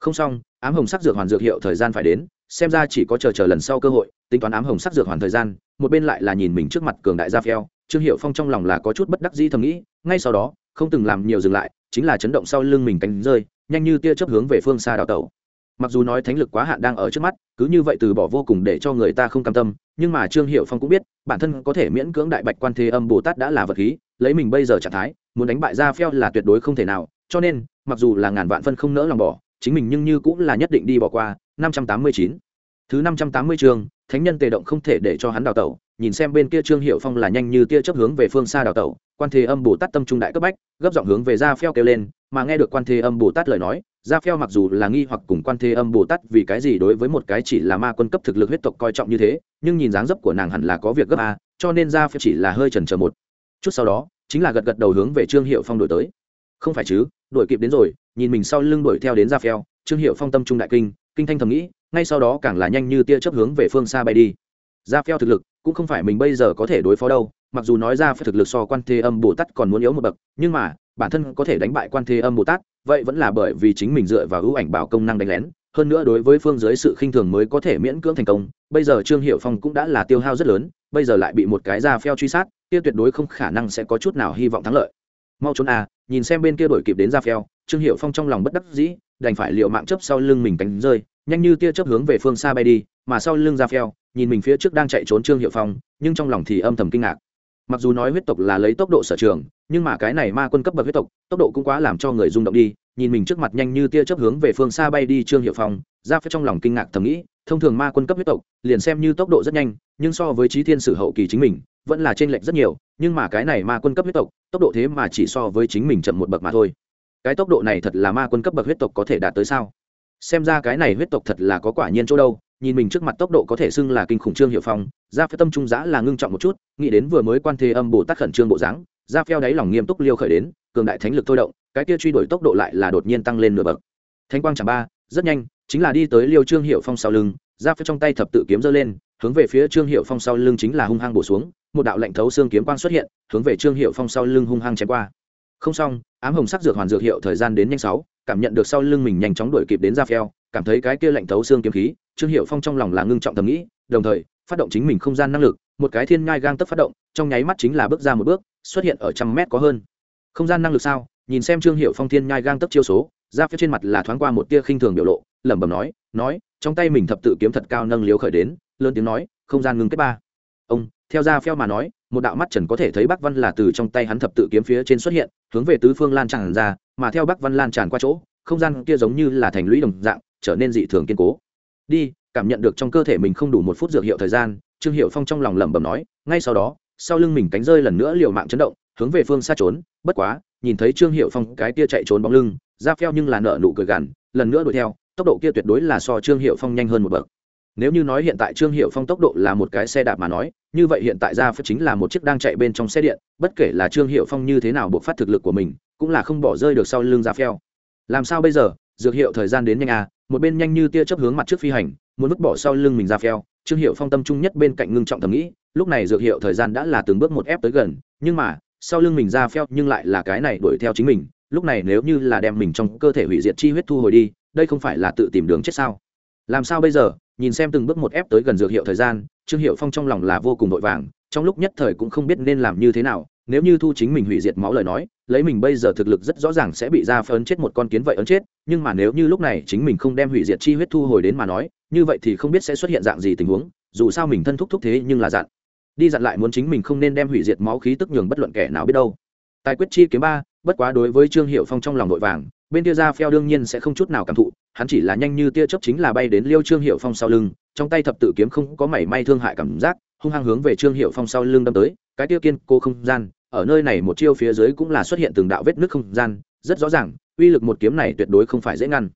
Không xong, ám hồng sắc dược hoàn dược hiệu thời gian phải đến, xem ra chỉ có chờ chờ lần sau cơ hội, tính toán ám hồng sắc dược hoàn thời gian, một bên lại là nhìn mình trước mặt cường đại gia phèo trương hiệu phong trong lòng là có chút bất đắc dĩ thầm nghĩ, ngay sau đó, không từng làm nhiều dừng lại, chính là chấn động sau lưng mình cánh rơi, nhanh như tia chớp hướng về phương xa đào tẩu. Mặc dù nói thánh lực quá hạn đang ở trước mắt, cứ như vậy từ bỏ vô cùng để cho người ta không cam tâm, nhưng mà trương hiệu phong cũng biết, bản thân có thể miễn cưỡng đại bạch quan thế âm bồ tát đã là vật khí, lấy mình bây giờ trạng thái, muốn đánh bại ra phèo là tuyệt đối không thể nào, cho nên, mặc dù là ngàn vạn phân không nỡ lòng bỏ, chính mình nhưng như cũng là nhất định đi bỏ qua, năm trăm tám mươi chín. Thứ năm trăm tám mươi chương thánh nhân tề động không thể để cho hắn đào tẩu, nhìn xem bên kia trương hiệu phong là nhanh như tia chấp hướng về phương xa đào tẩu, quan thế âm bồ tát tâm trung đại cấp bách, gấp giọng hướng về ra phèo kêu lên, mà nghe được quan thế âm bồ tát lời nói ra phèo mặc dù là nghi hoặc cùng quan thế âm bồ tát vì cái gì đối với một cái chỉ là ma quân cấp thực lực huyết tộc coi trọng như thế, nhưng nhìn dáng dấp của nàng hẳn là có việc gấp a, cho nên ra phèo chỉ là hơi chần chờ một chút sau đó, chính là gật gật đầu hướng về trương hiệu phong đổi tới. Không phải chứ đuổi kịp đến rồi, nhìn mình sau lưng đuổi theo đến ra phèo trương hiệu phong tâm trung đại kinh kinh thanh thầm nghĩ ngay sau đó càng là nhanh như tia chớp hướng về phương xa bay đi. Ra phèo thực lực, cũng không phải mình bây giờ có thể đối phó đâu, mặc dù nói ra phải thực lực so quan thế âm bồ tát còn muốn yếu một bậc, nhưng mà, bản thân có thể đánh bại quan thế âm bồ tát, vậy vẫn là bởi vì chính mình dựa vào ưu ảnh bảo công năng đánh lén, hơn nữa đối với phương dưới sự khinh thường mới có thể miễn cưỡng thành công, bây giờ trương hiệu phong cũng đã là tiêu hao rất lớn, bây giờ lại bị một cái da phèo truy sát, kia tuyệt đối không khả năng sẽ có chút nào hy vọng thắng lợi. Mau trốn à nhìn xem bên kia đổi kịp đến da phèo, trương hiệu phong trong lòng bất đắc dĩ, đành phải liệu mạng chấp sau lưng mình cánh rơi nhanh như tia chớp hướng về phương xa bay đi, mà sau lưng ra phèo, nhìn mình phía trước đang chạy trốn trương hiệu phong, nhưng trong lòng thì âm thầm kinh ngạc. Mặc dù nói huyết tộc là lấy tốc độ sở trường, nhưng mà cái này ma quân cấp bậc huyết tộc, tốc độ cũng quá làm cho người rung động đi, nhìn mình trước mặt nhanh như tia chớp hướng về phương xa bay đi trương hiệu phong, ra phía trong lòng kinh ngạc thầm nghĩ, thông thường ma quân cấp huyết tộc, liền xem như tốc độ rất nhanh, nhưng so với trí thiên sử hậu kỳ chính mình, vẫn là trên lệch rất nhiều, nhưng mà cái này ma quân cấp huyết tộc, tốc độ thế mà chỉ so với chính mình chậm một bậc mà thôi. Cái tốc độ này thật là ma quân cấp bậc huyết tộc có thể đạt tới sao? Xem ra cái này huyết tộc thật là có quả nhiên chỗ đâu, nhìn mình trước mặt tốc độ có thể xưng là kinh khủng trương hiệu phong ra phía tâm trung giã là ngưng trọng một chút, nghĩ đến vừa mới quan thế âm bồ tát khẩn trương bộ dáng ra pheo đáy lòng nghiêm túc liêu khởi đến, cường đại thánh lực thôi động, cái kia truy đuổi tốc độ lại là đột nhiên tăng lên nửa bậc. Thánh quang chẳng ba, rất nhanh, chính là đi tới liêu trương hiệu phong sau lưng ra phía trong tay thập tự kiếm giơ lên, hướng về phía trương hiệu phong sau lưng chính là hung hăng bổ xuống, một đạo lệnh thấu xương kiếm quang xuất hiện, hướng về trương hiệu phong sau lưng hung hăng chém qua. Không xong, ám hồng sắc dược hoàn dược hiệu thời gian đến nhanh sáu cảm nhận được sau lưng mình nhanh chóng đuổi kịp đến ra phèo cảm thấy cái kia lạnh thấu xương kiếm khí, trương hiệu phong trong lòng là ngưng trọng thầm nghĩ, đồng thời, phát động chính mình không gian năng lực, một cái thiên ngai gang tấp phát động, trong nháy mắt chính là bước ra một bước, xuất hiện ở trăm mét có hơn. Không gian năng lực sao? Nhìn xem trương hiệu phong thiên nhai gang tấp chiêu số, ra phía trên mặt là thoáng qua một tia khinh thường biểu lộ, lẩm bẩm nói nói, trong tay mình thập tự kiếm thật cao nâng liếu khởi đến, lớn tiếng nói, không gian ngưng kết ba. Ông theo ra phèo mà nói, một đạo mắt trần có thể thấy bắc văn là từ trong tay hắn thập tự kiếm phía trên xuất hiện, hướng về tứ phương lan tràn ra, mà theo bắc văn lan tràn qua chỗ, không gian kia giống như là thành lũy đồng dạng, trở nên dị thường kiên cố. Đi, cảm nhận được trong cơ thể mình không đủ một phút dược hiệu thời gian, trương hiệu phong trong lòng lẩm bẩm nói, ngay sau đó, sau lưng mình cánh rơi lần nữa liều mạng chấn động, hướng về phương xa trốn, bất quá, nhìn thấy trương hiệu phong cái kia chạy trốn bóng lưng ra phèo nhưng là nợ nụ cười gằn, lần nữa đuổi theo, tốc độ kia tuyệt đối là so trương hiệu phong nhanh hơn một bậc nếu như nói hiện tại trương hiệu phong tốc độ là một cái xe đạp mà nói, như vậy hiện tại ra phép chính là một chiếc đang chạy bên trong xe điện, bất kể là trương hiệu phong như thế nào buộc phát thực lực của mình, cũng là không bỏ rơi được sau lưng ra phèo làm sao bây giờ? Dược hiệu thời gian đến nhanh à một bên nhanh như tia chớp hướng mặt trước phi hành, muốn vứt bỏ sau lưng mình ra phèo trương hiệu phong tâm trung nhất bên cạnh ngưng trọng thầm nghĩ, lúc này dược hiệu thời gian đã là từng bước một ép tới gần, nhưng mà, sau lưng mình ra phèo nhưng lại là cái này đuổi theo chính mình, lúc này nếu như là đem mình trong cơ thể hủy diệt chi huyết thu hồi đi, đây không phải là tự tìm đường chết sao? Làm sao bây giờ? Nhìn xem từng bước một ép tới gần dược hiệu thời gian, trương hiệu phong trong lòng là vô cùng vội vàng, trong lúc nhất thời cũng không biết nên làm như thế nào, nếu như thu chính mình hủy diệt máu lời nói, lấy mình bây giờ thực lực rất rõ ràng sẽ bị ra phấn chết một con kiến vậy ấn chết, nhưng mà nếu như lúc này chính mình không đem hủy diệt chi huyết thu hồi đến mà nói, như vậy thì không biết sẽ xuất hiện dạng gì tình huống, dù sao mình thân thúc thúc thế nhưng là dặn. Đi dặn lại muốn chính mình không nên đem hủy diệt máu khí tức nhường bất luận kẻ nào biết đâu. Tài quyết chi kiếm ba, bất quá đối với trương hiệu phong trong lòng nội vàng, bên kia ra phèo đương nhiên sẽ không chút nào cảm thụ hắn chỉ là nhanh như tia chớp chính là bay đến liêu trương hiệu phong sau lưng, trong tay thập tự kiếm không có mảy may thương hại cảm giác, hung hăng hướng về trương hiệu phong sau lưng đâm tới, cái tiêu kiên cô không gian, ở nơi này một chiêu phía dưới cũng là xuất hiện từng đạo vết nước không gian, rất rõ ràng, uy lực một kiếm này tuyệt đối không phải dễ ngăn.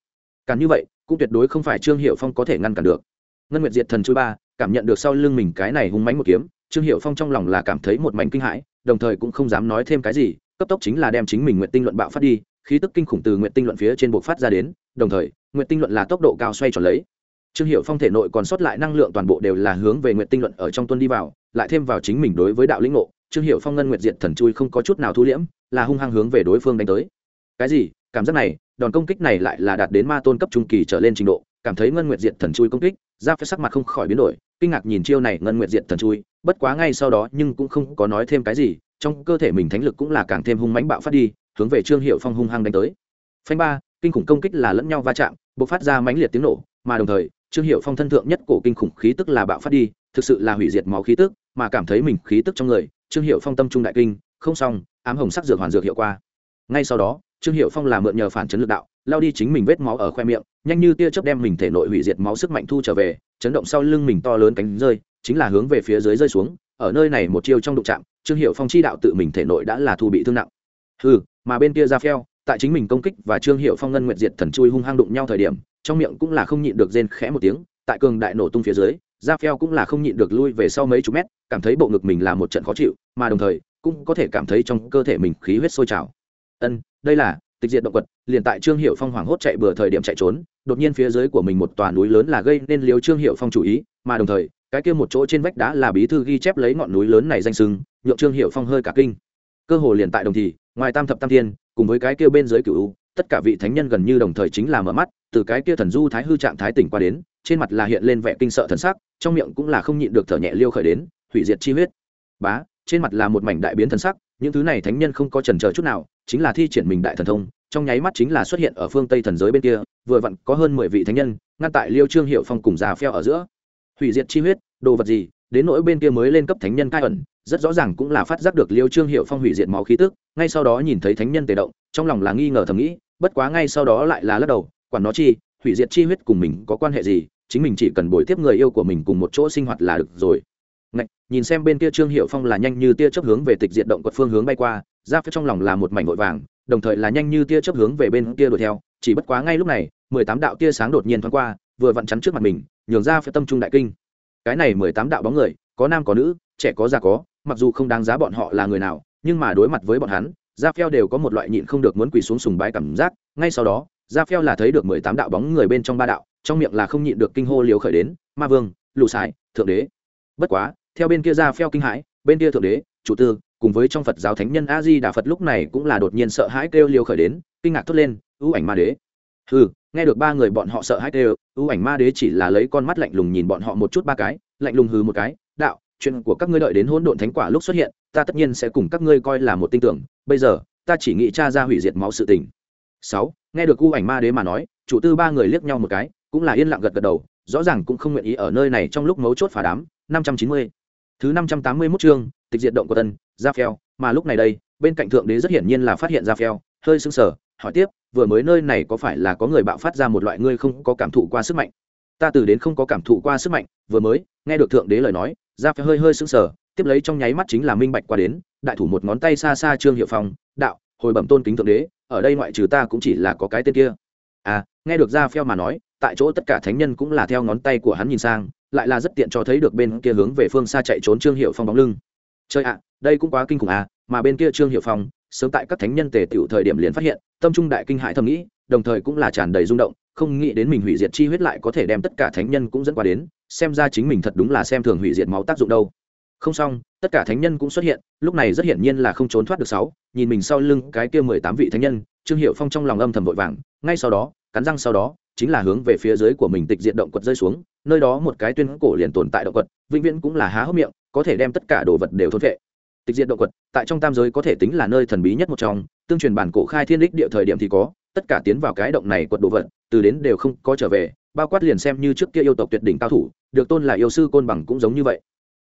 Cản như vậy, cũng tuyệt đối không phải trương hiệu phong có thể ngăn cản được. Ngân nguyệt diệt thần chú ba, cảm nhận được sau lưng mình cái này hung mánh một kiếm, trương hiệu phong trong lòng là cảm thấy một mảnh kinh hãi, đồng thời cũng không dám nói thêm cái gì, cấp tốc chính là đem chính mình nguyện tinh luận bạo phát đi khí tức kinh khủng từ nguyện tinh luận phía trên buộc phát ra đến, đồng thời, nguyện tinh luận là tốc độ cao xoay tròn lấy. Trương hiệu phong thể nội còn sót lại năng lượng toàn bộ đều là hướng về nguyện tinh luận ở trong tuân đi vào, lại thêm vào chính mình đối với đạo lĩnh ngộ, trương hiệu phong ngân nguyệt diệt thần chui không có chút nào thu liễm, là hung hăng hướng về đối phương đánh tới. Cái gì? Cảm giác này, đòn công kích này lại là đạt đến ma tôn cấp trung kỳ trở lên trình độ, cảm thấy ngân nguyệt diệt thần chui công kích ra phía sắc mặt không khỏi biến đổi, kinh ngạc nhìn chiêu này ngân nguyệt diệt thần chui, bất quá ngay sau đó nhưng cũng không có nói thêm cái gì, trong cơ thể mình thánh lực cũng là càng thêm hung mãnh bạo phát đi hướng về trương hiệu phong hung hăng đánh tới. Phanh ba, kinh khủng công kích là lẫn nhau va chạm, bộc phát ra mãnh liệt tiếng nổ, mà đồng thời, trương hiệu phong thân thượng nhất cổ kinh khủng khí tức là bạo phát đi, thực sự là hủy diệt máu khí tức, mà cảm thấy mình khí tức trong người, trương hiệu phong tâm trung đại kinh, không xong, ám hồng sắc dược hoàn dược hiệu qua ngay sau đó, trương hiệu phong là mượn nhờ phản chấn lực đạo, lao đi chính mình vết máu ở khoe miệng, nhanh như tia chớp đem mình thể nội hủy diệt máu sức mạnh thu trở về, chấn động sau lưng mình to lớn cánh rơi, chính là hướng về phía dưới rơi xuống. Ở nơi này một chiêu trong đụng chạm, trương hiệu phong chi đạo tự mình thể nội đã là thu bị thương nặng. Ừ mà bên kia ra phèo tại chính mình công kích và trương hiệu phong ngân nguyện diệt thần chui hung hăng đụng nhau thời điểm, trong miệng cũng là không nhịn được rên khẽ một tiếng, tại cường đại nổ tung phía dưới, ra phèo cũng là không nhịn được lui về sau mấy chục mét, cảm thấy bộ ngực mình là một trận khó chịu, mà đồng thời, cũng có thể cảm thấy trong cơ thể mình khí huyết sôi trào. Ân, đây là tịch diệt động vật liền tại trương hiệu phong hoảng hốt chạy bừa thời điểm chạy trốn, đột nhiên phía dưới của mình một tòa núi lớn là gây nên liều trương hiệu phong chủ ý, mà đồng thời, cái kia một chỗ trên vách đá là bí thư ghi chép lấy ngọn núi lớn này danh sưng, nhượng trương hiệu phong hơi cả kinh. Cơ hồ liền tại đồng thì ngoài tam thập tam thiên, cùng với cái kia bên dưới cựu tất cả vị thánh nhân gần như đồng thời chính là mở mắt, từ cái kia thần du thái hư trạng thái tỉnh qua đến, trên mặt là hiện lên vẻ kinh sợ thần sắc, trong miệng cũng là không nhịn được thở nhẹ liêu khởi đến, hủy diệt chi huyết. Bá, trên mặt là một mảnh đại biến thần sắc, những thứ này thánh nhân không có trần chờ chút nào, chính là thi triển mình đại thần thông, trong nháy mắt chính là xuất hiện ở phương tây thần giới bên kia, vừa vặn có hơn mười vị thánh nhân, ngăn tại liêu trương hiệu phong cùng già phèo ở giữa. Hủy diệt chi huyết, đồ vật gì, đến nỗi bên kia mới lên cấp thánh nhân cai ẩn, rất rõ ràng cũng là phát giác được liêu trương hiệu phong hủy diệt máu khí tức ngay sau đó nhìn thấy thánh nhân tề động trong lòng là nghi ngờ thầm nghĩ bất quá ngay sau đó lại là lắc đầu quản nó chi hủy diệt chi huyết cùng mình có quan hệ gì chính mình chỉ cần bồi tiếp người yêu của mình cùng một chỗ sinh hoạt là được rồi. Ngạch, nhìn xem bên kia trương hiệu phong là nhanh như tia chớp hướng về tịch diệt động quật phương hướng bay qua ra phía trong lòng là một mảnh vội vàng đồng thời là nhanh như tia chớp hướng về bên kia đuổi theo chỉ bất quá ngay lúc này mười tám đạo tia sáng đột nhiên thoáng qua vừa vặn chắn trước mặt mình nhường ra phía tâm trung đại kinh. Cái này mười tám đạo bóng người có nam có nữ trẻ có già có mặc dù không đáng giá bọn họ là người nào nhưng mà đối mặt với bọn hắn da phèo đều có một loại nhịn không được muốn quỳ xuống sùng bái cảm giác. Ngay sau đó da phèo là thấy được mười tám đạo bóng người bên trong ba đạo, trong miệng là không nhịn được kinh hô liều khởi đến, ma vương lù sải, thượng đế. Bất quá, theo bên kia da phèo kinh hãi, bên kia thượng đế, chủ tư, cùng với trong phật giáo thánh nhân a di đà phật lúc này cũng là đột nhiên sợ hãi kêu liều khởi đến, kinh ngạc thốt lên, ưu ảnh ma đế. Ừ nghe được ba người bọn họ sợ hãi kêu, ưu ảnh ma đế chỉ là lấy con mắt lạnh lùng nhìn bọn họ một chút ba cái, lạnh lùng hừ một cái, đạo, chuyện của các ngươi đợi đến hỗn độn thánh quả lúc xuất hiện ta tất nhiên sẽ cùng các ngươi coi là một tinh tưởng, bây giờ, ta chỉ nghĩ cha ra hủy diệt máu sự tình. Sáu, nghe được u ảnh ma đế mà nói, chủ tư ba người liếc nhau một cái, cũng là yên lặng gật gật đầu, rõ ràng cũng không nguyện ý ở nơi này trong lúc mấu chốt phá đám, năm trăm chín mươi. Thứ năm trăm tám mươi 581 chương, tịch diệt động của tân ra phèo, mà lúc này đây, bên cạnh thượng đế rất hiển nhiên là phát hiện ra phèo, hơi sưng sờ, hỏi tiếp, vừa mới nơi này có phải là có người bạo phát ra một loại ngươi không có cảm thụ qua sức mạnh? Ta từ đến không có cảm thụ qua sức mạnh, vừa mới, nghe được thượng đế lời nói ra phèo hơi hơi sững sờ tiếp lấy trong nháy mắt chính là minh bạch qua đến, đại thủ một ngón tay xa xa trương hiệu phong, đạo, hồi bẩm tôn kính thượng đế, ở đây ngoại trừ ta cũng chỉ là có cái tên kia. À nghe được ra phèo mà nói, tại chỗ tất cả thánh nhân cũng là theo ngón tay của hắn nhìn sang, lại là rất tiện cho thấy được bên kia hướng về phương xa chạy trốn trương hiệu phong bóng lưng. Chơi ạ, đây cũng quá kinh khủng à mà bên kia trương hiệu phong, sớm tại các thánh nhân tề tiểu thời điểm liền phát hiện, tâm trung đại kinh hại thầm nghĩ, đồng thời cũng là tràn đầy rung động, không nghĩ đến mình hủy diệt chi huyết lại có thể đem tất cả thánh nhân cũng dẫn qua đến, xem ra chính mình thật đúng là xem thường hủy diệt máu tác dụng đâu không xong, tất cả thánh nhân cũng xuất hiện, lúc này rất hiển nhiên là không trốn thoát được sáu, nhìn mình sau lưng cái kia mười tám vị thánh nhân, trương hiệu phong trong lòng âm thầm vội vàng, ngay sau đó, cắn răng sau đó, chính là hướng về phía dưới của mình tịch diện động quật rơi xuống, nơi đó một cái tuyên cổ liền tồn tại động quật, vĩnh viễn cũng là há hốc miệng, có thể đem tất cả đồ vật đều thôn vệ. Tịch diện động quật, tại trong tam giới có thể tính là nơi thần bí nhất một trong, tương truyền bản cổ khai thiên đích địa thời điểm thì có, tất cả tiến vào cái động này quật đồ vật, từ đến đều không có trở về, bao quát liền xem như trước kia yêu tộc tuyệt đỉnh cao thủ, được tôn là yêu sư côn bằng cũng giống như vậy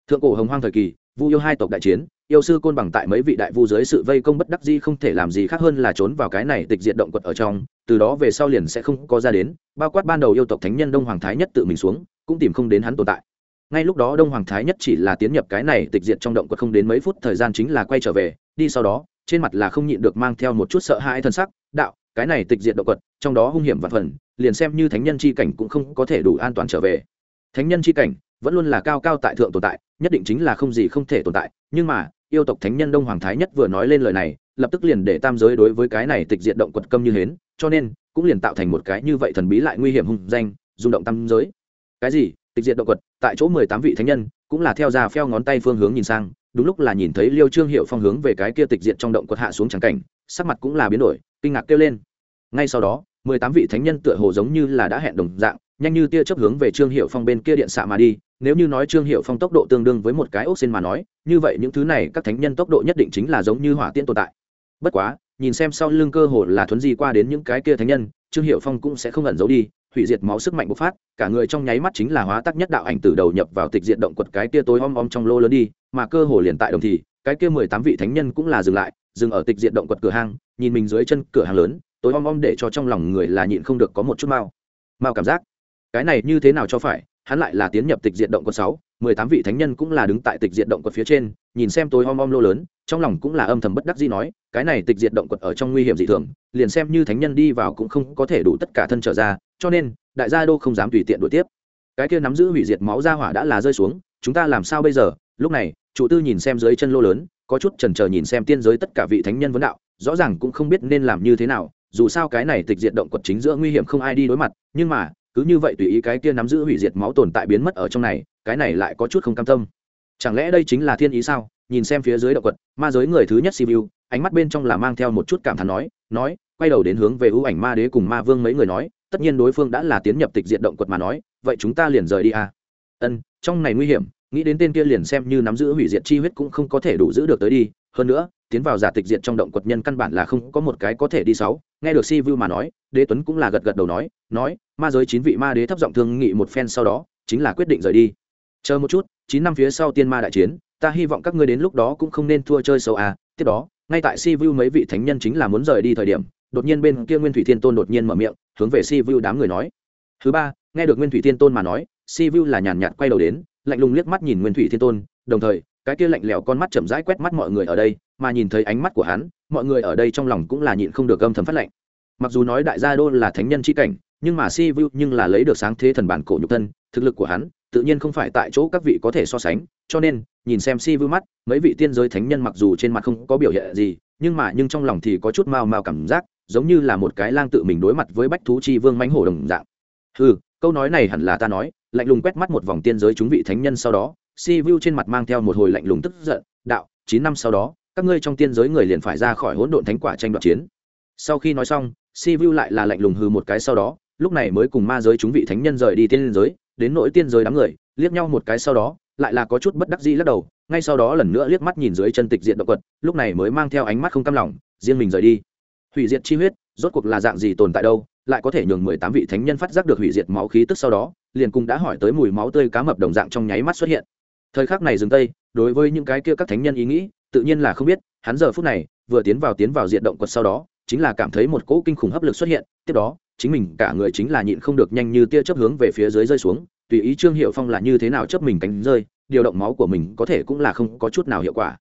thượng cổ hồng hoang thời kỳ, vu yêu hai tộc đại chiến, yêu sư côn bằng tại mấy vị đại vu dưới sự vây công bất đắc di không thể làm gì khác hơn là trốn vào cái này tịch diệt động quật ở trong, từ đó về sau liền sẽ không có ra đến, bao quát ban đầu yêu tộc thánh nhân đông hoàng thái nhất tự mình xuống, cũng tìm không đến hắn tồn tại. Ngay lúc đó đông hoàng thái nhất chỉ là tiến nhập cái này tịch diệt trong động quật không đến mấy phút thời gian chính là quay trở về, đi sau đó, trên mặt là không nhịn được mang theo một chút sợ hãi thân sắc, đạo, cái này tịch diệt động quật, trong đó hung hiểm và phần, liền xem như thánh nhân chi cảnh cũng không có thể đủ an toàn trở về. Thánh nhân chi cảnh vẫn luôn là cao cao tại thượng tồn tại nhất định chính là không gì không thể tồn tại, nhưng mà, yêu tộc thánh nhân đông hoàng thái nhất vừa nói lên lời này, lập tức liền để tam giới đối với cái này tịch diệt động quật câm như hến, cho nên, cũng liền tạo thành một cái như vậy thần bí lại nguy hiểm hung danh, rung động tam giới. Cái gì? Tịch diệt động quật, tại chỗ mười tám vị thánh nhân, cũng là theo ra pheo ngón tay phương hướng nhìn sang, đúng lúc là nhìn thấy liêu trương hiệu phong hướng về cái kia tịch diệt trong động quật hạ xuống trắng cảnh, sắc mặt cũng là biến đổi, kinh ngạc kêu lên. Ngay sau đó, mười tám vị thánh nhân tựa hồ giống như là đã hẹn đồng dạng nhanh như tia chớp hướng về trương hiệu phong bên kia điện xạ mà đi, nếu như nói trương hiệu phong tốc độ tương đương với một cái ốc xin mà nói, như vậy những thứ này các thánh nhân tốc độ nhất định chính là giống như hỏa tiễn tồn tại. Bất quá, nhìn xem sau lưng cơ hồ là thuấn di qua đến những cái kia thánh nhân, trương hiệu phong cũng sẽ không ẩn giấu đi, hủy diệt máu sức mạnh bộc phát, cả người trong nháy mắt chính là hóa tác nhất đạo ảnh từ đầu nhập vào tịch diệt động quật cái kia tối om om trong lô lớn đi, mà cơ hồ liền tại đồng thì, cái kia mười tám vị thánh nhân cũng là dừng lại, dừng ở tịch diệt động quật cửa hang, nhìn mình dưới chân cửa hàng lớn, tối om om để cho trong lòng người là nhịn không được có một chút mau. Mau cảm giác cái này như thế nào cho phải, hắn lại là tiến nhập tịch diện động quận sáu, mười tám vị thánh nhân cũng là đứng tại tịch diện động quận phía trên, nhìn xem tối om om lô lớn, trong lòng cũng là âm thầm bất đắc dĩ nói, cái này tịch diện động quận ở trong nguy hiểm dị thường, liền xem như thánh nhân đi vào cũng không có thể đủ tất cả thân trở ra, cho nên, đại gia đô không dám tùy tiện đuổi tiếp. Cái kia nắm giữ hủy diệt máu ra hỏa đã là rơi xuống, chúng ta làm sao bây giờ? Lúc này, chủ tư nhìn xem dưới chân lô lớn, có chút chần chờ nhìn xem tiên giới tất cả vị thánh nhân vấn đạo, rõ ràng cũng không biết nên làm như thế nào, dù sao cái này tịch diện động quật chính giữa nguy hiểm không ai đi đối mặt, nhưng mà cứ như vậy tùy ý cái kia nắm giữ hủy diệt máu tồn tại biến mất ở trong này, cái này lại có chút không cam tâm. Chẳng lẽ đây chính là thiên ý sao? Nhìn xem phía dưới động quật, ma giới người thứ nhất siêu ánh mắt bên trong là mang theo một chút cảm thán nói nói, quay đầu đến hướng về ưu ảnh ma đế cùng ma vương mấy người nói, tất nhiên đối phương đã là tiến nhập tịch diện động quật mà nói, vậy chúng ta liền rời đi à? Ân, trong này nguy hiểm, nghĩ đến tên kia liền xem như nắm giữ hủy diệt chi huyết cũng không có thể đủ giữ được tới đi, hơn nữa tiến vào giả tịch diệt trong động quật nhân căn bản là không có một cái có thể đi sáu. Nghe được si vu mà nói, đế tuấn cũng là gật gật đầu nói nói, ma giới chín vị ma đế thấp giọng thương nghị một phen sau đó, chính là quyết định rời đi. Chờ một chút, chín năm phía sau tiên ma đại chiến, ta hy vọng các ngươi đến lúc đó cũng không nên thua chơi sâu à. Tiếp đó, ngay tại si vu mấy vị thánh nhân chính là muốn rời đi thời điểm, đột nhiên bên kia nguyên thủy thiên tôn đột nhiên mở miệng, hướng về si vu đám người nói. Thứ ba, nghe được nguyên thủy thiên tôn mà nói, si vu là nhàn nhạt quay đầu đến, lạnh lùng liếc mắt nhìn nguyên thủy thiên tôn, đồng thời cái kia lạnh lẽo con mắt chậm rãi quét mắt mọi người ở đây, mà nhìn thấy ánh mắt của hắn, mọi người ở đây trong lòng cũng là nhịn không được âm thầm phát lạnh mặc dù nói đại gia đô là thánh nhân c h i cảnh, nhưng mà si vu nhưng là lấy được sáng thế thần bản cổ nhục thân, thực lực của hắn, tự nhiên không phải tại chỗ các vị có thể so sánh, cho nên, nhìn xem si vu mắt, mấy vị tiên giới thánh nhân mặc dù trên mặt không có biểu hiện gì, nhưng mà nhưng trong lòng thì có chút mau mau cảm giác, giống như là một cái lang tự mình đối mặt với bách thú chi vương mãnh hổ đồng dạng. Ừ câu nói này hẳn là ta nói, lạnh lùng quét mắt một vòng tiên giới chúng vị thánh nhân sau đó si vu trên mặt mang theo một hồi lạnh lùng tức giận, đạo, chín năm sau đó, các ngươi trong tiên giới người liền phải ra khỏi hỗn độn thánh quả tranh đoạt chiến. Sau khi nói xong si vu lại là lạnh lùng hừ một cái sau đó, lúc này mới cùng ma giới chúng vị thánh nhân rời đi tiên giới, đến nỗi tiên giới đám người, liếc nhau một cái sau đó, lại là có chút bất đắc dĩ lắc đầu, ngay sau đó lần nữa liếc mắt nhìn dưới chân tịch diện động quật, lúc này mới mang theo ánh mắt không cam lòng, riêng mình rời đi. Hủy diệt chi huyết, rốt cuộc là dạng gì tồn tại đâu, lại có thể nhường mười tám vị thánh nhân phát giác được hủy diệt máu khí tức sau đó, liền cùng đã hỏi tới mùi máu tươi cá mập đồng dạng trong nháy mắt xuất hiện thời khắc này dừng tây đối với những cái kia các thánh nhân ý nghĩ, tự nhiên là không biết, hắn giờ phút này, vừa tiến vào tiến vào diện động quật sau đó, chính là cảm thấy một cỗ kinh khủng hấp lực xuất hiện, tiếp đó, chính mình cả người chính là nhịn không được nhanh như tia chớp hướng về phía dưới rơi xuống, tùy ý trương hiệu phong là như thế nào chấp mình cánh rơi, điều động máu của mình có thể cũng là không có chút nào hiệu quả.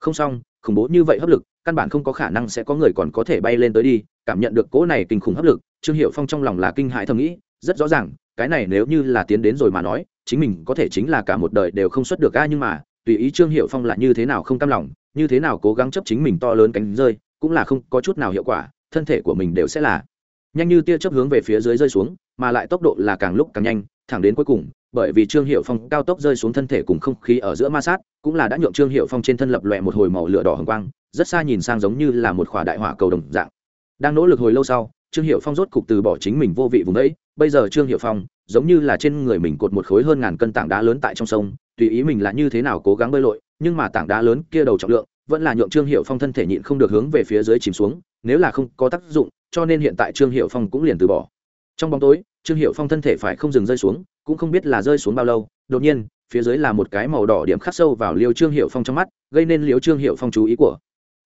Không xong, khủng bố như vậy hấp lực, căn bản không có khả năng sẽ có người còn có thể bay lên tới đi, cảm nhận được cỗ này kinh khủng hấp lực, trương hiệu phong trong lòng là kinh hãi thầm nghĩ, rất rõ ràng, cái này nếu như là tiến đến rồi mà nói chính mình có thể chính là cả một đời đều không xuất được a nhưng mà, tùy ý trương hiệu phong là như thế nào không cam lòng, như thế nào cố gắng chấp chính mình to lớn cánh rơi, cũng là không có chút nào hiệu quả, thân thể của mình đều sẽ là nhanh như tia chớp hướng về phía dưới rơi xuống, mà lại tốc độ là càng lúc càng nhanh, thẳng đến cuối cùng, bởi vì trương hiệu phong cao tốc rơi xuống thân thể cùng không khí ở giữa ma sát, cũng là đã nhượng trương hiệu phong trên thân lập lòe một hồi màu lửa đỏ hồng quang, rất xa nhìn sang giống như là một khỏa đại hỏa cầu đồng dạng. Đang nỗ lực hồi lâu sau, trương hiệu phong rốt cục từ bỏ chính mình vô vị vùng đấy bây giờ trương hiệu phong giống như là trên người mình cột một khối hơn ngàn cân tảng đá lớn tại trong sông, tùy ý mình là như thế nào cố gắng bơi lội, nhưng mà tảng đá lớn kia đầu trọng lượng, vẫn là nhượng trương hiệu phong thân thể nhịn không được hướng về phía dưới chìm xuống, nếu là không có tác dụng, cho nên hiện tại trương hiệu phong cũng liền từ bỏ. Trong bóng tối, trương hiệu phong thân thể phải không dừng rơi xuống, cũng không biết là rơi xuống bao lâu, đột nhiên, phía dưới là một cái màu đỏ điểm khắc sâu vào liêu trương hiệu phong trong mắt, gây nên liêu trương hiệu phong chú ý của.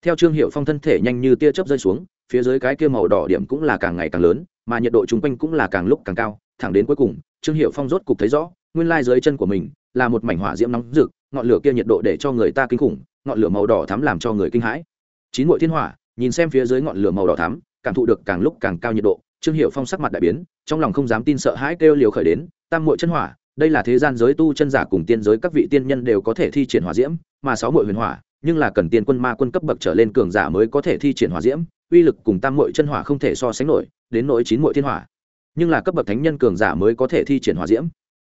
Theo trương hiệu phong thân thể nhanh như tia chớp rơi xuống, phía dưới cái kia màu đỏ điểm cũng là càng ngày càng lớn, mà nhiệt độ chung quanh cũng là càng lúc càng cao thẳng đến cuối cùng, trương hiệu phong rốt cục thấy rõ, nguyên lai dưới chân của mình là một mảnh hỏa diễm nóng rực, ngọn lửa kia nhiệt độ để cho người ta kinh khủng, ngọn lửa màu đỏ thắm làm cho người kinh hãi. Chín mội thiên hỏa, nhìn xem phía dưới ngọn lửa màu đỏ thắm, cảm thụ được càng lúc càng cao nhiệt độ, trương hiệu phong sắc mặt đại biến, trong lòng không dám tin sợ hãi kêu liều khởi đến, tam mội chân hỏa, đây là thế gian giới tu chân giả cùng tiên giới các vị tiên nhân đều có thể thi triển hỏa diễm, mà sáu mội huyền hỏa, nhưng là cần tiên quân ma quân cấp bậc trở lên cường giả mới có thể thi triển hỏa diễm, uy lực cùng tam mội chân hỏa không thể so sánh nổi, đến nỗi chín mội thiên hỏa nhưng là cấp bậc thánh nhân cường giả mới có thể thi triển hỏa diễm.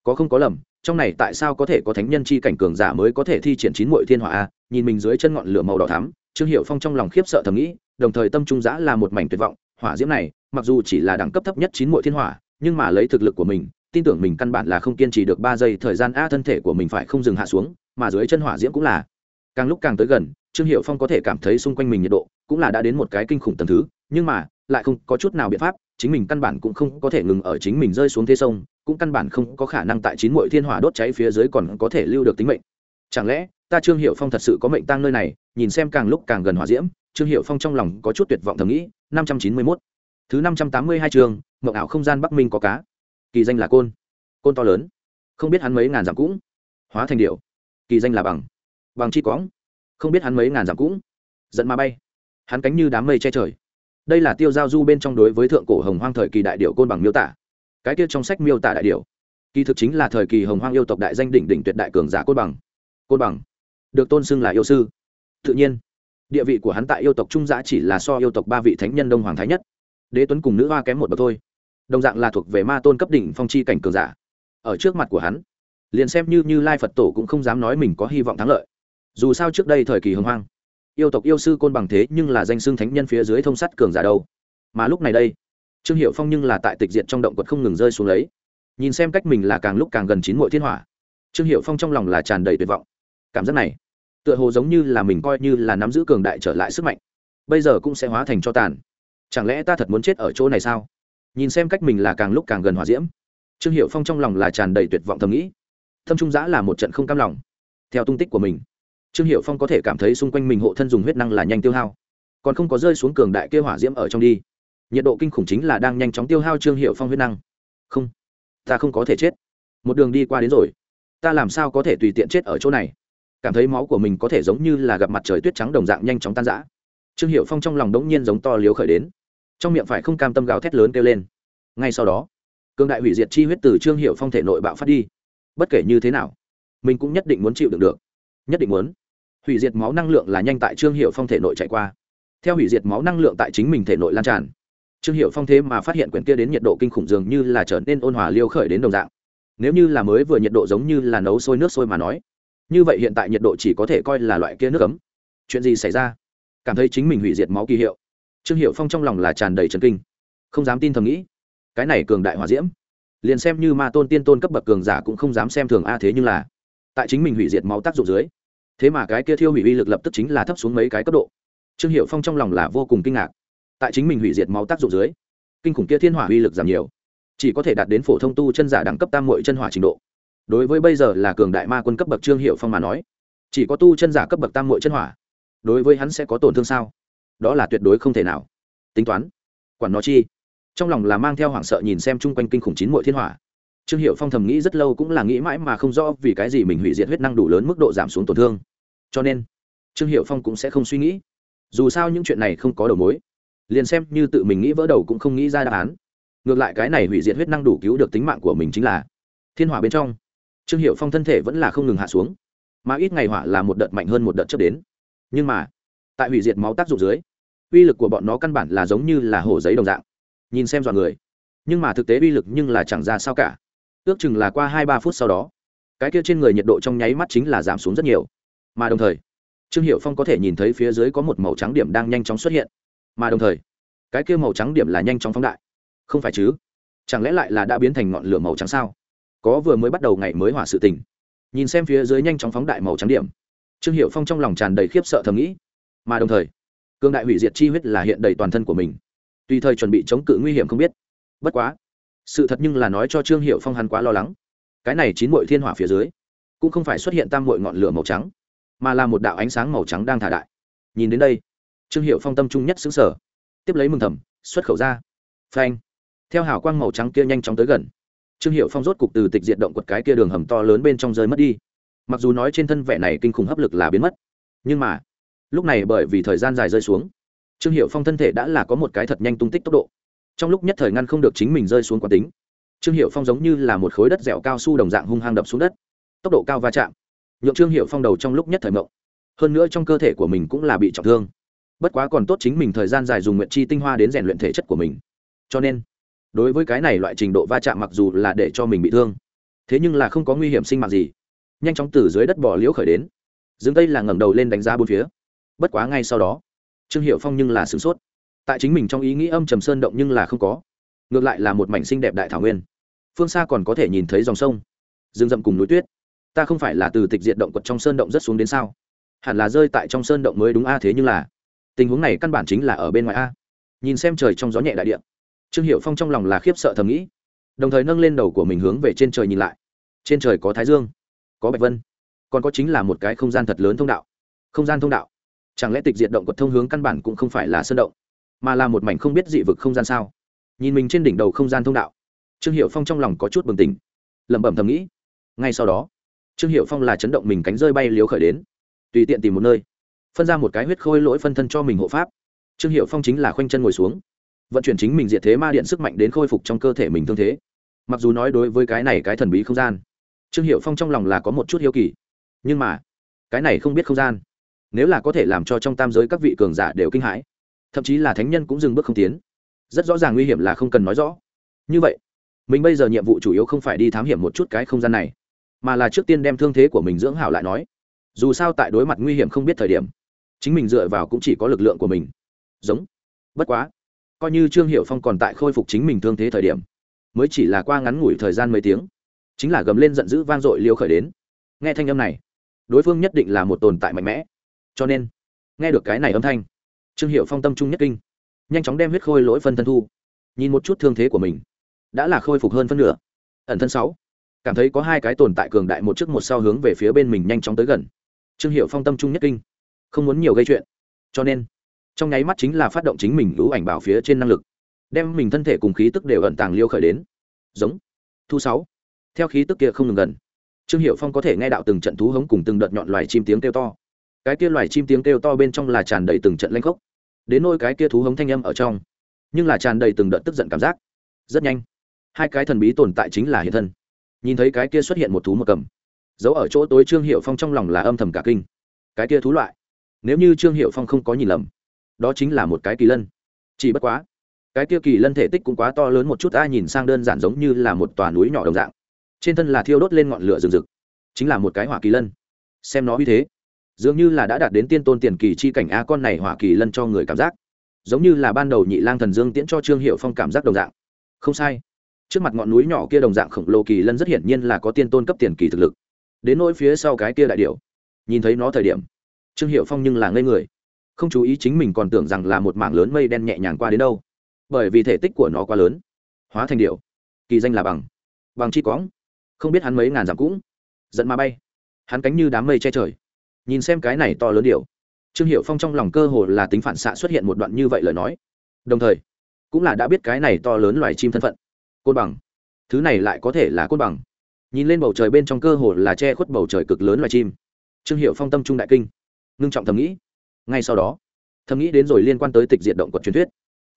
Có không có lầm, trong này tại sao có thể có thánh nhân chi cảnh cường giả mới có thể thi triển chín mội thiên hỏa a? Nhìn mình dưới chân ngọn lửa màu đỏ thắm, trương hiệu phong trong lòng khiếp sợ thầm nghĩ, đồng thời tâm trung giã là một mảnh tuyệt vọng, hỏa diễm này, mặc dù chỉ là đẳng cấp thấp nhất chín mội thiên hỏa, nhưng mà lấy thực lực của mình, tin tưởng mình căn bản là không kiên trì được ba giây thời gian a, thân thể của mình phải không dừng hạ xuống, mà dưới chân hỏa diễm cũng là. Càng lúc càng tới gần, trương hiệu phong có thể cảm thấy xung quanh mình nhiệt độ cũng là đã đến một cái kinh khủng tầm thứ, nhưng mà lại không có chút nào biện pháp, chính mình căn bản cũng không có thể ngừng ở chính mình rơi xuống thế sông, cũng căn bản không có khả năng tại chín mội thiên hỏa đốt cháy phía dưới còn có thể lưu được tính mệnh. Chẳng lẽ, ta trương hiệu phong thật sự có mệnh tăng nơi này, nhìn xem càng lúc càng gần hỏa diễm, trương hiệu phong trong lòng có chút tuyệt vọng thầm nghĩ, năm trăm chín mươi mốt, thứ năm trăm tám mươi hai trường, mộng ảo không gian bắc minh có cá. Kỳ danh là côn. Côn to lớn. Không biết hắn mấy ngàn dặm cũng. Hóa thành điệu kỳ danh là bằng. Bằng chi cóng không biết hắn mấy ngàn dặm cũng. Giận ma bay. Hắn cánh như đám mây che trời đây là tiêu giao du bên trong đối với thượng cổ hồng hoang thời kỳ đại điệu côn bằng miêu tả. Cái kia trong sách miêu tả đại điệu kỳ thực chính là thời kỳ hồng hoang yêu tộc đại danh đỉnh đỉnh tuyệt đại cường giả côn bằng. Côn bằng, được tôn xưng là yêu sư. Tự nhiên, địa vị của hắn tại yêu tộc trung giã chỉ là so yêu tộc ba vị thánh nhân đông hoàng thái nhất. Đế tuấn cùng nữ hoa kém một bậc thôi. Đồng dạng là thuộc về ma tôn cấp đỉnh phong chi cảnh cường giả. Ở trước mặt của hắn, liền xem như như lai phật tổ cũng không dám nói mình có hy vọng thắng lợi. Dù sao trước đây thời kỳ hồng hoang yêu tộc yêu sư côn bằng thế nhưng là danh xưng thánh nhân phía dưới thông sắt cường giả đâu. Mà lúc này đây, trương hiệu phong nhưng là tại tịch diệt trong động quật không ngừng rơi xuống lấy. Nhìn xem cách mình là càng lúc càng gần chín mội thiên hỏa, trương hiệu phong trong lòng là tràn đầy tuyệt vọng. Cảm giác này, tựa hồ giống như là mình coi như là nắm giữ cường đại trở lại sức mạnh, bây giờ cũng sẽ hóa thành cho tàn. Chẳng lẽ ta thật muốn chết ở chỗ này sao? Nhìn xem cách mình là càng lúc càng gần hòa diễm, trương hiệu phong trong lòng là tràn đầy tuyệt vọng thầm nghĩ. Thâm trung giã là một trận không cam lòng, theo tung tích của mình trương hiệu phong có thể cảm thấy xung quanh mình hộ thân dùng huyết năng là nhanh tiêu hao, còn không có rơi xuống cường đại kêu hỏa diễm ở trong đi. Nhiệt độ kinh khủng chính là đang nhanh chóng tiêu hao trương hiệu phong huyết năng. Không, ta không có thể chết. Một đường đi qua đến rồi, ta làm sao có thể tùy tiện chết ở chỗ này? Cảm thấy máu của mình có thể giống như là gặp mặt trời tuyết trắng đồng dạng nhanh chóng tan rã. Trương hiệu phong trong lòng đống nhiên giống to liếu khởi đến, trong miệng phải không cam tâm gào thét lớn kêu lên. Ngay sau đó, cường đại hủy diệt chi huyết từ trương hiệu phong thể nội bạo phát đi. Bất kể như thế nào, mình cũng nhất định muốn chịu đựng được, nhất định muốn hủy diệt máu năng lượng là nhanh tại trương hiệu phong thể nội chạy qua. Theo hủy diệt máu năng lượng tại chính mình thể nội lan tràn, trương hiệu phong thế mà phát hiện quyển kia đến nhiệt độ kinh khủng dường như là trở nên ôn hòa liêu khởi đến đồng dạng. Nếu như là mới vừa nhiệt độ giống như là nấu sôi nước sôi mà nói, như vậy hiện tại nhiệt độ chỉ có thể coi là loại kia nước ấm. Chuyện gì xảy ra? Cảm thấy chính mình hủy diệt máu kỳ hiệu. Trương hiệu phong trong lòng là tràn đầy trần kinh. Không dám tin thầm nghĩ, cái này cường đại hòa diễm, liền xem như ma tôn tiên tôn cấp bậc cường giả cũng không dám xem thường a thế nhưng là, tại chính mình hủy diệt máu tác dụng dưới thế mà cái kia thiêu hủy uy lực lập tức chính là thấp xuống mấy cái cấp độ. Trương hiệu phong trong lòng là vô cùng kinh ngạc. Tại chính mình hủy diệt máu tác dụng dưới, kinh khủng kia thiên hỏa uy lực giảm nhiều, chỉ có thể đạt đến phổ thông tu chân giả đẳng cấp tam mội chân hỏa trình độ. Đối với bây giờ là cường đại ma quân cấp bậc trương hiệu phong mà nói, chỉ có tu chân giả cấp bậc tam mội chân hỏa, đối với hắn sẽ có tổn thương sao? Đó là tuyệt đối không thể nào. Tính toán, quản nó chi? Trong lòng là mang theo hoảng sợ nhìn xem chung quanh kinh khủng chín mội thiên hỏa trương hiệu phong thầm nghĩ rất lâu cũng là nghĩ mãi mà không rõ vì cái gì mình hủy diệt huyết năng đủ lớn mức độ giảm xuống tổn thương. Cho nên, trương hiệu phong cũng sẽ không suy nghĩ. Dù sao những chuyện này không có đầu mối. Liền xem như tự mình nghĩ vỡ đầu cũng không nghĩ ra đáp án. Ngược lại cái này hủy diệt huyết năng đủ cứu được tính mạng của mình chính là thiên hỏa bên trong. Trương hiệu phong thân thể vẫn là không ngừng hạ xuống. Mà ít ngày hỏa là một đợt mạnh hơn một đợt trước đến. Nhưng mà, tại hủy diệt máu tác dụng dưới, uy lực của bọn nó căn bản là giống như là hổ giấy đồng dạng. Nhìn xem dọn người. Nhưng mà thực tế uy lực nhưng là chẳng ra sao cả ước chừng là qua hai ba phút sau đó, cái kia trên người nhiệt độ trong nháy mắt chính là giảm xuống rất nhiều. Mà đồng thời, trương hiệu phong có thể nhìn thấy phía dưới có một màu trắng điểm đang nhanh chóng xuất hiện. Mà đồng thời, cái kia màu trắng điểm là nhanh chóng phóng đại. Không phải chứ? Chẳng lẽ lại là đã biến thành ngọn lửa màu trắng sao? Có vừa mới bắt đầu ngày mới hỏa sự tình. Nhìn xem phía dưới nhanh chóng phóng đại màu trắng điểm, trương hiệu phong trong lòng tràn đầy khiếp sợ thầm nghĩ. Mà đồng thời, cương đại hủy diệt chi huyết là hiện đầy toàn thân của mình. Tùy thời chuẩn bị chống cự nguy hiểm không biết. Bất quá sự thật nhưng là nói cho trương hiệu phong hắn quá lo lắng. Cái này chín mội thiên hỏa phía dưới, cũng không phải xuất hiện tam mội ngọn lửa màu trắng, mà là một đạo ánh sáng màu trắng đang thả đại. Nhìn đến đây, trương hiệu phong tâm trung nhất xứng sở tiếp lấy mừng thầm, xuất khẩu ra. Phanh! Theo hào quang màu trắng kia nhanh chóng tới gần, trương hiệu phong rốt cục từ tịch diệt động quật cái kia đường hầm to lớn bên trong rơi mất đi. Mặc dù nói trên thân vẻ này kinh khủng hấp lực là biến mất, nhưng mà, lúc này bởi vì thời gian dài rơi xuống, trương hiệu phong thân thể đã là có một cái thật nhanh tung tích tốc độ trong lúc nhất thời ngăn không được chính mình rơi xuống quán tính, trương hiệu phong giống như là một khối đất dẻo cao su đồng dạng hung hăng đập xuống đất. Tốc độ cao va chạm, nhượng trương hiệu phong đầu trong lúc nhất thời mộng. Hơn nữa trong cơ thể của mình cũng là bị trọng thương. Bất quá còn tốt chính mình thời gian dài dùng nguyện chi tinh hoa đến rèn luyện thể chất của mình. Cho nên, đối với cái này loại trình độ va chạm mặc dù là để cho mình bị thương, thế nhưng là không có nguy hiểm sinh mạng gì. Nhanh chóng từ dưới đất bỏ liễu khởi đến. Dương tây là ngẩng đầu lên đánh giá bốn phía. Bất quá ngay sau đó, trương hiệu phong nhưng là sửng sốt tại chính mình trong ý nghĩ âm trầm sơn động nhưng là không có. Ngược lại là một mảnh xinh đẹp đại thảo nguyên. Phương xa còn có thể nhìn thấy dòng sông. Rừng rậm cùng núi tuyết. Ta không phải là từ tịch diệt động quật trong sơn động rất xuống đến sao? Hẳn là rơi tại trong sơn động mới đúng a, thế nhưng là tình huống này căn bản chính là ở bên ngoài a. Nhìn xem trời trong gió nhẹ đại điện trương hiệu phong trong lòng là khiếp sợ thầm nghĩ. Đồng thời nâng lên đầu của mình hướng về trên trời nhìn lại. Trên trời có thái dương, có bạch vân, còn có chính là một cái không gian thật lớn thông đạo. Không gian thông đạo. Chẳng lẽ tịch diệt động quật thông hướng căn bản cũng không phải là sơn động? Mà là một mảnh không biết dị vực không gian sao? Nhìn mình trên đỉnh đầu không gian thông đạo, trương hiệu phong trong lòng có chút bừng tỉnh. Lẩm bẩm thầm nghĩ, ngay sau đó, trương hiệu phong là chấn động mình cánh rơi bay liều khởi đến, tùy tiện tìm một nơi, phân ra một cái huyết khôi lỗi phân thân cho mình hộ pháp. Trương hiệu phong chính là khoanh chân ngồi xuống, vận chuyển chính mình diệt thế ma điện sức mạnh đến khôi phục trong cơ thể mình thương thế. Mặc dù nói đối với cái này cái thần bí không gian, trương hiệu phong trong lòng là có một chút hiếu kỳ, nhưng mà, cái này không biết không gian, nếu là có thể làm cho trong tam giới các vị cường giả đều kinh hãi thậm chí là thánh nhân cũng dừng bước không tiến. Rất rõ ràng nguy hiểm là không cần nói rõ. Như vậy, mình bây giờ nhiệm vụ chủ yếu không phải đi thám hiểm một chút cái không gian này, mà là trước tiên đem thương thế của mình dưỡng hảo lại nói. Dù sao tại đối mặt nguy hiểm không biết thời điểm, chính mình dựa vào cũng chỉ có lực lượng của mình. Giống. Bất quá, coi như trương hiệu phong còn tại khôi phục chính mình thương thế thời điểm, mới chỉ là qua ngắn ngủi thời gian mấy tiếng, chính là gầm lên giận dữ vang dội liêu khởi đến. Nghe thanh âm này, đối phương nhất định là một tồn tại mạnh mẽ. Cho nên, nghe được cái này âm thanh trương hiệu phong tâm trung nhất kinh, nhanh chóng đem huyết khôi lỗi phân thân thu. Nhìn một chút thương thế của mình, đã là khôi phục hơn phân nửa. Ẩn thân sáu, cảm thấy có hai cái tồn tại cường đại một trước một sau hướng về phía bên mình nhanh chóng tới gần. Trương hiệu phong tâm trung nhất kinh, không muốn nhiều gây chuyện. Cho nên, trong nháy mắt chính là phát động chính mình lũ ảnh bảo phía trên năng lực, đem mình thân thể cùng khí tức đều ẩn tàng liêu khởi đến. Giống, thu sáu, theo khí tức kia không ngừng gần. Trương hiệu phong có thể nghe đạo từng trận thú hống cùng từng đợt nhọn loài chim tiếng kêu to cái kia loài chim tiếng kêu to bên trong là tràn đầy từng trận lanh khốc. Đến nôi cái kia thú hống thanh âm ở trong, nhưng là tràn đầy từng đợt tức giận cảm giác. Rất nhanh, hai cái thần bí tồn tại chính là hiện thân. Nhìn thấy cái kia xuất hiện một thú một cầm, giấu ở chỗ tối trương hiệu phong trong lòng là âm thầm cả kinh. Cái kia thú loại, nếu như trương hiệu phong không có nhìn lầm, đó chính là một cái kỳ lân. Chỉ bất quá, cái kia kỳ lân thể tích cũng quá to lớn một chút, ai nhìn sang đơn giản giống như là một tòa núi nhỏ đồng dạng. Trên thân là thiêu đốt lên ngọn lửa rừng rực, chính là một cái hỏa kỳ lân. Xem nó như thế dường như là đã đạt đến tiên tôn tiền kỳ chi cảnh a, con này hỏa kỳ lân cho người cảm giác. Giống như là ban đầu nhị lang thần dương tiễn cho trương hiệu phong cảm giác đồng dạng. Không sai. Trước mặt ngọn núi nhỏ kia đồng dạng khổng lồ kỳ lân rất hiển nhiên là có tiên tôn cấp tiền kỳ thực lực. Đến nỗi phía sau cái kia đại điệu nhìn thấy nó thời điểm, trương hiệu phong nhưng là ngây người. Không chú ý chính mình còn tưởng rằng là một mảng lớn mây đen nhẹ nhàng qua đến đâu. Bởi vì thể tích của nó quá lớn, hóa thành điệu kỳ danh là bằng bằng chi cóng không biết hắn mấy ngàn dặm cũng giận mà bay. Hắn cánh như đám mây che trời nhìn xem cái này to lớn điều, trương hiệu phong trong lòng cơ hồ là tính phản xạ xuất hiện một đoạn như vậy lời nói. Đồng thời, cũng là đã biết cái này to lớn loài chim thân phận. Côn bằng. Thứ này lại có thể là côn bằng. Nhìn lên bầu trời bên trong cơ hồ là che khuất bầu trời cực lớn loài chim. Trương hiệu phong tâm trung đại kinh, ngưng trọng thầm nghĩ. Ngay sau đó, thầm nghĩ đến rồi liên quan tới tịch diện động quật truyền thuyết.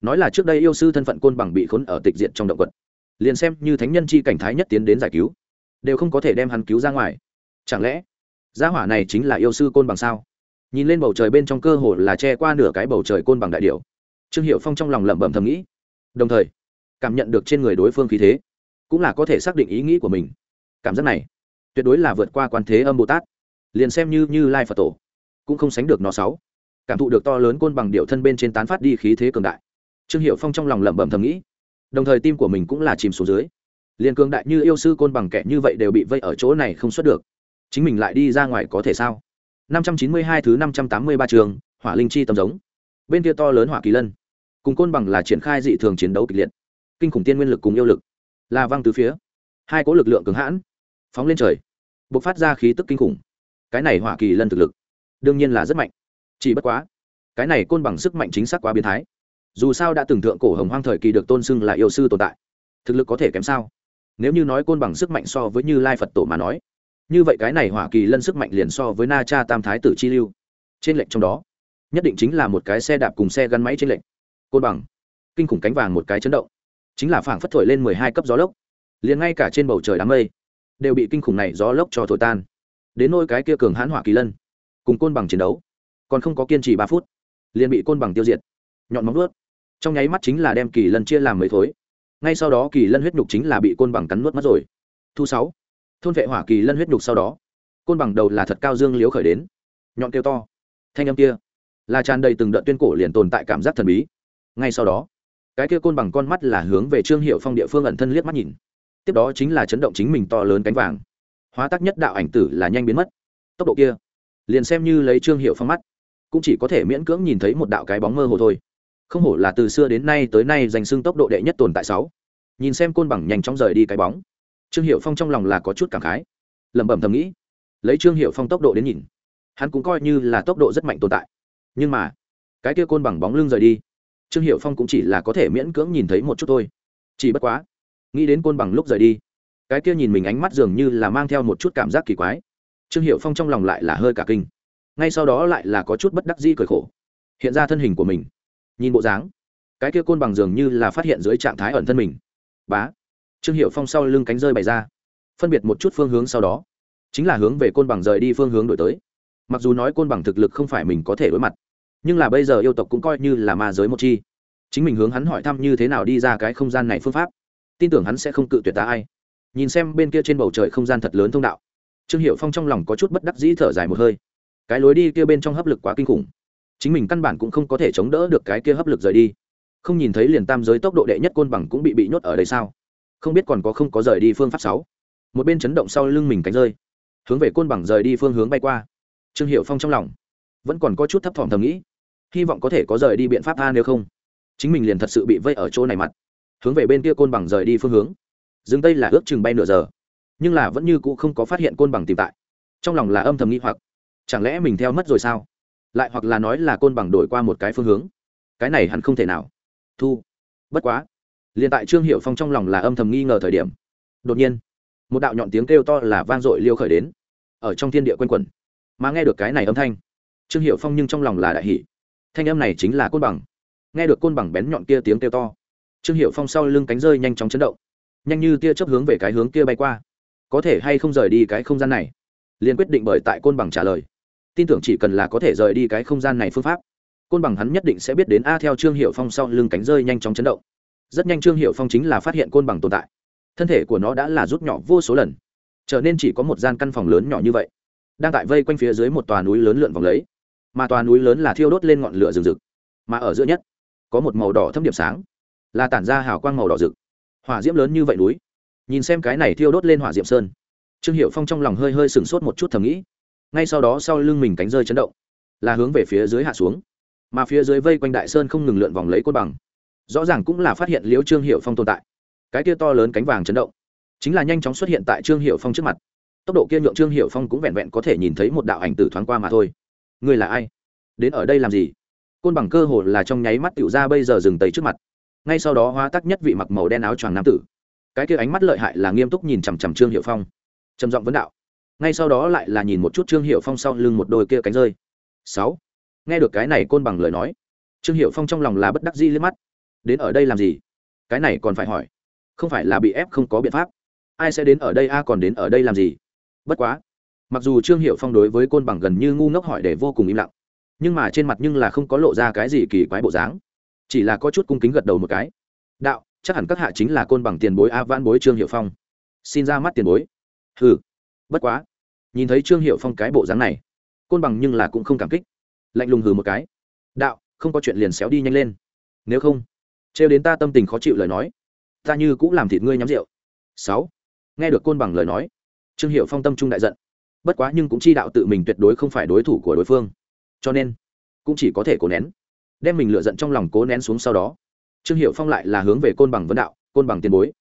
Nói là trước đây yêu sư thân phận côn bằng bị khốn ở tịch diện trong động quật. Liền xem như thánh nhân chi cảnh thái nhất tiến đến giải cứu, đều không có thể đem hắn cứu ra ngoài. Chẳng lẽ gia hỏa này chính là yêu sư côn bằng sao? Nhìn lên bầu trời bên trong cơ hồ là che qua nửa cái bầu trời côn bằng đại điệu trương hiệu phong trong lòng lẩm bẩm thầm nghĩ. Đồng thời, cảm nhận được trên người đối phương khí thế, cũng là có thể xác định ý nghĩ của mình. Cảm giác này, tuyệt đối là vượt qua quan thế âm bồ tát. Liền xem như như lai phật tổ, cũng không sánh được nó sáu. Cảm thụ được to lớn côn bằng điệu thân bên trên tán phát đi khí thế cường đại. Trương hiệu phong trong lòng lẩm bẩm thầm nghĩ. Đồng thời tim của mình cũng là chìm xuống dưới. Liền cường đại như yêu sư côn bằng kẻ như vậy đều bị vây ở chỗ này không xuất được chính mình lại đi ra ngoài có thể sao? 592 thứ 583 trường, hỏa linh chi tầm giống. Bên kia to lớn hỏa kỳ lân. Cùng côn bằng là triển khai dị thường chiến đấu kịch liệt. Kinh khủng tiên nguyên lực cùng yêu lực. Là văng từ phía. Hai cỗ lực lượng cứng hãn. Phóng lên trời. B ộ c phát ra khí tức kinh khủng. Cái này hỏa kỳ lân thực lực, đương nhiên là rất mạnh. Chỉ bất quá, cái này côn bằng sức mạnh chính xác quá biến thái. Dù sao đã từng thượng cổ hồng hoang thời kỳ được tôn xưng là yêu sư tồn tại, thực lực có thể kém sao? Nếu như nói côn bằng sức mạnh so với như lai phật tổ mà nói như vậy cái này hỏa kỳ lân sức mạnh liền so với na cha tam thái tử chi lưu. Trên lệnh trong đó, nhất định chính là một cái xe đạp cùng xe gắn máy trên lệnh côn bằng. Kinh khủng cánh vàng một cái chấn động. Chính là phảng phất thổi lên mười hai cấp gió lốc. Liền ngay cả trên bầu trời đám mây đều bị kinh khủng này gió lốc cho thổi tan. Đến nôi cái kia cường hãn hỏa kỳ lân cùng côn bằng chiến đấu, còn không có kiên trì ba phút, liền bị côn bằng tiêu diệt. Nhọn móng nuốt trong nháy mắt chính là đem kỳ lân chia làm mấy thối. Ngay sau đó kỳ lân huyết nhục chính là bị côn bằng cắn nuốt mất rồi. Thu sáu thôn vệ hỏa kỳ lân huyết nhục sau đó, côn bằng đầu là thật cao dương liếu khởi đến. Nhọn kêu to. Thanh âm kia là tràn đầy từng đợt tuyên cổ liền tồn tại cảm giác thần bí. Ngay sau đó, cái kia côn bằng con mắt là hướng về trương hiệu phong địa phương ẩn thân liếc mắt nhìn. Tiếp đó chính là chấn động chính mình to lớn cánh vàng. Hóa tác nhất đạo ảnh tử là nhanh biến mất. Tốc độ kia, liền xem như lấy trương hiệu phong mắt, cũng chỉ có thể miễn cưỡng nhìn thấy một đạo cái bóng mơ hồ thôi. Không hổ là từ xưa đến nay tới nay giành xưng tốc độ đệ nhất tồn tại sáu. Nhìn xem côn bằng nhanh chóng rời đi cái bóng trương hiệu phong trong lòng là có chút cảm khái. Lẩm bẩm thầm nghĩ, lấy trương hiệu phong tốc độ đến nhìn, hắn cũng coi như là tốc độ rất mạnh tồn tại. Nhưng mà, cái kia côn bằng bóng lưng rời đi, trương hiệu phong cũng chỉ là có thể miễn cưỡng nhìn thấy một chút thôi. Chỉ bất quá, nghĩ đến côn bằng lúc rời đi, cái kia nhìn mình ánh mắt dường như là mang theo một chút cảm giác kỳ quái. Trương hiệu phong trong lòng lại là hơi cả kinh. Ngay sau đó lại là có chút bất đắc di cởi khổ. Hiện ra thân hình của mình, nhìn bộ dáng, cái kia côn bằng dường như là phát hiện dưới trạng thái ẩn thân mình. Bá trương hiệu phong sau lưng cánh rơi bày ra, phân biệt một chút phương hướng sau đó. Chính là hướng về côn bằng rời đi phương hướng đổi tới. Mặc dù nói côn bằng thực lực không phải mình có thể đối mặt, nhưng là bây giờ yêu tộc cũng coi như là ma giới một chi. Chính mình hướng hắn hỏi thăm như thế nào đi ra cái không gian này phương pháp, tin tưởng hắn sẽ không cự tuyệt ta ai. Nhìn xem bên kia trên bầu trời không gian thật lớn thông đạo, trương hiệu phong trong lòng có chút bất đắc dĩ thở dài một hơi. Cái lối đi kia bên trong hấp lực quá kinh khủng. Chính mình căn bản cũng không có thể chống đỡ được cái kia hấp lực rời đi. Không nhìn thấy liền tam giới tốc độ đệ nhất côn bằng cũng bị bị nhốt ở đây sao? Không biết còn có không có rời đi phương pháp sáu. Một bên chấn động sau lưng mình cánh rơi, hướng về côn bằng rời đi phương hướng bay qua. Trương hiệu phong trong lòng vẫn còn có chút thấp thỏm thầm nghĩ, hy vọng có thể có rời đi biện pháp a nếu không, chính mình liền thật sự bị vây ở chỗ này mặt, hướng về bên kia côn bằng rời đi phương hướng. Dừng tây là ước chừng bay nửa giờ, nhưng là vẫn như cũ không có phát hiện côn bằng tìm tại. Trong lòng là âm thầm nghĩ hoặc, chẳng lẽ mình theo mất rồi sao? Lại hoặc là nói là côn bằng đổi qua một cái phương hướng, cái này hẳn không thể nào. Thu, bất quá liền tại trương hiệu phong trong lòng là âm thầm nghi ngờ thời điểm, đột nhiên, một đạo nhọn tiếng kêu to là vang dội liêu khởi đến, ở trong thiên địa q u a n quẩn. Mà nghe được cái này âm thanh, trương hiệu phong nhưng trong lòng là đại hỷ thanh âm này chính là côn bằng. Nghe được côn bằng bén nhọn kia tiếng kêu to, trương hiệu phong sau lưng cánh rơi nhanh chóng chấn động, nhanh như tia chấp hướng về cái hướng kia bay qua. Có thể hay không rời đi cái không gian này? Liền quyết định bởi tại côn bằng trả lời. Tin tưởng chỉ cần là có thể rời đi cái không gian này phương pháp, côn bằng hắn nhất định sẽ biết đến a theo trương hiệu phong sau lưng cánh rơi nhanh chóng chấn động rất nhanh trương hiệu phong chính là phát hiện côn bằng tồn tại thân thể của nó đã là rút nhỏ vô số lần trở nên chỉ có một gian căn phòng lớn nhỏ như vậy đang tại vây quanh phía dưới một tòa núi lớn lượn vòng lấy mà tòa núi lớn là thiêu đốt lên ngọn lửa rừng rực mà ở giữa nhất có một màu đỏ thâm điểm sáng là tản ra hào quang màu đỏ rực hỏa diễm lớn như vậy núi nhìn xem cái này thiêu đốt lên hỏa diệm sơn trương hiệu phong trong lòng hơi hơi sừng sốt một chút thầm nghĩ ngay sau đó sau lưng mình cánh rơi chấn động là hướng về phía dưới hạ xuống mà phía dưới vây quanh đại sơn không ngừng lượn vòng lấy côn bằng rõ ràng cũng là phát hiện liễu trương hiệu phong tồn tại. Cái kia to lớn cánh vàng chấn động, chính là nhanh chóng xuất hiện tại trương hiệu phong trước mặt. Tốc độ kia nhượng trương hiệu phong cũng vẹn vẹn có thể nhìn thấy một đạo ảnh tử thoáng qua mà thôi. Người là ai? Đến ở đây làm gì? Côn bằng cơ hồ là trong nháy mắt tựu ra bây giờ dừng tấy trước mặt. Ngay sau đó hóa tắc nhất vị mặc màu đen áo choàng nam tử. Cái kia ánh mắt lợi hại là nghiêm túc nhìn chằm chằm trương hiệu phong. Trầm giọng vấn đạo. Ngay sau đó lại là nhìn một chút trương hiệu phong sau lưng một đôi kia cánh rơi. Sáu. Nghe được cái này côn bằng lời nói, trương hiệu phong trong lòng là bất đắc di liếc mắt đến ở đây làm gì? Cái này còn phải hỏi. Không phải là bị ép không có biện pháp. Ai sẽ đến ở đây, a, còn đến ở đây làm gì? Bất quá, mặc dù trương hiệu phong đối với côn bằng gần như ngu ngốc hỏi để vô cùng im lặng, nhưng mà trên mặt nhưng là không có lộ ra cái gì kỳ quái bộ dáng. Chỉ là có chút cung kính gật đầu một cái. Đạo, chắc hẳn các hạ chính là côn bằng tiền bối a vãn bối trương hiệu phong. Xin ra mắt tiền bối. Hừ. Bất quá, nhìn thấy trương hiệu phong cái bộ dáng này, côn bằng nhưng là cũng không cảm kích. Lạnh lùng hừ một cái. Đạo, không có chuyện liền xéo đi nhanh lên. Nếu không trêu đến ta tâm tình khó chịu lời nói. Ta như cũng làm thịt ngươi nhắm rượu. Sáu. Nghe được côn bằng lời nói, trương hiệu phong tâm trung đại giận. Bất quá nhưng cũng chi đạo tự mình tuyệt đối không phải đối thủ của đối phương. Cho nên, cũng chỉ có thể cố nén. Đem mình lựa giận trong lòng cố nén xuống sau đó, trương hiệu phong lại là hướng về côn bằng vấn đạo, côn bằng tiền bối,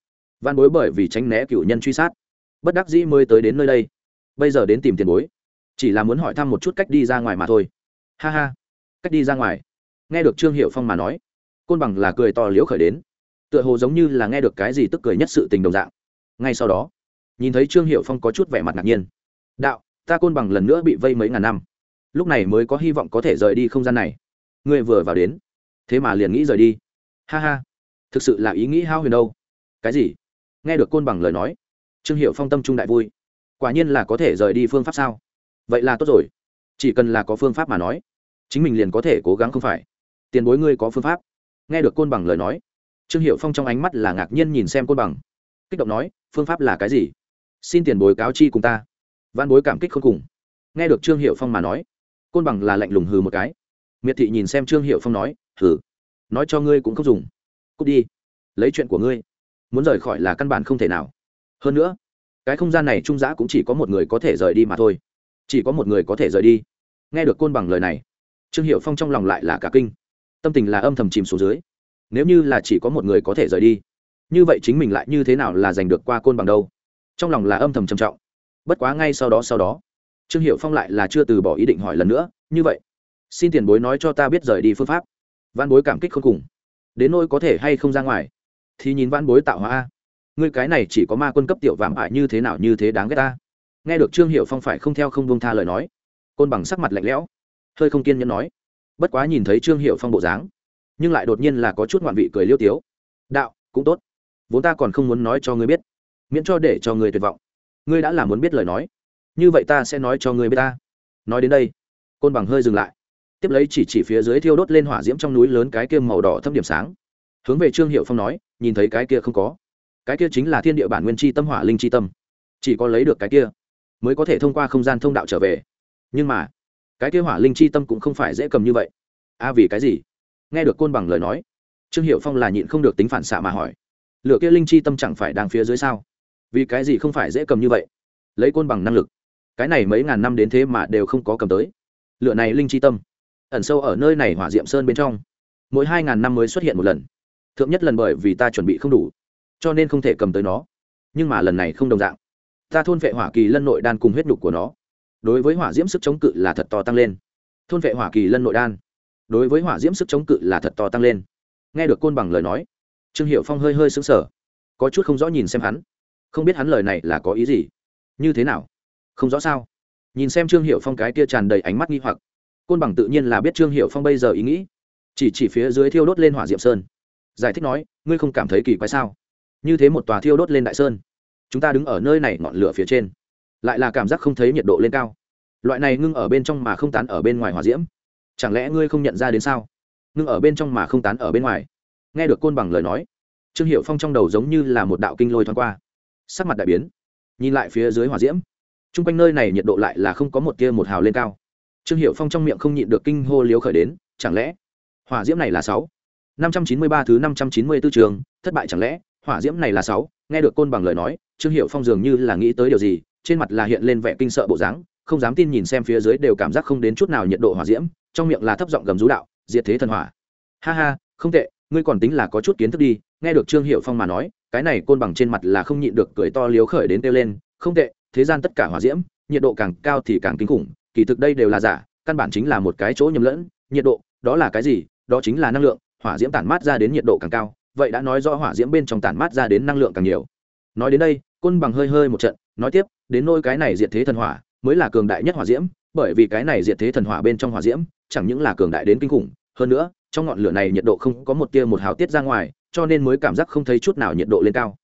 văn bối bởi vì tránh né cựu nhân truy sát, bất đắc dĩ mới tới đến nơi đây. Bây giờ đến tìm tiền bối, chỉ là muốn hỏi thăm một chút cách đi ra ngoài mà thôi. Ha ha, cách đi ra ngoài. Nghe được trương hiệu phong mà nói côn bằng là cười to liếu khởi đến. Tựa hồ giống như là nghe được cái gì tức cười nhất sự tình đồng dạng. Ngay sau đó, nhìn thấy trương hiệu phong có chút vẻ mặt ngạc nhiên. Đạo, ta côn bằng lần nữa bị vây mấy ngàn năm. Lúc này mới có hy vọng có thể rời đi không gian này. Ngươi vừa vào đến, thế mà liền nghĩ rời đi. Ha ha, thực sự là ý nghĩ hao huyền đâu. Cái gì? Nghe được côn bằng lời nói, trương hiệu phong tâm trung đại vui. Quả nhiên là có thể rời đi phương pháp sao? Vậy là tốt rồi. Chỉ cần là có phương pháp mà nói, chính mình liền có thể cố gắng không phải. Tiền bối ngươi có phương pháp nghe được côn bằng lời nói, trương hiệu phong trong ánh mắt là ngạc nhiên nhìn xem côn bằng, kích động nói, phương pháp là cái gì? Xin tiền bối cáo chi cùng ta. Văn bối cảm kích không cùng. Nghe được trương hiệu phong mà nói, côn bằng là lạnh lùng hừ một cái. Miệt thị nhìn xem trương hiệu phong nói, hừ, nói cho ngươi cũng không dùng. Cút đi, lấy chuyện của ngươi. Muốn rời khỏi là căn bản không thể nào. Hơn nữa, cái không gian này trung giã cũng chỉ có một người có thể rời đi mà thôi. Chỉ có một người có thể rời đi. Nghe được côn bằng lời này, trương hiệu phong trong lòng lại là cả kinh tâm tình là âm thầm chìm xuống dưới. Nếu như là chỉ có một người có thể rời đi, như vậy chính mình lại như thế nào là giành được qua côn bằng đâu? Trong lòng là âm thầm trầm trọng. Bất quá ngay sau đó sau đó, trương hiệu phong lại là chưa từ bỏ ý định hỏi lần nữa, như vậy, xin tiền bối nói cho ta biết rời đi phương pháp. Văn bối cảm kích không cùng. Đến nôi có thể hay không ra ngoài, thì nhìn văn bối tạo hóa a. Ngươi cái này chỉ có ma quân cấp tiểu vạm ải như thế nào như thế đáng ghét ta. Nghe được trương hiệu phong phải không theo không buông tha lời nói, côn bằng sắc mặt lạnh lẽo, hơi không kiên nhẫn nói bất quá nhìn thấy trương hiệu phong bộ dáng, nhưng lại đột nhiên là có chút ngoạn vị cười liêu tiếu. Đạo, cũng tốt. Vốn ta còn không muốn nói cho ngươi biết, miễn cho để cho ngươi tuyệt vọng. Ngươi đã là muốn biết lời nói. Như vậy ta sẽ nói cho ngươi biết ta. Nói đến đây, côn bằng hơi dừng lại. Tiếp lấy chỉ chỉ phía dưới thiêu đốt lên hỏa diễm trong núi lớn cái kia màu đỏ thâm điểm sáng. Hướng về trương hiệu phong nói, nhìn thấy cái kia không có. Cái kia chính là thiên địa bản nguyên chi tâm, hỏa linh chi tâm. Chỉ có lấy được cái kia, mới có thể thông qua không gian thông đạo trở về. Nhưng mà cái kia hỏa linh chi tâm cũng không phải dễ cầm như vậy. A, vì cái gì? Nghe được côn bằng lời nói, trương hiệu phong là nhịn không được tính phản xạ mà hỏi, lửa kia linh chi tâm chẳng phải đang phía dưới sao? Vì cái gì không phải dễ cầm như vậy? Lấy côn bằng năng lực, cái này mấy ngàn năm đến thế mà đều không có cầm tới. Lửa này linh chi tâm, ẩn sâu ở nơi này hỏa diệm sơn bên trong, mỗi hai ngàn năm mới xuất hiện một lần. Thượng nhất lần bởi vì ta chuẩn bị không đủ, cho nên không thể cầm tới nó. Nhưng mà lần này không đồng dạng. Ta thôn vệ hỏa kỳ lân nội đan cùng huyết nhục của nó đối với hỏa diễm sức chống cự là thật to tăng lên. Thôn vệ hỏa kỳ lân nội đan. Đối với hỏa diễm sức chống cự là thật to tăng lên. Nghe được côn bằng lời nói, trương hiệu phong hơi hơi xứng sở có chút không rõ nhìn xem hắn. Không biết hắn lời này là có ý gì? Như thế nào? Không rõ sao? Nhìn xem trương hiệu phong cái kia tràn đầy ánh mắt nghi hoặc, côn bằng tự nhiên là biết trương hiệu phong bây giờ ý nghĩ. Chỉ chỉ phía dưới thiêu đốt lên hỏa diệm sơn. Giải thích nói, ngươi không cảm thấy kỳ quái sao? Như thế một tòa thiêu đốt lên đại sơn. Chúng ta đứng ở nơi này ngọn lửa phía trên lại là cảm giác không thấy nhiệt độ lên cao. Loại này ngưng ở bên trong mà không tán ở bên ngoài hỏa diễm. Chẳng lẽ ngươi không nhận ra đến sao? Ngưng ở bên trong mà không tán ở bên ngoài. Nghe được côn bằng lời nói, trương hiệu phong trong đầu giống như là một đạo kinh lôi thoáng qua. Sắc mặt đại biến. Nhìn lại phía dưới hỏa diễm t r u n g quanh nơi này nhiệt độ lại là không có một tia một hào lên cao. Trương hiệu phong trong miệng không nhịn được kinh hô liếu khởi đến, chẳng lẽ hỏa diễm này là sáu? Năm trăm chín mươi ba thứ năm trăm chín mươi b ố trường, thất bại chẳng lẽ hỏa diễm này là sáu? Nghe được côn bằng lời nói, trương hiệu phong dường như là nghĩ tới điều gì trên mặt là hiện lên vẻ kinh sợ bộ dáng, không dám tin nhìn xem phía dưới đều cảm giác không đến chút nào nhiệt độ hỏa diễm, trong miệng là thấp giọng gầm rú đạo, diệt thế thần hỏa. Ha ha, không tệ, ngươi còn tính là có chút kiến thức đi, nghe được trương hiệu phong mà nói, cái này côn bằng trên mặt là không nhịn được cười to liếu khởi đến kêu lên, không tệ, thế gian tất cả hỏa diễm, nhiệt độ càng cao thì càng kinh khủng, kỳ thực đây đều là giả, căn bản chính là một cái chỗ nhầm lẫn, nhiệt độ, đó là cái gì, đó chính là năng lượng, hỏa diễm tản mát ra đến nhiệt độ càng cao, vậy đã nói rõ hỏa diễm bên trong tản mát ra đến năng lượng càng nhiều. Nói đến đây, côn bằng hơi hơi một trận nói tiếp, đến nôi cái này diệt thế thần hỏa, mới là cường đại nhất hỏa diễm, bởi vì cái này diệt thế thần hỏa bên trong hỏa diễm, chẳng những là cường đại đến kinh khủng, hơn nữa, trong ngọn lửa này nhiệt độ không có một tia một hào tiết ra ngoài, cho nên mới cảm giác không thấy chút nào nhiệt độ lên cao.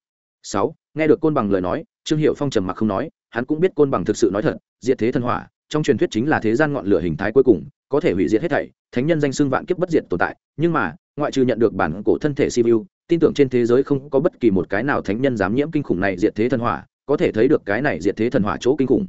Sáu, nghe được côn bằng lời nói, trương hiệu phong trầm mặc không nói, hắn cũng biết côn bằng thực sự nói thật, diệt thế thần hỏa, trong truyền thuyết chính là thế gian ngọn lửa hình thái cuối cùng, có thể hủy diệt hết thảy, thánh nhân danh xưng vạn kiếp bất diệt tồn tại, nhưng mà, ngoại trừ nhận được bản cổ thân thể siêu tin tưởng trên thế giới không có bất kỳ một cái nào thánh nhân dám nhiễm kinh khủng này diệt thế thần hỏa có thể thấy được cái này diệt thế thần hỏa chỗ kinh khủng.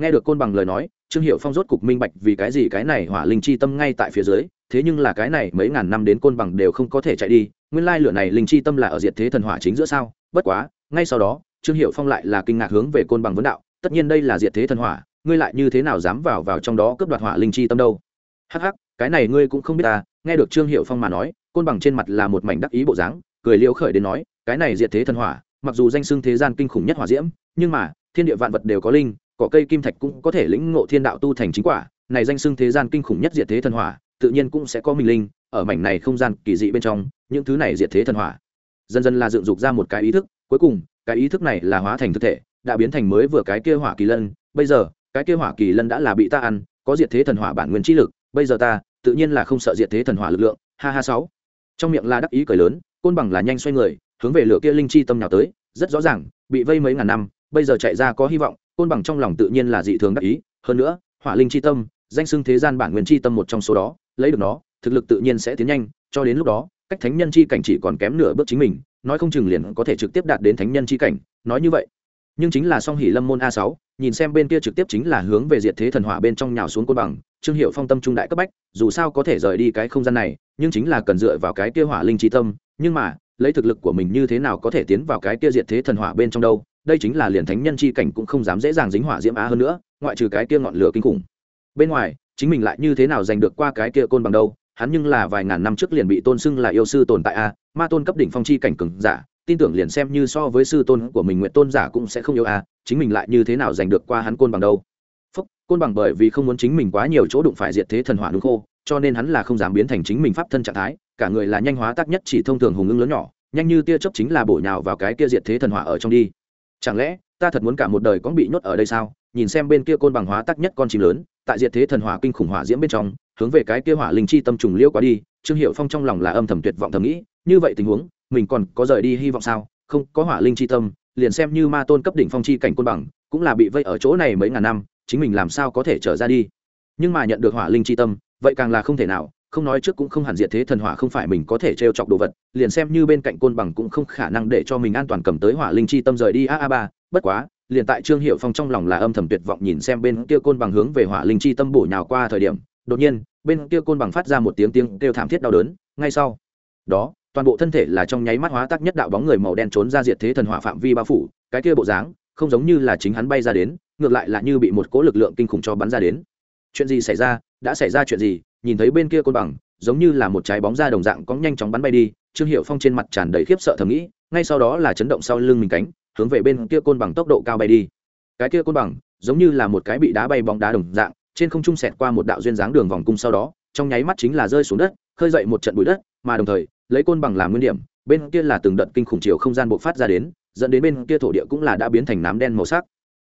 Nghe được côn bằng lời nói, trương hiệu phong rốt cục minh bạch vì cái gì cái này hỏa linh chi tâm ngay tại phía dưới, thế nhưng là cái này mấy ngàn năm đến côn bằng đều không có thể chạy đi, nguyên lai lửa này linh chi tâm là ở diệt thế thần hỏa chính giữa sao? Bất quá, ngay sau đó, trương hiệu phong lại là kinh ngạc hướng về côn bằng vấn đạo, tất nhiên đây là diệt thế thần hỏa, ngươi lại như thế nào dám vào vào trong đó cướp đoạt hỏa linh chi tâm đâu? Hắc hắc, cái này ngươi cũng không biết ta. Nghe được trương hiệu phong mà nói, côn bằng trên mặt là một mảnh đắc ý bộ dáng, cười liễu khởi đến nói, cái này diệt thế thần hỏa mặc dù danh xưng thế gian kinh khủng nhất hỏa diễm, nhưng mà, thiên địa vạn vật đều có linh, cỏ cây kim thạch cũng có thể lĩnh ngộ thiên đạo tu thành chính quả. Này danh xưng thế gian kinh khủng nhất diệt thế thần hỏa, tự nhiên cũng sẽ có mình linh, ở mảnh này không gian kỳ dị bên trong, những thứ này diệt thế thần hỏa. Dần dần là dựng dục ra một cái ý thức, cuối cùng, cái ý thức này là hóa thành thực thể, đã biến thành mới vừa cái kia hỏa kỳ lân. Bây giờ, cái kia hỏa kỳ lân đã là bị ta ăn, có diệt thế thần hỏa bản nguyên trí lực. Bây giờ ta, tự nhiên là không sợ diệt thế thần hỏa lực lượng. Ha ha sáu. Trong miệng là đắc ý cười lớn, côn bằng là nhanh xoay người hướng về lửa kia linh chi tâm nhào tới, rất rõ ràng, bị vây mấy ngàn năm, bây giờ chạy ra có hy vọng, côn bằng trong lòng tự nhiên là dị thường đắc ý. Hơn nữa, hỏa linh chi tâm, danh xưng thế gian bản nguyên chi tâm một trong số đó, lấy được nó, thực lực tự nhiên sẽ tiến nhanh, cho đến lúc đó, cách thánh nhân chi cảnh chỉ còn kém nửa bước chính mình, nói không chừng liền có thể trực tiếp đạt đến thánh nhân chi cảnh, nói như vậy. Nhưng chính là song hỷ lâm môn a sáu, nhìn xem bên kia trực tiếp chính là hướng về diệt thế thần hỏa bên trong nhào xuống côn bằng, trương hiệu phong tâm trung đại cấp bách, dù sao có thể rời đi cái không gian này, nhưng chính là cần dựa vào cái kia hỏa linh chi tâm, nhưng mà lấy thực lực của mình như thế nào có thể tiến vào cái kia diệt thế thần hỏa bên trong đâu, đây chính là liền thánh nhân chi cảnh cũng không dám dễ dàng dính hỏa diễm á hơn nữa, ngoại trừ cái kia ngọn lửa kinh khủng. Bên ngoài, chính mình lại như thế nào giành được qua cái kia côn bằng đâu, hắn nhưng là vài ngàn năm trước liền bị tôn xưng là yêu sư tồn tại a, ma tôn cấp đỉnh phong chi cảnh cường giả, tin tưởng liền xem như so với sư tôn của mình nguyện tôn giả cũng sẽ không yêu a, chính mình lại như thế nào giành được qua hắn côn bằng đâu. Phúc, côn bằng bởi vì không muốn chính mình quá nhiều chỗ đụng phải diệt thế thần hỏa đúng khô cho nên hắn là không dám biến thành chính mình pháp thân trạng thái, cả người là nhanh hóa tác nhất chỉ thông thường hùng ưng lớn nhỏ, nhanh như tia chớp chính là bổ nhào vào cái kia diệt thế thần hỏa ở trong đi. Chẳng lẽ, ta thật muốn cả một đời có bị nhốt ở đây sao? Nhìn xem bên kia côn bằng hóa tác nhất con chim lớn, tại diệt thế thần hỏa kinh khủng hỏa diễm bên trong, hướng về cái kia hỏa linh chi tâm trùng liễu quá đi, trương hiệu phong trong lòng là âm thầm tuyệt vọng thầm nghĩ, như vậy tình huống, mình còn có rời đi hy vọng sao? Không, có hỏa linh chi tâm, liền xem như ma tôn cấp đỉnh phong chi cảnh côn bằng, cũng là bị vây ở chỗ này mấy ngàn năm, chính mình làm sao có thể trở ra đi? Nhưng mà nhận được hỏa linh chi tâm vậy càng là không thể nào, không nói trước cũng không hẳn diệt thế thần hỏa không phải mình có thể t chọc đồ vật, liền xem như bên cạnh côn bằng cũng không khả năng để cho mình an toàn cầm tới hỏa linh chi tâm rời đi. A a, ba, bất quá, liền tại trương hiệu phong trong lòng là âm thầm tuyệt vọng nhìn xem bên kia côn bằng hướng về hỏa linh chi tâm bổ nhào qua thời điểm, đột nhiên, bên kia côn bằng phát ra một tiếng tiếng kêu thảm thiết đau đớn. Ngay sau đó, toàn bộ thân thể là trong nháy mắt hóa tác nhất đạo bóng người màu đen trốn ra diệt thế thần hỏa phạm vi bao phủ, cái kia bộ dáng không giống như là chính hắn bay ra đến, ngược lại là như bị một cỗ lực lượng kinh khủng cho bắn ra đến. Chuyện gì xảy ra? Đã xảy ra chuyện gì, nhìn thấy bên kia côn bằng, giống như là một trái bóng ra đồng dạng có nhanh chóng bắn bay đi, trương hiệu phong trên mặt tràn đầy khiếp sợ thầm nghĩ, ngay sau đó là chấn động sau lưng mình cánh, hướng về bên kia côn bằng tốc độ cao bay đi. Cái kia côn bằng, giống như là một cái bị đá bay bóng đá đồng dạng, trên không trung xẹt qua một đạo duyên dáng đường vòng cung sau đó, trong nháy mắt chính là rơi xuống đất, khơi dậy một trận bụi đất, mà đồng thời, lấy côn bằng làm nguyên điểm, bên kia là từng đợt kinh khủng chiều không gian bộc phát ra đến, dẫn đến bên kia thổ địa cũng là đã biến thành nám đen màu sắc.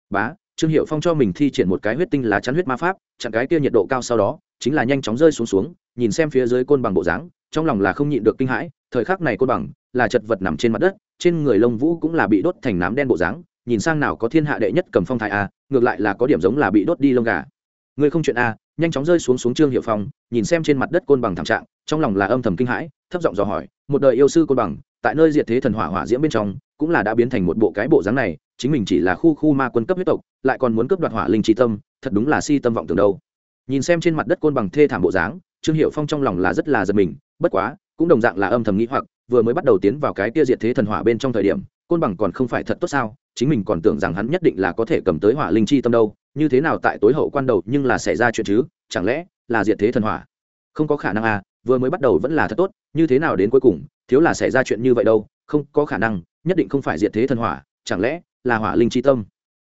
Bá trương hiệu phong cho mình thi triển một cái huyết tinh lá chắn huyết ma pháp, chặn cái kia nhiệt độ cao sau đó, chính là nhanh chóng rơi xuống xuống, nhìn xem phía dưới côn bằng bộ dáng, trong lòng là không nhịn được kinh hãi, thời khắc này côn bằng là chật vật nằm trên mặt đất, trên người lông vũ cũng là bị đốt thành nám đen bộ dáng, nhìn sang nào có thiên hạ đệ nhất cầm phong thái a, ngược lại là có điểm giống là bị đốt đi lông gà. Người không chuyện a, nhanh chóng rơi xuống xuống trương hiệu phong, nhìn xem trên mặt đất côn bằng thảm trạng, trong lòng là âm thầm kinh hãi, thấp giọng dò hỏi, một đời yêu sư côn bằng tại nơi diệt thế thần hỏa hỏa diễm bên trong, cũng là đã biến thành một bộ cái bộ dáng này, chính mình chỉ là khu khu ma quân cấp huyết tộc, lại còn muốn cướp đoạt hỏa linh trí tâm, thật đúng là si tâm vọng tưởng đâu. Nhìn xem trên mặt đất côn bằng thê thảm bộ dáng, trương hiệu phong trong lòng là rất là giật mình, bất quá, cũng đồng dạng là âm thầm nghĩ hoặc, vừa mới bắt đầu tiến vào cái kia diệt thế thần hỏa bên trong thời điểm, côn bằng còn không phải thật tốt sao, chính mình còn tưởng rằng hắn nhất định là có thể cầm tới hỏa linh chi tâm đâu, như thế nào tại tối hậu quan đầu nhưng là xảy ra chuyện chứ, chẳng lẽ là diệt thế thần hỏa? Không có khả năng à vừa mới bắt đầu vẫn là thật tốt, như thế nào đến cuối cùng thiếu là xảy ra chuyện như vậy đâu, không có khả năng, nhất định không phải diệt thế thần hỏa, chẳng lẽ là hỏa linh chi tâm?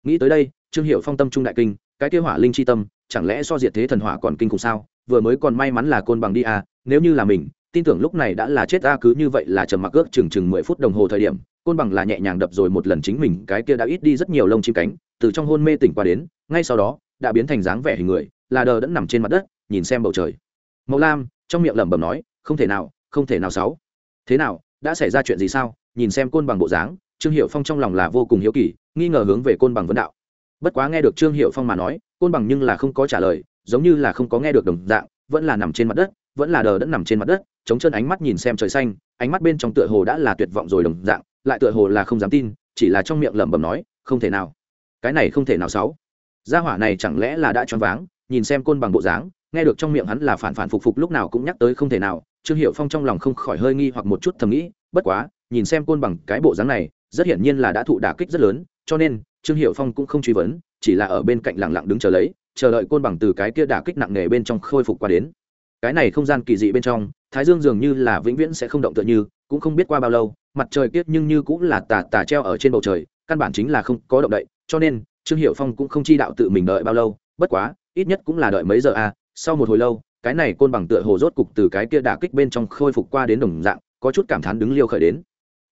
Nghĩ tới đây, trương hiệu phong tâm trung đại kinh, cái kia hỏa linh chi tâm, chẳng lẽ so diệt thế thần hỏa còn kinh khủng sao? Vừa mới còn may mắn là côn bằng đi à nếu như là mình, tin tưởng lúc này đã là chết ta cứ như vậy là trầm mặc ước chừng chừng mười phút đồng hồ thời điểm, côn bằng là nhẹ nhàng đập rồi một lần chính mình, cái kia đã ít đi rất nhiều lông chim cánh, từ trong hôn mê tỉnh qua đến, ngay sau đó, đã biến thành dáng vẻ hình người, là đờ đẫn nằm trên mặt đất, nhìn xem bầu trời. Mẫu lam, trong miệng lẩm bẩm nói, không thể nào, không thể nào sáu thế nào, đã xảy ra chuyện gì sao? Nhìn xem côn bằng bộ dáng, trương hiệu phong trong lòng là vô cùng hiếu kỳ, nghi ngờ hướng về côn bằng vấn đạo. Bất quá nghe được trương hiệu phong mà nói, côn bằng nhưng là không có trả lời, giống như là không có nghe được đồng dạng, vẫn là nằm trên mặt đất, vẫn là đờ đẫn nằm trên mặt đất, chống chân ánh mắt nhìn xem trời xanh, ánh mắt bên trong tựa hồ đã là tuyệt vọng rồi đồng dạng, lại tựa hồ là không dám tin, chỉ là trong miệng lẩm bẩm nói, không thể nào. Cái này không thể nào sáu gia hỏa này chẳng lẽ là đã choáng váng, nhìn xem côn bằng bộ dáng, nghe được trong miệng hắn là phản phản phục phục lúc nào cũng nhắc tới không thể nào trương hiệu phong trong lòng không khỏi hơi nghi hoặc một chút thầm nghĩ, bất quá, nhìn xem côn bằng cái bộ dáng này, rất hiển nhiên là đã thụ đả kích rất lớn, cho nên, trương hiệu phong cũng không truy vấn, chỉ là ở bên cạnh lặng lặng đứng chờ lấy, chờ đợi côn bằng từ cái kia đả kích nặng nề bên trong khôi phục qua đến. Cái này không gian kỳ dị bên trong, thái dương dường như là vĩnh viễn sẽ không động tựa như, cũng không biết qua bao lâu, mặt trời kiết nhưng như cũng là tà tà treo ở trên bầu trời, căn bản chính là không có động đậy, cho nên, trương hiệu phong cũng không chi đạo tự mình đợi bao lâu, bất quá, ít nhất cũng là đợi mấy giờ à sau một hồi lâu cái này côn bằng tựa hồ rốt cục từ cái kia đả kích bên trong khôi phục qua đến đồng dạng có chút cảm thán đứng liêu khởi đến.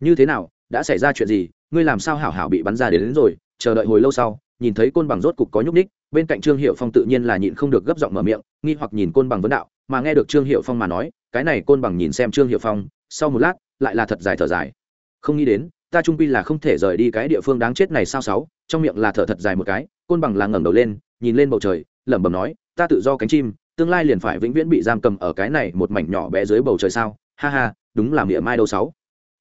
Như thế nào đã xảy ra chuyện gì ngươi làm sao hảo hảo bị bắn ra đến, đến rồi chờ đợi hồi lâu sau nhìn thấy côn bằng rốt cục có nhúc ních bên cạnh trương hiệu phong tự nhiên là nhịn không được gấp giọng mở miệng nghi hoặc nhìn côn bằng vấn đạo mà nghe được trương hiệu phong mà nói cái này côn bằng nhìn xem trương hiệu phong sau một lát lại là thật dài thở dài. Không nghĩ đến ta trung pi là không thể rời đi cái địa phương đáng chết này sao sáu trong miệng là thở thật dài một cái côn bằng là ngẩng đầu lên nhìn lên bầu trời lẩm bẩm nói ta tự do cánh chim tương lai liền phải vĩnh viễn bị giam cầm ở cái này một mảnh nhỏ bé dưới bầu trời sao? Ha ha, đúng là miệng mai đâu sáu.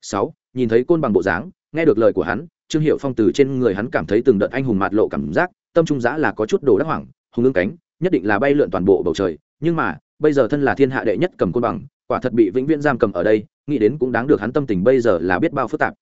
Sáu, nhìn thấy côn bằng bộ dáng, nghe được lời của hắn, trương hiệu phong từ trên người hắn cảm thấy từng đợt anh hùng mạt lộ cảm giác, tâm trung giã là có chút đồ đắc hoảng, hùng ưng cánh, nhất định là bay lượn toàn bộ bầu trời, nhưng mà, bây giờ thân là thiên hạ đệ nhất cầm côn bằng, quả thật bị vĩnh viễn giam cầm ở đây, nghĩ đến cũng đáng được hắn tâm tình bây giờ là biết bao phức tạp.